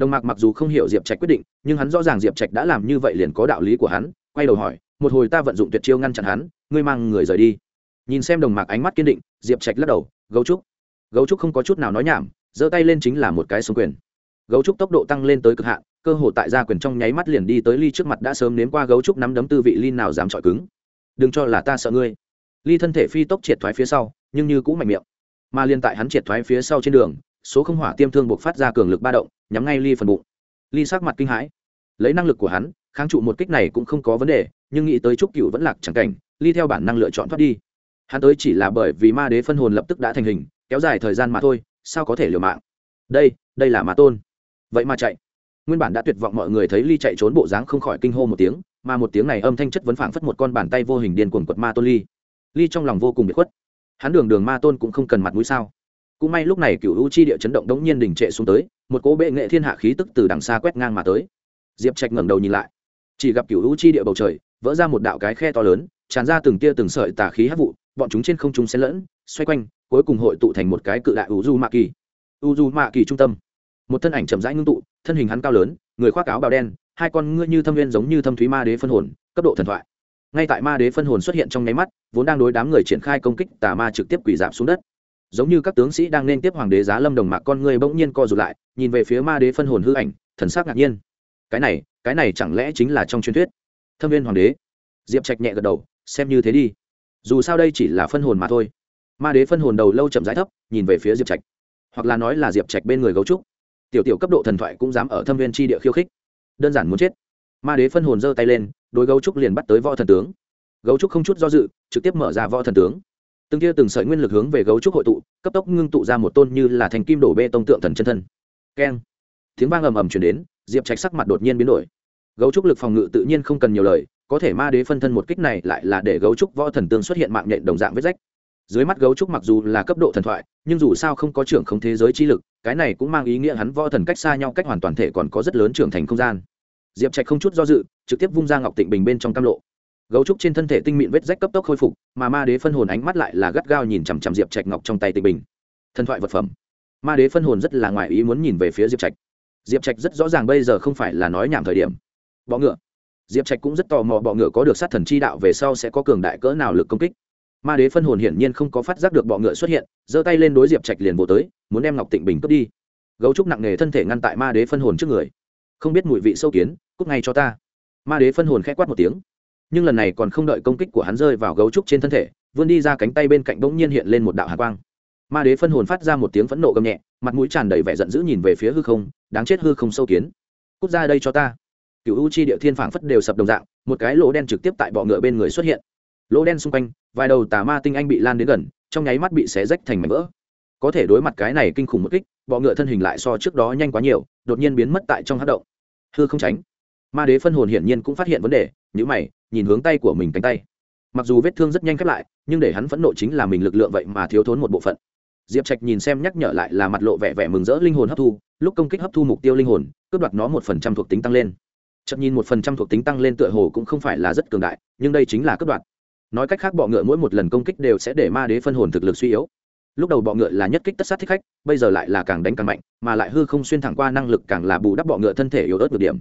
Đồng mạc mặc dù không hiểu diệp trạch quyết định, nhưng hắn rõ ràng diệp trạch đã làm như vậy liền có đạo lý của hắn, quay đầu hỏi, một hồi ta vận dụng tuyệt chiêu ngăn chặn hắn, ngươi mang người rời đi. Nhìn xem đồng mạc ánh mắt kiên định, diệp trạch lắc đầu, gấu trúc. Gấu trúc không có chút nào nói nhảm, giơ tay lên chính là một cái xuống quyền. Gấu trúc tốc độ tăng lên tới cực hạn, cơ hồ tại gia quyền trong nháy mắt liền đi tới ly trước mặt đã sớm nếm qua gấu trúc nắm đấm tư vị ly nào dám chọi cứng. Đừng cho là ta sợ ngươi. Ly thân thể phi tốc triệt thoái phía sau, nhưng như cũng mạnh miệng. Mà liên tại hắn triệt thoái phía sau trên đường số không hỏa tiêm thương buộc phát ra cường lực ba động, nhắm ngay ly phần bụng. Ly sắc mặt kinh hãi. Lấy năng lực của hắn, kháng trụ một kích này cũng không có vấn đề, nhưng nghĩ tới trúc cựu vẫn lạc chẳng cảnh, ly theo bản năng lựa chọn thoát đi. Hắn tới chỉ là bởi vì ma đế phân hồn lập tức đã thành hình, kéo dài thời gian mà thôi, sao có thể liều mạng? Đây đây là ma tôn. Vậy mà chạy. Nguyên bản đã tuyệt vọng mọi người thấy ly chạy trốn bộ dáng không khỏi kinh hô một tiếng, mà một tiếng này âm thanh chất vấn phảng phất một con bàn tay vô hình điên cuồng quật ma tôn ly. Ly trong lòng vô cùng bị khuất. Hắn đường đường ma tôn cũng không cần mặt mũi sao? Cũng may lúc này cựu u chi địa chấn động đống nhiên đình trệ xuống tới, một cỗ bệ nghệ thiên hạ khí tức từ đằng xa quét ngang mà tới. Diệp trạch ngẩng đầu nhìn lại. Chỉ gặp cựu u chi địa bầu trời, vỡ ra một đạo cái khe to lớn, tràn ra từng tia từng sợi tà khí hát vụ, bọn chúng trên không trung xen lẫn, xoay quanh, cuối cùng hội tụ thành một cái cự đại u du mạ kỳ u du mạ kỳ trung tâm. Một thân ảnh chậm rãi ngưng tụ, thân hình hắn cao lớn, người khoác áo bào đen, hai con ngươi như thâm viên giống như thâm thúy ma đế phân hồn, cấp độ thần thoại. Ngay tại ma đế phân hồn xuất hiện trong nháy mắt, vốn đang đối đám người triển khai công kích, tà ma trực tiếp quỷ giảm xuống đất giống như các tướng sĩ đang nên tiếp hoàng đế giá lâm đồng mạc con người bỗng nhiên co rụt lại, nhìn về phía ma đế phân hồn hư ảnh, thần sắc ngạc nhiên. Cái này cái này chẳng lẽ chính là trong truyền thuyết? Thâm viên hoàng đế. Diệp trạch nhẹ gật đầu, xem như thế đi. Dù sao đây chỉ là phân hồn mà thôi. Ma đế phân hồn đầu lâu chậm rãi thấp, nhìn về phía diệp trạch. Hoặc là nói là diệp trạch bên người gấu trúc. Tiểu tiểu cấp độ thần thoại cũng dám ở thâm viên tri địa khiêu khích. Đơn giản muốn chết. Ma đế phân hồn giơ tay lên, đối gấu trúc liền bắt tới võ thần tướng. Gấu trúc không chút do dự, trực tiếp mở ra võ thần tướng từng tia từng sợi nguyên lực hướng về gấu trúc hội tụ, cấp tốc ngưng tụ ra một tôn như là thành kim đổ bê tông tượng thần chân thân. Keng. Tiếng vang ầm ầm chuyển đến, diệp trạch sắc mặt đột nhiên biến đổi. Gấu trúc lực phòng ngự tự nhiên không cần nhiều lời, có thể ma đế phân thân một kích này lại là để gấu trúc võ thần tương xuất hiện mạng nhện đồng dạng vết rách. Dưới mắt gấu trúc mặc dù là cấp độ thần thoại, nhưng dù sao không có trưởng không thế giới chi lực, cái này cũng mang ý nghĩa hắn võ thần cách xa nhau cách hoàn toàn thể còn có rất lớn trưởng thành không gian. Diệp trạch không chút do dự, trực tiếp vung ra ngọc tịnh bình bên trong cam lộ gấu trúc trên thân thể tinh mịn vết rách cấp tốc khôi phục, mà ma đế phân hồn ánh mắt lại là gắt gao nhìn chằm chằm diệp trạch ngọc trong tay tịnh bình. Thần thoại vật phẩm. Ma đế phân hồn rất là ngoài ý muốn nhìn về phía diệp trạch. Diệp trạch rất rõ ràng bây giờ không phải là nói nhảm thời điểm. Bọ ngựa. Diệp trạch cũng rất tò mò bọ ngựa có được sát thần chi đạo về sau sẽ có cường đại cỡ nào lực công kích. Ma đế phân hồn hiển nhiên không có phát giác được bọ ngựa xuất hiện, giơ tay lên đối diệp trạch liền bộ tới, muốn đem ngọc tịnh bình cướp đi. Gấu trúc nặng nề thân thể ngăn tại ma đế phân hồn trước người. Không biết mùi vị sâu kiến, cút ngay cho ta. Ma đế phân hồn k h ẽ quát một tiếng nhưng lần này còn không đợi công kích của hắn rơi vào gấu trúc trên thân thể, vươn đi ra cánh tay bên cạnh bỗng nhiên hiện lên một đạo hạ quang. Ma đế phân hồn phát ra một tiếng phẫn nộ gầm nhẹ, mặt mũi tràn đầy vẻ giận dữ nhìn về phía hư không, đáng chết hư không sâu kiến. Cút ra đây cho ta. Cựu u chi địa thiên phảng phất đều sập đồng dạng, một cái lỗ đen trực tiếp tại bọ ngựa bên người xuất hiện. Lỗ đen xung quanh, vài đầu tà ma tinh anh bị lan đến gần, trong nháy mắt bị xé rách thành mảnh vỡ. Có thể đối mặt cái này kinh khủng một kích, bọ ngựa thân hình lại so trước đó nhanh quá nhiều, đột nhiên biến mất tại trong hát động. Hư không tránh ma đế phân hồn hiển nhiên cũng phát hiện vấn đề nhữ mày, nhìn hướng tay của mình cánh tay. Mặc dù vết thương rất nhanh khép lại, nhưng để hắn phẫn nộ chính là mình lực lượng vậy mà thiếu thốn một bộ phận. Diệp trạch nhìn xem nhắc nhở lại là mặt lộ vẻ vẻ mừng rỡ linh hồn hấp thu, lúc công kích hấp thu mục tiêu linh hồn, cướp đoạt nó một phần trăm thuộc tính tăng lên. Chậm nhìn một phần trăm thuộc tính tăng lên tựa hồ cũng không phải là rất cường đại, nhưng đây chính là cướp đoạt. Nói cách khác bọ ngựa mỗi một lần công kích đều sẽ để ma đế phân hồn thực lực suy yếu. Lúc đầu bọ ngựa là nhất kích tất sát thích khách, bây giờ lại là càng đánh càng mạnh, mà lại hư không xuyên thẳng qua năng lực càng là bù đắp bọ ngựa thân thể yếu ớt được điểm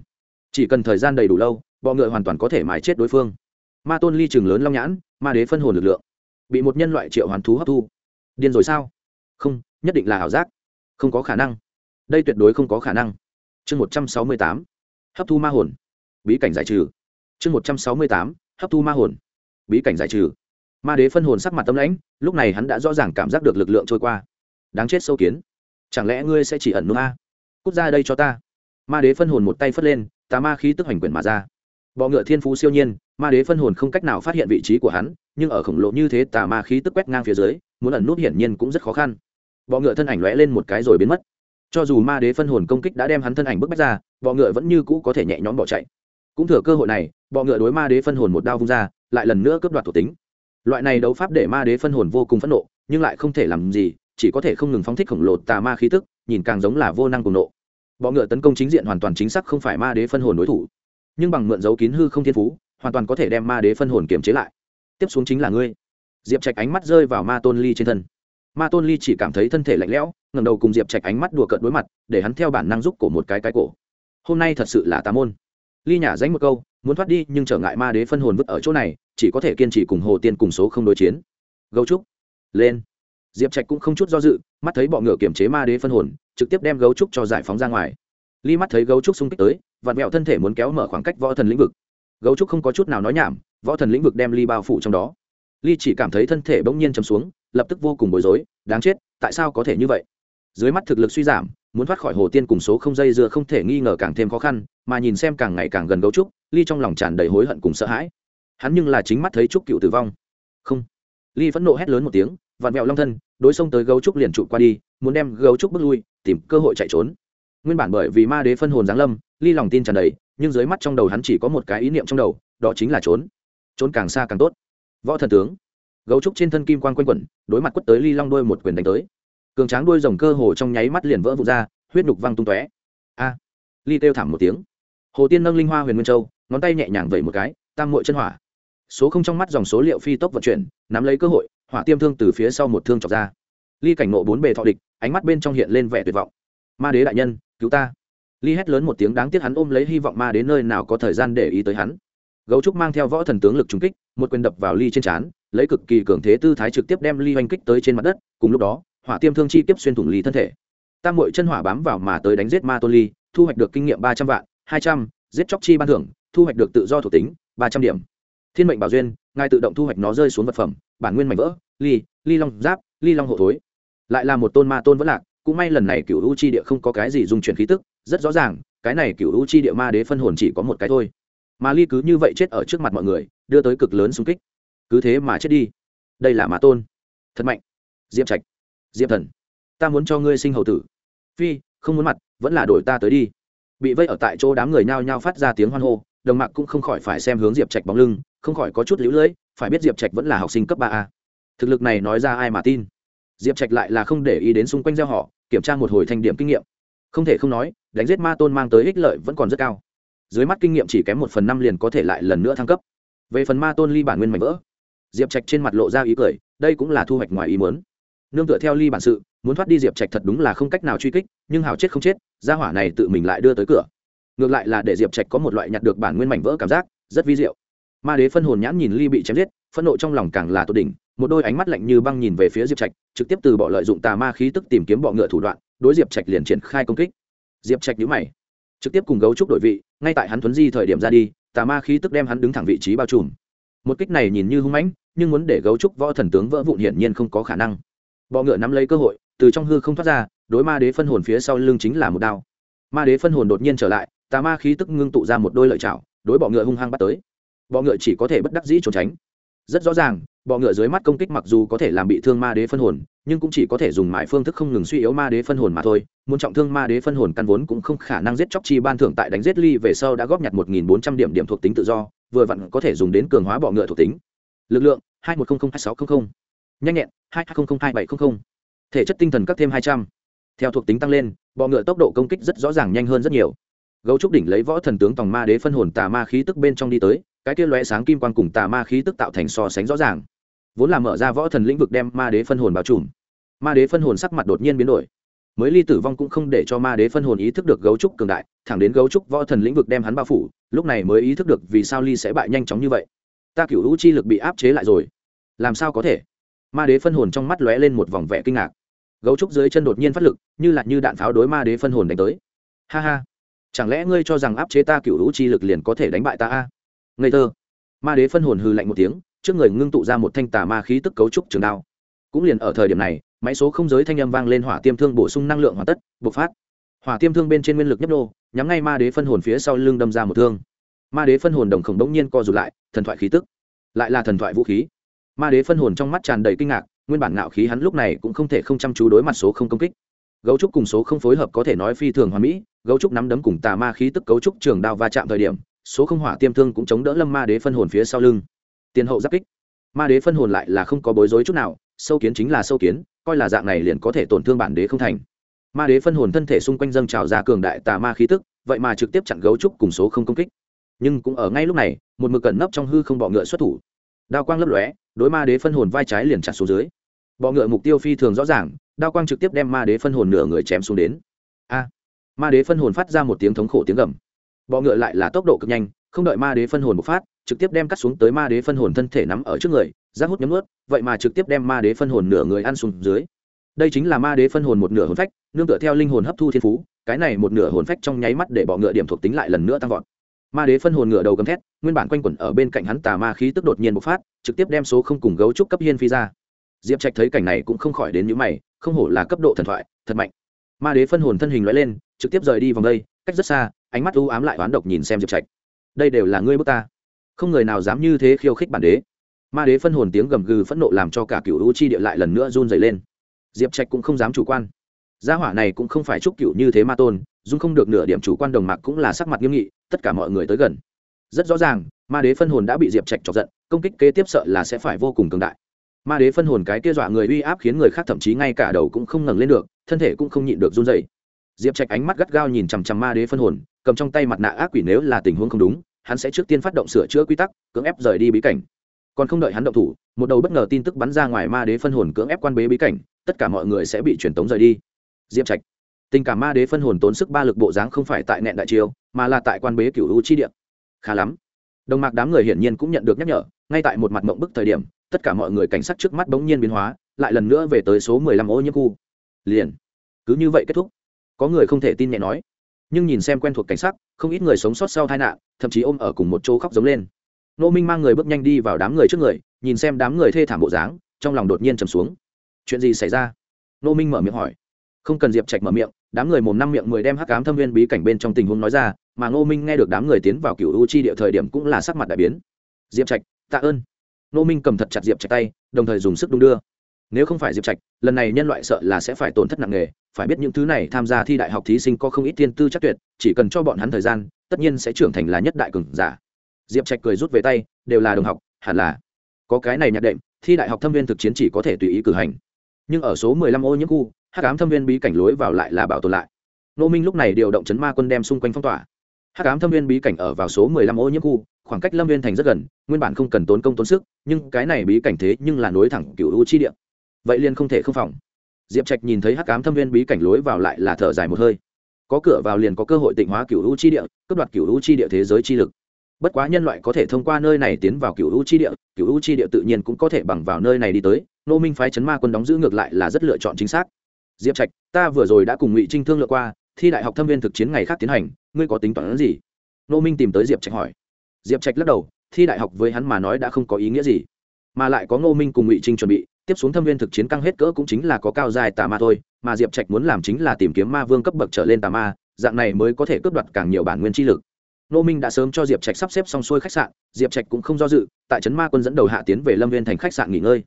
chỉ cần thời gian đầy đủ lâu, bọ ngựa hoàn toàn có thể mài chết đối phương. Ma tôn ly trường lớn long nhãn, ma đế phân hồn lực lượng. Bị một nhân loại triệu hoàn thú hấp thu. Điên rồi sao? Không, nhất định là ảo giác. Không có khả năng. Đây tuyệt đối không có khả năng. Chương một trăm sáu mươi tám. Hấp thu ma hồn. Bí cảnh giải trừ. Chương một trăm sáu mươi tám. Hấp thu ma hồn. Bí cảnh giải trừ. Ma đế phân hồn sắc mặt tâm lãnh, lúc này hắn đã rõ ràng cảm giác được lực lượng trôi qua. Đáng chết sâu kiến. Chẳng lẽ ngươi sẽ chỉ ẩn nút a? Cút ra đây cho ta. Ma đế phân hồn một tay phất lên tà ma khí tức hành quyển mà ra. Bọ ngựa thiên phú siêu nhiên, ma đế phân hồn không cách nào phát hiện vị trí của hắn, nhưng ở khổng lồ như thế tà ma khí tức quét ngang phía dưới, muốn ẩn nút hiển nhiên cũng rất khó khăn. Bọ ngựa thân ảnh lóe lên một cái rồi biến mất. Cho dù ma đế phân hồn công kích đã đem hắn thân ảnh bức bách ra, bọ ngựa vẫn như cũ có thể nhẹ nhõm bỏ chạy. Cũng thừa cơ hội này, bọ ngựa đối ma đế phân hồn một đao vung ra, lại lần nữa cướp đoạt thuộc tính. Loại này đấu pháp để ma đế phân hồn vô cùng phẫn nộ, nhưng lại không thể làm gì, chỉ có thể không ngừng phóng thích khổng lồ tà ma khí tức, nhìn càng giống là vô năng cùng nộ bọ ngựa tấn công chính diện hoàn toàn chính xác không phải ma đế phân hồn đối thủ. Nhưng bằng mượn dấu kín hư không thiên phú, hoàn toàn có thể đem ma đế phân hồn kiềm chế lại. Tiếp xuống chính là ngươi. Diệp trạch ánh mắt rơi vào ma tôn ly trên thân. Ma tôn ly chỉ cảm thấy thân thể lạnh lẽo ngầm đầu cùng diệp trạch ánh mắt đùa cợt đối mặt, để hắn theo bản năng giúp cổ một cái cái cổ. Hôm nay thật sự là tà môn. Ly nhả dánh một câu, muốn thoát đi nhưng trở ngại ma đế phân hồn vứt ở chỗ này, chỉ có thể kiên trì cùng hồ tiên cùng số không đối chiến. Gấu trúc. Lên. Diệp trạch cũng không chút do dự, mắt thấy bọ ngựa kiểm chế ma đế phân hồn trực tiếp đem gấu trúc cho giải phóng ra ngoài. Ly mắt thấy gấu trúc xung kích tới vạt mẹo thân thể muốn kéo mở khoảng cách võ thần lĩnh vực. Gấu trúc không có chút nào nói nhảm, võ thần lĩnh vực đem ly bao phủ trong đó. Ly chỉ cảm thấy thân thể bỗng nhiên chầm xuống, lập tức vô cùng bối rối, đáng chết, tại sao có thể như vậy? Dưới mắt thực lực suy giảm, muốn thoát khỏi hồ tiên cùng số không dây dưa không thể nghi ngờ càng thêm khó khăn, mà nhìn xem càng ngày càng gần gấu trúc ly trong lòng tràn đầy hối hận cùng sợ hãi. Hắn nhưng là chính mắt thấy trúc cựu tử vong. Không. Ly phẫn nộ hét lớn một tiếng vặn vẹo long thân, đối xông tới gấu trúc liền trụ qua đi, muốn đem gấu trúc bước lui, tìm cơ hội chạy trốn. Nguyên bản bởi vì ma đế phân hồn giáng lâm, ly lòng tin tràn đầy, nhưng dưới mắt trong đầu hắn chỉ có một cái ý niệm trong đầu, đó chính là trốn. Trốn càng xa càng tốt. Võ thần tướng, gấu trúc trên thân kim quan quanh quẩn, đối mặt quất tới ly long đôi một quyền đánh tới. Cường tráng đuôi rồng cơ hồ trong nháy mắt liền vỡ vụt ra, huyết nhục văng tung tóe. A! Ly kêu thảm một tiếng. Hồ tiên nâng linh hoa huyền nguyên châu, ngón tay nhẹ nhàng vẩy một cái, tam mội chân hỏa. Số không trong mắt dòng số liệu phi tốc vận chuyển, nắm lấy cơ hội hỏa tiêm thương từ phía sau một thương chọc ra. Ly cảnh nộ bốn bề thọ địch, ánh mắt bên trong hiện lên vẻ tuyệt vọng. Ma đế đại nhân, cứu ta. Ly hét lớn một tiếng đáng tiếc hắn ôm lấy hy vọng ma đến nơi nào có thời gian để ý tới hắn. Gấu trúc mang theo võ thần tướng lực trúng kích, một quyền đập vào ly trên trán, lấy cực kỳ cường thế tư thái trực tiếp đem ly oanh kích tới trên mặt đất, cùng lúc đó, hỏa tiêm thương chi tiếp xuyên thủng ly thân thể. Tam mội chân hỏa bám vào mà tới đánh giết ma tôn ly, thu hoạch được kinh nghiệm ba trăm vạn, hai trăm, giết chóc chi ban thưởng, thu hoạch được tự do thuộc tính, ba trăm điểm. Thiên mệnh bảo duyên ngài tự động thu hoạch nó rơi xuống vật phẩm, bản nguyên mảnh vỡ, ly ly long giáp, ly long hộ thối. Lại là một tôn ma tôn vẫn lạc, cũng may lần này cựu u chi địa không có cái gì dung chuyển khí tức, rất rõ ràng, cái này cựu u chi địa ma đế phân hồn chỉ có một cái thôi. Mà ly cứ như vậy chết ở trước mặt mọi người, đưa tới cực lớn xung kích. Cứ thế mà chết đi. Đây là ma tôn. Thật mạnh. Diệp trạch. Diệp thần. Ta muốn cho ngươi sinh hậu tử. Phi, không muốn mặt, vẫn là đổi ta tới đi. Bị vây ở tại chỗ đám người nhao nhao phát ra tiếng hoan hô đồng mạc cũng không khỏi phải xem hướng diệp trạch bóng lưng, không khỏi có chút lũ lưỡi phải biết diệp trạch vẫn là học sinh cấp ba a. Thực lực này nói ra ai mà tin? Diệp trạch lại là không để ý đến xung quanh gieo họ, kiểm tra một hồi thanh điểm kinh nghiệm. Không thể không nói, đánh giết ma tôn mang tới ích lợi vẫn còn rất cao. Dưới mắt kinh nghiệm chỉ kém một phần năm liền có thể lại lần nữa thăng cấp. Về phần ma tôn ly bản nguyên mạnh vỡ, diệp trạch trên mặt lộ ra ý cười, đây cũng là thu hoạch ngoài ý muốn. Nương tựa theo ly bản sự, muốn thoát đi diệp trạch thật đúng là không cách nào truy kích, nhưng hào chết không chết, gia hỏa này tự mình lại đưa tới cửa ngược lại là để diệp trạch có một loại nhặt được bản nguyên mảnh vỡ cảm giác, rất vi diệu. Ma đế phân hồn nhãn nhìn ly bị chém giết phân nộ trong lòng càng là tột đỉnh, một đôi ánh mắt lạnh như băng nhìn về phía diệp trạch, trực tiếp từ bỏ lợi dụng tà ma khí tức tìm kiếm bọ ngựa thủ đoạn, đối diệp trạch liền triển khai công kích. Diệp trạch nhữ mày, trực tiếp cùng gấu trúc đội vị, ngay tại hắn thuấn di thời điểm ra đi, tà ma khí tức đem hắn đứng thẳng vị trí bao trùm. Một kích này nhìn như hung mãnh, nhưng muốn để gấu trúc võ thần tướng vỡ vụn hiển nhiên không có khả năng. Bọ ngựa nắm lấy cơ hội, từ trong hư không thoát ra, đối ma đế phân hồn phía sau lưng chính là một đao. Ma đế phân hồn đột nhiên trở lại tà ma khí tức ngưng tụ ra một đôi lợi chảo, đối bọ ngựa hung hăng bắt tới. Bọ ngựa chỉ có thể bất đắc dĩ trốn tránh. Rất rõ ràng, bọ ngựa dưới mắt công kích mặc dù có thể làm bị thương ma đế phân hồn, nhưng cũng chỉ có thể dùng mãi phương thức không ngừng suy yếu ma đế phân hồn mà thôi. Muốn trọng thương ma đế phân hồn căn vốn cũng không khả năng giết chóc chi ban thưởng tại đánh giết ly về sau đã góp nhặt một nghìn bốn trăm điểm điểm thuộc tính tự do, vừa vặn có thể dùng đến cường hóa bọ ngựa thuộc tính. Lực lượng, hai một trăm linh hai sáu trăm linh nhanh nhẹn, hai hai trăm linh hai bảy trăm linh thể chất tinh thần các thêm hai trăm. Theo thuộc tính tăng lên, bọ ngựa tốc độ công kích rất rõ ràng nhanh hơn rất nhiều gấu trúc đỉnh lấy võ thần tướng tòng ma đế phân hồn tà ma khí tức bên trong đi tới, cái kia lóe sáng kim quan cùng tà ma khí tức tạo thành so sánh rõ ràng. Vốn là mở ra võ thần lĩnh vực đem ma đế phân hồn bao trùm. Ma đế phân hồn sắc mặt đột nhiên biến đổi. Mới ly tử vong cũng không để cho ma đế phân hồn ý thức được gấu trúc cường đại, thẳng đến gấu trúc võ thần lĩnh vực đem hắn bao phủ, lúc này mới ý thức được vì sao ly sẽ bại nhanh chóng như vậy. Ta cựu hữu chi lực bị áp chế lại rồi. Làm sao có thể? Ma đế phân hồn trong mắt lóe lên một vòng vẻ kinh ngạc. Gấu trúc dưới chân đột nhiên phát lực, như là như đạn pháo đối ma đế phân hồn đánh tới. Ha ha chẳng lẽ ngươi cho rằng áp chế ta cựu hữu chi lực liền có thể đánh bại ta a? Ngây thơ. Ma đế phân hồn hư lạnh một tiếng, trước người ngưng tụ ra một thanh tà ma khí tức cấu trúc trường đao. Cũng liền ở thời điểm này, máy số không giới thanh âm vang lên hỏa tiêm thương bổ sung năng lượng hoàn tất, bộc phát. Hỏa tiêm thương bên trên nguyên lực nhấp nô, nhắm ngay ma đế phân hồn phía sau lưng đâm ra một thương. Ma đế phân hồn đồng khổng đống nhiên co rụt lại, thần thoại khí tức. Lại là thần thoại vũ khí. Ma đế phân hồn trong mắt tràn đầy kinh ngạc, nguyên bản ngạo khí hắn lúc này cũng không thể không chăm chú đối mặt số không công kích gấu trúc cùng số không phối hợp có thể nói phi thường hoàn mỹ, gấu trúc nắm đấm cùng tà ma khí tức cấu trúc trường đao va chạm thời điểm, số không hỏa tiêm thương cũng chống đỡ lâm ma đế phân hồn phía sau lưng. Tiền hậu giáp kích. Ma đế phân hồn lại là không có bối rối chút nào, sâu kiến chính là sâu kiến, coi là dạng này liền có thể tổn thương bản đế không thành. Ma đế phân hồn thân thể xung quanh dâng trào ra cường đại tà ma khí tức, vậy mà trực tiếp chặn gấu trúc cùng số không công kích. Nhưng cũng ở ngay lúc này, một mực cẩn nấp trong hư không bọ ngựa xuất thủ. Đao quang lấp lóe, đối ma đế phân hồn vai trái liền chặt xuống dưới. Bọ ngựa mục tiêu phi thường rõ ràng đao quang trực tiếp đem ma đế phân hồn nửa người chém xuống đến. A! Ma đế phân hồn phát ra một tiếng thống khổ tiếng gầm. Bọ ngựa lại là tốc độ cực nhanh, không đợi ma đế phân hồn bộc phát, trực tiếp đem cắt xuống tới ma đế phân hồn thân thể nắm ở trước người rác hút nhấm ướt vậy mà trực tiếp đem ma đế phân hồn nửa người ăn xuống dưới. Đây chính là ma đế phân hồn một nửa hồn phách, nương tựa theo linh hồn hấp thu thiên phú, cái này một nửa hồn phách trong nháy mắt để bọ ngựa điểm thuộc tính lại lần nữa tăng vọt. Ma đế phân hồn ngựa đầu gầm thét, nguyên bản quanh quẩn ở bên cạnh hắn tà ma khí tức đột nhiên bộc phát, trực tiếp đem số không cùng gấu trúc cấp hiên phi ra diệp trạch thấy cảnh này cũng không khỏi đến những mày, không hổ là cấp độ thần thoại, thật mạnh. Ma đế phân hồn thân hình loại lên, trực tiếp rời đi vòng đây, cách rất xa, ánh mắt u ám lại oán độc nhìn xem diệp trạch. Đây đều là ngươi bước ta. Không người nào dám như thế khiêu khích bản đế. Ma đế phân hồn tiếng gầm gừ phẫn nộ làm cho cả cựu u chi địa lại lần nữa run dày lên. Diệp trạch cũng không dám chủ quan. Gia hỏa này cũng không phải chúc cựu như thế ma tôn, dung không được nửa điểm chủ quan đồng mạc cũng là sắc mặt nghiêm nghị, tất cả mọi người tới gần. Rất rõ ràng, ma đế phân hồn đã bị diệp trạch chọc giận, công kích kế tiếp sợ là sẽ phải vô cùng cường đại ma đế phân hồn cái kia dọa người uy áp khiến người khác thậm chí ngay cả đầu cũng không ngẩng lên được, thân thể cũng không nhịn được run dày diệp trạch ánh mắt gắt gao nhìn chằm chằm ma đế phân hồn, cầm trong tay mặt nạ ác quỷ nếu là tình huống không đúng, hắn sẽ trước tiên phát động sửa chữa quy tắc, cưỡng ép rời đi bí cảnh. Còn không đợi hắn động thủ, một đầu bất ngờ tin tức bắn ra ngoài ma đế phân hồn cưỡng ép quan bế bí cảnh, tất cả mọi người sẽ bị truyền tống rời đi. Diệp trạch, tình cảm ma đế phân hồn tốn sức ba lực bộ dáng không phải tại nẹn đại chiêu, mà là tại quan bế cựu u chi điện khá lắm. Đồng mạc đám người hiển nhiên cũng nhận được nhắc nhở, ngay tại một mặt mộng bức thời điểm tất cả mọi người cảnh sát trước mắt bỗng nhiên biến hóa, lại lần nữa về tới số mười lăm ô nhiễm khu. Liền. Cứ như vậy kết thúc. Có người không thể tin nhẹ nói. Nhưng nhìn xem quen thuộc cảnh sắc không ít người sống sót sau tai nạn, thậm chí ôm ở cùng một chỗ khóc giống lên. Nô minh mang người bước nhanh đi vào đám người trước người, nhìn xem đám người thê thảm bộ dáng, trong lòng đột nhiên trầm xuống. Chuyện gì xảy ra? Nô minh mở miệng hỏi. Không cần diệp trạch mở miệng, đám người mồm năm miệng mười đem hắc ám thâm viên bí cảnh bên trong tình huống nói ra, mà ngô minh nghe được đám người tiến vào cựu u chi địa thời điểm cũng là sắc mặt đại biến. Diệp trạch, tạ ơn. Nô minh cầm thật chặt diệp trạch tay, đồng thời dùng sức đung đưa. Nếu không phải diệp trạch, lần này nhân loại sợ là sẽ phải tổn thất nặng nề, phải biết những thứ này tham gia thi đại học thí sinh có không ít tiên tư chắc tuyệt, chỉ cần cho bọn hắn thời gian, tất nhiên sẽ trưởng thành là nhất đại cường giả. Diệp trạch cười rút về tay, đều là đồng học, hẳn là có cái này nhạc đệm, thi đại học thâm viên thực chiến chỉ có thể tùy ý cử hành. Nhưng ở số mười lăm ô nhiễm khu, hắc ám thâm viên bí cảnh lối vào lại là bảo tồn lại. Nô minh lúc này điều động chấn ma quân đem xung quanh phong tỏa. Hắc ám thâm viên bí cảnh ở vào số mười lăm ô nhiễm khu khoảng cách lâm viên thành rất gần, nguyên bản không cần tốn công tốn sức, nhưng cái này bí cảnh thế nhưng là nối thẳng cựu u chi địa. Vậy liền không thể không phòng. Diệp trạch nhìn thấy hắc cám thâm viên bí cảnh lối vào lại là thở dài một hơi. Có cửa vào liền có cơ hội tịnh hóa cựu u chi địa, cướp đoạt cựu u chi địa thế giới chi lực. Bất quá nhân loại có thể thông qua nơi này tiến vào cựu u chi địa cựu u chi địa tự nhiên cũng có thể bằng vào nơi này đi tới, nô minh phái chấn ma quân đóng giữ ngược lại là rất lựa chọn chính xác. Diệp trạch, ta vừa rồi đã cùng ngụy trinh thương lựa qua, thi đại học thâm viên thực chiến ngày khác tiến hành, ngươi có tính toán gì? Nô minh tìm tới diệp trạch hỏi diệp trạch lắc đầu, thi đại học với hắn mà nói đã không có ý nghĩa gì. Mà lại có ngô minh cùng ngụy trinh chuẩn bị, tiếp xuống thâm viên thực chiến căng hết cỡ cũng chính là có cao dài tà ma thôi, mà diệp trạch muốn làm chính là tìm kiếm ma vương cấp bậc trở lên tà ma, dạng này mới có thể cướp đoạt càng nhiều bản nguyên chi lực. Ngô minh đã sớm cho diệp trạch sắp xếp xong xuôi khách sạn, diệp trạch cũng không do dự, tại trấn ma quân dẫn đầu hạ tiến về lâm viên thành khách sạn nghỉ ngơi.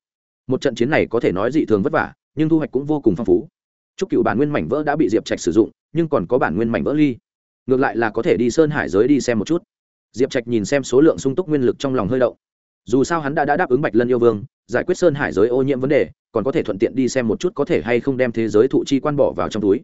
Một trận chiến này có thể nói dị thường vất vả, nhưng thu hoạch cũng vô cùng phong phú. Chúc cựu bản nguyên mảnh vỡ đã bị diệp trạch sử dụng, nhưng còn có bản nguyên mảnh vỡ ly. Ngược lại là có thể đi sơn hải giới đi xem một chút diệp trạch nhìn xem số lượng sung túc nguyên lực trong lòng hơi đậu dù sao hắn đã, đã đáp ứng bạch lân yêu vương giải quyết sơn hải giới ô nhiễm vấn đề còn có thể thuận tiện đi xem một chút có thể hay không đem thế giới thụ chi quan bỏ vào trong túi.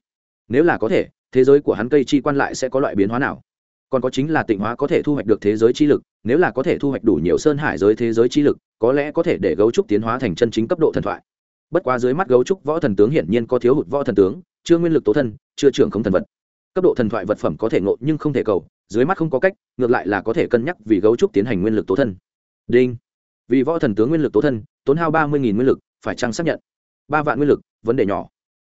Nếu là có thể thế giới của hắn cây chi quan lại sẽ có loại biến hóa nào? Còn có chính là tịnh hóa có thể thu hoạch được thế giới chi lực nếu là có thể thu hoạch đủ nhiều sơn hải giới thế giới chi lực có lẽ có thể để gấu trúc tiến hóa thành chân chính cấp độ thần thoại. Bất quá dưới mắt gấu trúc võ thần tướng hiển nhiên có thiếu hụt võ thần tướng chưa nguyên lực tố thân chưa trưởng không thần vật. Cấp độ thần thoại vật phẩm có thể ngộ nhưng không thể cầu dưới mắt không có cách, ngược lại là có thể cân nhắc vì gấu trúc tiến hành nguyên lực tố thân. Đinh. Vì võ thần tướng nguyên lực tố thân, tốn hao ba mươi nguyên lực, phải chăng xác nhận? Ba vạn nguyên lực, vấn đề nhỏ.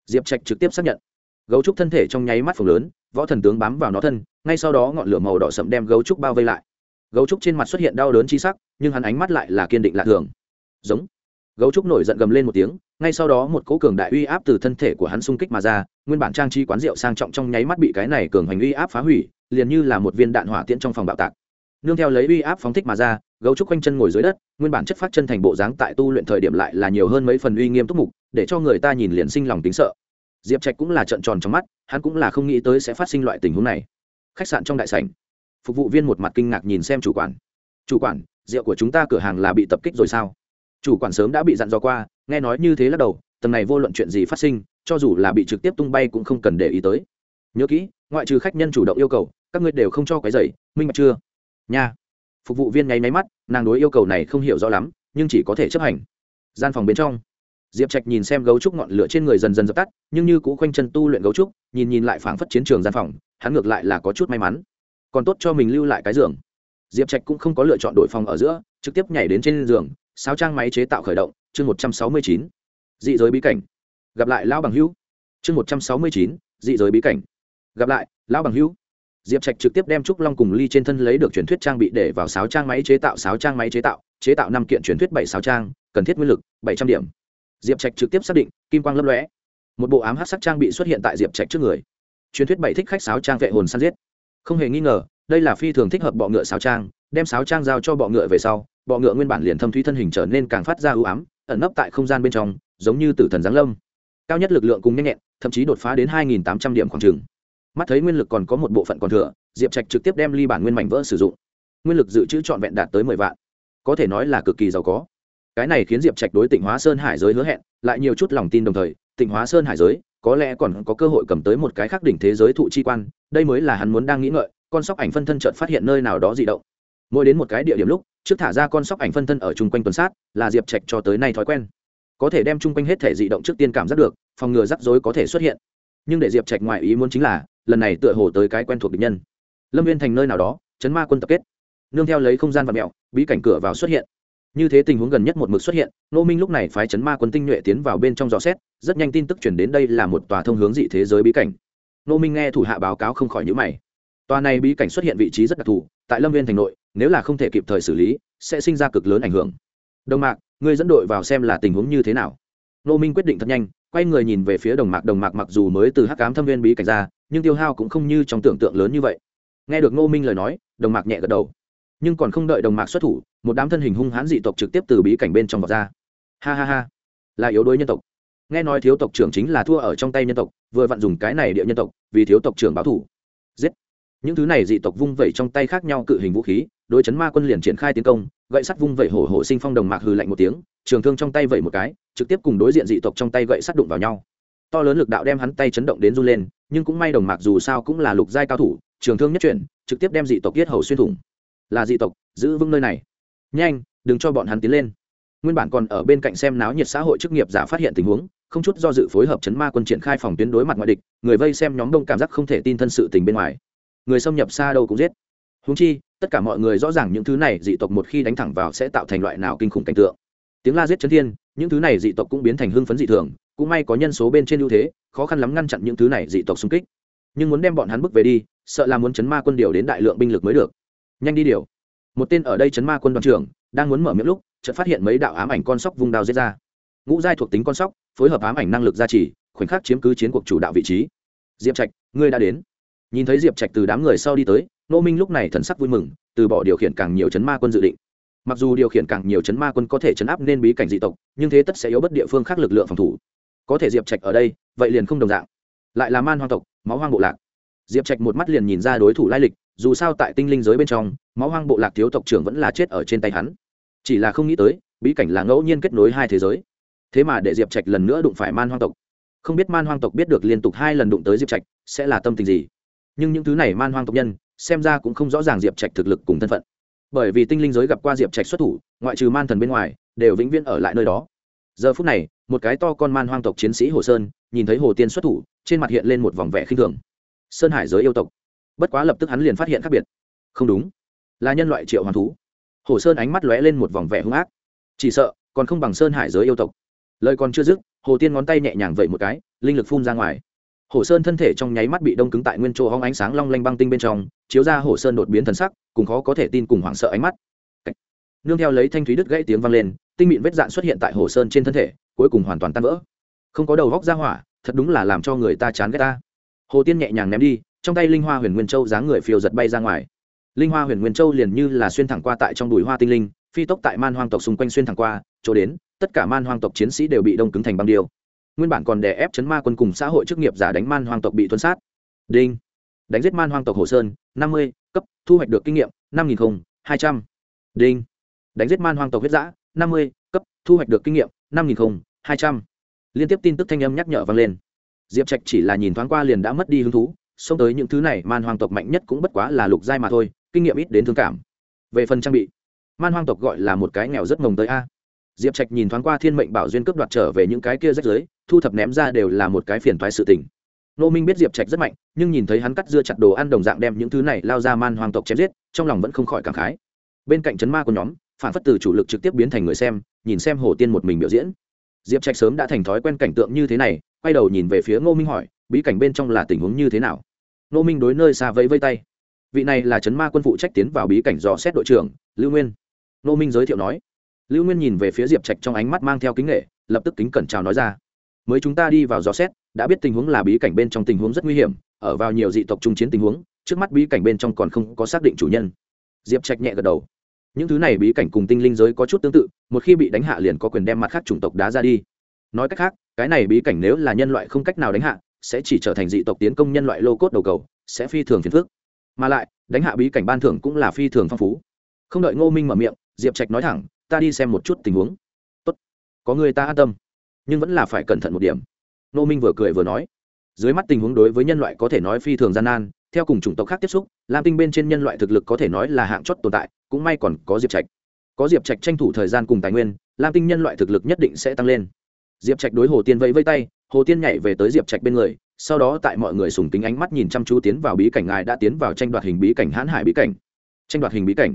Diệp trạch trực tiếp xác nhận. Gấu trúc thân thể trong nháy mắt phồng lớn, võ thần tướng bám vào nó thân, ngay sau đó ngọn lửa màu đỏ sậm đem gấu trúc bao vây lại. Gấu trúc trên mặt xuất hiện đau đớn chi sắc, nhưng hắn ánh mắt lại là kiên định lạ thường. Giống gấu trúc nổi giận gầm lên một tiếng, ngay sau đó một cỗ cường đại uy áp từ thân thể của hắn xung kích mà ra, nguyên bản trang trí quán rượu sang trọng trong nháy mắt bị cái này cường hành uy áp phá hủy, liền như là một viên đạn hỏa tiễn trong phòng bạo tạc. Nương theo lấy uy áp phóng thích mà ra, gấu trúc quanh chân ngồi dưới đất, nguyên bản chất phát chân thành bộ dáng tại tu luyện thời điểm lại là nhiều hơn mấy phần uy nghiêm túc mục, để cho người ta nhìn liền sinh lòng tính sợ. Diệp trạch cũng là trận tròn trong mắt, hắn cũng là không nghĩ tới sẽ phát sinh loại tình huống này. Khách sạn trong đại sảnh, phục vụ viên một mặt kinh ngạc nhìn xem chủ quản. Chủ quản, rượu của chúng ta cửa hàng là bị tập kích rồi sao? Chủ quản sớm đã bị dặn dò qua, nghe nói như thế lắc đầu, tầng này vô luận chuyện gì phát sinh, cho dù là bị trực tiếp tung bay cũng không cần để ý tới. Nhớ kỹ, ngoại trừ khách nhân chủ động yêu cầu, các ngươi đều không cho cái giày, minh bạch chưa? Nha. Phục vụ viên nháy máy mắt, nàng đối yêu cầu này không hiểu rõ lắm, nhưng chỉ có thể chấp hành. Gian phòng bên trong, diệp trạch nhìn xem gấu trúc ngọn lửa trên người dần dần dập tắt, nhưng như cũ khoanh chân tu luyện gấu trúc, nhìn nhìn lại phảng phất chiến trường gian phòng, hắn ngược lại là có chút may mắn. Còn tốt cho mình lưu lại cái giường. Diệp trạch cũng không có lựa chọn đổi phòng ở giữa, trực tiếp nhảy đến trên giường sáu trang máy chế tạo khởi động, chương một trăm sáu mươi chín. Dị giới bí cảnh. Gặp lại lão bằng hữu. Chương một trăm sáu mươi chín, dị giới bí cảnh. Gặp lại, lão bằng hữu. Diệp trạch trực tiếp đem trúc long cùng ly trên thân lấy được truyền thuyết trang bị để vào sáo trang máy chế tạo, sáo trang máy chế tạo chế tạo năm kiện truyền thuyết bảy sáo trang, cần thiết nguyên lực bảy trăm điểm. Diệp trạch trực tiếp xác định, kim quang lấp lóe. Một bộ ám hát sắc trang bị xuất hiện tại diệp trạch trước người. Truyền thuyết bảy thích khách sáo trang vệ hồn săn giết. Không hề nghi ngờ, đây là phi thường thích hợp bọ ngựa sáo trang, đem sáo trang giao cho bọ ngựa về sau bọ ngựa nguyên bản liền thâm thúy thân hình trở nên càng phát ra ưu ám, ẩn nấp tại không gian bên trong, giống như tử thần giáng lâm. Cao nhất lực lượng cùng nhanh nhẹn, thậm chí đột phá đến hai nghìn tám trăm điểm khoảng trừng mắt thấy nguyên lực còn có một bộ phận còn thừa, diệp trạch trực tiếp đem ly bản nguyên mảnh vỡ sử dụng. Nguyên lực dự trữ trọn vẹn đạt tới mười vạn. Có thể nói là cực kỳ giàu có. Cái này khiến diệp trạch đối tịnh hóa sơn hải giới hứa hẹn, lại nhiều chút lòng tin đồng thời, tịnh hóa sơn hải giới, có lẽ còn có cơ hội cầm tới một cái khác đỉnh thế giới thụ chi quan, đây mới là hắn muốn đang nghĩ ngợi, con sóc ảnh phân thân chợt phát hiện nơi nào đó dị động mỗi đến một cái địa điểm lúc, trước thả ra con sóc ảnh phân thân ở chung quanh tuần sát, là diệp trạch cho tới nay thói quen. Có thể đem chung quanh hết thể dị động trước tiên cảm giác được, phòng ngừa rắc rối có thể xuất hiện. Nhưng để diệp trạch ngoại ý muốn chính là, lần này tựa hồ tới cái quen thuộc địch nhân. Lâm viên thành nơi nào đó, chấn ma quân tập kết. Nương theo lấy không gian và mẹo, bí cảnh cửa vào xuất hiện. Như thế tình huống gần nhất một mực xuất hiện nô minh lúc này phái chấn ma quân tinh nhuệ tiến vào bên trong dò xét, rất nhanh tin tức chuyển đến đây là một tòa thông hướng dị thế giới bí cảnh. Nô minh nghe thủ hạ báo cáo không khỏi nhữ mày. Tòa này bí cảnh xuất hiện vị trí rất đặc thù tại lâm viên thành nội, nếu là không thể kịp thời xử lý, sẽ sinh ra cực lớn ảnh hưởng. Đồng mạc, ngươi dẫn đội vào xem là tình huống như thế nào. Nô minh quyết định thật nhanh, quay người nhìn về phía đồng mạc. Đồng mạc mặc dù mới từ hắc cám thâm viên bí cảnh ra, nhưng tiêu hao cũng không như trong tưởng tượng lớn như vậy. Nghe được nô minh lời nói, đồng mạc nhẹ gật đầu. Nhưng còn không đợi đồng mạc xuất thủ, một đám thân hình hung hãn dị tộc trực tiếp từ bí cảnh bên trong vọt ra. Ha ha ha, là yếu đuối nhân tộc. Nghe nói thiếu tộc trưởng chính là thua ở trong tay nhân tộc, vừa vặn dùng cái này địa nhân tộc vì thiếu tộc trưởng báo thủ. Giết những thứ này dị tộc vung vẩy trong tay khác nhau cự hình vũ khí, đối chấn ma quân liền triển khai tiến công, gậy sắt vung vẩy hổ hổ sinh phong đồng mạc hừ lạnh một tiếng, trường thương trong tay vẩy một cái, trực tiếp cùng đối diện dị tộc trong tay gậy sắt đụng vào nhau. To lớn lực đạo đem hắn tay chấn động đến run lên, nhưng cũng may đồng mạc dù sao cũng là lục giai cao thủ, trường thương nhất chuyển, trực tiếp đem dị tộc tiết hầu xuyên thủng. Là dị tộc, giữ vững nơi này. Nhanh, đừng cho bọn hắn tiến lên. Nguyên bản còn ở bên cạnh xem náo nhiệt xã hội chức nghiệp giả phát hiện tình huống, không chút do dự phối hợp chấn ma quân triển khai phòng tuyến đối mặt ngoại địch, người vây xem nhóm đông cảm giác không thể tin thân sự tình bên ngoài người xâm nhập xa đâu cũng giết. Húng chi, tất cả mọi người rõ ràng những thứ này dị tộc một khi đánh thẳng vào sẽ tạo thành loại nào kinh khủng cảnh tượng. Tiếng la giết chấn thiên, những thứ này dị tộc cũng biến thành hưng phấn dị thường, cũng may có nhân số bên trên ưu thế, khó khăn lắm ngăn chặn những thứ này dị tộc xung kích. Nhưng muốn đem bọn hắn bước về đi, sợ là muốn chấn ma quân điều đến đại lượng binh lực mới được. Nhanh đi điều. Một tên ở đây chấn ma quân đoàn trưởng, đang muốn mở miệng lúc, chợt phát hiện mấy đạo ám ảnh con sóc vùng đao giết ra. Ngũ giai thuộc tính con sóc, phối hợp ám ảnh năng lực gia trì, khoảnh khắc chiếm cứ chiến cuộc chủ đạo vị trí. Diệp trạch, ngươi đã đến nhìn thấy diệp trạch từ đám người sau đi tới nô minh lúc này thần sắc vui mừng, từ bỏ điều khiển càng nhiều chấn ma quân dự định. Mặc dù điều khiển càng nhiều chấn ma quân có thể chấn áp nên bí cảnh dị tộc, nhưng thế tất sẽ yếu bất địa phương khác lực lượng phòng thủ. Có thể diệp trạch ở đây, vậy liền không đồng dạng. Lại là man hoang tộc, máu hoang bộ lạc. Diệp trạch một mắt liền nhìn ra đối thủ lai lịch, dù sao tại tinh linh giới bên trong, máu hoang bộ lạc thiếu tộc trưởng vẫn là chết ở trên tay hắn. Chỉ là không nghĩ tới, bí cảnh là ngẫu nhiên kết nối hai thế giới. Thế mà để diệp trạch lần nữa đụng phải man hoang tộc. Không biết man hoang tộc biết được liên tục hai lần đụng tới diệp trạch, sẽ là tâm tình gì? Nhưng những thứ này man hoang tộc nhân, xem ra cũng không rõ ràng diệp trạch thực lực cùng thân phận. Bởi vì tinh linh giới gặp qua diệp trạch xuất thủ, ngoại trừ man thần bên ngoài, đều vĩnh viễn ở lại nơi đó. Giờ phút này, một cái to con man hoang tộc chiến sĩ hồ sơn, nhìn thấy hồ tiên xuất thủ, trên mặt hiện lên một vòng vẻ khinh thường. Sơn hải giới yêu tộc. Bất quá lập tức hắn liền phát hiện khác biệt. Không đúng. Là nhân loại triệu hoàn thú. Hồ sơn ánh mắt lóe lên một vòng vẻ hung ác. Chỉ sợ, còn không bằng sơn hải giới yêu tộc. Lời còn chưa dứt, hồ tiên ngón tay nhẹ nhàng vẩy một cái, linh lực phun ra ngoài hồ sơn thân thể trong nháy mắt bị đông cứng tại nguyên chỗ, hóng ánh sáng long lanh băng tinh bên trong, chiếu ra hồ sơn đột biến thần sắc, cùng khó có thể tin cùng hoảng sợ ánh mắt. Nương theo lấy thanh thúy đứt gãy tiếng vang lên, tinh mịn vết dạn xuất hiện tại hồ sơn trên thân thể, cuối cùng hoàn toàn tan vỡ. Không có đầu góc ra hỏa, thật đúng là làm cho người ta chán ghét ta. Hồ tiên nhẹ nhàng ném đi, trong tay linh hoa huyền nguyên châu dáng người phiêu giật bay ra ngoài. Linh hoa huyền nguyên châu liền như là xuyên thẳng qua tại trong đùi hoa tinh linh, phi tốc tại man hoang tộc xung quanh xuyên thẳng qua, chỗ đến, tất cả man hoang tộc chiến sĩ đều bị đông cứng thành băng điêu nguyên bản còn đè ép chấn ma quân cùng xã hội chức nghiệp giả đánh man hoang tộc bị tuân sát. Đinh. Đánh giết man hoang tộc hồ sơn, năm mươi, cấp, thu hoạch được kinh nghiệm, năm nghìn hai trăm. Đinh. Đánh giết man hoang tộc huyết giã năm mươi, cấp, thu hoạch được kinh nghiệm, năm nghìn hai trăm. Liên tiếp tin tức thanh âm nhắc nhở vang lên. Diệp trạch chỉ là nhìn thoáng qua liền đã mất đi hứng thú, xông tới những thứ này, man hoang tộc mạnh nhất cũng bất quá là lục giai mà thôi, kinh nghiệm ít đến thương cảm. Về phần trang bị, man hoang tộc gọi là một cái nghèo rất mồng tới a diệp trạch nhìn thoáng qua thiên mệnh bảo duyên cướp đoạt trở về những cái kia rách giới thu thập ném ra đều là một cái phiền thoái sự tình. Nô minh biết diệp trạch rất mạnh, nhưng nhìn thấy hắn cắt dưa chặt đồ ăn đồng dạng đem những thứ này lao ra man hoàng tộc chém giết, trong lòng vẫn không khỏi cảm khái. Bên cạnh chấn ma của nhóm, phản phất từ chủ lực trực tiếp biến thành người xem, nhìn xem hồ tiên một mình biểu diễn. Diệp trạch sớm đã thành thói quen cảnh tượng như thế này, quay đầu nhìn về phía ngô minh hỏi, bí cảnh bên trong là tình huống như thế nào? Ngô minh đối nơi xa vẫy vây tay. Vị này là chấn ma quân phụ trách tiến vào bí cảnh dò xét đội trưởng, lưu nguyên. Ngô minh giới thiệu nói lưu nguyên nhìn về phía diệp trạch trong ánh mắt mang theo kính nghệ lập tức kính cẩn chào nói ra. Mới chúng ta đi vào dò xét, đã biết tình huống là bí cảnh bên trong tình huống rất nguy hiểm, ở vào nhiều dị tộc trung chiến tình huống, trước mắt bí cảnh bên trong còn không có xác định chủ nhân. Diệp trạch nhẹ gật đầu. Những thứ này bí cảnh cùng tinh linh giới có chút tương tự, một khi bị đánh hạ liền có quyền đem mặt khác chủng tộc đá ra đi. Nói cách khác, cái này bí cảnh nếu là nhân loại không cách nào đánh hạ, sẽ chỉ trở thành dị tộc tiến công nhân loại lô cốt đầu cầu, sẽ phi thường phiền phức. Mà lại, đánh hạ bí cảnh ban thưởng cũng là phi thường phong phú. Không đợi ngô minh mở miệng, diệp trạch nói thẳng ta đi xem một chút tình huống. Tốt. Có người ta an tâm. Nhưng vẫn là phải cẩn thận một điểm. Nô minh vừa cười vừa nói. Dưới mắt tình huống đối với nhân loại có thể nói phi thường gian nan, theo cùng chủng tộc khác tiếp xúc, lam tinh bên trên nhân loại thực lực có thể nói là hạng chót tồn tại, cũng may còn có diệp trạch. Có diệp trạch tranh thủ thời gian cùng tài nguyên, lam tinh nhân loại thực lực nhất định sẽ tăng lên. Diệp trạch đối hồ tiên vẫy vây tay, hồ tiên nhảy về tới diệp trạch bên người, sau đó tại mọi người sùng kính ánh mắt nhìn chăm chú tiến vào bí cảnh ngài đã tiến vào tranh đoạt hình bí cảnh, hãn hải bí cảnh. Tranh đoạt hình bí cảnh.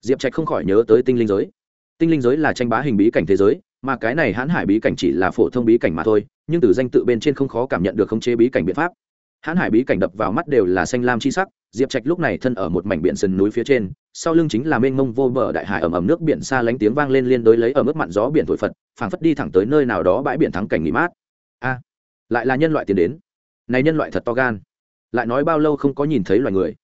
Diệp trạch không khỏi nhớ tới tinh linh giới tinh linh giới là tranh bá hình bí cảnh thế giới, mà cái này hãn hải bí cảnh chỉ là phổ thông bí cảnh mà thôi, nhưng từ danh tự bên trên không khó cảm nhận được khống chế bí cảnh biện pháp. Hãn hải bí cảnh đập vào mắt đều là xanh lam chi sắc, diệp trạch lúc này thân ở một mảnh biển sườn núi phía trên, sau lưng chính là mênh mông vô bờ đại hải ẩm ẩm nước biển xa lánh tiếng vang lên liên đối lấy ở mức mặn gió biển thổi phật, phảng phất đi thẳng tới nơi nào đó bãi biển thắng cảnh nghỉ mát. A, lại là nhân loại tiến đến. Này nhân loại thật to gan. Lại nói bao lâu không có nhìn thấy loài người.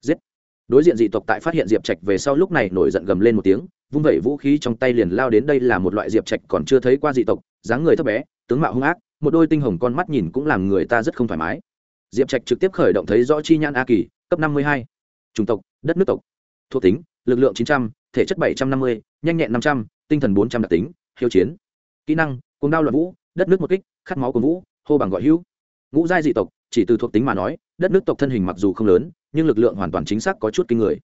Giết đối diện dị tộc tại phát hiện diệp trạch về sau lúc này nổi giận gầm lên một tiếng, vung vẩy vũ khí trong tay liền lao đến đây là một loại diệp trạch còn chưa thấy qua dị tộc, dáng người thấp bé, tướng mạo hung ác, một đôi tinh hồng con mắt nhìn cũng làm người ta rất không thoải mái. Diệp trạch trực tiếp khởi động thấy rõ chi nhãn a kỳ, cấp năm mươi hai. Chủng tộc, đất nước tộc. Thuộc tính, lực lượng chín trăm, thể chất bảy trăm năm mươi, nhanh nhẹn năm trăm, tinh thần bốn trăm đặc tính hiếu chiến. Kỹ năng cùng đao loạn vũ, đất nước một kích, khát máu của vũ, hô bằng gọi hữu. Ngũ giai dị tộc, chỉ từ thuộc tính mà nói, đất nước tộc thân hình mặc dù không lớn nhưng lực lượng hoàn toàn chính xác có chút kinh người.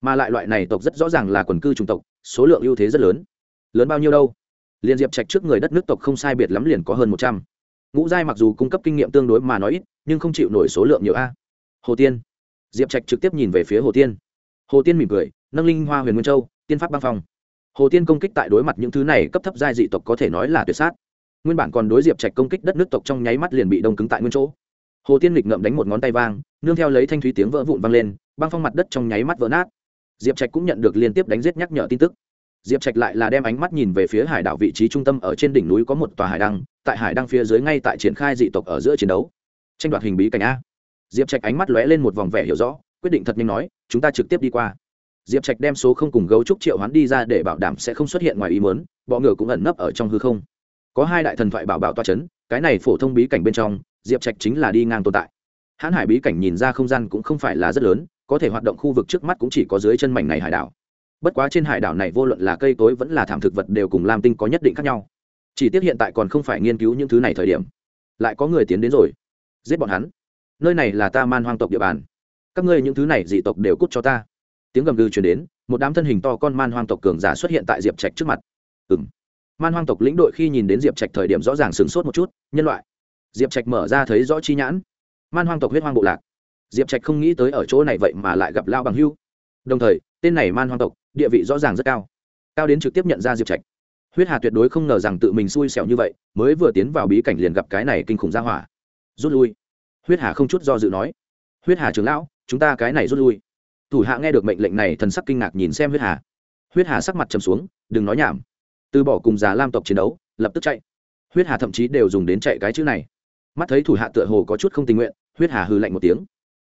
Mà lại loại này tộc rất rõ ràng là quần cư chủng tộc, số lượng ưu thế rất lớn. Lớn bao nhiêu đâu? Liên diệp trạch trước người đất nước tộc không sai biệt lắm liền có hơn một trăm. Ngũ giai mặc dù cung cấp kinh nghiệm tương đối mà nói ít, nhưng không chịu nổi số lượng nhiều a. Hồ tiên. Diệp trạch trực tiếp nhìn về phía hồ tiên. Hồ tiên mỉm cười, nâng linh hoa huyền nguyên châu, tiên pháp băng phong. Hồ tiên công kích tại đối mặt những thứ này cấp thấp giai dị tộc có thể nói là tuyệt sát. Nguyên bản còn đối diệp trạch công kích đất nước tộc trong nháy mắt liền bị đông cứng tại nguyên chỗ hồ tiên lịch ngậm đánh một ngón tay vang, nương theo lấy thanh thúy tiếng vỡ vụn vang lên, băng phong mặt đất trong nháy mắt vỡ nát. Diệp trạch cũng nhận được liên tiếp đánh giết nhắc nhở tin tức. Diệp trạch lại là đem ánh mắt nhìn về phía hải đảo vị trí trung tâm ở trên đỉnh núi có một tòa hải đăng, tại hải đăng phía dưới ngay tại triển khai dị tộc ở giữa chiến đấu. Tranh đoạt hình bí cảnh a. Diệp trạch ánh mắt lóe lên một vòng vẻ hiểu rõ, quyết định thật nhanh nói, chúng ta trực tiếp đi qua. Diệp trạch đem số không cùng gấu trúc triệu hoán đi ra để bảo đảm sẽ không xuất hiện ngoài ý mớn bọ ngựa cũng ẩn nấp ở trong hư không. Có hai đại thần thoại bảo bảo toa c h ấ n cái này phổ thông bí cảnh bên trong diệp trạch chính là đi ngang tồn tại. Hãn hải bí cảnh nhìn ra không gian cũng không phải là rất lớn, có thể hoạt động khu vực trước mắt cũng chỉ có dưới chân mảnh này hải đảo. Bất quá trên hải đảo này vô luận là cây tối vẫn là thảm thực vật đều cùng lam tinh có nhất định khác nhau. Chỉ tiếc hiện tại còn không phải nghiên cứu những thứ này thời điểm. Lại có người tiến đến rồi. Giết bọn hắn. Nơi này là ta man hoang tộc địa bàn. Các ngươi những thứ này dị tộc đều cút cho ta. Tiếng gầm gừ chuyển đến, một đám thân hình to con man hoang tộc cường giả xuất hiện tại diệp trạch trước mặt. Ừ man hoang tộc lĩnh đội khi nhìn đến diệp trạch thời điểm rõ ràng sửng sốt một chút, nhân loại diệp trạch mở ra thấy rõ chi nhãn. Man hoang tộc huyết hoang bộ lạc. Diệp trạch không nghĩ tới ở chỗ này vậy mà lại gặp lao bằng hưu. Đồng thời, tên này man hoang tộc, địa vị rõ ràng rất cao. Cao đến trực tiếp nhận ra diệp trạch. Huyết hà tuyệt đối không ngờ rằng tự mình xui xẻo như vậy, mới vừa tiến vào bí cảnh liền gặp cái này kinh khủng ra hỏa. Rút lui. Huyết hà không chút do dự nói. Huyết hà trưởng lão, chúng ta cái này rút lui. Thủ hạ nghe được mệnh lệnh này thần sắc kinh ngạc nhìn xem huyết hà. Huyết hà sắc mặt trầm xuống, đừng nói nhảm. Từ bỏ cùng già lam tộc chiến đấu, lập tức chạy. Huyết hà thậm chí đều dùng đến chạy cái chữ này mắt thấy thủ hạ tựa hồ có chút không tình nguyện, huyết hà hư lạnh một tiếng.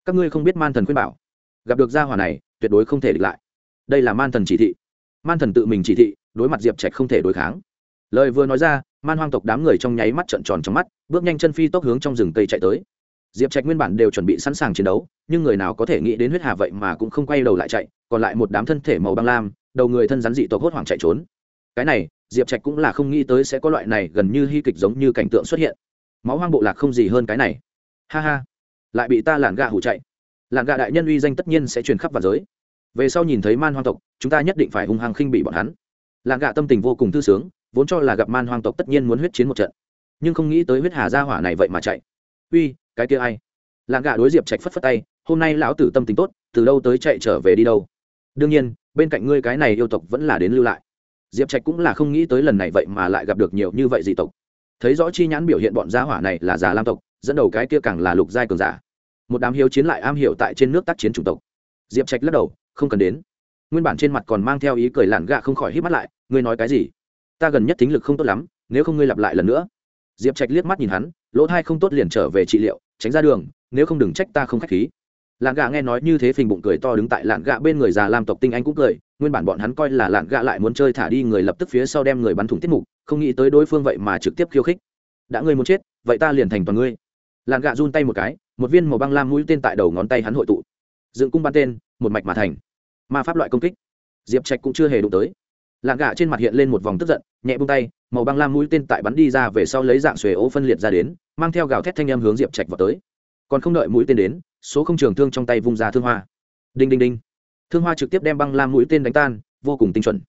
Các ngươi không biết man thần khuyên bảo. Gặp được gia hỏa này, tuyệt đối không thể địch lại. Đây là man thần chỉ thị. Man thần tự mình chỉ thị, đối mặt diệp trạch không thể đối kháng. Lời vừa nói ra, man hoang tộc đám người trong nháy mắt trợn tròn trong mắt, bước nhanh chân phi tốc hướng trong rừng cây chạy tới. Diệp trạch nguyên bản đều chuẩn bị sẵn sàng chiến đấu, nhưng người nào có thể nghĩ đến huyết hà vậy mà cũng không quay đầu lại chạy, còn lại một đám thân thể màu băng lam, đầu người thân rắn dị tộc hốt hoảng chạy trốn. Cái này, diệp trạch cũng là không nghĩ tới sẽ có loại này gần như hy kịch giống như cảnh tượng xuất hiện máu hoang bộ lạc không gì hơn cái này. Ha ha. Lại bị ta làn gà hủ chạy. Làn gà đại nhân uy danh tất nhiên sẽ truyền khắp vào giới. Về sau nhìn thấy man hoang tộc, chúng ta nhất định phải hung hăng khinh bị bọn hắn. Làn gà tâm tình vô cùng thư sướng, vốn cho là gặp man hoang tộc tất nhiên muốn huyết chiến một trận. Nhưng không nghĩ tới huyết hà gia hỏa này vậy mà chạy. Uy, cái kia ai? Làn gà đối diệp trạch phất phất tay, hôm nay lão tử tâm tính tốt, từ đâu tới chạy trở về đi đâu? Đương nhiên, bên cạnh ngươi cái này yêu tộc vẫn là đến lưu lại. Diệp trạch cũng là không nghĩ tới lần này vậy mà lại gặp được nhiều như vậy dị tộc thấy rõ chi nhãn biểu hiện bọn gia hỏa này là già lam tộc, dẫn đầu cái kia càng là lục giai cường giả. Một đám hiếu chiến lại am hiểu tại trên nước tác chiến chủng tộc. Diệp trạch lắc đầu, không cần đến. Nguyên bản trên mặt còn mang theo ý cười làn gạ không khỏi hít mắt lại, ngươi nói cái gì? Ta gần nhất tính lực không tốt lắm, nếu không ngươi lặp lại lần nữa. Diệp trạch liếc mắt nhìn hắn, lỗ thai không tốt liền trở về trị liệu, tránh ra đường, nếu không đừng trách ta không k h á c h khí. Làn gạ nghe nói như thế phình bụng cười to đứng tại làn gạ bên người già lam tộc tinh anh cũng cười nguyên bản bọn hắn coi là lạn gạ lại muốn chơi thả đi người lập tức phía sau đem người bắn thủng tiết mục, không nghĩ tới đối phương vậy mà trực tiếp khiêu khích. Đã ngươi muốn chết, vậy ta liền thành toàn ngươi. Lạn gạ run tay một cái, một viên màu băng lam mũi tên tại đầu ngón tay hắn hội tụ. Dựng cung bắn tên, một mạch mà thành. Ma pháp loại công kích. Diệp trạch cũng chưa hề đụng tới. Lạn gạ trên mặt hiện lên một vòng tức giận, nhẹ bung tay, màu băng lam mũi tên tại bắn đi ra về sau lấy dạng xuề ô phân liệt ra đến, mang theo gào thét thanh em hướng diệp trạch vào tới. Còn không đợi mũi tên đến, số không trường thương trong tay vung ra thương hoa. Đinh đinh đinh thương hoa trực tiếp đem băng lam mũi tên đánh tan, vô cùng tinh chuẩn.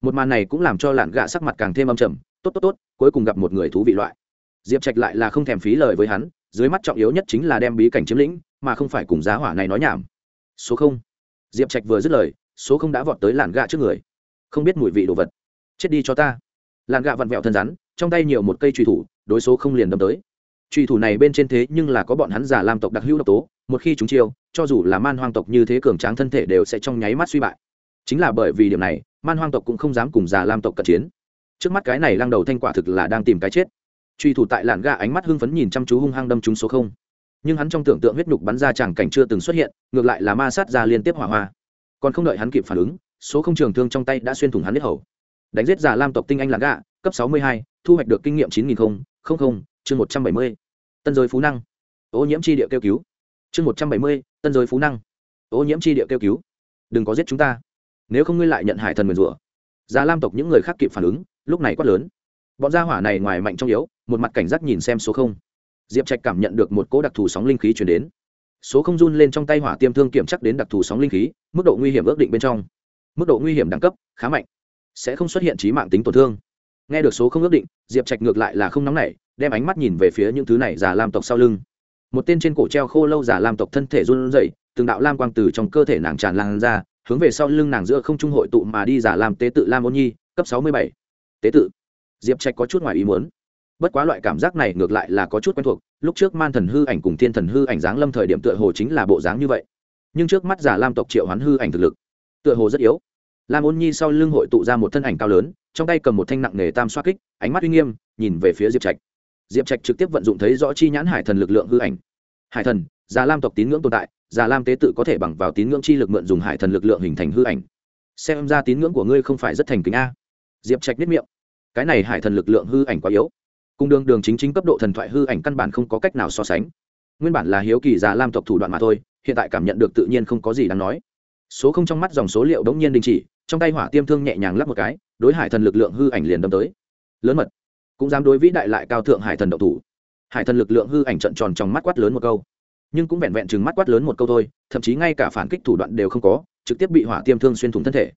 Một màn này cũng làm cho lạn gạ sắc mặt càng thêm âm trầm. Tốt tốt tốt, cuối cùng gặp một người thú vị loại. Diệp trạch lại là không thèm phí lời với hắn, dưới mắt trọng yếu nhất chính là đem bí cảnh chiếm lĩnh, mà không phải cùng giá hỏa này nói nhảm. Số không. Diệp trạch vừa dứt lời, số không đã vọt tới làn gạ trước người. Không biết mùi vị đồ vật. Chết đi cho ta. Làn gạ vặn vẹo thân rắn, trong tay nhiều một cây truy thủ, đối số không liền đâm tới. Truy thủ này bên trên thế nhưng là có bọn hắn giả làm tộc đặc hữu độc tố, một khi chúng chiêu cho dù là man hoang tộc như thế cường tráng thân thể đều sẽ trong nháy mắt suy bại. Chính là bởi vì điểm này, man hoang tộc cũng không dám cùng già lam tộc cận chiến. Trước mắt cái này lăng đầu thanh quả thực là đang tìm cái chết. Truy thủ tại làn ga ánh mắt hưng phấn nhìn chăm chú hung hăng đâm trúng số không. Nhưng hắn trong tưởng tượng huyết nhục bắn ra chẳng cảnh chưa từng xuất hiện, ngược lại là ma sát ra liên tiếp hỏa hoa. Còn không đợi hắn kịp phản ứng, số không trường thương trong tay đã xuyên thủng hắn hết hầu. Đánh giết già lam tộc tinh anh làn ga cấp sáu mươi hai, thu hoạch được kinh nghiệm chín nghìn chương một trăm bảy mươi. Tân giới phú năng. Ô nhiễm chi địa kêu cứu. Chương một trăm bảy mươi tân giới phú năng. Ô nhiễm chi địa kêu cứu. Đừng có giết chúng ta. Nếu không ngươi lại nhận hải thần mượn rủa. Già lam tộc những người khác kịp phản ứng, lúc này quát lớn. Bọn gia hỏa này ngoài mạnh trong yếu, một mặt cảnh giác nhìn xem số không. Diệp trạch cảm nhận được một cỗ đặc thù sóng linh khí chuyển đến. Số không run lên trong tay hỏa tiêm thương kiểm chắc đến đặc thù sóng linh khí, mức độ nguy hiểm ước định bên trong. Mức độ nguy hiểm đẳng cấp, khá mạnh. Sẽ không xuất hiện trí mạng tính tổn thương. Nghe được số không ước định, diệp trạch ngược lại là không nóng nảy, đem ánh mắt nhìn về phía những thứ này già lam tộc sau lưng một tên trên cổ treo khô lâu giả lam tộc thân thể run rẩy, từng đạo lam quang từ trong cơ thể nàng tràn lan ra, hướng về sau lưng nàng giữa không trung hội tụ mà đi giả lam tế tự lam ôn nhi, cấp sáu mươi bảy. Tế tự. Diệp trạch có chút ngoài ý muốn. Bất quá loại cảm giác này ngược lại là có chút quen thuộc, lúc trước man thần hư ảnh cùng thiên thần hư ảnh dáng lâm thời điểm tựa hồ chính là bộ dáng như vậy. Nhưng trước mắt giả lam tộc triệu hoán hư ảnh thực lực, tựa hồ rất yếu. Lam ôn nhi sau lưng hội tụ ra một thân ảnh cao lớn, trong tay cầm một thanh nặng nghề tam xoa kích, ánh mắt uy nghiêm, nhìn về phía diệp trạch diệp trạch trực tiếp vận dụng thấy rõ chi nhãn hải thần lực lượng hư ảnh. Hải thần, già lam tộc tín ngưỡng tồn tại, già lam tế tự có thể bằng vào tín ngưỡng chi lực mượn dùng hải thần lực lượng hình thành hư ảnh. Xem ra tín ngưỡng của ngươi không phải rất thành kính a. Diệp trạch biết miệng. Cái này hải thần lực lượng hư ảnh quá yếu. Cung đường đường chính chính cấp độ thần thoại hư ảnh căn bản không có cách nào so sánh. Nguyên bản là hiếu kỳ già lam tộc thủ đoạn mà thôi, hiện tại cảm nhận được tự nhiên không có gì đáng nói. Số không trong mắt dòng số liệu đống nhiên đình chỉ, trong tay hỏa tiêm thương nhẹ nhàng lắp một cái, đối hải thần lực lượng hư ảnh liền đâm tới. Lớn mật cũng dám đối vĩ đại lại cao thượng hải thần độc thủ. Hải thần lực lượng hư ảnh trận tròn trong mắt quát lớn một câu. Nhưng cũng vẹn vẹn chừng mắt quát lớn một câu thôi, thậm chí ngay cả phản kích thủ đoạn đều không có, trực tiếp bị hỏa tiêm thương xuyên thủng thân thể.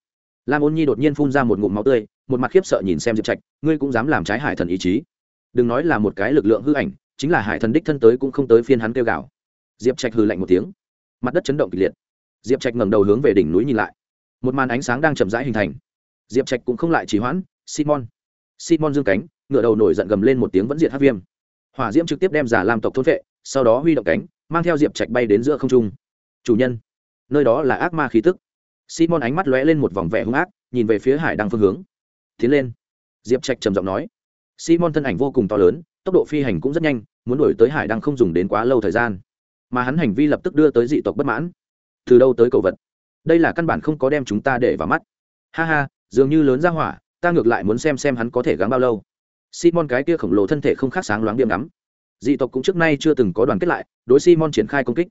Lam ôn nhi đột nhiên phun ra một ngụm máu tươi, một mặt khiếp sợ nhìn xem diệp trạch, ngươi cũng dám làm trái hải thần ý chí. Đừng nói là một cái lực lượng hư ảnh, chính là hải thần đích thân tới cũng không tới phiên hắn kêu gào. Diệp trạch hừ lạnh một tiếng. Mặt đất chấn động kịch liệt. Diệp trạch ngẩng đầu hướng về đỉnh núi nhìn lại. Một màn ánh sáng đang chậm rãi hình thành. Diệp trạch cũng không lại chỉ hoãn. Simon. Simon dương cánh ngựa đầu nổi giận gầm lên một tiếng vẫn diệt hát viêm. Hỏa diễm trực tiếp đem giả lam tộc thôn vệ, sau đó huy động cánh, mang theo diệp trạch bay đến giữa không trung. Chủ nhân, nơi đó là ác ma khí tức. Simon ánh mắt lóe lên một vòng vẻ hung ác, nhìn về phía hải đăng phương hướng. Tiến lên. Diệp trạch trầm giọng nói. Simon thân ảnh vô cùng to lớn, tốc độ phi hành cũng rất nhanh, muốn đổi tới hải đăng không dùng đến quá lâu thời gian. Mà hắn hành vi lập tức đưa tới dị tộc bất mãn. Từ đâu tới cầu vật? Đây là căn bản không có đem chúng ta để vào mắt. Ha ha, dường như lớn ra hỏa, ta ngược lại muốn xem xem hắn có thể gắng bao lâu simon cái kia khổng lồ thân thể không khác sáng loáng điểm ngắm. Dị tộc cũng trước nay chưa từng có đoàn kết lại, đối simon triển khai công kích.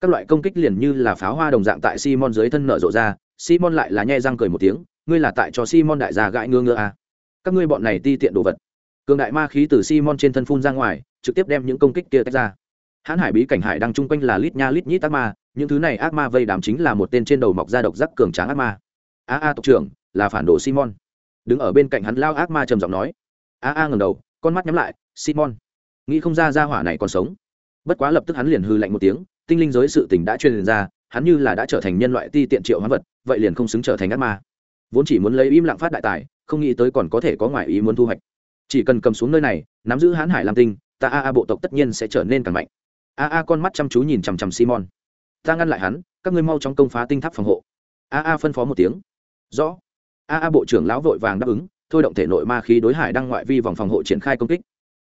Các loại công kích liền như là pháo hoa đồng dạng tại simon dưới thân nở rộ ra, simon lại là nhe răng cười một tiếng, ngươi là tại cho simon đại gia gãi ngơ ngơ à. các ngươi bọn này ti tiện đồ vật. Cường đại ma khí từ simon trên thân phun ra ngoài, trực tiếp đem những công kích kia tách ra. Hãn hải bí cảnh hải đang chung quanh là lít nha lít nhít ác ma, những thứ này ác ma vây đám chính là một tên trên đầu mọc ra độc giác cường tráng ác ma. A a tộc trưởng, là phản đồ simon. Đứng ở bên cạnh hắn lao ác ma trầm giọng nói a a ngầm đầu, con mắt nhắm lại, simon, nghĩ không ra ra hỏa này còn sống. Bất quá lập tức hắn liền hư lạnh một tiếng, tinh linh giới sự tình đã truyền ra, hắn như là đã trở thành nhân loại ti tiện triệu hoán vật, vậy liền không xứng trở thành ác ma. Vốn chỉ muốn lấy im lặng phát đại tài, không nghĩ tới còn có thể có ngoại ý muốn thu hoạch. Chỉ cần cầm xuống nơi này, nắm giữ hãn hải lam tinh, ta a a bộ tộc tất nhiên sẽ trở nên càng mạnh. A a con mắt chăm chú nhìn chằm chằm simon. Ta ngăn lại hắn, các ngươi mau chóng công phá tinh tháp phòng hộ. A a phân phó một tiếng. Rõ. A a bộ trưởng lão vội vàng đáp ứng thôi động thể nội ma khí đối hải đăng ngoại vi vòng phòng hộ triển khai công kích.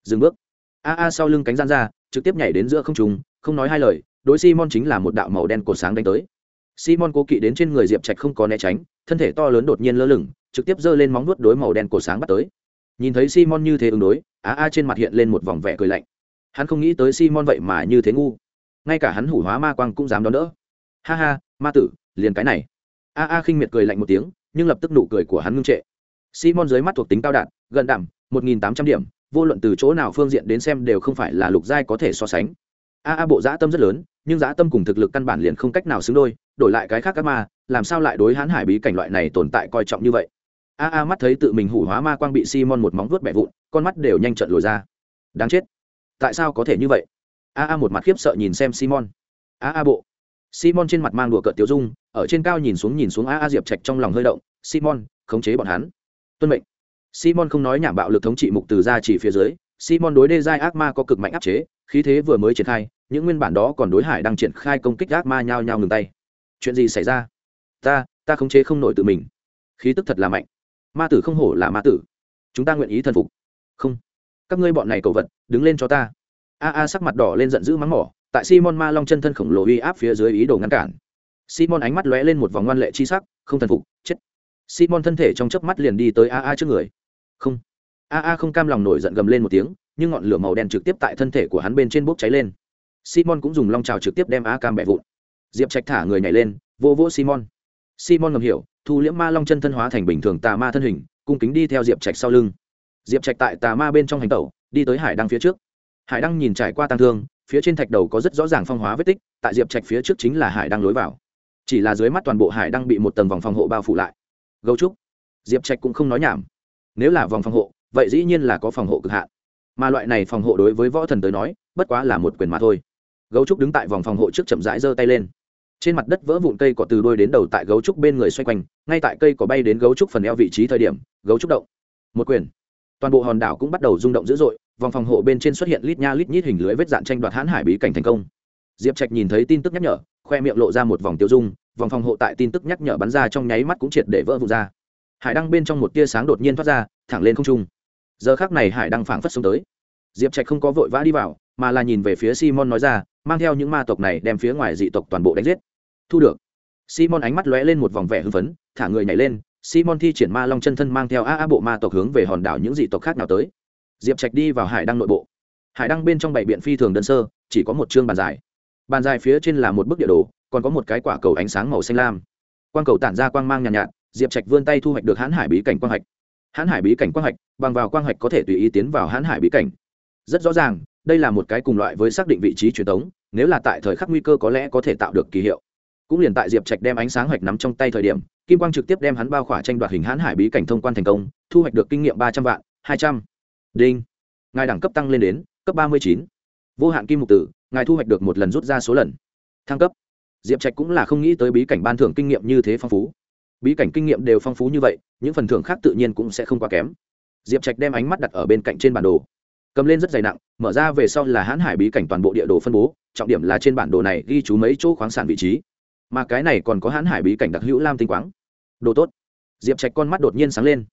Dừng bước. A a sau lưng cánh gian ra, trực tiếp nhảy đến giữa không trùng không nói hai lời, đối simon chính là một đạo màu đen cột sáng đánh tới. Simon cố kỵ đến trên người diệp trạch không có né tránh, thân thể to lớn đột nhiên lơ lửng, trực tiếp giơ lên móng nuốt đối màu đen cột sáng bắt tới. Nhìn thấy simon như thế ứng đối, a a trên mặt hiện lên một vòng vẻ cười lạnh. Hắn không nghĩ tới simon vậy mà như thế ngu. Ngay cả hắn hủ hóa ma quang cũng dám đón đỡ. Ha ha, ma tử, liền cái này. A a khinh miệt cười lạnh một tiếng, nhưng lập tức nụ cười của hắn ngưng trệ simon dưới mắt thuộc tính cao đạn gần đảm một nghìn tám trăm điểm, vô luận từ chỗ nào phương diện đến xem đều không phải là lục giai có thể so sánh. A a, bộ dã tâm rất lớn, nhưng dã tâm cùng thực lực căn bản liền không cách nào xứng đôi, đổi lại cái khác các ma, làm sao lại đối hãn hải bí cảnh loại này tồn tại coi trọng như vậy? A a mắt thấy tự mình hủ hóa ma quang bị simon một móng vuốt bẻ vụn, con mắt đều nhanh trận lồi ra. Đáng chết. Tại sao có thể như vậy? A a một mặt khiếp sợ nhìn xem simon. A a bộ. Simon trên mặt mang đùa cợt tiêu dung, ở trên cao nhìn xuống nhìn xuống a a diệp trạch trong lòng hơi động. Simon, khống chế bọn hắn tuân mệnh. Simon không nói nhảm bạo lực thống trị mục từ ra chỉ phía dưới, simon đối đê giai ác ma có cực mạnh áp chế, khí thế vừa mới triển khai, những nguyên bản đó còn đối hải đang triển khai công kích ác ma nhao nhao ngừng tay. Chuyện gì xảy ra? Ta ta khống chế không nổi tự mình. Khí tức thật là mạnh. Ma tử không hổ là ma tử. Chúng ta nguyện ý thần phục. Không. Các ngươi bọn này cầu vật, đứng lên cho ta. A a sắc mặt đỏ lên giận dữ mắng mỏ, tại simon ma long chân thân khổng lồ uy áp phía dưới ý đồ ngăn cản. Simon ánh mắt lóe lên một vòng ngoan lệ chi sắc, không thần phục, chết simon thân thể trong chớp mắt liền đi tới a a trước người. Không. A a không cam lòng nổi giận gầm lên một tiếng, nhưng ngọn lửa màu đen trực tiếp tại thân thể của hắn bên trên bốc cháy lên. Simon cũng dùng long trào trực tiếp đem a cam bẻ vụn. Diệp trạch thả người nhảy lên, vô vô simon. Simon ngầm hiểu, thu liễm ma long chân thân hóa thành bình thường tà ma thân hình, cung kính đi theo diệp trạch sau lưng. Diệp trạch tại tà ma bên trong hành tẩu, đi tới hải đăng phía trước. Hải đăng nhìn trải qua tăng thương, phía trên thạch đầu có rất rõ ràng phong hóa vết tích, tại diệp trạch phía trước chính là hải đăng lối vào. Chỉ là dưới mắt toàn bộ hải đăng bị một tầng vòng phòng hộ bao phủ lại gấu trúc. Diệp trạch cũng không nói nhảm. Nếu là vòng phòng hộ, vậy dĩ nhiên là có phòng hộ cực hạn. Mà loại này phòng hộ đối với võ thần tới nói, bất quá là một quyền mà thôi. Gấu trúc đứng tại vòng phòng hộ trước chậm rãi giơ tay lên. Trên mặt đất vỡ vụn cây cỏ từ đôi đến đầu tại gấu trúc bên người xoay quanh, ngay tại cây cỏ bay đến gấu trúc phần eo vị trí thời điểm, gấu trúc động. Một quyền. Toàn bộ hòn đảo cũng bắt đầu rung động dữ dội, vòng phòng hộ bên trên xuất hiện lít nha lít nhít hình lưới vết dạn tranh đoạt hãn hải bí cảnh thành công. Diệp trạch nhìn thấy tin tức nhắc nhở, khoe miệng lộ ra một vòng tiêu dung vòng phòng hộ tại tin tức nhắc nhở bắn ra trong nháy mắt cũng triệt để vỡ vụn ra. Hải đăng bên trong một tia sáng đột nhiên thoát ra, thẳng lên không trung. Giờ khác này hải đăng phảng phất xuống tới. Diệp trạch không có vội vã đi vào, mà là nhìn về phía simon nói ra, mang theo những ma tộc này đem phía ngoài dị tộc toàn bộ đánh giết. Thu được. Simon ánh mắt lóe lên một vòng vẻ hưng phấn, thả người nhảy lên, simon thi triển ma long chân thân mang theo a a bộ ma tộc hướng về hòn đảo những dị tộc khác nào tới. Diệp trạch đi vào hải đăng nội bộ. Hải đăng bên trong bảy biện phi thường đơn sơ, chỉ có một chương bàn dài. Bàn dài phía trên là một bức địa đồ còn có một cái quả cầu ánh sáng màu xanh lam. Quang cầu tản ra quang mang nhàn nhạt, nhạt diệp trạch vươn tay thu hoạch được hãn hải bí cảnh quang hạch. Hãn hải bí cảnh quang hạch bằng vào quang hạch có thể tùy ý tiến vào hãn hải bí cảnh. Rất rõ ràng đây là một cái cùng loại với xác định vị trí truyền thống nếu là tại thời khắc nguy cơ có lẽ có thể tạo được kỳ hiệu. Cũng liền tại diệp trạch đem ánh sáng hoạch nắm trong tay thời điểm kim quang trực tiếp đem hắn bao khỏa tranh đoạt hình hãn hải bí cảnh thông quan thành công thu hoạch được kinh nghiệm ba trăm vạn hai trăm. Đinh. Ngài đẳng cấp tăng lên đến cấp ba mươi chín. Vô hạn kim mục tử ngài thu hoạch được một lần rút ra số lần. Thăng cấp diệp trạch cũng là không nghĩ tới bí cảnh ban thưởng kinh nghiệm như thế phong phú. Bí cảnh kinh nghiệm đều phong phú như vậy, những phần thưởng khác tự nhiên cũng sẽ không quá kém. Diệp trạch đem ánh mắt đặt ở bên cạnh trên bản đồ. Cầm lên rất dày nặng, mở ra về sau là hãn hải bí cảnh toàn bộ địa đồ phân bố, trọng điểm là trên bản đồ này ghi chú mấy chỗ khoáng sản vị trí. Mà cái này còn có hãn hải bí cảnh đặc hữu lam tinh quáng. Đồ tốt. Diệp trạch con mắt đột nhiên sáng lên.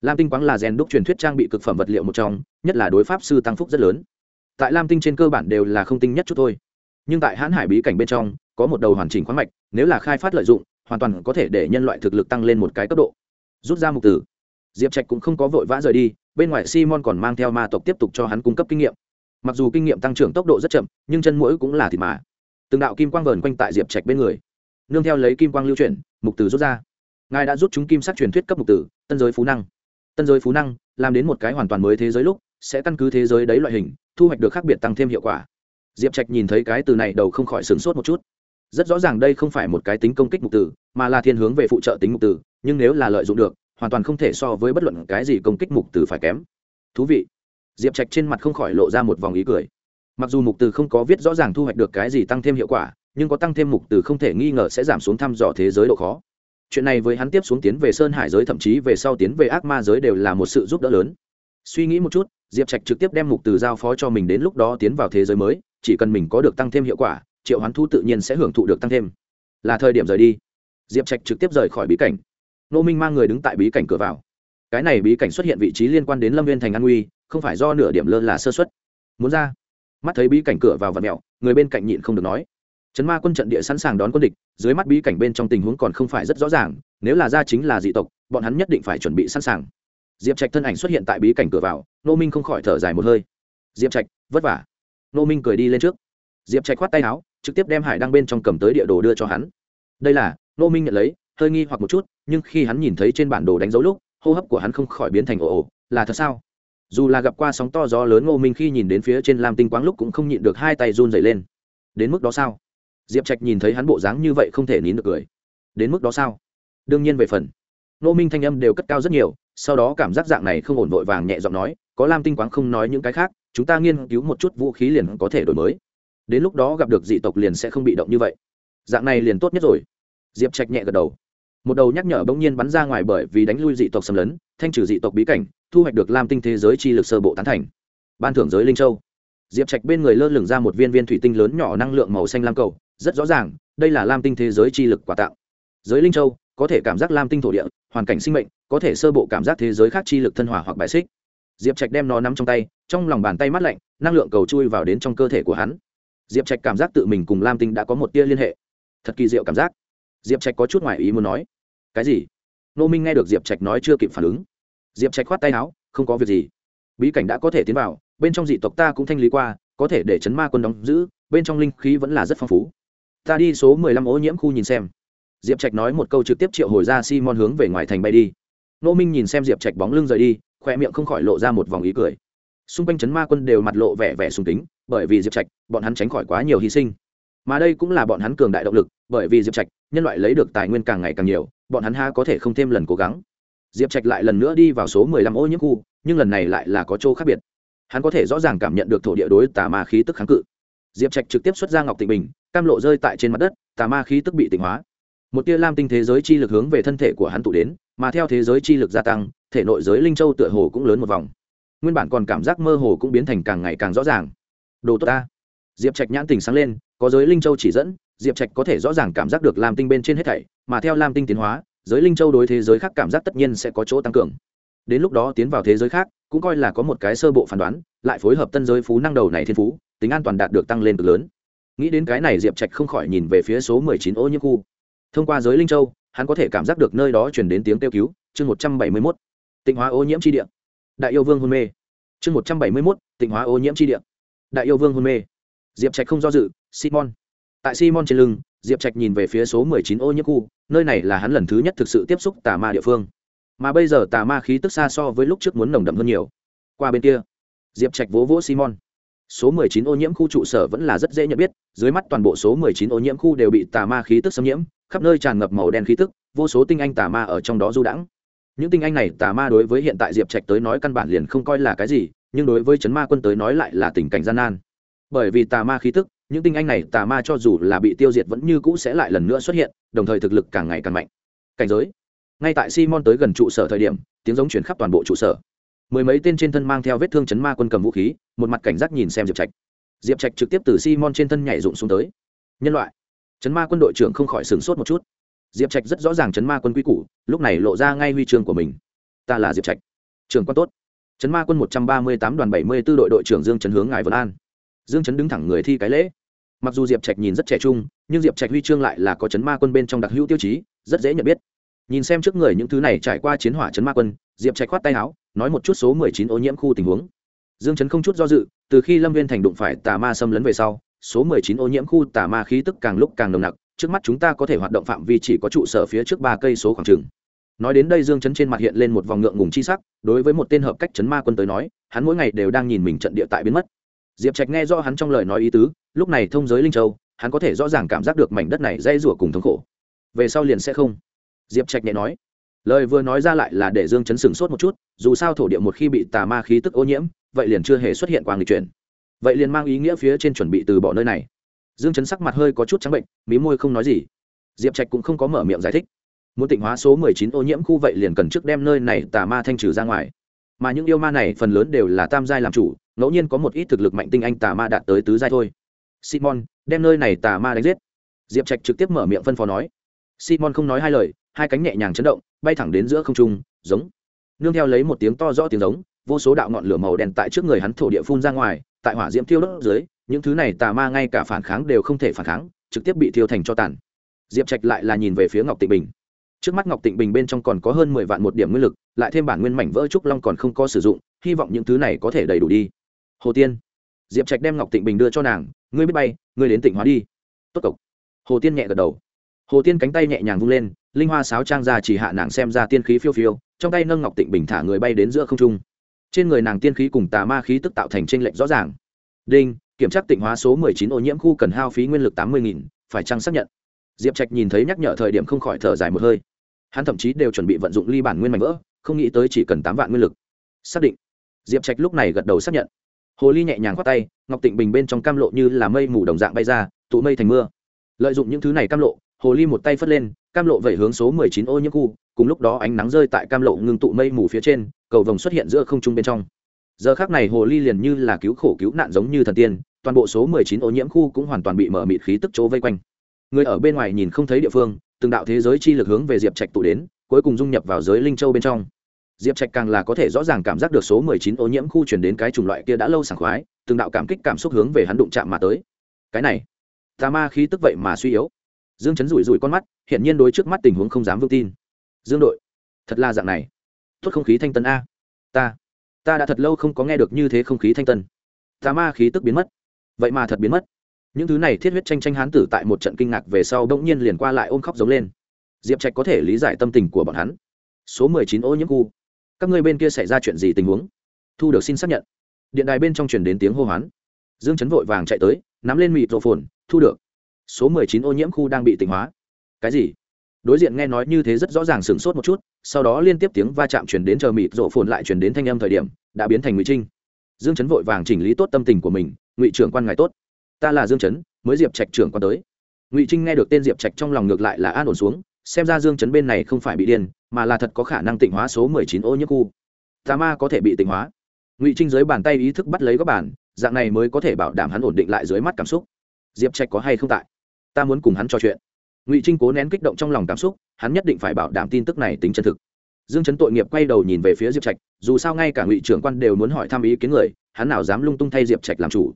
Lam tinh quáng là rèn đúc truyền thuyết trang bị cực phẩm vật liệu một trong, nhất là đối pháp sư tăng phúc rất lớn. Tại lam tinh trên cơ bản đều là không tinh nhất chút thôi. Nhưng tại hãn hải bí cảnh bên trong có một đầu hoàn chỉnh khoáng mạch, nếu là khai phát lợi dụng, hoàn toàn có thể để nhân loại thực lực tăng lên một cái cấp độ. Rút ra mục tử. Diệp trạch cũng không có vội vã rời đi, bên ngoài simon còn mang theo ma tộc tiếp tục cho hắn cung cấp kinh nghiệm. Mặc dù kinh nghiệm tăng trưởng tốc độ rất chậm, nhưng chân mũi cũng là thịt mà. Từng đạo kim quang vờn quanh tại diệp trạch bên người. Nương theo lấy kim quang lưu chuyển, mục tử rút ra. Ngài đã rút chúng kim sắc truyền thuyết cấp mục tử, tân giới phú năng. Tân giới phú năng, làm đến một cái hoàn toàn mới thế giới lúc, sẽ căn cứ thế giới đấy loại hình, thu hoạch được khác biệt tăng thêm hiệu quả. Diệp trạch nhìn thấy cái từ này đầu không khỏi sửng sốt một chút rất rõ ràng đây không phải một cái tính công kích mục tử mà là thiên hướng về phụ trợ tính mục tử nhưng nếu là lợi dụng được, hoàn toàn không thể so với bất luận cái gì công kích mục tử phải kém. Thú vị. Diệp trạch trên mặt không khỏi lộ ra một vòng ý cười. Mặc dù mục tử không có viết rõ ràng thu hoạch được cái gì tăng thêm hiệu quả, nhưng có tăng thêm mục tử không thể nghi ngờ sẽ giảm xuống thăm dò thế giới độ khó. Chuyện này với hắn tiếp xuống tiến về sơn hải giới thậm chí về sau tiến về ác ma giới đều là một sự giúp đỡ lớn. Suy nghĩ một chút, diệp trạch trực tiếp đem mục từ giao phó cho mình đến lúc đó tiến vào thế giới mới, chỉ cần mình có được tăng thêm hiệu quả triệu hoán thu tự nhiên sẽ hưởng thụ được tăng thêm là thời điểm rời đi diệp trạch trực tiếp rời khỏi bí cảnh nô minh mang người đứng tại bí cảnh cửa vào cái này bí cảnh xuất hiện vị trí liên quan đến lâm viên thành an nguy không phải do nửa điểm lơ là sơ xuất muốn ra mắt thấy bí cảnh cửa vào và mẹo người bên cạnh nhịn không được nói Trấn Ma quân trận địa sẵn sàng đón quân địch, dưới mắt bí cảnh bên trong tình huống còn không phải rất rõ ràng, nếu là ra chính là dị tộc, bọn hắn nhất định phải chuẩn bị sẵn sàng. Diệp Trạch thân ảnh xuất hiện tại bí cảnh cửa vào, Nô Minh không khỏi thở dài một hơi. Diệp Trạch, vất vả. Nô Minh cười đi lên trước. Diệp Trạch khoát tay áo, trực tiếp đem hải đăng bên trong cầm tới địa đồ đưa cho hắn. Đây là, Nô Minh nhận lấy, hơi nghi hoặc một chút, nhưng khi hắn nhìn thấy trên bản đồ đánh dấu lúc, hô hấp của hắn không khỏi biến thành ồ ồ, là thật sao? Dù là gặp qua sóng to gió lớn Ngô Minh khi nhìn đến phía trên Lam Tinh quáng lúc cũng không nhịn được hai tay run rẩy lên. Đến mức đó sao? diệp trạch nhìn thấy hắn bộ dáng như vậy không thể nín được cười đến mức đó sao đương nhiên về phần nô minh thanh âm đều cất cao rất nhiều sau đó cảm giác dạng này không ổn vội vàng nhẹ giọng nói có lam tinh quáng không nói những cái khác chúng ta nghiên cứu một chút vũ khí liền có thể đổi mới đến lúc đó gặp được dị tộc liền sẽ không bị động như vậy. Dạng này liền tốt nhất rồi. Diệp trạch nhẹ gật đầu. Một đầu nhắc nhở bỗng nhiên bắn ra ngoài bởi vì đánh lui dị tộc xâm lấn, thanh trừ dị tộc bí cảnh, thu hoạch được lam tinh thế giới chi lực sơ bộ tán thành. Ban thưởng giới linh châu. Diệp trạch bên người lơ lửng ra một viên viên thủy tinh lớn nhỏ năng lượng màu xanh lam cầu, rất rõ ràng, đây là lam tinh thế giới chi lực quà tặng. Giới linh châu, có thể cảm giác lam tinh thổ địa, hoàn cảnh sinh mệnh, có thể sơ bộ cảm giác thế giới khác chi lực thân hỏa hoặc bài xích. Diệp trạch đem nó nắm trong tay, trong lòng bàn tay mát lạnh, năng lượng cầu chui vào đến trong cơ thể của hắn diệp trạch cảm giác tự mình cùng lam tinh đã có một tia liên hệ. Thật kỳ diệu cảm giác. Diệp trạch có chút ngoài ý muốn nói, cái gì? Nô minh nghe được diệp trạch nói chưa kịp phản ứng. Diệp trạch khoát tay áo, không có việc gì. Bí cảnh đã có thể tiến vào, bên trong dị tộc ta cũng thanh lý qua, có thể để chấn ma quân đóng giữ, bên trong linh khí vẫn là rất phong phú. Ta đi số mười lăm ô nhiễm khu nhìn xem. Diệp trạch nói một câu trực tiếp triệu hồi ra simon hướng về ngoài thành bay đi. Nô minh nhìn xem diệp trạch bóng lưng rời đi khoe miệng không khỏi lộ ra một vòng ý cười. Xung quanh chấn ma quân đều mặt lộ vẻ vẻ sùng tính bởi vì diệp trạch, bọn hắn tránh khỏi quá nhiều hy sinh. Mà đây cũng là bọn hắn cường đại động lực, bởi vì diệp trạch, nhân loại lấy được tài nguyên càng ngày càng nhiều, bọn hắn ha có thể không thêm lần cố gắng. Diệp trạch lại lần nữa đi vào số mười lăm ô nhiễm khu, nhưng lần này lại là có chỗ khác biệt. Hắn có thể rõ ràng cảm nhận được thổ địa đối tà ma khí tức kháng cự. Diệp trạch trực tiếp xuất ra ngọc tịnh bình, cam lộ rơi tại trên mặt đất, tà ma khí tức bị tịnh hóa. Một tia lam tinh thế giới chi lực hướng về thân thể của hắn tụ đến, mà theo thế giới chi lực gia tăng, thể nội giới linh châu tựa hồ cũng lớn một vòng. Nguyên bản còn cảm giác mơ hồ cũng biến thành càng ngày càng rõ ràng đồ tốt ta. Diệp trạch nhãn tình sáng lên, có giới linh châu chỉ dẫn, diệp trạch có thể rõ ràng cảm giác được lam tinh bên trên hết thảy, mà theo lam tinh tiến hóa, giới linh châu đối thế giới khác cảm giác tất nhiên sẽ có chỗ tăng cường. Đến lúc đó tiến vào thế giới khác, cũng coi là có một cái sơ bộ phán đoán, lại phối hợp tân giới phú năng đầu này thiên phú, tính an toàn đạt được tăng lên cực lớn. Nghĩ đến cái này diệp trạch không khỏi nhìn về phía số mười chín ô nhiễm khu. Thông qua giới linh châu, hắn có thể cảm giác được nơi đó chuyển đến tiếng kêu cứu, chương một trăm bảy mươi mốt. Tịnh hóa ô nhiễm tri địa. Đại yêu vương hôn mê. Chương một trăm bảy mươi mốt, tịnh hóa ô nhiễm tri địa đại yêu vương hôn mê. Diệp trạch không do dự, simon. Tại simon trên lưng, diệp trạch nhìn về phía số mười chín ô nhiễm khu, nơi này là hắn lần thứ nhất thực sự tiếp xúc tà ma địa phương. Mà bây giờ tà ma khí tức xa so với lúc trước muốn nồng đậm hơn nhiều. Qua bên kia, diệp trạch vỗ vỗ simon. Số 19 ô nhiễm khu trụ sở vẫn là rất dễ nhận biết, dưới mắt toàn bộ số 19 ô nhiễm khu đều bị tà ma khí tức xâm nhiễm, khắp nơi tràn ngập màu đen khí tức, vô số tinh anh tà ma ở trong đó du đãng. Những tinh anh này tà ma đối với hiện tại diệp trạch tới nói căn bản liền không coi là cái gì nhưng đối với chấn ma quân tới nói lại là tình cảnh gian nan. Bởi vì tà ma khí tức, những tinh anh này tà ma cho dù là bị tiêu diệt vẫn như cũ sẽ lại lần nữa xuất hiện, đồng thời thực lực càng ngày càng mạnh. Cảnh giới. Ngay tại simon tới gần trụ sở thời điểm, tiếng giống chuyển khắp toàn bộ trụ sở. Mười mấy tên trên thân mang theo vết thương chấn ma quân cầm vũ khí, một mặt cảnh giác nhìn xem diệp trạch. Diệp trạch trực tiếp từ simon trên thân nhảy rụng xuống tới. Nhân loại. Chấn ma quân đội trưởng không khỏi sửng sốt một chút. Diệp trạch rất rõ ràng chấn ma quân quy củ, lúc này lộ ra ngay huy chương của mình. Ta là diệp trạch. Trường quan tốt chấn ma quân một trăm ba mươi tám đoàn bảy mươi b ố đội đội trưởng dương trấn hướng ngài vân an. Dương trấn đứng thẳng người thi cái lễ. Mặc dù diệp trạch nhìn rất trẻ trung, nhưng diệp trạch huy chương lại là có chấn ma quân bên trong đặc hữu tiêu chí, rất dễ nhận biết. Nhìn xem trước người những thứ này trải qua chiến hỏa chấn ma quân, diệp trạch khoát tay áo, nói một chút số mười chín ô nhiễm khu tình huống. Dương Trấn không chút do dự, từ khi lâm viên thành đụng phải tà ma xâm lấn về sau, số mười chín ô nhiễm khu tà ma khí tức càng lúc càng nồng nặc, trước mắt chúng ta có thể hoạt động phạm vi chỉ có trụ sở phía trước ba cây số khoảng trừng nói đến đây dương chấn trên mặt hiện lên một vòng ngượng ngùng chi sắc, đối với một tên hợp cách chấn ma quân tới nói, hắn mỗi ngày đều đang nhìn mình trận địa tại biến mất. Diệp trạch nghe rõ hắn trong lời nói ý tứ, lúc này thông giới linh châu, hắn có thể rõ ràng cảm giác được mảnh đất này dây rủa cùng thống khổ. Về sau liền sẽ không. Diệp trạch nhẹ nói. Lời vừa nói ra lại là để dương chấn sừng sốt một chút, dù sao thổ địa một khi bị tà ma khí tức ô nhiễm, vậy liền chưa hề xuất hiện quang lịch chuyển. Vậy liền mang ý nghĩa phía trên chuẩn bị từ bỏ nơi này. Dương chấn sắc mặt hơi có chút trắng bệnh, mí môi không nói gì. Diệp trạch cũng không có mở miệng giải thích muốn tịnh hóa số mười chín ô nhiễm khu vậy liền cần trước đem nơi này tà ma thanh trừ ra ngoài. Mà những yêu ma này phần lớn đều là tam giai làm chủ, ngẫu nhiên có một ít thực lực mạnh tinh anh tà ma đạt tới tứ giai thôi. Simon, đem nơi này tà ma đánh giết. Diệp trạch trực tiếp mở miệng phân phó nói. Simon không nói hai lời, hai cánh nhẹ nhàng chấn động, bay thẳng đến giữa không trung, giống. Nương theo lấy một tiếng to rõ tiếng giống, vô số đạo ngọn lửa màu đen tại trước người hắn thổ địa phun ra ngoài, tại hỏa diễm tiêu đốt dưới, những thứ này tà ma ngay cả phản kháng đều không thể phản kháng, trực tiếp bị thiêu thành cho tàn. Diệp trạch lại là nhìn về phía ngọc tịnh bình trước mắt ngọc tịnh bình bên trong còn có hơn mười vạn một điểm nguyên lực, lại thêm bản nguyên mảnh vỡ trúc long còn không có sử dụng, hy vọng những thứ này có thể đầy đủ đi. Hồ tiên. Diệp trạch đem ngọc tịnh bình đưa cho nàng, ngươi biết bay, ngươi đến tịnh hóa đi. Tốt cộc. Hồ tiên nhẹ gật đầu. Hồ tiên cánh tay nhẹ nhàng vung lên, linh hoa sáo trang ra chỉ hạ nàng xem ra tiên khí phiêu phiêu, trong tay nâng ngọc tịnh bình thả người bay đến giữa không trung. Trên người nàng tiên khí cùng tà ma khí tức tạo thành tranh lệch rõ ràng. Đinh, kiểm tra tịnh hóa số mười chín ô nhiễm khu cần hao phí nguyên lực tám mươi nghìn, phải chăng xác nhận? Diệp trạch nhìn thấy nhắc nhở thời điểm không khỏi thở dài một hơi hắn thậm chí đều chuẩn bị vận dụng ly bản nguyên mạnh vỡ, không nghĩ tới chỉ cần tám vạn nguyên lực. Xác định. Diệp trạch lúc này gật đầu xác nhận. Hồ ly nhẹ nhàng khoác tay, ngọc tịnh bình bên trong cam lộ như là mây mù đồng dạng bay ra, tụ mây thành mưa. Lợi dụng những thứ này cam lộ, hồ ly một tay phất lên, cam lộ vẩy hướng số mười chín ô nhiễm khu, cùng lúc đó ánh nắng rơi tại cam lộ ngưng tụ mây mù phía trên, cầu vồng xuất hiện giữa không trung bên trong. Giờ khác này hồ ly liền như là cứu khổ cứu nạn giống như thần tiên, toàn bộ số mười chín ô nhiễm khu cũng hoàn toàn bị mở mịt khí tức chỗ vây quanh. Người ở bên ngoài nhìn không thấy địa phương từng đạo thế giới chi lực hướng về diệp trạch tụ đến, cuối cùng dung nhập vào giới linh châu bên trong. Diệp trạch càng là có thể rõ ràng cảm giác được số mười chín ô nhiễm khu chuyển đến cái chủng loại kia đã lâu sảng khoái, từng đạo cảm kích cảm xúc hướng về hắn đụng chạm mà tới. Cái này, tà ma khí tức vậy mà suy yếu. Dương chấn rủi rủi con mắt hiện nhiên đối trước mắt tình huống không dám vững tin. Dương đội, thật là dạng này. Tốt không khí thanh tân a. Ta ta đã thật lâu không có nghe được như thế không khí thanh tân. Tà ma khí tức biến mất. Vậy mà thật biến mất những thứ này thiết huyết tranh tranh hán tử tại một trận kinh ngạc về sau bỗng nhiên liền qua lại ôm khóc giống lên. Diệp trạch có thể lý giải tâm tình của bọn hắn. Số mười chín ô nhiễm khu. Các ngươi bên kia xảy ra chuyện gì tình huống? Thu được xin xác nhận. Điện đài bên trong truyền đến tiếng hô hoán. Dương chấn vội vàng chạy tới, nắm lên mịt rộ phồn thu được. Số mười chín ô nhiễm khu đang bị tỉnh hóa. Cái gì? Đối diện nghe nói như thế rất rõ ràng sửng sốt một chút, sau đó liên tiếp tiếng va chạm chuyển đến chờ mịt rộ phồn lại chuyển đến thanh âm thời điểm, đã biến thành ngụy trinh. Dương chấn vội vàng chỉnh lý tốt tâm tình của mình, ngụy trưởng quan ngài tốt ta là dương chấn, mới diệp trạch trưởng quan tới. Ngụy trinh nghe được tên diệp trạch trong lòng ngược lại là an ổn xuống, xem ra dương chấn bên này không phải bị điên, mà là thật có khả năng tịnh hóa số mười chín ô nhiễm khu. Tà ma có thể bị tịnh hóa. Ngụy trinh dưới bàn tay ý thức bắt lấy các bản dạng này mới có thể bảo đảm hắn ổn định lại dưới mắt cảm xúc. Diệp trạch có hay không tại? Ta muốn cùng hắn trò chuyện. Ngụy trinh cố nén kích động trong lòng cảm xúc, hắn nhất định phải bảo đảm tin tức này tính chân thực. Dương chấn tội nghiệp quay đầu nhìn về phía diệp trạch, dù sao ngay cả ngụy trưởng quan đều muốn hỏi thăm ý kiến người, hắn nào dám lung tung thay diệp trạch làm chủ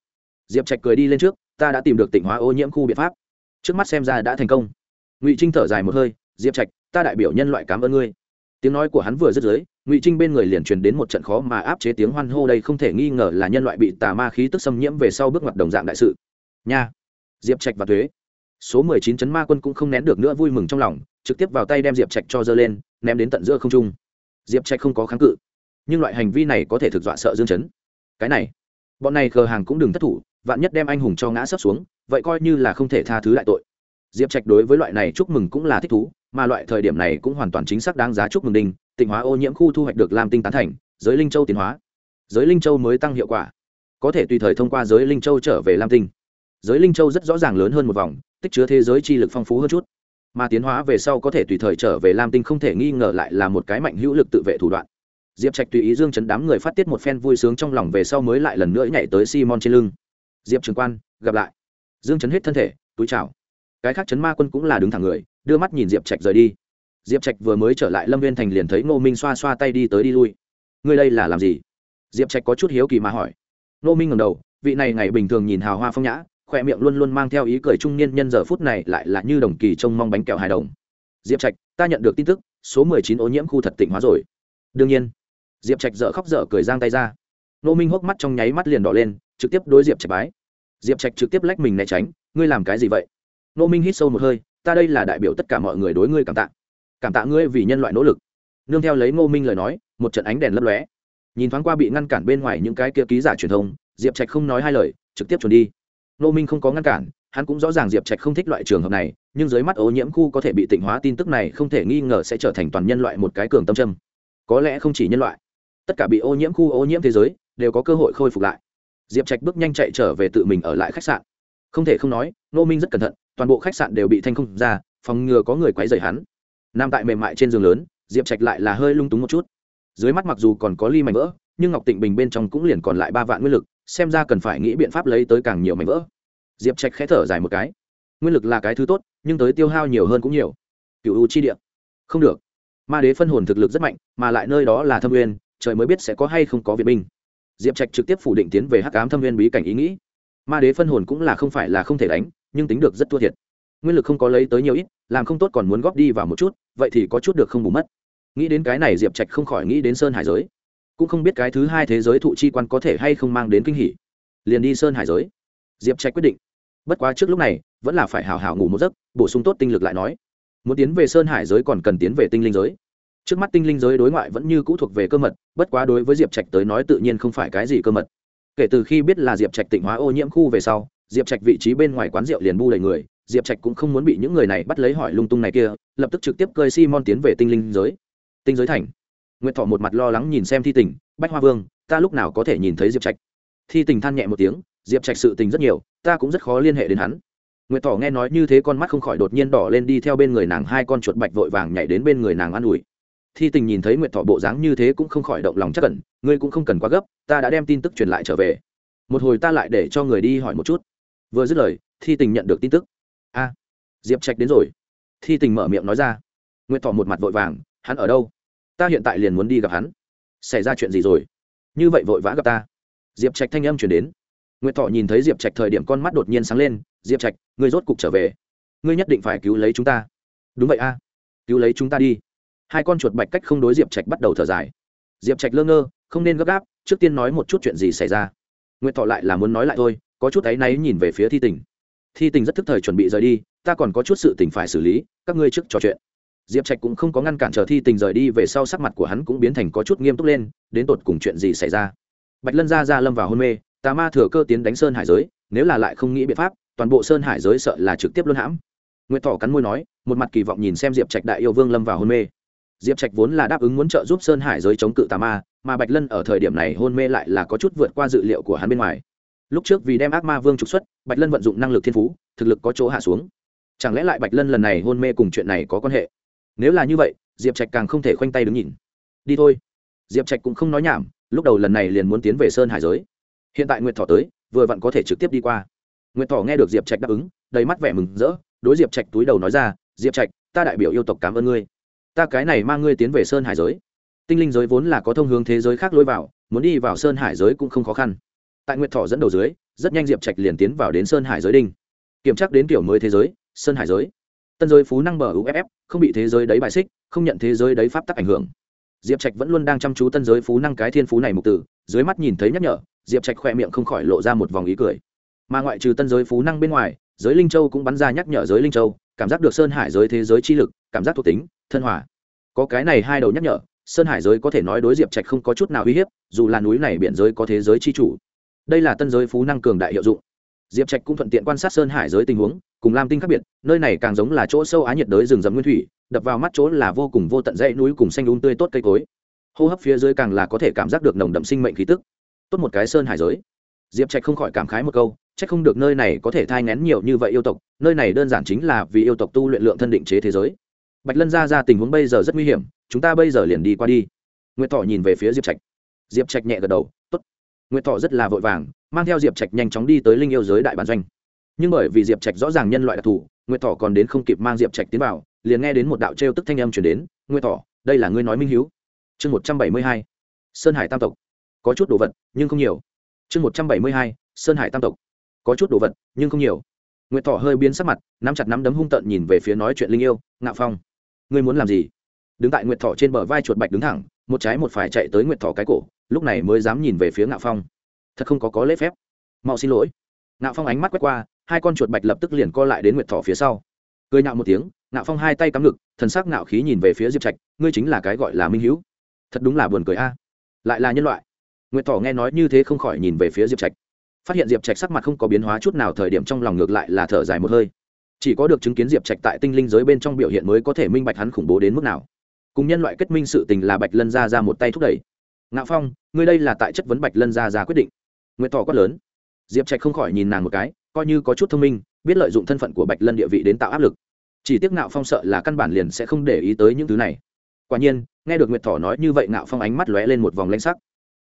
diệp trạch cười đi lên trước, ta đã tìm được tỉnh hóa ô nhiễm khu biện pháp. Trước mắt xem ra đã thành công. Ngụy trinh thở dài một hơi, diệp trạch, ta đại biểu nhân loại cảm ơn ngươi. Tiếng nói của hắn vừa dứt dưới, ngụy trinh bên người liền truyền đến một trận khó mà áp chế tiếng hoan hô đây không thể nghi ngờ là nhân loại bị tà ma khí tức xâm nhiễm về sau bước ngoặt đồng dạng đại sự. Nha! Diệp trạch và thuế số mười chín chấn ma quân cũng không nén được nữa vui mừng trong lòng, trực tiếp vào tay đem diệp trạch cho dơ lên, ném đến tận giữa không trung. Diệp trạch không có kháng cự, nhưng loại hành vi này có thể thực dọa sợ dương chấn. Cái này, bọn này khờ hàng cũng đừng thất thủ vạn nhất đem anh hùng cho ngã sấp xuống, vậy coi như là không thể tha thứ lại tội. Diệp trạch đối với loại này chúc mừng cũng là thích thú, mà loại thời điểm này cũng hoàn toàn chính xác đáng giá chúc mừng đinh, tịnh hóa ô nhiễm khu thu hoạch được làm tinh tán thành, giới linh châu tiến hóa. Giới linh châu mới tăng hiệu quả. Có thể tùy thời thông qua giới linh châu trở về lam tinh. Giới linh châu rất rõ ràng lớn hơn một vòng, tích chứa thế giới chi lực phong phú hơn chút. Mà tiến hóa về sau có thể tùy thời trở về lam tinh không thể nghi ngờ lại là một cái mạnh hữu lực tự vệ thủ đoạn. Diệp trạch tùy ý dương chấn đám người phát tiết một phen vui sướng trong lòng về sau mới lại lần nữa nhảy tới simon trên lưng diệp trường quan, gặp lại. Dương chấn hết thân thể, túi chào. Cái khác chấn ma quân cũng là đứng thẳng người, đưa mắt nhìn diệp trạch rời đi. Diệp trạch vừa mới trở lại lâm viên thành liền thấy ngô minh xoa xoa tay đi tới đi lui. Ngươi đây là làm gì? Diệp trạch có chút hiếu kỳ mà hỏi. Ngô minh ngầm đầu, vị này ngày bình thường nhìn hào hoa phong nhã khoe miệng luôn luôn mang theo ý cười trung niên nhân giờ phút này lại là như đồng kỳ trông mong bánh kẹo hài đồng. Diệp trạch, ta nhận được tin tức, số mười chín ô nhiễm khu thật tỉnh hóa rồi. Đương nhiên. Diệp trạch dợ khóc dở cười giang tay ra. Nô minh hốc mắt trong nháy mắt liền đỏ lên trực tiếp đối diệp trạch bái. Diệp trạch trực tiếp lách mình né tránh ngươi làm cái gì vậy? Nô minh hít sâu một hơi ta đây là đại biểu tất cả mọi người đối ngươi cảm tạ. Cảm tạ ngươi vì nhân loại nỗ lực. Nương theo lấy ngô minh lời nói một trận ánh đèn lấp lóe. Nhìn thoáng qua bị ngăn cản bên ngoài những cái kia ký giả truyền thông diệp trạch không nói hai lời trực tiếp chuẩn đi. Nô minh không có ngăn cản hắn cũng rõ ràng diệp trạch không thích loại trường hợp này nhưng dưới mắt ô nhiễm khu có thể bị tịnh hóa tin tức này không thể nghi ngờ sẽ trở thành toàn nhân loại một cái cường tâm châm, có lẽ không chỉ nhân loại tất cả bị ô nhiễm khu ô nhiễm thế giới đều có cơ hội khôi phục lại diệp trạch bước nhanh chạy trở về tự mình ở lại khách sạn. Không thể không nói nô minh rất cẩn thận, toàn bộ khách sạn đều bị thanh không ra, phòng ngừa có người quấy rầy hắn. Nằm tại mềm mại trên giường lớn, diệp trạch lại là hơi lung túng một chút. Dưới mắt mặc dù còn có ly mảnh vỡ, nhưng ngọc tịnh bình bên trong cũng liền còn lại ba vạn nguyên lực, xem ra cần phải nghĩ biện pháp lấy tới càng nhiều mảnh vỡ. Diệp trạch khẽ thở dài một cái. Nguyên lực là cái thứ tốt, nhưng tới tiêu hao nhiều hơn cũng nhiều. Cựu u chi địa. Không được. Ma đế phân hồn thực lực rất mạnh, mà lại nơi đó là thâm nguyên, trời mới biết sẽ có hay không có viện binh diệp trạch trực tiếp phủ định tiến về hắc ám thâm viên bí cảnh ý nghĩ. Ma đế phân hồn cũng là không phải là không thể đánh, nhưng tính được rất thua thiệt. Nguyên lực không có lấy tới nhiều ít, làm không tốt còn muốn góp đi vào một chút, vậy thì có chút được không bù mất. Nghĩ đến cái này diệp trạch không khỏi nghĩ đến sơn hải giới. Cũng không biết cái thứ hai thế giới thụ chi quan có thể hay không mang đến kinh hỉ. Liền đi sơn hải giới. Diệp trạch quyết định. Bất quá trước lúc này, vẫn là phải hào hào ngủ một giấc, bổ sung tốt tinh lực lại nói. Muốn tiến về sơn hải giới còn cần tiến về tinh linh giới trước mắt tinh linh giới đối ngoại vẫn như cũ thuộc về cơ mật, bất quá đối với diệp trạch tới nói tự nhiên không phải cái gì cơ mật. Kể từ khi biết là diệp trạch tỉnh hóa ô nhiễm khu về sau, diệp trạch vị trí bên ngoài quán rượu liền bu đầy người, diệp trạch cũng không muốn bị những người này bắt lấy hỏi lung tung này kia, lập tức trực tiếp cơi simon tiến về tinh linh giới. Tinh giới thành. Nguyệt thọ một mặt lo lắng nhìn xem thi tình, bách hoa vương, ta lúc nào có thể nhìn thấy diệp trạch? Thi tình than nhẹ một tiếng, diệp trạch sự tình rất nhiều, ta cũng rất khó liên hệ đến hắn. Nguyệt thọ nghe nói như thế con mắt không khỏi đột nhiên đỏ lên đi theo bên người nàng hai con chuột bạch vội vàng nhảy đến bên người nàng an ủi thi tình nhìn thấy nguyệt thọ bộ dáng như thế cũng không khỏi động lòng chắc cẩn ngươi cũng không cần quá gấp, ta đã đem tin tức truyền lại trở về. Một hồi ta lại để cho người đi hỏi một chút. Vừa dứt lời, thi tình nhận được tin tức. A, diệp trạch đến rồi. Thi tình mở miệng nói ra. Nguyệt thọ một mặt vội vàng, hắn ở đâu? Ta hiện tại liền muốn đi gặp hắn. Xảy ra chuyện gì rồi? Như vậy vội vã gặp ta. Diệp trạch thanh âm chuyển đến. Nguyệt thọ nhìn thấy diệp trạch thời điểm con mắt đột nhiên sáng lên. Diệp trạch, ngươi rốt cục trở về. Ngươi nhất định phải cứu lấy chúng ta. Đúng vậy a. Cứu lấy chúng ta đi hai con chuột bạch cách không đối diệp trạch bắt đầu thở dài. Diệp trạch lơ ngơ, không nên gấp gáp, trước tiên nói một chút chuyện gì xảy ra. Nguyệt thọ lại là muốn nói lại thôi, có chút áy náy nhìn về phía thi tình. Thi tình rất thức thời chuẩn bị rời đi, ta còn có chút sự tình phải xử lý, các ngươi trước trò chuyện. Diệp trạch cũng không có ngăn cản chờ thi tình rời đi, về sau sắc mặt của hắn cũng biến thành có chút nghiêm túc lên, đến tột cùng chuyện gì xảy ra? Bạch lân ra ra lâm vào hôn mê, tà ma thừa cơ tiến đánh sơn hải giới, nếu là lại không nghĩ biện pháp, toàn bộ sơn hải giới sợ là trực tiếp luân hãm. Nguyệt thọ cắn môi nói, một mặt kỳ vọng nhìn xem diệp trạch đại yêu vương lâm vào hôn mê diệp trạch vốn là đáp ứng muốn trợ giúp sơn hải giới chống cự tà ma, mà bạch lân ở thời điểm này hôn mê lại là có chút vượt qua dự liệu của hắn bên ngoài. Lúc trước vì đem ác ma vương trục xuất, bạch lân vận dụng năng lực thiên phú, thực lực có chỗ hạ xuống. Chẳng lẽ lại bạch lân lần này hôn mê cùng chuyện này có quan hệ? Nếu là như vậy, diệp trạch càng không thể khoanh tay đứng nhìn. Đi thôi. Diệp trạch cũng không nói nhảm, lúc đầu lần này liền muốn tiến về sơn hải giới. Hiện tại nguyệt thọ tới, vừa vặn có thể trực tiếp đi qua. Nguyệt thọ nghe được diệp trạch đáp ứng, đầy mắt vẻ mừng rỡ, đối diệp trạch túi đầu nói ra, diệp trạch, ta đại biểu yêu tộc cảm ơn ngươi ta cái này mang ngươi tiến về sơn hải giới. Tinh linh giới vốn là có thông hướng thế giới khác lối vào, muốn đi vào sơn hải giới cũng không khó khăn. Tại nguyệt thọ dẫn đầu dưới, rất nhanh diệp trạch liền tiến vào đến sơn hải giới đinh kiểm tra đến kiểu mới thế giới, sơn hải giới. Tân giới phú năng bờ uff không bị thế giới đấy bài xích, không nhận thế giới đấy pháp tắc ảnh hưởng. Diệp trạch vẫn luôn đang chăm chú tân giới phú năng cái thiên phú này mục tử, dưới mắt nhìn thấy nhắc nhở, diệp trạch khoe miệng không khỏi lộ ra một vòng ý cười. Mà ngoại trừ tân giới phú năng bên ngoài, giới linh châu cũng bắn ra nhắc nhở giới linh châu cảm giác được sơn hải giới thế giới chi lực, cảm giác thuộc tính, thân hòa. Có cái này hai đầu nhắc nhở, sơn hải giới có thể nói đối diệp trạch không có chút nào uy hiếp, dù là núi này biển giới có thế giới chi chủ. Đây là tân giới phú năng cường đại hiệu dụng. Diệp trạch cũng thuận tiện quan sát sơn hải giới tình huống, cùng lam tinh khác biệt, nơi này càng giống là chỗ sâu á nhiệt đới rừng rậm nguyên thủy, đập vào mắt chỗ là vô cùng vô tận dãy núi cùng xanh đúng tươi tốt cây cối. Hô hấp phía dưới càng là có thể cảm giác được nồng đậm sinh mệnh khí tức. Tốt một cái sơn hải giới. Diệp trạch không khỏi cảm khái một câu chắc không được nơi này có thể thai ngén nhiều như vậy yêu tộc, nơi này đơn giản chính là vì yêu tộc tu luyện lượng thân định chế thế giới. Bạch lân ra ra tình huống bây giờ rất nguy hiểm, chúng ta bây giờ liền đi qua đi. Nguyệt thọ nhìn về phía diệp trạch. Diệp trạch nhẹ gật đầu t ố t nguyệt thọ rất là vội vàng, mang theo diệp trạch nhanh chóng đi tới linh yêu giới đại bản doanh. Nhưng bởi vì diệp trạch rõ ràng nhân loại đặc thù, nguyệt thọ còn đến không kịp mang diệp trạch tiến vào, liền nghe đến một đạo trêu tức thanh âm chuyển đến, nguyệt thọ, đây là ngươi nói minh h chương một trăm bảy mươi hai, sơn hải tam tộc. Có chút đồ vật, nhưng không nhiều. Chương một trăm bảy mươi hai, sơn hải tam tộc có chút đồ vật, nhưng không nhiều. Nguyệt thọ hơi biến sắc mặt, nắm chặt nắm đấm hung tợn nhìn về phía nói chuyện linh yêu, ngạo phong, ngươi muốn làm gì? Đứng tại nguyệt thọ trên bờ vai chuột bạch đứng thẳng, một trái một phải chạy tới nguyệt thọ cái cổ, lúc này mới dám nhìn về phía ngạo phong. Thật không có có lễ phép. Mau xin lỗi. Ngạo phong ánh mắt quét qua, hai con chuột bạch lập tức liền co lại đến nguyệt thọ phía sau. Cười nhạo một tiếng, ngạo phong hai tay cắm ngực, thần sắc ngạo khí nhìn về phía diệp trạch, ngươi chính là cái gọi là minh hữu. Thật đúng là buồn cười a. Lại là nhân loại. Nguyệt thọ nghe nói như thế không khỏi nhìn về phía diệp trạch phát hiện diệp trạch sắc mặt không có biến hóa chút nào, thời điểm trong lòng ngược lại là thở dài một hơi. Chỉ có được chứng kiến diệp trạch tại tinh linh giới bên trong biểu hiện mới có thể minh bạch hắn khủng bố đến mức nào. Cùng nhân loại kết minh sự tình là bạch lân ra ra một tay thúc đẩy. Ngạo phong, ngươi đây là tại chất vấn bạch lân ra ra quyết định. Nguyệt thọ quát lớn. Diệp trạch không khỏi nhìn nàng một cái, coi như có chút thông minh, biết lợi dụng thân phận của bạch lân địa vị đến tạo áp lực. Chỉ tiếc ngạo phong sợ là căn bản liền sẽ không để ý tới những thứ này. Quả nhiên, nghe được nguyệt Thỏ nói như vậy, ngạo phong ánh mắt lóe lên một vòng lanh sắc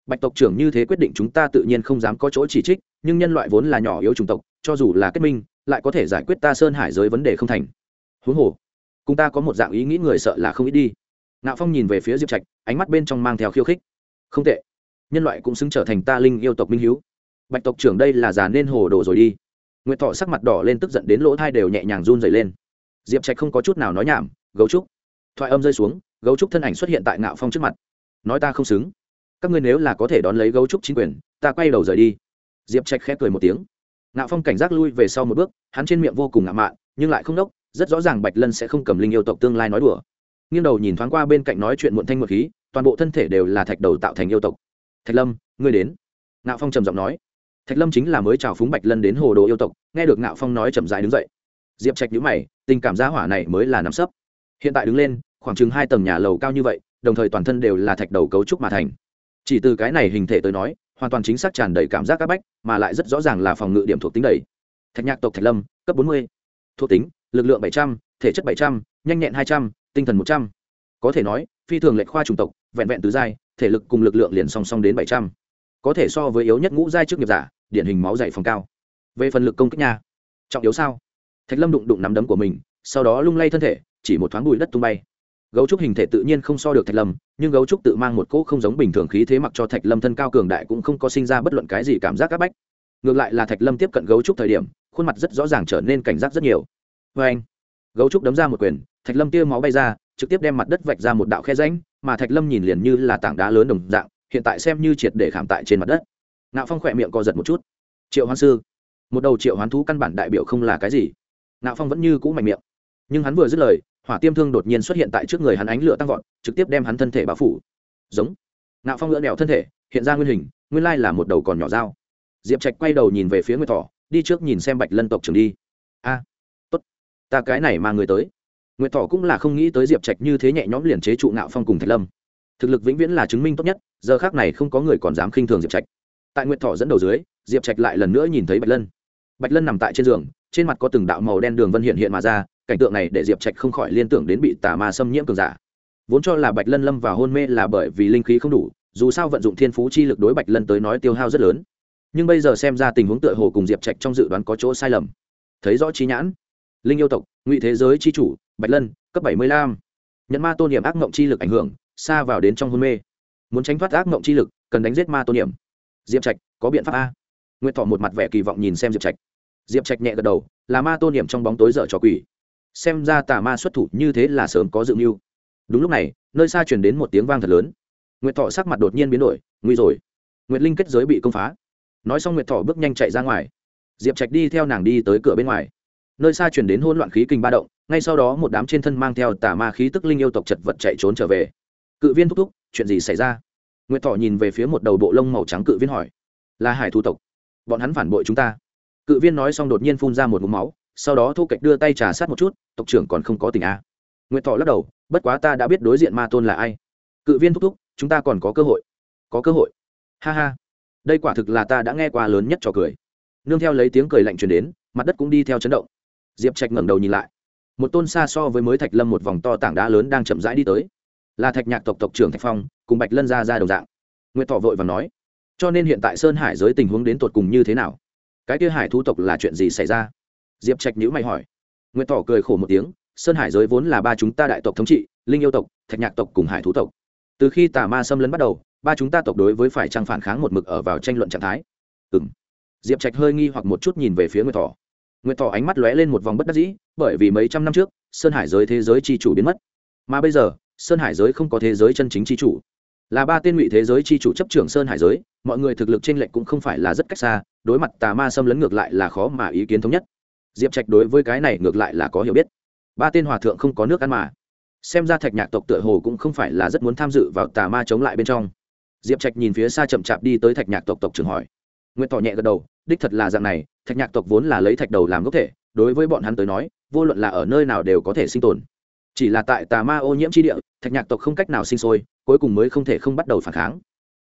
bạch tộc trưởng như thế quyết định chúng ta tự nhiên không dám có chỗ chỉ trích, nhưng nhân loại vốn là nhỏ yếu chủng tộc, cho dù là kết minh, lại có thể giải quyết ta sơn hải giới vấn đề không thành. Huống hồ, cùng ta có một dạng ý nghĩ người sợ là không ít đi. Ngạo phong nhìn về phía diệp trạch, ánh mắt bên trong mang theo khiêu khích. Không tệ. Nhân loại cũng xứng trở thành ta linh yêu tộc minh hiếu. Bạch tộc trưởng đây là già nên hồ đồ rồi đi. Nguyệt thọ sắc mặt đỏ lên tức giận đến lỗ thai đều nhẹ nhàng run dày lên. Diệp trạch không có chút nào nói nhảm, gấu trúc. Thoại âm rơi xuống, gấu trúc thân ảnh xuất hiện tại ngạo phong trước mặt. Nói ta không xứng các ngươi nếu là có thể đón lấy gấu trúc chính quyền, ta quay đầu rời đi. Diệp trạch khẽ cười một tiếng. Ngạo phong cảnh giác lui về sau một bước, hắn trên miệng vô cùng ngạo mạn, nhưng lại không đốc, rất rõ ràng bạch lân sẽ không cầm linh yêu tộc tương lai nói đùa. Nghiêng đầu nhìn thoáng qua bên cạnh nói chuyện muộn thanh một khí, toàn bộ thân thể đều là thạch đầu tạo thành yêu tộc. Thạch lâm, ngươi đến. Ngạo phong trầm giọng nói. Thạch lâm chính là mới chào phúng bạch lân đến hồ đồ yêu tộc, nghe được ngạo phong nói chậm dài đứng dậy. Diệp trạch nhữ mày, tình cảm giá hỏa này mới là nằm sấp. Hiện tại đứng lên, khoảng chừng hai tầng nhà lầu cao như vậy, đồng thời toàn thân đều là thạch đầu cấu trúc mà thành chỉ từ cái này hình thể tới nói, hoàn toàn chính xác tràn đầy cảm giác c áp bách, mà lại rất rõ ràng là phòng ngự điểm thuộc tính đầy. Thạch nhạc tộc thạch lâm, cấp bốn mươi. Thuộc tính, lực lượng bảy trăm, thể chất bảy trăm, nhanh nhẹn hai trăm, tinh thần một trăm. Có thể nói, phi thường lệnh khoa chủng tộc, vẹn vẹn tứ giai, thể lực cùng lực lượng liền song song đến bảy trăm. Có thể so với yếu nhất ngũ giai trước nghiệp giả, điển hình máu dày phòng cao. Về phần lực công kích nha. Trọng yếu sao? Thạch lâm đụng đụng nắm đấm của mình, sau đó lung lay thân thể, chỉ một thoáng bụi đất tung bay gấu trúc hình thể tự nhiên không so được thạch lâm, nhưng gấu trúc tự mang một cỗ không giống bình thường khí thế mặc cho thạch lâm thân cao cường đại cũng không có sinh ra bất luận cái gì cảm giác áp bách. Ngược lại là thạch lâm tiếp cận gấu trúc thời điểm, khuôn mặt rất rõ ràng trở nên cảnh giác rất nhiều. Vê anh, gấu trúc đấm ra một quyền, thạch lâm tia máu bay ra, trực tiếp đem mặt đất vạch ra một đạo khe ránh mà thạch lâm nhìn liền như là tảng đá lớn đồng dạng, hiện tại xem như triệt để khảm tại trên mặt đất. Ngạo phong khỏe miệng co giật một chút. Triệu hoán sư, một đầu triệu hoán thú căn bản đại biểu không là cái gì. Ngạo phong vẫn như cũ mạnh miệng, nhưng hắn vừa dứt lời hỏa tiêm thương đột nhiên xuất hiện tại trước người hắn ánh lửa tăng vọt, trực tiếp đem hắn thân thể bao phủ. Giống. Ngạo phong lỡ đèo thân thể, hiện ra nguyên hình, nguyên lai là một đầu còn nhỏ dao. Diệp trạch quay đầu nhìn về phía nguyệt thỏ đi trước nhìn xem bạch lân tộc trưởng đi. A, tốt. Ta cái này mà người tới. Nguyệt thỏ cũng là không nghĩ tới diệp trạch như thế nhẹ nhõm liền chế trụ ngạo phong cùng thạch lâm. Thực lực vĩnh viễn là chứng minh tốt nhất, giờ khác này không có người còn dám khinh thường diệp trạch. Tại nguyệt thỏ dẫn đầu dưới, diệp trạch lại lần nữa nhìn thấy bạch lân. Bạch lân nằm tại trên giường, trên mặt có từng đạo màu đen đường vân hiện hiện mà ra cảnh tượng này để diệp trạch không khỏi liên tưởng đến bị tà ma xâm nhiễm cường giả. Vốn cho là bạch lân lâm vào hôn mê là bởi vì linh khí không đủ, dù sao vận dụng thiên phú chi lực đối bạch lân tới nói tiêu hao rất lớn. Nhưng bây giờ xem ra tình huống tựa hồ cùng diệp trạch trong dự đoán có chỗ sai lầm. Thấy rõ trí nhãn, linh yêu tộc, ngụy thế giới chi chủ, bạch lân, cấp bảy mươi lăm. Nhận ma tôn niệm ác mộng chi lực ảnh hưởng, xa vào đến trong hôn mê. Muốn tránh thoát ác mộng chi lực, cần đánh giết ma tôn niệm. Diệp trạch, có biện pháp a. Nguyệt thọ một mặt vẻ kỳ vọng nhìn xem diệp trạch. Diệp trạch nhẹ gật đầu, là ma tôn niệm trong bóng tối dở trò quỷ xem ra tà ma xuất thủ như thế là sớm có dự mưu. Đúng lúc này, nơi xa truyền đến một tiếng vang thật lớn. Nguyệt thọ sắc mặt đột nhiên biến đổi, nguy rồi. Nguyệt linh kết giới bị công phá. Nói xong nguyệt thọ bước nhanh chạy ra ngoài. Diệp trạch đi theo nàng đi tới cửa bên ngoài. Nơi xa truyền đến hỗn loạn khí kinh ba động, ngay sau đó một đám trên thân mang theo tà ma khí tức linh yêu tộc chật vật chạy trốn trở về. Cự viên thúc thúc, chuyện gì xảy ra? Nguyệt thọ nhìn về phía một đầu bộ lông màu trắng cự viên hỏi. Là hải thu tộc. Bọn hắn phản bội chúng ta. Cự viên nói xong đột nhiên phun ra một mũ máu sau đó thu kịch đưa tay trà sát một chút, tộc trưởng còn không có tình a. Nguyệt thọ lắc đầu, bất quá ta đã biết đối diện ma tôn là ai. Cự viên thúc thúc, chúng ta còn có cơ hội. Có cơ hội. Ha ha. Đây quả thực là ta đã nghe qua lớn nhất trò cười. Nương theo lấy tiếng cười lạnh truyền đến, mặt đất cũng đi theo chấn động. Diệp trạch ngẩng đầu nhìn lại. Một tôn xa so với mới thạch lâm một vòng to tảng đá lớn đang chậm rãi đi tới. Là thạch nhạc tộc tộc trưởng thạch phong, cùng bạch lân ra ra đồng dạng. Nguyệt thọ vội và nói, cho nên hiện tại sơn hải giới tình huống đến tột cùng như thế nào? Cái kia hải thú tộc là chuyện gì xảy ra? Diệp trạch nhữ mày hỏi. Nguyệt Tỏ cười khổ một tiếng, sơn hải giới vốn là ba chúng ta đại tộc thống trị, linh yêu tộc, thạch nhạc tộc cùng hải thú tộc. Từ khi tà ma xâm lấn bắt đầu, ba chúng ta tộc đối với phải trang phản kháng một mực ở vào tranh luận trạng thái. Ừ m diệp trạch hơi nghi hoặc một chút nhìn về phía nguyệt Tỏ. nguyệt Tỏ ánh mắt lóe lên một vòng bất đắc dĩ, bởi vì mấy trăm năm trước, sơn hải giới thế giới c h i chủ biến mất. Mà bây giờ, sơn hải giới không có thế giới chân chính c h i chủ. Là ba tên ngụy thế giới c h i chủ chấp trưởng sơn hải giới, mọi người thực lực t r ê n lệch cũng không phải là rất cách xa, đối mặt tà ma xâm lấn ngược lại là khó mà ý kiến thống nhất diệp trạch đối với cái này ngược lại là có hiểu biết. Ba tên hòa thượng không có nước ăn mà. Xem ra thạch nhạc tộc tựa hồ cũng không phải là rất muốn tham dự vào tà ma chống lại bên trong. Diệp trạch nhìn phía xa chậm chạp đi tới thạch nhạc tộc tộc trưởng hỏi. Nguyễn tỏ nhẹ gật đầu, đích thật là dạng này, thạch nhạc tộc vốn là lấy thạch đầu làm gốc thể, đối với bọn hắn tới nói, vô luận là ở nơi nào đều có thể sinh tồn. Chỉ là tại tà ma ô nhiễm tri địa, thạch nhạc tộc không cách nào sinh sôi, cuối cùng mới không thể không bắt đầu phản kháng.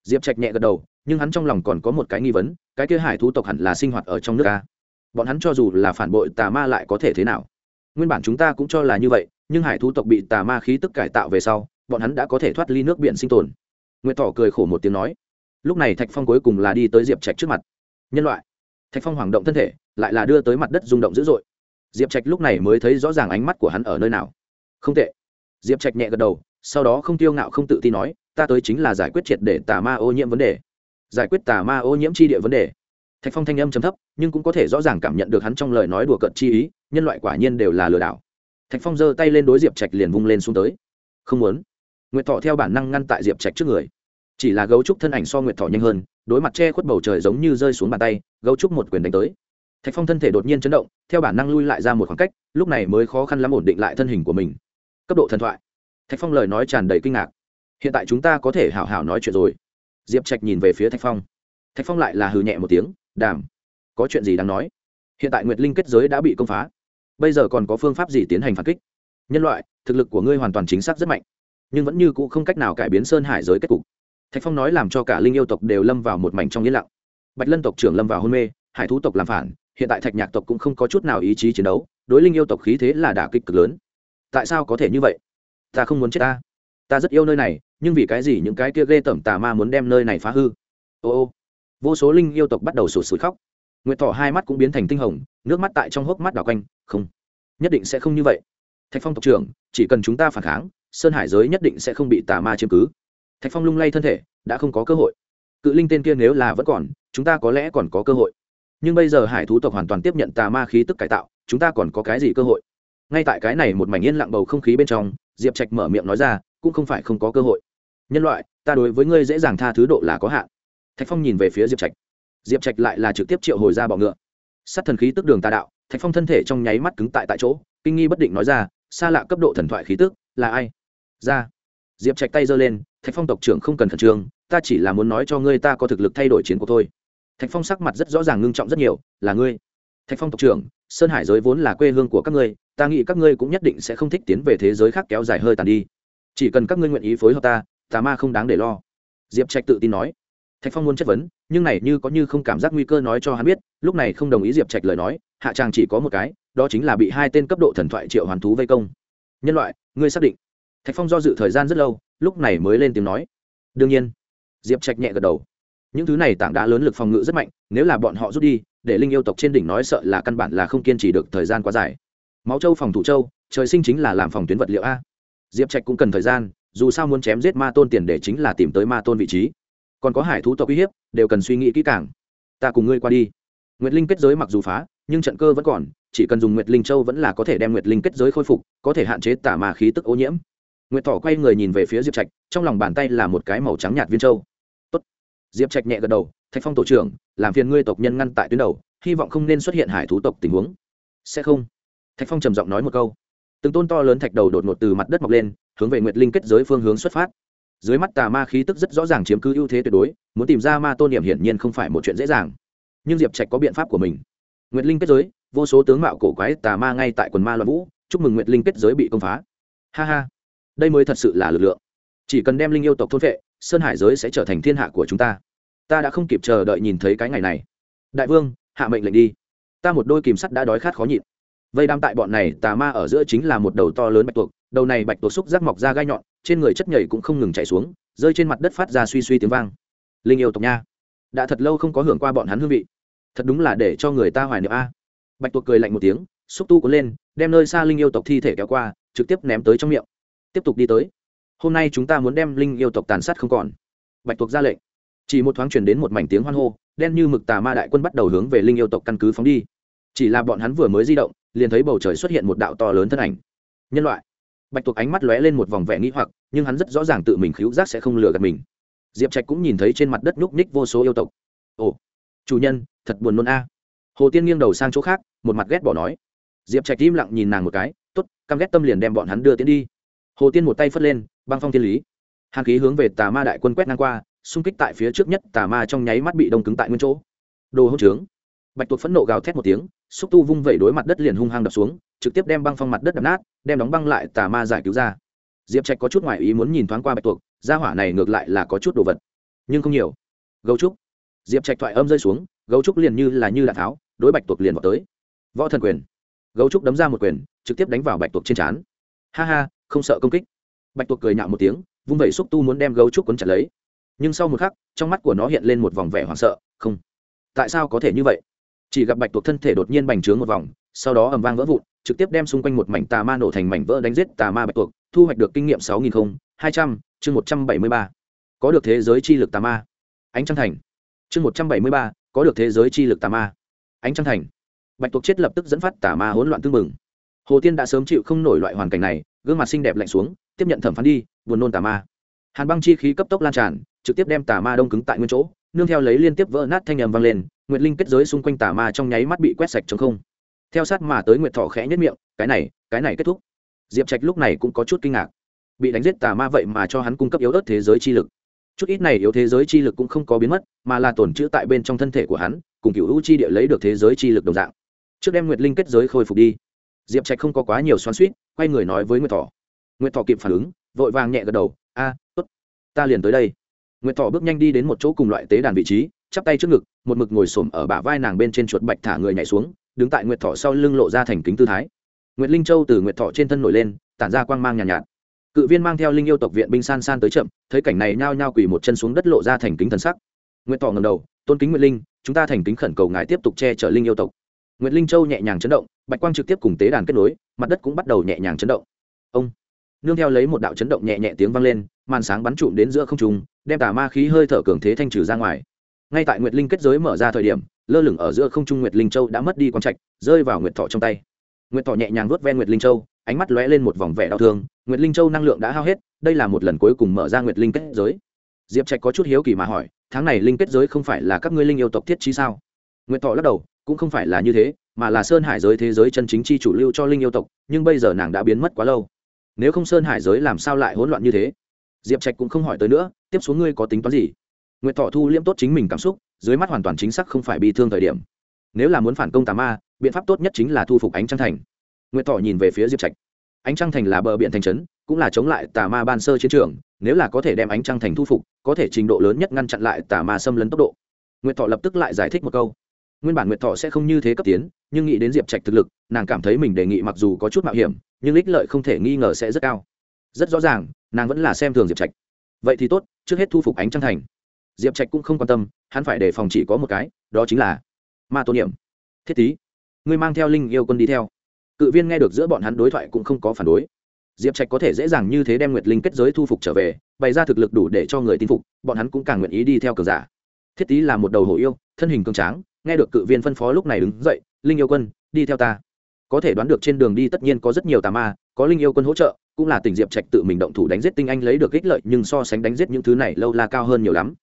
Diệp trạch nhẹ gật đầu, nhưng hắn trong lòng còn có một cái nghi vấn, cái kia hải thú tộc hẳn là sinh hoạt ở trong nước ta bọn hắn cho dù là phản bội tà ma lại có thể thế nào? Nguyên bản chúng ta cũng cho là như vậy, nhưng hải thú tộc bị tà ma khí tức cải tạo về sau, bọn hắn đã có thể thoát ly nước biển sinh tồn. Nguyệt tỏ cười khổ một tiếng nói. Lúc này thạch phong cuối cùng là đi tới diệp trạch trước mặt. Nhân loại. Thạch phong hoảng động thân thể, lại là đưa tới mặt đất rung động dữ dội. Diệp trạch lúc này mới thấy rõ ràng ánh mắt của hắn ở nơi nào. Không tệ. Diệp trạch nhẹ gật đầu, sau đó không tiêu ngạo không tự tin nói, ta tới chính là giải quyết triệt để tà ma ô nhiễm vấn đề. Giải quyết tà ma ô nhiễm chi địa vấn đề thạch phong thanh âm chấm thấp, nhưng cũng có thể rõ ràng cảm nhận được hắn trong lời nói đùa cợt chi ý, nhân loại quả nhiên đều là lừa đảo. Thạch phong giơ tay lên đối diệp trạch liền vung lên xuống tới. Không muốn. Nguyệt thọ theo bản năng ngăn tại diệp trạch trước người. Chỉ là gấu trúc thân ảnh so nguyệt thọ nhanh hơn, đối mặt che khuất bầu trời giống như rơi xuống bàn tay, gấu trúc một quyền đánh tới. Thạch phong thân thể đột nhiên chấn động, theo bản năng lui lại ra một khoảng cách, lúc này mới khó khăn lắm ổn định lại thân hình của mình. Cấp độ thần thoại. Thạch phong lời nói tràn đầy kinh ngạc. Hiện tại chúng ta có thể hảo hảo nói chuyện rồi. Diệp trạch nhìn về phía thạch phong. Thạch phong lại là hừ nhẹ một tiếng đàm. Có chuyện gì đáng nói? Hiện tại nguyệt linh kết giới đã bị công phá. Bây giờ còn có phương pháp gì tiến hành phản kích? Nhân loại, thực lực của ngươi hoàn toàn chính xác rất mạnh, nhưng vẫn như cũ không cách nào cải biến sơn hải giới kết cục. Thạch phong nói làm cho cả linh yêu tộc đều lâm vào một mảnh trong yên lặng. Bạch lân tộc trưởng lâm vào hôn mê, hải thú tộc làm phản, hiện tại thạch nhạc tộc cũng không có chút nào ý chí chiến đấu, đối linh yêu tộc khí thế là đả kích cực lớn. Tại sao có thể như vậy? Ta không muốn chết ta. Ta rất yêu nơi này, nhưng vì cái gì những cái kia ghê tởm tà ma muốn đem nơi này phá hư? Ô ô vô số linh yêu tộc bắt đầu sụt sụt khóc. Nguyệt thỏ hai mắt cũng biến thành tinh hồng, nước mắt tại trong hốc mắt đảo quanh. Không, nhất định sẽ không như vậy. Thạch phong tộc trưởng, chỉ cần chúng ta phản kháng, sơn hải giới nhất định sẽ không bị tà ma chiếm cứ. Thạch phong lung lay thân thể, đã không có cơ hội. Cự linh tên kia nếu là vẫn còn, chúng ta có lẽ còn có cơ hội. Nhưng bây giờ hải thú tộc hoàn toàn tiếp nhận tà ma khí tức cải tạo, chúng ta còn có cái gì cơ hội? Ngay tại cái này một mảnh yên lặng bầu không khí bên trong, diệp trạch mở miệng nói ra, cũng không phải không có cơ hội. Nhân loại, ta đối với ngươi dễ dàng tha thứ độ là có hạn thạch phong nhìn về phía diệp trạch. Diệp trạch lại là trực tiếp triệu hồi ra bọ ngựa. Sát thần khí tức đường tà đạo, thạch phong thân thể trong nháy mắt cứng tại tại chỗ, kinh nghi bất định nói ra xa lạ cấp độ thần thoại khí tức, là ai? Ra. Diệp trạch tay giơ lên, thạch phong tộc trưởng không cần khẩn trương, ta chỉ là muốn nói cho ngươi ta có thực lực thay đổi chiến cuộc thôi. Thạch phong sắc mặt rất rõ ràng ngưng trọng rất nhiều, là ngươi. Thạch phong tộc trưởng, sơn hải giới vốn là quê hương của các ngươi, ta nghĩ các ngươi cũng nhất định sẽ không thích tiến về thế giới khác kéo dài hơi tàn đi. Chỉ cần các ngươi nguyện ý phối hợp ta, tà ma không đáng để lo. Diệp trạch tự tin nói thạch phong muốn chất vấn, nhưng này như có như không cảm giác nguy cơ nói cho hắn biết, lúc này không đồng ý diệp trạch lời nói, hạ tràng chỉ có một cái, đó chính là bị hai tên cấp độ thần thoại triệu hoàn thú vây công. Nhân loại, ngươi xác định? Thạch phong do dự thời gian rất lâu, lúc này mới lên tiếng nói. Đương nhiên. Diệp trạch nhẹ gật đầu. Những thứ này tảng đá lớn lực phòng ngự rất mạnh, nếu là bọn họ rút đi, để linh yêu tộc trên đỉnh nói sợ là căn bản là không kiên trì được thời gian quá dài. Máu châu phòng thủ châu, trời sinh chính là làm phòng tuyến vật liệu a. Diệp trạch cũng cần thời gian, dù sao muốn chém giết ma tôn tiền để chính là tìm tới ma tôn vị trí còn có hải thú tộc uy hiếp, đều cần suy nghĩ kỹ càng. Ta cùng ngươi qua đi. Nguyệt linh kết giới mặc dù phá, nhưng trận cơ vẫn còn, chỉ cần dùng nguyệt linh châu vẫn là có thể đem nguyệt linh kết giới khôi phục, có thể hạn chế tả mà khí tức ô nhiễm. Nguyệt thỏ quay người nhìn về phía diệp trạch, trong lòng bàn tay là một cái màu trắng nhạt viên châu. Tốt. diệp trạch nhẹ gật đầu, thạch phong tổ trưởng, làm phiền ngươi tộc nhân ngăn tại tuyến đầu, hy vọng không nên xuất hiện hải thú tộc tình huống. Sẽ không. Thạch phong trầm giọng nói một câu. Từng tôn to lớn thạch đầu đột ngột từ mặt đất mọc lên, hướng về nguyệt linh kết giới phương hướng xuất phát dưới mắt tà ma khí tức rất rõ ràng chiếm cứ ưu thế tuyệt đối, muốn tìm ra ma tôn điểm hiển nhiên không phải một chuyện dễ dàng. Nhưng diệp trạch có biện pháp của mình. Nguyệt linh kết giới, vô số tướng mạo cổ quái tà ma ngay tại quần ma loạn vũ, chúc mừng nguyệt linh kết giới bị công phá. Ha ha. Đây mới thật sự là lực lượng. Chỉ cần đem linh yêu tộc thôn vệ sơn hải giới sẽ trở thành thiên hạ của chúng ta. Ta đã không kịp chờ đợi nhìn thấy cái ngày này. Đại vương, hạ mệnh lệnh đi. Ta một đôi kìm sắt đã đói khát khó nhịn. Vây đam tại bọn này tà ma ở giữa chính là một đầu to lớn bạch tuộc đầu này bạch tuộc xúc rác mọc ra gai nhọn, trên người chất nhảy cũng không ngừng chạy xuống, rơi trên mặt đất phát ra suy suy tiếng vang. Linh yêu tộc nha, đã thật lâu không có hưởng qua bọn hắn hương vị. Thật đúng là để cho người ta hoài niệm a. Bạch tuộc cười lạnh một tiếng, xúc tu cuốn lên, đem nơi xa linh yêu tộc thi thể kéo qua, trực tiếp ném tới trong miệng. Tiếp tục đi tới. Hôm nay chúng ta muốn đem linh yêu tộc tàn sát không còn. Bạch tuộc ra lệnh. Chỉ một thoáng chuyển đến một mảnh tiếng hoan hô, đen như mực tà ma đại quân bắt đầu hướng về linh yêu tộc căn cứ phóng đi. Chỉ là bọn hắn vừa mới di động, liền thấy bầu trời xuất hiện một đạo to lớn thân ảnh. Nhân loại bạch tuộc ánh mắt lóe lên một vòng vẻ nghĩ hoặc, nhưng hắn rất rõ ràng tự mình khíu giác sẽ không lừa gạt mình. Diệp trạch cũng nhìn thấy trên mặt đất nhúc ních vô số yêu tộc. Ồ, chủ nhân, thật buồn nôn a. Hồ tiên nghiêng đầu sang chỗ khác, một mặt ghét bỏ nói. Diệp trạch im lặng nhìn nàng một cái t ố t căm ghét tâm liền đem bọn hắn đưa tiến đi. Hồ tiên một tay phất lên, băng phong thiên lý. Hàng khí hướng về tà ma đại quân quét ngang qua, xung kích tại phía trước nhất tà ma trong nháy mắt bị đông cứng tại nguyên chỗ. Đồ hỗn trướng. Bạch tuộc phẫn nộ gào thét một tiếng xúc tu vung vẩy đối mặt đất liền hung hăng đập xuống, trực tiếp đem băng phong mặt đất đập nát, đem đóng băng lại tà ma giải cứu ra. Diệp trạch có chút ngoại ý muốn nhìn thoáng qua bạch tuộc, gia hỏa này ngược lại là có chút đồ vật, nhưng không nhiều. Gấu trúc. Diệp trạch thoại âm rơi xuống, gấu trúc liền như là như đạn tháo, đối bạch tuộc liền vào tới. Võ thần quyền. Gấu trúc đấm ra một quyền, trực tiếp đánh vào bạch tuộc trên trán. Ha ha, không sợ công kích. Bạch tuộc cười nhạo một tiếng, vung vẩy xúc tu muốn đem gấu trúc quấn chặt lấy. Nhưng sau một khắc, trong mắt của nó hiện lên một vòng vẻ hoảng sợ, không. Tại sao có thể như vậy? Chỉ gặp bạch tuộc thân thể đột nhiên bành trướng một vòng, sau đó ầm vang vỡ vụn, trực tiếp đem xung quanh một mảnh tà ma nổ thành mảnh vỡ đánh giết tà ma bạch tuộc, thu hoạch được kinh nghiệm sáu nghìn hai trăm, chương một trăm bảy mươi ba. Có được thế giới chi lực tà ma. Ánh trăng thành. Chương một trăm bảy mươi ba, có được thế giới chi lực tà ma. Ánh trăng thành. Bạch tuộc chết lập tức dẫn phát tà ma hỗn loạn tương mừng hồ tiên đã sớm chịu không nổi loại hoàn cảnh này, gương mặt xinh đẹp lạnh xuống, tiếp nhận thẩm phán đi, buồn nôn tà ma. Hàn băng chi khí cấp tốc lan tràn, trực tiếp đem tà ma đông cứng tại nguyên chỗ nương theo lấy liên tiếp vỡ nát thanh âm vang lên, nguyệt linh kết giới xung quanh tà ma trong nháy mắt bị quét sạch chống không. Theo sát mà tới nguyệt thọ khẽ nhất miệng, cái này cái này kết thúc. Diệp trạch lúc này cũng có chút kinh ngạc. Bị đánh giết tà ma vậy mà cho hắn cung cấp yếu ớt thế giới chi lực. Chút ít này yếu thế giới chi lực cũng không có biến mất, mà là tổn chữ tại bên trong thân thể của hắn, cùng cựu hữu chi địa lấy được thế giới chi lực đồng dạng. Trước đem nguyệt linh kết giới khôi phục đi. Diệp trạch không có quá nhiều xoắn suýt quay người nói với nguyệt thỏ nguyệt thỏ kịp phản ứng, vội vàng nhẹ gật đầu, a, tốt, ta liền tới đây nguyệt thỏ bước nhanh đi đến một chỗ cùng loại tế đàn vị trí chắp tay trước ngực một mực ngồi xổm ở bả vai nàng bên trên chuột bạch thả người nhảy xuống đứng tại nguyệt thỏ sau lưng lộ ra thành kính tư thái. Nguyệt linh châu từ nguyệt thỏ trên thân nổi lên tản ra quang mang nhàn nhạt, nhạt. Cự viên mang theo linh yêu tộc viện binh san san tới chậm thấy cảnh này nhao nhao quỳ một chân xuống đất lộ ra thành kính thần sắc. Nguyệt thỏ ngầm đầu tôn kính nguyệt linh chúng ta thành kính khẩn cầu ngài tiếp tục che chở linh yêu tộc. Nguyệt linh châu nhẹ nhàng chấn động bạch quang trực tiếp cùng tế đàn kết nối mặt đất cũng bắt đầu nhẹ nhàng chấn động. Ông nương theo lấy một đạo chấn động nhẹ nhẹ tiếng vang lên màn sáng bắn trụm đến giữa không trung, đem tà ma khí hơi thở cường thế thanh trừ ra ngoài. Ngay tại nguyệt linh kết giới mở ra thời điểm, lơ lửng ở giữa không trung nguyệt linh châu đã mất đi quang trạch, rơi vào nguyệt thọ trong tay. Nguyệt thọ nhẹ nhàng vuốt ven nguyệt linh châu, ánh mắt lóe lên một vòng vẻ đau thương, nguyệt linh châu năng lượng đã hao hết, đây là một lần cuối cùng mở ra nguyệt linh kết giới. Diệp trạch có chút hiếu kỳ mà hỏi, tháng này linh kết giới không phải là các ngươi linh yêu tộc thiết trí sao? Nguyệt thọ lắc đầu, cũng không phải là như thế, mà là sơn hải giới thế giới chân chính chi chủ lưu cho linh yêu tộc, nhưng bây giờ nàng đã biến mất quá lâu. Nếu không sơn hải giới làm sao lại hỗn loạn như thế? Diệp trạch cũng không hỏi tới nữa, tiếp xuống ngươi có tính toán gì? Nguyệt thọ thu liễm tốt chính mình cảm xúc, dưới mắt hoàn toàn chính xác không phải bị thương thời điểm. Nếu là muốn phản công tà ma, biện pháp tốt nhất chính là thu phục ánh trăng thành. Nguyệt thọ nhìn về phía diệp trạch. Ánh trăng thành là bờ biển thành trấn, cũng là chống lại tà ma ban sơ chiến trường, nếu là có thể đem ánh trăng thành thu phục, có thể trình độ lớn nhất ngăn chặn lại tà ma xâm lấn tốc độ. Nguyệt thọ lập tức lại giải thích một câu. Nguyên bản nguyệt thọ sẽ không như thế cấp tiến, nhưng nghĩ đến diệp trạch thực lực, nàng cảm thấy mình đề nghị mặc dù có chút mạo hiểm, nhưng ích lợi không thể nghi ngờ sẽ rất cao. Rất rõ ràng nàng vẫn là xem thường diệp trạch. Vậy thì tốt, trước hết thu phục ánh trăng thành. Diệp trạch cũng không quan tâm, hắn phải đề phòng chỉ có một cái, đó chính là ma tôn niệm. Thiết tý ngươi mang theo linh yêu quân đi theo. Cự viên nghe được giữa bọn hắn đối thoại cũng không có phản đối. Diệp trạch có thể dễ dàng như thế đem nguyệt linh kết giới thu phục trở về, bày ra thực lực đủ để cho người tin phục, bọn hắn cũng càng nguyện ý đi theo cờ giả. Thiết tý là một đầu hổ yêu, thân hình cường tráng, nghe được cự viên phân phó lúc này đứng dậy, linh yêu quân, đi theo ta. Có thể đoán được trên đường đi tất nhiên có rất nhiều tà ma, có linh yêu quân hỗ trợ cũng là tỉnh diệp trạch tự mình động thủ đánh giết tinh anh lấy được ích lợi, nhưng so sánh đánh giết những thứ này lâu la cao hơn nhiều lắm.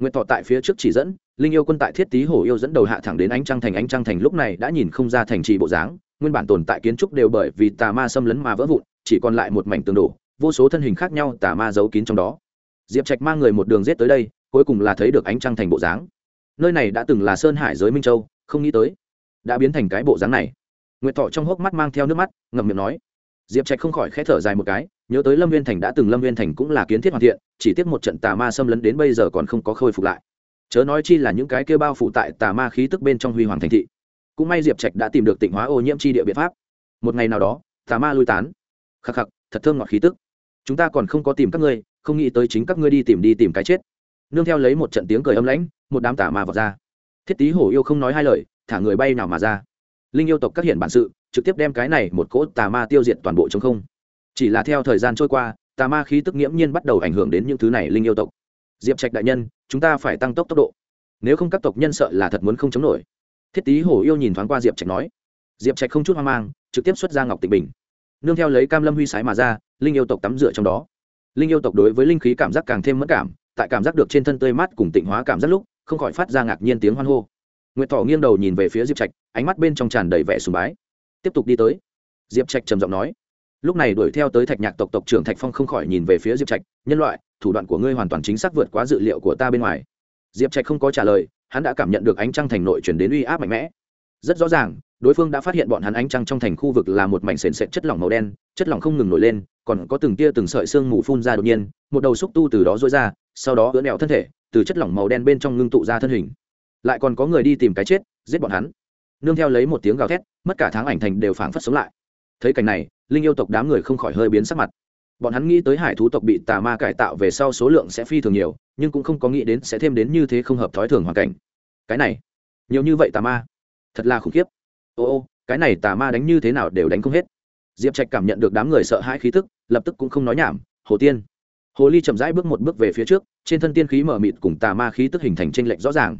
Nguyện thọ tại phía trước chỉ dẫn, linh yêu quân tại thiết tý hổ yêu dẫn đầu hạ thẳng đến ánh trăng thành, ánh trăng thành lúc này đã nhìn không ra thành trì bộ dáng, nguyên bản tồn tại kiến trúc đều bởi vì tà ma xâm lấn mà vỡ vụn, chỉ còn lại một mảnh tường đổ, vô số thân hình khác nhau tà ma giấu kín trong đó. Diệp trạch mang người một đường rết tới đây, cuối cùng là thấy được ánh trăng thành bộ dáng. Nơi này đã từng là sơn hải giới minh châu, không nghĩ tới đã biến thành cái bộ dáng này. Nguyệt thọ trong hốc mắt mang theo nước mắt, ngậm miệng nói diệp trạch không khỏi k h ẽ thở dài một cái, nhớ tới lâm viên thành đã từng lâm viên thành cũng là kiến thiết hoàn thiện, chỉ tiếc một trận tà ma xâm lấn đến bây giờ còn không có khôi phục lại. Chớ nói chi là những cái kêu bao phủ tại tà ma khí tức bên trong huy hoàng thành thị. Cũng may diệp trạch đã tìm được tịnh hóa ô nhiễm chi địa biện pháp. Một ngày nào đó, tà ma lui tán. Khắc khắc, thật thơm ngọt khí tức. Chúng ta còn không có tìm các ngươi, không nghĩ tới chính các ngươi đi tìm đi tìm cái chết. Nương theo lấy một trận tiếng cười âm lãnh, một đám tà ma vọt ra. Thiết tý hổ yêu không nói hai lời, thả người bay nào mà ra linh yêu tộc các hiện bản sự, trực tiếp đem cái này một cỗ tà ma tiêu diệt toàn bộ trong không. Chỉ là theo thời gian trôi qua, tà ma khí tức nghiễm nhiên bắt đầu ảnh hưởng đến những thứ này linh yêu tộc. Diệp trạch đại nhân, chúng ta phải tăng tốc tốc độ. Nếu không các tộc nhân sợ là thật muốn không chống nổi. Thiết tý hổ yêu nhìn thoáng qua diệp trạch nói. Diệp trạch không chút hoang mang, trực tiếp xuất ra ngọc tịnh bình. Nương theo lấy cam lâm huy sái mà ra, linh yêu tộc tắm rửa trong đó. Linh yêu tộc đối với linh khí cảm giác càng thêm mất cảm, tại cảm giác được trên thân tươi mát cùng tịnh hóa cảm giác lúc, không khỏi phát ra ngạc nhiên tiếng hoan hô nguyệt thỏ nghiêng đầu nhìn về phía diệp trạch, ánh mắt bên trong tràn đầy vẻ sùng bái. Tiếp tục đi tới. Diệp trạch trầm giọng nói. Lúc này đuổi theo tới thạch nhạc tộc tộc trưởng thạch phong không khỏi nhìn về phía diệp trạch, nhân loại, thủ đoạn của ngươi hoàn toàn chính xác vượt quá dự liệu của ta bên ngoài. Diệp trạch không có trả lời, hắn đã cảm nhận được ánh trăng thành nội chuyển đến uy áp mạnh mẽ. Rất rõ ràng, đối phương đã phát hiện bọn hắn ánh trăng trong thành khu vực là một mảnh sền sệt chất lỏng màu đen, chất lỏng không ngừng nổi lên, còn có từng tia từng sợi xương mù phun ra đột nhiên, một đầu xúc tu từ đó dối ra, sau đó ưỡn ẹo thân thể, từ chất lỏng màu đen bên trong ngưng tụ ra thân hình lại còn có người đi tìm cái chết, giết bọn hắn. Nương theo lấy một tiếng gào thét, mất cả tháng ảnh thành đều phảng phất sống lại. Thấy cảnh này, linh yêu tộc đám người không khỏi hơi biến sắc mặt. Bọn hắn nghĩ tới hải thú tộc bị tà ma cải tạo về sau số lượng sẽ phi thường nhiều, nhưng cũng không có nghĩ đến sẽ thêm đến như thế không hợp thói thường hoàn cảnh. Cái này, nhiều như vậy tà ma, thật là khủng khiếp. Ô ô, cái này tà ma đánh như thế nào đều đánh không hết. Diệp trạch cảm nhận được đám người sợ hãi khí tức, lập tức cũng không nói nhảm, hồ tiên. Hồ ly chậm rãi bước một bước về phía trước, trên thân tiên khí mở mịt cùng tà ma khí tức hình thành tranh lệch rõ ràng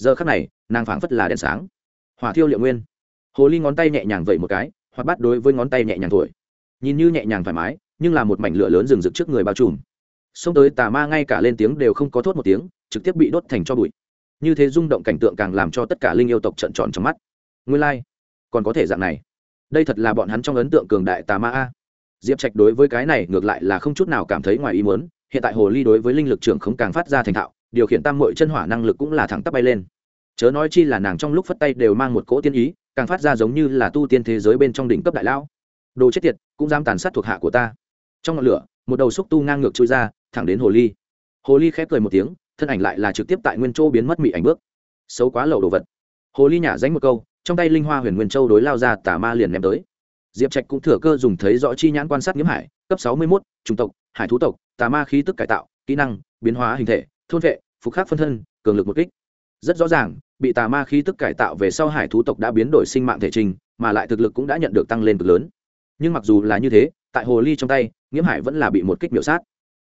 giờ khắc này, nàng phảng phất là đèn sáng. Hỏa thiêu liệu nguyên. Hồ ly ngón tay nhẹ nhàng vẩy một cái hoặc bắt đối với ngón tay nhẹ nhàng thổi. Nhìn như nhẹ nhàng thoải mái, nhưng là một mảnh lửa lớn rừng rực trước người bao trùm. Xông tới tà ma ngay cả lên tiếng đều không có thốt một tiếng, trực tiếp bị đốt thành cho bụi. Như thế rung động cảnh tượng càng làm cho tất cả linh yêu tộc trận tròn trong mắt. Nguyên lai、like. còn có thể dạng này. Đây thật là bọn hắn trong ấn tượng cường đại tà ma a. Diệp trạch đối với cái này ngược lại là không chút nào cảm thấy ngoài ý muốn, hiện tại hồ ly đối với linh lực trưởng không càng phát ra thành thạo điều khiển tam mội chân hỏa năng lực cũng là thẳng tắp bay lên. Chớ nói chi là nàng trong lúc phất tay đều mang một cỗ tiên ý, càng phát ra giống như là tu tiên thế giới bên trong đỉnh cấp đại lão. Đồ chết tiệt, cũng dám tàn sát thuộc hạ của ta. Trong ngọn lửa, một đầu xúc tu ngang ngược trôi ra, thẳng đến hồ ly. Hồ ly khép cười một tiếng, thân ảnh lại là trực tiếp tại nguyên châu biến mất mị ảnh bước. Xấu quá lậu đồ vật. Hồ ly nhả dánh một câu, trong tay linh hoa huyền nguyên châu đối lao ra, tà ma liền ném tới. Diệp trạch cũng thừa cơ dùng thấy rõ chi nhãn quan sát nhiễm hải, cấp sáu mươi mốt, chủng tộc, hải thú tộc, tà ma khí tức cải tạo, kỹ năng, biến hóa hình thể thôn vệ, phục khắc phân thân, cường lực một kích. Rất rõ ràng, bị tà ma khí tức cải tạo về sau hải thú tộc đã biến đổi sinh mạng thể trình, mà lại thực lực cũng đã nhận được tăng lên cực lớn. Nhưng mặc dù là như thế, tại hồ ly trong tay, nghiễm hải vẫn là bị một kích miểu sát.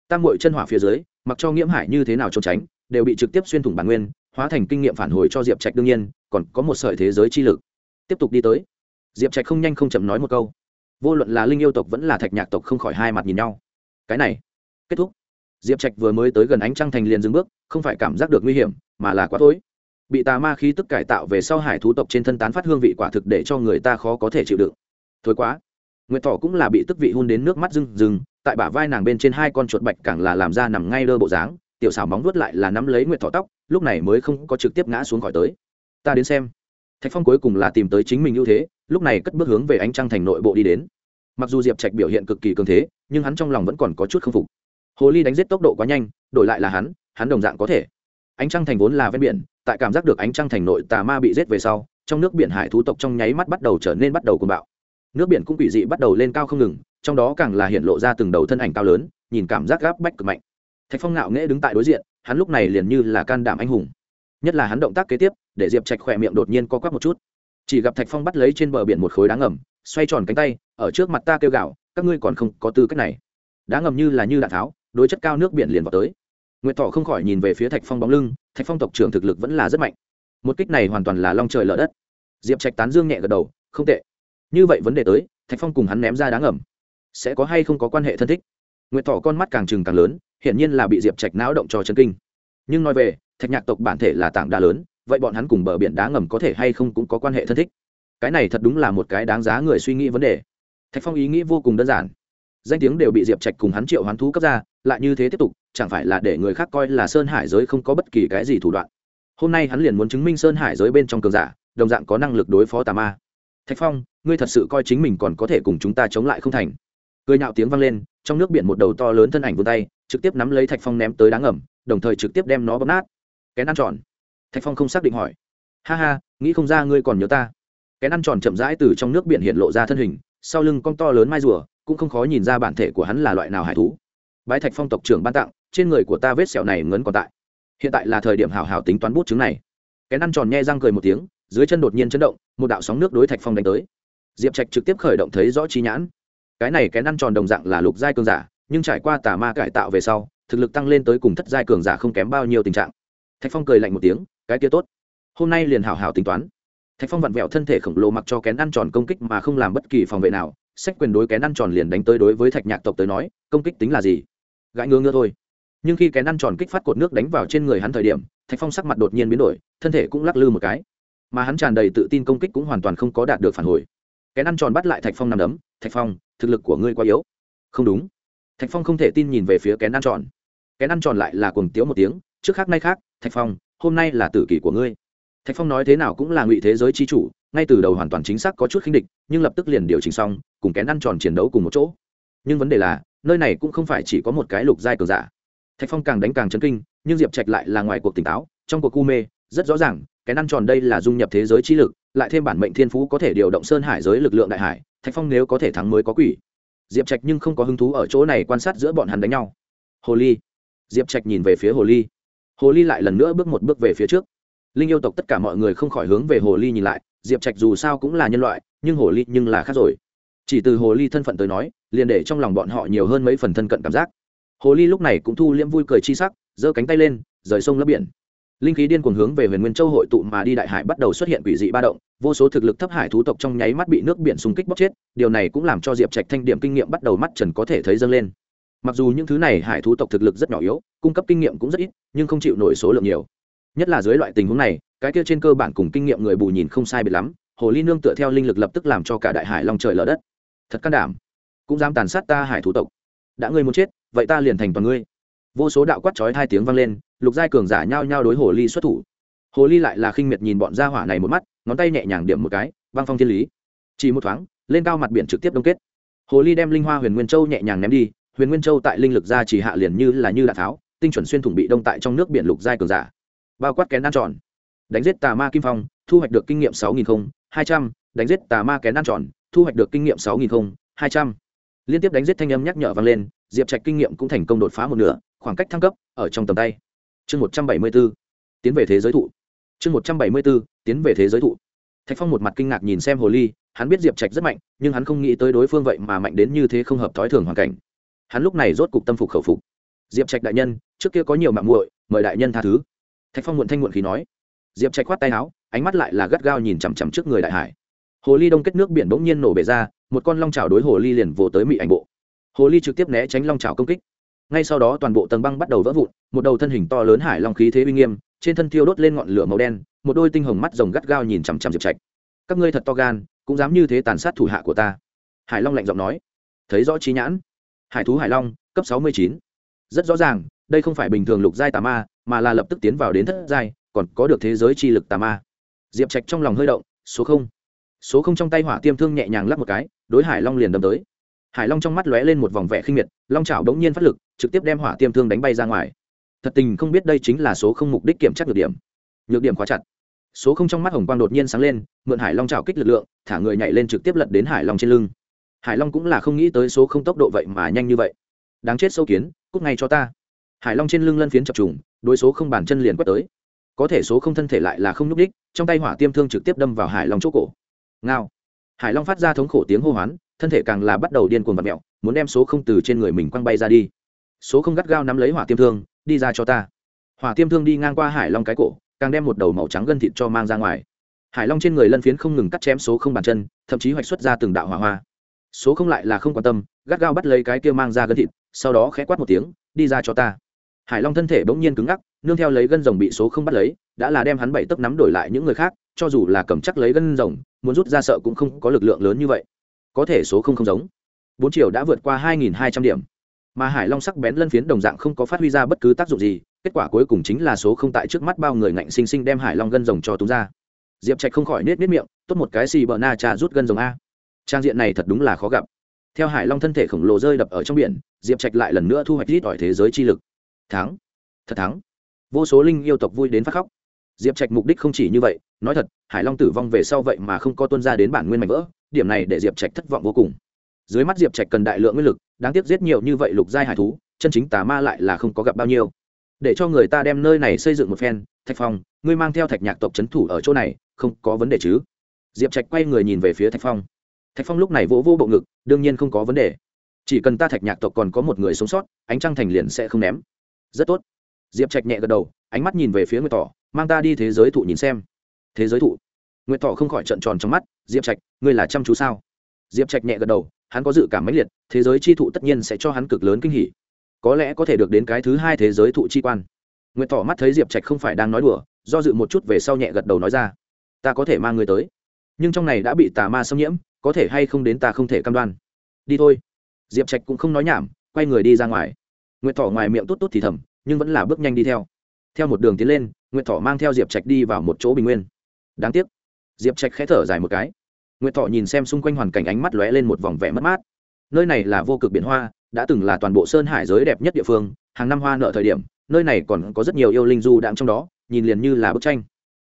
Tam mội chân hỏa phía dưới, mặc cho nghiễm hải như thế nào trốn tránh, đều bị trực tiếp xuyên thủng bản nguyên, hóa thành kinh nghiệm phản hồi cho diệp trạch đương nhiên, còn có một sợi thế giới chi lực. Tiếp tục đi tới. Diệp trạch không nhanh không chậm nói một câu. Vô luận là linh yêu tộc vẫn là thạch nhạc tộc không khỏi hai mặt nhìn nhau. Cái này, kết thúc diệp trạch vừa mới tới gần ánh trăng thành liền dừng bước, không phải cảm giác được nguy hiểm, mà là quá tối. Bị tà ma khí tức cải tạo về sau hải thú tộc trên thân tán phát hương vị quả thực để cho người ta khó có thể chịu đựng. Thối quá. Nguyệt thỏ cũng là bị tức vị hun đến nước mắt rừng rừng tại bả vai nàng bên trên hai con chuột bạch càng là làm ra nằm ngay đơ bộ dáng, tiểu xảo móng vuốt lại là nắm lấy nguyệt thỏ tóc, lúc này mới không có trực tiếp ngã xuống khỏi tới. Ta đến xem. Thạch phong cuối cùng là tìm tới chính mình ưu thế, lúc này cất bước hướng về ánh trăng thành nội bộ đi đến. Mặc dù diệp trạch biểu hiện cực kỳ cường thế, nhưng hắn trong lòng vẫn còn có chút k phục hồ ly đánh giết tốc độ quá nhanh, đổi lại là hắn hắn đồng dạng có thể. Ánh trăng thành vốn là ven biển, tại cảm giác được ánh trăng thành nội tà ma bị giết về sau, trong nước biển hải thú tộc trong nháy mắt bắt đầu trở nên bắt đầu cuồng bạo. Nước biển cũng quỷ dị bắt đầu lên cao không ngừng, trong đó càng là hiện lộ ra từng đầu thân ảnh cao lớn, nhìn cảm giác gáp bách cực mạnh. Thạch phong ngạo nghễ đứng tại đối diện, hắn lúc này liền như là can đảm anh hùng. Nhất là hắn động tác kế tiếp, để diệp trạch khỏe miệng đột nhiên co quắp một chút. Chỉ gặp thạch phong bắt lấy trên bờ biển một khối đá ngầm, xoay tròn cánh tay, ở trước mặt ta kêu gạo các ngươi còn không có tư cách này. Đá ngầm như là như đạn tháo đối chất cao nước biển liền vào tới. Nguyệt thọ không khỏi nhìn về phía thạch phong bóng lưng, thạch phong tộc trưởng thực lực vẫn là rất mạnh. Một kích này hoàn toàn là long trời lở đất. Diệp trạch tán dương nhẹ gật đầu, không tệ. Như vậy vấn đề tới, thạch phong cùng hắn ném ra đá ngầm. Sẽ có hay không có quan hệ thân thích? Nguyệt thọ con mắt càng trừng càng lớn, hiển nhiên là bị diệp trạch não động cho chân kinh. Nhưng nói về, thạch nhạc tộc bản thể là tảng đá lớn, vậy bọn hắn cùng bờ biển đá ngầm có thể hay không cũng có quan hệ thân thích? Cái này thật đúng là một cái đáng giá người suy nghĩ vấn đề. Thạch phong ý nghĩ vô cùng đơn giản danh tiếng đều bị diệp trạch cùng hắn triệu hoán thú cấp ra, lại như thế tiếp tục, chẳng phải là để người khác coi là sơn hải giới không có bất kỳ cái gì thủ đoạn. Hôm nay hắn liền muốn chứng minh sơn hải giới bên trong cường giả, đồng dạng có năng lực đối phó tà ma. Thạch phong, ngươi thật sự coi chính mình còn có thể cùng chúng ta chống lại không thành. Cười nhạo tiếng vang lên, trong nước biển một đầu to lớn thân ảnh vươn tay, trực tiếp nắm lấy thạch phong ném tới đá ngầm, đồng thời trực tiếp đem nó bóp nát. Kén ăn tròn. Thạch phong không xác định hỏi. Ha ha, nghĩ không ra ngươi còn nhớ ta. Kén ăn tròn chậm rãi từ trong nước biển hiện lộ ra thân hình, sau lưng con to lớn mai rùa cũng không khó nhìn ra bản thể của hắn là loại nào hải thú. Bái thạch phong tộc trưởng ban tặng, trên người của ta vết sẹo này ngấn còn tại. Hiện tại là thời điểm hảo hảo tính toán bút chứng này. Kén ăn tròn nhe răng cười một tiếng, dưới chân đột nhiên chấn động, một đạo sóng nước đối thạch phong đánh tới. Diệp trạch trực tiếp khởi động thấy rõ trí nhãn. Cái này kén ăn tròn đồng dạng là lục giai cường giả, nhưng trải qua tà ma cải tạo về sau, thực lực tăng lên tới cùng thất giai cường giả không kém bao nhiêu tình trạng. Thạch phong cười lạnh một tiếng, cái kia tốt. Hôm nay liền hảo hảo tính toán. Thạch phong vặn vẹo thân thể khổng lồ mặc cho kén ăn tròn công kích mà không làm bất kỳ phòng vệ nào sách quyền đối kén ăn tròn liền đánh tới đối với thạch nhạc tộc tới nói, công kích tính là gì? Gãi ngứa ngứa thôi. Nhưng khi kén ăn tròn kích phát cột nước đánh vào trên người hắn thời điểm, thạch phong sắc mặt đột nhiên biến đổi, thân thể cũng lắc lư một cái. Mà hắn tràn đầy tự tin công kích cũng hoàn toàn không có đạt được phản hồi. Kén ăn tròn bắt lại thạch phong nằm đấm, thạch phong, thực lực của ngươi quá yếu. Không đúng. Thạch phong không thể tin nhìn về phía kén ăn tròn. Kén ăn tròn lại là cuồng tiếu một tiếng, trước khác nay khác, thạch phong, hôm nay là tử kỷ của ngươi. Thạch phong nói thế nào cũng là ngụy thế giới chi chủ, ngay từ đầu hoàn toàn chính xác có chút khinh địch, nhưng lập tức liền điều chỉnh xong cùng kén ăn tròn chiến đấu cùng một chỗ. Nhưng vấn đề là, nơi này cũng không phải chỉ có một cái lục giai cường giả. Thạch phong càng đánh càng chấn kinh, nhưng diệp trạch lại là ngoài cuộc tỉnh táo, trong cuộc cu mê, rất rõ ràng cái ăn tròn đây là dung nhập thế giới trí lực, lại thêm bản mệnh thiên phú có thể điều động sơn hải giới lực lượng đại hải, thạch phong nếu có thể thắng mới có quỷ. Diệp trạch nhưng không có hứng thú ở chỗ này quan sát giữa bọn hắn đánh nhau. Hồ ly. Diệp trạch nhìn về phía hồ ly. Hồ ly lại lần nữa bước một bước về phía trước. Linh yêu tộc tất cả mọi người không khỏi hướng về hồ ly nhìn lại, diệp trạch dù sao cũng là nhân loại, nhưng hồ ly nhưng là khác rồi chỉ từ hồ ly thân phận tới nói, liền để trong lòng bọn họ nhiều hơn mấy phần thân cận cảm giác. Hồ ly lúc này cũng thu liễm vui cười chi sắc, giơ cánh tay lên, rời sông lấp biển. Linh khí điên cuồng hướng về huyền nguyên châu hội tụ mà đi đại hải bắt đầu xuất hiện quỷ dị ba động, vô số thực lực thấp hải thú tộc trong nháy mắt bị nước biển xung kích bóc chết, điều này cũng làm cho diệp trạch thanh điểm kinh nghiệm bắt đầu mắt trần có thể thấy dâng lên. Mặc dù những thứ này hải thú tộc thực lực rất nhỏ yếu, cung cấp kinh nghiệm cũng rất ít, nhưng không chịu nổi số lượng nhiều. Nhất là dưới loại tình huống này, cái kia trên cơ bản cùng kinh nghiệm người bù nhìn không sai biệt lắm, hồ ly nương tựa theo linh lực lập tức làm cho cả đại hải long trời lở đất thật can đảm. Cũng dám tàn sát ta hải thủ tộc. Đã ngươi muốn chết, vậy ta liền thành toàn ngươi. Vô số đạo quát chói hai tiếng vang lên, lục giai cường giả nhao nhao đối hồ ly xuất thủ. Hồ ly lại là khinh miệt nhìn bọn gia hỏa này một mắt, ngón tay nhẹ nhàng điểm một cái băng phong thiên lý. Chỉ một thoáng, lên cao mặt biển trực tiếp đông kết. Hồ ly đem linh hoa huyền nguyên châu nhẹ nhàng ném đi, huyền nguyên châu tại linh lực ra chỉ hạ liền như là như đạn tháo, tinh chuẩn xuyên thủng bị đông tại trong nước biển lục giai cường giả. Bao quát kén ăn tròn. Đánh giết tà ma kim phong, thu hoạch được kinh nghiệm sáu nghìn hai trăm, đánh giết tà ma kén ăn tròn thu hoạch được kinh nghiệm sáu nghìn hai trăm. Liên tiếp đánh giết thanh âm nhắc nhở vang lên, diệp trạch kinh nghiệm cũng thành công đột phá một nửa, khoảng cách thăng cấp ở trong tầm tay. Chương một trăm bảy mươi b ố tiến về thế giới thụ. Chương một trăm bảy mươi b ố tiến về thế giới thụ. Thạch phong một mặt kinh ngạc nhìn xem hồ ly, hắn biết diệp trạch rất mạnh, nhưng hắn không nghĩ tới đối phương vậy mà mạnh đến như thế không hợp thói thường hoàn cảnh. Hắn lúc này rốt cục tâm phục khẩu phục. Diệp trạch đại nhân, trước kia có nhiều mạng muội, mời đại nhân tha thứ. Thạch phong muộn thanh muộn khí nói. Diệp trạch khoát tay áo, ánh mắt lại là gắt gao nhìn chằm chằm trước người đại hải hồ ly đông kết nước biển bỗng nhiên nổ bể ra, một con long trào đối hồ ly liền vồ tới mị ảnh bộ. Hồ ly trực tiếp né tránh long trào công kích. Ngay sau đó toàn bộ tầng băng bắt đầu vỡ vụn, một đầu thân hình to lớn hải long khí thế uy nghiêm, trên thân thiêu đốt lên ngọn lửa màu đen, một đôi tinh hồng mắt rồng gắt gao nhìn chằm chằm diệp trạch. Các ngươi thật to gan, cũng dám như thế tàn sát thủ hạ của ta. Hải long lạnh giọng nói. Thấy rõ trí nhãn. Hải thú hải long, cấp sáu mươi chín. Rất rõ ràng, đây không phải bình thường lục giai tà ma, mà là lập tức tiến vào đến thất giai, còn có được thế giới chi lực tà ma. Diệp trạch trong lòng hơi động, số không số không trong tay hỏa tiêm thương nhẹ nhàng lắp một cái, đối hải long liền đâm tới. Hải long trong mắt lóe lên một vòng vẻ khinh miệt, long trào đống nhiên phát lực, trực tiếp đem hỏa tiêm thương đánh bay ra ngoài. Thật tình không biết đây chính là số không mục đích kiểm tra nhược điểm. Nhược điểm khóa chặt. Số không trong mắt hồng quang đột nhiên sáng lên, mượn hải long trào kích lực lượng, thả người nhảy lên trực tiếp lật đến hải long trên lưng. Hải long cũng là không nghĩ tới số không tốc độ vậy mà nhanh như vậy. Đáng chết sâu kiến, cút ngay cho ta. Hải long trên lưng lân phiến chập trùng, đối số không bàn chân liền quét tới. Có thể số không thân thể lại là không nhúc đích trong tay hỏa tiêm thương trực tiếp đâm vào hải long chỗ cổ ngao. Hải long phát ra thống khổ tiếng hô hoán, thân thể càng là bắt đầu điên cuồng vặt mẹo muốn đem số không từ trên người mình quăng bay ra đi. Số không gắt gao nắm lấy hỏa tiêm thương, đi ra cho ta. Hỏa tiêm thương đi ngang qua hải long cái cổ, càng đem một đầu màu trắng gân thịt cho mang ra ngoài. Hải long trên người lân phiến không ngừng cắt chém số không bàn chân, thậm chí hoạch xuất ra từng đạo hỏa hoa. Số không lại là không quan tâm, gắt gao bắt lấy cái kia mang ra gân thịt, sau đó khẽ quát một tiếng, đi ra cho ta. Hải long thân thể bỗng nhiên cứng ngắc, nương theo lấy gân rồng bị số không bắt lấy, đã là đem hắn bảy tấc nắm đổi lại những người khác, cho dù là cầm chắc lấy gân rồng muốn rút ra sợ cũng không có lực lượng lớn như vậy. Có thể số không không giống. Bốn triệu đã vượt qua hai nghìn hai trăm điểm. Mà hải long sắc bén lân phiến đồng dạng không có phát huy ra bất cứ tác dụng gì, kết quả cuối cùng chính là số không tại trước mắt bao người ngạnh sinh sinh đem hải long gân rồng cho túng ra. Diệp trạch không khỏi nết nết miệng, tốt một cái xì bờ na trà rút gân rồng a. Trang diện này thật đúng là khó gặp. Theo hải long thân thể khổng lồ rơi đập ở trong biển, diệp trạch lại lần nữa thu hoạch rít ỏi thế giới chi lực. Thắng. Thật thắng. Vô số linh yêu tộc vui đến phát khóc diệp trạch mục đích không chỉ như vậy, nói thật, hải long tử vong về sau vậy mà không có tuân ra đến bản nguyên mạnh vỡ, điểm này để diệp trạch thất vọng vô cùng. Dưới mắt diệp trạch cần đại lượng nguyên lực, đáng tiếc giết nhiều như vậy lục giai hải thú, chân chính tà ma lại là không có gặp bao nhiêu. Để cho người ta đem nơi này xây dựng một phen, thạch phong, ngươi mang theo thạch nhạc tộc c h ấ n thủ ở chỗ này, không có vấn đề chứ? Diệp trạch quay người nhìn về phía thạch phong. Thạch phong lúc này vỗ vô bộ ngực, đương nhiên không có vấn đề. Chỉ cần ta thạch nhạc tộc còn có một người sống sót, ánh trăng thành liền sẽ không ném. Rất tốt. Diệp trạch nhẹ gật đầu, ánh mắt nhìn về phía người tỏ mang ta đi thế giới thụ nhìn xem. Thế giới thụ. Nguyệt thọ không khỏi trận tròn trong mắt, diệp trạch, ngươi là chăm chú sao? Diệp trạch nhẹ gật đầu, hắn có dự cảm mãnh liệt, thế giới chi thụ tất nhiên sẽ cho hắn cực lớn kinh hỉ. Có lẽ có thể được đến cái thứ hai thế giới thụ chi quan. Nguyệt thọ mắt thấy diệp trạch không phải đang nói đùa, do dự một chút về sau nhẹ gật đầu nói ra, ta có thể mang người tới, nhưng trong này đã bị tà ma xâm nhiễm, có thể hay không đến ta không thể cam đoan. Đi thôi. Diệp trạch cũng không nói nhảm, quay người đi ra ngoài. Nguyệt thọ ngoài miệng tốt tốt thì thầm, nhưng vẫn là bước nhanh đi theo. Theo một đường tiến lên nguyệt thỏ mang theo diệp trạch đi vào một chỗ bình nguyên đáng tiếc diệp trạch khẽ thở dài một cái nguyệt thỏ nhìn xem xung quanh hoàn cảnh ánh mắt lóe lên một vòng vẻ mất mát nơi này là vô cực biển hoa đã từng là toàn bộ sơn hải giới đẹp nhất địa phương hàng năm hoa nợ thời điểm nơi này còn có rất nhiều yêu linh du đạm trong đó nhìn liền như là bức tranh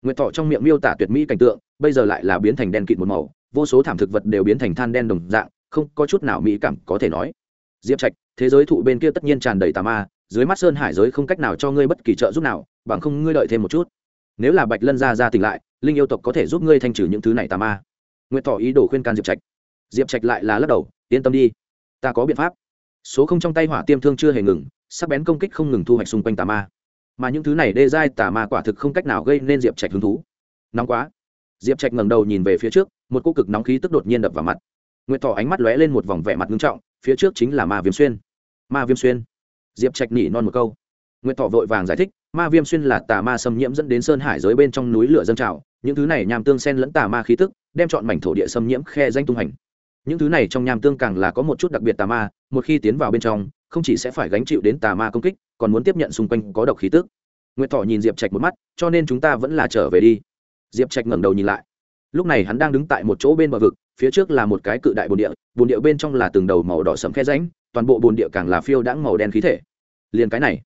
nguyệt thọ trong miệng miêu tả tuyệt mỹ cảnh tượng bây giờ lại là biến thành đen kịt một màu vô số thảm thực vật đều biến thành than đen đồng dạng không có chút nào mỹ cảm có thể nói diệp trạch thế giới thụ bên kia tất nhiên tràn đầy tà ma dưới mắt sơn hải giới không cách nào cho ngươi bất kỳ trợ giúp nào, bằng không ngươi đợi thêm một chút. Nếu là bạch lân ra ra tỉnh lại, linh yêu tộc có thể giúp ngươi thanh trừ những thứ này tà ma. Nguyện tỏ ý đồ khuyên can diệp trạch. Diệp trạch lại là lắc đầu, yên tâm đi, ta có biện pháp. Số không trong tay hỏa tiêm thương chưa hề ngừng, sắc bén công kích không ngừng thu hoạch xung quanh tà ma. Mà những thứ này đê giai tà ma quả thực không cách nào gây nên diệp trạch hứng thú. Nóng quá. Diệp trạch ngẩng đầu nhìn về phía trước, một cô cực nóng khí tức đột nhiên đập vào mặt. Nguyệt tỏ ánh mắt lóe lên một vòng vẻ mặt nghiêm trọng, phía trước chính là ma viêm xuyên. Ma viêm xuyên diệp trạch nỉ non một câu. Nguyệt Thọ vội vàng giải thích, ma viêm xuyên là tà ma xâm nhiễm dẫn đến sơn hải giới bên trong núi lửa dân trào, những thứ này nham tương sen lẫn tà ma khí tức, đem chọn mảnh thổ địa xâm nhiễm khe danh tung hành những thứ này trong nham tương càng là có một chút đặc biệt tà ma, một khi tiến vào bên trong, không chỉ sẽ phải gánh chịu đến tà ma công kích, còn muốn tiếp nhận xung quanh có độc khí tức. Nguyệt Thọ nhìn diệp trạch một mắt, cho nên chúng ta vẫn là trở về đi. Diệp trạch ngẩng đầu nhìn lại. Lúc này hắn đang đứng tại một chỗ bên bờ vực, phía trước là một cái cự đại bồn địa bồn địa bên trong là từng đầu màu đỏ sẫm khe ránh toàn bộ bồn địa càng là phiêu đãng màu đen khí thể. Liền cái này,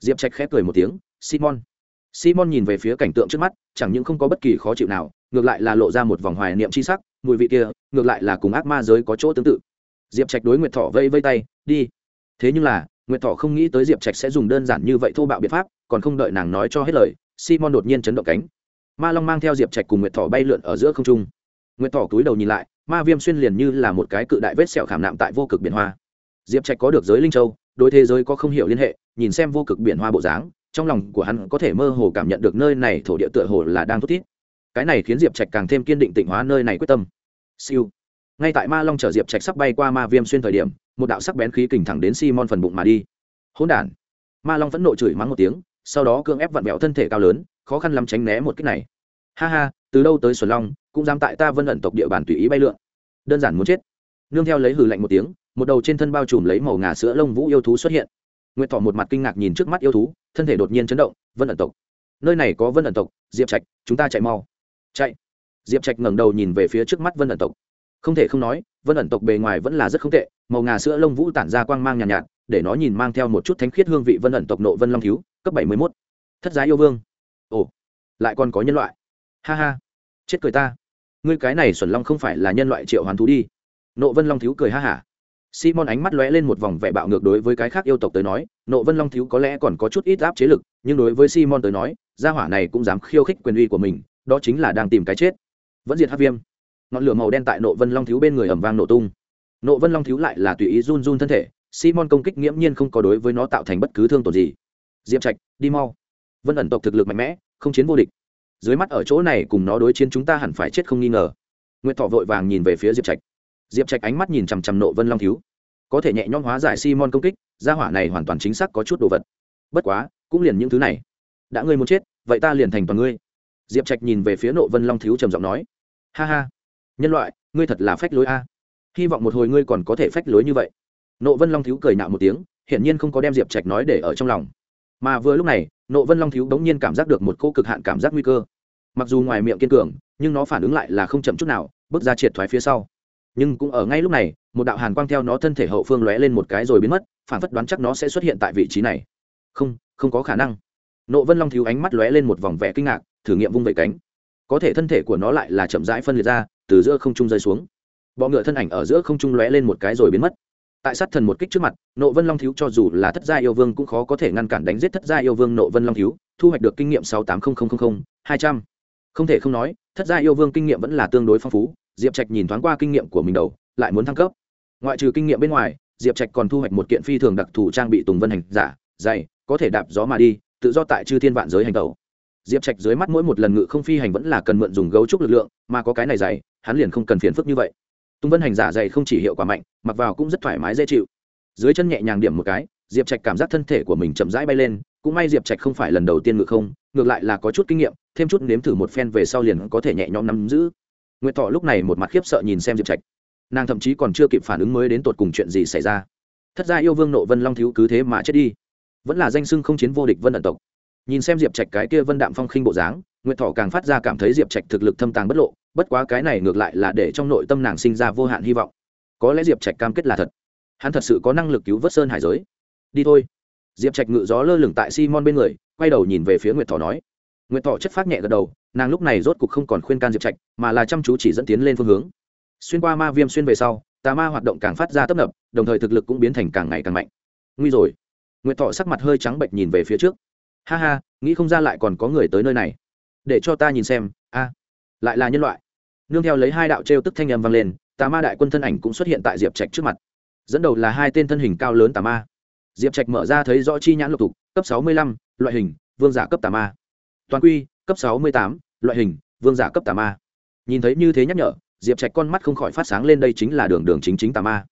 diệp trạch khép cười một tiếng, simon. Simon nhìn về phía cảnh tượng trước mắt, chẳng những không có bất kỳ khó chịu nào, ngược lại là lộ ra một vòng hoài niệm c h i sắc, mùi vị kia, ngược lại là cùng ác ma giới có chỗ tương tự. Diệp trạch đối nguyệt thọ vây vây tay, đi. Thế nhưng là, nguyệt thọ không nghĩ tới diệp trạch sẽ dùng đơn giản như vậy thô bạo biện pháp, còn không đợi nàng nói cho hết lời, simon đột nhiên chấn động cánh. Ma long mang theo diệp trạch cùng nguyệt thọ bay lượn ở giữa không trung. Nguyệt thọ cúi đầu nhìn lại, ma viêm xuyên liền như là một cái cự đại vết sẹo khảm nạm tại vô cực biển hoa diệp trạch có được giới linh châu, đối thế giới có không hiểu liên hệ, nhìn xem vô cực biển hoa bộ dáng, trong lòng của hắn có thể mơ hồ cảm nhận được nơi này thổ địa tựa hồ là đang thút thít. Cái này khiến diệp trạch càng thêm kiên định tịnh hóa nơi này quyết tâm. Siêu. Ngay tại ma long chở diệp trạch sắp bay qua ma viêm xuyên thời điểm, một đạo sắc bén khí kình thẳng đến simon phần bụng mà đi. Hỗn đản. Ma long vẫn nộ chửi mắng một tiếng, sau đó cưỡng ép vặn vẹo thân thể cao lớn, khó khăn lắm tránh né một cách này. Ha ha, từ đâu tới xuân long, cũng dám tại ta vân ẩn tộc địa bàn tùy ý bay lượn. Đơn giản muốn chết. Nương theo lấy hừ lạnh một tiếng một đầu trên thân bao trùm lấy màu ngà sữa lông vũ yêu thú xuất hiện. Nguyệt thọ một mặt kinh ngạc nhìn trước mắt yêu thú thân thể đột nhiên chấn động vân ẩn tộc nơi này có vân ẩn tộc diệp trạch chúng ta chạy mau. Chạy? Diệp trạch ngẩng đầu nhìn về phía trước mắt vân ẩn tộc. Không thể không nói vân ẩn tộc bề ngoài vẫn là rất không tệ màu ngà sữa lông vũ tản ra quang mang nhàn nhạt, nhạt để nó nhìn mang theo một chút thánh khiết hương vị vân ẩn tộc nộ vân long thiếu cấp bảy mươi mốt. Thất giá yêu vương. Ồ lại còn có nhân loại. Ha ha chết cười ta. Ngươi cái này xuẩn long không phải là nhân loại triệu hoàn thú đi. Nộ vân long thiếu cười ha hả simon ánh mắt lóe lên một vòng vẻ bạo ngược đối với cái khác yêu tộc tới nói, nộ vân long thiếu có lẽ còn có chút ít áp chế lực, nhưng đối với simon tới nói, gia hỏa này cũng dám khiêu khích quyền uy của mình, đó chính là đang tìm cái chết. Vẫn diệt hắc viêm. Ngọn lửa màu đen tại nộ vân long thiếu bên người ầm vang nổ tung. Nộ vân long thiếu lại là tùy ý run run thân thể, simon công kích nghiễm nhiên không có đối với nó tạo thành bất cứ thương tổn gì. Diệp trạch, đi mau. Vân ẩn tộc thực lực mạnh mẽ, không chiến vô địch. Dưới mắt ở chỗ này cùng nó đối chiến chúng ta hẳn phải chết không nghi ngờ. Nguyệt thọ vội vàng nhìn về phía diệp trạch diệp trạch ánh mắt nhìn chằm chằm nộ vân long thiếu. Có thể nhẹ nhõm hóa giải simon công kích, gia hỏa này hoàn toàn chính xác có chút đồ vật. Bất quá, cũng liền những thứ này. Đã ngươi muốn chết, vậy ta liền thành toàn ngươi. Diệp trạch nhìn về phía nộ vân long thiếu trầm giọng nói. Ha ha. Nhân loại, ngươi thật là phách lối a. Hy vọng một hồi ngươi còn có thể phách lối như vậy. Nộ vân long thiếu cười nạo một tiếng, hiển nhiên không có đem diệp trạch nói để ở trong lòng. Mà vừa lúc này, nộ vân long thiếu đống nhiên cảm giác được một cô cực hạn cảm giác nguy cơ. Mặc dù ngoài miệng kiên cường, nhưng nó phản ứng lại là không chậm chút nào, bước ra triệt thoái phía sau nhưng cũng ở ngay lúc này, một đạo hàn quang theo nó thân thể hậu phương lóe lên một cái rồi biến mất, phản phất đoán chắc nó sẽ xuất hiện tại vị trí này. Không không có khả năng. Nộ vân long thiếu ánh mắt lóe lên một vòng vẻ kinh ngạc, thử nghiệm vung vẩy cánh. Có thể thân thể của nó lại là chậm rãi phân liệt ra, từ giữa không trung rơi xuống. Bọ ngựa thân ảnh ở giữa không trung lóe lên một cái rồi biến mất. Tại sát thần một kích trước mặt, nộ vân long thiếu cho dù là thất gia yêu vương cũng khó có thể ngăn cản đánh giết thất gia yêu vương nộ vân long thiếu, thu hoạch được kinh nghiệm sáu tám hai trăm. Không thể không nói, thất gia yêu vương kinh nghiệm vẫn là tương đối phong phú diệp trạch nhìn thoáng qua kinh nghiệm của mình đầu, lại muốn thăng cấp. Ngoại trừ kinh nghiệm bên ngoài, diệp trạch còn thu hoạch một kiện phi thường đặc thù trang bị tùng vân hành giả, dày, có thể đạp gió mà đi, tự do tại chư thiên vạn giới hành tẩu. Diệp trạch dưới mắt mỗi một lần ngự không phi hành vẫn là cần mượn dùng gấu trúc lực lượng, mà có cái này dày, hắn liền không cần phiền phức như vậy. Tùng vân hành giả dày không chỉ hiệu quả mạnh, mặc vào cũng rất thoải mái dễ chịu. Dưới chân nhẹ nhàng điểm một cái, diệp trạch cảm giác thân thể của mình chậm rãi bay lên, cũng may diệp trạch không phải lần đầu tiên ngự không, ngược lại là có chút kinh nghiệm, thêm chút nếm thử một phen về sau liền có thể nhẹ nhõm nắm giữ nguyệt thọ lúc này một mặt khiếp sợ nhìn xem diệp trạch. Nàng thậm chí còn chưa kịp phản ứng mới đến tột cùng chuyện gì xảy ra. Thất gia yêu vương nộ vân long thiếu cứ thế mà chết đi. Vẫn là danh sưng không chiến vô địch vân ẩn tộc. Nhìn xem diệp trạch cái kia vân đạm phong khinh bộ dáng, nguyệt thọ càng phát ra cảm thấy diệp trạch thực lực thâm tàng bất lộ, bất quá cái này ngược lại là để trong nội tâm nàng sinh ra vô hạn hy vọng. Có lẽ diệp trạch cam kết là thật. Hắn thật sự có năng lực cứu vớt sơn hải giới. Đi thôi. Diệp trạch ngự gió lơ lửng tại simon bên người, quay đầu nhìn về phía nguyệt thọ nói. Nguyệt thọ chất phát nhẹ gật đầu nàng lúc này rốt cục không còn khuyên can diệp trạch, mà là chăm chú chỉ dẫn tiến lên phương hướng. Xuyên qua ma viêm xuyên về sau, tà ma hoạt động càng phát ra tấp nập, đồng thời thực lực cũng biến thành càng ngày càng mạnh. Nguy rồi. Nguyệt thọ sắc mặt hơi trắng bệnh nhìn về phía trước. Ha ha, nghĩ không ra lại còn có người tới nơi này. Để cho ta nhìn xem, a. Lại là nhân loại. Nương theo lấy hai đạo trêu tức thanh âm vang lên, tà ma đại quân thân ảnh cũng xuất hiện tại diệp trạch trước mặt. Dẫn đầu là hai tên thân hình cao lớn tà ma. Diệp trạch mở ra thấy rõ chi nhãn lục tục, cấp sáu mươi lăm, loại hình, vương giả cấp tà ma. Toàn quy, cấp sáu mươi tám loại hình, vương giả cấp tà ma. Nhìn thấy như thế nhắc nhở, diệp trạch con mắt không khỏi phát sáng lên đây chính là đường đường chính chính tà ma.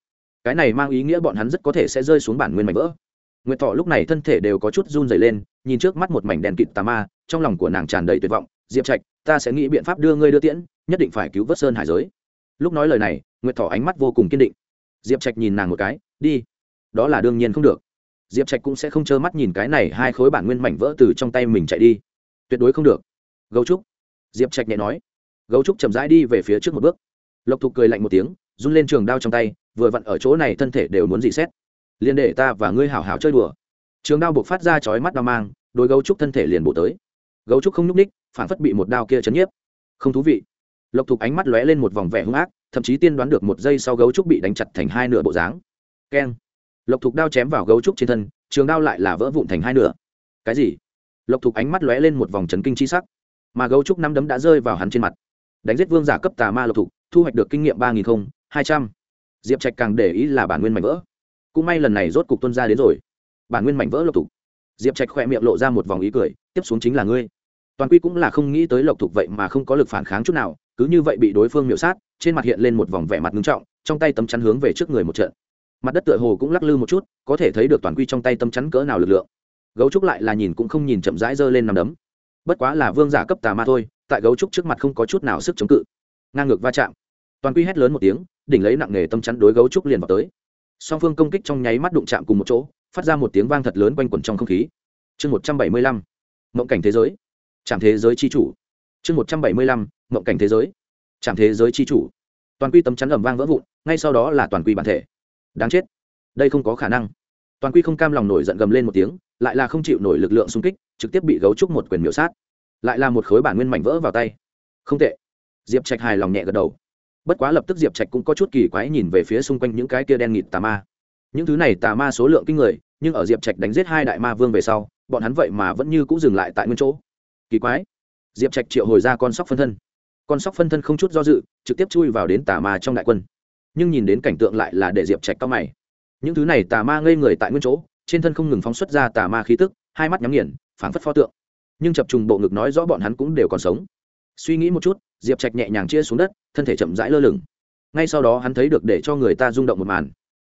Cái này mang ý nghĩa bọn hắn rất có thể sẽ rơi xuống bản nguyên mảnh vỡ. Nguyệt thọ lúc này thân thể đều có chút run dày lên, nhìn trước mắt một mảnh đèn kịt tà ma, trong lòng của nàng tràn đầy tuyệt vọng, diệp trạch, ta sẽ nghĩ biện pháp đưa ngươi đưa tiễn, nhất định phải cứu vớt sơn hải giới. Lúc nói lời này, nguyệt thọ ánh mắt vô cùng kiên định. Diệp trạch nhìn nàng một cái, đi. Đó là đương nhiên không được. Diệp trạch cũng sẽ không trơ mắt nhìn cái này hai khối bản nguyên mảnh vỡ từ trong tay mình chạy đi. Tuyệt đối không được. Gấu trúc diệp trạch nhẹ nói, gấu trúc chậm rãi đi về phía trước một bước. Lộc thục cười lạnh một tiếng, run lên trường đao trong tay, vừa vặn ở chỗ này thân thể đều muốn dị xét. Liền để ta và ngươi hảo hảo chơi đùa. Trường đao buộc phát ra chói mắt đao mang đôi gấu trúc thân thể liền bổ tới. Gấu trúc không nhúc ních phản phất bị một đao kia chấn nhiếp. Không thú vị. Lộc thục ánh mắt lóe lên một vòng vẻ hung ác, thậm chí tiên đoán được một giây sau gấu trúc bị đánh chặt thành hai nửa bộ dáng. Keng. Lộc thục đao chém vào gấu trúc trên thân, trường đao lại là vỡ vụn thành hai nửa. Cái gì? Lộc thục ánh mắt lóe lên một vòng trấn kinh chi sắc mà gấu trúc năm đấm đã rơi vào hắn trên mặt. Đánh giết vương giả cấp tà ma lộc thục, thu hoạch được kinh nghiệm ba nghìn không hai trăm. Diệp trạch càng để ý là bản nguyên mảnh vỡ. Cũng may lần này rốt cục tuân ra đến rồi. Bản nguyên mảnh vỡ lộc thục. Diệp trạch khỏe miệng lộ ra một vòng ý cười, tiếp xuống chính là ngươi. Toàn quy cũng là không nghĩ tới lộc thục vậy mà không có lực phản kháng chút nào, cứ như vậy bị đối phương miễu sát, trên mặt hiện lên một vòng vẻ mặt ngưng trọng, trong tay tấm chắn hướng về trước người một trận. Mặt đất tựa hồ cũng lắc lư một chút, có thể thấy được toàn quy trong tay tấm chắn cỡ nào lực lượng. Gấu trúc lại là nhìn cũng không nhìn chậm rãi giơ lên nằm đấm bất quá là vương giả cấp tà ma thôi, tại gấu trúc trước mặt không có chút nào sức chống cự. Ngang ngược va chạm. Toàn quy hét lớn một tiếng, đỉnh lấy nặng nề tâm chắn đối gấu trúc liền vào tới. Song phương công kích trong nháy mắt đụng chạm cùng một chỗ, phát ra một tiếng vang thật lớn quanh quẩn trong không khí. Chương một trăm bảy mươi lăm, mộng cảnh thế giới. Trạm thế giới c h i chủ. Chương một trăm bảy mươi lăm, mộng cảnh thế giới. Trạm thế giới c h i chủ. Toàn quy tấm chắn ẩm vang vỡ vụn, ngay sau đó là toàn quy bản thể. Đáng chết. Đây không có khả năng. Toàn quy không cam lòng nổi giận gầm lên một tiếng lại là không chịu nổi lực lượng xung kích, trực tiếp bị gấu trúc một quyền miểu sát. Lại là một khối bản nguyên mảnh vỡ vào tay. Không tệ. Diệp trạch hài lòng nhẹ gật đầu. Bất quá lập tức diệp trạch cũng có chút kỳ quái nhìn về phía xung quanh những cái kia đen nghịt tà ma. Những thứ này tà ma số lượng kinh người, nhưng ở diệp trạch đánh giết hai đại ma vương về sau, bọn hắn vậy mà vẫn như cũng dừng lại tại nguyên chỗ. Kỳ quái. Diệp trạch triệu hồi ra con sóc phân thân. Con sóc phân thân không chút do dự, trực tiếp chui vào đến tà ma trong đại quân. Nhưng nhìn đến cảnh tượng lại là để diệp trạch cao mày. Những thứ này tà ma ngây người tại nguyên chỗ trên thân không ngừng phóng xuất ra tà ma khí tức, hai mắt nhắm nghiền, phảng phất pho tượng. Nhưng chập trùng bộ ngực nói rõ bọn hắn cũng đều còn sống. Suy nghĩ một chút, diệp trạch nhẹ nhàng chia xuống đất, thân thể chậm rãi lơ lửng. Ngay sau đó hắn thấy được để cho người ta rung động một màn.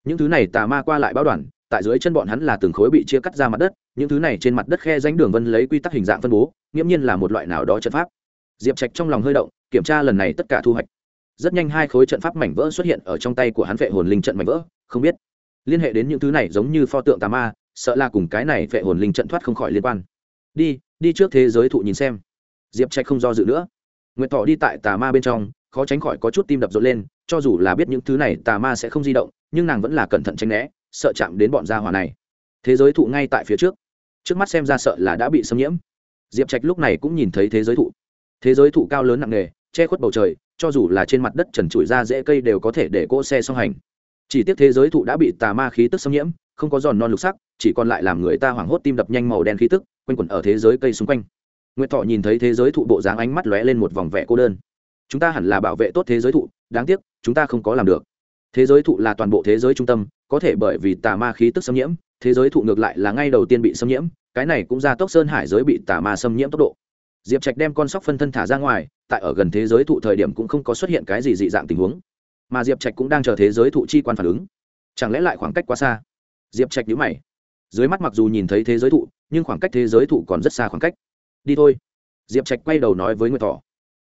Những thứ này tà ma qua lại báo đoàn, tại dưới chân bọn hắn là từng khối bị chia cắt ra mặt đất, những thứ này trên mặt đất khe danh đường vân lấy quy tắc hình dạng phân bố, nghiễm nhiên là một loại nào đó trận pháp. Diệp trạch trong lòng hơi động, kiểm tra lần này tất cả thu hoạch. Rất nhanh hai khối trận pháp mảnh vỡ xuất hiện ở trong tay của hắn vệ hồn linh trận mảnh vỡ, không biết liên hệ đến những thứ này giống như pho tượng tà ma, sợ là cùng cái này vệ hồn linh trận thoát không khỏi liên quan. Đi đi trước thế giới thụ nhìn xem. Diệp trạch không do dự nữa. Nguyệt thọ đi tại tà ma bên trong, khó tránh khỏi có chút tim đập rộn lên, cho dù là biết những thứ này tà ma sẽ không di động, nhưng nàng vẫn là cẩn thận tránh né, sợ chạm đến bọn gia hỏa này. Thế giới thụ ngay tại phía trước. Trước mắt xem ra sợ là đã bị xâm nhiễm. Diệp trạch lúc này cũng nhìn thấy thế giới thụ. Thế giới thụ cao lớn nặng nề, che khuất bầu trời, cho dù là trên mặt đất trần trụi ra dễ cây đều có thể để cỗ xe song hành chỉ tiếc thế giới thụ đã bị tà ma khí tức xâm nhiễm, không có giòn non lục sắc, chỉ còn lại làm người ta hoảng hốt tim đập nhanh màu đen khí tức, quanh quẩn ở thế giới cây xung quanh. Nguyệt thọ nhìn thấy thế giới thụ bộ dáng ánh mắt lóe lên một vòng vẻ cô đơn. Chúng ta hẳn là bảo vệ tốt thế giới thụ, đáng tiếc, chúng ta không có làm được. Thế giới thụ là toàn bộ thế giới trung tâm, có thể bởi vì tà ma khí tức xâm nhiễm, thế giới thụ ngược lại là ngay đầu tiên bị xâm nhiễm, cái này cũng ra tốc sơn hải giới bị tà ma xâm nhiễm tốc độ. Diệp trạch đem con sóc phân thân thả ra ngoài, tại ở gần thế giới thụ thời điểm cũng không có xuất hiện cái gì dị dạng tình huống mà diệp trạch cũng đang chờ thế giới thụ chi quan phản ứng. Chẳng lẽ lại khoảng cách quá xa? Diệp trạch nhữ mày. Dưới mắt mặc dù nhìn thấy thế giới thụ, nhưng khoảng cách thế giới thụ còn rất xa khoảng cách. Đi thôi. Diệp trạch quay đầu nói với nguyệt thỏ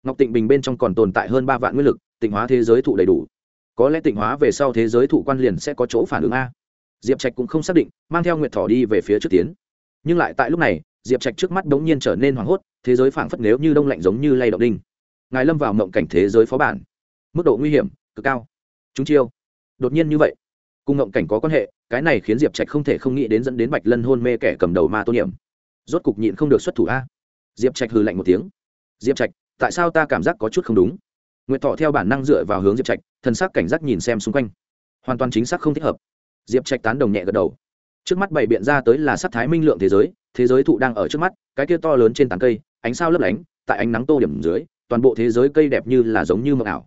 ngọc tịnh bình bên trong còn tồn tại hơn ba vạn nguyên lực, tịnh hóa thế giới thụ đầy đủ. Có lẽ tịnh hóa về sau thế giới thụ quan liền sẽ có chỗ phản ứng a. Diệp trạch cũng không xác định, mang theo nguyệt thỏ đi về phía trước tiến. Nhưng lại tại lúc này, diệp trạch trước mắt đ ố n g nhiên trở nên hoảng hốt, thế giới phảng phất nếu như đông lạnh giống như lay động đinh. Ngài lâm vào mộng cảnh thế giới phó bản. Mức độ nguy hiểm cực cao. Chúng chiêu. Đột nhiên như vậy, cùng ngộng cảnh có quan hệ, cái này khiến diệp trạch không thể không nghĩ đến dẫn đến bạch lân hôn mê kẻ cầm đầu ma tô niệm. Rốt cục nhịn không được xuất thủ a. Diệp trạch hừ lạnh một tiếng. Diệp trạch, tại sao ta cảm giác có chút không đúng? Nguyệt thọ theo bản năng dựa vào hướng diệp trạch thân xác cảnh giác nhìn xem xung quanh. Hoàn toàn chính xác không thích hợp. Diệp trạch tán đồng nhẹ gật đầu. Trước mắt bày biện ra tới là sắc thái minh lượng thế giới thế giới thụ đang ở trước mắt, cái kia to lớn trên tán cây, ánh sao lấp lánh, tại ánh nắng tô điểm dưới, toàn bộ thế giới cây đẹp như là giống như mờ ảo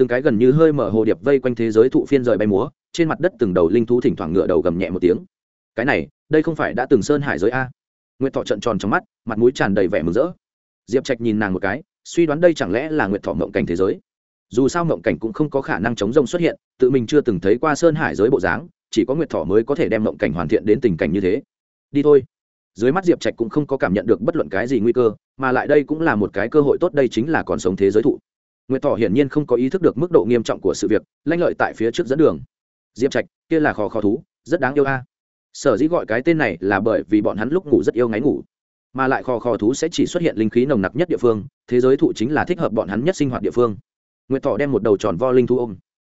từng cái gần như hơi mở hồ điệp vây quanh thế giới thụ phiên rời bay múa, trên mặt đất từng đầu linh thú thỉnh thoảng ngựa đầu gầm nhẹ một tiếng. Cái này, đây không phải đã từng sơn hải giới a. Nguyệt thọ trận tròn trong mắt, mặt mũi tràn đầy vẻ mừng rỡ. Diệp trạch nhìn nàng một cái, suy đoán đây chẳng lẽ là nguyệt thọ mộng cảnh thế giới. Dù sao mộng cảnh cũng không có khả năng chống rông xuất hiện, tự mình chưa từng thấy qua sơn hải giới bộ dáng, chỉ có nguyệt thọ mới có thể đem mộng cảnh hoàn thiện đến tình cảnh như thế. Đi thôi. Dưới mắt diệp trạch cũng không có cảm nhận được bất luận cái gì nguy cơ, mà lại đây cũng là một cái cơ hội tốt, đây chính là còn sống thế giới thụ nguyệt thọ hiển nhiên không có ý thức được mức độ nghiêm trọng của sự việc, lanh lợi tại phía trước dẫn đường. Diệp trạch, kia là khó khó thú, rất đáng yêu a. Sở dĩ gọi cái tên này là bởi vì bọn hắn lúc ngủ rất yêu ngáy ngủ. Mà lại kho kho thú sẽ chỉ xuất hiện linh khí nồng nặc nhất địa phương, thế giới thụ chính là thích hợp bọn hắn nhất sinh hoạt địa phương. Nguyệt thọ đem một đầu tròn vo linh thú ôm.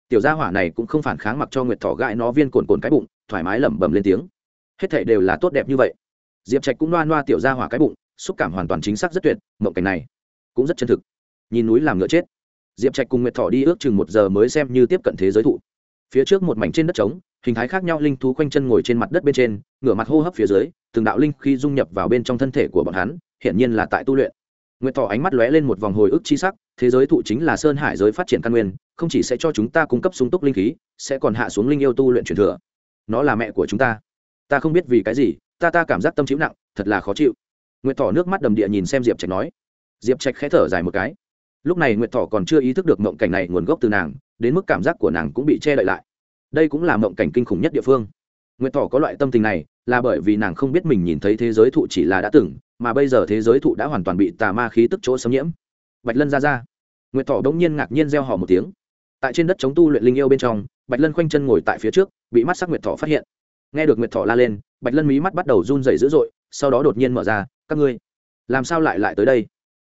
Tiểu gia hỏa này cũng không phản kháng mặc cho nguyệt thọ gãi nó viên cồn cồn cái bụng, thoải mái lẩm bẩm lên tiếng. Hết thảy đều là tốt đẹp như vậy. Diệp trạch cũng loa loa tiểu gia hỏa cái bụng, xúc cảm hoàn toàn chính xác rất tuyệt, mộng cảnh này cũng rất chân thực. Nhìn núi làm ngựa chết diệp trạch cùng nguyệt Thỏ đi ước chừng một giờ mới xem như tiếp cận thế giới thụ. Phía trước một mảnh trên đất trống, hình thái khác nhau linh thú quanh chân ngồi trên mặt đất bên trên, ngửa mặt hô hấp phía dưới, từng đạo linh khi dung nhập vào bên trong thân thể của bọn hắn, hiển nhiên là tại tu luyện. Nguyệt Thỏ ánh mắt lóe lên một vòng hồi ức chi sắc, thế giới thụ chính là sơn hải giới phát triển căn nguyên, không chỉ sẽ cho chúng ta cung cấp sung túc linh khí, sẽ còn hạ xuống linh yêu tu luyện truyền thừa. Nó là mẹ của chúng ta. Ta không biết vì cái gì, ta ta cảm giác tâm chịu nặng, thật là khó chịu. Nguyệt thỏ nước mắt đầm địa nhìn xem diệp trạch nói. Diệp trạch khẽ thở dài một cái lúc này nguyệt thọ còn chưa ý thức được mộng cảnh này nguồn gốc từ nàng, đến mức cảm giác của nàng cũng bị che đậy lại. Đây cũng là mộng cảnh kinh khủng nhất địa phương. Nguyệt thọ có loại tâm tình này, là bởi vì nàng không biết mình nhìn thấy thế giới thụ chỉ là đã từng, mà bây giờ thế giới thụ đã hoàn toàn bị tà ma khí tức chỗ xâm nhiễm. Bạch lân ra ra. Nguyệt thọ bỗng nhiên ngạc nhiên gieo họ một tiếng. Tại trên đất chống tu luyện linh yêu bên trong, bạch lân khoanh chân ngồi tại phía trước, bị mắt sắc nguyệt thọ phát hiện. Nghe được nguyệt thọ la lên, bạch lân mí mắt bắt đầu run rẩy dữ dội, sau đó đột nhiên mở ra, các ngươi, làm sao lại lại tới đây?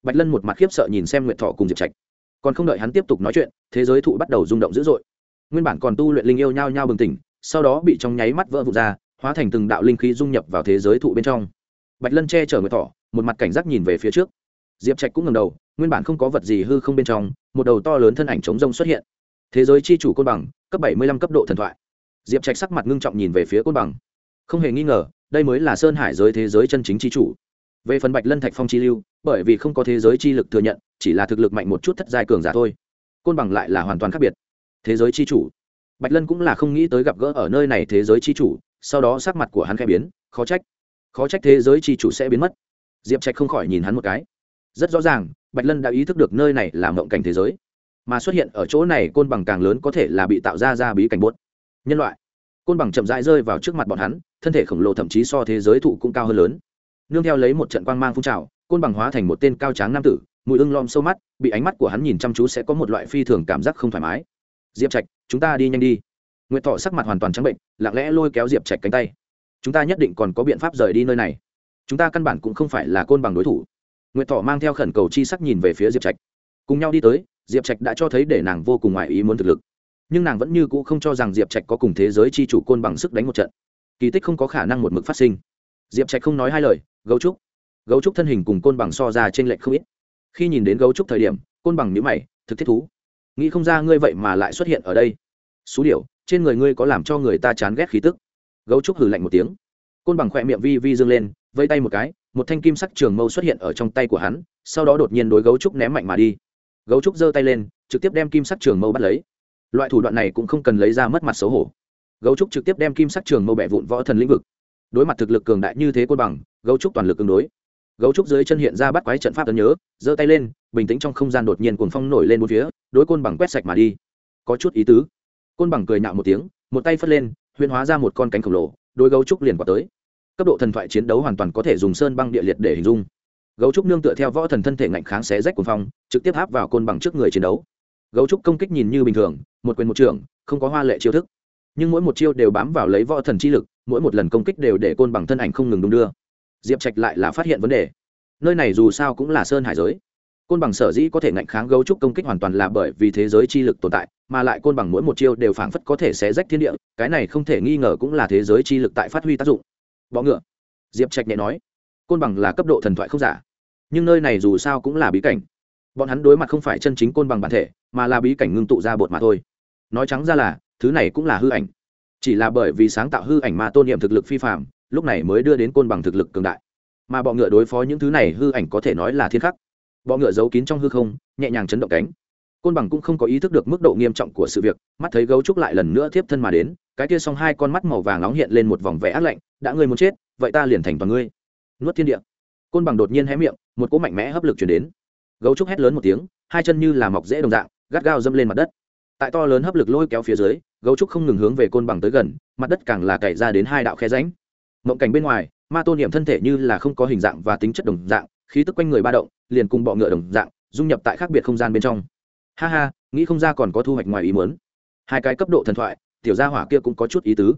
Bạch lân một mặt khiếp sợ nhìn xem nguyệt thọ cùng diệp trạch. Còn không đợi hắn tiếp tục nói chuyện, thế giới thụ bắt đầu rung động dữ dội. Nguyên bản còn tu luyện linh yêu nhao nhau bừng tỉnh, sau đó bị trong nháy mắt vỡ vụt ra, hóa thành từng đạo linh khí dung nhập vào thế giới thụ bên trong. Bạch lân che chở nguyệt thọ, một mặt cảnh giác nhìn về phía trước. Diệp trạch cũng ngầm đầu, nguyên bản không có vật gì hư không bên trong, một đầu to lớn thân ảnh chống rông xuất hiện. Thế giới chi chủ côn bằng, cấp bảy mươi lăm cấp độ thần thoại. Diệp trạch sắc mặt ngưng trọng nhìn về phía côn bằng. Không hề nghi ngờ, đây mới là sơn hải giới thế giới chân chính chi chủ về phần bạch lân thạch phong chi lưu, bởi vì không có thế giới chi lực thừa nhận, chỉ là thực lực mạnh một chút thất giai cường giả thôi. Côn bằng lại là hoàn toàn khác biệt. Thế giới chi chủ. Bạch lân cũng là không nghĩ tới gặp gỡ ở nơi này thế giới chi chủ, sau đó sắc mặt của hắn khẽ biến, khó trách. Khó trách thế giới chi chủ sẽ biến mất. Diệp trạch không khỏi nhìn hắn một cái. Rất rõ ràng, bạch lân đã ý thức được nơi này là mộng cảnh thế giới. Mà xuất hiện ở chỗ này, côn bằng càng lớn có thể là bị tạo ra ra bí cảnh bốt nhân loại. Côn bằng chậm rãi rơi vào trước mặt bọn hắn, thân thể khổng lồ thậm chí so thế giới thụ cũng cao hơn lớn nương theo lấy một trận quang mang phun trào, côn bằng hóa thành một tên cao tráng nam tử, mùi ưng lom sâu mắt, bị ánh mắt của hắn nhìn chăm chú sẽ có một loại phi thường cảm giác không thoải mái. Diệp trạch, chúng ta đi nhanh đi. Nguyệt thọ sắc mặt hoàn toàn trắng bệnh, lặng lẽ lôi kéo diệp trạch cánh tay. Chúng ta nhất định còn có biện pháp rời đi nơi này. Chúng ta căn bản cũng không phải là côn bằng đối thủ. Nguyệt thọ mang theo khẩn cầu chi sắc nhìn về phía diệp trạch. Cùng nhau đi tới, diệp trạch đã cho thấy để nàng vô cùng ngoài ý muốn thực lực. Nhưng nàng vẫn như cũ không cho rằng diệp trạch có cùng thế giới chi chủ côn bằng sức đánh một trận. Kỳ tích không có khả năng một mực phát sinh. Diệp trạch không nói hai lời gấu trúc. Gấu trúc thân hình cùng côn bằng so ra trên lệch không ít. Khi nhìn đến gấu trúc thời điểm, côn bằng nhữ mày, thực thiết thú. Nghĩ không ra ngươi vậy mà lại xuất hiện ở đây. Xú điệu trên người ngươi có làm cho người ta chán ghét khí tức. Gấu trúc hử lạnh một tiếng. Côn bằng khỏe miệng vi vi dương lên vây tay một cái, một thanh kim sắc trường mâu xuất hiện ở trong tay của hắn, sau đó đột nhiên đối gấu trúc ném mạnh mà đi. Gấu trúc giơ tay lên, trực tiếp đem kim sắc trường mâu bắt lấy. Loại thủ đoạn này cũng không cần lấy ra mất mặt xấu hổ. Gấu trúc trực tiếp đem kim sắc trường mâu bẻ vụn võ thần lĩnh vực đối mặt thực lực cường đại như thế côn bằng, gấu trúc toàn lực ứng đối. Gấu trúc dưới chân hiện ra bắt quái trận pháp tấn nhớ, giơ tay lên, bình tĩnh trong không gian đột nhiên cuồng phong nổi lên một phía, đối côn bằng quét sạch mà đi. Có chút ý tứ. Côn bằng cười nạo một tiếng, một tay phất lên huyên hóa ra một con cánh khổng lồ, đối gấu trúc liền quả tới. Cấp độ thần thoại chiến đấu hoàn toàn có thể dùng sơn băng địa liệt để hình dung. Gấu trúc nương tựa theo võ thần thân thể ngạnh kháng xé rách cuồng phong, trực tiếp áp vào côn bằng trước người chiến đấu. Gấu trúc công kích nhìn như bình thường, một quyền một trường, không có hoa lệ chiêu thức nhưng mỗi một chiêu đều bám vào lấy võ thần chi lực, mỗi một lần công kích đều để côn bằng thân ảnh không ngừng đung đưa. Diệp trạch lại là phát hiện vấn đề. Nơi này dù sao cũng là sơn hải giới. Côn bằng sở dĩ có thể ngạnh kháng gấu trúc công kích hoàn toàn là bởi vì thế giới chi lực tồn tại, mà lại côn bằng mỗi một chiêu đều phảng phất có thể xé rách thiên địa, cái này không thể nghi ngờ cũng là thế giới chi lực tại phát huy tác dụng. Bọ ngựa. Diệp trạch nhẹ nói, côn bằng là cấp độ thần thoại không giả, nhưng nơi này dù sao cũng là bí cảnh. Bọn hắn đối mặt không phải chân chính côn bằng bản thể, mà là bí cảnh ngưng tụ ra bột mà thôi. Nói trắng ra là thứ này cũng là hư ảnh. Chỉ là bởi vì sáng tạo hư ảnh mà tôn niệm thực lực phi phạm lúc này mới đưa đến côn bằng thực lực cường đại. Mà bọ ngựa đối phó những thứ này hư ảnh có thể nói là thiên khắc. Bọ ngựa giấu kín trong hư không, nhẹ nhàng chấn động cánh. Côn bằng cũng không có ý thức được mức độ nghiêm trọng của sự việc, mắt thấy gấu trúc lại lần nữa tiếp thân mà đến, cái kia xong hai con mắt màu vàng nóng hiện lên một vòng vẽ ác lạnh, đã ngươi muốn chết, vậy ta liền thành toàn ngươi. Nuốt thiên địa. Côn bằng đột nhiên hé miệng, một cỗ mạnh mẽ hấp lực chuyển đến. Gấu trúc hét lớn một tiếng, hai chân như là mọc rễ đồng dạng, gắt gao dâm lên mặt đất tại to lớn hấp lực lôi kéo phía dưới, gấu trúc không ngừng hướng về côn bằng tới gần, mặt đất càng là cày ra đến hai đạo khe ránh mộng cảnh bên ngoài, ma tôn niệm thân thể như là không có hình dạng và tính chất đồng dạng, khí tức quanh người ba động, liền cùng bọ ngựa đồng dạng, dung nhập tại khác biệt không gian bên trong. Ha ha, nghĩ không ra còn có thu hoạch ngoài ý muốn. Hai cái cấp độ thần thoại, tiểu gia hỏa kia cũng có chút ý tứ.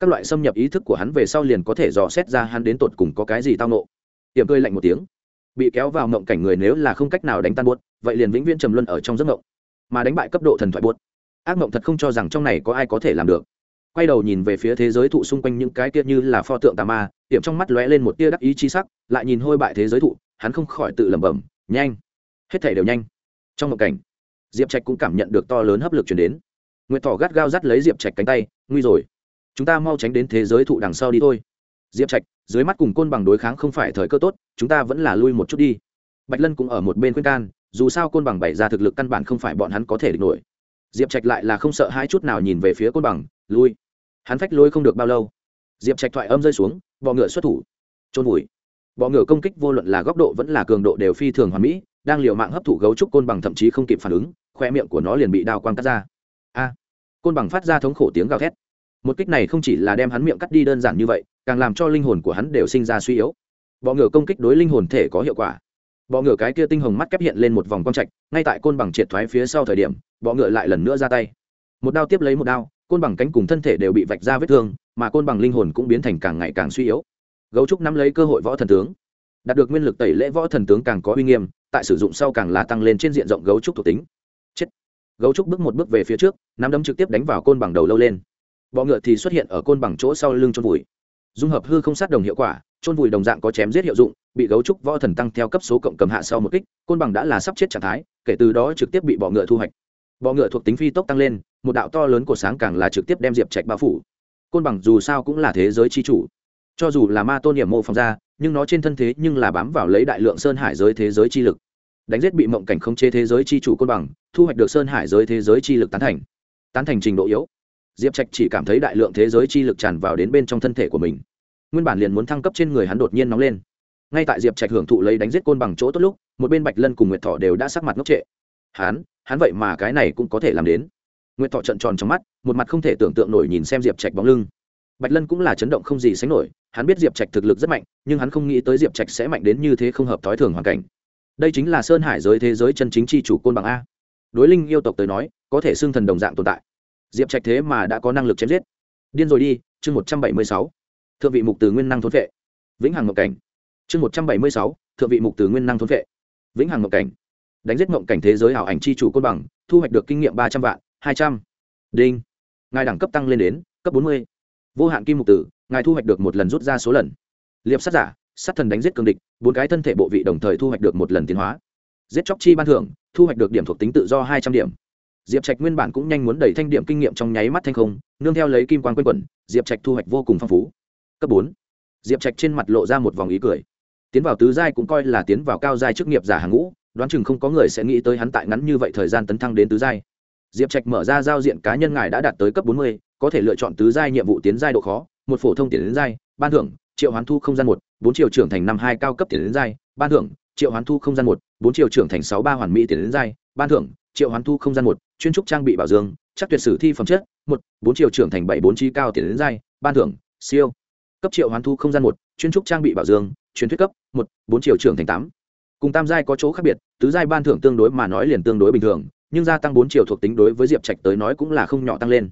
Các loại xâm nhập ý thức của hắn về sau liền có thể dò xét ra hắn đến tột cùng có cái gì tao nộ tiệm cười lạnh một tiếng. Bị kéo vào mộng cảnh người nếu là không cách nào đánh tan buốt, vậy liền vĩnh viễn trầm luân ở trong giấc mộng mà đánh bại cấp độ thần thoại buốt. Ác mộng thật không cho rằng trong này có ai có thể làm được. Quay đầu nhìn về phía thế giới thụ xung quanh những cái kia như là pho tượng tà ma, tiệm trong mắt lóe lên một tia đắc ý chi sắc, lại nhìn hôi bại thế giới thụ, hắn không khỏi tự lẩm bẩm, nhanh, hết thể đều nhanh. Trong một cảnh, diệp trạch cũng cảm nhận được to lớn hấp lực chuyển đến. Nguyệt thỏ gắt gao dắt lấy diệp trạch cánh tay, nguy rồi, chúng ta mau tránh đến thế giới thụ đằng sau đi thôi. Diệp trạch, dưới mắt cùng côn bằng đối kháng không phải thời cơ tốt, chúng ta vẫn là lui một chút đi. Bạch lân cũng ở một bên khuyên can dù sao côn bằng bày ra thực lực căn bản không phải bọn hắn có thể địch nổi. Diệp trạch lại là không sợ hai chút nào nhìn về phía côn bằng, lui. Hắn phách lôi không được bao lâu. Diệp trạch thoại âm rơi xuống, bọ ngựa xuất thủ. Trôn vùi. Bọ ngựa công kích vô luận là góc độ vẫn là cường độ đều phi thường hoàn mỹ, đang liều mạng hấp thụ gấu trúc côn bằng thậm chí không kịp phản ứng, khoe miệng của nó liền bị đao quang cắt ra. A! Côn bằng phát ra thống khổ tiếng gào thét. Một kích này không chỉ là đem hắn miệng cắt đi đơn giản như vậy, càng làm cho linh hồn của hắn đều sinh ra suy yếu. Bọ ngựa công kích đối linh hồn thể có hiệu quả bọ ngựa cái kia tinh hồng mắt kép hiện lên một vòng quang trạch, ngay tại côn bằng triệt thoái phía sau thời điểm, bọ ngựa lại lần nữa ra tay. Một đao tiếp lấy một đao, côn bằng cánh cùng thân thể đều bị vạch ra vết thương, mà côn bằng linh hồn cũng biến thành càng ngày càng suy yếu. Gấu trúc nắm lấy cơ hội võ thần tướng. Đạt được nguyên lực tẩy lễ võ thần tướng càng có uy nghiêm, tại sử dụng sau càng là tăng lên trên diện rộng gấu trúc thuộc tính. Chết. Gấu trúc bước một bước về phía trước, nắm đấm trực tiếp đánh vào côn bằng đầu lâu lên. Bọ ngựa thì xuất hiện ở côn bằng chỗ sau lưng trôn vùi. Dung hợp hư không sát đồng hiệu quả chôn vùi đồng dạng có chém giết hiệu dụng, bị gấu trúc võ thần tăng theo cấp số cộng cầm hạ sau một kích, côn bằng đã là sắp chết trạng thái, kể từ đó trực tiếp bị bọ ngựa thu hoạch. Bọ ngựa thuộc tính phi tốc tăng lên, một đạo to lớn của sáng càng là trực tiếp đem diệp trạch bao phủ. Côn bằng dù sao cũng là thế giới chi chủ. Cho dù là ma tôn điểm mô phòng ra, nhưng nó trên thân thế nhưng là bám vào lấy đại lượng sơn hải giới thế giới chi lực. Đánh giết bị mộng cảnh không chế thế giới chi chủ côn bằng, thu hoạch được sơn hải giới thế giới chi lực tán thành. Tán thành trình độ yếu. Diệp trạch chỉ cảm thấy đại lượng thế giới chi lực tràn vào đến bên trong thân thể của mình nguyên bản liền muốn thăng cấp trên người hắn đột nhiên nóng lên. Ngay tại diệp trạch hưởng thụ lấy đánh giết côn bằng chỗ tốt lúc, một bên bạch lân cùng nguyệt thọ đều đã sắc mặt ngốc trệ. Hắn hắn vậy mà cái này cũng có thể làm đến. Nguyệt thọ trận tròn trong mắt, một mặt không thể tưởng tượng nổi nhìn xem diệp trạch bóng lưng. Bạch lân cũng là chấn động không gì sánh nổi, hắn biết diệp trạch thực lực rất mạnh, nhưng hắn không nghĩ tới diệp trạch sẽ mạnh đến như thế không hợp thói thường hoàn cảnh. Đây chính là sơn hải giới thế giới chân chính tri chủ côn bằng a. Đối linh yêu tộc tới nói, có thể xưng thần đồng dạng tồn tại. Diệp trạch thế mà đã có năng lực chém giết. Điên rồi đi, chương một trăm bảy mươi sáu thượng vị mục từ nguyên năng thốn vệ. Vĩnh hằng ngọc cảnh. Chương một trăm bảy mươi sáu, thượng vị mục từ nguyên năng thốn vệ. Vĩnh hằng ngọc cảnh. Đánh giết ngộng cảnh thế giới ảo ảnh c h i chủ côn bằng, thu hoạch được kinh nghiệm ba trăm vạn, hai trăm. Đinh. Ngài đẳng cấp tăng lên đến cấp bốn mươi. Vô hạn kim mục tử ngài thu hoạch được một lần rút ra số lần. Liệp sát giả, sát thần đánh giết cường địch, bốn cái thân thể bộ vị đồng thời thu hoạch được một lần tiến hóa. Giết chóc chi ban thưởng, thu hoạch được điểm thuộc tính tự do hai trăm điểm. Diệp trạch nguyên bản cũng nhanh muốn đẩy thanh điểm kinh nghiệm trong nháy mắt thanh không, nương theo lấy kim quan g q u a n quẩn, diệp trạch thu hoạch vô cùng phong phú cấp bốn. Diệp trạch trên mặt lộ ra một vòng ý cười. Tiến vào tứ giai cũng coi là tiến vào cao giai chức nghiệp giả hàng ngũ, đoán chừng không có người sẽ nghĩ tới hắn tại ngắn như vậy thời gian tấn thăng đến tứ giai. Diệp trạch mở ra giao diện cá nhân ngài đã đạt tới cấp bốn mươi, có thể lựa chọn tứ giai nhiệm vụ tiến giai độ khó, một phổ thông tiền đến giai, ban thưởng, triệu hoán thu không gian một, bốn triệu trưởng thành năm hai cao cấp tiền đến giai, ban thưởng, triệu hoán thu không gian một, bốn triệu trưởng thành sáu ba hoàn mỹ tiền đến giai, ban thưởng, triệu hoán thu không gian một, chuyên trúc trang bị bảo dương chắc tuyệt sử thi phẩm chất một, bốn triệu trưởng thành bảy bốn chi cao tiền đến giai, ban thưởng, siêu cấp triệu hoán thu không gian một, chuyên trúc trang bị bảo dương, truyền thuyết cấp một, bốn triệu trưởng thành tám. Cùng tam giai có chỗ khác biệt, tứ giai ban thưởng tương đối mà nói liền tương đối bình thường, nhưng gia tăng bốn triệu thuộc tính đối với diệp trạch tới nói cũng là không nhỏ tăng lên.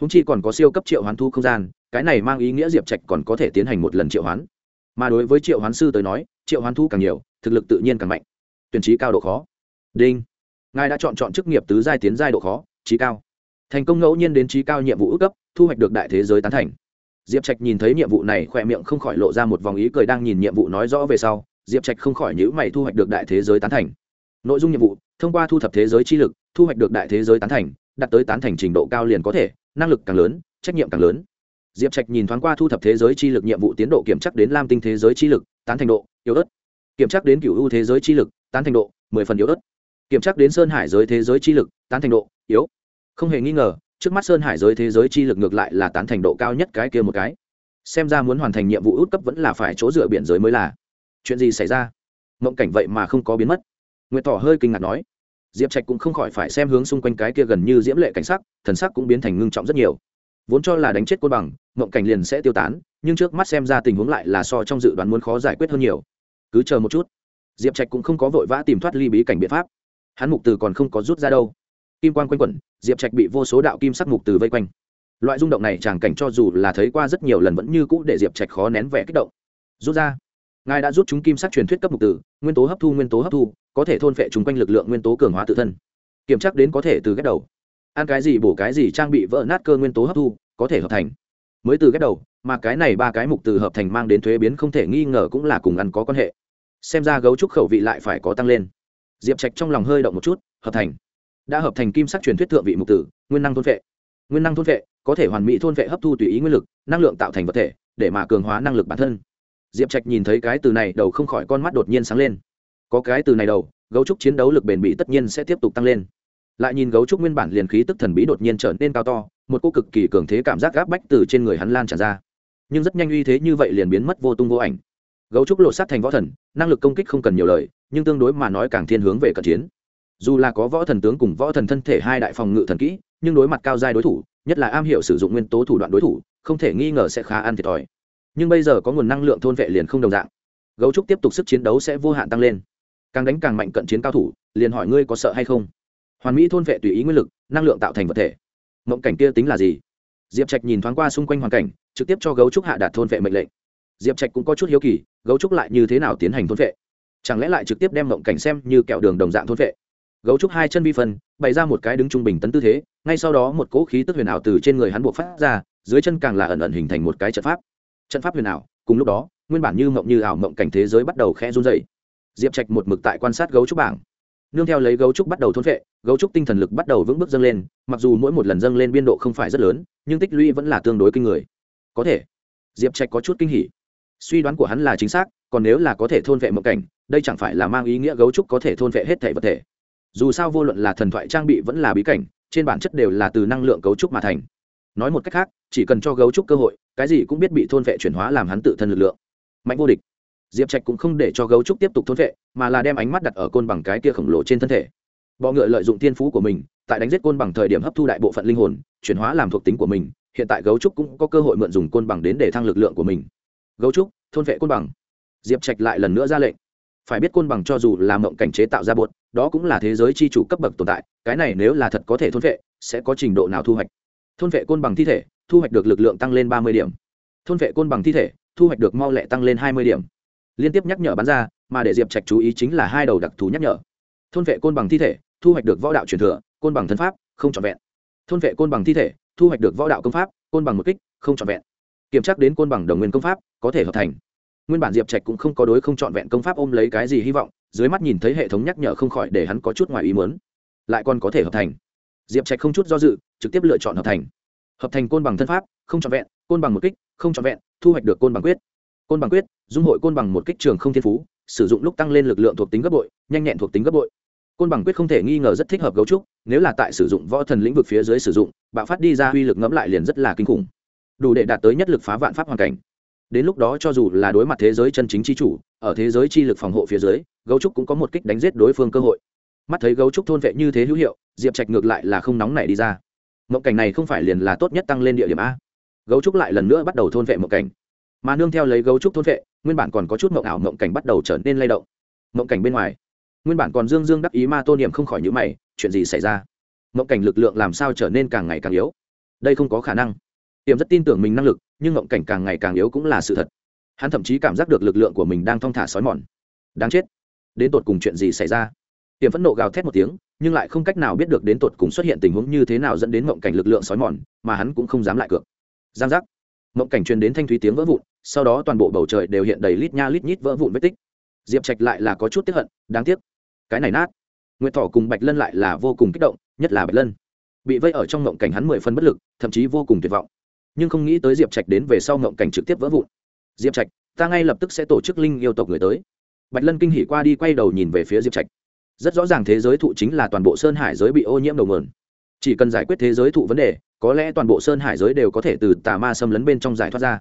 Húng chi còn có siêu cấp triệu hoán thu không gian, cái này mang ý nghĩa diệp trạch còn có thể tiến hành một lần triệu hoán. Mà đối với triệu hoán sư tới nói, triệu hoán thu càng nhiều, thực lực tự nhiên càng mạnh. Tuyển trí cao độ khó. Đinh. Ngài đã chọn chọn chức nghiệp tứ giai tiến giai độ khó, trí cao. Thành công ngẫu nhiên đến trí cao nhiệm vụ ước cấp, thu hoạch được đại thế giới tán thành diệp trạch nhìn thấy nhiệm vụ này khỏe miệng không khỏi lộ ra một vòng ý cười đang nhìn nhiệm vụ nói rõ về sau, diệp trạch không khỏi nhữ mày thu hoạch được đại thế giới tán thành. Nội dung nhiệm vụ, thông qua thu thập thế giới chi lực, thu hoạch được đại thế giới tán thành, đạt tới tán thành trình độ cao liền có thể, năng lực càng lớn, trách nhiệm càng lớn. Diệp trạch nhìn thoáng qua thu thập thế giới chi lực nhiệm vụ tiến độ kiểm chắc đến lam tinh thế giới chi lực, tán thành độ, yếu ớt. Kiểm chắc đến cựu ưu thế giới chi lực, tán thành độ, mười phần yếu ớt. Kiểm chắc đến sơn hải giới thế giới chi lực, tán thành độ, yếu. Không hề nghi ngờ trước mắt sơn hải giới thế giới chi lực ngược lại là tán thành độ cao nhất cái kia một cái. Xem ra muốn hoàn thành nhiệm vụ út cấp vẫn là phải chỗ dựa biển giới mới là. Chuyện gì xảy ra? Mộng cảnh vậy mà không có biến mất. Nguyệt tỏ hơi kinh ngạc nói. Diệp trạch cũng không khỏi phải xem hướng xung quanh cái kia gần như diễm lệ cảnh sắc, thần sắc cũng biến thành ngưng trọng rất nhiều. Vốn cho là đánh chết côn bằng, mộng cảnh liền sẽ tiêu tán, nhưng trước mắt xem ra tình huống lại là so trong dự đoán muốn khó giải quyết hơn nhiều. Cứ chờ một chút. Diệp trạch cũng không có vội vã tìm thoát ly bí cảnh biện pháp. Hắn mục từ còn không có rút ra đâu. Kim quan quanh quẩn diệp trạch bị vô số đạo kim sắc mục từ vây quanh loại rung động này chàng cảnh cho dù là thấy qua rất nhiều lần vẫn như cũ để diệp trạch khó nén vẻ kích động rút ra ngài đã rút chúng kim sắc truyền thuyết cấp mục tử nguyên tố hấp thu nguyên tố hấp thu có thể thôn phệ chúng quanh lực lượng nguyên tố cường hóa tự thân kiểm tra đến có thể từ ghép đầu ăn cái gì bổ cái gì trang bị vỡ nát cơ nguyên tố hấp thu có thể hợp thành mới từ ghép đầu mà cái này ba cái mục từ hợp thành mang đến thuế biến không thể nghi ngờ cũng là cùng ăn có quan hệ xem ra gấu trúc khẩu vị lại phải có tăng lên diệp trạch trong lòng hơi động một chút hợp thành đã hợp thành kim sắc truyền thuyết thượng vị mục tử, nguyên năng thôn vệ nguyên năng thôn vệ có thể hoàn mỹ thôn vệ hấp thu tùy ý nguyên lực, năng lượng tạo thành vật thể, để mà cường hóa năng lực bản thân. Diệp trạch nhìn thấy cái từ này, đầu không khỏi con mắt đột nhiên sáng lên. Có cái từ này đầu, gấu trúc chiến đấu lực bền bỉ tất nhiên sẽ tiếp tục tăng lên. Lại nhìn gấu trúc nguyên bản liền khí tức thần bí đột nhiên trở nên cao to, một cô cực kỳ cường thế cảm giác gáp bách từ trên người hắn lan tràn ra. Nhưng rất nhanh uy thế như vậy liền biến mất vô tung vô ảnh. Gấu trúc lột sát thành võ thần, năng lực công kích không cần nhiều lời, nhưng tương đối mà nói càng thiên hướng về cận chiến dù là có võ thần tướng cùng võ thần thân thể hai đại phòng ngự thần kỹ, nhưng đối mặt cao giai đối thủ, nhất là am hiểu sử dụng nguyên tố thủ đoạn đối thủ, không thể nghi ngờ sẽ khá ăn thiệt thòi. Nhưng bây giờ có nguồn năng lượng thôn vệ liền không đồng dạng. Gấu trúc tiếp tục sức chiến đấu sẽ vô hạn tăng lên. Càng đánh càng mạnh cận chiến cao thủ, liền hỏi ngươi có sợ hay không? Hoàn mỹ thôn vệ tùy ý nguyên lực, năng lượng tạo thành vật thể. Mộng cảnh kia tính là gì? Diệp trạch nhìn thoáng qua xung quanh hoàn cảnh, trực tiếp cho gấu trúc hạ đạt thôn vệ mệnh lệnh. Diệp trạch cũng có chút hiếu kỳ, gấu trúc lại như thế nào tiến hành thôn vệ? Chẳng lẽ lại trực tiếp đem mộng cảnh xem như kẹo đường đồng dạng thôn vệ? Gấu trúc hai chân vi phân, bày ra một cái đứng trung bình tấn tư thế, ngay sau đó một cỗ khí tức huyền ảo từ trên người hắn buộc phát ra, dưới chân càng là ẩn ẩn hình thành một cái trận pháp. Trận pháp huyền ảo, cùng lúc đó, nguyên bản như mộng như ảo mộng cảnh thế giới bắt đầu khẽ run dày diệp trạch một mực tại quan sát gấu trúc bảng. Nương theo lấy gấu trúc bắt đầu thôn vệ gấu trúc tinh thần lực bắt đầu vững bước dâng lên, mặc dù mỗi một lần dâng lên biên độ không phải rất lớn, nhưng tích lũy vẫn là tương đối kinh người. Có thể, diệp trạch có chút kinh hỉ. Suy đoán của hắn là chính xác, còn nếu là có thể thôn vệ mộng cảnh, đây chẳng phải là mang ý nghĩa gấu trúc có thể thôn vệ hết thể vật thể dù sao vô luận là thần thoại trang bị vẫn là bí cảnh, trên bản chất đều là từ năng lượng cấu trúc mà thành. Nói một cách khác, chỉ cần cho gấu trúc cơ hội, cái gì cũng biết bị thôn vệ chuyển hóa làm hắn tự thân lực lượng. Mạnh vô địch. Diệp trạch cũng không để cho gấu trúc tiếp tục thôn vệ, mà là đem ánh mắt đặt ở côn bằng cái tia khổng lồ trên thân thể. Bọ ngựa lợi dụng thiên phú của mình, tại đánh giết côn bằng thời điểm hấp thu đại bộ phận linh hồn, chuyển hóa làm thuộc tính của mình, hiện tại gấu trúc cũng có cơ hội mượn dùng côn bằng đến để thăng lực lượng của mình. Gấu trúc, thôn vệ côn bằng. Diệp trạch lại lần nữa ra lệnh. Phải biết côn bằng cho dù là mộng cảnh chế tạo ra bột đó cũng là thế giới chi chủ cấp bậc tồn tại, cái này nếu là thật có thể thôn vệ, sẽ có trình độ nào thu hoạch? Thôn vệ côn bằng thi thể, thu hoạch được lực lượng tăng lên ba mươi điểm. Thôn vệ côn bằng thi thể, thu hoạch được mau lẹ tăng lên hai mươi điểm. Liên tiếp nhắc nhở bắn ra, mà để diệp trạch chú ý chính là hai đầu đặc thù nhắc nhở. Thôn vệ côn bằng thi thể, thu hoạch được võ đạo truyền thừa, côn bằng thân pháp, không trọn vẹn. Thôn vệ côn bằng thi thể, thu hoạch được võ đạo công pháp, côn bằng một kích, không trọn vẹn. Kiểm tra đến côn bằng đồng nguyên công pháp, có thể hợp thành. Nguyên bản diệp trạch cũng không có đối không trọn vẹn công pháp ôm lấy cái gì hy vọng dưới mắt nhìn thấy hệ thống nhắc nhở không khỏi để hắn có chút ngoài ý muốn. Lại còn có thể hợp thành. Diệp trạch không chút do dự, trực tiếp lựa chọn hợp thành. Hợp thành côn bằng thân pháp, không trọn vẹn, côn bằng một kích, không trọn vẹn, thu hoạch được côn bằng quyết. Côn bằng quyết, dung hội côn bằng một kích trường không thiên phú, sử dụng lúc tăng lên lực lượng thuộc tính gấp bội, nhanh nhẹn thuộc tính gấp bội. Côn bằng quyết không thể nghi ngờ rất thích hợp gấu trúc, nếu là tại sử dụng võ thần lĩnh vực phía dưới sử dụng, bạo phát đi ra uy lực ngẫm lại liền rất là kinh khủng. Đủ để đạt tới nhất lực phá vạn pháp hoàn cảnh đến lúc đó cho dù là đối mặt thế giới chân chính chi chủ, ở thế giới chi lực phòng hộ phía dưới, gấu trúc cũng có một kích đánh giết đối phương cơ hội. Mắt thấy gấu trúc thôn vệ như thế hữu hiệu, diệp trạch ngược lại là không nóng nảy đi ra. Mộng cảnh này không phải liền là tốt nhất tăng lên địa điểm a. Gấu trúc lại lần nữa bắt đầu thôn vệ mộng cảnh. Mà nương theo lấy gấu trúc thôn vệ, nguyên bản còn có chút mộng ảo mộng cảnh bắt đầu trở nên lay động. Mộng cảnh bên ngoài, nguyên bản còn dương dương đắc ý ma tô niệm không khỏi nhữ mày, chuyện gì xảy ra? Mộng cảnh lực lượng làm sao trở nên càng ngày càng yếu? Đây không có khả năng tiềm rất tin tưởng mình năng lực, nhưng ngộng cảnh càng ngày càng yếu cũng là sự thật. Hắn thậm chí cảm giác được lực lượng của mình đang thong thả sói mòn. Đáng chết. Đến tột cùng chuyện gì xảy ra? Tiềm phẫn nộ gào thét một tiếng, nhưng lại không cách nào biết được đến tột cùng xuất hiện tình huống như thế nào dẫn đến ngộng cảnh lực lượng sói mòn, mà hắn cũng không dám lại cược. Giang giác. Ngộng cảnh truyền đến thanh thúy tiếng vỡ vụn, sau đó toàn bộ bầu trời đều hiện đầy lít nha lít nhít vỡ vụn vết tích. Diệp trạch lại là có chút tiếp hận, đáng tiếc. Cái này nát. Nguyệt thỏ cùng bạch lân lại là vô cùng kích động, nhất là bạch lân. Bị vây ở trong ngộng cảnh hắn mười phân bất lực, thậm chí vô cùng tuyệt vọng nhưng không nghĩ tới diệp trạch đến về sau ngộng cảnh trực tiếp vỡ vụn. Diệp trạch, ta ngay lập tức sẽ tổ chức linh yêu tộc người tới. Bạch lân kinh hỉ qua đi quay đầu nhìn về phía diệp trạch. Rất rõ ràng thế giới thụ chính là toàn bộ sơn hải giới bị ô nhiễm đầu mườn chỉ cần giải quyết thế giới thụ vấn đề, có lẽ toàn bộ sơn hải giới đều có thể từ tà ma xâm lấn bên trong giải thoát ra.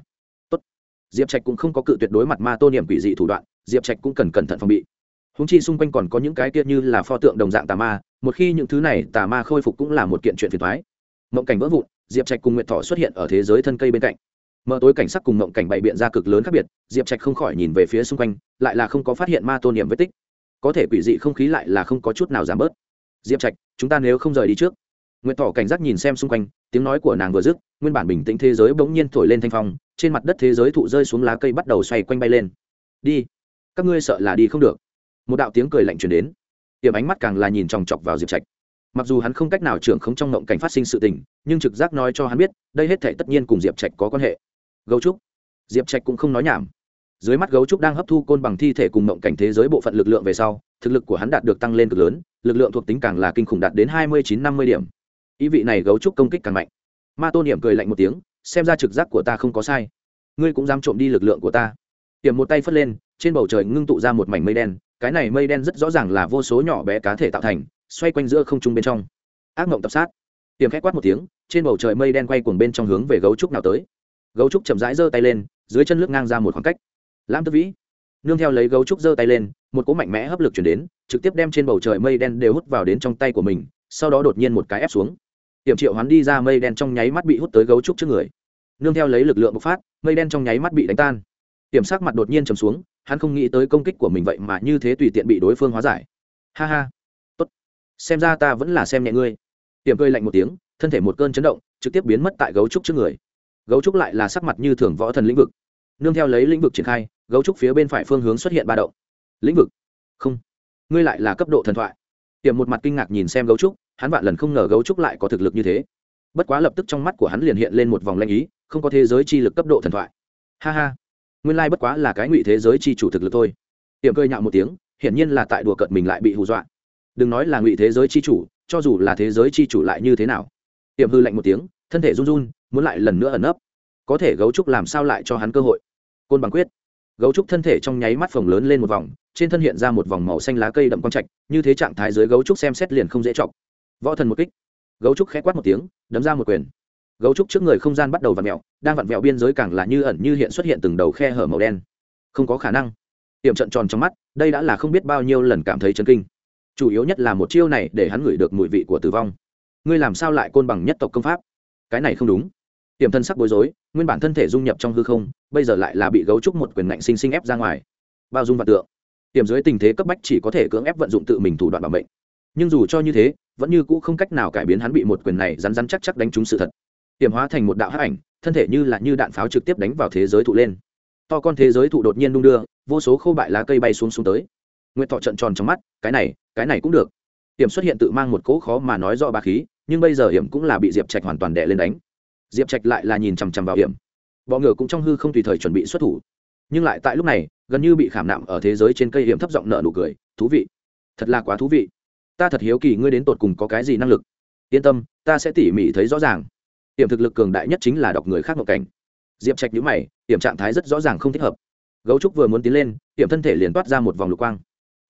Tốt. diệp trạch cũng không có cự tuyệt đối mặt ma tô niệm quỷ dị thủ đoạn, diệp trạch cũng cần cẩn thận phòng bị. Húng chi xung quanh còn có những cái kia như là pho tượng đồng dạng tà ma, một khi những thứ này tà ma khôi phục cũng là một kiện chuyện phiền thoái mộng cảnh vỡ vụn diệp trạch cùng nguyệt thọ xuất hiện ở thế giới thân cây bên cạnh. Mở tối cảnh sắc cùng mộng cảnh bày biện ra cực lớn khác biệt, diệp trạch không khỏi nhìn về phía xung quanh, lại là không có phát hiện ma tôn niệm vết tích. Có thể quỷ dị không khí lại là không có chút nào giảm bớt. Diệp trạch, chúng ta nếu không rời đi trước. Nguyệt thọ cảnh giác nhìn xem xung quanh, tiếng nói của nàng vừa dứt, nguyên bản bình tĩnh thế giới bỗng nhiên thổi lên thanh phong, trên mặt đất thế giới thụ rơi xuống lá cây bắt đầu xoay quanh bay lên. Đi, các ngươi sợ là đi không được. Một đạo tiếng cười lạnh truyền đến. Tiệm ánh mắt càng là nhìn chòng chọc vào diệp trạch mặc dù hắn không cách nào trưởng không trong ngộng cảnh phát sinh sự tình, nhưng trực giác nói cho hắn biết, đây hết thể tất nhiên cùng diệp trạch có quan hệ. Gấu trúc. Diệp trạch cũng không nói nhảm. Dưới mắt gấu trúc đang hấp thu côn bằng thi thể cùng ngộng cảnh thế giới bộ phận lực lượng về sau, thực lực của hắn đạt được tăng lên cực lớn, lực lượng thuộc tính càng là kinh khủng đạt đến hai mươi chín năm mươi điểm. Ý vị này gấu trúc công kích càng mạnh. Ma tôn điểm cười lạnh một tiếng, xem ra trực giác của ta không có sai. Ngươi cũng dám trộm đi lực lượng của ta. Hiểm một tay phất lên, trên bầu trời ngưng tụ ra một mảnh mây đen, cái này mây đen rất rõ ràng là vô số nhỏ bé cá thể tạo thành xoay quanh giữa không trung bên trong. Ác mộng tập sát. Tiềm khẽ quát một tiếng, trên bầu trời mây đen quay cuồng bên trong hướng về gấu trúc nào tới. Gấu trúc chậm rãi giơ tay lên, dưới chân lướt ngang ra một khoảng cách. Lam tức vĩ. Nương theo lấy gấu trúc giơ tay lên, một cỗ mạnh mẽ hấp lực chuyển đến, trực tiếp đem trên bầu trời mây đen đều hút vào đến trong tay của mình, sau đó đột nhiên một cái ép xuống. Tiệm triệu hắn đi ra mây đen trong nháy mắt bị hút tới gấu trúc trước người. Nương theo lấy lực lượng bộc phát, mây đen trong nháy mắt bị đánh tan. Tiệm sắc mặt đột nhiên trầm xuống, hắn không nghĩ tới công kích của mình vậy mà như thế tùy tiện bị đối phương hóa giải. Ha ha xem ra ta vẫn là xem nhẹ ngươi. Tiệm cười lạnh một tiếng, thân thể một cơn chấn động, trực tiếp biến mất tại gấu trúc trước người. Gấu trúc lại là sắc mặt như thường võ thần lĩnh vực. Nương theo lấy lĩnh vực triển khai, gấu trúc phía bên phải phương hướng xuất hiện ba động. Lĩnh vực. Không. Ngươi lại là cấp độ thần thoại. Tiệm một mặt kinh ngạc nhìn xem gấu trúc, hắn vạn lần không ngờ gấu trúc lại có thực lực như thế. Bất quá lập tức trong mắt của hắn liền hiện lên một vòng lanh ý, không có thế giới chi lực cấp độ thần thoại. Ha ha. Nguyên lai bất quá là cái ngụy thế giới chi chủ thực lực thôi. Tiệm cười nhạo một tiếng, hiển nhiên là tại đùa cợt mình lại bị hù dọa đừng nói là ngụy thế giới chi chủ, cho dù là thế giới chi chủ lại như thế nào? Tiệm hư lạnh một tiếng, thân thể run run, muốn lại lần nữa ẩn ấp. có thể gấu trúc làm sao lại cho hắn cơ hội? Côn bằng quyết. Gấu trúc thân thể trong nháy mắt phồng lớn lên một vòng, trên thân hiện ra một vòng màu xanh lá cây đậm quang trạch, như thế trạng thái dưới gấu trúc xem xét liền không dễ chọc. Võ thần một kích. Gấu trúc khẽ quát một tiếng, đấm ra một quyền. Gấu trúc trước người không gian bắt đầu vặn mẹo đang vặn vẹo biên giới càng là như ẩn như hiện xuất hiện từng đầu khe hở màu đen. Không có khả năng. Tiệm trận tròn trong mắt, đây đã là không biết bao nhiêu lần cảm thấy chấn kinh chủ yếu nhất là một chiêu này để hắn ngửi được mùi vị của tử vong. Ngươi làm sao lại côn bằng nhất tộc công pháp? Cái này không đúng. Tiềm thân sắc bối rối, nguyên bản thân thể dung nhập trong hư không, bây giờ lại là bị gấu trúc một quyền ngạnh sinh sinh ép ra ngoài. Bao dung và tượng. Tiềm dưới tình thế cấp bách chỉ có thể cưỡng ép vận dụng tự mình thủ đoạn bảo mệnh. Nhưng dù cho như thế, vẫn như cũ không cách nào cải biến hắn bị một quyền này rắn rắn chắc chắc đánh trúng sự thật. Tiềm hóa thành một đạo hắc ảnh, thân thể như là như đạn pháo trực tiếp đánh vào thế giới thụ lên. To con thế giới thụ đột nhiên đung đưa, vô số khô bại lá cây bay xuống xuống tới nguyệt thọ trận tròn trong mắt, cái này cái này cũng được. Hiểm xuất hiện tự mang một cỗ khó mà nói rõ ba khí, nhưng bây giờ hiểm cũng là bị diệp trạch hoàn toàn đè lên đánh. Diệp trạch lại là nhìn chằm chằm vào hiểm. Bọ ngựa cũng trong hư không tùy thời chuẩn bị xuất thủ. Nhưng lại tại lúc này, gần như bị khảm nạm ở thế giới trên cây hiểm thấp giọng nợ nụ cười, thú vị. Thật là quá thú vị. Ta thật hiếu kỳ ngươi đến tột cùng có cái gì năng lực. Yên tâm, ta sẽ tỉ mỉ thấy rõ ràng. Hiểm thực lực cường đại nhất chính là đọc người khác ngộ cảnh. Diệp trạch nhữ mày, hiểm trạng thái rất rõ ràng không thích hợp. Gấu trúc vừa muốn tiến lên, hiểm thân thể liền toát ra một vòng lục quang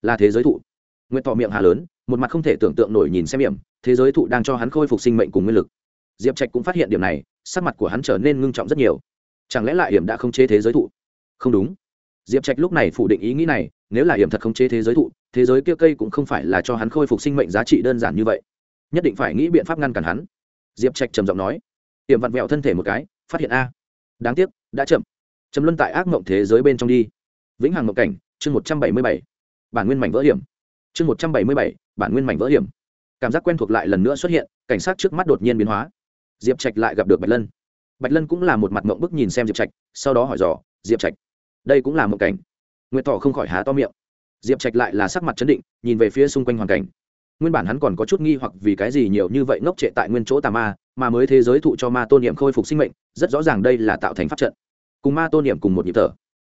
là thế giới thụ. Nguyện thọ miệng hà lớn, một mặt không thể tưởng tượng nổi nhìn xem hiểm thế giới thụ đang cho hắn khôi phục sinh mệnh cùng nguyên lực. Diệp trạch cũng phát hiện điểm này, sắc mặt của hắn trở nên ngưng trọng rất nhiều. Chẳng lẽ lại hiểm đã không chế thế giới thụ? Không đúng. Diệp trạch lúc này phủ định ý nghĩ này, nếu là hiểm thật không chế thế giới thụ, thế giới kia cây cũng không phải là cho hắn khôi phục sinh mệnh giá trị đơn giản như vậy. Nhất định phải nghĩ biện pháp ngăn cản hắn. Diệp trạch trầm giọng nói. Hiểm vặn vẹo thân thể một cái, phát hiện a. Đáng tiếc, đã chậm. Chấm luân tại ác mộng thế giới bên trong đi. Vĩnh hằng mộng cảnh, chương một trăm bảy mươi bảy bản nguyên mảnh vỡ hiểm. Chương một trăm bảy mươi bảy, bản nguyên mảnh vỡ hiểm. Cảm giác quen thuộc lại lần nữa xuất hiện, cảnh sát trước mắt đột nhiên biến hóa. Diệp trạch lại gặp được bạch lân. Bạch lân cũng là một mặt mộng bức nhìn xem diệp trạch, sau đó hỏi dò, diệp trạch, đây cũng là một cảnh? Nguyệt thọ không khỏi há to miệng. Diệp trạch lại là sắc mặt chấn định, nhìn về phía xung quanh hoàn cảnh. Nguyên bản hắn còn có chút nghi hoặc vì cái gì nhiều như vậy ngốc trệ tại nguyên chỗ tà ma, mà mới thế giới thụ cho ma tôn niệm khôi phục sinh mệnh, rất rõ ràng đây là tạo thành pháp trận. Cùng ma tôn niệm cùng một nhịp thở.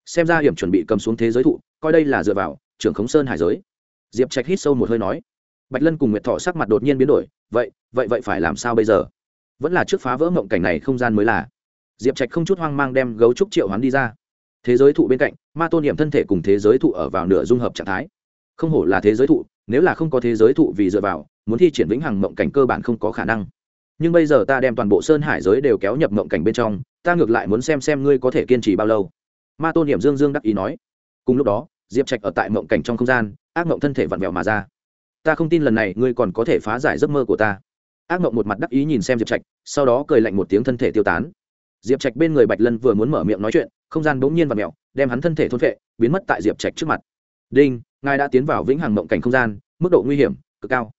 Xem ra hiểm chuẩn bị cầm xuống thế giới thụ, coi đây là dựa vào trưởng khống sơn hải giới. Diệp trạch hít sâu một hơi nói. Bạch lân cùng nguyệt thọ sắc mặt đột nhiên biến đổi, vậy vậy vậy phải làm sao bây giờ? Vẫn là trước phá vỡ mộng cảnh này không gian mới là. Diệp trạch không chút hoang mang đem gấu trúc triệu hắn đi ra. Thế giới thụ bên cạnh, ma tôn niệm thân thể cùng thế giới thụ ở vào nửa dung hợp trạng thái. Không hổ là thế giới thụ, nếu là không có thế giới thụ vì dựa vào, muốn thi triển vĩnh hằng mộng cảnh cơ bản không có khả năng. Nhưng bây giờ ta đem toàn bộ sơn hải giới đều kéo nhập mộng cảnh bên trong, ta ngược lại muốn xem xem ngươi có thể kiên trì bao lâu. Ma tôn niệm dương dương đắc ý nói. Cùng lúc đó diệp trạch ở tại mộng cảnh trong không gian, ác mộng thân thể vặn vẹo mà ra. Ta không tin lần này ngươi còn có thể phá giải giấc mơ của ta. Ác mộng một mặt đắc ý nhìn xem diệp trạch, sau đó cười lạnh một tiếng thân thể tiêu tán. Diệp trạch bên người bạch lân vừa muốn mở miệng nói chuyện, không gian bỗng nhiên và mẹo đem hắn thân thể thôn vệ biến mất tại diệp trạch trước mặt. Đinh, ngài đã tiến vào vĩnh hằng mộng cảnh không gian, mức độ nguy hiểm, cực cao.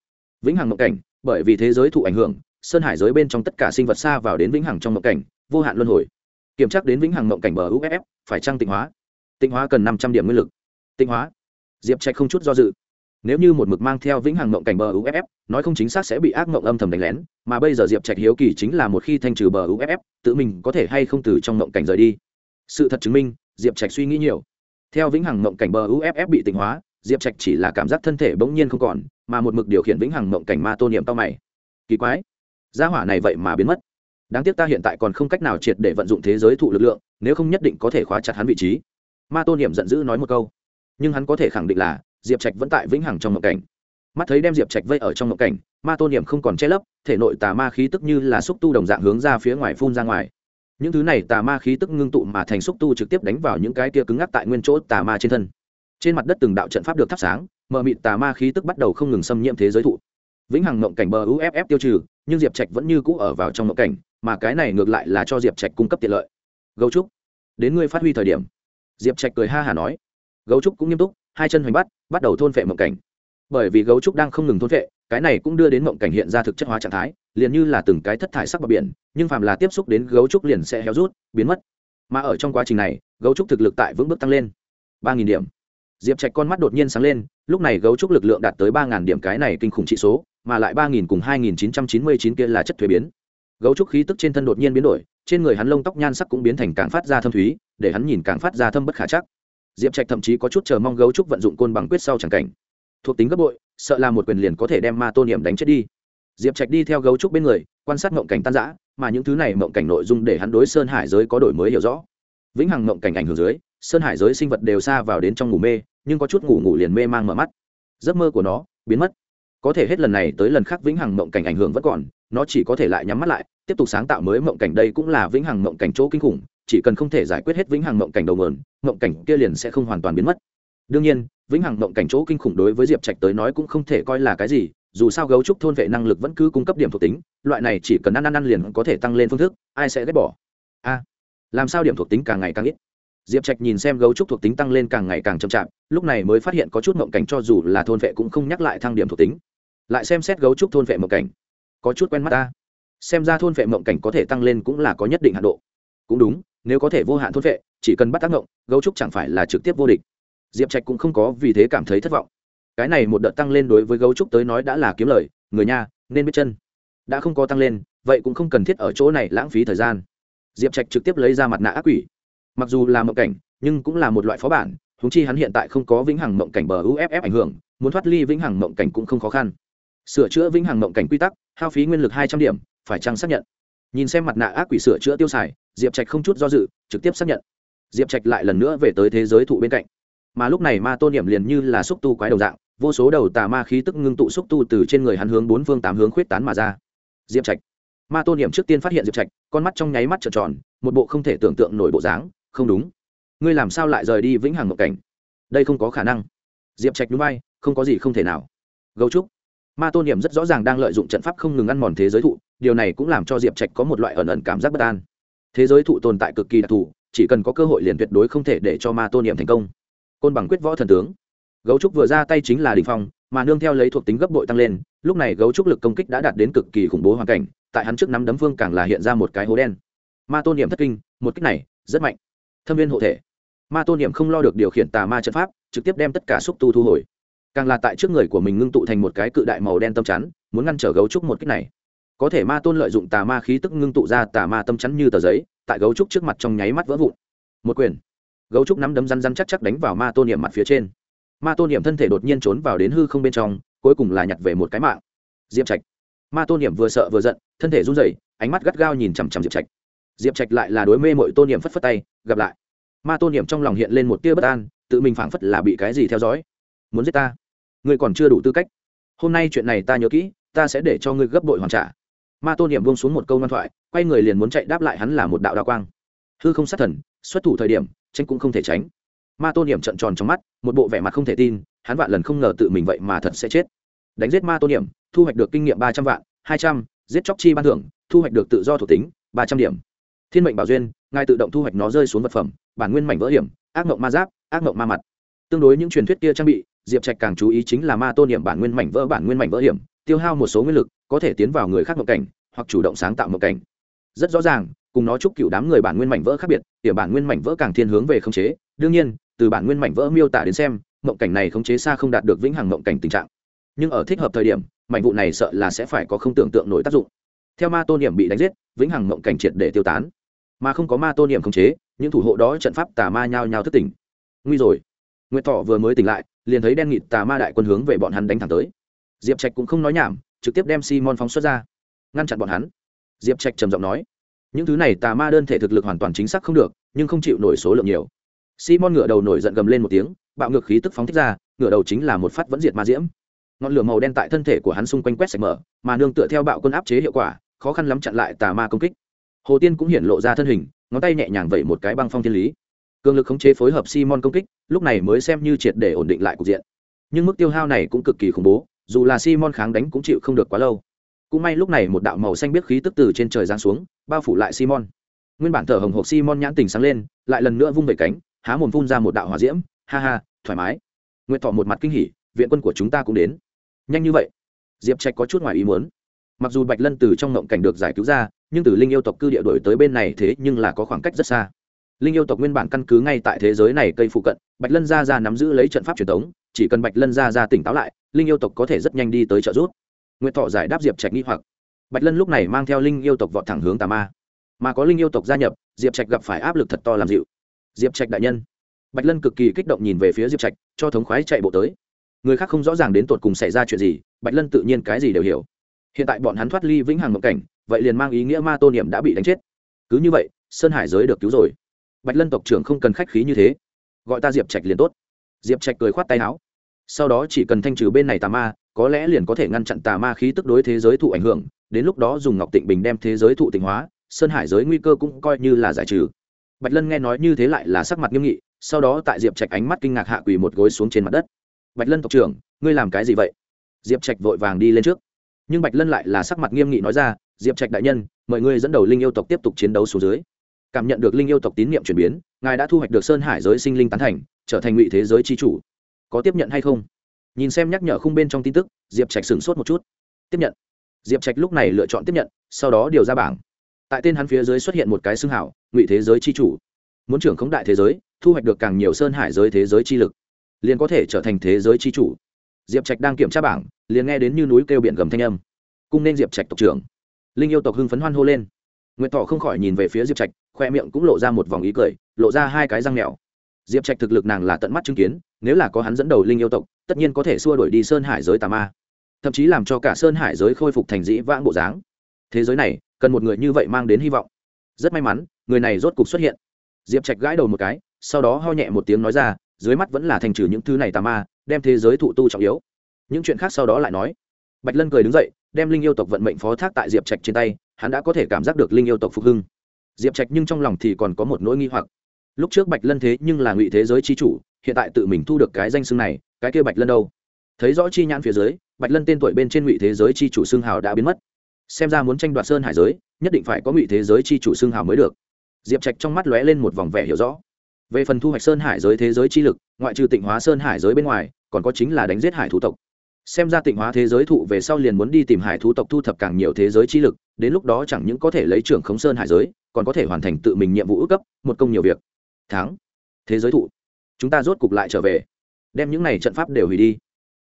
Vĩnh hằng mộng cảnh, bởi vì thế giới thụ ảnh hưởng, sơn hải giới bên trong tất cả sinh vật xa vào đến vĩnh hằng trong mộng cảnh, vô hạn luân hồi. Kiểm tra đến vĩnh hằng mộng cảnh bờ uff phải trăng tịnh hóa? Tịnh hóa cần năm trăm điểm nguyên lực tinh hóa. Diệp trạch không chút do dự. Nếu như một mực mang theo vĩnh hằng mộng cảnh bờ uff nói không chính xác sẽ bị ác mộng âm thầm đánh lén, mà bây giờ diệp trạch hiếu kỳ chính là một khi thanh trừ bờ uff tự mình có thể hay không từ trong mộng cảnh rời đi. Sự thật chứng minh, diệp trạch suy nghĩ nhiều. Theo vĩnh hằng mộng cảnh bờ uff bị tịnh hóa, diệp trạch chỉ là cảm giác thân thể bỗng nhiên không còn, mà một mực điều khiển vĩnh hằng mộng cảnh ma tô niệm tao mày. Kỳ quái. Gia hỏa này vậy mà biến mất. Đáng tiếc ta hiện tại còn không cách nào triệt để vận dụng thế giới thụ lực lượng, nếu không nhất định có thể khóa chặt hắn vị trí. Ma tô niệm giận dữ nói một câu nhưng hắn có thể khẳng định là diệp trạch vẫn tại vĩnh hằng trong mộng cảnh mắt thấy đem diệp trạch vây ở trong mộng cảnh ma tôn niệm không còn che lấp thể nội tà ma khí tức như là xúc tu đồng dạng hướng ra phía ngoài phun ra ngoài những thứ này tà ma khí tức ngưng tụ mà thành xúc tu trực tiếp đánh vào những cái tia cứng ngắc tại nguyên chỗ tà ma trên thân trên mặt đất từng đạo trận pháp được thắp sáng mờ mịt tà ma khí tức bắt đầu không ngừng xâm nhiễm thế giới thụ vĩnh hằng mộng cảnh bờ uff tiêu trừ nhưng diệp trạch vẫn như cũ ở vào trong mộng cảnh mà cái này ngược lại là cho diệp trạch cung cấp tiện lợi gấu trúc đến ngươi phát huy thời điểm diệp trạch cười ha hả nói gấu trúc cũng nghiêm túc, hai chân hoành bắt bắt đầu thôn vệ mộng cảnh. Bởi vì gấu trúc đang không ngừng thôn vệ cái này cũng đưa đến mộng cảnh hiện ra thực chất hóa trạng thái, liền như là từng cái thất thải sắc bờ biển, nhưng phàm là tiếp xúc đến gấu trúc liền sẽ héo rút, biến mất. Mà ở trong quá trình này, gấu trúc thực lực tại vững bước tăng lên. Ba nghìn điểm. Diệp trạch con mắt đột nhiên sáng lên, lúc này gấu trúc lực lượng đạt tới ba nghìn điểm cái này kinh khủng trị số, mà lại ba nghìn cùng hai nghìn chín trăm chín mươi chín kia là chất thuế biến. Gấu trúc khí tức trên thân đột nhiên biến đổi, trên người hắn lông tóc nhan sắc cũng biến thành càng phát ra thâm thúy, để hắn nhìn càng phát ra thâm bất khả chắc diệp trạch thậm chí có chút chờ mong gấu trúc vận dụng côn bằng quyết sau c cảnh. Thuộc tính gấp bội, sợ là một quyền liền có thể đem ma tôn niệm đánh chết đi. Diệp trạch đi theo gấu trúc bên người, quan sát mộng cảnh tan giã mà những thứ này mộng cảnh nội dung để hắn đối sơn hải giới có đổi mới hiểu rõ. Vĩnh hằng mộng cảnh ảnh hưởng dưới, sơn hải giới sinh vật đều xa vào đến trong ngủ mê, nhưng có chút ngủ ngủ liền mê mang mở mắt. Giấc mơ của nó biến mất. Có thể hết lần này tới lần khác vĩnh hằng mộng cảnh ảnh hưởng vẫn còn, nó chỉ có thể lại nhắm mắt lại, tiếp tục sáng tạo mới mộng cảnh đây cũng là vĩnh hằng mộng cảnh chỗ kinh khủng chỉ cần không thể giải quyết hết vĩnh hằng mộng cảnh đầu mườn mộng cảnh kia liền sẽ không hoàn toàn biến mất. Đương nhiên, vĩnh hằng mộng cảnh chỗ kinh khủng đối với diệp trạch tới nói cũng không thể coi là cái gì, dù sao gấu trúc thôn vệ năng lực vẫn cứ cung cấp điểm thuộc tính, loại này chỉ cần ăn ăn ăn liền có thể tăng lên phương thức, ai sẽ ghét bỏ? A, làm sao điểm thuộc tính càng ngày càng ít? Diệp trạch nhìn xem gấu trúc thuộc tính tăng lên càng ngày càng chậm chạp, lúc này mới phát hiện có chút mộng cảnh cho dù là thôn vệ cũng không nhắc lại thăng điểm thuộc tính. Lại xem xét gấu trúc thôn vệ mộng cảnh, có chút quen mắt ta. Xem ra thôn vệ mộng cảnh có thể tăng lên cũng là có nhất định hạn độ. Cũng đúng nếu có thể vô hạn thôn vệ, chỉ cần bắt tác động, gấu trúc chẳng phải là trực tiếp vô địch. Diệp trạch cũng không có vì thế cảm thấy thất vọng. Cái này một đợt tăng lên đối với gấu trúc tới nói đã là kiếm lời, người nha nên biết chân. Đã không có tăng lên, vậy cũng không cần thiết ở chỗ này lãng phí thời gian. Diệp trạch trực tiếp lấy ra mặt nạ ác quỷ. Mặc dù là mộng cảnh, nhưng cũng là một loại phó bản húng chi hắn hiện tại không có vĩnh hằng mộng cảnh bờ uff ảnh hưởng, muốn thoát ly vĩnh hằng mộng cảnh cũng không khó khăn. Sửa chữa vĩnh hằng mộng cảnh quy tắc, hao phí nguyên lực hai trăm điểm, phải chăng xác nhận? Nhìn xem mặt nạ ác quỷ sửa chữa tiêu xài diệp trạch không chút do dự, trực tiếp xác nhận. Diệp trạch lại lần nữa về tới thế giới thụ bên cạnh. Mà lúc này ma tôn niệm liền như là xúc tu quái đầu dạng, vô số đầu tà ma khí tức ngưng tụ xúc tu từ trên người hắn hướng bốn phương tám hướng khuyết tán mà ra. Diệp trạch. Ma tôn niệm trước tiên phát hiện diệp trạch, con mắt trong nháy mắt trợn tròn, một bộ không thể tưởng tượng nổi bộ dáng, không đúng. Ngươi làm sao lại rời đi vĩnh hằng ngộ cảnh? Đây không có khả năng. Diệp trạch núi bay không có gì không thể nào. Gấu trúc. Ma tôn niệm rất rõ ràng đang lợi dụng trận pháp không ngừng ăn mòn thế giới thụ, điều này cũng làm cho diệp trạch có một loại ẩn ẩn cảm giác bất an thế giới thụ tồn tại cực kỳ đặc thù, chỉ cần có cơ hội liền tuyệt đối không thể để cho ma tôn niệm thành công. Côn bằng quyết võ thần tướng. Gấu trúc vừa ra tay chính là đình phong, mà nương theo lấy thuộc tính gấp bội tăng lên, lúc này gấu trúc lực công kích đã đạt đến cực kỳ khủng bố hoàn cảnh, tại hắn trước nắm đấm phương càng là hiện ra một cái hố đen. Ma tôn niệm thất kinh, một kích này, rất mạnh. Thâm viên hộ thể. Ma tôn niệm không lo được điều khiển tà ma trận pháp, trực tiếp đem tất cả xúc tu thu hồi. Càng là tại trước người của mình ngưng tụ thành một cái cự đại màu đen tâm chắn, muốn ngăn trở gấu trúc một kích này có thể ma tôn lợi dụng tà ma khí tức ngưng tụ ra tà ma tâm chắn như tờ giấy, tại gấu trúc trước mặt trong nháy mắt vỡ vụn. Một quyền. Gấu trúc nắm đấm răn răn chắc chắc đánh vào ma tôn niệm mặt phía trên. Ma tôn niệm thân thể đột nhiên trốn vào đến hư không bên trong, cuối cùng là nhặt về một cái mạng. Diệp trạch. Ma tôn niệm vừa sợ vừa giận, thân thể run rẩy, ánh mắt gắt gao nhìn chằm chằm diệp trạch. Diệp trạch lại là đối mê mội tôn niệm phất phất tay, gặp lại. Ma tôn niệm trong lòng hiện lên một tia bất an, tự mình phảng phất là bị cái gì theo dõi. Muốn giết ta? Ngươi còn chưa đủ tư cách. Hôm nay chuyện này ta nhớ kỹ, ta sẽ để cho ngươi gấp bội hoàn trả ma tôn niệm buông xuống một câu ngoan thoại, quay người liền muốn chạy đáp lại hắn là một đạo đao quang. Hư không sát thần, xuất thủ thời điểm, tranh cũng không thể tránh. Ma tôn niệm trận tròn trong mắt, một bộ vẻ mặt không thể tin, hắn vạn lần không ngờ tự mình vậy mà thật sẽ chết. Đánh giết ma tôn niệm, thu hoạch được kinh nghiệm ba trăm vạn, hai trăm, giết chóc chi ban thưởng, thu hoạch được tự do thuộc tính, ba trăm điểm. Thiên mệnh bảo duyên, ngài tự động thu hoạch nó rơi xuống vật phẩm, bản nguyên mảnh vỡ hiểm, ác mộng ma giáp, ác mộng ma mặt. Tương đối những truyền thuyết kia trang bị, diệp trạch càng chú ý chính là ma tôn niệm bản nguyên mảnh vỡ, bản nguyên mảnh vỡ hiểm tiêu hao một số nguyên lực, có thể tiến vào người khác mộng cảnh, hoặc chủ động sáng tạo mộng cảnh. Rất rõ ràng, cùng nó chúc cựu đám người bản nguyên mảnh vỡ khác biệt tiểu bản nguyên mảnh vỡ càng thiên hướng về khống chế. Đương nhiên, từ bản nguyên mảnh vỡ miêu tả đến xem, mộng cảnh này khống chế xa không đạt được vĩnh hằng mộng cảnh tình trạng. Nhưng ở thích hợp thời điểm, mảnh vụ này sợ là sẽ phải có không tưởng tượng nổi tác dụng. Theo ma tôn niệm bị đánh giết, vĩnh hằng mộng cảnh triệt để tiêu tán. Mà không có ma tôn niệm khống chế, những thủ hộ đó trận pháp tà ma nhao nhao thức tỉnh. Nguy rồi. Nguyệt thọ vừa mới tỉnh lại, liền thấy đen nghịt tà ma đại quân hướng về bọn hắn đánh thẳng tới diệp trạch cũng không nói nhảm, trực tiếp đem simon phóng xuất ra, ngăn chặn bọn hắn. Diệp trạch trầm giọng nói, những thứ này tà ma đơn thể thực lực hoàn toàn chính xác không được, nhưng không chịu nổi số lượng nhiều. Simon ngửa đầu nổi giận gầm lên một tiếng, bạo ngược khí tức phóng thích ra, ngửa đầu chính là một phát vẫn diệt ma diễm. Ngọn lửa màu đen tại thân thể của hắn xung quanh quét sạch mở, mà nương tựa theo bạo quân áp chế hiệu quả, khó khăn lắm chặn lại tà ma công kích. Hồ tiên cũng hiện lộ ra thân hình, ngón tay nhẹ nhàng vẩy một cái băng phong thiên lý. Cường lực khống chế phối hợp simon công kích, lúc này mới xem như triệt để ổn định lại cục diện. Nhưng mức tiêu hao này cũng cực kỳ khủng bố dù là simon kháng đánh cũng chịu không được quá lâu. Cũng may lúc này một đạo màu xanh biết khí tức từ trên trời giáng xuống, bao phủ lại simon. Nguyên bản thở hồng hộc simon nhãn tình sáng lên, lại lần nữa vung về cánh, há mồm phun ra một đạo hỏa diễm. Ha ha, thoải mái. Nguyệt thọ một mặt kinh hỉ, viện quân của chúng ta cũng đến. Nhanh như vậy. Diệp trạch có chút ngoài ý muốn. Mặc dù bạch lân từ trong ngộng cảnh được giải cứu ra, nhưng từ linh yêu tộc cư địa đổi tới bên này thế nhưng là có khoảng cách rất xa. Linh yêu tộc nguyên bản căn cứ ngay tại thế giới này cây phụ cận, bạch lân ra ra nắm giữ lấy trận pháp truyền thống, chỉ cần bạch lân ra ra tỉnh táo lại linh yêu tộc có thể rất nhanh đi tới trợ giúp. Nguyện thọ giải đáp diệp trạch nghi hoặc. Bạch lân lúc này mang theo linh yêu tộc vọt thẳng hướng tà ma. Mà có linh yêu tộc gia nhập, diệp trạch gặp phải áp lực thật to làm dịu. Diệp trạch đại nhân. Bạch lân cực kỳ kích động nhìn về phía diệp trạch, cho thống khoái chạy bộ tới. Người khác không rõ ràng đến tột cùng xảy ra chuyện gì, bạch lân tự nhiên cái gì đều hiểu. Hiện tại bọn hắn thoát ly vĩnh hằng mộng cảnh, vậy liền mang ý nghĩa ma tô niệm đã bị đánh chết. Cứ như vậy, sơn hải giới được cứu rồi. Bạch lân tộc trưởng không cần khách khí như thế. Gọi ta diệp trạch liền tốt. Diệp trạch cười khoát tay áo sau đó chỉ cần thanh trừ bên này tà ma, có lẽ liền có thể ngăn chặn tà ma khí tức đối thế giới thụ ảnh hưởng, đến lúc đó dùng ngọc tịnh bình đem thế giới thụ tịnh hóa, sơn hải giới nguy cơ cũng coi như là giải trừ. Bạch lân nghe nói như thế lại là sắc mặt nghiêm nghị, sau đó tại diệp trạch ánh mắt kinh ngạc hạ quỳ một gối xuống trên mặt đất. Bạch lân tộc trưởng, ngươi làm cái gì vậy? Diệp trạch vội vàng đi lên trước. Nhưng bạch lân lại là sắc mặt nghiêm nghị nói ra, diệp trạch đại nhân, mời ngươi dẫn đầu linh yêu tộc tiếp tục chiến đấu xuống dưới. Cảm nhận được linh yêu tộc tín nhiệm chuyển biến, ngài đã thu hoạch được sơn hải giới sinh linh tán thành, trở thành ngụy thế giới c h i chủ có tiếp nhận hay không? Nhìn xem nhắc nhở khung bên trong tin tức, diệp trạch sửng sốt một chút. Tiếp nhận. Diệp trạch lúc này lựa chọn tiếp nhận, sau đó điều ra bảng. Tại tên hắn phía dưới xuất hiện một cái xưng hảo, ngụy thế giới c h i chủ. Muốn trưởng khống đại thế giới, thu hoạch được càng nhiều sơn hải giới thế giới chi lực, liền có thể trở thành thế giới chi chủ. Diệp trạch đang kiểm tra bảng, liền nghe đến như núi kêu biển gầm thanh âm. Cung nên diệp trạch tộc trưởng. Linh yêu tộc hưng phấn hoan hô lên. Nguyệt thọ không khỏi nhìn về phía diệp trạch, khoe miệng cũng lộ ra một vòng ý cười, lộ ra hai cái răng mèo. Diệp trạch thực lực nàng là tận mắt chứng kiến nếu là có hắn dẫn đầu linh yêu tộc, tất nhiên có thể xua đuổi đi sơn hải giới tà ma. Thậm chí làm cho cả sơn hải giới khôi phục thành dĩ vãng bộ dáng. Thế giới này, cần một người như vậy mang đến hy vọng. Rất may mắn, người này rốt cục xuất hiện. Diệp trạch gãi đầu một cái, sau đó ho nhẹ một tiếng nói ra, dưới mắt vẫn là thành trừ những thứ này tà ma, đem thế giới thụ tu trọng yếu. Những chuyện khác sau đó lại nói. Bạch lân cười đứng dậy, đem linh yêu tộc vận mệnh phó thác tại diệp trạch trên tay, hắn đã có thể cảm giác được linh yêu tộc phục hưng. Diệp trạch nhưng trong lòng thì còn có một nỗi nghi hoặc. Lúc trước bạch lân thế nhưng là ngụy thế giới c h i chủ hiện tại tự mình thu được cái danh xưng này, cái kia bạch lân đâu? Thấy rõ chi nhãn phía dưới, bạch lân tên tuổi bên trên ngụy thế giới chi chủ xương hào đã biến mất. Xem ra muốn tranh đoạt sơn hải giới, nhất định phải có ngụy thế giới chi chủ xương hào mới được. Diệp trạch trong mắt lóe lên một vòng vẻ hiểu rõ. Về phần thu hoạch sơn hải giới thế giới chi lực, ngoại trừ tịnh hóa sơn hải giới bên ngoài, còn có chính là đánh giết hải thủ tộc. Xem ra tịnh hóa thế giới thụ về sau liền muốn đi tìm hải thú tộc thu thập càng nhiều thế giới chi lực, đến lúc đó chẳng những có thể lấy trưởng khống sơn hải giới, còn có thể hoàn thành tự mình nhiệm vụ ước cấp, một công nhiều việc. Tháng thế giới thụ chúng ta rốt cục lại trở về. Đem những này trận pháp đều hủy đi.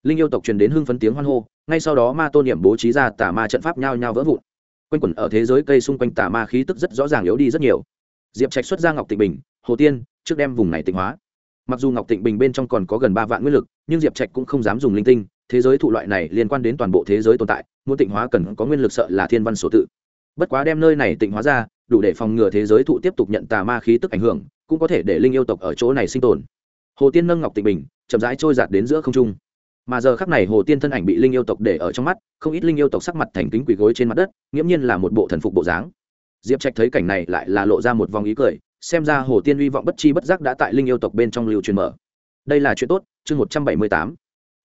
Linh yêu tộc truyền đến hưng phấn tiếng hoan hô, ngay sau đó ma tôn niệm bố trí ra tà ma trận pháp nhao nhao vỡ vụn. Quanh quẩn ở thế giới cây xung quanh tà ma khí tức rất rõ ràng yếu đi rất nhiều. Diệp trạch xuất ra ngọc tịnh bình, hồ tiên, trước đem vùng này tịnh hóa. Mặc dù ngọc tịnh bình bên trong còn có gần ba vạn nguyên lực, nhưng diệp trạch cũng không dám dùng linh tinh, thế giới thụ loại này liên quan đến toàn bộ thế giới tồn tại, muốn tịnh hóa cần có nguyên lực sợ là thiên văn số tự. Bất quá đem nơi này tịnh hóa ra, đủ để phòng ngừa thế giới thụ tiếp tục nhận tà ma khí tức ảnh hưởng, cũng có thể để linh yêu tộc ở chỗ này sinh tồn hồ tiên nâng ngọc tịnh bình, chậm rãi trôi giạt đến giữa không trung. Mà giờ khắc này hồ tiên thân ảnh bị linh yêu tộc để ở trong mắt, không ít linh yêu tộc sắc mặt thành kính quỳ gối trên mặt đất, nghiễm nhiên là một bộ thần phục bộ dáng. Diệp trạch thấy cảnh này lại là lộ ra một vòng ý cười, xem ra hồ tiên hy vọng bất chi bất giác đã tại linh yêu tộc bên trong lưu truyền mở. Đây là chuyện tốt, chương một trăm bảy mươi tám.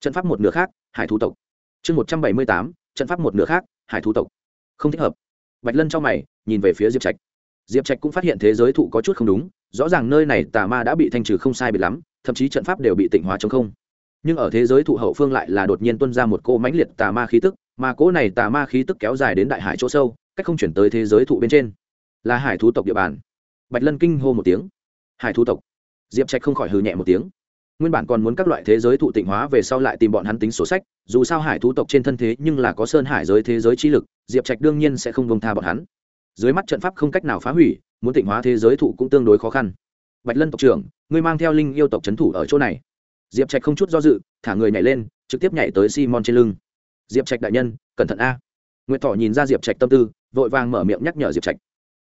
Trận pháp một nửa khác, hải thú tộc. Chương một trăm bảy mươi tám, trận pháp một nửa khác, hải thú tộc. Không thích hợp. Bạch lân trong mày, nhìn về phía diệp trạch. Diệp trạch cũng phát hiện thế giới thụ có chút không đúng, rõ ràng nơi này tà ma đã bị thanh trừ không sai biệt lắm thậm chí trận pháp đều bị tịnh hóa chống không. Nhưng ở thế giới thụ hậu phương lại là đột nhiên tuân ra một cô mãnh liệt tà ma khí tức, mà cỗ này tà ma khí tức kéo dài đến đại hải chỗ sâu, cách không chuyển tới thế giới thụ bên trên. Là hải thú tộc địa bàn. Bạch lân kinh hô một tiếng. Hải thú tộc. Diệp trạch không khỏi hừ nhẹ một tiếng. Nguyên bản còn muốn các loại thế giới thụ tịnh hóa về sau lại tìm bọn hắn tính sổ sách, dù sao hải thú tộc trên thân thế nhưng là có sơn hải giới thế giới chi lực, diệp trạch đương nhiên sẽ không bông tha bọn hắn. Dưới mắt trận pháp không cách nào phá hủy, muốn tịnh hóa thế giới thụ cũng tương đối khó khăn. Bạch lân tộc trưởng ngươi mang theo linh yêu tộc c h ấ n thủ ở chỗ này. Diệp trạch không chút do dự, thả người nhảy lên, trực tiếp nhảy tới simon trên lưng. Diệp trạch đại nhân, cẩn thận a. Nguyệt thọ nhìn ra diệp trạch tâm tư, vội vàng mở miệng nhắc nhở diệp trạch.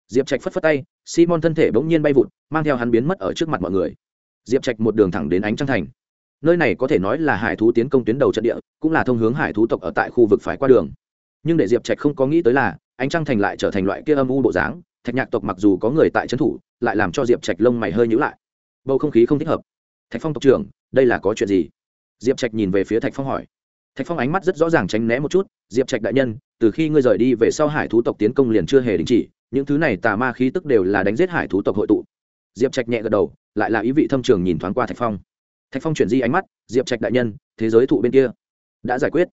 Diệp trạch phất phất tay, simon thân thể bỗng nhiên bay vụt, mang theo hắn biến mất ở trước mặt mọi người. Diệp trạch một đường thẳng đến ánh trăng thành. Nơi này có thể nói là hải thú tiến công tuyến đầu trận địa, cũng là thông hướng hải thú tộc ở tại khu vực phải qua đường. Nhưng để diệp trạch không có nghĩ tới là, ánh trăng thành lại trở thành loại kia âm u bộ dáng, thạch nhạc tộc mặc dù có người tại trấn thủ, lại làm cho diệp trạch lông mày hơi nhữ lại bầu không khí không thích hợp. Thạch phong tộc trưởng, đây là có chuyện gì? Diệp trạch nhìn về phía thạch phong hỏi. Thạch phong ánh mắt rất rõ ràng tránh né một chút. Diệp trạch đại nhân, từ khi ngươi rời đi về sau hải thú tộc tiến công liền chưa hề đình chỉ, những thứ này tà ma khí tức đều là đánh giết hải thú tộc hội tụ. Diệp trạch nhẹ gật đầu, lại là ý vị thâm trường nhìn thoáng qua thạch phong. Thạch phong chuyển di ánh mắt, diệp trạch đại nhân, thế giới thụ bên kia đã giải quyết.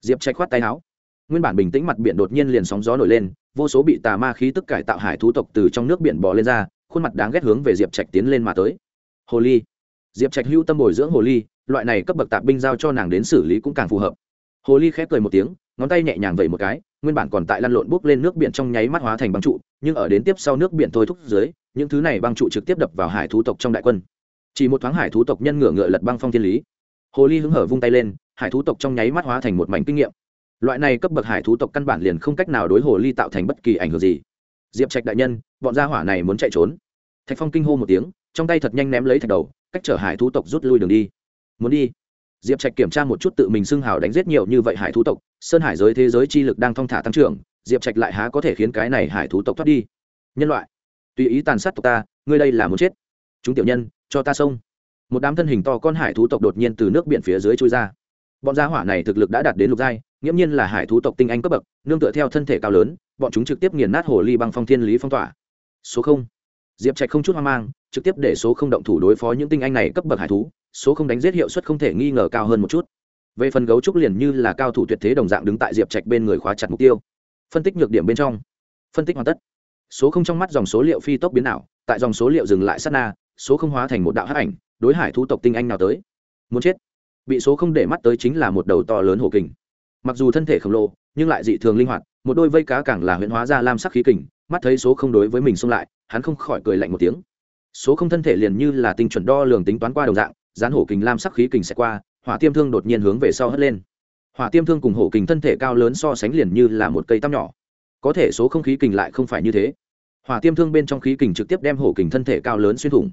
Diệp trạch khoát tay áo. Nguyên bản bình tĩnh mặt biển đột nhiên liền sóng gió nổi lên, vô số bị tà ma khí tức cải tạo hải thú tộc từ trong nước biển bò lên ra, khuôn mặt đáng ghét hướng về diệp trạch tiến lên mà tới hồ ly. Diệp trạch hưu tâm bồi dưỡng hồ ly, loại này cấp bậc tạp binh giao cho nàng đến xử lý cũng càng phù hợp. Hồ ly khép cười một tiếng, ngón tay nhẹ nhàng vẩy một cái, nguyên bản còn tại lăn lộn bốc lên nước biển trong nháy mắt hóa thành băng trụ, nhưng ở đến tiếp sau nước biển thôi thúc dưới, những thứ này băng trụ trực tiếp đập vào hải thú tộc trong đại quân. Chỉ một thoáng hải thú tộc nhân ngựa ngựa lật băng phong thiên lý. Hồ ly hứng hở vung tay lên, hải thú tộc trong nháy mắt hóa thành một mảnh kinh nghiệm. Loại này cấp bậc hải thú tộc căn bản liền không cách nào đối hồ ly tạo thành bất kỳ ảnh hưởng gì. Diệp trạch đại nhân, bọn gia hỏa này muốn chạy trốn. Thạch phong kinh hô một tiếng trong tay thật nhanh ném lấy thạch đầu, cách chở hải thú tộc rút lui đường đi. Muốn đi? Diệp trạch kiểm tra một chút tự mình xưng hào đánh giết nhiều như vậy hải thú tộc, sơn hải giới thế giới chi lực đang thong thả tăng trưởng, diệp trạch lại há có thể khiến cái này hải thú tộc thoát đi. Nhân loại, tùy ý tàn sát tộc ta, ngươi đây là muốn chết. Chúng tiểu nhân, cho ta xông. Một đám thân hình to con hải thú tộc đột nhiên từ nước biển phía dưới trôi ra. Bọn gia hỏa này thực lực đã đạt đến lục giai, nghiễm nhiên là hải thú tộc tinh anh cấp bậc, nương tựa theo thân thể cao lớn, bọn chúng trực tiếp nghiền nát hồ ly bằng phong thiên lý phong tỏa. Số không diệp trạch không chút hoang mang, trực tiếp để số không động thủ đối phó những tinh anh này cấp bậc hải thú, số không đánh giết hiệu suất không thể nghi ngờ cao hơn một chút. Về phần gấu trúc liền như là cao thủ tuyệt thế đồng dạng đứng tại diệp trạch bên người khóa chặt mục tiêu. Phân tích nhược điểm bên trong. Phân tích hoàn tất. Số không trong mắt dòng số liệu phi tốc biến ảo, tại dòng số liệu dừng lại sát na, số không hóa thành một đạo hát ảnh, đối hải thú tộc tinh anh nào tới. Muốn chết. Bị số không để mắt tới chính là một đầu to lớn hổ kình. Mặc dù thân thể khổng lồ, nhưng lại dị thường linh hoạt một đôi vây cá càng là huyễn hóa ra lam sắc khí kình, mắt thấy số không đối với mình xông lại, hắn không khỏi cười lạnh một tiếng. Số không thân thể liền như là tinh chuẩn đo lường tính toán qua đồng dạng dán hổ kình lam sắc khí kình sẽ qua, hỏa tiêm thương đột nhiên hướng về sau hất lên. Hỏa tiêm thương cùng hổ kình thân thể cao lớn so sánh liền như là một cây tăm nhỏ. Có thể số không khí kình lại không phải như thế. Hỏa tiêm thương bên trong khí kình trực tiếp đem hổ kình thân thể cao lớn xuyên thủng.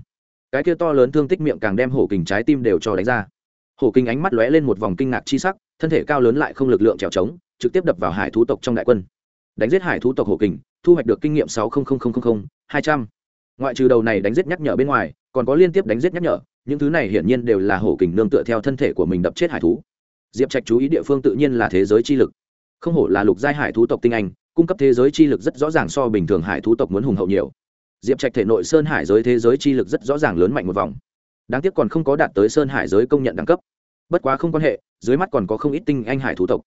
Cái kia to lớn thương tích miệng càng đem hổ kình trái tim đều cho đánh ra. Hổ kình ánh mắt lóe lên một vòng kinh ngạc chi sắc, thân thể cao lớn lại không lực lượng trèo trống trực tiếp đập vào hải thú tộc trong đại quân. Đánh giết hải thú tộc hổ kình, thu hoạch được kinh nghiệm sáu hai trăm. Ngoại trừ đầu này đánh giết nhắc nhở bên ngoài, còn có liên tiếp đánh giết nhắc nhở, những thứ này hiển nhiên đều là hổ kình nương tựa theo thân thể của mình đập chết hải thú. Diệp trạch chú ý địa phương tự nhiên là thế giới chi lực. Không hổ là lục giai hải thú tộc tinh anh, cung cấp thế giới chi lực rất rõ ràng so bình thường hải thú tộc muốn hùng hậu nhiều. Diệp trạch thể nội sơn hải giới thế giới chi lực rất rõ ràng lớn mạnh một vòng. Đáng tiếc còn không có đạt tới sơn hải giới công nhận đẳng cấp. Bất quá không quan hệ, dưới mắt còn có không ít tinh anh hải thú tộc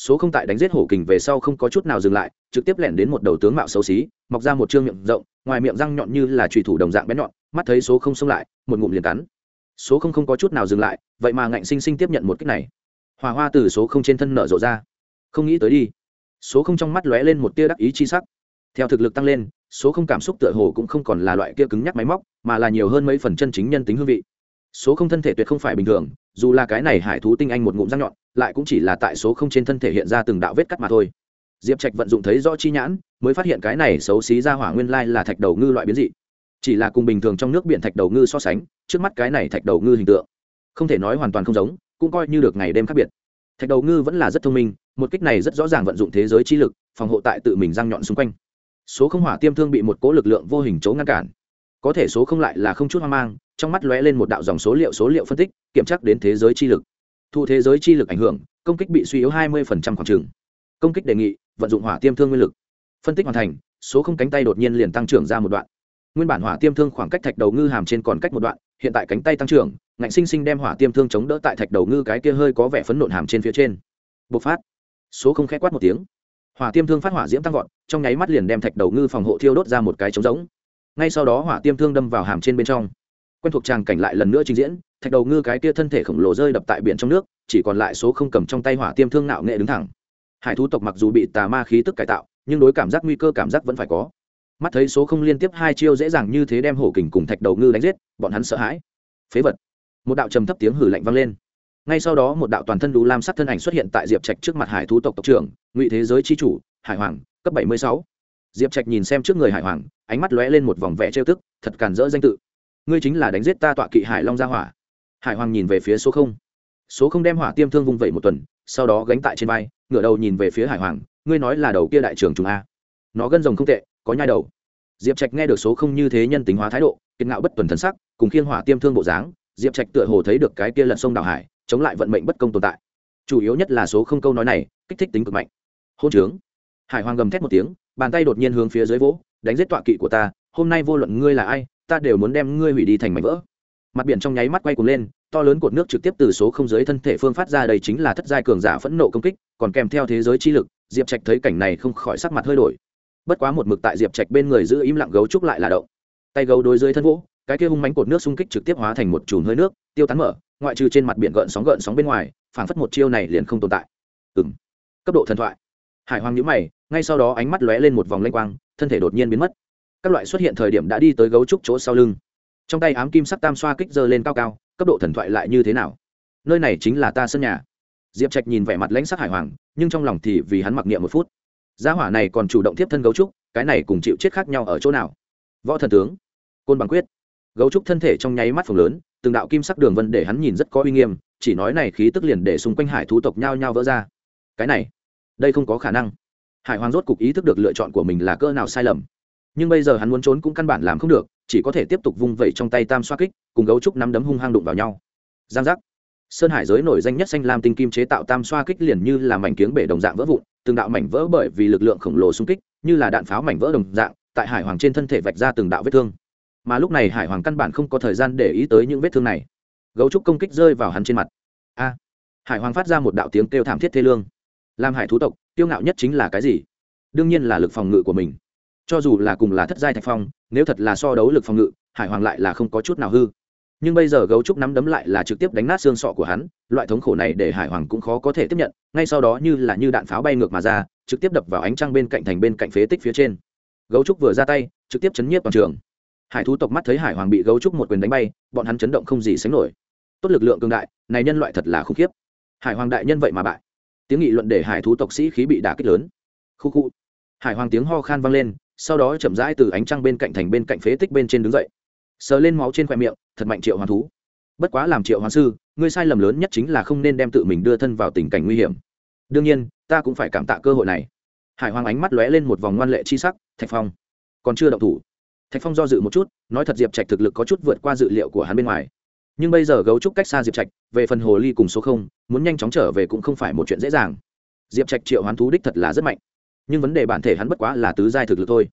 số không tại đánh giết hổ kình về sau không có chút nào dừng lại, trực tiếp lẻn đến một đầu tướng mạo xấu xí, mọc ra một chương miệng rộng, ngoài miệng răng nhọn như là trùy thủ đồng dạng bén nhọn, mắt thấy số không xông lại, một ngụm liền cắn. Số không không có chút nào dừng lại, vậy mà ngạnh sinh sinh tiếp nhận một cách này. Hòa hoa từ số không trên thân nở rộ ra. Không nghĩ tới đi. Số không trong mắt lóe lên một tia đắc ý chi sắc. Theo thực lực tăng lên, số không cảm xúc tựa hồ cũng không còn là loại kia cứng nhắc máy móc, mà là nhiều hơn mấy phần chân chính nhân tính hương vị. Số không thân thể tuyệt không phải bình thường dù là cái này hải thú tinh anh một ngụm răng nhọn, lại cũng chỉ là tại số không trên thân thể hiện ra từng đạo vết cắt mà thôi. Diệp trạch vận dụng thấy rõ chi nhãn, mới phát hiện cái này xấu xí ra hỏa nguyên lai là thạch đầu ngư loại biến dị. Chỉ là cùng bình thường trong nước biển thạch đầu ngư so sánh, trước mắt cái này thạch đầu ngư hình tượng, không thể nói hoàn toàn không giống, cũng coi như được ngày đêm khác biệt. Thạch đầu ngư vẫn là rất thông minh, một kích này rất rõ ràng vận dụng thế giới chi lực, phòng hộ tại tự mình răng nhọn xung quanh. Số không hỏa tiêm thương bị một cố lực lượng vô hình chấu ngăn cản. Có thể số không lại là không chút hoang mang trong mắt lóe lên một đạo dòng số liệu số liệu phân tích, kiểm tra đến thế giới chi lực. Thu thế giới chi lực ảnh hưởng, công kích bị suy yếu hai mươi khoảng trừng công kích đề nghị, vận dụng hỏa tiêm thương nguyên lực. Phân tích hoàn thành, số không cánh tay đột nhiên liền tăng trưởng ra một đoạn. Nguyên bản hỏa tiêm thương khoảng cách thạch đầu ngư hàm trên còn cách một đoạn, hiện tại cánh tay tăng trưởng, ngạnh sinh sinh đem hỏa tiêm thương chống đỡ tại thạch đầu ngư cái kia hơi có vẻ phấn nộn hàm trên phía trên. Bộc phát. Số không khẽ quát một tiếng. Hỏa tiêm thương phát hỏa diễm tăng vọt, trong nháy mắt liền đem thạch đầu ngư phòng hộ thiêu đốt ra một cái trống rỗng. Ngay sau đó hỏa tiêm thương đâm vào hàm trên bên trong quen thuộc tràng cảnh lại lần nữa trình diễn, thạch đầu ngư cái kia thân thể khổng lồ rơi đập tại biển trong nước, chỉ còn lại số không cầm trong tay hỏa tiêm thương nạo nghệ đứng thẳng. Hải thú tộc mặc dù bị tà ma khí tức cải tạo, nhưng đối cảm giác nguy cơ cảm giác vẫn phải có. Mắt thấy số không liên tiếp hai chiêu dễ dàng như thế đem hổ kình cùng thạch đầu ngư đánh giết, bọn hắn sợ hãi. Phế vật. Một đạo trầm thấp tiếng hử lạnh vang lên. Ngay sau đó một đạo toàn thân đủ lam sắc thân ảnh xuất hiện tại diệp trạch trước mặt hải thú tộc tộc trưởng, ngụy thế giới c h i chủ, hải hoàng, cấp bảy mươi sáu. Diệp trạch nhìn xem trước người hải hoàng, ánh mắt lóe lên một vòng vẻ trêu tức, thật cản rỡ danh tự ngươi chính là đánh giết ta tọa kỵ hải long ra hỏa. Hải hoàng nhìn về phía số không. Số không đem hỏa tiêm thương vung vẩy một tuần, sau đó gánh tại trên vai, ngửa đầu nhìn về phía hải hoàng, ngươi nói là đầu kia đại trưởng chúng a. Nó gân rồng không tệ, có nhai đầu. Diệp trạch nghe được số không như thế nhân tính hóa thái độ, kiệt ngạo bất tuần thân sắc, cùng khiên hỏa tiêm thương bộ dáng, diệp trạch tựa hồ thấy được cái kia lật sông đào hải, chống lại vận mệnh bất công tồn tại. Chủ yếu nhất là số không câu nói này, kích thích tính cực mạnh. Hôn trướng. Hải hoàng gầm thét một tiếng, bàn tay đột nhiên hướng phía dưới vỗ, đánh giết tọa kỵ của ta, hôm nay vô luận ngươi là ai ta đều muốn đem ngươi hủy đi thành mảnh vỡ. Mặt biển trong nháy mắt quay cuồng lên to lớn cột nước trực tiếp từ số không giới thân thể phương phát ra đây chính là thất giai cường giả phẫn nộ công kích còn kèm theo thế giới chi lực diệp trạch thấy cảnh này không khỏi sắc mặt hơi đổi. Bất quá một mực tại diệp trạch bên người giữ im lặng gấu trúc lại là động. Tay gấu đối dưới thân vũ, cái kia hung mánh cột nước xung kích trực tiếp hóa thành một chùm hơi nước tiêu tán mở ngoại trừ trên mặt biển gợn sóng gợn sóng bên ngoài phảng phất một chiêu này liền không tồn tại. Ừm. cấp độ thần thoại. Hải hoàng nhữ mày ngay sau đó ánh mắt lóe lên một vòng lanh quang thân thể đột nhiên biến mất các loại xuất hiện thời điểm đã đi tới gấu trúc chỗ sau lưng. Trong tay ám kim sắc tam xoa kích dơ lên cao cao, cấp độ thần thoại lại như thế nào? Nơi này chính là ta sân nhà. Diệp trạch nhìn vẻ mặt lãnh sắc hải hoàng, nhưng trong lòng thì vì hắn mặc niệm một phút. Gia hỏa này còn chủ động tiếp thân gấu trúc, cái này cùng chịu chết khác nhau ở chỗ nào? Võ thần tướng, côn bằng quyết. Gấu trúc thân thể trong nháy mắt phồng lớn, từng đạo kim sắc đường vân để hắn nhìn rất có uy nghiêm, chỉ nói này khí tức liền để xung quanh hải thú tộc nhao nhao vỡ ra. Cái này, đây không có khả năng. Hải hoàng rốt cục ý thức được lựa chọn của mình là cỡ nào sai lầm nhưng bây giờ hắn muốn trốn cũng căn bản làm không được, chỉ có thể tiếp tục vung vẩy trong tay tam xoa kích, cùng gấu trúc nắm đấm hung hăng đụng vào nhau. Giang giác. Sơn hải giới nổi danh nhất xanh lam tinh kim chế tạo tam xoa kích liền như là mảnh kiếng bể đồng dạng vỡ vụn, từng đạo mảnh vỡ bởi vì lực lượng khổng lồ xung kích, như là đạn pháo mảnh vỡ đồng dạng, tại hải hoàng trên thân thể vạch ra từng đạo vết thương. Mà lúc này hải hoàng căn bản không có thời gian để ý tới những vết thương này. Gấu trúc công kích rơi vào hắn trên mặt. A! Hải hoàng phát ra một đạo tiếng kêu thảm thiết thê lương. Làm hải thú tộc tiêu ngạo nhất chính là cái gì? Đương nhiên là lực phòng ngự của mình cho dù là cùng là thất giai thạch phong, nếu thật là so đấu lực phòng ngự, hải hoàng lại là không có chút nào hư. Nhưng bây giờ gấu trúc nắm đấm lại là trực tiếp đánh nát xương sọ của hắn, loại thống khổ này để hải hoàng cũng khó có thể tiếp nhận, ngay sau đó như là như đạn pháo bay ngược mà ra, trực tiếp đập vào ánh trăng bên cạnh thành bên cạnh phế tích phía trên. Gấu trúc vừa ra tay, trực tiếp chấn nhiếp toàn trường. Hải thú tộc mắt thấy hải hoàng bị gấu trúc một quyền đánh bay, bọn hắn chấn động không gì sánh nổi. Tốt lực lượng cương đại, này nhân loại thật là khủng khiếp. Hải hoàng đại nhân vậy mà bại. Tiếng nghị luận để hải thú tộc sĩ khí bị đả kích lớn. Khu khu hải hoàng tiếng ho khan vang lên, sau đó chậm rãi từ ánh trăng bên cạnh thành bên cạnh phế tích bên trên đứng dậy. Sờ lên máu trên khoe miệng, thật mạnh triệu hoàng thú. Bất quá làm triệu hoàng sư, ngươi sai lầm lớn nhất chính là không nên đem tự mình đưa thân vào tình cảnh nguy hiểm. Đương nhiên, ta cũng phải cảm tạ cơ hội này. Hải hoàng ánh mắt lóe lên một vòng ngoan lệ chi sắc, thạch phong. Còn chưa động thủ. Thạch phong do dự một chút, nói thật diệp trạch thực lực có chút vượt qua dự liệu của hắn bên ngoài. Nhưng bây giờ gấu trúc cách xa diệp trạch, về phần hồ ly cùng số không, muốn nhanh chóng trở về cũng không phải một chuyện dễ dàng. Diệp trạch triệu hoán thú đích thật là rất mạnh nhưng vấn đề bản thể hắn bất quá là tứ giai thực lực thôi.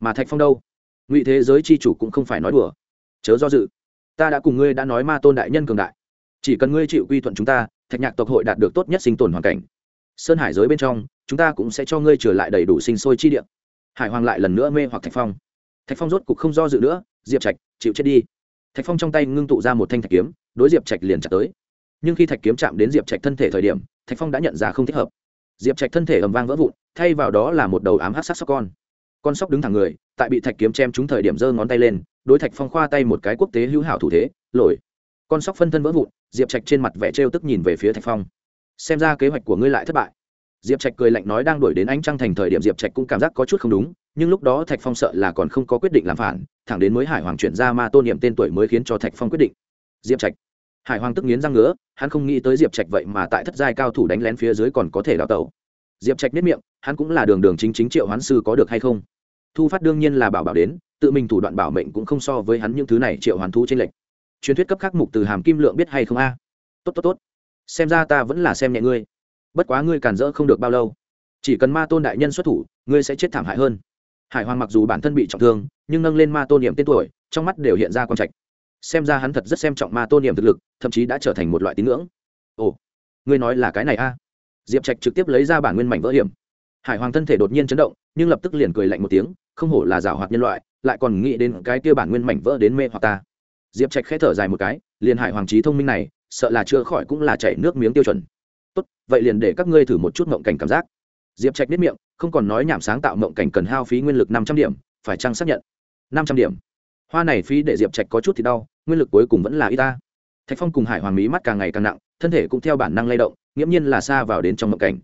Mà thạch phong đâu? Ngụy thế giới c h i chủ cũng không phải nói đùa. Chớ do dự. Ta đã cùng ngươi đã nói ma tôn đại nhân cường đại. Chỉ cần ngươi chịu quy thuận chúng ta, thạch nhạc tộc hội đạt được tốt nhất sinh tồn hoàn cảnh. Sơn hải giới bên trong, chúng ta cũng sẽ cho ngươi trở lại đầy đủ sinh sôi chi điện hải hoàng lại lần nữa mê hoặc thạch phong. Thạch phong rốt cục không do dự nữa, diệp trạch, chịu chết đi. Thạch phong trong tay ngưng tụ ra một thanh thạch kiếm, đối diệp trạch liền chặt tới. Nhưng khi thạch kiếm chạm đến diệp trạch thân thể thời điểm, thạch phong đã nhận ra không thích hợp diệp trạch thân thể ầm vang vỡ vụn, thay vào đó là một đầu ám hát sắc sóc con. Con sóc đứng thẳng người, tại bị thạch kiếm chém trúng thời điểm giơ ngón tay lên, đối thạch phong khoa tay một cái quốc tế hữu hảo thủ thế lội. con sóc phân thân vỡ vụn, diệp trạch trên mặt vẻ trêu tức nhìn về phía thạch phong. Xem ra kế hoạch của ngươi lại thất bại. Diệp trạch cười lạnh nói đang đuổi đến ánh trăng thành thời điểm diệp trạch cũng cảm giác có chút không đúng, nhưng lúc đó thạch phong sợ là còn không có quyết định làm phản, thẳng đến mới hải hoàng chuyển ra ma tôn niệm tên tuổi mới khiến cho thạch phong quyết định. Diệp trạch hải hoàng tức nghiến răng ngứa, hắn không nghĩ tới diệp trạch vậy mà tại thất giai cao thủ đánh lén phía dưới còn có thể đào tẩu. Diệp trạch nếp miệng, hắn cũng là đường đường chính chính triệu hoán sư có được hay không? Thu phát đương nhiên là bảo bảo đến, tự mình thủ đoạn bảo mệnh cũng không so với hắn những thứ này triệu hoàn thu trên lệnh truyền thuyết cấp khắc mục từ hàm kim lượng biết hay không a? Tốt tốt tốt. Xem ra ta vẫn là xem nhẹ ngươi. Bất quá ngươi cản rỡ không được bao lâu. Chỉ cần ma tôn đại nhân xuất thủ, ngươi sẽ chết thảm hại hơn. Hải hoàng mặc dù bản thân bị trọng thương, nhưng nâng lên ma tôn niệm tên tuổi, trong mắt đều hiện ra con trạch xem ra hắn thật rất xem trọng ma tôn niệm thực lực, thậm chí đã trở thành một loại tín ngưỡng. Ồ, ngươi nói là cái này a? Diệp trạch trực tiếp lấy ra bản nguyên mảnh vỡ hiểm. Hải hoàng thân thể đột nhiên chấn động, nhưng lập tức liền cười lạnh một tiếng, không hổ là giảo hoạt nhân loại, lại còn nghĩ đến cái kia bản nguyên mảnh vỡ đến mê hoặc ta. Diệp trạch khẽ thở dài một cái, liền hải hoàng trí thông minh này, sợ là chưa khỏi cũng là chảy nước miếng tiêu chuẩn. Tốt, vậy liền để các ngươi thử một chút mộng cảnh cảm giác. Diệp trạch biết miệng, không còn nói nhảm sáng tạo mộng cảnh cần hao phí nguyên lực năm trăm điểm, phải chăng xác nhận? Năm trăm điểm hoa này phí để diệp trạch có chút thì đau, nguyên lực cuối cùng vẫn là y ta. Thạch phong cùng hải hoàng mỹ mắt càng ngày càng nặng, thân thể cũng theo bản năng lay động, nghiễm nhiên là xa vào đến trong mộng cảnh.